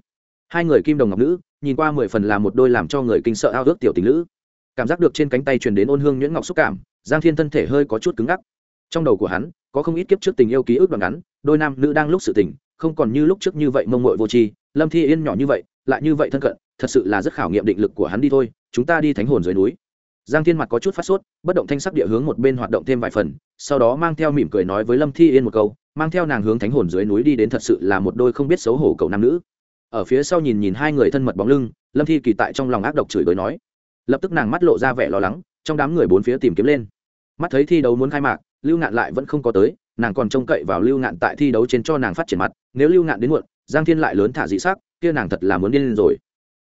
Hai người kim đồng ngọc nữ, nhìn qua mười phần là một đôi làm cho người kinh sợ ao ước tiểu tình nữ. Cảm giác được trên cánh tay truyền đến ôn hương nhuyễn ngọc xúc cảm, giang thiên thân thể hơi có chút cứng ngắc. Trong đầu của hắn, có không ít kiếp trước tình yêu ký ức đoạn ngắn, đôi nam nữ đang lúc sự tình, không còn như lúc trước như vậy mông mội vô tri, lâm thi yên nhỏ như vậy, lại như vậy thân cận, thật sự là rất khảo nghiệm định lực của hắn đi thôi, chúng ta đi thánh hồn dưới núi. Giang thiên mặt có chút phát sốt, bất động thanh sắc địa hướng một bên hoạt động thêm vài phần sau đó mang theo mỉm cười nói với lâm thi yên một câu, mang theo nàng hướng thánh hồn dưới núi đi đến thật sự là một đôi không biết xấu hổ cậu nam nữ. Ở phía sau nhìn nhìn hai người thân mật bóng lưng, lâm thi kỳ tại trong lòng ác độc chửi bới nói. Lập tức nàng mắt lộ ra vẻ lo lắng, trong đám người bốn phía tìm kiếm lên. Mắt thấy thi đấu muốn khai mạc, lưu ngạn lại vẫn không có tới, nàng còn trông cậy vào lưu ngạn tại thi đấu trên cho nàng phát triển mặt, nếu lưu ngạn đến muộn, giang thiên lại lớn thả dị sắc, kia nàng thật là muốn điên lên rồi.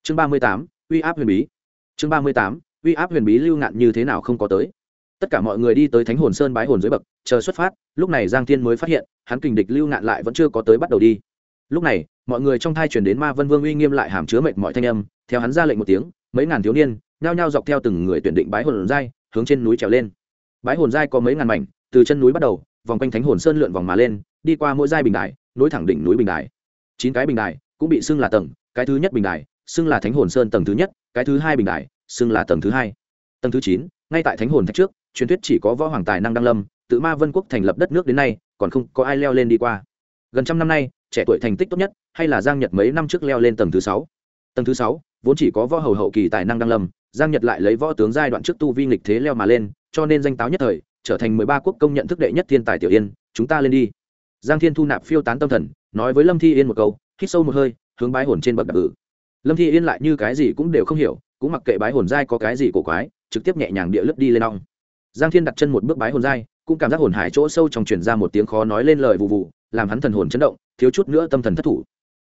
Chương ba mươi tám, uy áp huyền bí. Chương ba mươi tám, uy áp huyền bí lưu ngạn như thế nào không có tới tất cả mọi người đi tới thánh hồn sơn bái hồn dưới bậc, chờ xuất phát, lúc này giang thiên mới phát hiện, hắn kình địch lưu ngạn lại vẫn chưa có tới bắt đầu đi. Lúc này, mọi người trong thai chuyển đến ma vân vương uy nghiêm lại hàm chứa mệt mọi thanh âm, theo hắn ra lệnh một tiếng, mấy ngàn thiếu niên, nhao nhao dọc theo từng người tuyển định bái hồn giai, hướng trên núi trèo lên. Bái hồn giai có mấy ngàn mảnh, từ chân núi bắt đầu, vòng quanh thánh hồn sơn lượn vòng mà lên, đi qua mỗi giai bình đài, nối thẳng đỉnh núi bình đài. Chín cái bình đài cũng bị xưng là tầng, cái thứ nhất bình đài xưng là thánh hồn sơn tầng thứ nhất, cái thứ hai bình đài xưng là tầng thứ hai. Tầng thứ chín, ngay tại thánh hồn thạch trước truyền thuyết chỉ có võ hoàng tài năng đăng lâm, tự ma vân quốc thành lập đất nước đến nay, còn không có ai leo lên đi qua. Gần trăm năm nay, trẻ tuổi thành tích tốt nhất, hay là giang nhật mấy năm trước leo lên tầng thứ sáu. Tầng thứ sáu, vốn chỉ có võ hầu hậu kỳ tài năng đăng lâm, giang nhật lại lấy võ tướng giai đoạn trước tu vi nghịch thế leo mà lên, cho nên danh táo nhất thời, trở thành mười ba quốc công nhận thức đệ nhất thiên tài tiểu yên, chúng ta lên đi. Giang thiên thu nạp phiêu tán tâm thần, nói với lâm thi yên một câu, hít sâu một hơi, hướng bái hồn trên bậc đặc ử lâm thi yên lại như cái gì cũng đều không hiểu, cũng mặc kệ bái hồn giai có cái gì cổ quái, trực tiếp nhẹ nhàng địa lướt đi lên ong giang thiên đặt chân một bước bái hồn dai, cũng cảm giác hồn hải chỗ sâu trong truyền ra một tiếng khó nói lên lời vụ vụ làm hắn thần hồn chấn động, thiếu chút nữa tâm thần thất thủ.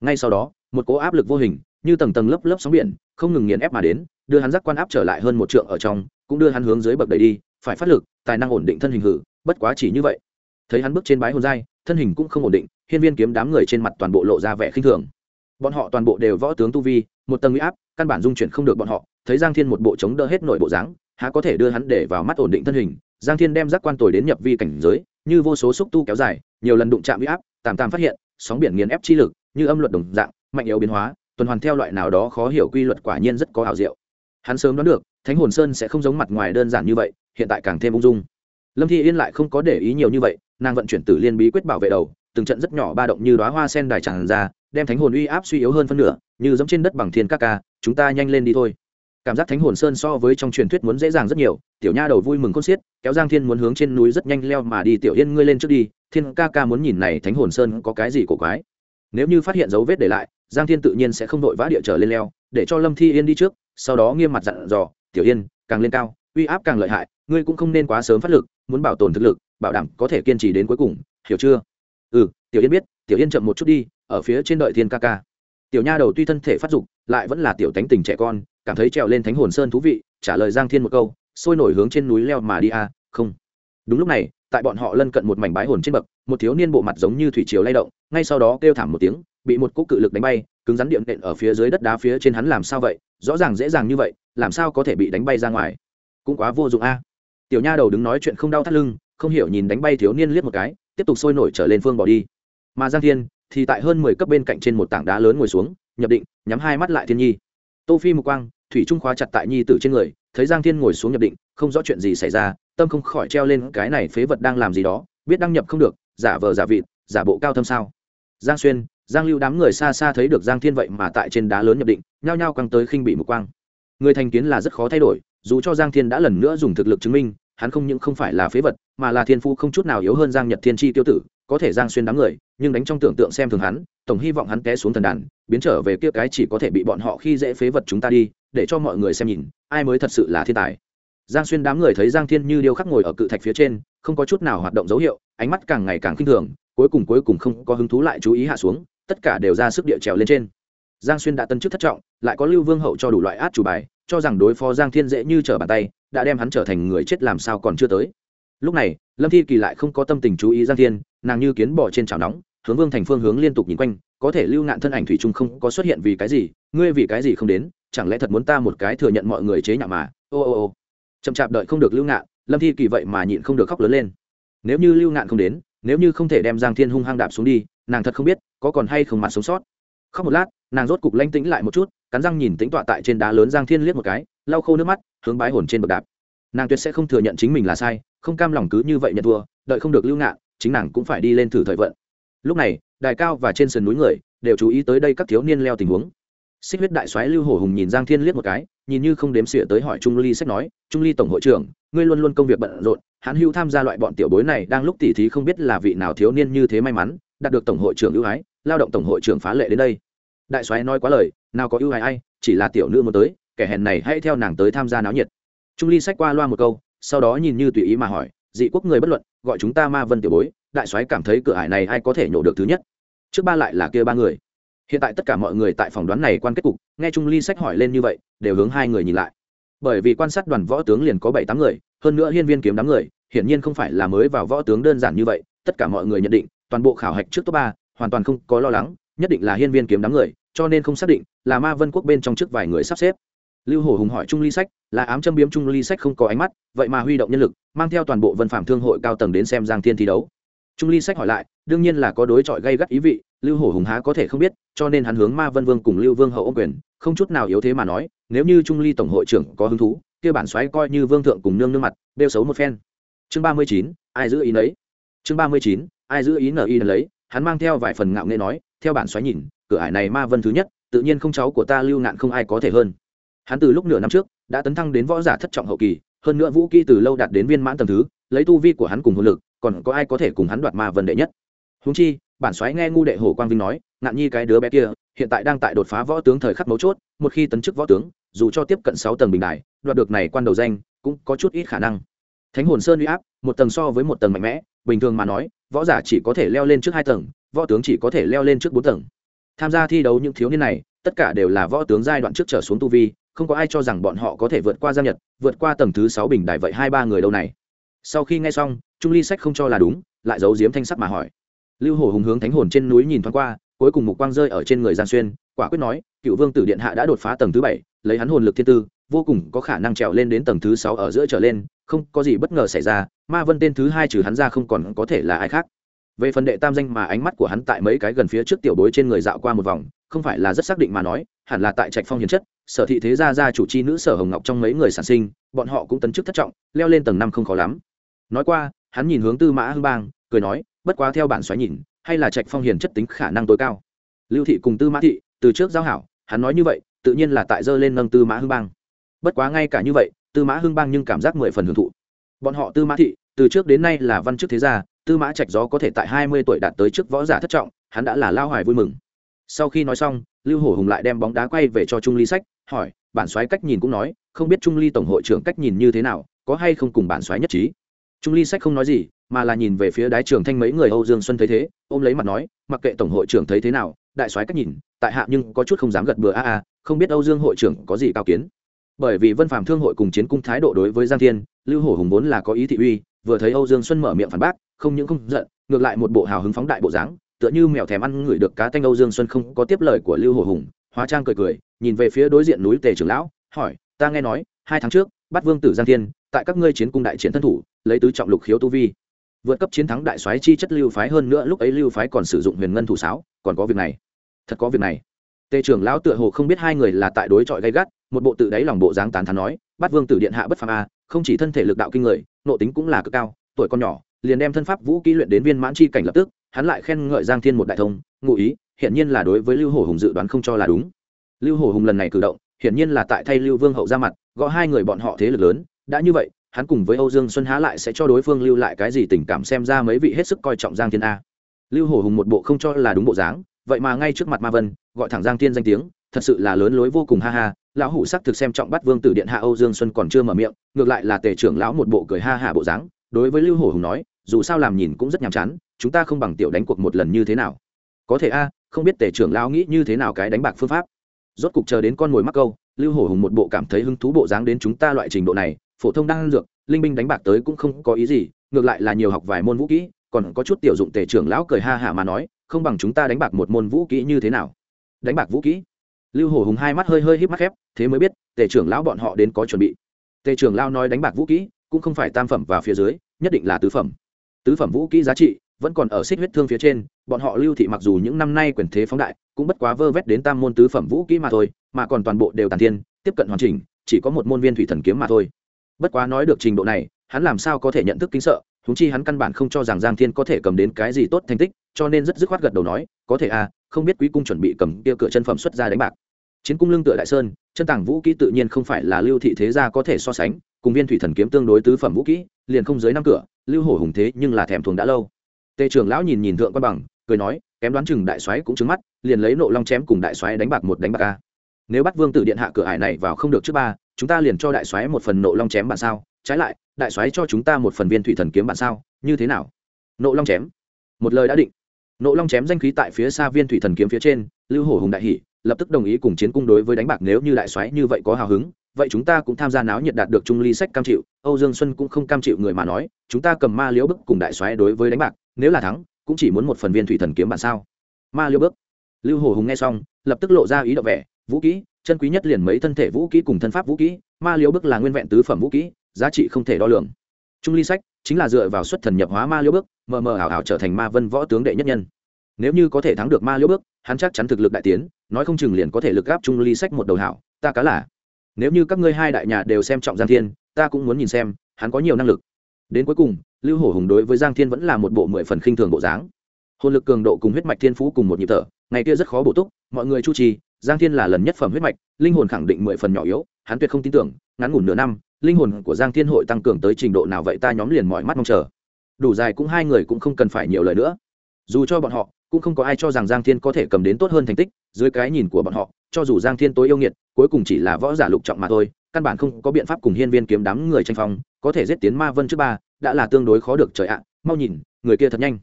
Ngay sau đó, một cỗ áp lực vô hình, như tầng tầng lớp lớp sóng biển, không ngừng nghiền ép mà đến, đưa hắn giác quan áp trở lại hơn một trượng ở trong, cũng đưa hắn hướng dưới bậc đầy đi, phải phát lực, tài năng ổn định thân hình hử, bất quá chỉ như vậy. Thấy hắn bước trên bái hồn dai, thân hình cũng không ổn định, hiên viên kiếm đám người trên mặt toàn bộ lộ ra vẻ khinh thường. Bọn họ toàn bộ đều võ tướng tu vi, một tầng uy áp, căn bản dung chuyển không được bọn họ, thấy giang thiên một bộ chống đỡ hết nội bộ dáng há có thể đưa hắn để vào mắt ổn định thân hình, giang thiên đem giác quan tồi đến nhập vi cảnh giới, như vô số xúc tu kéo dài, nhiều lần đụng chạm huy áp, tàm tàm phát hiện, sóng biển nghiền ép chi lực, như âm luật đồng dạng, mạnh yếu biến hóa, tuần hoàn theo loại nào đó khó hiểu quy luật quả nhiên rất có hảo diệu. Hắn sớm đoán được, thánh hồn sơn sẽ không giống mặt ngoài đơn giản như vậy, hiện tại càng thêm ung dung. Lâm thi yên lại không có để ý nhiều như vậy, nàng vận chuyển tử liên bí quyết bảo vệ đầu, từng trận rất nhỏ ba động như đoá hoa sen đài tràn ra, đem thánh hồn uy áp suy yếu hơn phân nửa, như giống trên đất bằng thiên các ca, chúng ta nhanh lên đi thôi cảm giác thánh hồn sơn so với trong truyền thuyết muốn dễ dàng rất nhiều. Tiểu nha đầu vui mừng con xiết, kéo giang thiên muốn hướng trên núi rất nhanh leo mà đi. Tiểu yên, ngươi lên trước đi, thiên ca ca muốn nhìn này thánh hồn sơn có cái gì cổ quái. Nếu như phát hiện dấu vết để lại, giang thiên tự nhiên sẽ không đội vã địa trở lên leo, để cho lâm thi yên đi trước, sau đó nghiêm mặt dặn dò, tiểu yên, càng lên cao, uy áp càng lợi hại, ngươi cũng không nên quá sớm phát lực, muốn bảo tồn thực lực, bảo đảm có thể kiên trì đến cuối cùng, hiểu chưa? Ừ tiểu yên biết, tiểu yên chậm một chút đi, ở phía trên đợi thiên ca ca. Tiểu nha đầu tuy thân thể phát dục, lại vẫn là tiểu tánh tình trẻ con cảm thấy trèo lên thánh hồn sơn thú vị trả lời giang thiên một câu sôi nổi hướng trên núi leo mà đi a à, không. Đúng lúc này tại bọn họ lân cận một mảnh bái hồn trên bậc một thiếu niên bộ mặt giống như thủy triều lay động ngay sau đó kêu thảm một tiếng bị một cỗ cự lực đánh bay cứng rắn điện nện ở phía dưới đất đá phía trên hắn làm sao vậy? Rõ ràng dễ dàng như vậy làm sao có thể bị đánh bay ra ngoài? Cũng quá vô dụng a. Tiểu nha đầu đứng nói chuyện không đau thắt lưng không hiểu nhìn đánh bay thiếu niên liếc một cái tiếp tục sôi nổi trở lên phương bỏ đi. Mà giang thiên thì tại hơn mười cấp bên cạnh trên một tảng đá lớn ngồi xuống nhập định nhắm hai mắt lại thiên nhi. Tô phi một quang thủy trung khóa chặt tại nhi tử trên người, thấy giang thiên ngồi xuống nhập định, không rõ chuyện gì xảy ra, tâm không khỏi treo lên cái này phế vật đang làm gì đó, biết đăng nhập không được, giả vờ giả vịt, giả bộ cao thâm sao. Giang xuyên, giang lưu đám người xa xa thấy được giang thiên vậy mà tại trên đá lớn nhập định, nhao nhao căng tới khinh bị một quang. Người thành kiến là rất khó thay đổi, dù cho giang thiên đã lần nữa dùng thực lực chứng minh, hắn không những không phải là phế vật, mà là thiên phu không chút nào yếu hơn giang nhật thiên chi tiêu tử, có thể giang xuyên đám người, nhưng đánh trong tưởng tượng xem thường hắn, tổng hy vọng hắn té xuống thần đàn, biến trở về kia cái chỉ có thể bị bọn họ khi dễ phế vật chúng ta đi để cho mọi người xem nhìn, ai mới thật sự là thiên tài. Giang xuyên đám người thấy giang thiên như điêu khắc ngồi ở cự thạch phía trên, không có chút nào hoạt động dấu hiệu, ánh mắt càng ngày càng khinh thường, cuối cùng cuối cùng không có hứng thú lại chú ý hạ xuống, tất cả đều ra sức địa trèo lên trên. Giang xuyên đã tân chức thất trọng, lại có lưu vương hậu cho đủ loại át chủ bài, cho rằng đối phó giang thiên dễ như trở bàn tay, đã đem hắn trở thành người chết làm sao còn chưa tới. Lúc này, lâm thi kỳ lại không có tâm tình chú ý giang thiên, nàng như kiến bỏ trên chảo nóng, hướng vương thành phương hướng liên tục nhìn quanh, có thể lưu ngạn thân ảnh thủy trung không có xuất hiện vì cái gì, ngươi vì cái gì không đến? Chẳng lẽ thật muốn ta một cái thừa nhận mọi người chế nhạo mà? Ô ô ô. Chậm chạp đợi không được lưu ngạn, lâm thi kỳ vậy mà nhịn không được khóc lớn lên. Nếu như lưu ngạn không đến, nếu như không thể đem giang thiên hung hăng đạp xuống đi, nàng thật không biết có còn hay không mặt sống sót. Khóc một lát, nàng rốt cục lanh tĩnh lại một chút, cắn răng nhìn tính tọa tại trên đá lớn giang thiên liếc một cái, lau khô nước mắt, hướng bái hồn trên bậc đạp. Nàng tuyệt sẽ không thừa nhận chính mình là sai, không cam lòng cứ như vậy nhận thua, đợi không được lưu ngạn, chính nàng cũng phải đi lên thử thời vận. Lúc này, đài cao và trên sườn núi người đều chú ý tới đây các thiếu niên leo tình huống xích huyết đại soái lưu hổ hùng nhìn giang thiên liếc một cái, nhìn như không đếm xỉa tới hỏi trung ly sách nói, trung ly tổng hội trưởng, ngươi luôn luôn công việc bận rộn, hắn hưu tham gia loại bọn tiểu bối này đang lúc tỉ thí không biết là vị nào thiếu niên như thế may mắn, đạt được tổng hội trưởng ưu ái, lao động tổng hội trưởng phá lệ đến đây. Đại soái nói quá lời, nào có ưu ái ai, chỉ là tiểu nữ muốn tới, kẻ hèn này hãy theo nàng tới tham gia náo nhiệt. Trung ly sách qua loa một câu, sau đó nhìn như tùy ý mà hỏi, dị quốc người bất luận, gọi chúng ta ma vân tiểu bối, đại soái cảm thấy cửa ải này ai có thể nhổ được thứ nhất? Trước ba lại là kia ba người hiện tại tất cả mọi người tại phòng đoán này quan kết cục, nghe trung ly sách hỏi lên như vậy, đều hướng hai người nhìn lại. Bởi vì quan sát đoàn võ tướng liền có bảy tám người, hơn nữa hiên viên kiếm đám người, hiển nhiên không phải là mới vào võ tướng đơn giản như vậy, tất cả mọi người nhận định, toàn bộ khảo hạch trước top ba, hoàn toàn không có lo lắng, nhất định là hiên viên kiếm đám người, cho nên không xác định là ma vân quốc bên trong trước vài người sắp xếp. Lưu hổ hùng hỏi trung ly sách, là ám châm biếm trung ly sách không có ánh mắt, vậy mà huy động nhân lực, mang theo toàn bộ vân phạm thương hội cao tầng đến xem giang thiên thi đấu. Trung ly sách hỏi lại, đương nhiên là có đối chọi gây gắt ý vị lưu hổ hùng há có thể không biết, cho nên hắn hướng ma vân vương cùng lưu vương hậu ô quyền, không chút nào yếu thế mà nói, nếu như trung ly tổng hội trưởng có hứng thú, kia bản xoáy coi như vương thượng cùng nương nương mặt đeo xấu một phen. Chương ba mươi chín, ai giữ ý nấy? Chương ba mươi chín, ai giữ ý nở y lấy hắn mang theo vài phần ngạo nghệ nói, theo bản xoáy nhìn, cửa ải này ma vân thứ nhất, tự nhiên không cháu của ta lưu nạn không ai có thể hơn. Hắn từ lúc nửa năm trước, đã tấn thăng đến võ giả thất trọng hậu kỳ, hơn nữa vũ kỹ từ lâu đạt đến viên mãn tầm thứ, lấy tu vi của hắn cùng hồn lực, còn có ai có thể cùng hắn đoạt ma vân đệ nhất? Húng chi bản xoáy nghe ngu đệ hồ quang vinh nói, ngạn nhi cái đứa bé kia, hiện tại đang tại đột phá võ tướng thời khắc mấu chốt, một khi tấn chức võ tướng, dù cho tiếp cận sáu tầng bình đài, đoạt được này quan đầu danh, cũng có chút ít khả năng. Thánh hồn sơn uy áp, một tầng so với một tầng mạnh mẽ, bình thường mà nói, võ giả chỉ có thể leo lên trước hai tầng, võ tướng chỉ có thể leo lên trước bốn tầng. Tham gia thi đấu những thiếu niên này, tất cả đều là võ tướng giai đoạn trước trở xuống tu vi, không có ai cho rằng bọn họ có thể vượt qua giang nhật, vượt qua tầng thứ sáu bình đại vậy hai ba người đâu này. Sau khi nghe xong, trung ly sách không cho là đúng, lại giấu giếm thanh sắc mà hỏi lưu Hổ hùng hướng thánh hồn trên núi nhìn thoáng qua, cuối cùng mục quang rơi ở trên người giang xuyên, quả quyết nói, cựu vương tử điện hạ đã đột phá tầng thứ bảy, lấy hắn hồn lực thiên tư, vô cùng có khả năng trèo lên đến tầng thứ sáu ở giữa trở lên, không có gì bất ngờ xảy ra, ma vân tên thứ hai trừ hắn ra không còn có thể là ai khác. Về phần đệ tam danh mà ánh mắt của hắn tại mấy cái gần phía trước tiểu bối trên người dạo qua một vòng, không phải là rất xác định mà nói, hẳn là tại trạch phong hiền chất, sở thị thế gia gia chủ chi nữ sở hồng ngọc trong mấy người sản sinh, bọn họ cũng tấn chức thất trọng, leo lên tầng năm không khó lắm. Nói qua, hắn nhìn hướng tư mã hưng bang cười nói, bất quá theo bản xoáy nhìn, hay là trạch phong hiền chất tính khả năng tối cao. Lưu thị cùng tư mã thị, từ trước giao hảo, hắn nói như vậy, tự nhiên là tại dơ lên nâng tư mã hưng bang. Bất quá ngay cả như vậy, tư mã hưng bang nhưng cảm giác mười phần hưởng thụ. Bọn họ tư mã thị, từ trước đến nay là văn chức thế gia, tư mã trạch gió có thể tại hai mươi tuổi đạt tới trước võ giả thất trọng, hắn đã là lao hoài vui mừng. Sau khi nói xong, lưu hổ hùng lại đem bóng đá quay về cho trung ly sách, hỏi, bản soái cách nhìn cũng nói, không biết trung ly tổng hội trưởng cách nhìn như thế nào, có hay không cùng bản soái nhất trí? Trung ly sách không nói gì, mà là nhìn về phía đái trường thanh mấy người âu dương xuân thấy thế, ôm lấy mặt nói, mặc kệ tổng hội trưởng thấy thế nào, đại soái cách nhìn, tại hạ nhưng có chút không dám gật bừa a a, không biết âu dương hội trưởng có gì cao kiến. Bởi vì vân phạm thương hội cùng chiến cung thái độ đối với giang thiên, lưu hổ hùng vốn là có ý thị uy, vừa thấy âu dương xuân mở miệng phản bác, không những không giận, ngược lại một bộ hào hứng phóng đại bộ dáng, tựa như mèo thèm ăn ngửi được cá tanh âu dương xuân không có tiếp lời của lưu hổ hùng, hóa trang cười cười, nhìn về phía đối diện núi tề trưởng lão, hỏi, ta nghe nói, hai tháng trước, bắt vương tử giang thiên tại các ngươi chiến cung đại chiến thân thủ, lấy tứ trọng lục khiếu tu vi. Vượt cấp chiến thắng đại soái chi chất lưu phái hơn nữa lúc ấy lưu phái còn sử dụng huyền ngân thủ sáo, còn có việc này. Thật có việc này. Tề trưởng lão tựa hồ không biết hai người là tại đối chọi gay gắt, một bộ tự đáy lòng bộ dáng tán thán nói bắt vương tử điện hạ bất phàm a không chỉ thân thể lực đạo kinh người, nộ tính cũng là cực cao, tuổi con nhỏ, liền đem thân pháp vũ kỹ luyện đến viên mãn chi cảnh lập tức, hắn lại khen ngợi giang thiên một đại thông, ngụ ý hiện nhiên là đối với lưu hổ hùng dự đoán không cho là đúng. Lưu hổ hùng lần này cử động, hiển nhiên là tại thay lưu vương hậu ra mặt, gõ hai người bọn họ thế lực lớn đã như vậy, hắn cùng với âu dương xuân há lại sẽ cho đối phương lưu lại cái gì tình cảm xem ra mấy vị hết sức coi trọng giang thiên a. Lưu hổ hùng một bộ không cho là đúng bộ dáng, vậy mà ngay trước mặt ma vân, gọi thẳng giang thiên danh tiếng, thật sự là lớn lối vô cùng, ha ha, lão hủ sắc thực xem trọng bắt vương tử điện hạ âu dương xuân còn chưa mở miệng, ngược lại là tề trưởng lão một bộ cười ha hả bộ dáng, đối với lưu hổ hùng nói, dù sao làm nhìn cũng rất nhàm chán, chúng ta không bằng tiểu đánh cuộc một lần như thế nào. Có thể a, không biết tề trưởng lão nghĩ như thế nào cái đánh bạc phương pháp. Rốt cục chờ đến con mồi mắc câu, lưu hổ hùng một bộ cảm thấy hứng thú bộ dáng đến chúng ta loại trình độ này phổ thông đang dược, linh binh đánh bạc tới cũng không có ý gì, ngược lại là nhiều học vài môn vũ kỹ, còn có chút tiểu dụng tề trưởng lão cười ha hả mà nói, không bằng chúng ta đánh bạc một môn vũ kỹ như thế nào? Đánh bạc vũ kỹ? Lưu hổ hùng hai mắt hơi hơi híp mắt khép, thế mới biết, tề trưởng lão bọn họ đến có chuẩn bị. Tề trưởng lão nói đánh bạc vũ kỹ, cũng không phải tam phẩm và phía dưới, nhất định là tứ phẩm. Tứ phẩm vũ kỹ giá trị vẫn còn ở xích huyết thương phía trên, bọn họ lưu thị mặc dù những năm nay quyền thế phóng đại, cũng bất quá vơ vét đến tam môn tứ phẩm vũ kỹ mà thôi, mà còn toàn bộ đều tàn thiên tiếp cận hoàn chỉnh, chỉ có một môn viên thủy thần kiếm mà thôi bất quá nói được trình độ này, hắn làm sao có thể nhận thức kinh sợ húng chi hắn căn bản không cho rằng giang thiên có thể cầm đến cái gì tốt thành tích, cho nên rất dứt khoát gật đầu nói, có thể à không biết quý cung chuẩn bị cầm kia cửa chân phẩm xuất ra đánh bạc. Chiến cung lưng tựa đại sơn, chân tảng vũ kỹ tự nhiên không phải là lưu thị thế gia có thể so sánh, cùng viên thủy thần kiếm tương đối tứ phẩm vũ kỹ, liền không dưới năm cửa, lưu hổ hùng thế nhưng là thèm thuồng đã lâu. Tề trưởng lão nhìn nhìn thượng quan bằng, cười nói, kém đoán chừng đại soái cũng trứng mắt, liền lấy nộ long chém cùng đại soái đánh bạc một đánh bạc a nếu bắt vương tử điện hạ cửa ải này vào không được trước ba, chúng ta liền cho đại soái một phần nộ long chém bạn sao? Trái lại, đại soái cho chúng ta một phần viên thủy thần kiếm bạn sao? Như thế nào? Nộ long chém. Một lời đã định. Nộ long chém danh khí tại phía xa viên thủy thần kiếm phía trên, lưu hổ hùng đại hỷ lập tức đồng ý cùng chiến cung đối với đánh bạc nếu như đại soái như vậy có hào hứng, vậy chúng ta cũng tham gia náo nhiệt đạt được trung ly sách cam chịu, âu dương xuân cũng không cam chịu người mà nói, chúng ta cầm ma liễu bức cùng đại soái đối với đánh bạc, nếu là thắng, cũng chỉ muốn một phần viên thủy thần kiếm bản sao? Ma liễu bức. Lưu hồ hùng nghe xong, lập tức lộ ra ý động vẻ vũ kỹ, chân quý nhất liền mấy thân thể vũ kỹ cùng thân pháp vũ kỹ, ma liễu bức là nguyên vẹn tứ phẩm vũ kỹ, giá trị không thể đo lường. Trung ly sách chính là dựa vào xuất thần nhập hóa ma liễu bức, mờ mờ ảo ảo trở thành ma vân võ tướng đệ nhất nhân. Nếu như có thể thắng được ma liễu bước hắn chắc chắn thực lực đại tiến, nói không chừng liền có thể lực gáp trung ly sách một đầu hảo, ta cá là. Nếu như các ngươi hai đại nhà đều xem trọng giang thiên, ta cũng muốn nhìn xem, hắn có nhiều năng lực. Đến cuối cùng, lưu hổ hùng đối với giang thiên vẫn là một bộ mười phần khinh thường bộ dáng. Hồn lực cường độ cùng huyết mạch thiên phú cùng một nhịp thở, ngày kia rất khó bổ túc, mọi người chu trì giang thiên là lần nhất phẩm huyết mạch, linh hồn khẳng định mười phần nhỏ yếu, hắn tuyệt không tin tưởng, ngắn ngủn nửa năm, linh hồn của giang thiên hội tăng cường tới trình độ nào vậy ta nhóm liền mọi mắt mong chờ. Đủ dài cũng hai người cũng không cần phải nhiều lời nữa. Dù cho bọn họ, cũng không có ai cho rằng giang thiên có thể cầm đến tốt hơn thành tích, dưới cái nhìn của bọn họ, cho dù giang thiên tối yêu nghiệt, cuối cùng chỉ là võ giả lục trọng mà thôi, căn bản không có biện pháp cùng hiên viên kiếm đám người tranh phong, có thể giết tiến ma vân trước ba, đã là tương đối khó được trời ạ. Mau nhìn, người kia thật nhanh.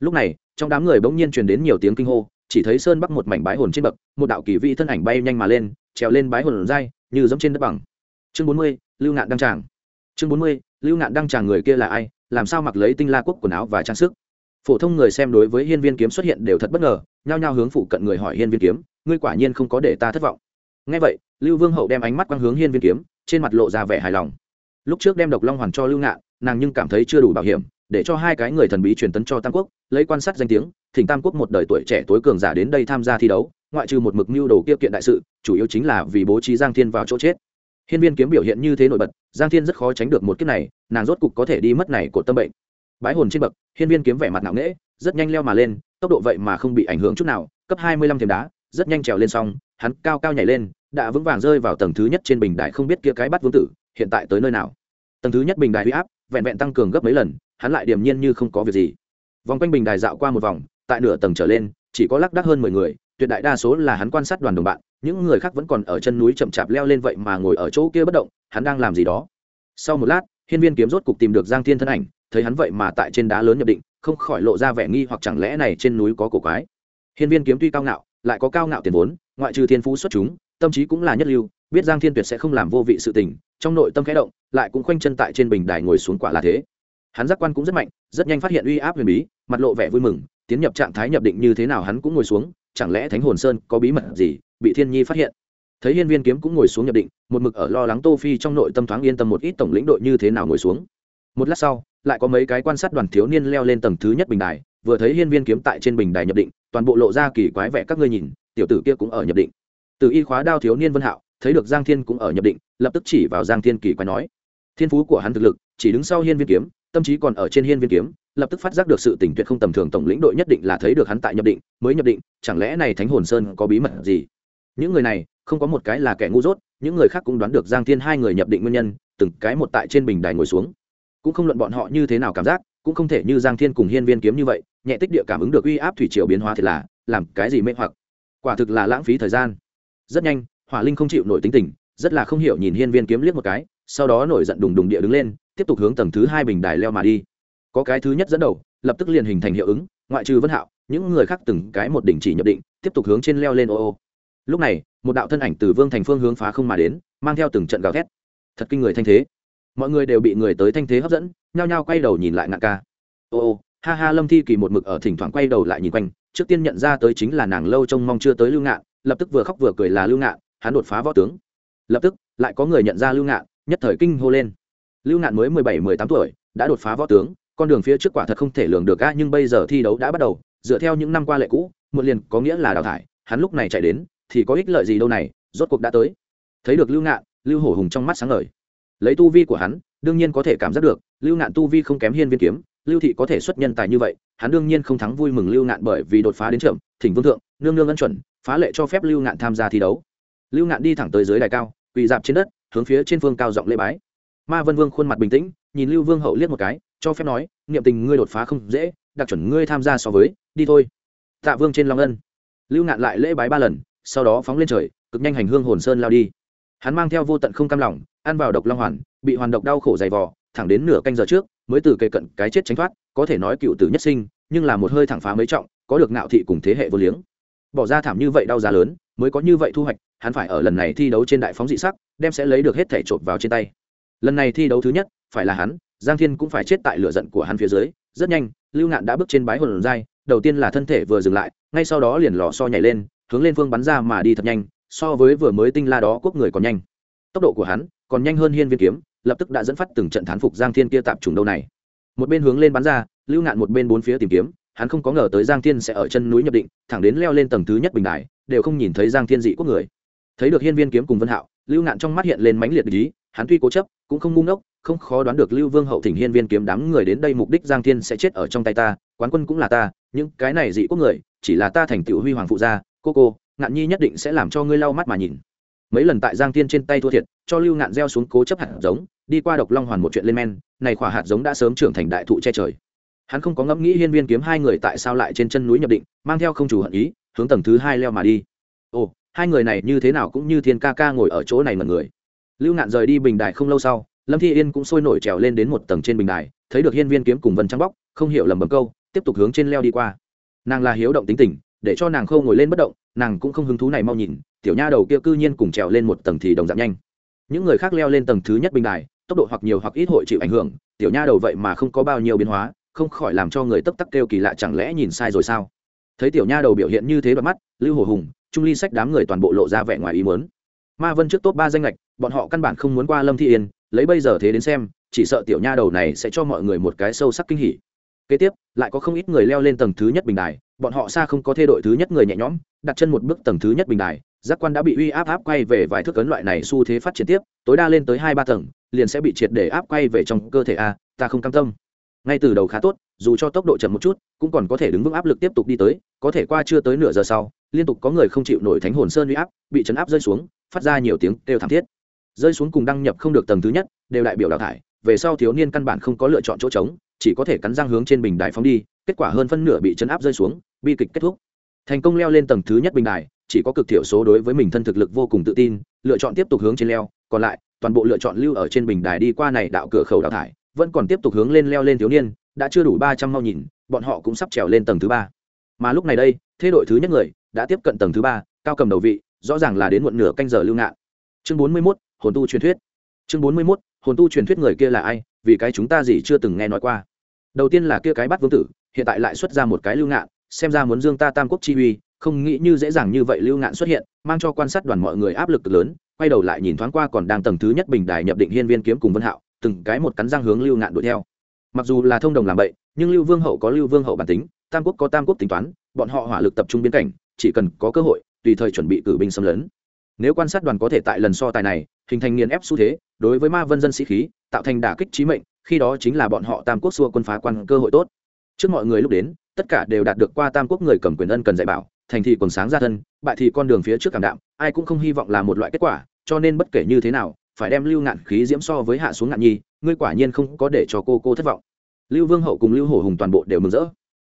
Lúc này, trong đám người bỗng nhiên truyền đến nhiều tiếng kinh hô chỉ thấy sơn bắc một mảnh bái hồn trên bậc, một đạo kỳ vị thân ảnh bay nhanh mà lên, trèo lên bái hồn dai, như giống trên đất bằng. Chương bốn mươi, lưu ngạn đăng tràng. Chương bốn mươi, lưu ngạn đăng tràng người kia là ai, làm sao mặc lấy tinh la quốc quần áo và trang sức? Phổ thông người xem đối với hiên viên kiếm xuất hiện đều thật bất ngờ, nhao nhao hướng phụ cận người hỏi hiên viên kiếm, ngươi quả nhiên không có để ta thất vọng. Ngay vậy, lưu vương hậu đem ánh mắt quang hướng hiên viên kiếm, trên mặt lộ ra vẻ hài lòng. Lúc trước đem độc long hoàn cho lưu ngạn, nàng nhưng cảm thấy chưa đủ bảo hiểm để cho hai cái người thần bí truyền tấn cho tam quốc, lấy quan sát danh tiếng, thỉnh tam quốc một đời tuổi trẻ tối cường giả đến đây tham gia thi đấu, ngoại trừ một mực mưu đồ kia kiện đại sự, chủ yếu chính là vì bố trí giang thiên vào chỗ chết. Hiên viên kiếm biểu hiện như thế nổi bật, giang thiên rất khó tránh được một kiếp này, nàng rốt cục có thể đi mất này của tâm bệnh. Bái hồn trên bậc, hiên viên kiếm vẻ mặt nặng nễ rất nhanh leo mà lên, tốc độ vậy mà không bị ảnh hưởng chút nào, cấp hai mươi lăm thềm đá, rất nhanh trèo lên xong, hắn cao cao nhảy lên, đã vững vàng rơi vào tầng thứ nhất trên bình đại không biết kia cái bắt vương tử, hiện tại tới nơi nào? Tầng thứ nhất bình đài huy áp, vẹn vẹn tăng cường gấp mấy lần hắn lại điềm nhiên như không có việc gì. Vòng quanh bình đài dạo qua một vòng, tại nửa tầng trở lên, chỉ có lác đác hơn mười người, tuyệt đại đa số là hắn quan sát đoàn đồng bạn, những người khác vẫn còn ở chân núi chậm chạp leo lên vậy mà ngồi ở chỗ kia bất động, hắn đang làm gì đó. Sau một lát, hiên viên kiếm rốt cục tìm được giang thiên thân ảnh, thấy hắn vậy mà tại trên đá lớn nhập định, không khỏi lộ ra vẻ nghi hoặc chẳng lẽ này trên núi có cổ quái. Hiên viên kiếm tuy cao ngạo, lại có cao ngạo tiền vốn, ngoại trừ thiên phú xuất chúng, tâm trí cũng là nhất lưu, biết giang thiên tuyệt sẽ không làm vô vị sự tình, trong nội tâm khẽ động, lại cũng khoanh chân tại trên bình đài ngồi xuống quả là thế hắn giác quan cũng rất mạnh, rất nhanh phát hiện uy áp huyền bí, mặt lộ vẻ vui mừng, tiến nhập trạng thái nhập định như thế nào hắn cũng ngồi xuống, chẳng lẽ thánh hồn sơn có bí mật gì, bị thiên nhi phát hiện. Thấy hiên viên kiếm cũng ngồi xuống nhập định, một mực ở lo lắng tô phi trong nội tâm thoáng yên tâm một ít tổng lĩnh đội như thế nào ngồi xuống. Một lát sau, lại có mấy cái quan sát đoàn thiếu niên leo lên tầng thứ nhất bình đài, vừa thấy hiên viên kiếm tại trên bình đài nhập định, toàn bộ lộ ra kỳ quái vẻ các ngươi nhìn, tiểu tử kia cũng ở nhập định. Từ y khóa đao thiếu niên vân hạo, thấy được giang thiên cũng ở nhập định, lập tức chỉ vào giang thiên kỳ quái nói, thiên phú của hắn thực lực, chỉ đứng sau hiên viên kiếm tâm trí còn ở trên hiên viên kiếm, lập tức phát giác được sự tình tuyệt không tầm thường, tổng lĩnh đội nhất định là thấy được hắn tại nhập định, mới nhập định, chẳng lẽ này thánh hồn sơn có bí mật gì? Những người này, không có một cái là kẻ ngu dốt, những người khác cũng đoán được giang thiên hai người nhập định nguyên nhân, từng cái một tại trên bình đài ngồi xuống. Cũng không luận bọn họ như thế nào cảm giác, cũng không thể như giang thiên cùng hiên viên kiếm như vậy, nhẹ tích địa cảm ứng được uy áp thủy triều biến hóa thì là, làm cái gì mê hoặc? Quả thực là lãng phí thời gian. Rất nhanh, hỏa linh không chịu nổi tính tình, rất là không hiểu nhìn hiên viên kiếm liếc một cái sau đó nổi giận đùng đùng địa đứng lên, tiếp tục hướng tầng thứ hai bình đài leo mà đi. Có cái thứ nhất dẫn đầu, lập tức liền hình thành hiệu ứng, ngoại trừ vân hạo, những người khác từng cái một đỉnh chỉ nhập định, tiếp tục hướng trên leo lên ô ô. Lúc này, một đạo thân ảnh từ vương thành phương hướng phá không mà đến, mang theo từng trận gào thét. Thật kinh người thanh thế. Mọi người đều bị người tới thanh thế hấp dẫn, nhao nhao quay đầu nhìn lại ngạn ca. Ô ô, ha ha, lâm thi kỳ một mực ở thỉnh thoảng quay đầu lại nhìn quanh, trước tiên nhận ra tới chính là nàng lâu trông mong chưa tới lưu ngạn, lập tức vừa khóc vừa cười là lưu ngạn, hắn đột phá võ tướng. Lập tức, lại có người nhận ra lưu ngạn nhất thời kinh hô lên. Lưu ngạn mới mười bảy, mười tám tuổi, đã đột phá võ tướng, con đường phía trước quả thật không thể lường được ga nhưng bây giờ thi đấu đã bắt đầu, dựa theo những năm qua lệ cũ một liền có nghĩa là đào thải, hắn lúc này chạy đến, thì có ích lợi gì đâu này, rốt cuộc đã tới. Thấy được lưu ngạn, lưu hổ hùng trong mắt sáng ngời. Lấy tu vi của hắn, đương nhiên có thể cảm giác được, lưu ngạn tu vi không kém hiên viên kiếm, lưu thị có thể xuất nhân tài như vậy, hắn đương nhiên không thắng vui mừng lưu ngạn bởi vì đột phá đến trưởng, thỉnh vương thượng, nương nương ân chuẩn, phá lệ cho phép lưu ngạn tham gia thi đấu. Lưu ngạn đi thẳng tới dưới đài cao, quỳ dạp trên đất hướng phía trên phương cao giọng lễ bái. Ma vân vương khuôn mặt bình tĩnh, nhìn lưu vương hậu liếc một cái, cho phép nói, niệm tình ngươi đột phá không dễ, đặc chuẩn ngươi tham gia so với, đi thôi. Tạ vương trên long ân. Lưu ngạn lại lễ bái ba lần, sau đó phóng lên trời, cực nhanh hành hương hồn sơn lao đi. Hắn mang theo vô tận không cam lòng, ăn vào độc long hoàn, bị hoàn độc đau khổ dày vò, thẳng đến nửa canh giờ trước, mới từ cây cận cái chết tránh thoát, có thể nói cựu tử nhất sinh, nhưng là một hơi thẳng phá mấy trọng, có được nạo thị cùng thế hệ vô liếng. Bỏ ra thảm như vậy đau giá lớn, mới có như vậy thu hoạch hắn phải ở lần này thi đấu trên đại phóng dị sắc, đem sẽ lấy được hết thể trộm vào trên tay. Lần này thi đấu thứ nhất, phải là hắn, giang thiên cũng phải chết tại lửa giận của hắn phía dưới. Rất nhanh, lưu ngạn đã bước trên bái hồn dai đầu tiên là thân thể vừa dừng lại, ngay sau đó liền lò so nhảy lên, hướng lên phương bắn ra mà đi thật nhanh, so với vừa mới tinh la đó quốc người còn nhanh. Tốc độ của hắn còn nhanh hơn hiên viên kiếm, lập tức đã dẫn phát từng trận thán phục giang thiên kia tạp trùng đâu này. Một bên hướng lên bắn ra, lưu ngạn một bên bốn phía tìm kiếm, hắn không có ngờ tới giang thiên sẽ ở chân núi nhập định, thẳng đến leo lên tầng thứ nhất bình đài, đều không nhìn thấy giang thiên dị quốc người thấy được hiên viên kiếm cùng vân hạo, lưu ngạn trong mắt hiện lên mãnh liệt ý, hắn tuy cố chấp, cũng không ngu ngốc, không khó đoán được lưu vương hậu thỉnh hiên viên kiếm đám người đến đây mục đích giang thiên sẽ chết ở trong tay ta, quán quân cũng là ta, những cái này dị quốc người, chỉ là ta thành tựu huy hoàng phụ gia, cô cô, ngạn nhi nhất định sẽ làm cho ngươi lau mắt mà nhìn. Mấy lần tại giang thiên trên tay thua thiệt, cho lưu ngạn gieo xuống cố chấp hạt giống, đi qua độc long hoàn một chuyện lên men, này khỏa hạt giống đã sớm trưởng thành đại thụ che trời. Hắn không có ngẫm nghĩ hiên viên kiếm hai người tại sao lại trên chân núi nhập định, mang theo không chủ hận ý, hướng tầng thứ hai leo mà đi. Ồ hai người này như thế nào cũng như thiên ca ca ngồi ở chỗ này mật người. Lưu ngạn rời đi bình đài không lâu sau, lâm thi yên cũng sôi nổi trèo lên đến một tầng trên bình đài, thấy được hiên viên kiếm cùng vân trắng bóc, không hiểu lầm bầm câu, tiếp tục hướng trên leo đi qua. Nàng là hiếu động tính tình, để cho nàng khâu ngồi lên bất động, nàng cũng không hứng thú này mau nhìn, tiểu nha đầu kia cư nhiên cùng trèo lên một tầng thì đồng giảm nhanh. Những người khác leo lên tầng thứ nhất bình đài, tốc độ hoặc nhiều hoặc ít hội chịu ảnh hưởng, tiểu nha đầu vậy mà không có bao nhiêu biến hóa, không khỏi làm cho người tấp tắc kêu kỳ lạ chẳng lẽ nhìn sai rồi sao? Thấy tiểu nha đầu biểu hiện như thế bắt mắt, lưu hồ hùng trung ly sách đám người toàn bộ lộ ra vẻ ngoài ý muốn. Ma vân trước top ba danh lệch bọn họ căn bản không muốn qua lâm thi yên, lấy bây giờ thế đến xem, chỉ sợ tiểu nha đầu này sẽ cho mọi người một cái sâu sắc kinh hỉ. Kế tiếp, lại có không ít người leo lên tầng thứ nhất bình đài, bọn họ xa không có thay đổi thứ nhất người nhẹ nhõm, đặt chân một bước tầng thứ nhất bình đài, giác quan đã bị uy áp áp quay về vài thước cấn loại này xu thế phát triển tiếp, tối đa lên tới hai ba tầng, liền sẽ bị triệt để áp quay về trong cơ thể a, ta không cam tâm. Ngay từ đầu khá tốt dù cho tốc độ chậm một chút, cũng còn có thể đứng vững áp lực tiếp tục đi tới, có thể qua chưa tới nửa giờ sau, liên tục có người không chịu nổi thánh hồn sơn uy áp, bị chấn áp rơi xuống, phát ra nhiều tiếng đều thảm thiết. Rơi xuống cùng đăng nhập không được tầng thứ nhất, đều đại biểu đào thải, về sau thiếu niên căn bản không có lựa chọn chỗ trống, chỉ có thể cắn răng hướng trên bình đài phóng đi, kết quả hơn phân nửa bị chấn áp rơi xuống, bi kịch kết thúc. Thành công leo lên tầng thứ nhất bình đài, chỉ có cực thiểu số đối với mình thân thực lực vô cùng tự tin, lựa chọn tiếp tục hướng trên leo, còn lại, toàn bộ lựa chọn lưu ở trên bình đài đi qua này đạo cửa khẩu đào thải, vẫn còn tiếp tục hướng lên leo lên thiếu niên đã chưa đủ ba trăm mau nhìn, bọn họ cũng sắp trèo lên tầng thứ ba. Mà lúc này đây, thế đội thứ nhất người đã tiếp cận tầng thứ ba, cao cầm đầu vị, rõ ràng là đến muộn nửa canh giờ lưu ngạn. Chương bốn mươi mốt, hồn tu truyền thuyết. Chương bốn mươi mốt, hồn tu truyền thuyết người kia là ai, vì cái chúng ta gì chưa từng nghe nói qua. Đầu tiên là kia cái bắt vương tử, hiện tại lại xuất ra một cái lưu ngạn, xem ra muốn dương ta tam quốc chi uy, không nghĩ như dễ dàng như vậy lưu ngạn xuất hiện, mang cho quan sát đoàn mọi người áp lực lớn, quay đầu lại nhìn thoáng qua còn đang tầng thứ nhất bình đài nhập định hiên viên kiếm cùng vân hạo, từng cái một cắn răng hướng lưu ngạn đuổi theo mặc dù là thông đồng làm bậy, nhưng lưu vương hậu có lưu vương hậu bản tính, tam quốc có tam quốc tính toán, bọn họ hỏa lực tập trung biến cảnh, chỉ cần có cơ hội, tùy thời chuẩn bị cử binh xâm lấn. Nếu quan sát đoàn có thể tại lần so tài này, hình thành nghiền ép xu thế, đối với ma vân dân sĩ khí, tạo thành đả kích trí mệnh, khi đó chính là bọn họ tam quốc xua quân phá quan cơ hội tốt. Trước mọi người lúc đến, tất cả đều đạt được qua tam quốc người cầm quyền ân cần dạy bảo, thành thị còn sáng ra thân, bại thì con đường phía trước cảm đạm, ai cũng không hy vọng là một loại kết quả, cho nên bất kể như thế nào phải đem lưu ngạn khí diễm so với hạ xuống ngạn nhi ngươi quả nhiên không có để cho cô cô thất vọng. Lưu vương hậu cùng lưu hổ hùng toàn bộ đều mừng rỡ.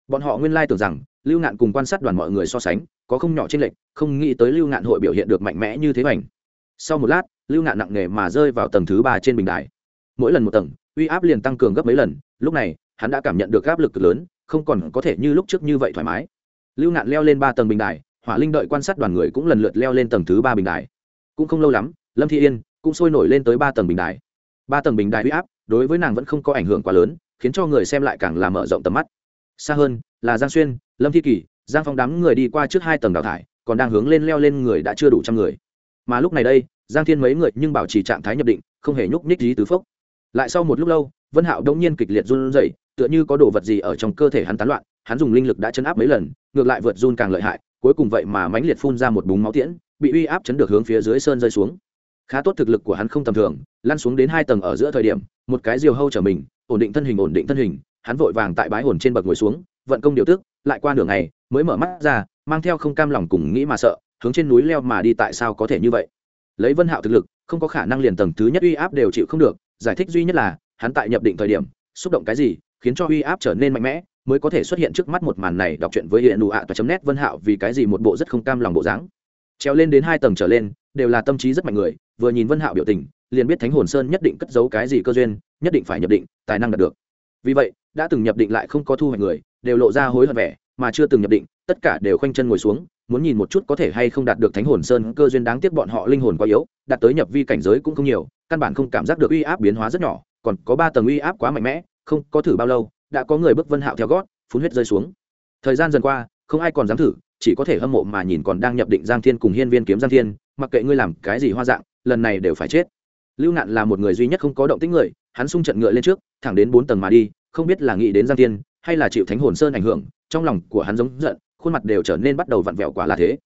Bọn họ nguyên lai tưởng rằng lưu ngạn cùng quan sát đoàn mọi người so sánh có không nhỏ trên lệch, không nghĩ tới lưu ngạn hội biểu hiện được mạnh mẽ như thế mạnh sau một lát lưu ngạn nặng nề mà rơi vào tầng thứ ba trên bình đài. Mỗi lần một tầng uy áp liền tăng cường gấp mấy lần lúc này hắn đã cảm nhận được áp lực cực lớn không còn có thể như lúc trước như vậy thoải mái. Lưu ngạn leo lên ba tầng bình đài hỏa linh đợi quan sát đoàn người cũng lần lượt leo lên tầng thứ ba bình đài. Cũng không lâu lắm lâm thị yên cũng sôi nổi lên tới ba tầng bình đài. Ba tầng bình đài huy áp, đối với nàng vẫn không có ảnh hưởng quá lớn, khiến cho người xem lại càng làm mở rộng tầm mắt. Xa hơn, là giang xuyên, lâm thi kỳ, giang phong đám người đi qua trước hai tầng đào thải, còn đang hướng lên leo lên người đã chưa đủ trăm người. Mà lúc này đây, giang thiên mấy người nhưng bảo trì trạng thái nhập định, không hề nhúc nhích lý tứ phốc. Lại sau một lúc lâu, vân hạo đông nhiên kịch liệt run rẩy, tựa như có đồ vật gì ở trong cơ thể hắn tán loạn, hắn dùng linh lực đã chấn áp mấy lần, ngược lại vượt run càng lợi hại, cuối cùng vậy mà mãnh liệt phun ra một búng máu tiễn, bị uy áp chấn được hướng phía dưới sơn rơi xuống khá tốt thực lực của hắn không tầm thường, lăn xuống đến hai tầng ở giữa thời điểm, một cái diều hâu trở mình, ổn định thân hình, ổn định thân hình, hắn vội vàng tại bái hồn trên bậc ngồi xuống, vận công điều tức, lại qua nửa ngày, mới mở mắt ra, mang theo không cam lòng cùng nghĩ mà sợ, hướng trên núi leo mà đi tại sao có thể như vậy. Lấy vân hạo thực lực, không có khả năng liền tầng thứ nhất uy áp đều chịu không được, giải thích duy nhất là, hắn tại nhập định thời điểm, xúc động cái gì, khiến cho uy áp trở nên mạnh mẽ, mới có thể xuất hiện trước mắt một màn này đọc truyện với hiện nụ ạ toa chấm nét vân hạo vì cái gì một bộ rất không cam lòng bộ dáng. Treo lên đến hai tầng trở lên, đều là tâm trí rất mạnh người vừa nhìn vân hạo biểu tình, liền biết thánh hồn sơn nhất định cất giấu cái gì cơ duyên, nhất định phải nhập định, tài năng đạt được. Vì vậy, đã từng nhập định lại không có thu hoạch người, đều lộ ra hối hận vẻ, mà chưa từng nhập định, tất cả đều khoanh chân ngồi xuống, muốn nhìn một chút có thể hay không đạt được thánh hồn sơn cơ duyên đáng tiếc bọn họ linh hồn quá yếu, đạt tới nhập vi cảnh giới cũng không nhiều, căn bản không cảm giác được uy áp biến hóa rất nhỏ, còn có ba tầng uy áp quá mạnh mẽ, không có thử bao lâu, đã có người bước vân hạo theo gót, phun huyết rơi xuống. Thời gian dần qua, không ai còn dám thử, chỉ có thể hâm mộ mà nhìn còn đang nhập định giang thiên cùng hiên viên kiếm giang thiên, mặc kệ ngươi làm cái gì hoa dạng lần này đều phải chết. Lưu nạn là một người duy nhất không có động tĩnh người, hắn sung trận ngựa lên trước, thẳng đến bốn tầng mà đi, không biết là nghĩ đến giang thiên, hay là chịu thánh hồn sơn ảnh hưởng, trong lòng của hắn giống giận, khuôn mặt đều trở nên bắt đầu vặn vẹo quả là thế.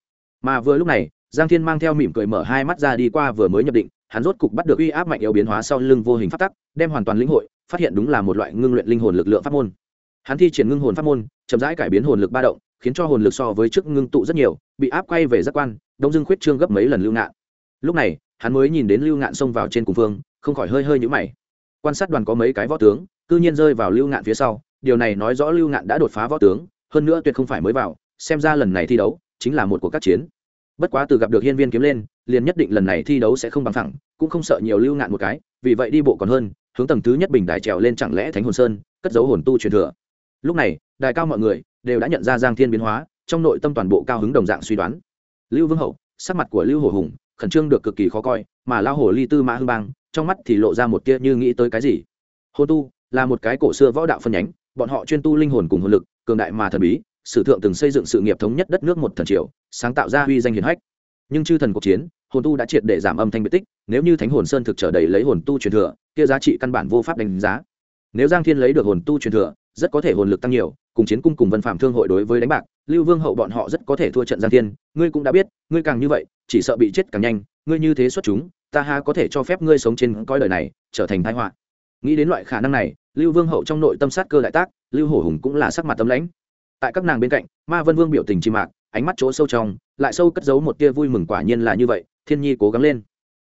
Mà vừa lúc này, giang thiên mang theo mỉm cười mở hai mắt ra đi qua vừa mới nhập định, hắn rốt cục bắt được uy áp mạnh yếu biến hóa sau lưng vô hình phát tắc, đem hoàn toàn lĩnh hội, phát hiện đúng là một loại ngưng luyện linh hồn lực lượng pháp môn. Hắn thi triển ngưng hồn pháp môn, chậm rãi cải biến hồn lực ba động, khiến cho hồn lực so với trước ngưng tụ rất nhiều, bị áp quay về giác quan, đông dương khuyết trương gấp mấy lần lưu ngạn. Lúc này hắn mới nhìn đến lưu ngạn xông vào trên cùng phương, không khỏi hơi hơi nhũ mày. Quan sát đoàn có mấy cái võ tướng, cư nhiên rơi vào lưu ngạn phía sau, điều này nói rõ lưu ngạn đã đột phá võ tướng, hơn nữa tuyệt không phải mới vào, xem ra lần này thi đấu chính là một cuộc các chiến. Bất quá từ gặp được hiên viên kiếm lên, liền nhất định lần này thi đấu sẽ không bằng thẳng, cũng không sợ nhiều lưu ngạn một cái, vì vậy đi bộ còn hơn, hướng tầng thứ nhất bình đài trèo lên chẳng lẽ thánh hồn sơn, cất dấu hồn tu truyền thừa. Lúc này, đài cao mọi người đều đã nhận ra giang thiên biến hóa, trong nội tâm toàn bộ cao hứng đồng dạng suy đoán. Lưu vương hậu, sắc mặt của lưu hổ hùng khẩn trương được cực kỳ khó coi, mà lao hổ ly tư mã hưng bang, trong mắt thì lộ ra một tia như nghĩ tới cái gì. Hồn tu là một cái cổ xưa võ đạo phân nhánh, bọn họ chuyên tu linh hồn cùng hồn lực, cường đại mà thần bí, sử thượng từng xây dựng sự nghiệp thống nhất đất nước một thần triều, sáng tạo ra huy danh hiển hách. Nhưng chư thần cuộc chiến, hồn tu đã triệt để giảm âm thanh biệt tích, nếu như thánh hồn sơn thực trở đầy lấy hồn tu truyền thừa, kia giá trị căn bản vô pháp đánh giá. Nếu giang thiên lấy được hồn tu truyền thừa, rất có thể hồn lực tăng nhiều, cùng chiến cung cùng vân phạm thương hội đối với đánh bạc lưu vương hậu bọn họ rất có thể thua trận giang thiên, ngươi cũng đã biết, ngươi càng như vậy, chỉ sợ bị chết càng nhanh, ngươi như thế xuất chúng, ta ha có thể cho phép ngươi sống trên coi đời này, trở thành thái họa. Nghĩ đến loại khả năng này, lưu vương hậu trong nội tâm sát cơ đại tác, lưu hổ hùng cũng là sắc mặt tâm lãnh. Tại các nàng bên cạnh, ma vân vương biểu tình chim mạc, ánh mắt chỗ sâu trong, lại sâu cất giấu một tia vui mừng quả nhiên là như vậy, thiên nhi cố gắng lên.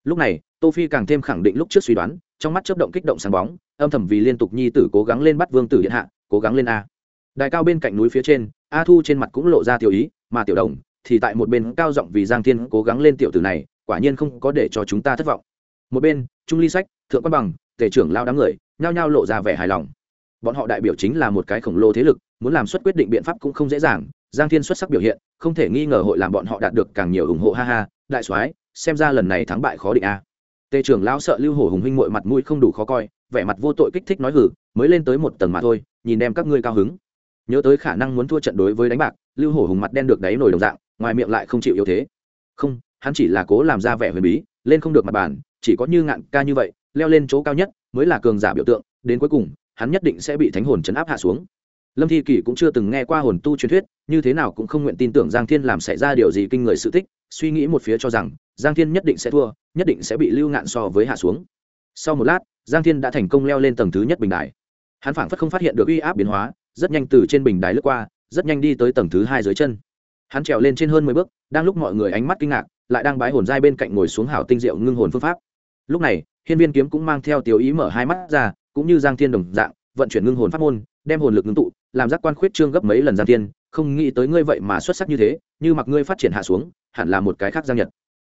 Lúc này, tô phi càng thêm khẳng định lúc trước suy đoán, trong mắt chớp động kích động sáng bóng, âm thầm vì liên tục nhi tử cố gắng lên bắt vương tử điện hạ, cố gắng lên a. Đài cao bên cạnh núi phía trên a thu trên mặt cũng lộ ra tiểu ý, mà tiểu đồng thì tại một bên cao giọng vì giang thiên cố gắng lên tiểu tử này, quả nhiên không có để cho chúng ta thất vọng. Một bên, trung ly sách, thượng quan bằng tể trưởng lao đám người nhao nhao lộ ra vẻ hài lòng. Bọn họ đại biểu chính là một cái khổng lồ thế lực, muốn làm xuất quyết định biện pháp cũng không dễ dàng, giang thiên xuất sắc biểu hiện, không thể nghi ngờ hội làm bọn họ đạt được càng nhiều ủng hộ, ha ha, đại soái, xem ra lần này thắng bại khó định a. Tề trưởng lão sợ lưu hổ hùng huynh mội mặt mũi không đủ khó coi, vẻ mặt vô tội kích thích nói hử mới lên tới một tầng mà thôi, nhìn đem các ngươi cao hứng nhớ tới khả năng muốn thua trận đối với đánh bạc, lưu hổ hùng mặt đen được đáy nổi đồng dạng, ngoài miệng lại không chịu yếu thế. Không, hắn chỉ là cố làm ra vẻ huyền bí, lên không được mặt bàn, chỉ có như ngạn ca như vậy, leo lên chỗ cao nhất mới là cường giả biểu tượng, đến cuối cùng, hắn nhất định sẽ bị thánh hồn chấn áp hạ xuống. Lâm thi kỷ cũng chưa từng nghe qua hồn tu truyền thuyết, như thế nào cũng không nguyện tin tưởng giang thiên làm xảy ra điều gì kinh người sự tích, suy nghĩ một phía cho rằng, giang thiên nhất định sẽ thua, nhất định sẽ bị lưu ngạn so với hạ xuống. Sau một lát, giang thiên đã thành công leo lên tầng thứ nhất bình đài. Hắn phảng phất không phát hiện được uy áp biến hóa rất nhanh từ trên bình đài lướt qua, rất nhanh đi tới tầng thứ hai dưới chân. Hắn trèo lên trên hơn mười bước, đang lúc mọi người ánh mắt kinh ngạc, lại đang bái hồn giai bên cạnh ngồi xuống hảo tinh diệu ngưng hồn phương pháp. Lúc này, hiên viên kiếm cũng mang theo tiểu ý mở hai mắt ra, cũng như giang thiên đồng dạng, vận chuyển ngưng hồn pháp môn, đem hồn lực ngưng tụ, làm giác quan khuyết trương gấp mấy lần giang thiên, không nghĩ tới ngươi vậy mà xuất sắc như thế, như mặc ngươi phát triển hạ xuống, hẳn là một cái khác giang nhật.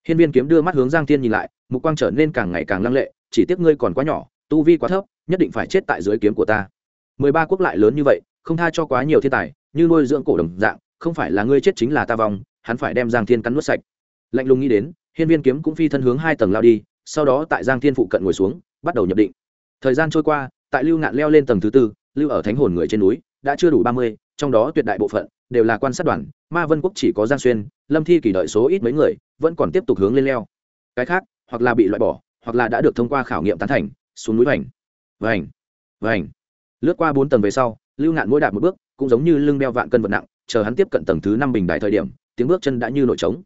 Hiên viên kiếm đưa mắt hướng giang thiên nhìn lại, mục quang trở nên càng ngày càng lăng lệ, chỉ tiếc ngươi còn quá nhỏ, tu vi quá thấp, nhất định phải chết tại dưới kiếm của ta. Mười ba quốc lại lớn như vậy không tha cho quá nhiều thiên tài, như nuôi dưỡng cổ đồng dạng, không phải là ngươi chết chính là ta vong, hắn phải đem giang thiên cắn nuốt sạch. Lạnh lùng nghĩ đến, hiên viên kiếm cũng phi thân hướng hai tầng lao đi, sau đó tại giang thiên phụ cận ngồi xuống, bắt đầu nhập định. Thời gian trôi qua, tại lưu ngạn leo lên tầng thứ tư, lưu ở thánh hồn người trên núi, đã chưa đủ ba mươi, trong đó tuyệt đại bộ phận đều là quan sát đoàn, ma vân quốc chỉ có giang xuyên, lâm thi kỳ đợi số ít mấy người, vẫn còn tiếp tục hướng lên leo. Cái khác, hoặc là bị loại bỏ, hoặc là đã được thông qua khảo nghiệm tán thành, xuống núi vành vành vành lướt qua bốn tầng về sau lưu ngạn mỗi đạp một bước, cũng giống như lưng đeo vạn cân vật nặng, chờ hắn tiếp cận tầng thứ năm bình đại thời điểm, tiếng bước chân đã như nội trống.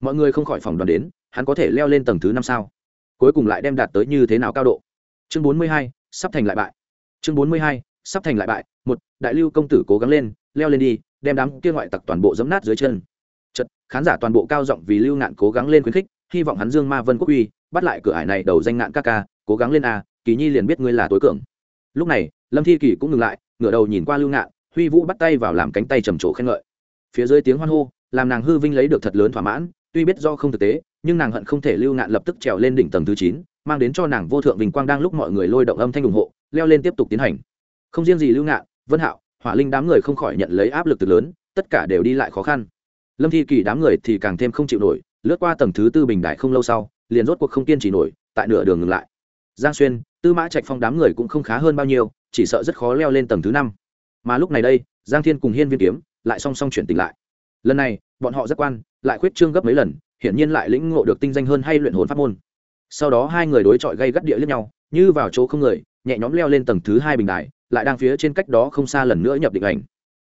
Mọi người không khỏi phòng đoàn đến, hắn có thể leo lên tầng thứ năm sao? Cuối cùng lại đem đạt tới như thế nào cao độ? Chương bốn mươi hai, sắp thành lại bại. Chương bốn mươi hai, sắp thành lại bại. Một, đại lưu công tử cố gắng lên, leo lên đi, đem đám kia ngoại tặc toàn bộ dẫm nát dưới chân. Chật khán giả toàn bộ cao giọng vì lưu ngạn cố gắng lên khuyến khích, hy vọng hắn dương ma vân quốc uy bắt lại cửa ải này đầu danh ngạn ca ca, cố gắng lên a, kỳ nhi liền biết ngươi là tối cường. Lúc này lâm thi kỳ cũng ngừng lại ngửa đầu nhìn qua lưu ngạn huy vũ bắt tay vào làm cánh tay trầm trồ khen ngợi phía dưới tiếng hoan hô làm nàng hư vinh lấy được thật lớn thỏa mãn tuy biết do không thực tế nhưng nàng hận không thể lưu ngạn lập tức trèo lên đỉnh tầng thứ chín mang đến cho nàng vô thượng vinh quang đang lúc mọi người lôi động âm thanh ủng hộ leo lên tiếp tục tiến hành không riêng gì lưu ngạn vân hạo hỏa linh đám người không khỏi nhận lấy áp lực từ lớn tất cả đều đi lại khó khăn lâm thi kỳ đám người thì càng thêm không chịu nổi lướt qua tầng thứ tư bình đại không lâu sau liền rốt cuộc không kiên trì nổi tại nửa đường ngừng lại giang xuyên tư mã trạch phong đám người cũng không khá hơn bao nhiêu, chỉ sợ rất khó leo lên tầng thứ năm. Mà lúc này đây, giang thiên cùng hiên viên kiếm lại song song chuyển tỉnh lại. Lần này, bọn họ rất quan, lại khuyết trương gấp mấy lần, hiển nhiên lại lĩnh ngộ được tinh danh hơn hay luyện hồn pháp môn. Sau đó hai người đối chọi gây gắt địa lẫn nhau, như vào chỗ không người, nhẹ nhõm leo lên tầng thứ hai bình đài, lại đang phía trên cách đó không xa lần nữa nhập định ảnh.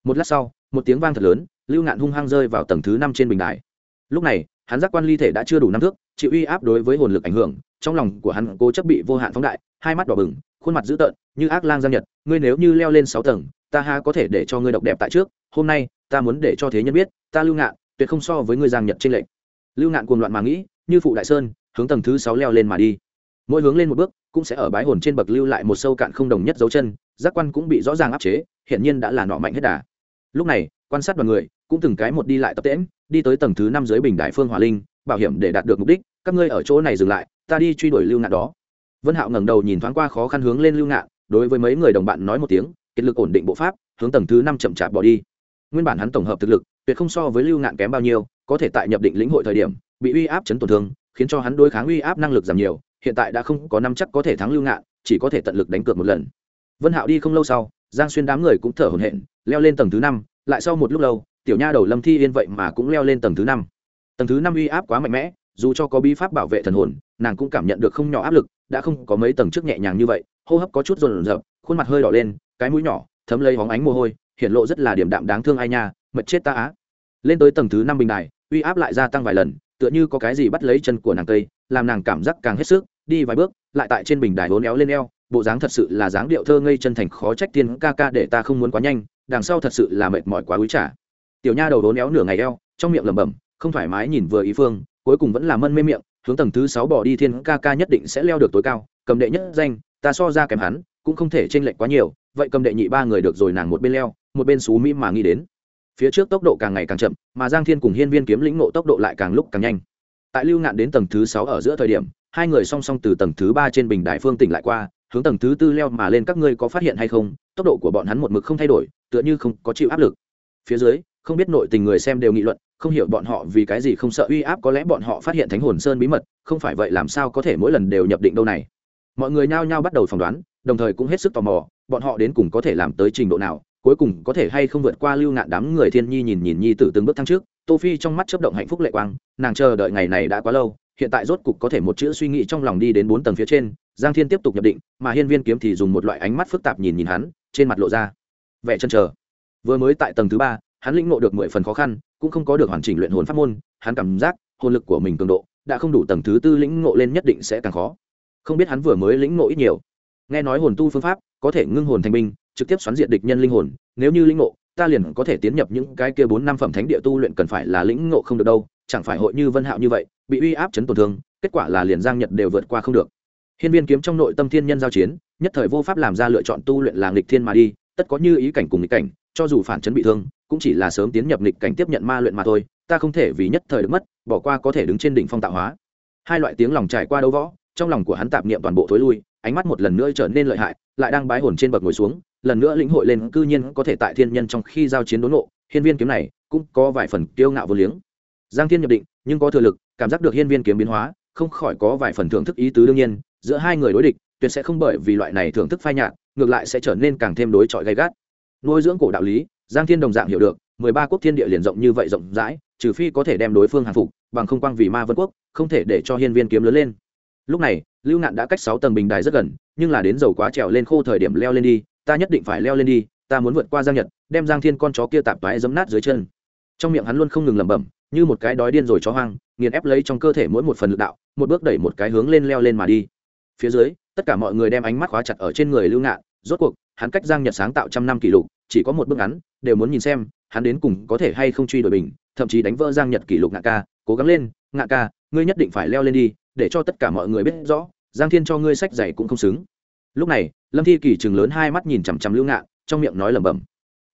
Một lát sau, một tiếng vang thật lớn, lưu ngạn hung hăng rơi vào tầng thứ năm trên bình đài. Lúc này, hắn giác quan ly thể đã chưa đủ năm thước, chịu uy áp đối với hồn lực ảnh hưởng trong lòng của hắn cố chấp bị vô hạn phóng đại, hai mắt đỏ bừng, khuôn mặt dữ tợn, như ác lang giang nhật, ngươi nếu như leo lên sáu tầng, ta ha có thể để cho ngươi độc đẹp tại trước, hôm nay, ta muốn để cho thế nhân biết, ta lưu ngạn, tuyệt không so với ngươi giang nhật trên lệnh. Lưu ngạn cuồng loạn mà nghĩ, như phụ đại sơn, hướng tầng thứ sáu leo lên mà đi. Mỗi hướng lên một bước, cũng sẽ ở bái hồn trên bậc lưu lại một sâu cạn không đồng nhất dấu chân, giác quan cũng bị rõ ràng áp chế hiện nhiên đã là nọ mạnh hết đà. Lúc này, quan sát đoàn người, cũng từng cái một đi lại tập tễm đi tới tầng thứ năm dưới bình đại phương hòa linh, bảo hiểm để đạt được mục đích, các ngươi ở chỗ này dừng lại ta đi truy đuổi lưu ngạn đó. Vân hạo ngẩng đầu nhìn thoáng qua khó khăn hướng lên lưu ngạn, đối với mấy người đồng bạn nói một tiếng, kiệt lực ổn định bộ pháp, hướng tầng thứ năm chậm chạp bỏ đi. Nguyên bản hắn tổng hợp thực lực, tuyệt không so với lưu ngạn kém bao nhiêu, có thể tại nhập định lĩnh hội thời điểm, bị uy áp chấn tổn thương, khiến cho hắn đối kháng uy áp năng lực giảm nhiều, hiện tại đã không có năm chắc có thể thắng lưu ngạn, chỉ có thể tận lực đánh cược một lần. Vân hạo đi không lâu sau, giang xuyên đám người cũng thở hổn hển, leo lên tầng thứ năm, lại sau một lúc lâu, tiểu nha đầu lâm thi yên vậy mà cũng leo lên tầng thứ năm. Tầng thứ năm uy áp quá mạnh mẽ dù cho có bí pháp bảo vệ thần hồn, nàng cũng cảm nhận được không nhỏ áp lực, đã không có mấy tầng trước nhẹ nhàng như vậy, hô hấp có chút rồn rập, khuôn mặt hơi đỏ lên, cái mũi nhỏ, thấm lấy hóng ánh mồ hôi hiện lộ rất là điểm đạm đáng thương ai nha mật chết ta á. Lên tới tầng thứ năm bình đài, uy áp lại gia tăng vài lần, tựa như có cái gì bắt lấy chân của nàng cây làm nàng cảm giác càng hết sức, đi vài bước, lại tại trên bình đài hố éo lên eo, bộ dáng thật sự là dáng điệu thơ ngây chân thành khó trách tiên ca ca để ta không muốn quá nhanh, đằng sau thật sự là mệt mỏi quá úi trả tiểu nha đầu hố éo nửa ngày eo, trong miệng lẩm bẩm, không thoải mái nhìn vừa ý phương cuối cùng vẫn là mân mê miệng, hướng tầng thứ sáu bỏ đi thiên ca ca nhất định sẽ leo được tối cao, cầm đệ nhất danh, ta so ra kèm hắn, cũng không thể chênh lệch quá nhiều, vậy cầm đệ nhị ba người được rồi nàng một bên leo, một bên xú mỹ mà nghĩ đến. Phía trước tốc độ càng ngày càng chậm, mà giang thiên cùng hiên viên kiếm lĩnh nộ tốc độ lại càng lúc càng nhanh. Tại lưu ngạn đến tầng thứ sáu ở giữa thời điểm, hai người song song từ tầng thứ ba trên bình đại phương tỉnh lại qua, hướng tầng thứ tư leo mà lên, các ngươi có phát hiện hay không? Tốc độ của bọn hắn một mực không thay đổi, tựa như không có chịu áp lực. Phía dưới, không biết nội tình người xem đều nghị luận không hiểu bọn họ vì cái gì không sợ uy áp, có lẽ bọn họ phát hiện thánh hồn sơn bí mật, không phải vậy làm sao có thể mỗi lần đều nhập định đâu này. Mọi người nhao nhao bắt đầu phỏng đoán, đồng thời cũng hết sức tò mò, bọn họ đến cùng có thể làm tới trình độ nào, cuối cùng có thể hay không vượt qua lưu ngạn đám người thiên nhi nhìn nhìn nhi tử từng bước thăng trước. Tô phi trong mắt chớp động hạnh phúc lệ quang, nàng chờ đợi ngày này đã quá lâu, hiện tại rốt cục có thể một chữ suy nghĩ trong lòng đi đến bốn tầng phía trên, giang thiên tiếp tục nhập định, mà hiên viên kiếm thì dùng một loại ánh mắt phức tạp nhìn nhìn hắn, trên mặt lộ ra vẻ chân chờ. Vừa mới tại tầng thứ ba hắn lĩnh ngộ được mười phần khó khăn, cũng không có được hoàn chỉnh luyện hồn pháp môn, hắn cảm giác hồn lực của mình cường độ, đã không đủ tầng thứ tư lĩnh ngộ lên nhất định sẽ càng khó. Không biết hắn vừa mới lĩnh ngộ ít nhiều. Nghe nói hồn tu phương pháp có thể ngưng hồn thành binh, trực tiếp xoắn diện địch nhân linh hồn, nếu như lĩnh ngộ, ta liền có thể tiến nhập những cái kia bốn năm phẩm thánh địa tu luyện cần phải là lĩnh ngộ không được đâu, chẳng phải hội như vân hạo như vậy, bị uy áp chấn tổn thương, kết quả là liền giang nhật đều vượt qua không được. Hiên viên kiếm trong nội tâm thiên nhân giao chiến, nhất thời vô pháp làm ra lựa chọn tu luyện là nghịch thiên mà đi tất có như ý cảnh cùng nghịch cảnh, cho dù phản chấn bị thương, cũng chỉ là sớm tiến nhập nghịch cảnh tiếp nhận ma luyện mà thôi, ta không thể vì nhất thời được mất, bỏ qua có thể đứng trên đỉnh phong tạo hóa. Hai loại tiếng lòng trải qua đấu võ, trong lòng của hắn tạp niệm toàn bộ thối lui, ánh mắt một lần nữa trở nên lợi hại, lại đang bái hồn trên bậc ngồi xuống, lần nữa lĩnh hội lên cư nhiên có thể tại thiên nhân trong khi giao chiến đốn nộ hiên viên kiếm này cũng có vài phần kiêu ngạo vô liếng. Giang thiên nhập định, nhưng có thừa lực, cảm giác được hiên viên kiếm biến hóa, không khỏi có vài phần thưởng thức ý tứ đương nhiên, giữa hai người đối địch tuyệt sẽ không bởi vì loại này thưởng thức phai nhạt, ngược lại sẽ trở nên càng thêm đối chọi gay gắt. Nuôi dưỡng cổ đạo lý, giang thiên đồng dạng hiểu được, mười ba quốc thiên địa liền rộng như vậy rộng rãi, trừ phi có thể đem đối phương hàng phục, bằng không quang vì ma vân quốc, không thể để cho hiên viên kiếm lớn lên. Lúc này, lưu ngạn đã cách sáu tầng bình đài rất gần, nhưng là đến dầu quá trèo lên khô thời điểm leo lên đi, ta nhất định phải leo lên đi, ta muốn vượt qua giang nhật, đem giang thiên con chó kia tạp toái giấm nát dưới chân. Trong miệng hắn luôn không ngừng lẩm bẩm, như một cái đói điên rồi chó hoang, nghiền ép lấy trong cơ thể mỗi một phần lực đạo, một bước đẩy một cái hướng lên leo lên mà đi. Phía dưới tất cả mọi người đem ánh mắt khóa chặt ở trên người lưu ngạn, rốt cuộc, hắn cách giang nhật sáng tạo trăm năm kỷ lục, chỉ có một bước ngắn, đều muốn nhìn xem, hắn đến cùng có thể hay không truy đuổi bình thậm chí đánh vỡ giang nhật kỷ lục ngạn ca, cố gắng lên, ngạn ca, ngươi nhất định phải leo lên đi, để cho tất cả mọi người biết rõ, giang thiên cho ngươi sách giày cũng không xứng. Lúc này, lâm thi kỳ chừng lớn hai mắt nhìn chằm chằm lưu ngạn, trong miệng nói lẩm bẩm,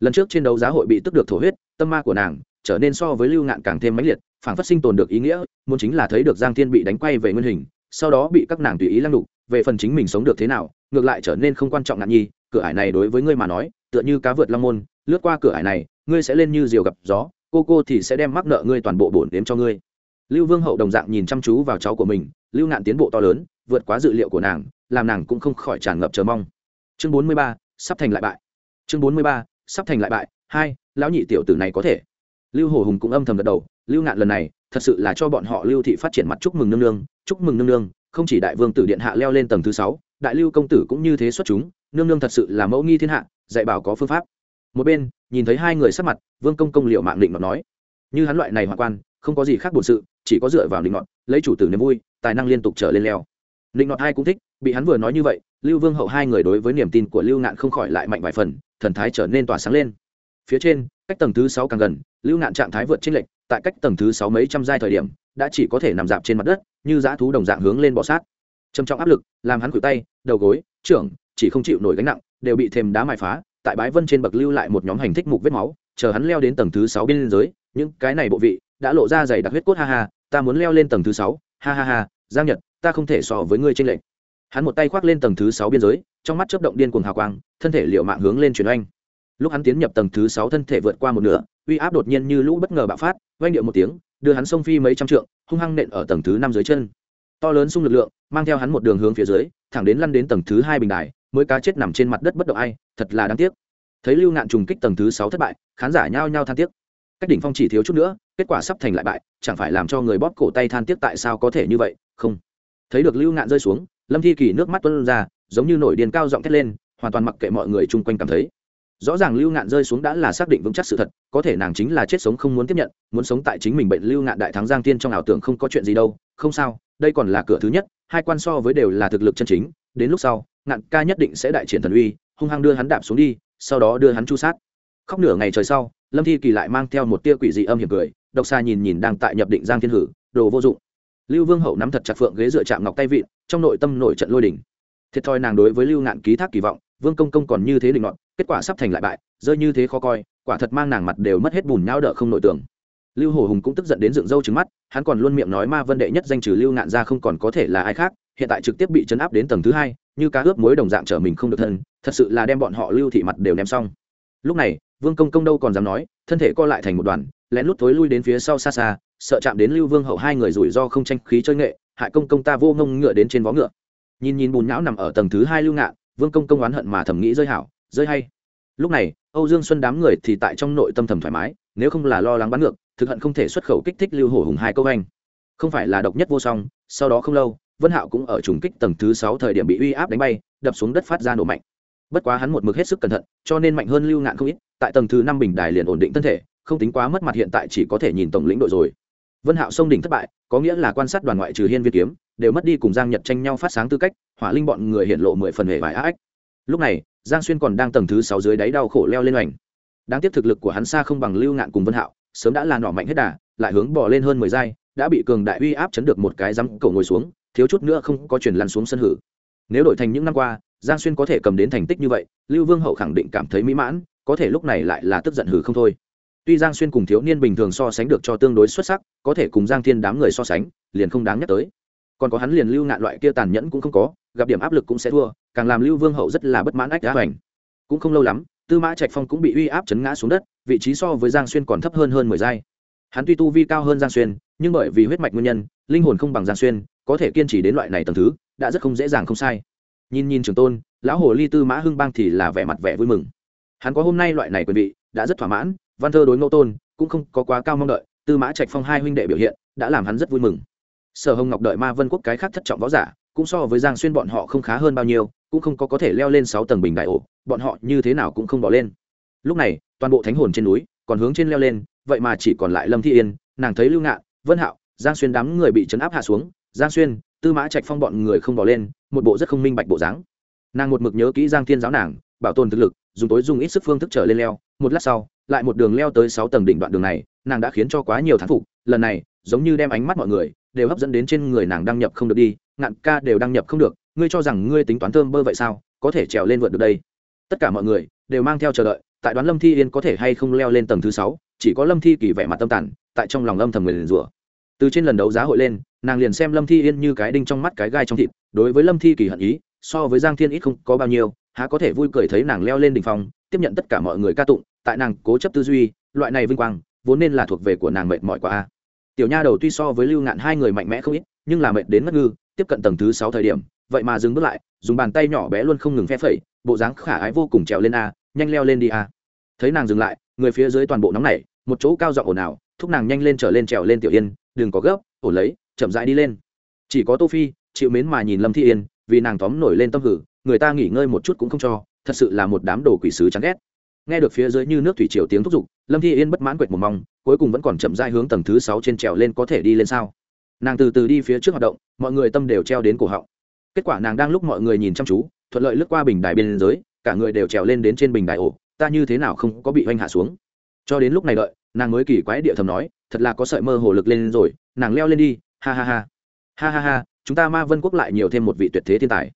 lần trước trên đấu giá hội bị tức được thổ huyết, tâm ma của nàng trở nên so với lưu ngạn càng thêm mãnh liệt phản phát sinh tồn được ý nghĩa, muốn chính là thấy được giang thiên bị đánh quay về nguyên hình, sau đó bị các nàng tùy ý lăng đục về phần chính mình sống được thế nào, ngược lại trở nên không quan trọng ngạn nhi, cửa ải này đối với ngươi mà nói, tựa như cá vượt long môn, lướt qua cửa ải này, ngươi sẽ lên như diều gặp gió, cô cô thì sẽ đem mắc nợ ngươi toàn bộ bổn đếm cho ngươi. Lưu vương hậu đồng dạng nhìn chăm chú vào cháu của mình, lưu ngạn tiến bộ to lớn, vượt quá dự liệu của nàng, làm nàng cũng không khỏi tràn ngập chờ mong. Chương bốn mươi ba, sắp thành lại bại. Chương bốn mươi ba, sắp thành lại bại, hai, lão nhị tiểu tử này có thể. Lưu hồ hùng cũng âm thầm gật đầu, lưu ngạn lần này, thật sự là cho bọn họ lưu thị phát triển mặt chúc mừng nương nương, chúc mừng nương nương không chỉ đại vương tử điện hạ leo lên tầng thứ sáu, đại lưu công tử cũng như thế xuất chúng, nương nương thật sự là mẫu nghi thiên hạ, dạy bảo có phương pháp. Một bên, nhìn thấy hai người sắp mặt, vương công công liệu mạng định mà nói, như hắn loại này hoạn quan, không có gì khác bổn sự, chỉ có dựa vào định ngọn lấy chủ tử niềm vui, tài năng liên tục trở lên leo. Định ngọn hai cũng thích, bị hắn vừa nói như vậy, lưu vương hậu hai người đối với niềm tin của lưu ngạn không khỏi lại mạnh vài phần, thần thái trở nên tỏa sáng lên. Phía trên, cách tầng thứ sáu càng gần, lưu ngạn trạng thái vượt trên lệch, tại cách tầng thứ sáu mấy trăm giai thời điểm đã chỉ có thể nằm dạp trên mặt đất, như dã thú đồng dạng hướng lên bọ sát. Trầm trọng áp lực, làm hắn khuỷu tay, đầu gối, trưởng, chỉ không chịu nổi gánh nặng, đều bị thêm đá mài phá, tại bái vân trên bậc lưu lại một nhóm hành thích mục vết máu, chờ hắn leo đến tầng thứ sáu bên dưới, những cái này bộ vị, đã lộ ra dày đặc huyết cốt, ha ha, ta muốn leo lên tầng thứ sáu, ha ha ha, giang nhật, ta không thể so với ngươi trên lệnh hắn một tay khoác lên tầng thứ sáu biên giới, trong mắt chớp động điên cuồng hào quang, thân thể liệu mạng hướng lên chuyển oanh. Lúc hắn tiến nhập tầng thứ sáu thân thể vượt qua một nửa, uy áp đột nhiên như lũ bất ngờ bạo phát, oanh điệu một tiếng đưa hắn sông phi mấy trăm trượng, hung hăng nện ở tầng thứ năm dưới chân. To lớn xung lực lượng, mang theo hắn một đường hướng phía dưới, thẳng đến lăn đến tầng thứ hai bình đài, mới cá chết nằm trên mặt đất bất động ai, thật là đáng tiếc. Thấy lưu ngạn trùng kích tầng thứ sáu thất bại, khán giả nhao nhao than tiếc. Cách đỉnh phong chỉ thiếu chút nữa, kết quả sắp thành lại bại, chẳng phải làm cho người bóp cổ tay than tiếc tại sao có thể như vậy, không. Thấy được lưu ngạn rơi xuống, lâm thi kỳ nước mắt tuân ra, giống như nổi điên cao giọng thét lên, hoàn toàn mặc kệ mọi người chung quanh cảm thấy rõ ràng lưu ngạn rơi xuống đã là xác định vững chắc sự thật, có thể nàng chính là chết sống không muốn tiếp nhận, muốn sống tại chính mình bệnh lưu ngạn đại thắng giang tiên trong ảo tưởng không có chuyện gì đâu, không sao, đây còn là cửa thứ nhất, hai quan so với đều là thực lực chân chính, đến lúc sau, ngạn ca nhất định sẽ đại triển thần uy, hung hăng đưa hắn đạp xuống đi, sau đó đưa hắn chu sát. Khóc nửa ngày trời sau, lâm thi kỳ lại mang theo một tia quỷ dị âm hiểm cười, độc xa nhìn nhìn đang tại nhập định giang thiên hử, đồ vô dụng. Lưu vương hậu nắm thật chặt phượng ghế dựa chạm ngọc tay vịn, trong nội tâm nổi trận lôi đỉnh thiệt thòi nàng đối với lưu ngạn ký thác kỳ vọng vương công công còn như thế định luận kết quả sắp thành lại bại, rơi như thế khó coi, quả thật mang nàng mặt đều mất hết bùn nhau đỡ không nội tưởng. Lưu hồ hùng cũng tức giận đến dựng râu trứng mắt, hắn còn luôn miệng nói ma vân đệ nhất danh trừ lưu ngạn ra không còn có thể là ai khác, hiện tại trực tiếp bị chấn áp đến tầng thứ hai, như cá ướp muối đồng dạng trở mình không được thân, thật sự là đem bọn họ lưu thị mặt đều ném xong. Lúc này, vương công công đâu còn dám nói, thân thể co lại thành một đoàn, lén lút thối lui đến phía sau xa xa, sợ chạm đến lưu vương hậu hai người rủi ro không tranh khí chơi nghệ, hại công công ta vô ngông ngựa đến trên vó ngựa. Nhìn nhìn bùn nhão nằm ở tầng thứ hai lưu ngạn vương công công oán hận mà thầm nghĩ rơi hảo, rơi hay. Lúc này, âu dương xuân đám người thì tại trong nội tâm thầm thoải mái, nếu không là lo lắng bắn ngược, thực hận không thể xuất khẩu kích thích lưu hổ hùng hai câu anh. Không phải là độc nhất vô song, sau đó không lâu, vân hạo cũng ở trùng kích tầng thứ sáu thời điểm bị uy áp đánh bay, đập xuống đất phát ra nổ mạnh. Bất quá hắn một mực hết sức cẩn thận, cho nên mạnh hơn lưu ngạn không ít, tại tầng thứ năm bình đài liền ổn định thân thể, không tính quá mất mặt hiện tại chỉ có thể nhìn tổng lĩnh đội rồi vân hạo sông đỉnh thất bại có nghĩa là quan sát đoàn ngoại trừ hiên viên kiếm đều mất đi cùng giang nhật tranh nhau phát sáng tư cách hỏa linh bọn người hiện lộ mười phần hệ vải ách. lúc này giang xuyên còn đang tầng thứ sáu dưới đáy đau khổ leo lên hoành. Đáng tiếc thực lực của hắn xa không bằng lưu ngạn cùng vân hạo sớm đã là nỏ mạnh hết đà lại hướng bỏ lên hơn mười giây, đã bị cường đại uy áp chấn được một cái rắm cổ ngồi xuống thiếu chút nữa không có chuyển lăn xuống sân hử. Nếu đổi thành những năm qua giang xuyên có thể cầm đến thành tích như vậy lưu vương hậu khẳng định cảm thấy mỹ mãn có thể lúc này lại là tức giận hử không thôi tuy giang xuyên cùng thiếu niên bình thường so sánh được cho tương đối xuất sắc, có thể cùng giang thiên đám người so sánh, liền không đáng nhắc tới. Còn có hắn liền lưu ngạn loại kia tàn nhẫn cũng không có, gặp điểm áp lực cũng sẽ thua, càng làm lưu vương hậu rất là bất mãn ách đá hoành. Cũng không lâu lắm, tư mã trạch phong cũng bị uy áp chấn ngã xuống đất, vị trí so với giang xuyên còn thấp hơn hơn mười giai. Hắn tuy tu vi cao hơn giang xuyên, nhưng bởi vì huyết mạch nguyên nhân, linh hồn không bằng giang xuyên, có thể kiên trì đến loại này tầng thứ, đã rất không dễ dàng không sai. Nhìn nhìn trường tôn, lão hồ ly tư mã hưng bang thì là vẻ mặt vẻ vui mừng. Hắn có hôm nay loại này quyền vị, đã rất thỏa mãn văn thơ đối ngô tôn cũng không có quá cao mong đợi, tư mã trạch phong hai huynh đệ biểu hiện đã làm hắn rất vui mừng. Sở hồng ngọc đợi ma vân quốc cái khác thất trọng võ giả, cũng so với giang xuyên bọn họ không khá hơn bao nhiêu, cũng không có có thể leo lên sáu tầng bình đại ổ, bọn họ như thế nào cũng không bỏ lên. Lúc này, toàn bộ thánh hồn trên núi còn hướng trên leo lên, vậy mà chỉ còn lại lâm thi yên, nàng thấy lưu ngạn, vân hạo, giang xuyên đám người bị chấn áp hạ xuống, giang xuyên, tư mã trạch phong bọn người không bỏ lên, một bộ rất không minh bạch bộ dáng. Nàng một mực nhớ kỹ giang thiên giáo nàng bảo tồn thực lực, dùng tối dùng ít sức phương thức trở lên leo. Một lát sau, lại một đường leo tới sáu tầng đỉnh đoạn đường này, nàng đã khiến cho quá nhiều thán phục. Lần này, giống như đem ánh mắt mọi người đều hấp dẫn đến trên người nàng đăng nhập không được đi, ngạn ca đều đăng nhập không được. Ngươi cho rằng ngươi tính toán thơm bơ vậy sao? Có thể trèo lên vượt được đây. Tất cả mọi người đều mang theo chờ đợi, tại đoán lâm thi yên có thể hay không leo lên tầng thứ sáu, chỉ có lâm thi kỳ vẻ mặt tâm tản, tại trong lòng lâm thầm người liền rủa. Từ trên lần đấu giá hội lên, nàng liền xem lâm thi yên như cái đinh trong mắt cái gai trong thịt, đối với lâm thi kỳ hận ý, so với giang thiên ít không có bao nhiêu há có thể vui cười thấy nàng leo lên đỉnh phong, tiếp nhận tất cả mọi người ca tụng, tại nàng cố chấp tư duy, loại này vinh quang, vốn nên là thuộc về của nàng mệt mỏi quá a. Tiểu nha đầu tuy so với lưu ngạn hai người mạnh mẽ không ít, nhưng là mệt đến mất ngư, tiếp cận tầng thứ sáu thời điểm, vậy mà dừng bước lại, dùng bàn tay nhỏ bé luôn không ngừng phe phẩy, bộ dáng khả ái vô cùng trèo lên a, nhanh leo lên đi a. Thấy nàng dừng lại, người phía dưới toàn bộ nóng nảy, một chỗ cao giọng ồn ào, thúc nàng nhanh lên trở lên trèo lên tiểu yên, đừng có gấp, ổn lấy, chậm rãi đi lên. Chỉ có tô phi, chịu mến mà nhìn lâm thi yên, vì nàng tóm nổi lên tâm hử người ta nghỉ ngơi một chút cũng không cho, thật sự là một đám đồ quỷ sứ chán ghét. Nghe được phía dưới như nước thủy triều tiếng thúc giục, lâm thi yên bất mãn quệt một mong, cuối cùng vẫn còn chậm rãi hướng tầng thứ sáu trên trèo lên có thể đi lên sao. Nàng từ từ đi phía trước hoạt động, mọi người tâm đều treo đến cổ họng. Kết quả nàng đang lúc mọi người nhìn chăm chú, thuận lợi lướt qua bình đài bên dưới, cả người đều trèo lên đến trên bình đài ổ, ta như thế nào không có bị oanh hạ xuống. Cho đến lúc này đợi, nàng mới kỳ quái địa thầm nói, thật là có sợi mơ hồ lực lên rồi, nàng leo lên đi, ha ha ha. Ha ha ha, chúng ta ma vân quốc lại nhiều thêm một vị tuyệt thế thiên tài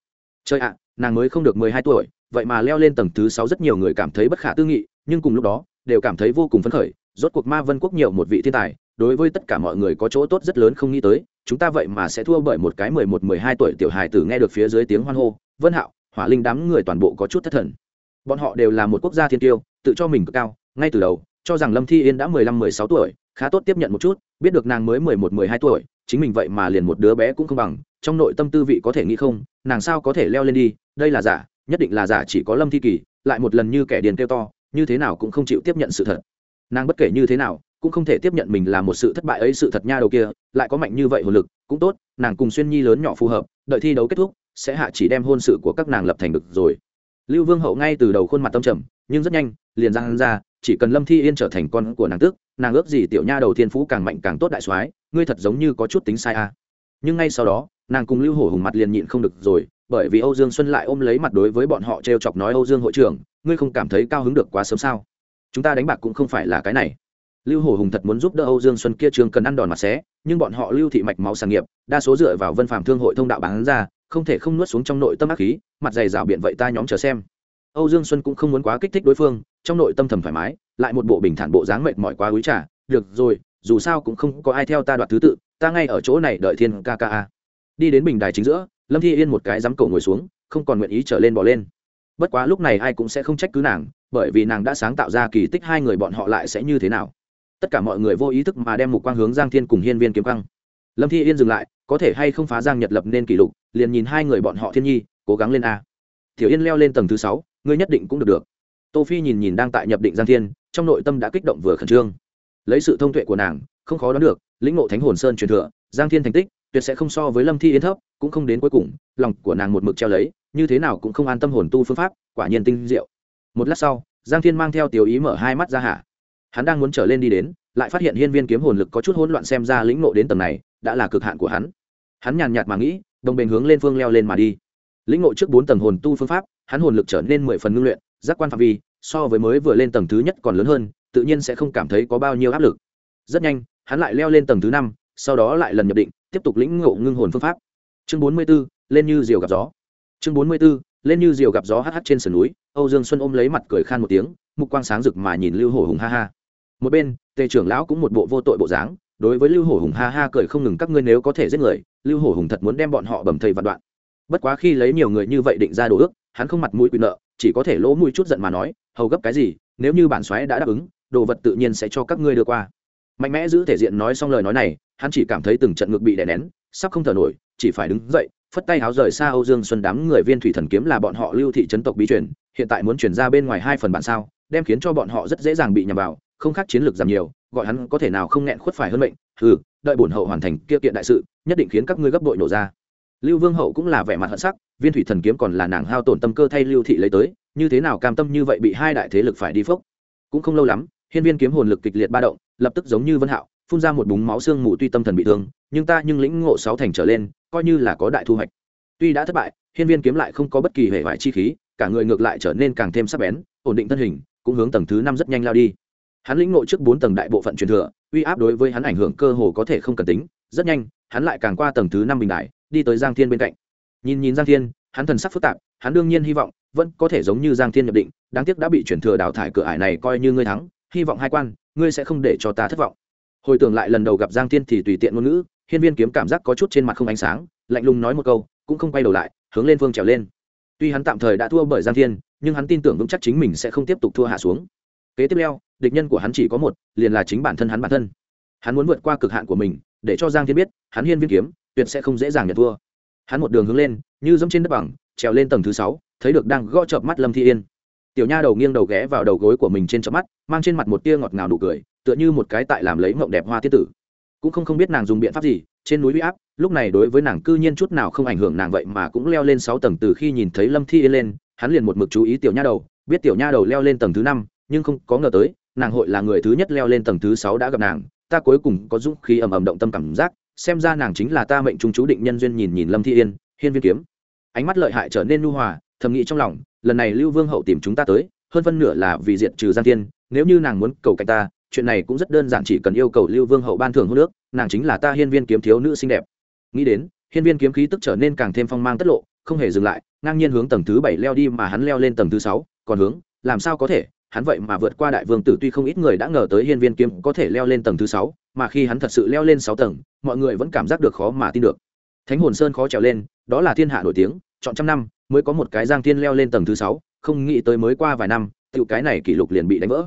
chơi ạ, nàng mới không được mười hai tuổi, vậy mà leo lên tầng thứ sáu rất nhiều người cảm thấy bất khả tư nghị, nhưng cùng lúc đó, đều cảm thấy vô cùng phấn khởi, rốt cuộc ma vân quốc nhiều một vị thiên tài, đối với tất cả mọi người có chỗ tốt rất lớn không nghĩ tới, chúng ta vậy mà sẽ thua bởi một cái mười một, mười hai tuổi tiểu hài tử nghe được phía dưới tiếng hoan hô, vân hạo, hỏa linh đám người toàn bộ có chút thất thần. Bọn họ đều là một quốc gia thiên tiêu, tự cho mình cực cao, ngay từ đầu, cho rằng lâm thi yên đã mười lăm, mười sáu tuổi, khá tốt tiếp nhận một chút, biết được nàng mới mười một, mười hai tuổi, chính mình vậy mà liền một đứa bé cũng không bằng trong nội tâm tư vị có thể nghĩ không, nàng sao có thể leo lên đi, đây là giả, nhất định là giả chỉ có lâm thi kỳ, lại một lần như kẻ điền kêu to, như thế nào cũng không chịu tiếp nhận sự thật nàng bất kể như thế nào, cũng không thể tiếp nhận mình là một sự thất bại ấy sự thật nha đầu kia, lại có mạnh như vậy hồn lực, cũng tốt, nàng cùng xuyên nhi lớn nhỏ phù hợp, đợi thi đấu kết thúc, sẽ hạ chỉ đem hôn sự của các nàng lập thành được rồi lưu vương hậu ngay từ đầu khuôn mặt tâm trầm, nhưng rất nhanh, liền giang ra, chỉ cần lâm thi yên trở thành con của nàng tước, nàng ước gì tiểu nha đầu thiên phú càng mạnh càng tốt đại soái, ngươi thật giống như có chút tính sai a à. nhưng ngay sau đó nàng cùng lưu hổ hùng mặt liền nhịn không được rồi, bởi vì âu dương xuân lại ôm lấy mặt đối với bọn họ t r e o chọc nói, âu dương hội trưởng, ngươi không cảm thấy cao hứng được quá sớm sao? Chúng ta đánh bạc cũng không phải là cái này. Lưu hổ hùng thật muốn giúp đỡ âu dương xuân kia trường cần ăn đòn mặt xé, nhưng bọn họ lưu thị mạch máu sàng nghiệp, đa số dựa vào vân phạm thương hội thông đạo bán ra, không thể không nuốt xuống trong nội tâm ác khí, mặt dày rào biện vậy ta nhóm chờ xem. Âu dương xuân cũng không muốn quá kích thích đối phương, trong nội tâm thầm thoải mái, lại một bộ bình thản bộ dáng mệt mỏi quá úi trả được rồi, dù sao cũng không có ai theo ta đoạt thứ tự, ta ngay ở chỗ này đợi thiên ca ca đi đến bình đài chính giữa, lâm thi yên một cái dám cổ ngồi xuống, không còn nguyện ý trở lên bỏ lên. Bất quá lúc này ai cũng sẽ không trách cứ nàng, bởi vì nàng đã sáng tạo ra kỳ tích hai người bọn họ lại sẽ như thế nào. Tất cả mọi người vô ý thức mà đem mục quang hướng giang thiên cùng hiên viên kiếm căng lâm thi yên dừng lại, có thể hay không phá giang nhật lập nên kỷ lục, liền nhìn hai người bọn họ thiên nhi, cố gắng lên a. Tiểu yên leo lên tầng thứ sáu, ngươi nhất định cũng được được. Tô phi nhìn nhìn đang tại nhập định giang thiên, trong nội tâm đã kích động vừa khẩn trương. Lấy sự thông tuệ của nàng, không khó đoán được, lĩnh ngộ thánh hồn sơn truyền thừa, giang thiên thành tích tuyệt sẽ không so với lâm thi yến thấp, cũng không đến cuối cùng, lòng của nàng một mực treo lấy, như thế nào cũng không an tâm hồn tu phương pháp, quả nhiên tinh diệu. Một lát sau, giang thiên mang theo tiểu ý mở hai mắt ra hả? Hắn đang muốn trở lên đi đến, lại phát hiện hiên viên kiếm hồn lực có chút hỗn loạn xem ra lĩnh nộ đến tầng này, đã là cực hạn của hắn. Hắn nhàn nhạt mà nghĩ, đồng bền hướng lên phương leo lên mà đi. Lĩnh ngộ trước bốn tầng hồn tu phương pháp, hắn hồn lực trở nên mười phần ngưng luyện, giác quan phạm vi, so với mới vừa lên tầng thứ nhất còn lớn hơn, tự nhiên sẽ không cảm thấy có bao nhiêu áp lực. Rất nhanh, hắn lại leo lên tầng thứ năm, sau đó lại lần nhập định tiếp tục lĩnh ngộ ngưng hồn phương pháp. Chương bốn mươi b ố lên như diều gặp gió. Chương bốn mươi b ố lên như diều gặp gió hh trên sườn núi, âu dương xuân ôm lấy mặt cười khan một tiếng, mục quang sáng rực mà nhìn lưu hổ hùng ha ha. Một bên, tề trưởng lão cũng một bộ vô tội bộ dáng, đối với lưu hổ hùng ha ha cười không ngừng các ngươi nếu có thể giết người, lưu hổ hùng thật muốn đem bọn họ bầm thây vạn đoạn. Bất quá khi lấy nhiều người như vậy định ra đồ ước, hắn không mặt mũi quyền nợ, chỉ có thể lỗ mũi chút giận mà nói, hầu gấp cái gì, nếu như bản xoáy đã đáp ứng, đồ vật tự nhiên sẽ cho các ngươi đưa qua mạnh mẽ giữ thể diện nói xong lời nói này, hắn chỉ cảm thấy từng trận ngực bị đè nén, sắp không thở nổi, chỉ phải đứng dậy, phất tay háo rời xa âu dương xuân đám người viên thủy thần kiếm là bọn họ lưu thị trấn tộc bí truyền, hiện tại muốn chuyển ra bên ngoài hai phần bản sao, đem khiến cho bọn họ rất dễ dàng bị nhầm vào, không khác chiến lược giảm nhiều, gọi hắn có thể nào không nghẹn khuất phải hơn mệnh ừ đợi bổn hậu hoàn thành kia kiện đại sự, nhất định khiến các ngươi gấp đội nổ ra. Lưu vương hậu cũng là vẻ mặt hận sắc, viên thủy thần kiếm còn là nàng hao tổn tâm cơ thay lưu thị lấy tới, như thế nào cam tâm như vậy bị hai đại thế lực phải đi phốc? Cũng không lâu lắm, hiên viên kiếm hồn lực kịch liệt ba động lập tức giống như vân hạo, phun ra một búng máu xương mù tuy tâm thần bị thương, nhưng ta nhưng lĩnh ngộ sáu thành trở lên, coi như là có đại thu hoạch. Tuy đã thất bại, hiên viên kiếm lại không có bất kỳ hệ hoại chi khí, cả người ngược lại trở nên càng thêm sắc bén, ổn định thân hình, cũng hướng tầng thứ năm rất nhanh lao đi. Hắn lĩnh ngộ trước bốn tầng đại bộ phận truyền thừa, uy áp đối với hắn ảnh hưởng cơ hồ có thể không cần tính, rất nhanh, hắn lại càng qua tầng thứ năm bình đại, đi tới giang thiên bên cạnh. Nhìn nhìn giang thiên, hắn thần sắc phức tạp, hắn đương nhiên hy vọng, vẫn có thể giống như giang thiên nhập định, đáng tiếc đã bị chuyển thừa đào thải cửa ải này coi như ngươi thắng hy vọng hai quan, ngươi sẽ không để cho ta thất vọng. Hồi tưởng lại lần đầu gặp giang thiên thì tùy tiện ngôn ngữ, hiên viên kiếm cảm giác có chút trên mặt không ánh sáng, lạnh lùng nói một câu, cũng không quay đầu lại, hướng lên phương trèo lên. Tuy hắn tạm thời đã thua bởi giang thiên, nhưng hắn tin tưởng vững chắc chính mình sẽ không tiếp tục thua hạ xuống. Kế tiếp leo, địch nhân của hắn chỉ có một, liền là chính bản thân hắn bản thân. Hắn muốn vượt qua cực hạn của mình, để cho giang thiên biết, hắn hiên viên kiếm, tuyệt sẽ không dễ dàng nhận thua. Hắn một đường hướng lên, như dẫm trên đất bằng, trèo lên tầng thứ sáu, thấy được đang gõ chợp mắt lâm thi yên tiểu nha đầu nghiêng đầu ghé vào đầu gối của mình trên chợp mắt, mang trên mặt một tia ngọt ngào nụ cười, tựa như một cái tại làm lấy mộng đẹp hoa tiết tử. Cũng không không biết nàng dùng biện pháp gì, trên núi huy áp, lúc này đối với nàng cư nhiên chút nào không ảnh hưởng nàng vậy mà cũng leo lên sáu tầng từ khi nhìn thấy lâm thi yên lên, hắn liền một mực chú ý tiểu nha đầu, biết tiểu nha đầu leo lên tầng thứ năm, nhưng không có ngờ tới, nàng hội là người thứ nhất leo lên tầng thứ sáu đã gặp nàng, ta cuối cùng có dũng khí ầm ầm động tâm cảm giác, xem ra nàng chính là ta mệnh trung chú định nhân duyên nhìn nhìn lâm thi yên, hiên viên kiếm. Ánh mắt lợi hại trở nên nu hòa, thầm nghĩ trong lòng lần này lưu vương hậu tìm chúng ta tới, hơn phân nửa là vì diện trừ giang tiên nếu như nàng muốn cầu cạnh ta, chuyện này cũng rất đơn giản, chỉ cần yêu cầu lưu vương hậu ban thưởng hôn nước nàng chính là ta hiên viên kiếm thiếu nữ xinh đẹp. Nghĩ đến, hiên viên kiếm khí tức trở nên càng thêm phong mang tất lộ, không hề dừng lại, ngang nhiên hướng tầng thứ bảy leo đi mà hắn leo lên tầng thứ sáu, còn hướng, làm sao có thể, hắn vậy mà vượt qua đại vương tử tuy không ít người đã ngờ tới hiên viên kiếm có thể leo lên tầng thứ sáu, mà khi hắn thật sự leo lên sáu tầng, mọi người vẫn cảm giác được khó mà tin được. Thánh hồn sơn khó trèo lên, đó là thiên hạ nổi tiếng, chọn trăm năm mới có một cái giang thiên leo lên tầng thứ sáu, không nghĩ tới mới qua vài năm tự cái này kỷ lục liền bị đánh vỡ.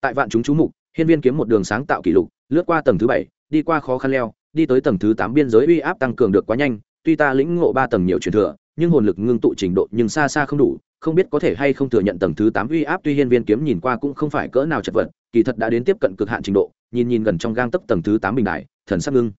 Tại vạn chúng chú mục, hiên viên kiếm một đường sáng tạo kỷ lục, lướt qua tầng thứ bảy, đi qua khó khăn leo, đi tới tầng thứ tám biên giới uy áp tăng cường được quá nhanh, tuy ta lĩnh ngộ ba tầng nhiều truyền thừa, nhưng hồn lực ngưng tụ trình độ nhưng xa xa không đủ, không biết có thể hay không thừa nhận tầng thứ tám uy áp tuy hiên viên kiếm nhìn qua cũng không phải cỡ nào chật vật, kỳ thật đã đến tiếp cận cực hạn trình độ, nhìn nhìn gần trong gang tấp tầng thứ tám bình đại, thần sắc ngưng.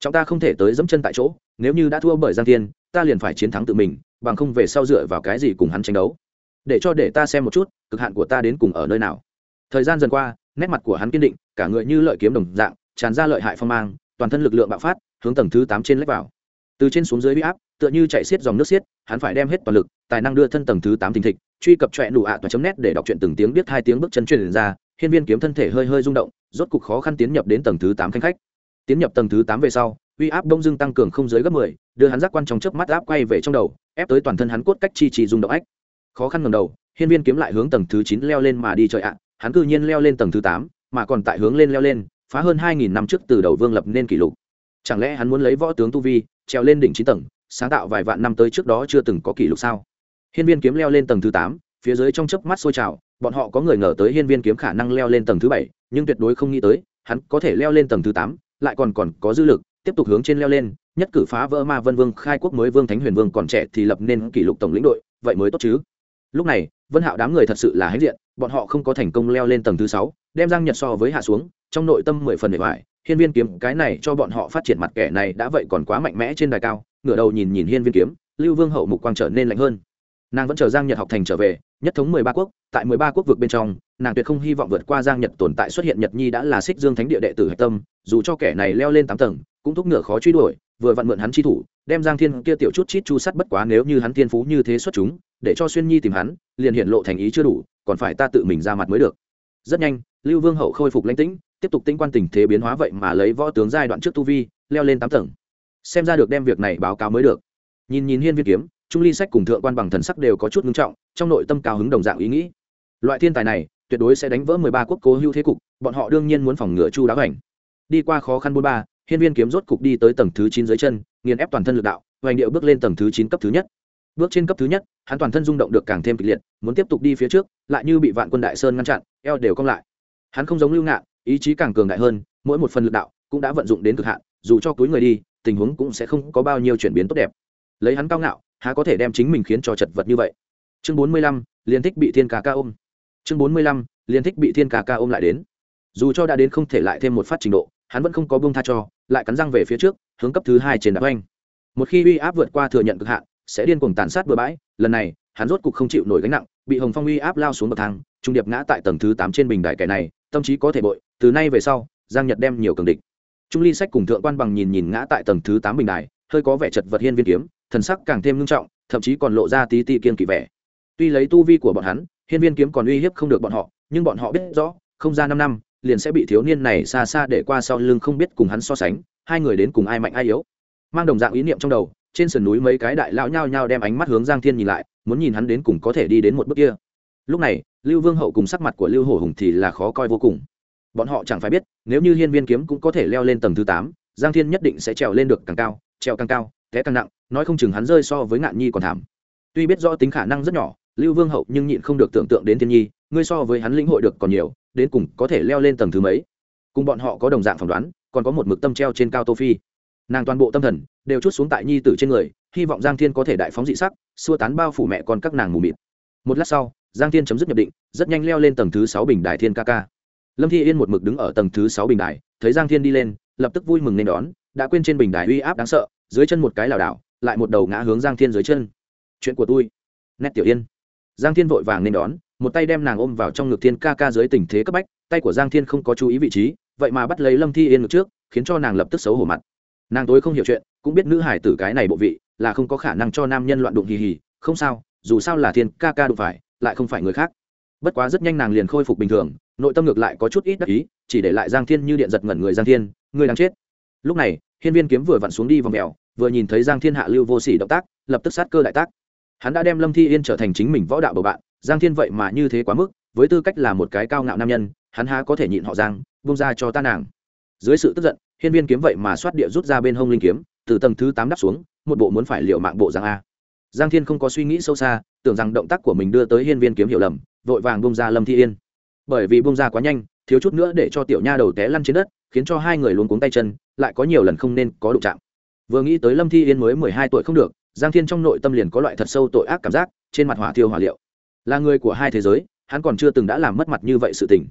Chúng ta không thể tới dẫm chân tại chỗ, nếu như đã thua bởi giang thiên, ta liền phải chiến thắng tự mình bằng không về sau dựa vào cái gì cùng hắn tranh đấu? Để cho để ta xem một chút, cực hạn của ta đến cùng ở nơi nào? Thời gian dần qua, nét mặt của hắn kiên định, cả người như lợi kiếm đồng dạng, tràn ra lợi hại phong mang, toàn thân lực lượng bạo phát, hướng tầng thứ tám trên lách vào. Từ trên xuống dưới huy áp, tựa như chạy xiết dòng nước xiết, hắn phải đem hết toàn lực, tài năng đưa thân tầng thứ tám tinh thịch, truy cập trọe nụ ạ toa chấm nét để đọc truyện từng tiếng biết hai tiếng bước chân truyền ra, hiên viên kiếm thân thể hơi hơi rung động, rốt cục khó khăn tiến nhập đến tầng thứ tám khanh khách. Tiến nhập tầng thứ tám về sau uy áp đông Dương tăng cường không dưới gấp mười, đưa hắn giác quan trong chớp mắt áp quay về trong đầu, ép tới toàn thân hắn cốt cách chi trì dùng động ách. Khó khăn ngầm đầu, hiên viên kiếm lại hướng tầng thứ chín leo lên mà đi trời ạ. Hắn cư nhiên leo lên tầng thứ tám, mà còn tại hướng lên leo lên, phá hơn hai nghìn năm trước từ đầu vương lập nên kỷ lục. Chẳng lẽ hắn muốn lấy võ tướng tu vi treo lên đỉnh chín tầng, sáng tạo vài vạn năm tới trước đó chưa từng có kỷ lục sao? Hiên viên kiếm leo lên tầng thứ tám, phía dưới trong chớp mắt sôi trào, bọn họ có người ngờ tới hiên viên kiếm khả năng leo lên tầng thứ bảy, nhưng tuyệt đối không nghĩ tới, hắn có thể leo lên tầng thứ tám, lại còn còn có dư lực tiếp tục hướng trên leo lên, nhất cử phá vỡ ma vân vương, khai quốc mới vương thánh huyền vương còn trẻ thì lập nên kỷ lục tổng lĩnh đội, vậy mới tốt chứ. Lúc này, vân hạo đám người thật sự là hãnh diện, bọn họ không có thành công leo lên tầng thứ sáu, đem giang nhật so với hạ xuống, trong nội tâm mười phần để ngoài, hiên viên kiếm, cái này cho bọn họ phát triển mặt kẻ này đã vậy còn quá mạnh mẽ trên đài cao, ngửa đầu nhìn nhìn hiên viên kiếm, lưu vương hậu mục quang trở nên lạnh hơn. Nàng vẫn chờ giang nhật học thành trở về, nhất thống mười ba quốc, tại mười ba quốc vực bên trong, nàng tuyệt không hy vọng vượt qua giang nhật tồn tại xuất hiện nhật nhi đã là xích dương thánh địa đệ tử hạch tâm, dù cho kẻ này leo lên tám tầng cũng thúc ngựa khó truy đuổi, vừa vặn mượn hắn chi thủ, đem giang thiên kia tiểu chút chít chu sắt bất quá nếu như hắn thiên phú như thế xuất chúng, để cho xuyên nhi tìm hắn, liền hiện lộ thành ý chưa đủ, còn phải ta tự mình ra mặt mới được. Rất nhanh, lưu vương hậu khôi phục lãnh tĩnh, tiếp tục tinh quan tình thế biến hóa vậy mà lấy võ tướng giai đoạn trước tu vi, leo lên tám tầng. Xem ra được đem việc này báo cáo mới được. Nhìn nhìn hiên viên kiếm, trung ly sách cùng thượng quan bằng thần sắc đều có chút ngưng trọng, trong nội tâm cao hứng đồng dạng ý nghĩ. Loại thiên tài này, tuyệt đối sẽ đánh vỡ mười ba quốc cố hữu thế cục, bọn họ đương nhiên muốn phòng ngừa chu đáo ảnh đi qua khó khăn bốn ba hiên viên kiếm rốt cục đi tới tầng thứ chín dưới chân, nghiền ép toàn thân lực đạo, hoành điệu bước lên tầng thứ chín cấp thứ nhất. Bước trên cấp thứ nhất, hắn toàn thân rung động được càng thêm kịch liệt, muốn tiếp tục đi phía trước, lại như bị vạn quân đại sơn ngăn chặn, eo đều cong lại. Hắn không giống lưu ngạn, ý chí càng cường đại hơn, mỗi một phần lực đạo cũng đã vận dụng đến cực hạn, dù cho túi người đi, tình huống cũng sẽ không có bao nhiêu chuyển biến tốt đẹp. Lấy hắn cao ngạo, há có thể đem chính mình khiến cho chật vật như vậy? Chương bốn mươi lăm liên thích bị thiên ca ca ôm. Chương bốn mươi lăm liên thích bị thiên ca ca ôm lại đến. Dù cho đã đến không thể lại thêm một phát trình độ, hắn vẫn không có buông tha cho lại cắn răng về phía trước, hướng cấp thứ hai trên đá oanh. Một khi uy áp vượt qua thừa nhận cực hạn, sẽ điên cuồng tàn sát bừa bãi, lần này, hắn rốt cục không chịu nổi gánh nặng, bị hồng phong uy áp lao xuống bậc thang, trung điệp ngã tại tầng thứ tám trên bình đài kẻ này, tâm trí có thể bội, từ nay về sau, giang nhật đem nhiều cường địch. Trung ly sách cùng thượng quan bằng nhìn nhìn ngã tại tầng thứ tám bình đài, hơi có vẻ chật vật hiên viên kiếm, thần sắc càng thêm nghiêm trọng, thậm chí còn lộ ra tí ti kiên kỵ vẻ. Tuy lấy tu vi của bọn hắn, hiên viên kiếm còn uy hiếp không được bọn họ, nhưng bọn họ biết rõ, không ra năm năm liền sẽ bị thiếu niên này xa xa để qua sau lưng không biết cùng hắn so sánh, hai người đến cùng ai mạnh ai yếu. Mang đồng dạng ý niệm trong đầu, trên sườn núi mấy cái đại lão nhao nhao đem ánh mắt hướng giang thiên nhìn lại, muốn nhìn hắn đến cùng có thể đi đến một bước kia. Lúc này, lưu vương hậu cùng sắc mặt của lưu hổ hùng thì là khó coi vô cùng. Bọn họ chẳng phải biết, nếu như hiên viên kiếm cũng có thể leo lên tầng thứ tám, giang thiên nhất định sẽ trèo lên được càng cao, trèo càng cao, té càng nặng, nói không chừng hắn rơi so với ngạn nhi còn thảm. Tuy biết rõ tính khả năng rất nhỏ, lưu vương hậu nhưng nhịn không được tưởng tượng đến thiên nhi ngươi so với hắn lĩnh hội được còn nhiều, đến cùng có thể leo lên tầng thứ mấy. Cùng bọn họ có đồng dạng phỏng đoán, còn có một mực tâm treo trên cao tô phi. Nàng toàn bộ tâm thần đều chút xuống tại nhi tử trên người, hy vọng giang thiên có thể đại phóng dị sắc, xua tán bao phủ mẹ con các nàng mù mịt. Một lát sau, giang thiên chấm dứt nhập định, rất nhanh leo lên tầng thứ sáu bình đài thiên ca ca. Lâm thi yên một mực đứng ở tầng thứ sáu bình đài, thấy giang thiên đi lên, lập tức vui mừng nên đón, đã quên trên bình đài uy áp đáng sợ, dưới chân một cái lảo đảo, lại một đầu ngã hướng giang thiên dưới chân. Chuyện của tôi. Nét tiểu yên. Giang thiên vội vàng nên đón một tay đem nàng ôm vào trong ngực thiên ca ca dưới tình thế cấp bách, tay của giang thiên không có chú ý vị trí, vậy mà bắt lấy lâm thi yên ngực trước, khiến cho nàng lập tức xấu hổ mặt. Nàng tối không hiểu chuyện, cũng biết nữ hải tử cái này bộ vị, là không có khả năng cho nam nhân loạn đụng hì hì, không sao, dù sao là thiên ca ca đụng phải, lại không phải người khác. Bất quá rất nhanh nàng liền khôi phục bình thường, nội tâm ngược lại có chút ít đắc ý, chỉ để lại giang thiên như điện giật ngẩn người giang thiên người đang chết. Lúc này, hiên viên kiếm vừa vặn xuống đi vòng mèo, vừa nhìn thấy giang thiên hạ lưu vô sỉ động tác, lập tức sát cơ đại tác. Hắn đã đem lâm thi yên trở thành chính mình võ đạo bầu bạn giang thiên vậy mà như thế quá mức, với tư cách là một cái cao ngạo nam nhân, hắn há có thể nhịn họ giang bông ra cho ta nàng. Dưới sự tức giận, hiên viên kiếm vậy mà xoát địa rút ra bên hông linh kiếm, từ tầng thứ tám đắp xuống, một bộ muốn phải liệu mạng bộ giang a. Giang thiên không có suy nghĩ sâu xa, tưởng rằng động tác của mình đưa tới hiên viên kiếm hiểu lầm, vội vàng bông ra lâm thi yên. Bởi vì bông ra quá nhanh, thiếu chút nữa để cho tiểu nha đầu té lăn trên đất, khiến cho hai người luôn cuống tay chân, lại có nhiều lần không nên có đụng chạm. Vừa nghĩ tới lâm thi yên mới mười hai tuổi không được, giang thiên trong nội tâm liền có loại thật sâu tội ác cảm giác, trên mặt hỏa thiêu hỏa liệu là người của hai thế giới, hắn còn chưa từng đã làm mất mặt như vậy sự tình.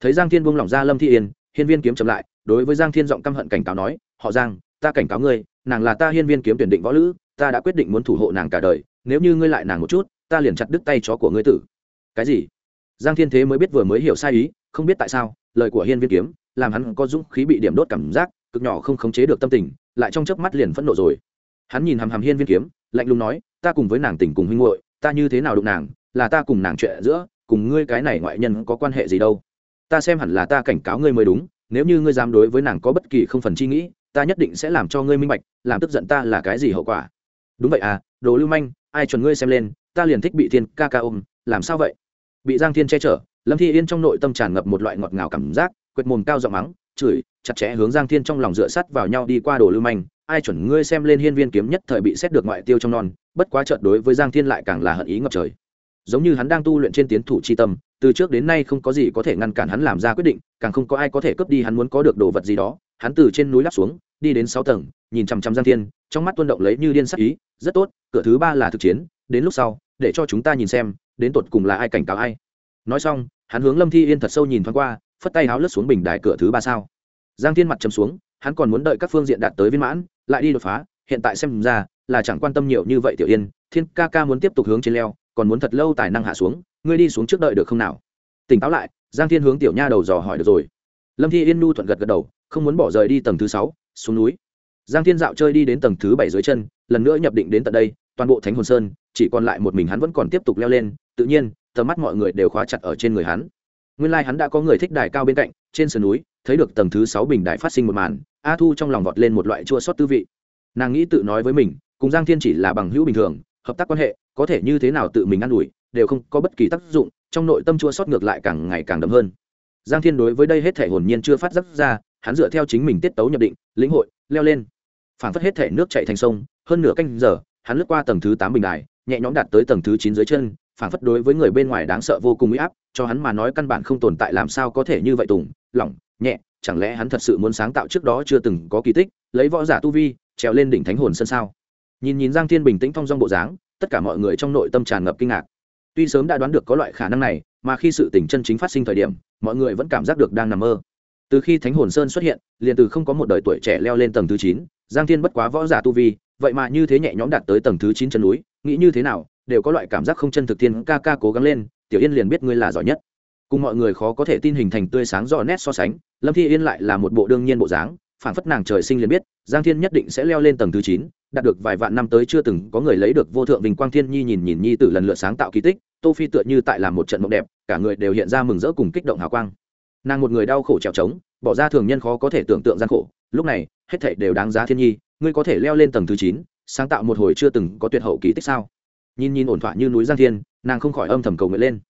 Thấy giang thiên buông lỏng ra lâm thi yên, hiên viên kiếm chậm lại, đối với giang thiên giọng căm hận cảnh cáo nói, họ giang, ta cảnh cáo ngươi, nàng là ta hiên viên kiếm tuyển định võ lữ, ta đã quyết định muốn thủ hộ nàng cả đời, nếu như ngươi lại nàng một chút, ta liền chặt đứt tay chó của ngươi tử. Cái gì? Giang thiên thế mới biết vừa mới hiểu sai ý, không biết tại sao, lời của hiên viên kiếm làm hắn có dũng khí bị điểm đốt cảm giác, cực nhỏ không khống chế được tâm tình, lại trong chớp mắt liền phẫn nộ rồi. Hắn nhìn hàm hàm hiên viên kiếm, lạnh lùng nói, ta cùng với nàng tình cùng huynh hội ta như thế nào đụng nàng là ta cùng nàng chuyện giữa, cùng ngươi cái này ngoại nhân có quan hệ gì đâu. Ta xem hẳn là ta cảnh cáo ngươi mới đúng, nếu như ngươi dám đối với nàng có bất kỳ không phần chi nghĩ, ta nhất định sẽ làm cho ngươi minh bạch, làm tức giận ta là cái gì hậu quả. Đúng vậy à đồ lưu manh, ai chuẩn ngươi xem lên, ta liền thích bị thiên ca ca ôm, làm sao vậy? Bị giang thiên che chở, lâm thi yên trong nội tâm tràn ngập một loại ngọt ngào cảm giác, quệt mồm cao giọng mắng, chửi, chặt chẽ hướng giang thiên trong lòng dựa sắt vào nhau đi qua đồ lưu manh, ai chuẩn ngươi xem lên hiên viên kiếm nhất thời bị xét được ngoại tiêu trong non, bất quá chợt đối với giang thiên lại càng là hận ý ngập trời giống như hắn đang tu luyện trên tiến thủ chi tâm, từ trước đến nay không có gì có thể ngăn cản hắn làm ra quyết định, càng không có ai có thể cướp đi hắn muốn có được đồ vật gì đó. Hắn từ trên núi lắp xuống, đi đến sáu tầng, nhìn chằm chằm giang thiên, trong mắt tuân động lấy như điên sắc ý, rất tốt, cửa thứ ba là thực chiến, đến lúc sau, để cho chúng ta nhìn xem, đến tột cùng là ai cảnh cáo ai. Nói xong, hắn hướng lâm thi yên thật sâu nhìn thoáng qua, phất tay háo lướt xuống bình đài cửa thứ ba sao. Giang thiên mặt chấm xuống, hắn còn muốn đợi các phương diện đạt tới viên mãn, lại đi đột phá, hiện tại xem ra, là chẳng quan tâm nhiều như vậy tiểu yên, thiên ca ca muốn tiếp tục hướng trên leo còn muốn thật lâu tài năng hạ xuống, ngươi đi xuống trước đợi được không nào? Tỉnh táo lại, giang thiên hướng tiểu nha đầu dò hỏi được rồi. Lâm thi yên nu thuận gật gật đầu, không muốn bỏ rời đi tầng thứ sáu, xuống núi. Giang thiên dạo chơi đi đến tầng thứ bảy dưới chân, lần nữa nhập định đến tận đây, toàn bộ thánh hồn sơn, chỉ còn lại một mình hắn vẫn còn tiếp tục leo lên, tự nhiên, tầm mắt mọi người đều khóa chặt ở trên người hắn. Nguyên lai、like、hắn đã có người thích đài cao bên cạnh, trên sườn núi, thấy được tầng thứ sáu bình đài phát sinh một màn, a thu trong lòng vọt lên một loại chua sót tư vị. Nàng nghĩ tự nói với mình, cùng giang thiên chỉ là bằng hữu bình thường hợp tác quan hệ, có thể như thế nào tự mình ă n ủi, đều không có bất kỳ tác dụng, trong nội tâm chua sót ngược lại càng ngày càng đậm hơn. Giang thiên đối với đây hết thể hồn nhiên chưa phát giác ra, hắn dựa theo chính mình tiết tấu nhập định, lĩnh hội, leo lên. Phản phất hết thể nước chạy thành sông, hơn nửa canh giờ, hắn lướt qua tầng thứ tám bình đài, nhẹ nhõm đạt tới tầng thứ chín dưới chân phản phất đối với người bên ngoài đáng sợ vô cùng uy áp, cho hắn mà nói căn bản không tồn tại làm sao có thể như vậy tùng, lỏng, nhẹ, chẳng lẽ hắn thật sự muốn sáng tạo trước đó chưa từng có kỳ tích, lấy võ giả tu vi, trèo lên đỉnh thánh hồn sân sao? Nhìn nhìn giang thiên bình tĩnh thong dong bộ dáng, tất cả mọi người trong nội tâm tràn ngập kinh ngạc. Tuy sớm đã đoán được có loại khả năng này, mà khi sự tình chân chính phát sinh thời điểm, mọi người vẫn cảm giác được đang nằm mơ. Từ khi thánh hồn sơn xuất hiện, liền từ không có một đời tuổi trẻ leo lên tầng thứ chín, giang thiên bất quá võ giả tu vi, vậy mà như thế nhẹ nhõm đạt tới tầng thứ chín chân núi, nghĩ như thế nào, đều có loại cảm giác không chân thực thiên ca ca cố gắng lên, tiểu yên liền biết ngươi là giỏi nhất. Cùng mọi người khó có thể tin hình thành tươi sáng rõ nét so sánh, lâm thi yên lại là một bộ đương nhiên bộ dáng phản phất nàng trời sinh liền biết, giang thiên nhất định sẽ leo lên tầng thứ chín đạt được vài vạn năm tới chưa từng có người lấy được vô thượng vinh quang thiên nhi nhìn nhìn nhi từ lần lượt sáng tạo kỳ tích, tô phi tựa như tại làm một trận mộng đẹp, cả người đều hiện ra mừng rỡ cùng kích động hào quang. Nàng một người đau khổ trèo trống, bỏ ra thường nhân khó có thể tưởng tượng gian khổ, lúc này, hết thảy đều đáng giá thiên nhi, ngươi có thể leo lên tầng thứ chín, sáng tạo một hồi chưa từng có tuyệt hậu kỳ tích sao? Nhìn nhìn ổn thỏa như núi giang thiên, nàng không khỏi âm thầm cầu nguyện lên.